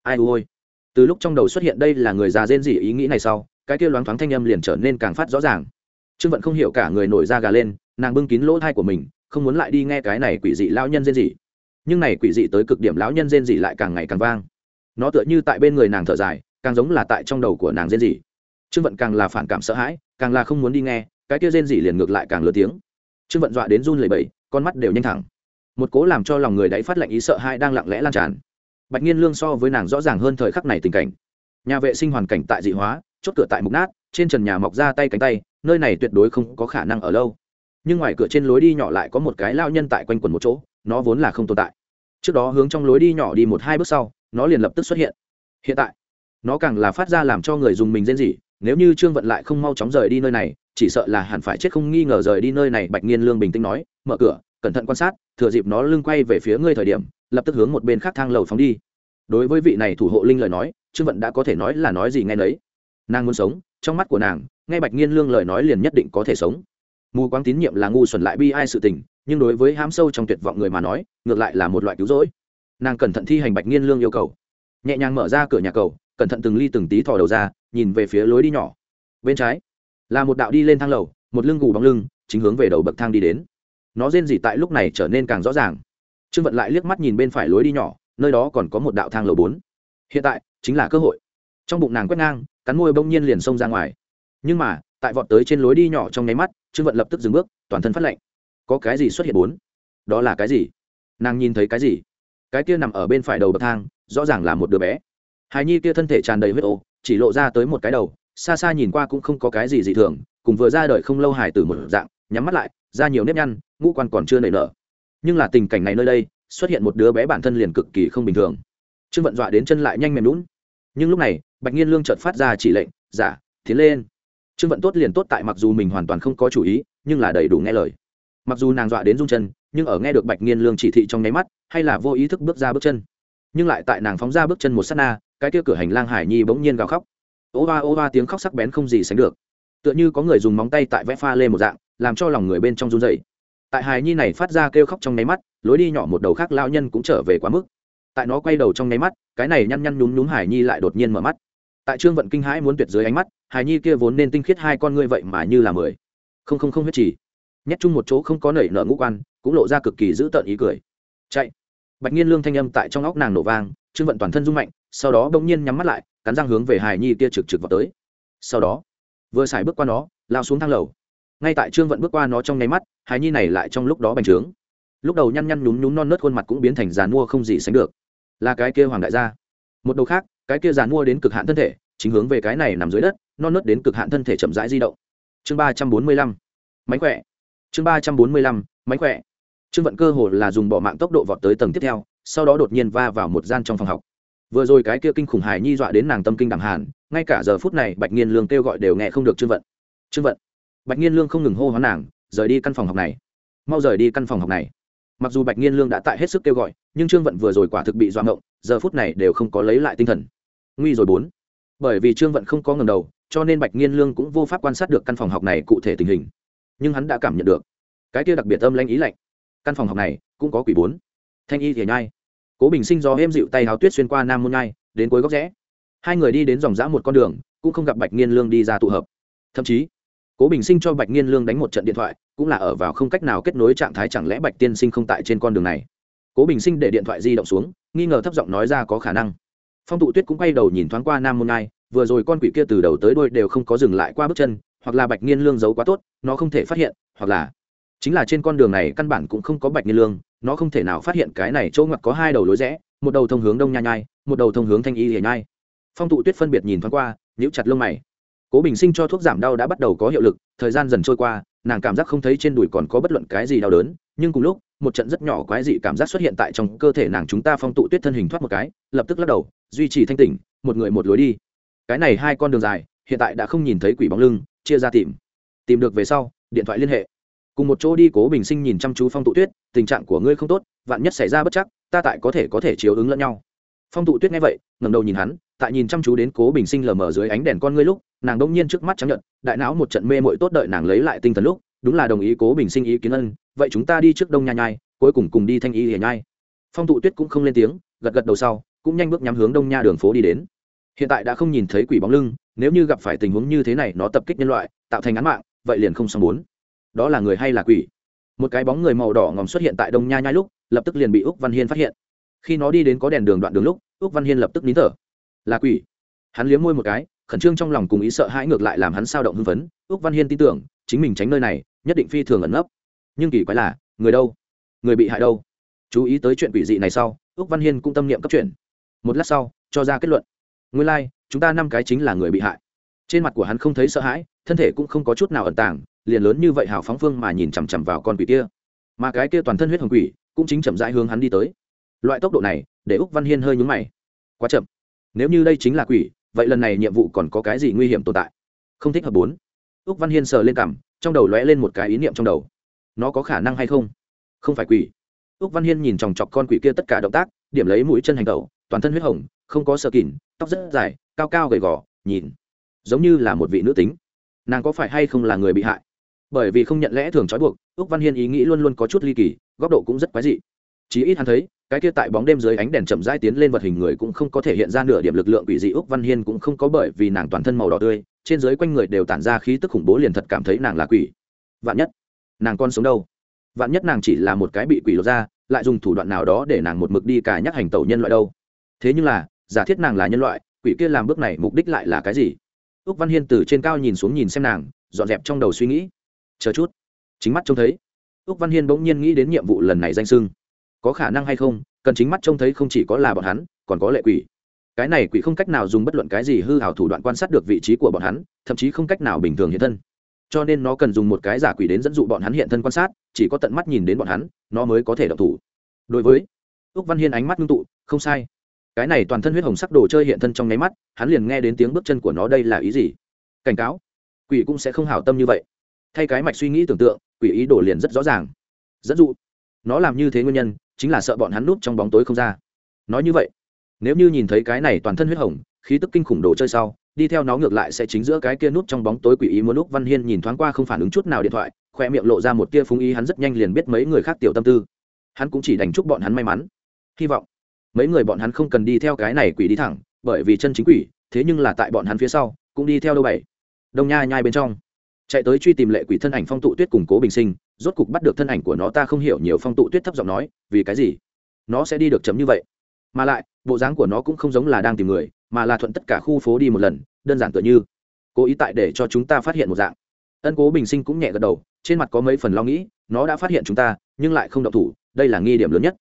ai ôi. Từ lúc trong đầu xuất hiện đây là người già dên gì ý nghĩ này sau cái kia loáng thoáng thanh âm liền trở nên càng phát rõ ràng. Trương vận không hiểu cả người nổi da gà lên, nàng bưng kín lỗ thai của mình, không muốn lại đi nghe cái này quỷ dị lão nhân rên rỉ. Nhưng này quỷ dị tới cực điểm lão nhân rên rỉ lại càng ngày càng vang. Nó tựa như tại bên người nàng thở dài, càng giống là tại trong đầu của nàng rên rỉ. Trương vận càng là phản cảm sợ hãi, càng là không muốn đi nghe, cái kia rên rỉ liền ngược lại càng lớn tiếng. Trương vận dọa đến run lẩy bẩy, con mắt đều nhanh thẳng. Một cố làm cho lòng người đáy phát lạnh ý sợ hai đang lặng lẽ lan tràn. Bạch nhiên lương so với nàng rõ ràng hơn thời khắc này tình cảnh. Nhà vệ sinh hoàn cảnh tại dị hóa chốt cửa tại mục nát, trên trần nhà mọc ra tay cánh tay, nơi này tuyệt đối không có khả năng ở lâu. Nhưng ngoài cửa trên lối đi nhỏ lại có một cái lao nhân tại quanh quần một chỗ, nó vốn là không tồn tại. Trước đó hướng trong lối đi nhỏ đi một hai bước sau, nó liền lập tức xuất hiện. Hiện tại, nó càng là phát ra làm cho người dùng mình rên rỉ, nếu như trương vận lại không mau chóng rời đi nơi này, chỉ sợ là hẳn phải chết không nghi ngờ rời đi nơi này, bạch nghiên lương bình tĩnh nói, mở cửa, cẩn thận quan sát, thừa dịp nó lưng quay về phía ngươi thời điểm, lập tức hướng một bên khác thang lầu phóng đi. Đối với vị này thủ hộ linh lời nói, trương vận đã có thể nói là nói gì nghe nấy nàng muốn sống, trong mắt của nàng ngay bạch nghiên lương lời nói liền nhất định có thể sống. Mù quáng tín nhiệm là ngu xuẩn lại bi ai sự tình, nhưng đối với hám sâu trong tuyệt vọng người mà nói, ngược lại là một loại cứu rỗi. Nàng cẩn thận thi hành bạch nghiên lương yêu cầu. Nhẹ nhàng mở ra cửa nhà cầu, cẩn thận từng ly từng tí thò đầu ra, nhìn về phía lối đi nhỏ. Bên trái, là một đạo đi lên thang lầu, một lưng gù bóng lưng, chính hướng về đầu bậc thang đi đến. Nó rên rỉ tại lúc này trở nên càng rõ ràng. Trương vận lại liếc mắt nhìn bên phải lối đi nhỏ, nơi đó còn có một đạo thang lầu bốn. Hiện tại, chính là cơ hội. Trong bụng nàng quét ngang cắn môi bỗng nhiên liền xông ra ngoài. Nhưng mà, tại vọt tới trên lối đi nhỏ trong nháy mắt, trương vận lập tức dừng bước, toàn thân phát lạnh. Có cái gì xuất hiện bốn? Đó là cái gì? Nàng nhìn thấy cái gì? Cái kia nằm ở bên phải đầu bậc thang, rõ ràng là một đứa bé. Hài nhi kia thân thể tràn đầy huyết ô, chỉ lộ ra tới một cái đầu, xa xa nhìn qua cũng không có cái gì dị thường, cùng vừa ra đời không lâu hài từ một dạng, nhắm mắt lại ra nhiều nếp nhăn, ngũ quan còn chưa nảy nở. Nhưng là tình cảnh này nơi đây, xuất hiện một đứa bé bản thân liền cực kỳ không bình thường. Trương vận dọa đến chân lại nhanh mềm lún nhưng lúc này bạch nhiên lương chợt phát ra chỉ lệnh giả tiến lên. Trương vận tốt liền tốt tại mặc dù mình hoàn toàn không có chủ ý, nhưng là đầy đủ nghe lời. Mặc dù nàng dọa đến run chân, nhưng ở nghe được bạch nhiên lương chỉ thị trong nháy mắt, hay là vô ý thức bước ra bước chân. Nhưng lại tại nàng phóng ra bước chân một s á t na, cái kia cửa hành lang hải nhi bỗng nhiên gào khóc. Ô va ô va tiếng khóc sắc bén không gì sánh được. Tựa như có người dùng móng tay tại vẽ pha lê một dạng, làm cho lòng người bên trong run rẩy. tại Hải nhi này phát ra kêu khóc trong nháy mắt, lối đi nhỏ một đầu khác lao nhân cũng trở về quá mức. Tại nó quay đầu trong nháy mắt, cái này nhăn nhăn nhún nhún hải nhi lại đột nhiên mở mắt tại trương vận kinh hãi muốn tuyệt dưới ánh mắt hải nhi kia vốn nên tinh khiết hai con ngươi vậy mà như là mười. Không không không huyết chỉ nhét chung một chỗ không có nảy nở ngũ quan, cũng lộ ra cực kỳ dữ tợn ý cười. Chạy. Bạch nhiên lương thanh âm tại trong óc nàng nổ vang, trương vận toàn thân rung mạnh, sau đó bỗng nhiên nhắm mắt lại, cắn răng hướng về hải nhi kia trực trực vào tới. Sau đó, vừa xài bước qua nó, lao xuống thang lầu. Ngay tại trương vận bước qua nó trong nháy mắt hải nhi này lại trong lúc đó bành trướng. Lúc đầu nhăn nhăn nhún nhún non nớt khuôn mặt cũng biến thành giàn mua không gì sánh được. Là cái kia hoàng đại gia. Một đầu khác cái kia giàn mua đến cực hạn thân thể, chính hướng về cái này nằm dưới đất, non nớt đến cực hạn thân thể chậm rãi di động. Chương ba trăm bốn mươi lăm, mánh khỏe. Chương ba trăm bốn mươi lăm, mánh khỏe. Trương vận cơ hồ là dùng bỏ mạng tốc độ vọt tới tầng tiếp theo, sau đó đột nhiên va vào một gian trong phòng học. Vừa rồi cái kia kinh khủng hài nhi dọa đến nàng tâm kinh đẳng hàn, ngay cả giờ phút này bạch nghiên lương kêu gọi đều nghe không được trương vận. Trương vận. Bạch nghiên lương không ngừng hô hoán nàng, rời đi căn phòng học này. Mau rời đi căn phòng học này. Mặc dù bạch nghiên lương đã tại hết sức kêu gọi, nhưng trương vận vừa rồi quả thực bị doạ ngộng, giờ phút này đều không có lấy lại tinh thần nguy rồi bốn. Bởi vì trương vận không có ngầm đầu, cho nên bạch nghiên lương cũng vô pháp quan sát được căn phòng học này cụ thể tình hình. Nhưng hắn đã cảm nhận được, cái kia đặc biệt âm lanh ý lạnh. Căn phòng học này cũng có quỷ bốn. Thanh y thì nhai. Cố bình sinh do êm dịu tay háo tuyết xuyên qua nam môn nhai, đến cuối góc rẽ. Hai người đi đến dòng dã một con đường, cũng không gặp bạch nghiên lương đi ra tụ hợp. Thậm chí, cố bình sinh cho bạch nghiên lương đánh một trận điện thoại, cũng là ở vào không cách nào kết nối trạng thái chẳng lẽ bạch tiên sinh không tại trên con đường này. Cố bình sinh để điện thoại di động xuống, nghi ngờ thấp giọng nói ra có khả năng phong tụ tuyết cũng quay đầu nhìn thoáng qua nam môn ngai, vừa rồi con quỷ kia từ đầu tới đôi đều không có dừng lại qua bước chân, hoặc là bạch nghiên lương giấu quá tốt, nó không thể phát hiện, hoặc là chính là trên con đường này căn bản cũng không có bạch nghiên lương, nó không thể nào phát hiện cái này chỗ ngoặt có hai đầu lối rẽ, một đầu thông hướng đông nha nhai, một đầu thông hướng thanh y hiển nhai. Phong tụ tuyết phân biệt nhìn thoáng qua, nhíu chặt lông mày. Cố bình sinh cho thuốc giảm đau đã bắt đầu có hiệu lực, thời gian dần trôi qua, nàng cảm giác không thấy trên đùi còn có bất luận cái gì đau đớn, nhưng cùng lúc một trận rất nhỏ quái dị cảm giác xuất hiện tại trong cơ thể nàng chúng ta phong tụ tuyết thân hình thoát một cái, lập tức lắc đầu, duy trì thanh tỉnh, một người một lối đi. Cái này hai con đường dài, hiện tại đã không nhìn thấy quỷ bóng lưng, chia ra tìm. Tìm được về sau, điện thoại liên hệ. Cùng một chỗ đi cố bình sinh nhìn chăm chú phong tụ tuyết, tình trạng của ngươi không tốt, vạn nhất xảy ra bất chắc, ta tại có thể có thể chiếu ứng lẫn nhau. Phong tụ tuyết nghe vậy ngầm đầu nhìn hắn, tại nhìn chăm chú đến cố bình sinh lờ mờ dưới ánh đèn con ngươi lúc, nàng đông nhiên trước mắt chấp nhận đại não một trận mê mội tốt đợi nàng lấy lại tinh thần lúc, đúng là đồng ý cố bình sinh ý kiến ân vậy chúng ta đi trước đông nha nhai, cuối cùng cùng đi thanh y hiền nhai. Phong tụ tuyết cũng không lên tiếng, gật gật đầu sau, cũng nhanh bước nhắm hướng đông nha đường phố đi đến. Hiện tại đã không nhìn thấy quỷ bóng lưng, nếu như gặp phải tình huống như thế này, nó tập kích nhân loại, tạo thành án mạng, vậy liền không xong bốn. Đó là người hay là quỷ? Một cái bóng người màu đỏ ngòm xuất hiện tại đông nha nhai lúc, lập tức liền bị úc văn hiên phát hiện. Khi nó đi đến có đèn đường đoạn đường lúc, úc văn hiên lập tức nín thở. Là quỷ. Hắn liếm môi một cái, khẩn trương trong lòng cùng ý sợ hãi ngược lại làm hắn sao động hưng phấn. Úc văn hiên tin tưởng, chính mình tránh nơi này, nhất định phi thường ẩn nấp nhưng kỳ quái là người đâu? Người bị hại đâu? Chú ý tới chuyện quỷ dị này sau ước văn hiên cũng tâm niệm cấp chuyện một lát sau cho ra kết luận. Nguyên lai、like, chúng ta năm cái chính là người bị hại. Trên mặt của hắn không thấy sợ hãi thân thể cũng không có chút nào ẩn tàng liền lớn như vậy hào phóng phương mà nhìn chằm chằm vào con quỷ kia. Mà cái kia toàn thân huyết hồng quỷ cũng chính chậm rãi hướng hắn đi tới. Loại tốc độ này để úc văn hiên hơi nhúng mày. Quá chậm. Nếu như đây chính là quỷ vậy lần này nhiệm vụ còn có cái gì nguy hiểm tồn tại? Không thích hợp bốn. Úc văn hiên sờ lên cằm trong đầu lóe lên một cái ý niệm trong đầu nó có khả năng hay không? Không phải quỷ. Úc văn hiên nhìn chòng chọc con quỷ kia tất cả động tác, điểm lấy mũi chân hành tẩu toàn thân huyết hồng, không có sơ kỉn tóc rất dài, cao cao gầy gò, nhìn, giống như là một vị nữ tính. Nàng có phải hay không là người bị hại? Bởi vì không nhận lẽ thường trói buộc, úc văn hiên ý nghĩ luôn luôn có chút ly kỳ, góc độ cũng rất quái dị. Chí ít hắn thấy, cái kia tại bóng đêm dưới ánh đèn chậm rãi tiến lên vật hình người cũng không có thể hiện ra nửa điểm lực lượng quỷ dị, úc văn hiên cũng không có bởi vì nàng toàn thân màu đỏ tươi, trên dưới quanh người đều tản ra khí tức khủng bố liền thật cảm thấy nàng là quỷ. Vạn nhất nàng con sống đâu? Vạn nhất nàng chỉ là một cái bị quỷ lột ra lại dùng thủ đoạn nào đó để nàng một mực đi cả nhắc hành tẩu nhân loại đâu? Thế nhưng là, giả thiết nàng là nhân loại, quỷ kia làm bước này mục đích lại là cái gì? Ước văn hiên từ trên cao nhìn xuống nhìn xem nàng, dọn dẹp trong đầu suy nghĩ. Chờ chút. Chính mắt trông thấy. Ước văn hiên bỗng nhiên nghĩ đến nhiệm vụ lần này danh sưng có khả năng hay không, cần chính mắt trông thấy không chỉ có là bọn hắn, còn có lệ quỷ. Cái này quỷ không cách nào dùng bất luận cái gì hư hảo thủ đoạn quan sát được vị trí của bọn hắn, thậm chí không cách nào bình thường hiện thân cho nên nó cần dùng một cái giả quỷ đến dẫn dụ bọn hắn hiện thân quan sát, chỉ có tận mắt nhìn đến bọn hắn, nó mới có thể đọc thủ. Đối với ước văn hiên ánh mắt ngưng tụ, không sai. Cái này toàn thân huyết hồng sắc đồ chơi hiện thân trong nháy mắt, hắn liền nghe đến tiếng bước chân của nó đây là ý gì? Cảnh cáo, quỷ cũng sẽ không hảo tâm như vậy. Thay cái mạch suy nghĩ tưởng tượng, quỷ ý đồ liền rất rõ ràng. Dẫn dụ, nó làm như thế nguyên nhân, chính là sợ bọn hắn núp trong bóng tối không ra. Nói như vậy, nếu như nhìn thấy cái này toàn thân huyết hồng, khí tức kinh khủng đồ chơi sau đi theo nó ngược lại sẽ chính giữa cái kia nút trong bóng tối quỷ ý muốn lúc văn hiên nhìn thoáng qua không phản ứng chút nào điện thoại khoe miệng lộ ra một tia phúng ý, hắn rất nhanh liền biết mấy người khác tiểu tâm tư. Hắn cũng chỉ đành chúc bọn hắn may mắn. Hy vọng mấy người bọn hắn không cần đi theo cái này quỷ đi thẳng, bởi vì chân chính quỷ, thế nhưng là tại bọn hắn phía sau, cũng đi theo đâu bảy. Đông nha nhai bên trong. Chạy tới truy tìm lệ quỷ thân ảnh phong tụ tuyết củng cố bình sinh, rốt cục bắt được thân ảnh của nó, ta không hiểu nhiều, phong tụ tuyết thấp giọng nói, vì cái gì? Nó sẽ đi được chấm như vậy. Mà lại, bộ dáng của nó cũng không giống là đang tìm người mà là thuận tất cả khu phố đi một lần, đơn giản tựa như. Cố ý tại để cho chúng ta phát hiện một dạng. Ân cố bình sinh cũng nhẹ gật đầu, trên mặt có mấy phần lo nghĩ, nó đã phát hiện chúng ta, nhưng lại không động thủ, đây là nghi điểm lớn nhất.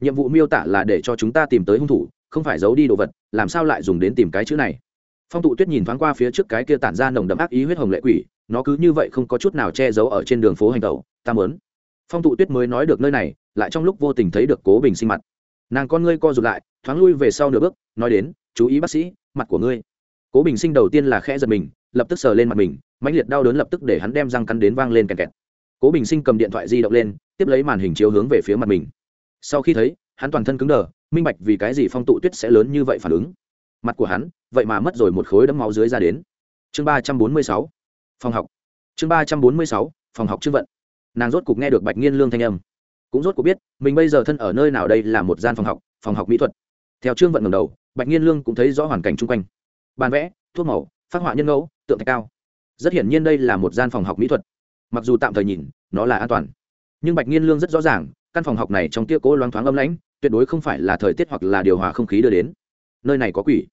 Nhiệm vụ miêu tả là để cho chúng ta tìm tới hung thủ, không phải giấu đi đồ vật, làm sao lại dùng đến tìm cái chữ này? Phong tụ tuyết nhìn thoáng qua phía trước cái kia tản ra nồng đậm ác ý huyết hồng lệ quỷ, nó cứ như vậy không có chút nào che giấu ở trên đường phố hành tẩu, ta mớn phong tụ tuyết mới nói được nơi này, lại trong lúc vô tình thấy được cố bình sinh mặt. Nàng con ngươi co rụt lại, thoáng lui về sau nửa bước, nói đến chú ý bác sĩ, mặt của ngươi. Cố bình sinh đầu tiên là khẽ giật mình, lập tức sờ lên mặt mình, mãnh liệt đau đớn lập tức để hắn đem răng cắn đến vang lên kẹt kẹt. Cố bình sinh cầm điện thoại di động lên, tiếp lấy màn hình chiếu hướng về phía mặt mình. Sau khi thấy, hắn toàn thân cứng đờ, minh bạch vì cái gì phong tụ tuyết sẽ lớn như vậy phản ứng. Mặt của hắn, vậy mà mất rồi một khối đấm máu dưới ra đến. Chương ba trăm bốn mươi sáu, phòng học. Chương ba trăm bốn mươi sáu, phòng học chương vận. Nàng rốt cục nghe được bạch nghiên lương thanh âm. Cũng rốt cuộc biết, mình bây giờ thân ở nơi nào đây là một gian phòng học phòng học mỹ thuật theo trương vận ngầm đầu, bạch nghiên lương cũng thấy rõ hoàn cảnh chung quanh. Bàn vẽ, thuốc màu, phát họa nhân ngẫu, tượng thạch cao. Rất hiển nhiên đây là một gian phòng học mỹ thuật. Mặc dù tạm thời nhìn, nó là an toàn. Nhưng bạch nghiên lương rất rõ ràng, căn phòng học này trong tia cố loáng thoáng âm lãnh, tuyệt đối không phải là thời tiết hoặc là điều hòa không khí đưa đến. Nơi này có quỷ.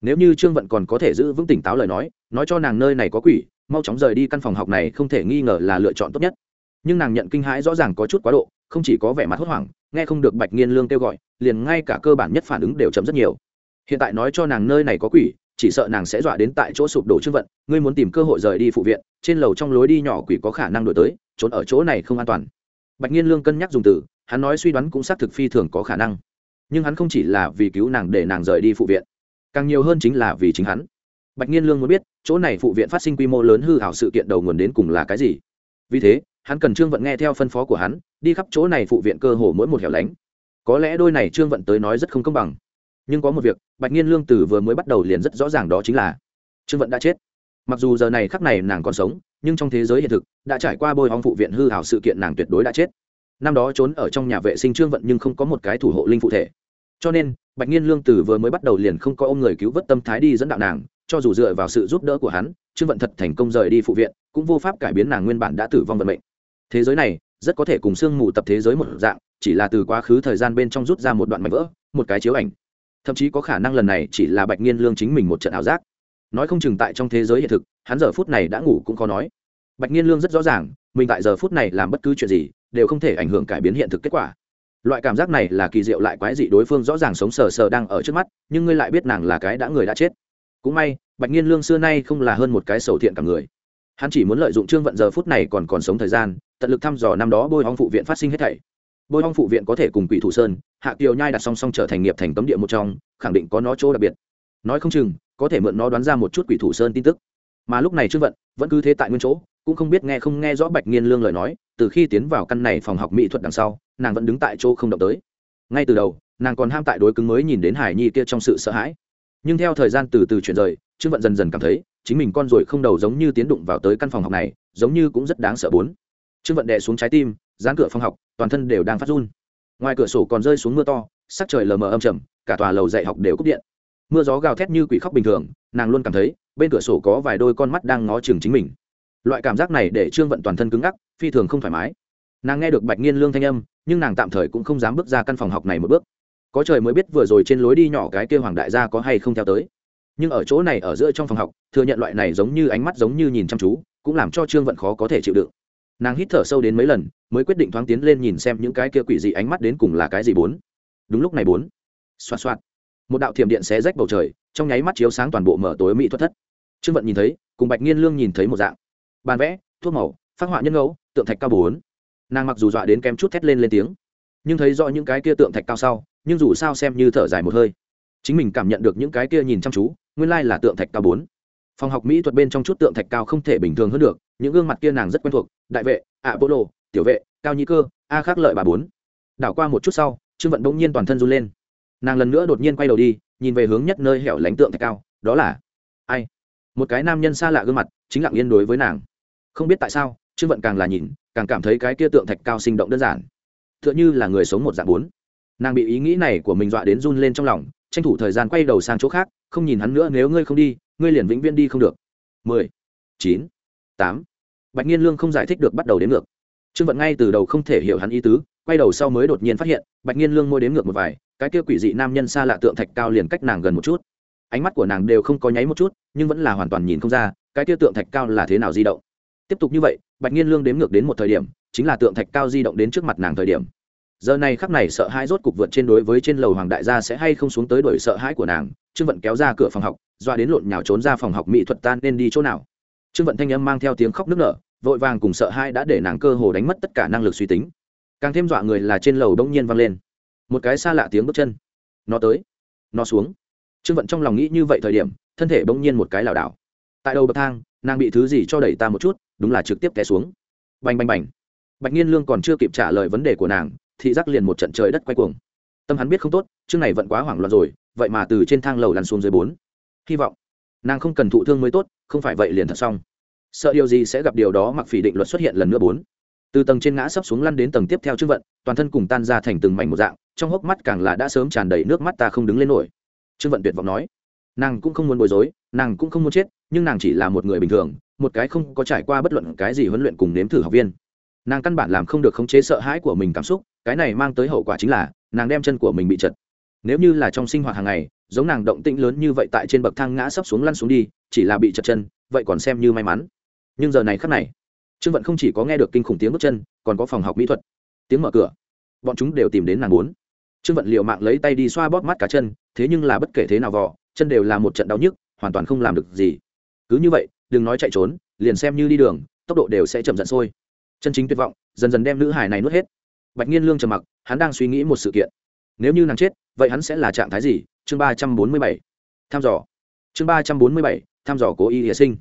Nếu như trương vận còn có thể giữ vững tỉnh táo lời nói nói cho nàng nơi này có quỷ, mau chóng rời đi căn phòng học này không thể nghi ngờ là lựa chọn tốt nhất. Nhưng nàng nhận kinh hãi rõ ràng có chút quá độ, không chỉ có vẻ mặt hốt hoảng nghe không được bạch nghiên lương kêu gọi, liền ngay cả cơ bản nhất phản ứng đều chậm rất nhiều. Hiện tại nói cho nàng nơi này có quỷ, chỉ sợ nàng sẽ dọa đến tại chỗ sụp đổ trước vận, ngươi muốn tìm cơ hội rời đi phụ viện, trên lầu trong lối đi nhỏ quỷ có khả năng đổi tới, trốn ở chỗ này không an toàn. Bạch nhiên lương cân nhắc dùng từ, hắn nói suy đoán cũng xác thực phi thường có khả năng. Nhưng hắn không chỉ là vì cứu nàng để nàng rời đi phụ viện, càng nhiều hơn chính là vì chính hắn. Bạch nhiên lương muốn biết, chỗ này phụ viện phát sinh quy mô lớn hư hảo sự kiện đầu nguồn đến cùng là cái gì? Vì thế hắn cần trương vận nghe theo phân phó của hắn, đi khắp chỗ này phụ viện cơ hồ mỗi một hẻo lánh. Có lẽ đôi này trương vận tới nói rất không công bằng. Nhưng có một việc, bạch nhiên lương tử vừa mới bắt đầu liền rất rõ ràng đó chính là trương vận đã chết. Mặc dù giờ này khắc này nàng còn sống, nhưng trong thế giới hiện thực, đã trải qua bôi hong phụ viện hư hảo sự kiện nàng tuyệt đối đã chết. Năm đó trốn ở trong nhà vệ sinh trương vận nhưng không có một cái thủ hộ linh phụ thể. Cho nên, bạch nhiên lương tử vừa mới bắt đầu liền không có ông người cứu vớt tâm thái đi dẫn đạo nàng, cho dù dựa vào sự giúp đỡ của hắn, trương vận thật thành công rời đi phụ viện, cũng vô pháp cải biến nàng nguyên bản đã tử vong vận mệnh thế giới này, rất có thể cùng sương mù tập thế giới một dạng, chỉ là từ quá khứ thời gian bên trong rút ra một đoạn mảnh vỡ, một cái chiếu ảnh. Thậm chí có khả năng lần này chỉ là bạch nghiên lương chính mình một trận ảo giác. Nói không chừng tại trong thế giới hiện thực, hắn giờ phút này đã ngủ cũng khó nói. Bạch nghiên lương rất rõ ràng, mình tại giờ phút này làm bất cứ chuyện gì, đều không thể ảnh hưởng cải biến hiện thực kết quả. Loại cảm giác này là kỳ diệu lại quái dị đối phương rõ ràng sống sờ sờ đang ở trước mắt, nhưng ngươi lại biết nàng là cái đã người đã chết. Cũng may, bạch nghiên lương xưa nay không là hơn một cái sầu thiện cả người. Hắn chỉ muốn lợi dụng trương vận giờ phút này còn còn sống thời gian tận lực thăm dò năm đó bôi hong phụ viện phát sinh hết thảy. Bôi hong phụ viện có thể cùng quỷ thủ sơn, hạ kiều nhai đặt song song trở thành nghiệp thành cấm địa một trong, khẳng định có nó chỗ đặc biệt. Nói không chừng, có thể mượn nó đoán ra một chút quỷ thủ sơn tin tức. Mà lúc này trương vận vẫn cứ thế tại nguyên chỗ, cũng không biết nghe không nghe rõ bạch nghiên lương lời nói, từ khi tiến vào căn này phòng học mỹ thuật đằng sau, nàng vẫn đứng tại chỗ không động tới. Ngay từ đầu, nàng còn ham tại đối cứng mới nhìn đến hải nhi kia trong sự sợ hãi. Nhưng theo thời gian từ từ chuyển rời, trương vận dần dần cảm thấy, chính mình con ruồi không đầu giống như tiến đụng vào tới căn phòng học này, giống như cũng rất đáng sợ bốn trương vận đè xuống trái tim dán cửa phòng học, toàn thân đều đang phát run. Ngoài cửa sổ còn rơi xuống mưa to, sắc trời lờ mờ âm trầm, cả tòa lầu dạy học đều cúp điện. Mưa gió gào thét như quỷ khóc bình thường, nàng luôn cảm thấy, bên cửa sổ có vài đôi con mắt đang ngó chừng chính mình. Loại cảm giác này để trương vận toàn thân cứng ngắc, phi thường không thoải mái. Nàng nghe được bạch nghiên lương thanh âm, nhưng nàng tạm thời cũng không dám bước ra căn phòng học này một bước. Có trời mới biết vừa rồi trên lối đi nhỏ cái kia hoàng đại gia có hay không theo tới. Nhưng ở chỗ này ở giữa trong phòng học, thừa nhận loại này giống như ánh mắt giống như nhìn chăm chú, cũng làm cho trương vận khó có thể chịu đựng nàng hít thở sâu đến mấy lần, mới quyết định thoáng tiến lên nhìn xem những cái kia quỷ dị ánh mắt đến cùng là cái gì bốn. Đúng lúc này bốn. Xoạt xoạt. Một đạo thiểm điện xé rách bầu trời, trong nháy mắt chiếu sáng toàn bộ mở tối mỹ thuật thất. Trương vận nhìn thấy, cùng bạch nghiên lương nhìn thấy một dạng. Bàn vẽ, thuốc màu, phát họa nhân ngẫu, tượng thạch cao bốn. Nàng mặc dù dọa đến kém chút thét lên lên tiếng, nhưng thấy rõ những cái kia tượng thạch cao sau, nhưng dù sao xem như thở dài một hơi, chính mình cảm nhận được những cái kia nhìn chăm chú, nguyên lai là tượng thạch cao bốn. Phòng học mỹ thuật bên trong chút tượng thạch cao không thể bình thường hơn được những gương mặt kia nàng rất quen thuộc, đại vệ ạ bộ lộ tiểu vệ, cao nhĩ cơ, a khác lợi bà bốn. Đảo qua một chút sau, trương vận bỗng nhiên toàn thân run lên. Nàng lần nữa đột nhiên quay đầu đi, nhìn về hướng nhất nơi hẻo lánh tượng thạch cao, đó là ai? Một cái nam nhân xa lạ gương mặt, chính lặng yên đối với nàng. Không biết tại sao, trương vận càng là nhìn, càng cảm thấy cái kia tượng thạch cao sinh động đơn giản. T h ư ợ n h ư là người sống một dạng bốn. Nàng bị ý nghĩ này của mình dọa đến run lên trong lòng, tranh thủ thời gian quay đầu sang chỗ khác, không nhìn hắn nữa, nếu ngươi không đi, ngươi liền vĩnh viễn đi không được. Mười chín tám. Bạch nhiên lương không giải thích được bắt đầu đến ngược. Trương vận ngay từ đầu không thể hiểu hắn ý tứ, quay đầu sau mới đột nhiên phát hiện, bạch nhiên lương môi đếm ngược một vài, cái kia quỷ dị nam nhân xa lạ tượng thạch cao liền cách nàng gần một chút. Ánh mắt của nàng đều không có nháy một chút, nhưng vẫn là hoàn toàn nhìn không ra, cái kia tượng thạch cao là thế nào di động. Tiếp tục như vậy, bạch nhiên lương đếm ngược đến một thời điểm, chính là tượng thạch cao di động đến trước mặt nàng thời điểm. Giờ này khắc này sợ hãi rốt cục vượt trên đối với trên lầu hoàng đại gia sẽ hay không xuống tới đuổi sợ hãi của nàng, trương vận kéo ra cửa phòng học doa đến lộn nhào trốn ra phòng học mỹ thuật tan nên đi chỗ nào trương vận thanh âm mang theo tiếng khóc nức nở, vội vàng cùng sợ hãi đã để nàng cơ hồ đánh mất tất cả năng lực suy tính. Càng thêm dọa người là trên lầu đông nhiên vang lên. Một cái xa lạ tiếng bước chân. Nó tới. Nó xuống. Trương vận trong lòng nghĩ như vậy thời điểm, thân thể bỗng nhiên một cái lảo đảo. Tại đầu bậc thang, nàng bị thứ gì cho đẩy ta một chút, đúng là trực tiếp té xuống. Bành bành bành. Bạch nhiên lương còn chưa kịp trả lời vấn đề của nàng, thị giác liền một trận trời đất quay cuồng. Tâm hắn biết không tốt, chương này vẫn quá hoảng loạn rồi, vậy mà từ trên thang lầu lăn xuống dưới bốn. Hy vọng, nàng không cần thụ thương mới tốt không phải vậy liền thật xong. Sợ điều gì sẽ gặp điều đó mặc phỉ định luật xuất hiện lần nữa bốn. Từ tầng trên ngã sắp xuống lăn đến tầng tiếp theo trước vận, toàn thân cùng tan ra thành từng mảnh một dạng, trong hốc mắt càng là đã sớm tràn đầy nước mắt ta không đứng lên nổi. Trương vận tuyệt vọng nói, nàng cũng không muốn bối rối, nàng cũng không muốn chết, nhưng nàng chỉ là một người bình thường, một cái không có trải qua bất luận cái gì huấn luyện cùng nếm thử học viên. Nàng căn bản làm không được khống chế sợ hãi của mình cảm xúc, cái này mang tới hậu quả chính là, nàng đem chân của mình bị chật nếu như là trong sinh hoạt hàng ngày giống nàng động tĩnh lớn như vậy tại trên bậc thang ngã sắp xuống lăn xuống đi, chỉ là bị chật chân, vậy còn xem như may mắn. Nhưng giờ này khắc này, trương vận không chỉ có nghe được kinh khủng tiếng bước chân, còn có phòng học mỹ thuật, tiếng mở cửa. Bọn chúng đều tìm đến nàng bốn trương vận liệu mạng lấy tay đi xoa bóp mắt cả chân, thế nhưng là bất kể thế nào vò, chân đều là một trận đau nhức, hoàn toàn không làm được gì. Cứ như vậy, đừng nói chạy trốn, liền xem như đi đường, tốc độ đều sẽ chậm dần sôi. Chân chính tuyệt vọng, dần dần đem nữ hải này nuốt hết. Bạch nhiên lương trầm mặc, hắn đang suy nghĩ một sự kiện. Nếu như nàng chết, vậy hắn sẽ là trạng thái gì? Chương ba trăm bốn mươi bảy tham dò. Chương ba trăm bốn mươi bảy tham dò cố y hiệ sinh.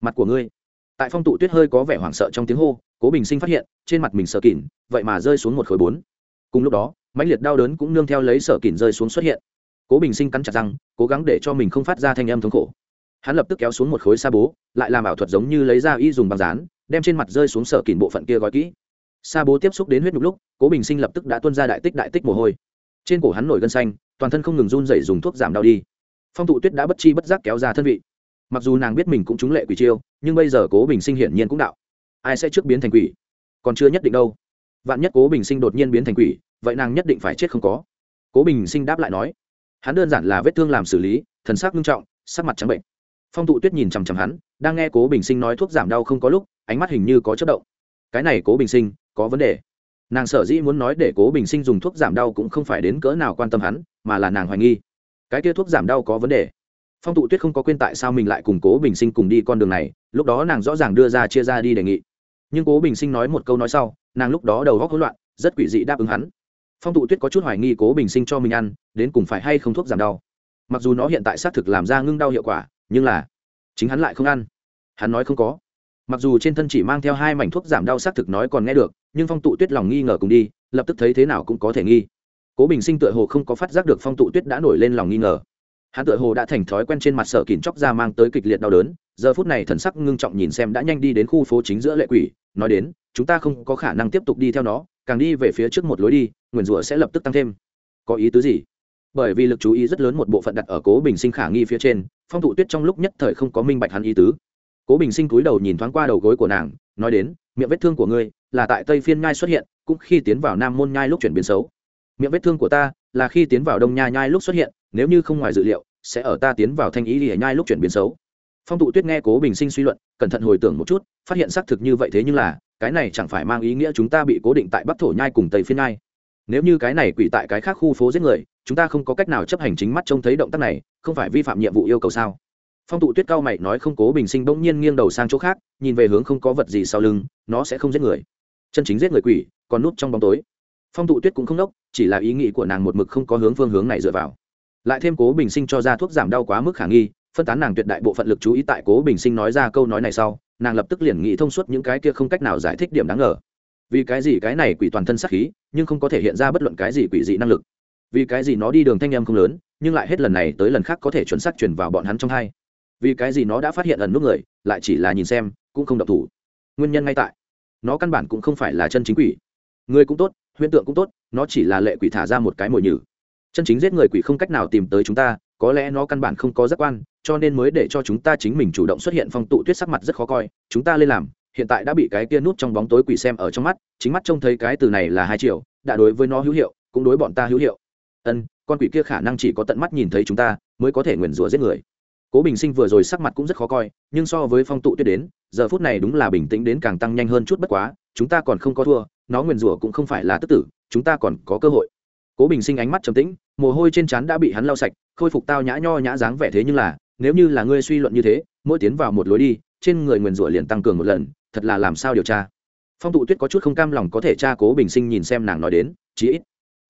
Mặt của ngươi. Tại phong tụ tuyết hơi có vẻ hoảng sợ trong tiếng hô, cố bình sinh phát hiện, trên mặt mình sợ kỉn, vậy mà rơi xuống một khối bốn. Cùng lúc đó, mãnh liệt đau đớn cũng nương theo lấy sợ kỉn rơi xuống xuất hiện. Cố bình sinh cắn chặt răng, cố gắng để cho mình không phát ra thanh âm thống khổ. Hắn lập tức kéo xuống một khối sa bố, lại làm ảo thuật giống như lấy ra y dùng băng dán, đem trên mặt rơi xuống sở kỉn bộ phận kia gói kỹ. Sa bố tiếp xúc đến huyết nhục lúc, cố bình sinh lập tức đã tuân ra đại tích đại tích mồ hôi. Trên cổ hắn nổi gân xanh toàn thân không ngừng run rẩy dùng thuốc giảm đau đi. Phong tụ tuyết đã bất chi bất giác kéo ra thân vị. Mặc dù nàng biết mình cũng trúng lệ quỷ chiêu, nhưng bây giờ cố bình sinh hiển nhiên cũng đạo. Ai sẽ trước biến thành quỷ? Còn chưa nhất định đâu. Vạn nhất cố bình sinh đột nhiên biến thành quỷ, vậy nàng nhất định phải chết không có. Cố bình sinh đáp lại nói, hắn đơn giản là vết thương làm xử lý, thần sắc nghiêm trọng, sắc mặt trắng bệnh. Phong tụ tuyết nhìn chằm chằm hắn, đang nghe cố bình sinh nói thuốc giảm đau không có lúc, ánh mắt hình như có chất động. Cái này cố bình sinh, có vấn đề nàng sở dĩ muốn nói để cố bình sinh dùng thuốc giảm đau cũng không phải đến cỡ nào quan tâm hắn, mà là nàng hoài nghi. Cái kia thuốc giảm đau có vấn đề. Phong tụ tuyết không có quên tại sao mình lại cùng cố bình sinh cùng đi con đường này, lúc đó nàng rõ ràng đưa ra chia ra đi đề nghị. Nhưng cố bình sinh nói một câu nói sau, nàng lúc đó đầu góc hỗn loạn, rất quỷ dị đáp ứng hắn. Phong tụ tuyết có chút hoài nghi cố bình sinh cho mình ăn, đến cùng phải hay không thuốc giảm đau. Mặc dù nó hiện tại xác thực làm ra ngưng đau hiệu quả, nhưng là chính hắn lại không ăn. Hắn nói không có. Mặc dù trên thân chỉ mang theo hai mảnh thuốc giảm đau xác thực nói còn nghe được nhưng phong tụ tuyết lòng nghi ngờ cùng đi, lập tức thấy thế nào cũng có thể nghi. Cố bình sinh tựa hồ không có phát giác được phong tụ tuyết đã nổi lên lòng nghi ngờ. Hắn tựa hồ đã thành thói quen trên mặt sở kìm chóc ra mang tới kịch liệt đau đớn, giờ phút này thần sắc ngưng trọng nhìn xem đã nhanh đi đến khu phố chính giữa lệ quỷ, nói đến, chúng ta không có khả năng tiếp tục đi theo nó, càng đi về phía trước một lối đi, nguyền rủa sẽ lập tức tăng thêm. Có ý tứ gì? Bởi vì lực chú ý rất lớn một bộ phận đặt ở cố bình sinh khả nghi phía trên, phong thụ tuyết trong lúc nhất thời không có minh bạch hắn ý tứ. Cố bình sinh cúi đầu nhìn thoáng qua đầu gối của nàng nói đến, miệng vết thương của ngươi là tại tây phiên nhai xuất hiện, cũng khi tiến vào nam môn nhai lúc chuyển biến xấu. Miệng vết thương của ta là khi tiến vào đông nha nhai lúc xuất hiện, nếu như không ngoài dự liệu, sẽ ở ta tiến vào thanh ý lìa nhai lúc chuyển biến xấu. Phong tụ tuyết nghe cố bình sinh suy luận, cẩn thận hồi tưởng một chút, phát hiện xác thực như vậy thế nhưng là, cái này chẳng phải mang ý nghĩa chúng ta bị cố định tại bắc thổ nhai cùng tây phiên nhai. Nếu như cái này quỷ tại cái khác khu phố giết người, chúng ta không có cách nào chấp hành chính mắt trông thấy động tác này, không phải vi phạm nhiệm vụ yêu cầu sao? Phong tụ tuyết cao mày nói không cố bình sinh bỗng nhiên nghiêng đầu sang chỗ khác, nhìn về hướng không có vật gì sau lưng, nó sẽ không giết người. Chân chính giết người quỷ, còn núp trong bóng tối. Phong tụ tuyết cũng không đốc chỉ là ý nghĩ của nàng một mực không có hướng phương hướng này dựa vào. Lại thêm cố bình sinh cho ra thuốc giảm đau quá mức khả nghi, phân tán nàng tuyệt đại bộ phận lực chú ý tại cố bình sinh nói ra câu nói này sau, nàng lập tức liền nghĩ thông suốt những cái kia không cách nào giải thích điểm đáng ngờ. Vì cái gì cái này quỷ toàn thân sắc khí, nhưng không có thể hiện ra bất luận cái gì quỷ dị năng lực. Vì cái gì nó đi đường thanh em không lớn, nhưng lại hết lần này tới lần khác có thể chuẩn xác chuyển vào bọn hắn trong hai vì cái gì nó đã phát hiện ẩn nút người, lại chỉ là nhìn xem, cũng không độc thủ. Nguyên nhân ngay tại, nó căn bản cũng không phải là chân chính quỷ. Người cũng tốt, huyễn tượng cũng tốt, nó chỉ là lệ quỷ thả ra một cái mồi nhử. Chân chính giết người quỷ không cách nào tìm tới chúng ta, có lẽ nó căn bản không có giác quan, cho nên mới để cho chúng ta chính mình chủ động xuất hiện phong tụ tuyết sắc mặt rất khó coi. Chúng ta lên làm, hiện tại đã bị cái kia nút trong bóng tối quỷ xem ở trong mắt, chính mắt trông thấy cái từ này là hai triệu đã đối với nó hữu hiệu, cũng đối bọn ta hữu hiệu. Ân, con quỷ kia khả năng chỉ có tận mắt nhìn thấy chúng ta, mới có thể nguyền rủa giết người cố bình sinh vừa rồi sắc mặt cũng rất khó coi, nhưng so với phong tụ tuyết đến, giờ phút này đúng là bình tĩnh đến càng tăng nhanh hơn chút bất quá, chúng ta còn không có thua, nó nguyền rủa cũng không phải là tức tử, chúng ta còn có cơ hội. Cố bình sinh ánh mắt trầm tĩnh, mồ hôi trên trán đã bị hắn lau sạch, khôi phục tao nhã nho nhã dáng vẻ thế nhưng là, nếu như là ngươi suy luận như thế, mỗi tiến vào một lối đi, trên người nguyền rủa liền tăng cường một lần, thật là làm sao điều tra? Phong tụ tuyết có chút không cam lòng có thể cha cố bình sinh nhìn xem nàng nói đến, chí ít,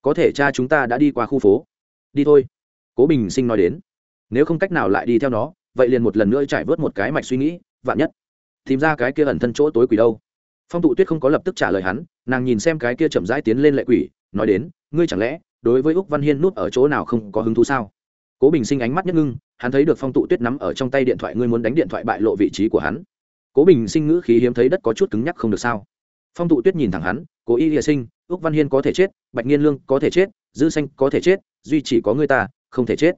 có thể cha chúng ta đã đi qua khu phố. Đi thôi, cố bình sinh nói đến nếu không cách nào lại đi theo nó, vậy liền một lần nữa trải vớt một cái mạch suy nghĩ, vạn nhất. Tìm ra cái kia ẩn thân chỗ tối quỷ đâu. Phong tụ tuyết không có lập tức trả lời hắn, nàng nhìn xem cái kia chậm rãi tiến lên lệ quỷ, nói đến, ngươi chẳng lẽ đối với úc văn hiên nút ở chỗ nào không có hứng thú sao? Cố bình sinh ánh mắt nhất ngưng, hắn thấy được phong tụ tuyết nắm ở trong tay điện thoại, ngươi muốn đánh điện thoại bại lộ vị trí của hắn. Cố bình sinh ngữ khí hiếm thấy đất có chút cứng nhắc không được sao. Phong tụ tuyết nhìn thẳng hắn, cố y hiệ sinh, úc văn hiên có thể chết, bạch nghiên lương có thể chết, dư xanh có thể chết, duy chỉ có ngươi ta, không thể chết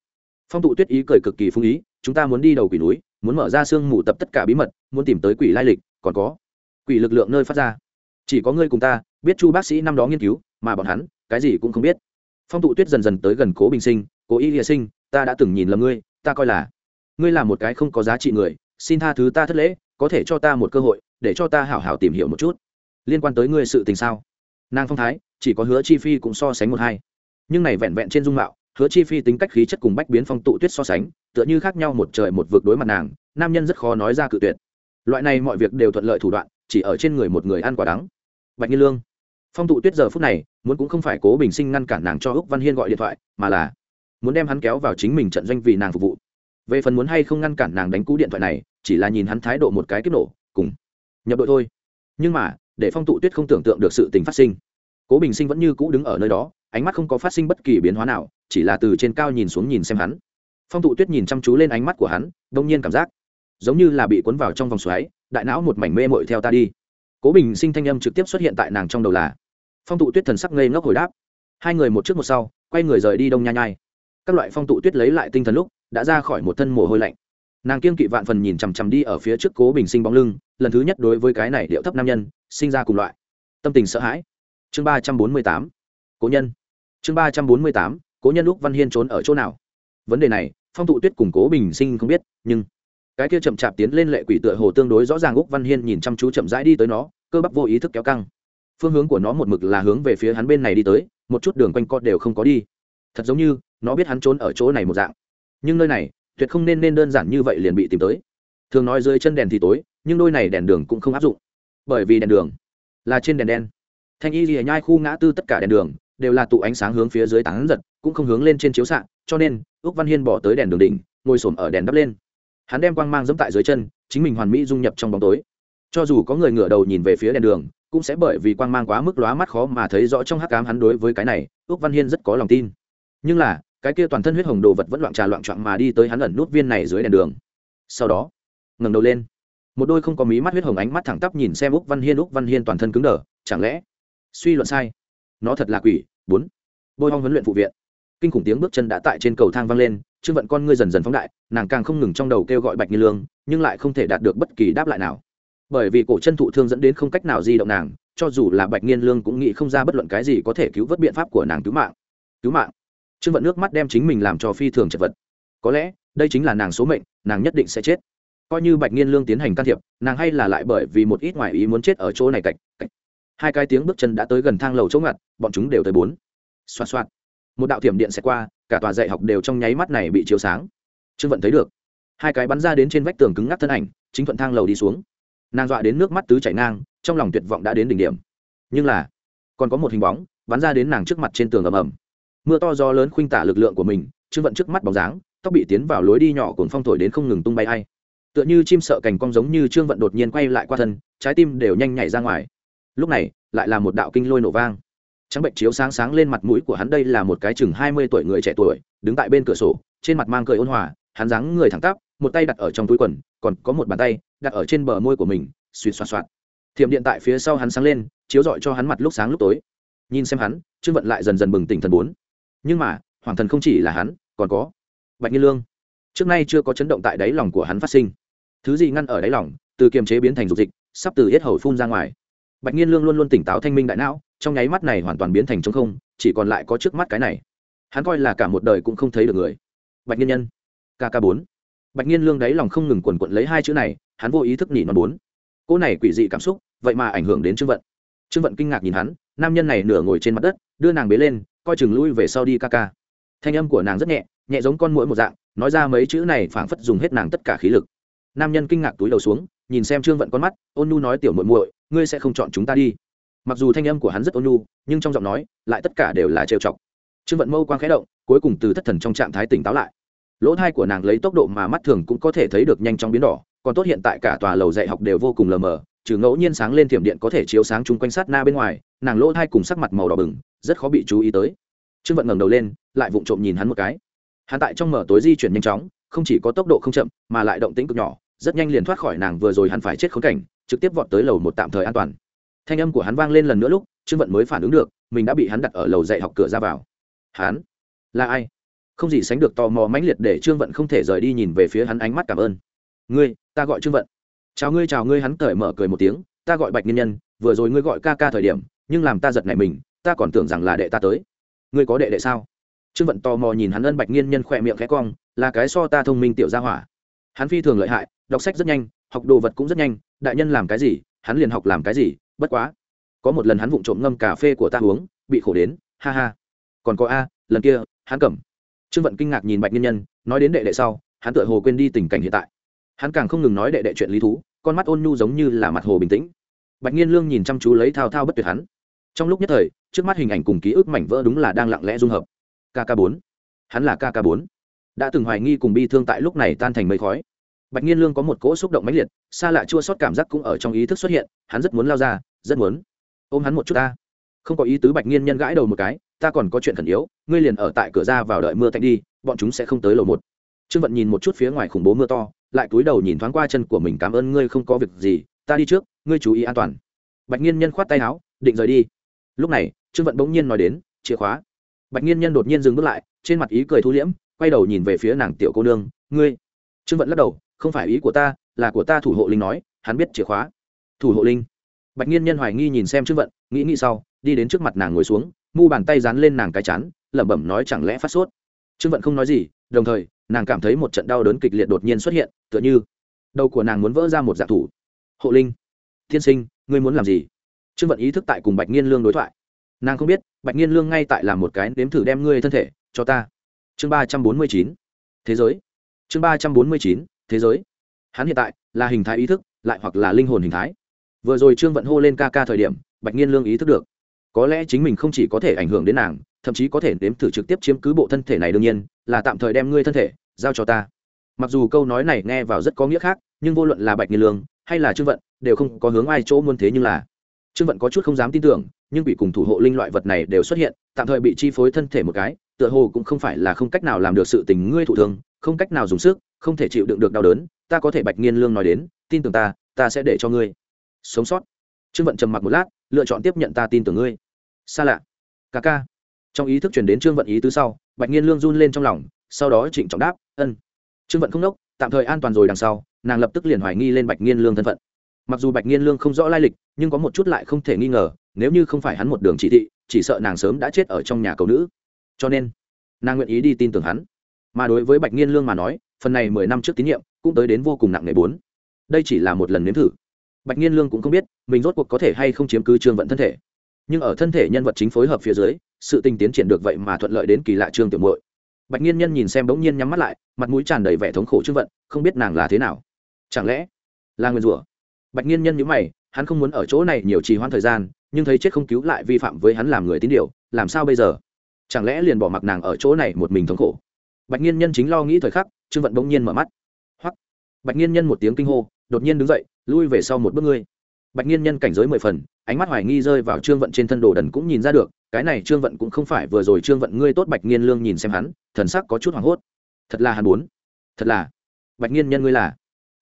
phong tụ tuyết ý cười cực kỳ phung ý, chúng ta muốn đi đầu quỷ núi, muốn mở ra sương mù tập tất cả bí mật, muốn tìm tới quỷ lai lịch, còn có quỷ lực lượng nơi phát ra. Chỉ có ngươi cùng ta, biết chu bác sĩ năm đó nghiên cứu, mà bọn hắn, cái gì cũng không biết. Phong tụ tuyết dần dần tới gần cố bình sinh, cố y hiệ sinh, ta đã từng nhìn lầm ngươi, ta coi là, ngươi là một cái không có giá trị người, xin tha thứ ta thất lễ, có thể cho ta một cơ hội, để cho ta hảo hảo tìm hiểu một chút. Liên quan tới ngươi sự tình sao? Nàng phong thái, chỉ có hứa chi phi cũng so sánh một hai. Nhưng này vẹn vẹn trên dung mạo hứa chi phi tính cách khí chất cùng bách biến phong tụ tuyết so sánh, tựa như khác nhau một trời một vực đối mặt nàng, nam nhân rất khó nói ra cự tuyệt. Loại này mọi việc đều thuận lợi thủ đoạn, chỉ ở trên người một người ăn quả đắng. Bạch nhiên lương. Phong tụ tuyết giờ phút này, muốn cũng không phải cố bình sinh ngăn cản nàng cho úc văn hiên gọi điện thoại, mà là muốn đem hắn kéo vào chính mình trận doanh vì nàng phục vụ. Về phần muốn hay không ngăn cản nàng đánh cú điện thoại này, chỉ là nhìn hắn thái độ một cái kích nổ, cùng nhập đội thôi. Nhưng mà, để phong tụ tuyết không tưởng tượng được sự tình phát sinh, cố bình sinh vẫn như cũ đứng ở nơi đó ánh mắt không có phát sinh bất kỳ biến hóa nào, chỉ là từ trên cao nhìn xuống nhìn xem hắn. Phong thụ tuyết nhìn chăm chú lên ánh mắt của hắn, đông nhiên cảm giác giống như là bị cuốn vào trong vòng xoáy, đại não một mảnh mê mội theo ta đi. Cố bình sinh thanh âm trực tiếp xuất hiện tại nàng trong đầu là, phong tụ tuyết thần sắc ngây ngốc hồi đáp. Hai người một trước một sau, quay người rời đi đông nha nhai. Các loại phong tụ tuyết lấy lại tinh thần lúc, đã ra khỏi một thân mồ hôi lạnh. Nàng kiên kỵ vạn phần nhìn chằm chằm đi ở phía trước cố bình sinh bóng lưng, lần thứ nhất đối với cái này điệu thấp nam nhân, sinh ra cùng loại. Tâm tình sợ hãi. Chương ba trăm bốn mươi tám. Cố nhân chương ba trăm bốn mươi tám, cố nhân lúc văn hiên trốn ở chỗ nào? Vấn đề này, phong tụ tuyết cùng cố bình sinh không biết, nhưng cái kia chậm chạp tiến lên lệ quỷ tựa hồ tương đối rõ ràng úc văn hiên nhìn chăm chú chậm rãi đi tới nó, cơ bắp vô ý thức kéo căng. Phương hướng của nó một mực là hướng về phía hắn bên này đi tới, một chút đường quanh co đều không có đi. Thật giống như, nó biết hắn trốn ở chỗ này một dạng. Nhưng nơi này, tuyệt không nên nên đơn giản như vậy liền bị tìm tới. Thường nói dưới chân đèn thì tối, nhưng đôi này đèn đường cũng không áp dụng. Bởi vì đèn đường là trên đèn đen. Thanh y lìa nhai khu ngã tư tất cả đèn đường đều là tụ ánh sáng hướng phía dưới tán giật, cũng không hướng lên trên chiếu xạ, cho nên ước văn hiên bỏ tới đèn đường đỉnh, ngồi xổm ở đèn đắp lên. Hắn đem quang mang dẫm tại dưới chân, chính mình hoàn mỹ dung nhập trong bóng tối. Cho dù có người ngửa đầu nhìn về phía đèn đường, cũng sẽ bởi vì quang mang quá mức lóa mắt khó mà thấy rõ trong hắc cám hắn đối với cái này ước văn hiên rất có lòng tin. Nhưng là, cái kia toàn thân huyết hồng đồ vật vẫn loạn trà loạn trọng mà đi tới hắn ẩn nút viên này dưới đèn đường. Sau đó, ngẩng đầu lên. Một đôi không có mí mắt huyết hồng ánh mắt thẳng tắp nhìn xem úc văn hiên, úc văn hiên toàn thân cứng đờ, chẳng lẽ suy luận sai? Nó thật là quỷ bốn. Bôi hong huấn luyện phụ viện. Kinh khủng tiếng bước chân đã tại trên cầu thang vang lên, trương vận con ngươi dần dần phóng đại, nàng càng không ngừng trong đầu kêu gọi bạch như lương, nhưng lại không thể đạt được bất kỳ đáp lại nào. Bởi vì cổ chân thụ thương dẫn đến không cách nào di động nàng, cho dù là bạch nghiên lương cũng nghĩ không ra bất luận cái gì có thể cứu vớt biện pháp của nàng cứu mạng. Cứu mạng? Trương vận nước mắt đem chính mình làm cho phi thường chật vật. Có lẽ, đây chính là nàng số mệnh, nàng nhất định sẽ chết. Coi như bạch nghiên lương tiến hành can thiệp, nàng hay là lại bởi vì một ít ngoại ý muốn chết ở chỗ này cạch cạch hai cái tiếng bước chân đã tới gần thang lầu chỗ ngặt, bọn chúng đều tới bốn. Xoa xoa một đạo thiểm điện sẽ qua, cả tòa dạy học đều trong nháy mắt này bị chiếu sáng. Trương vận thấy được. Hai cái bắn ra đến trên vách tường cứng ngắc thân ảnh, chính thuận thang lầu đi xuống. Nàng dọa đến nước mắt tứ chảy ngang, trong lòng tuyệt vọng đã đến đỉnh điểm. Nhưng là, còn có một hình bóng, bắn ra đến nàng trước mặt trên tường ầm ầm. Mưa to gió lớn khuynh tả lực lượng của mình, trương vận trước mắt bóng dáng, tóc bị tiến vào lối đi nhỏ cồn phong thổi đến không ngừng tung bay hay tựa như chim sợ cành cong giống như trương vận đột nhiên quay lại qua thân, trái tim đều nhanh nhảy ra ngoài lúc này lại là một đạo kinh lôi nổ vang. Trắng bệnh chiếu sáng sáng lên mặt mũi của hắn đây là một cái chừng hai mươi tuổi người trẻ tuổi, đứng tại bên cửa sổ, trên mặt mang cười ôn hòa, hắn dáng người thẳng tắp, một tay đặt ở trong túi quần, còn có một bàn tay đặt ở trên bờ môi của mình suýt xoạt xoạt thiểm điện tại phía sau hắn sáng lên, chiếu rọi cho hắn mặt lúc sáng lúc tối. Nhìn xem hắn, trương vận lại dần dần bừng tỉnh thần bốn. Nhưng mà, hoàng thần không chỉ là hắn, còn có bạch nhiên lương. Trước nay chưa có chấn động tại đáy lòng của hắn phát sinh. Thứ gì ngăn ở đáy lòng, từ kiềm chế biến thành dục dịch, sắp từ yết hầu phun ra ngoài bạch nhiên lương luôn luôn tỉnh táo thanh minh đại não, trong nháy mắt này hoàn toàn biến thành t không, chỉ còn lại có trước mắt cái này. Hắn coi là cả một đời cũng không thấy được người. Bạch nhiên nhân kk bốn. Bạch nhiên lương đáy lòng không ngừng quần quận lấy hai chữ này, hắn vô ý thức nỉ non bốn. Cô này quỷ dị cảm xúc, vậy mà ảnh hưởng đến trương vận. Trương vận kinh ngạc nhìn hắn, nam nhân này nửa ngồi trên mặt đất, đưa nàng bế lên, coi chừng lui về sau đi ca ca. Thanh âm của nàng rất nhẹ nhẹ giống con mũi một dạng, nói ra mấy chữ này phảng phất dùng hết nàng tất cả khí lực. Nam nhân kinh ngạc túi đầu xuống, nhìn xem trương vận con mắt, ôn nhu nói tiểu muội muội ngươi sẽ không chọn chúng ta đi. Mặc dù thanh âm của hắn rất ôn nhu, nhưng trong giọng nói, lại tất cả đều là trêu chọc. Trương vận mâu quang khẽ động, cuối cùng từ thất thần trong trạng thái tỉnh táo lại. Lỗ thai của nàng lấy tốc độ mà mắt thường cũng có thể thấy được nhanh chóng biến đỏ, còn tốt hiện tại cả tòa lầu dạy học đều vô cùng lờ mờ, trừ ngẫu nhiên sáng lên thiểm điện có thể chiếu sáng chung quanh sát na bên ngoài, nàng lỗ thai cùng sắc mặt màu đỏ bừng, rất khó bị chú ý tới. Trương vận ngẩng đầu lên, lại vụng trộm nhìn hắn một cái. Hắn tại trong mở tối di chuyển nhanh chóng, không chỉ có tốc độ không chậm, mà lại động tĩnh cực nhỏ, rất nhanh liền thoát khỏi nàng vừa rồi hắn phải chết khốn cảnh trực tiếp vọt tới lầu một tạm thời an toàn. Thanh âm của hắn vang lên lần nữa lúc, trương vận mới phản ứng được, mình đã bị hắn đặt ở lầu dạy học cửa ra vào. Hắn? Là ai? Không gì sánh được tò mò mãnh liệt để trương vận không thể rời đi nhìn về phía hắn ánh mắt cảm ơn. Ngươi, ta gọi trương vận. Chào ngươi chào ngươi, hắn cởi mở cười một tiếng, ta gọi bạch nhân nhân, vừa rồi ngươi gọi ca ca thời điểm, nhưng làm ta giật nảy mình, ta còn tưởng rằng là đệ ta tới. Ngươi có đệ đệ sao? Trương vận tò mò nhìn hắn ân bạch nghiên nhân khỏe miệng khẽ cong, là cái so ta thông minh tiểu gia hỏa. Hắn phi thường lợi hại đọc sách rất nhanh, học đồ vật cũng rất nhanh, đại nhân làm cái gì, hắn liền học làm cái gì, bất quá. Có một lần hắn vụng trộm ngâm cà phê của ta uống, bị khổ đến, ha ha. Còn có a, lần kia, hắn cầm. Trương vận kinh ngạc nhìn bạch nhân nhân, nói đến đệ đệ sau, hắn tựa hồ quên đi tình cảnh hiện tại. Hắn càng không ngừng nói đệ đệ chuyện lý thú, con mắt ôn nhu giống như là mặt hồ bình tĩnh. Bạch nhiên lương nhìn chăm chú lấy thao thao bất tuyệt hắn. Trong lúc nhất thời, trước mắt hình ảnh cùng ký ức mảnh vỡ đúng là đang lặng lẽ dung hợp. Kk bốn. Hắn là kk bốn. Đã từng hoài nghi cùng bi thương tại lúc này tan thành mây khói bạch nhiên lương có một cỗ xúc động mãnh liệt, xa lạ chua sót cảm giác cũng ở trong ý thức xuất hiện, hắn rất muốn lao ra, rất muốn ôm hắn một chút ta. Không có ý tứ bạch nhiên nhân gãi đầu một cái, ta còn có chuyện khẩn yếu, ngươi liền ở tại cửa ra vào đợi mưa tạnh đi, bọn chúng sẽ không tới lầu một. Trương vận nhìn một chút phía ngoài khủng bố mưa to, lại cúi đầu nhìn thoáng qua chân của mình, cảm ơn ngươi, không có việc gì, ta đi trước, ngươi chú ý an toàn. Bạch nhiên nhân khoát tay áo, định rời đi. Lúc này, trương vận bỗng nhiên nói đến, chìa khóa. Bạch nhiên nhân đột nhiên dừng bước lại, trên mặt ý cười thu liễm, quay đầu nhìn về phía nàng tiểu cô nương, ngươi? Trương vận lắc đầu không phải ý của ta, là của ta, thủ hộ linh nói, hắn biết chìa khóa. Thủ hộ linh. Bạch nghiên nhân hoài nghi nhìn xem trương vận, nghĩ nghĩ sau, đi đến trước mặt nàng ngồi xuống, mu bàn tay dán lên nàng cái chán, lẩm bẩm nói chẳng lẽ phát sốt. Trương vận không nói gì, đồng thời, nàng cảm thấy một trận đau đớn kịch liệt đột nhiên xuất hiện, tựa như đầu của nàng muốn vỡ ra một dạng thủ. Hộ linh. Thiên sinh, ngươi muốn làm gì? Trương vận ý thức tại cùng bạch nghiên lương đối thoại. Nàng không biết, bạch nghiên lương ngay tại làm một cái nếm thử đem ngươi thân thể cho ta. Chương ba trăm bốn mươi chín. Thế giới. Chương ba trăm bốn mươi chín thế giới. Hắn hiện tại là hình thái ý thức, lại hoặc là linh hồn hình thái. Vừa rồi trương vận hô lên ca ca thời điểm, bạch nhiên lương ý thức được. Có lẽ chính mình không chỉ có thể ảnh hưởng đến nàng, thậm chí có thể nếm thử trực tiếp chiếm cứ bộ thân thể này đương nhiên, là tạm thời đem ngươi thân thể giao cho ta. Mặc dù câu nói này nghe vào rất có nghĩa khác, nhưng vô luận là bạch nhiên lương hay là trương vận, đều không có hướng ai chỗ muôn thế nhưng là. Trương vận có chút không dám tin tưởng, nhưng bị cùng thủ hộ linh loại vật này đều xuất hiện, tạm thời bị chi phối thân thể một cái, tựa hồ cũng không phải là không cách nào làm được sự tình ngươi thụ thương không cách nào dùng sức, không thể chịu đựng được đau đớn, ta có thể bạch nghiên lương nói đến, tin tưởng ta ta sẽ để cho ngươi. Sống sót. Trương vận trầm mặc một lát, lựa chọn tiếp nhận ta tin tưởng ngươi. Xa lạ. Ca ca. Trong ý thức chuyển đến trương vận ý tứ sau, bạch nghiên lương run lên trong lòng, sau đó trịnh trọng đáp, ân. Trương vận không đốc tạm thời an toàn rồi đằng sau, nàng lập tức liền hoài nghi lên bạch nghiên lương thân phận. Mặc dù bạch nghiên lương không rõ lai lịch, nhưng có một chút lại không thể nghi ngờ, nếu như không phải hắn một đường chỉ thị, chỉ sợ nàng sớm đã chết ở trong nhà cầu nữ. Cho nên, nàng nguyện ý đi tin tưởng hắn mà đối với bạch nghiên lương mà nói, phần này mười năm trước tín nhiệm cũng tới đến vô cùng nặng nề bốn. Đây chỉ là một lần nếm thử. Bạch nghiên lương cũng không biết, mình rốt cuộc có thể hay không chiếm cứ trương vận thân thể. Nhưng ở thân thể nhân vật chính phối hợp phía dưới, sự tình tiến triển được vậy mà thuận lợi đến kỳ lạ trương tiểu muội. Bạch nghiên nhân nhìn xem bỗng nhiên nhắm mắt lại, mặt mũi tràn đầy vẻ thống khổ trương vận, không biết nàng là thế nào. Chẳng lẽ là nguyên rủa? Bạch nghiên nhân nhữ mày, hắn không muốn ở chỗ này nhiều trì hoãn thời gian, nhưng thấy chết không cứu lại vi phạm với hắn làm người tín điều, làm sao bây giờ? Chẳng lẽ liền bỏ mặc nàng ở chỗ này một mình thống khổ? Bạch nghiên nhân chính lo nghĩ thời khắc, trương vận bỗng nhiên mở mắt. Hoắc. Bạch nghiên nhân một tiếng kinh hô, đột nhiên đứng dậy, lui về sau một bước ngươi. Bạch nghiên nhân cảnh giới mười phần, ánh mắt hoài nghi rơi vào trương vận trên thân đồ đần cũng nhìn ra được, cái này trương vận cũng không phải vừa rồi trương vận ngươi tốt bạch nghiên lương nhìn xem hắn, thần sắc có chút hoảng hốt. Thật là hắn muốn. Thật là. Bạch nghiên nhân ngươi là.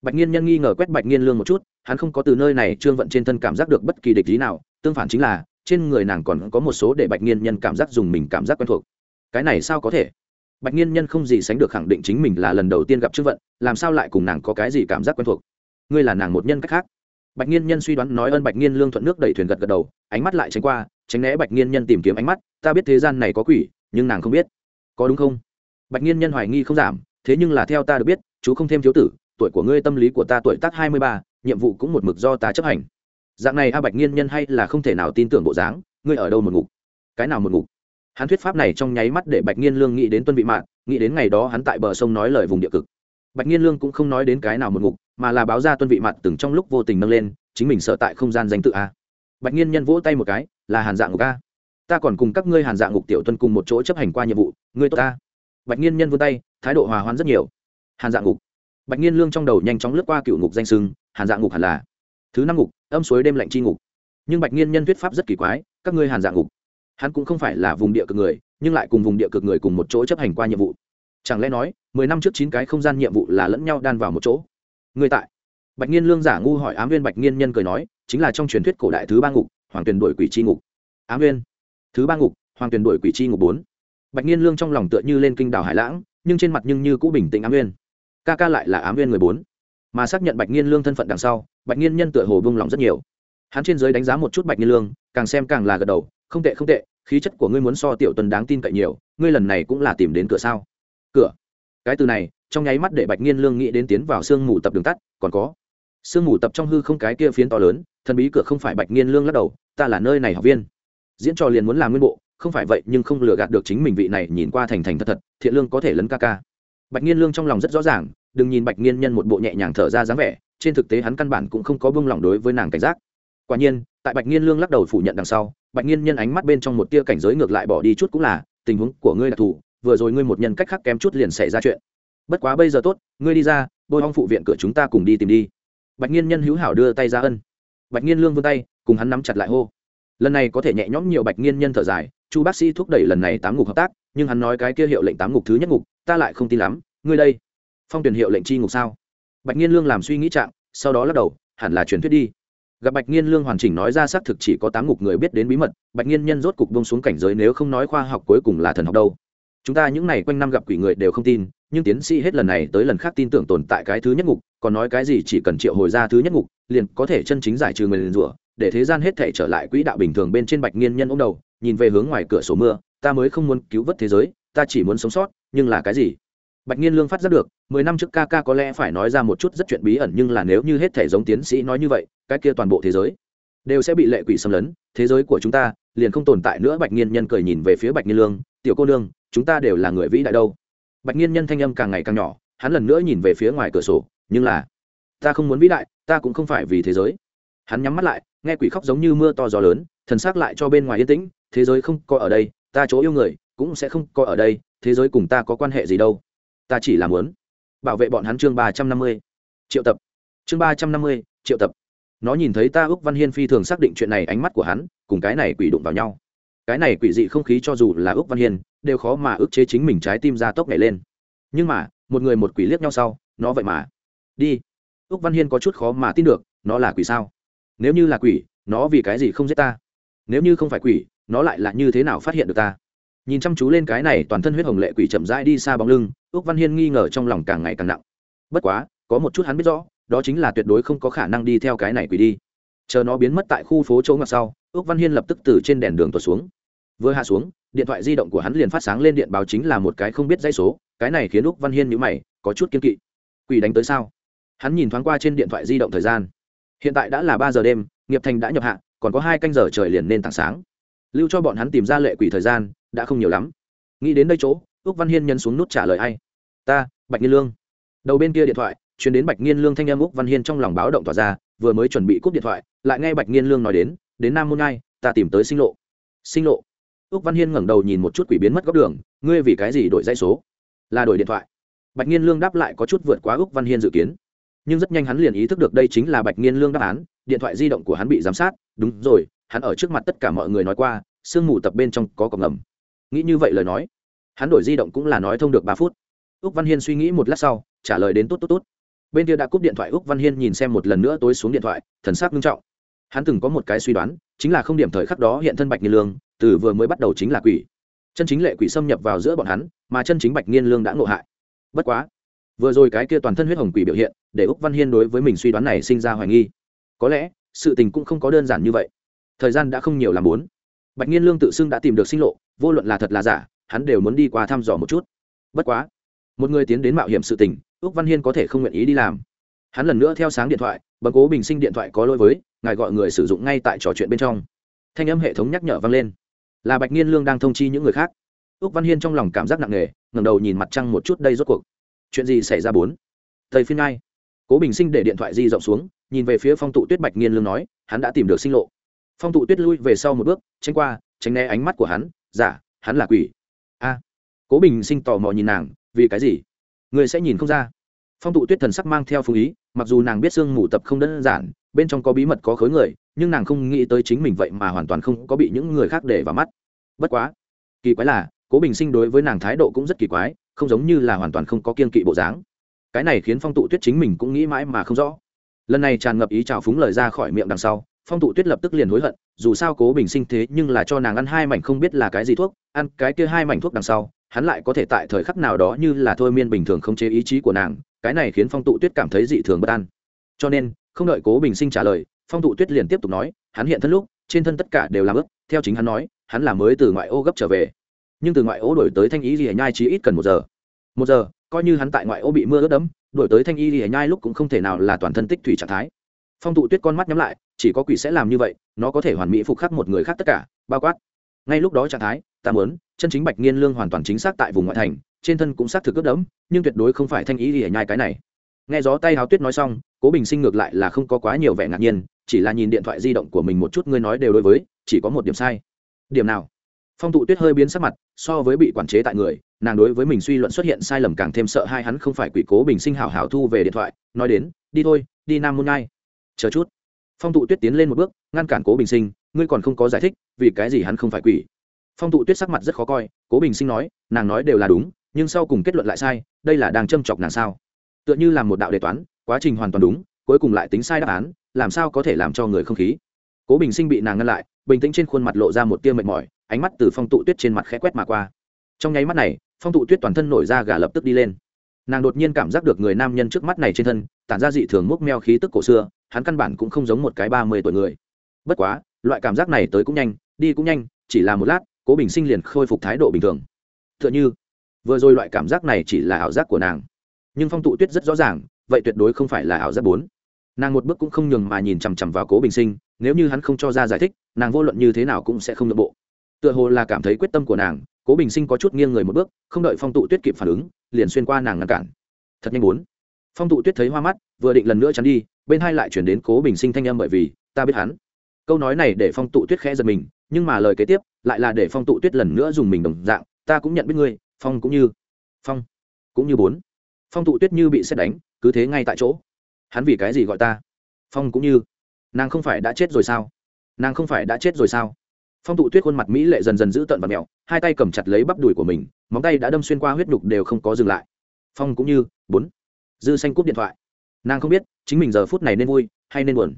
Bạch nghiên nhân nghi ngờ quét bạch nghiên lương một chút, hắn không có từ nơi này trương vận trên thân cảm giác được bất kỳ địch lý nào, tương phản chính là, trên người nàng còn có một số để bạch nghiên nhân cảm giác dùng mình cảm giác quen thuộc. Cái này sao có thể? Bạch nhiên nhân không gì sánh được khẳng định chính mình là lần đầu tiên gặp trương vận, làm sao lại cùng nàng có cái gì cảm giác quen thuộc? Ngươi là nàng một nhân cách khác. Bạch nhiên nhân suy đoán nói ơn bạch nhiên lương thuận nước đẩy thuyền gật gật đầu, ánh mắt lại tránh qua, tránh né bạch nhiên nhân tìm kiếm ánh mắt, ta biết thế gian này có quỷ, nhưng nàng không biết. Có đúng không? Bạch nhiên nhân hoài nghi không giảm, thế nhưng là theo ta được biết, chú không thêm thiếu tử, tuổi của ngươi tâm lý của ta tuổi tác hai mươi ba, nhiệm vụ cũng một mực do ta chấp hành. Dạng này a bạch nghiên nhân hay là không thể nào tin tưởng bộ dáng, ngươi ở đâu một ngục? Cái nào một ngục? Hắn thuyết pháp này trong nháy mắt để bạch nghiên lương nghĩ đến tuân vị mạng nghĩ đến ngày đó hắn tại bờ sông nói lời vùng địa cực. Bạch nghiên lương cũng không nói đến cái nào một ngục, mà là báo ra tuân vị mặt từng trong lúc vô tình nâng lên, chính mình sợ tại không gian danh tự a. Bạch nghiên nhân vỗ tay một cái, là hàn dạng ngục a. Ta còn cùng các ngươi hàn dạng ngục tiểu tuân cùng một chỗ chấp hành qua nhiệm vụ, ngươi tốt ta bạch nghiên nhân vươn tay, thái độ hòa hoãn rất nhiều. Hàn dạng ngục. Bạch nghiên lương trong đầu nhanh chóng lướt qua cựu ngục danh sưng, hàn dạng ngục hẳn là thứ năm ngục, âm suối đêm lạnh chi ngục. Nhưng bạch nghiên nhân thuyết pháp rất kỳ quái, các ngươi hàn dạng ngục hắn cũng không phải là vùng địa cực người, nhưng lại cùng vùng địa cực người cùng một chỗ chấp hành qua nhiệm vụ. Chẳng lẽ nói, mười năm trước chín cái không gian nhiệm vụ là lẫn nhau đan vào một chỗ? Người tại. Bạch Nhiên lương giả ngu hỏi ám viên bạch Nhiên nhân cười nói, chính là trong truyền thuyết cổ đại thứ ba ngục, hoàng tuyền đổi quỷ c ngục. Ám viên thứ ba ngục, hoàng tuyền đổi quỷ c ngục bốn. Bạch Nhiên lương trong lòng tựa như lên kinh đảo hải lãng, nhưng trên mặt nhưng như cũ bình tĩnh ám viên ca ca lại là ám viên người bốn. Mà xác nhận bạch Nhiên lương thân phận đằng sau, bạch Nhiên nhân tựa hồ bông lòng rất nhiều. Hắn trên giới đánh giá một chút bạch Nhiên lương, càng xem càng là gật đầu không tệ không tệ, khí chất của ngươi muốn so tiểu tuần đáng tin cậy nhiều, ngươi lần này cũng là tìm đến cửa sao? Cửa? Cái từ này, trong nháy mắt để bạch nghiên lương nghĩ đến tiến vào sương mù tập đường tắt, còn có. Sương mù tập trong hư không cái kia phiến to lớn, thần bí cửa không phải bạch nghiên lương lắc đầu, ta là nơi này học viên. Diễn trò liền muốn làm nguyên bộ, không phải vậy nhưng không lừa gạt được chính mình vị này nhìn qua thành thành thật thật, thiện lương có thể lấn ca ca. Bạch nghiên lương trong lòng rất rõ ràng, đừng nhìn bạch nghiên nhân một bộ nhẹ nhàng thở ra dáng vẻ, trên thực tế hắn căn bản cũng không có bông lòng đối với nàng cảnh giác. Quả nhiên, tại bạch nghiên lương lắc đầu phủ nhận đằng sau bạch nghiên nhân ánh mắt bên trong một tia cảnh giới ngược lại bỏ đi chút cũng là, tình huống của ngươi đặc thù vừa rồi ngươi một nhân cách khác kém chút liền xảy ra chuyện. Bất quá bây giờ tốt, ngươi đi ra bôi hong phụ viện cửa chúng ta cùng đi tìm đi. Bạch nghiên nhân hữu hảo đưa tay ra ân. Bạch nghiên lương vươn tay, cùng hắn nắm chặt lại hô. Lần này có thể nhẹ nhõm nhiều bạch nghiên nhân thở dài, chu bác sĩ thúc đẩy lần này tám ngục hợp tác, nhưng hắn nói cái kia hiệu lệnh tám ngục thứ nhất ngục, ta lại không tin lắm. Ngươi đây, phong tuyển hiệu lệnh chi ngục sao? Bạch nghiên lương làm suy nghĩ trạng, sau đó lắc đầu, hẳn là truyền thuyết đi gặp bạch nghiên lương hoàn chỉnh nói ra xác thực chỉ có tám ngục người biết đến bí mật, bạch nghiên nhân rốt cục bông xuống cảnh giới nếu không nói khoa học cuối cùng là thần học đâu. Chúng ta những này quanh năm gặp quỷ người đều không tin, nhưng tiến sĩ hết lần này tới lần khác tin tưởng tồn tại cái thứ nhất ngục, còn nói cái gì chỉ cần triệu hồi ra thứ nhất ngục, liền có thể chân chính giải trừ người liền rủa, để thế gian hết thể trở lại quỹ đạo bình thường bên trên bạch nghiên nhân ông đầu, nhìn về hướng ngoài cửa sổ mưa, ta mới không muốn cứu vớt thế giới, ta chỉ muốn sống sót, nhưng là cái gì? Bạch nghiên lương phát giác được mười năm trước ca ca có lẽ phải nói ra một chút rất chuyện bí ẩn, nhưng là nếu như hết thể giống tiến sĩ nói như vậy, cái kia toàn bộ thế giới đều sẽ bị lệ quỷ xâm lấn. Thế giới của chúng ta liền không tồn tại nữa. Bạch nhiên nhân cười nhìn về phía bạch nhiên lương, tiểu cô nương, chúng ta đều là người vĩ đại đâu. Bạch nhiên nhân thanh âm càng ngày càng nhỏ, hắn lần nữa nhìn về phía ngoài cửa sổ, nhưng là, ta không muốn vĩ đại, ta cũng không phải vì thế giới. Hắn nhắm mắt lại, nghe quỷ khóc giống như mưa to gió lớn, thần xác lại cho bên ngoài yên tĩnh, thế giới không có ở đây, ta chỗ yêu người cũng sẽ không có ở đây, thế giới cùng ta có quan hệ gì đâu, ta chỉ làm muốn bảo vệ bọn hắn chương ba trăm năm mươi. Triệu tập. Chương ba trăm năm mươi, triệu tập. Nó nhìn thấy ta ước văn hiên phi thường xác định chuyện này ánh mắt của hắn, cùng cái này quỷ đụng vào nhau. Cái này quỷ dị không khí cho dù là ước văn hiên, đều khó mà ức chế chính mình trái tim ra tốc nhảy lên. Nhưng mà, một người một quỷ liếc nhau sau, nó vậy mà. Đi. Ước văn hiên có chút khó mà tin được, nó là quỷ sao? Nếu như là quỷ, nó vì cái gì không giết ta? Nếu như không phải quỷ, nó lại là như thế nào phát hiện được ta? Nhìn chăm chú lên cái này toàn thân huyết hồng lệ quỷ chậm rãi đi xa bóng lưng ước văn hiên nghi ngờ trong lòng càng ngày càng nặng. Bất quá, có một chút hắn biết rõ, đó chính là tuyệt đối không có khả năng đi theo cái này quỷ đi. Chờ nó biến mất tại khu phố chỗ ngặt sau ước văn hiên lập tức từ trên đèn đường tuột xuống. Vừa hạ xuống, điện thoại di động của hắn liền phát sáng lên điện báo chính là một cái không biết dây số, cái này khiến ước văn hiên nhữ mày, có chút kiên kỵ. Quỷ đánh tới sao? Hắn nhìn thoáng qua trên điện thoại di động thời gian. Hiện tại đã là ba giờ đêm, nghiệp thành đã nhập hạ, còn có hai canh giờ trời liền nên tảng sáng lưu cho bọn hắn tìm ra lệ quỷ thời gian, đã không nhiều lắm. Nghĩ đến đây chỗ ước văn hiên nhân xuống nút trả lời ai? Ta, bạch nghiên lương. Đầu bên kia điện thoại chuyển đến bạch nghiên lương thanh em ước văn hiên trong lòng báo động tỏa ra, vừa mới chuẩn bị cúp điện thoại, lại nghe bạch nghiên lương nói đến đến nam môn ngai, ta tìm tới sinh lộ. Sinh lộ? Ước văn hiên ngẩng đầu nhìn một chút quỷ biến mất góc đường, ngươi vì cái gì đổi dây số? Là đổi điện thoại. Bạch nghiên lương đáp lại có chút vượt quá ước văn hiên dự kiến. Nhưng rất nhanh hắn liền ý thức được đây chính là bạch nghiên lương đáp án, điện thoại di động của hắn bị giám sát, đúng rồi hắn ở trước mặt tất cả mọi người nói qua, sương mù tập bên trong có cọc ngầm. Nghĩ như vậy lời nói, hắn đổi di động cũng là nói thông được ba phút. Úc văn hiên suy nghĩ một lát sau, trả lời đến tốt tốt tốt. Bên kia đã cúp điện thoại, úc văn hiên nhìn xem một lần nữa tối xuống điện thoại, thần sắc nghiêm trọng. Hắn từng có một cái suy đoán, chính là không điểm thời khắc đó hiện thân bạch nghiên lương, từ vừa mới bắt đầu chính là quỷ. Chân chính lệ quỷ xâm nhập vào giữa bọn hắn, mà chân chính bạch nghiên lương đã ngộ hại. Bất quá, vừa rồi cái kia toàn thân huyết hồng quỷ biểu hiện, để úc văn hiên đối với mình suy đoán này sinh ra hoài nghi. Có lẽ, sự tình cũng không có đơn giản như vậy thời gian đã không nhiều làm bốn. Bạch nhiên lương tự xưng đã tìm được sinh lộ, vô luận là thật là giả, hắn đều muốn đi qua thăm dò một chút. Bất quá, một người tiến đến mạo hiểm sự tình ước văn hiên có thể không nguyện ý đi làm. Hắn lần nữa theo sáng điện thoại bằng cố bình sinh điện thoại có lỗi với, ngài gọi người sử dụng ngay tại trò chuyện bên trong. Thanh âm hệ thống nhắc nhở vang lên. Là bạch nhiên lương đang thông chi những người khác. Ước văn hiên trong lòng cảm giác nặng nề, ngẩng đầu nhìn mặt trăng một chút đây rốt cuộc. Chuyện gì xảy ra bốn? Thầy phiên ngay cố bình sinh để điện thoại di rộng xuống, nhìn về phía phong tụ tuyết bạch nghiên lương nói, hắn đã tìm được sinh lộ phong tụ tuyết lui về sau một bước tránh qua tránh né ánh mắt của hắn giả dạ, hắn là quỷ. A. Cố bình sinh tò mò nhìn nàng vì cái gì? Người sẽ nhìn không ra. Phong tụ tuyết thần sắc mang theo phú ý mặc dù nàng biết sương mù tập không đơn giản bên trong có bí mật có khối người nhưng nàng không nghĩ tới chính mình vậy mà hoàn toàn không có bị những người khác để vào mắt. Bất quá kỳ quái là cố bình sinh đối với nàng thái độ cũng rất kỳ quái không giống như là hoàn toàn không có kiên kỵ bộ dáng. Cái này khiến phong tụ tuyết chính mình cũng nghĩ mãi mà không rõ. Lần này tràn ngập ý trào phúng lời ra khỏi miệng đằng sau phong tụ tuyết lập tức liền hối hận, dù sao cố bình sinh thế nhưng là cho nàng ăn hai mảnh không biết là cái gì thuốc, ăn cái kia hai mảnh thuốc đằng sau, hắn lại có thể tại thời khắc nào đó như là thôi miên bình thường không chế ý chí của nàng, cái này khiến phong tụ tuyết cảm thấy dị thường bất an. Cho nên, không đợi cố bình sinh trả lời, phong tụ tuyết liền tiếp tục nói, hắn hiện thân lúc, trên thân tất cả đều làm ướp theo chính hắn nói, hắn là mới từ ngoại ô gấp trở về. Nhưng từ ngoại ô đổi tới thanh ý gì nhai chỉ ít cần một giờ. Một giờ, coi như hắn tại ngoại ô bị mưa ướt đẫm, đổi tới thanh y lìa nhai lúc cũng không thể nào là toàn thân tích thủy trạng thái phong tụ tuyết con mắt nhắm lại, chỉ có quỷ sẽ làm như vậy, nó có thể hoàn mỹ phục khắc một người khác tất cả, bao quát. Ngay lúc đó trạng thái, ta muốn, chân chính bạch nghiên lương hoàn toàn chính xác tại vùng ngoại thành, trên thân cũng xác thực cướp đẫm, nhưng tuyệt đối không phải thanh ý gì nhai cái này. Nghe gió tay háo tuyết nói xong, cố bình sinh ngược lại là không có quá nhiều vẻ ngạc nhiên, chỉ là nhìn điện thoại di động của mình một chút ngươi nói đều đối với, chỉ có một điểm sai. Điểm nào? Phong tụ tuyết hơi biến sắc mặt, so với bị quản chế tại người, nàng đối với mình suy luận xuất hiện sai lầm càng thêm sợ hai hắn không phải quỷ cố bình sinh hảo hảo thu về điện thoại, nói đến, đi thôi, đi nam môn ngai chờ chút. Phong tụ tuyết tiến lên một bước, ngăn cản cố bình sinh, ngươi còn không có giải thích, vì cái gì hắn không phải quỷ. Phong tụ tuyết sắc mặt rất khó coi, cố bình sinh nói, nàng nói đều là đúng, nhưng sau cùng kết luận lại sai, đây là đang châm chọc nàng sao? Tựa như là một đạo đề toán, quá trình hoàn toàn đúng, cuối cùng lại tính sai đáp án, làm sao có thể làm cho người không khí? Cố bình sinh bị nàng ngăn lại, bình tĩnh trên khuôn mặt lộ ra một tia mệt mỏi, ánh mắt từ phong tụ tuyết trên mặt khẽ quét mà qua. Trong nháy mắt này, phong tụ tuyết toàn thân nổi ra gà lập tức đi lên. Nàng đột nhiên cảm giác được người nam nhân trước mắt này trên thân, tản ra dị thường múc meo khí tức cổ xưa hắn căn bản cũng không giống một cái ba mươi tuổi người. Bất quá, loại cảm giác này tới cũng nhanh, đi cũng nhanh, chỉ là một lát, cố bình sinh liền khôi phục thái độ bình thường. T h ư ợ n h ư vừa rồi loại cảm giác này chỉ là ảo giác của nàng. Nhưng phong tụ tuyết rất rõ ràng, vậy tuyệt đối không phải là ảo giác bốn. Nàng một bước cũng không nhường mà nhìn chằm chằm vào cố bình sinh, nếu như hắn không cho ra giải thích, nàng vô luận như thế nào cũng sẽ không nội bộ. Tựa hồ là cảm thấy quyết tâm của nàng, cố bình sinh có chút nghiêng người một bước, không đợi phong tụ tuyết kịp phản ứng, liền xuyên qua nàng ngăn cản. Thật nhanh bốn phong tụ tuyết thấy hoa mắt, vừa định lần nữa chắn đi, bên hai lại chuyển đến cố bình sinh thanh âm bởi vì, ta biết hắn. Câu nói này để phong tụ tuyết khẽ giật mình, nhưng mà lời kế tiếp lại là để phong tụ tuyết lần nữa dùng mình đồng dạng, ta cũng nhận biết ngươi, phong cũng như, phong cũng như bốn. Phong tụ tuyết như bị xét đánh, cứ thế ngay tại chỗ. Hắn vì cái gì gọi ta? Phong cũng như, nàng không phải đã chết rồi sao? Nàng không phải đã chết rồi sao? Phong tụ tuyết khuôn mặt mỹ lệ dần dần giữ tận và mẹo, hai tay cầm chặt lấy bắp đùi của mình, móng tay đã đâm xuyên qua huyết nhục đều không có dừng lại. Phong cũng như, bốn dư xanh cúp điện thoại. Nàng không biết chính mình giờ phút này nên vui hay nên buồn.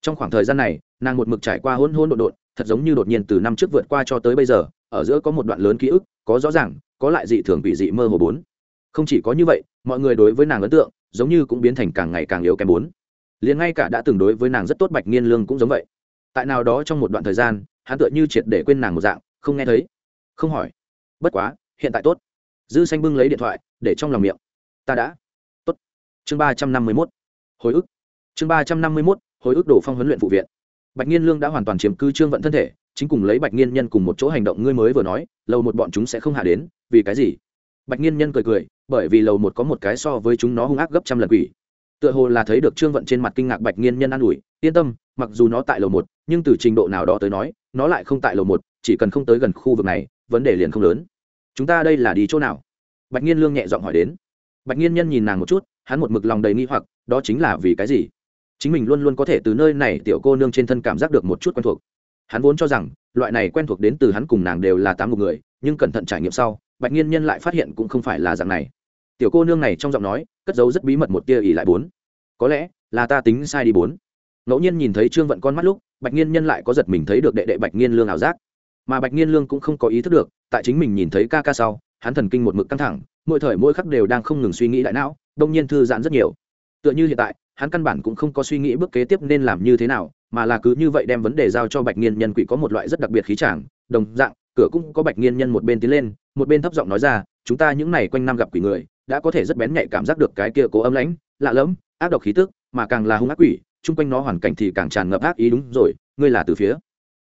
Trong khoảng thời gian này, nàng một mực trải qua hôn hôn đột đột thật giống như đột nhiên từ năm trước vượt qua cho tới bây giờ, ở giữa có một đoạn lớn ký ức, có rõ ràng, có lại dị thường bị dị mơ hồ bốn. Không chỉ có như vậy, mọi người đối với nàng ấn tượng, giống như cũng biến thành càng ngày càng yếu kém bốn. Liền ngay cả đã từng đối với nàng rất tốt bạch nghiên lương cũng giống vậy. Tại nào đó trong một đoạn thời gian, hắn tựa như triệt để quên nàng một dạng, không nghe thấy, không hỏi. Bất quá, hiện tại tốt. Dư xanh bưng lấy điện thoại, để trong lòng miệng. Ta đã chương ba trăm năm mươi mốt. Hồi ức. Chương ba trăm năm mươi mốt, hồi ức đổ phong huấn luyện phụ viện. Bạch nhiên lương đã hoàn toàn chiếm cứ trương vận thân thể, chính cùng lấy bạch nhiên nhân cùng một chỗ hành động ngươi mới vừa nói lầu một bọn chúng sẽ không hạ đến, vì cái gì? Bạch nhiên nhân cười cười, bởi vì lầu một có một cái so với chúng nó hung ác gấp trăm lần quỷ. Tựa hồ là thấy được trương vận trên mặt kinh ngạc bạch nhiên nhân an ủi, yên tâm, mặc dù nó tại lầu một, nhưng từ trình độ nào đó tới nói, nó lại không tại lầu một, chỉ cần không tới gần khu vực này, vấn đề liền không lớn. Chúng ta đây là đi chỗ nào? Bạch nhiên lương nhẹ giọng hỏi đến. Bạch nhiên nhân nhìn nàng một chút hắn một mực lòng đầy nghi hoặc, đó chính là vì cái gì? Chính mình luôn luôn có thể từ nơi này tiểu cô nương trên thân cảm giác được một chút quen thuộc. Hắn vốn cho rằng, loại này quen thuộc đến từ hắn cùng nàng đều là tám một người, nhưng cẩn thận trải nghiệm sau, bạch nghiên nhân lại phát hiện cũng không phải là dạng này. Tiểu cô nương này trong giọng nói, cất giấu rất bí mật một tia ỉ lại bốn. Có lẽ, là ta tính sai đi bốn. Ngẫu nhiên nhìn thấy trương vận con mắt lúc, bạch nghiên nhân lại có giật mình thấy được đệ đệ bạch nghiên lương ảo giác. Mà bạch nghiên lương cũng không có ý thức được, tại chính mình nhìn thấy ca ca sau, hắn thần kinh một mực căng thẳng, mỗi thời mỗi khắc đều đang không ngừng suy nghĩ đại não đông nhiên thư giãn rất nhiều. Tựa như hiện tại, hắn căn bản cũng không có suy nghĩ bước kế tiếp nên làm như thế nào, mà là cứ như vậy đem vấn đề giao cho bạch nghiên nhân quỷ có một loại rất đặc biệt khí chàng, đồng dạng, cửa cũng có bạch nghiên nhân một bên tiến lên, một bên thấp giọng nói ra, chúng ta những ngày quanh năm gặp quỷ người, đã có thể rất bén nhạy cảm giác được cái kia cố âm lãnh, lạ lẫm, ác độc khí tức, mà càng là hung ác quỷ, chung quanh nó hoàn cảnh thì càng tràn ngập ác ý. Đúng rồi, ngươi là từ phía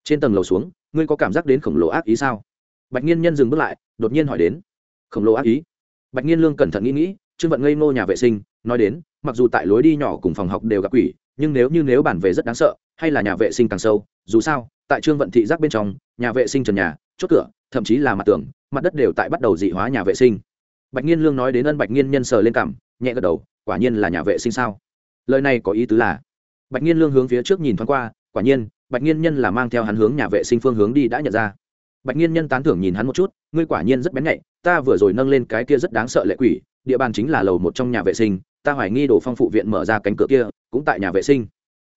trên tầng lầu xuống, ngươi có cảm giác đến khổng lồ ác ý sao? Bạch nghiên nhân dừng bước lại, đột nhiên hỏi đến. Khổng lồ ác ý? Bạch nghiên lương cẩn thận nghĩ nghĩ trương vận ngây ngô nhà vệ sinh, nói đến, mặc dù tại lối đi nhỏ cùng phòng học đều gặp quỷ, nhưng nếu như nếu bản về rất đáng sợ, hay là nhà vệ sinh càng sâu, dù sao, tại trương vận thị giác bên trong, nhà vệ sinh trần nhà, chốt cửa, thậm chí là mặt tường, mặt đất đều tại bắt đầu dị hóa nhà vệ sinh. Bạch nhiên lương nói đến ân bạch nhiên nhân sờ lên cảm nhẹ gật đầu, quả nhiên là nhà vệ sinh sao? Lời này có ý tứ là, bạch nhiên lương hướng phía trước nhìn thoáng qua, quả nhiên, bạch nhiên nhân là mang theo hắn hướng nhà vệ sinh phương hướng đi đã nhận ra. Bạch nhiên nhân tán thưởng nhìn hắn một chút, ngươi quả nhiên rất bén nhạy, ta vừa rồi nâng lên cái kia rất đáng sợ lệ quỷ địa bàn chính là lầu một trong nhà vệ sinh, ta hoài nghi đồ phong phụ viện mở ra cánh cửa kia, cũng tại nhà vệ sinh.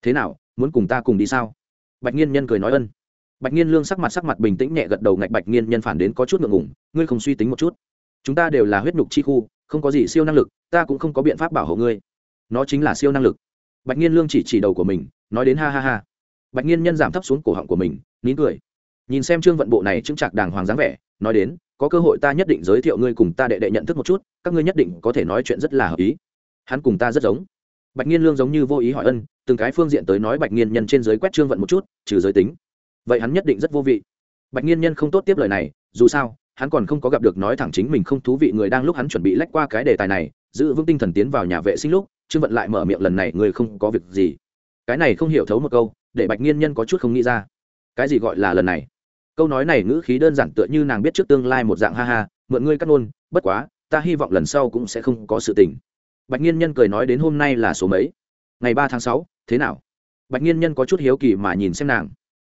Thế nào, muốn cùng ta cùng đi sao? Bạch nhiên nhân cười nói ân. Bạch nhiên lương sắc mặt sắc mặt bình tĩnh nhẹ gật đầu ngạch bạch nhiên nhân phản đến có chút ngượng ngủng ngươi không suy tính một chút. Chúng ta đều là huyết nhục chi khu, không có gì siêu năng lực, ta cũng không có biện pháp bảo hộ ngươi. Nó chính là siêu năng lực. Bạch nhiên lương chỉ chỉ đầu của mình, nói đến ha ha ha. Bạch nhiên nhân giảm thấp xuống cổ họng của mình, nín cười. Nhìn xem trương vận bộ này chững chạc đàng hoàng dáng vẻ, nói đến có cơ hội ta nhất định giới thiệu ngươi cùng ta đệ đệ nhận thức một chút, các ngươi nhất định có thể nói chuyện rất là hợp ý. Hắn cùng ta rất giống. Bạch nghiên lương giống như vô ý hỏi ân, từng cái phương diện tới nói bạch nghiên nhân trên giới quét trương vận một chút, trừ giới tính. Vậy hắn nhất định rất vô vị. Bạch nghiên nhân không tốt tiếp lời này, dù sao, hắn còn không có gặp được nói thẳng chính mình không thú vị người đang lúc hắn chuẩn bị lách qua cái đề tài này, giữ vững tinh thần tiến vào nhà vệ sinh lúc, trương vận lại mở miệng lần này người không có việc gì. Cái này không hiểu thấu một câu, để bạch nghiên nhân có chút không nghĩ ra. Cái gì gọi là lần này? Câu nói này ngữ khí đơn giản tựa như nàng biết trước tương lai một dạng, ha ha, mượn ngươi cắt nôn bất quá, ta hy vọng lần sau cũng sẽ không có sự tình. Bạch nhiên nhân cười nói đến hôm nay là số mấy? Ngày ba tháng sáu, thế nào? Bạch nhiên nhân có chút hiếu kỳ mà nhìn xem nàng.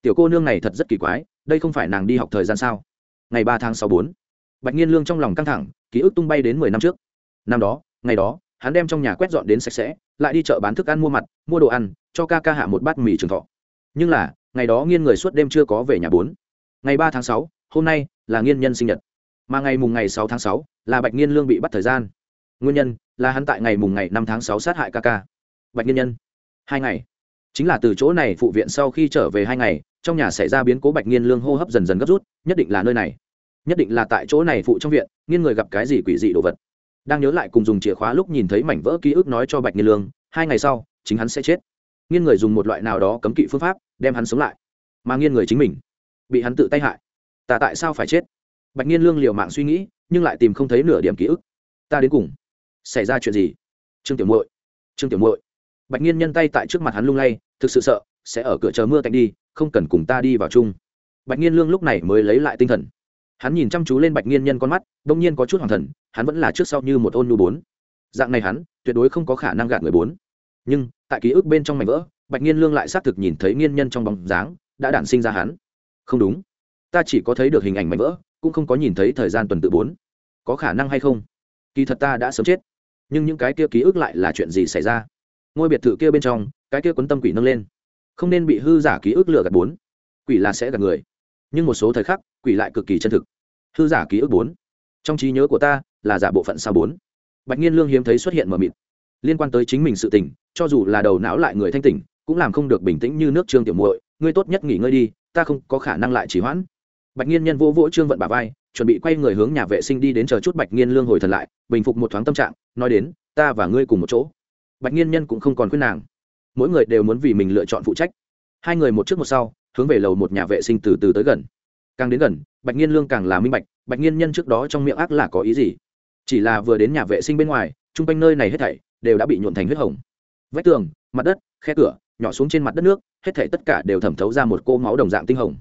Tiểu cô nương này thật rất kỳ quái, đây không phải nàng đi học thời gian sao? Ngày ba tháng sáu bốn. Bạch nhiên lương trong lòng căng thẳng, ký ức tung bay đến mười năm trước. Năm đó, ngày đó, hắn đem trong nhà quét dọn đến sạch sẽ, lại đi chợ bán thức ăn mua mặt, mua đồ ăn, cho ca ca hạ một bát mì trường thọ. Nhưng là, ngày đó nghiên người suốt đêm chưa có về nhà bốn ngày ba tháng sáu, hôm nay là nghiên nhân sinh nhật. Mà ngày mùng ngày sáu tháng sáu là bạch nghiên lương bị bắt thời gian. Nguyên nhân là hắn tại ngày mùng ngày năm tháng sáu sát hại ca ca. Bạch nghiên nhân. Hai ngày. Chính là từ chỗ này phụ viện sau khi trở về hai ngày, trong nhà xảy ra biến cố bạch nghiên lương hô hấp dần dần gấp rút, nhất định là nơi này. Nhất định là tại chỗ này phụ trong viện, nghiên người gặp cái gì quỷ dị đồ vật. Đang nhớ lại cùng dùng chìa khóa lúc nhìn thấy mảnh vỡ ký ức nói cho bạch nghiên lương, hai ngày sau, chính hắn sẽ chết. Nghiên người dùng một loại nào đó cấm kỵ phương pháp, đem hắn sống lại. Mà nghiên người chính mình bị hắn tự tay hại. Ta tại sao phải chết? Bạch nhiên lương liều mạng suy nghĩ, nhưng lại tìm không thấy nửa điểm ký ức. Ta đến cùng xảy ra chuyện gì? Trương tiểu muội, trương tiểu muội. Bạch nhiên nhân tay tại trước mặt hắn lung lay, thực sự sợ, sẽ ở cửa chờ mưa tạnh đi, không cần cùng ta đi vào chung. Bạch nhiên lương lúc này mới lấy lại tinh thần. Hắn nhìn chăm chú lên bạch nhiên nhân con mắt, đông nhiên có chút hoàng thần, hắn vẫn là trước sau như một ôn nhu bốn. Dạng này hắn, tuyệt đối không có khả năng gạt người bốn. Nhưng, tại ký ức bên trong mảnh vỡ, bạch nhiên lương lại xác thực nhìn thấy nghiên nhân trong bóng dáng, đã đản sinh ra hắn không đúng. Ta chỉ có thấy được hình ảnh mảnh vỡ, cũng không có nhìn thấy thời gian tuần tự bốn. Có khả năng hay không? Kỳ thật ta đã sớm chết. Nhưng những cái kia ký ức lại là chuyện gì xảy ra? Ngôi biệt thự kia bên trong, cái kia quấn tâm quỷ nâng lên. Không nên bị hư giả ký ức lừa gạt bốn. Quỷ là sẽ gạt người. Nhưng một số thời khắc, quỷ lại cực kỳ chân thực. Hư giả ký ức bốn. Trong trí nhớ của ta, là giả bộ phận sao bốn. Bạch nhiên lương hiếm thấy xuất hiện mờ mịt. Liên quan tới chính mình sự tình, cho dù là đầu não lại người thanh tỉnh, cũng làm không được bình tĩnh như nước trương tiểu muội. Ngươi tốt nhất nghỉ ngơi đi ta không có khả năng lại chỉ hoãn. Bạch nghiên nhân vô vỗ trương vận bà vai, chuẩn bị quay người hướng nhà vệ sinh đi đến chờ chút bạch nghiên lương hồi thần lại, bình phục một thoáng tâm trạng, nói đến, ta và ngươi cùng một chỗ. Bạch nghiên nhân cũng không còn khuyên nàng. Mỗi người đều muốn vì mình lựa chọn phụ trách. Hai người một trước một sau, hướng về lầu một nhà vệ sinh từ từ tới gần. Càng đến gần, bạch nghiên lương càng là minh bạch bạch nghiên nhân trước đó trong miệng ác là có ý gì. Chỉ là vừa đến nhà vệ sinh bên ngoài, chung quanh nơi này hết thảy đều đã bị nhuộn thành huyết hồng. Vách tường, mặt đất, khe cửa nhỏ xuống trên mặt đất nước, hết thảy tất cả đều thẩm thấu ra một cô máu đồng dạng tinh hồng.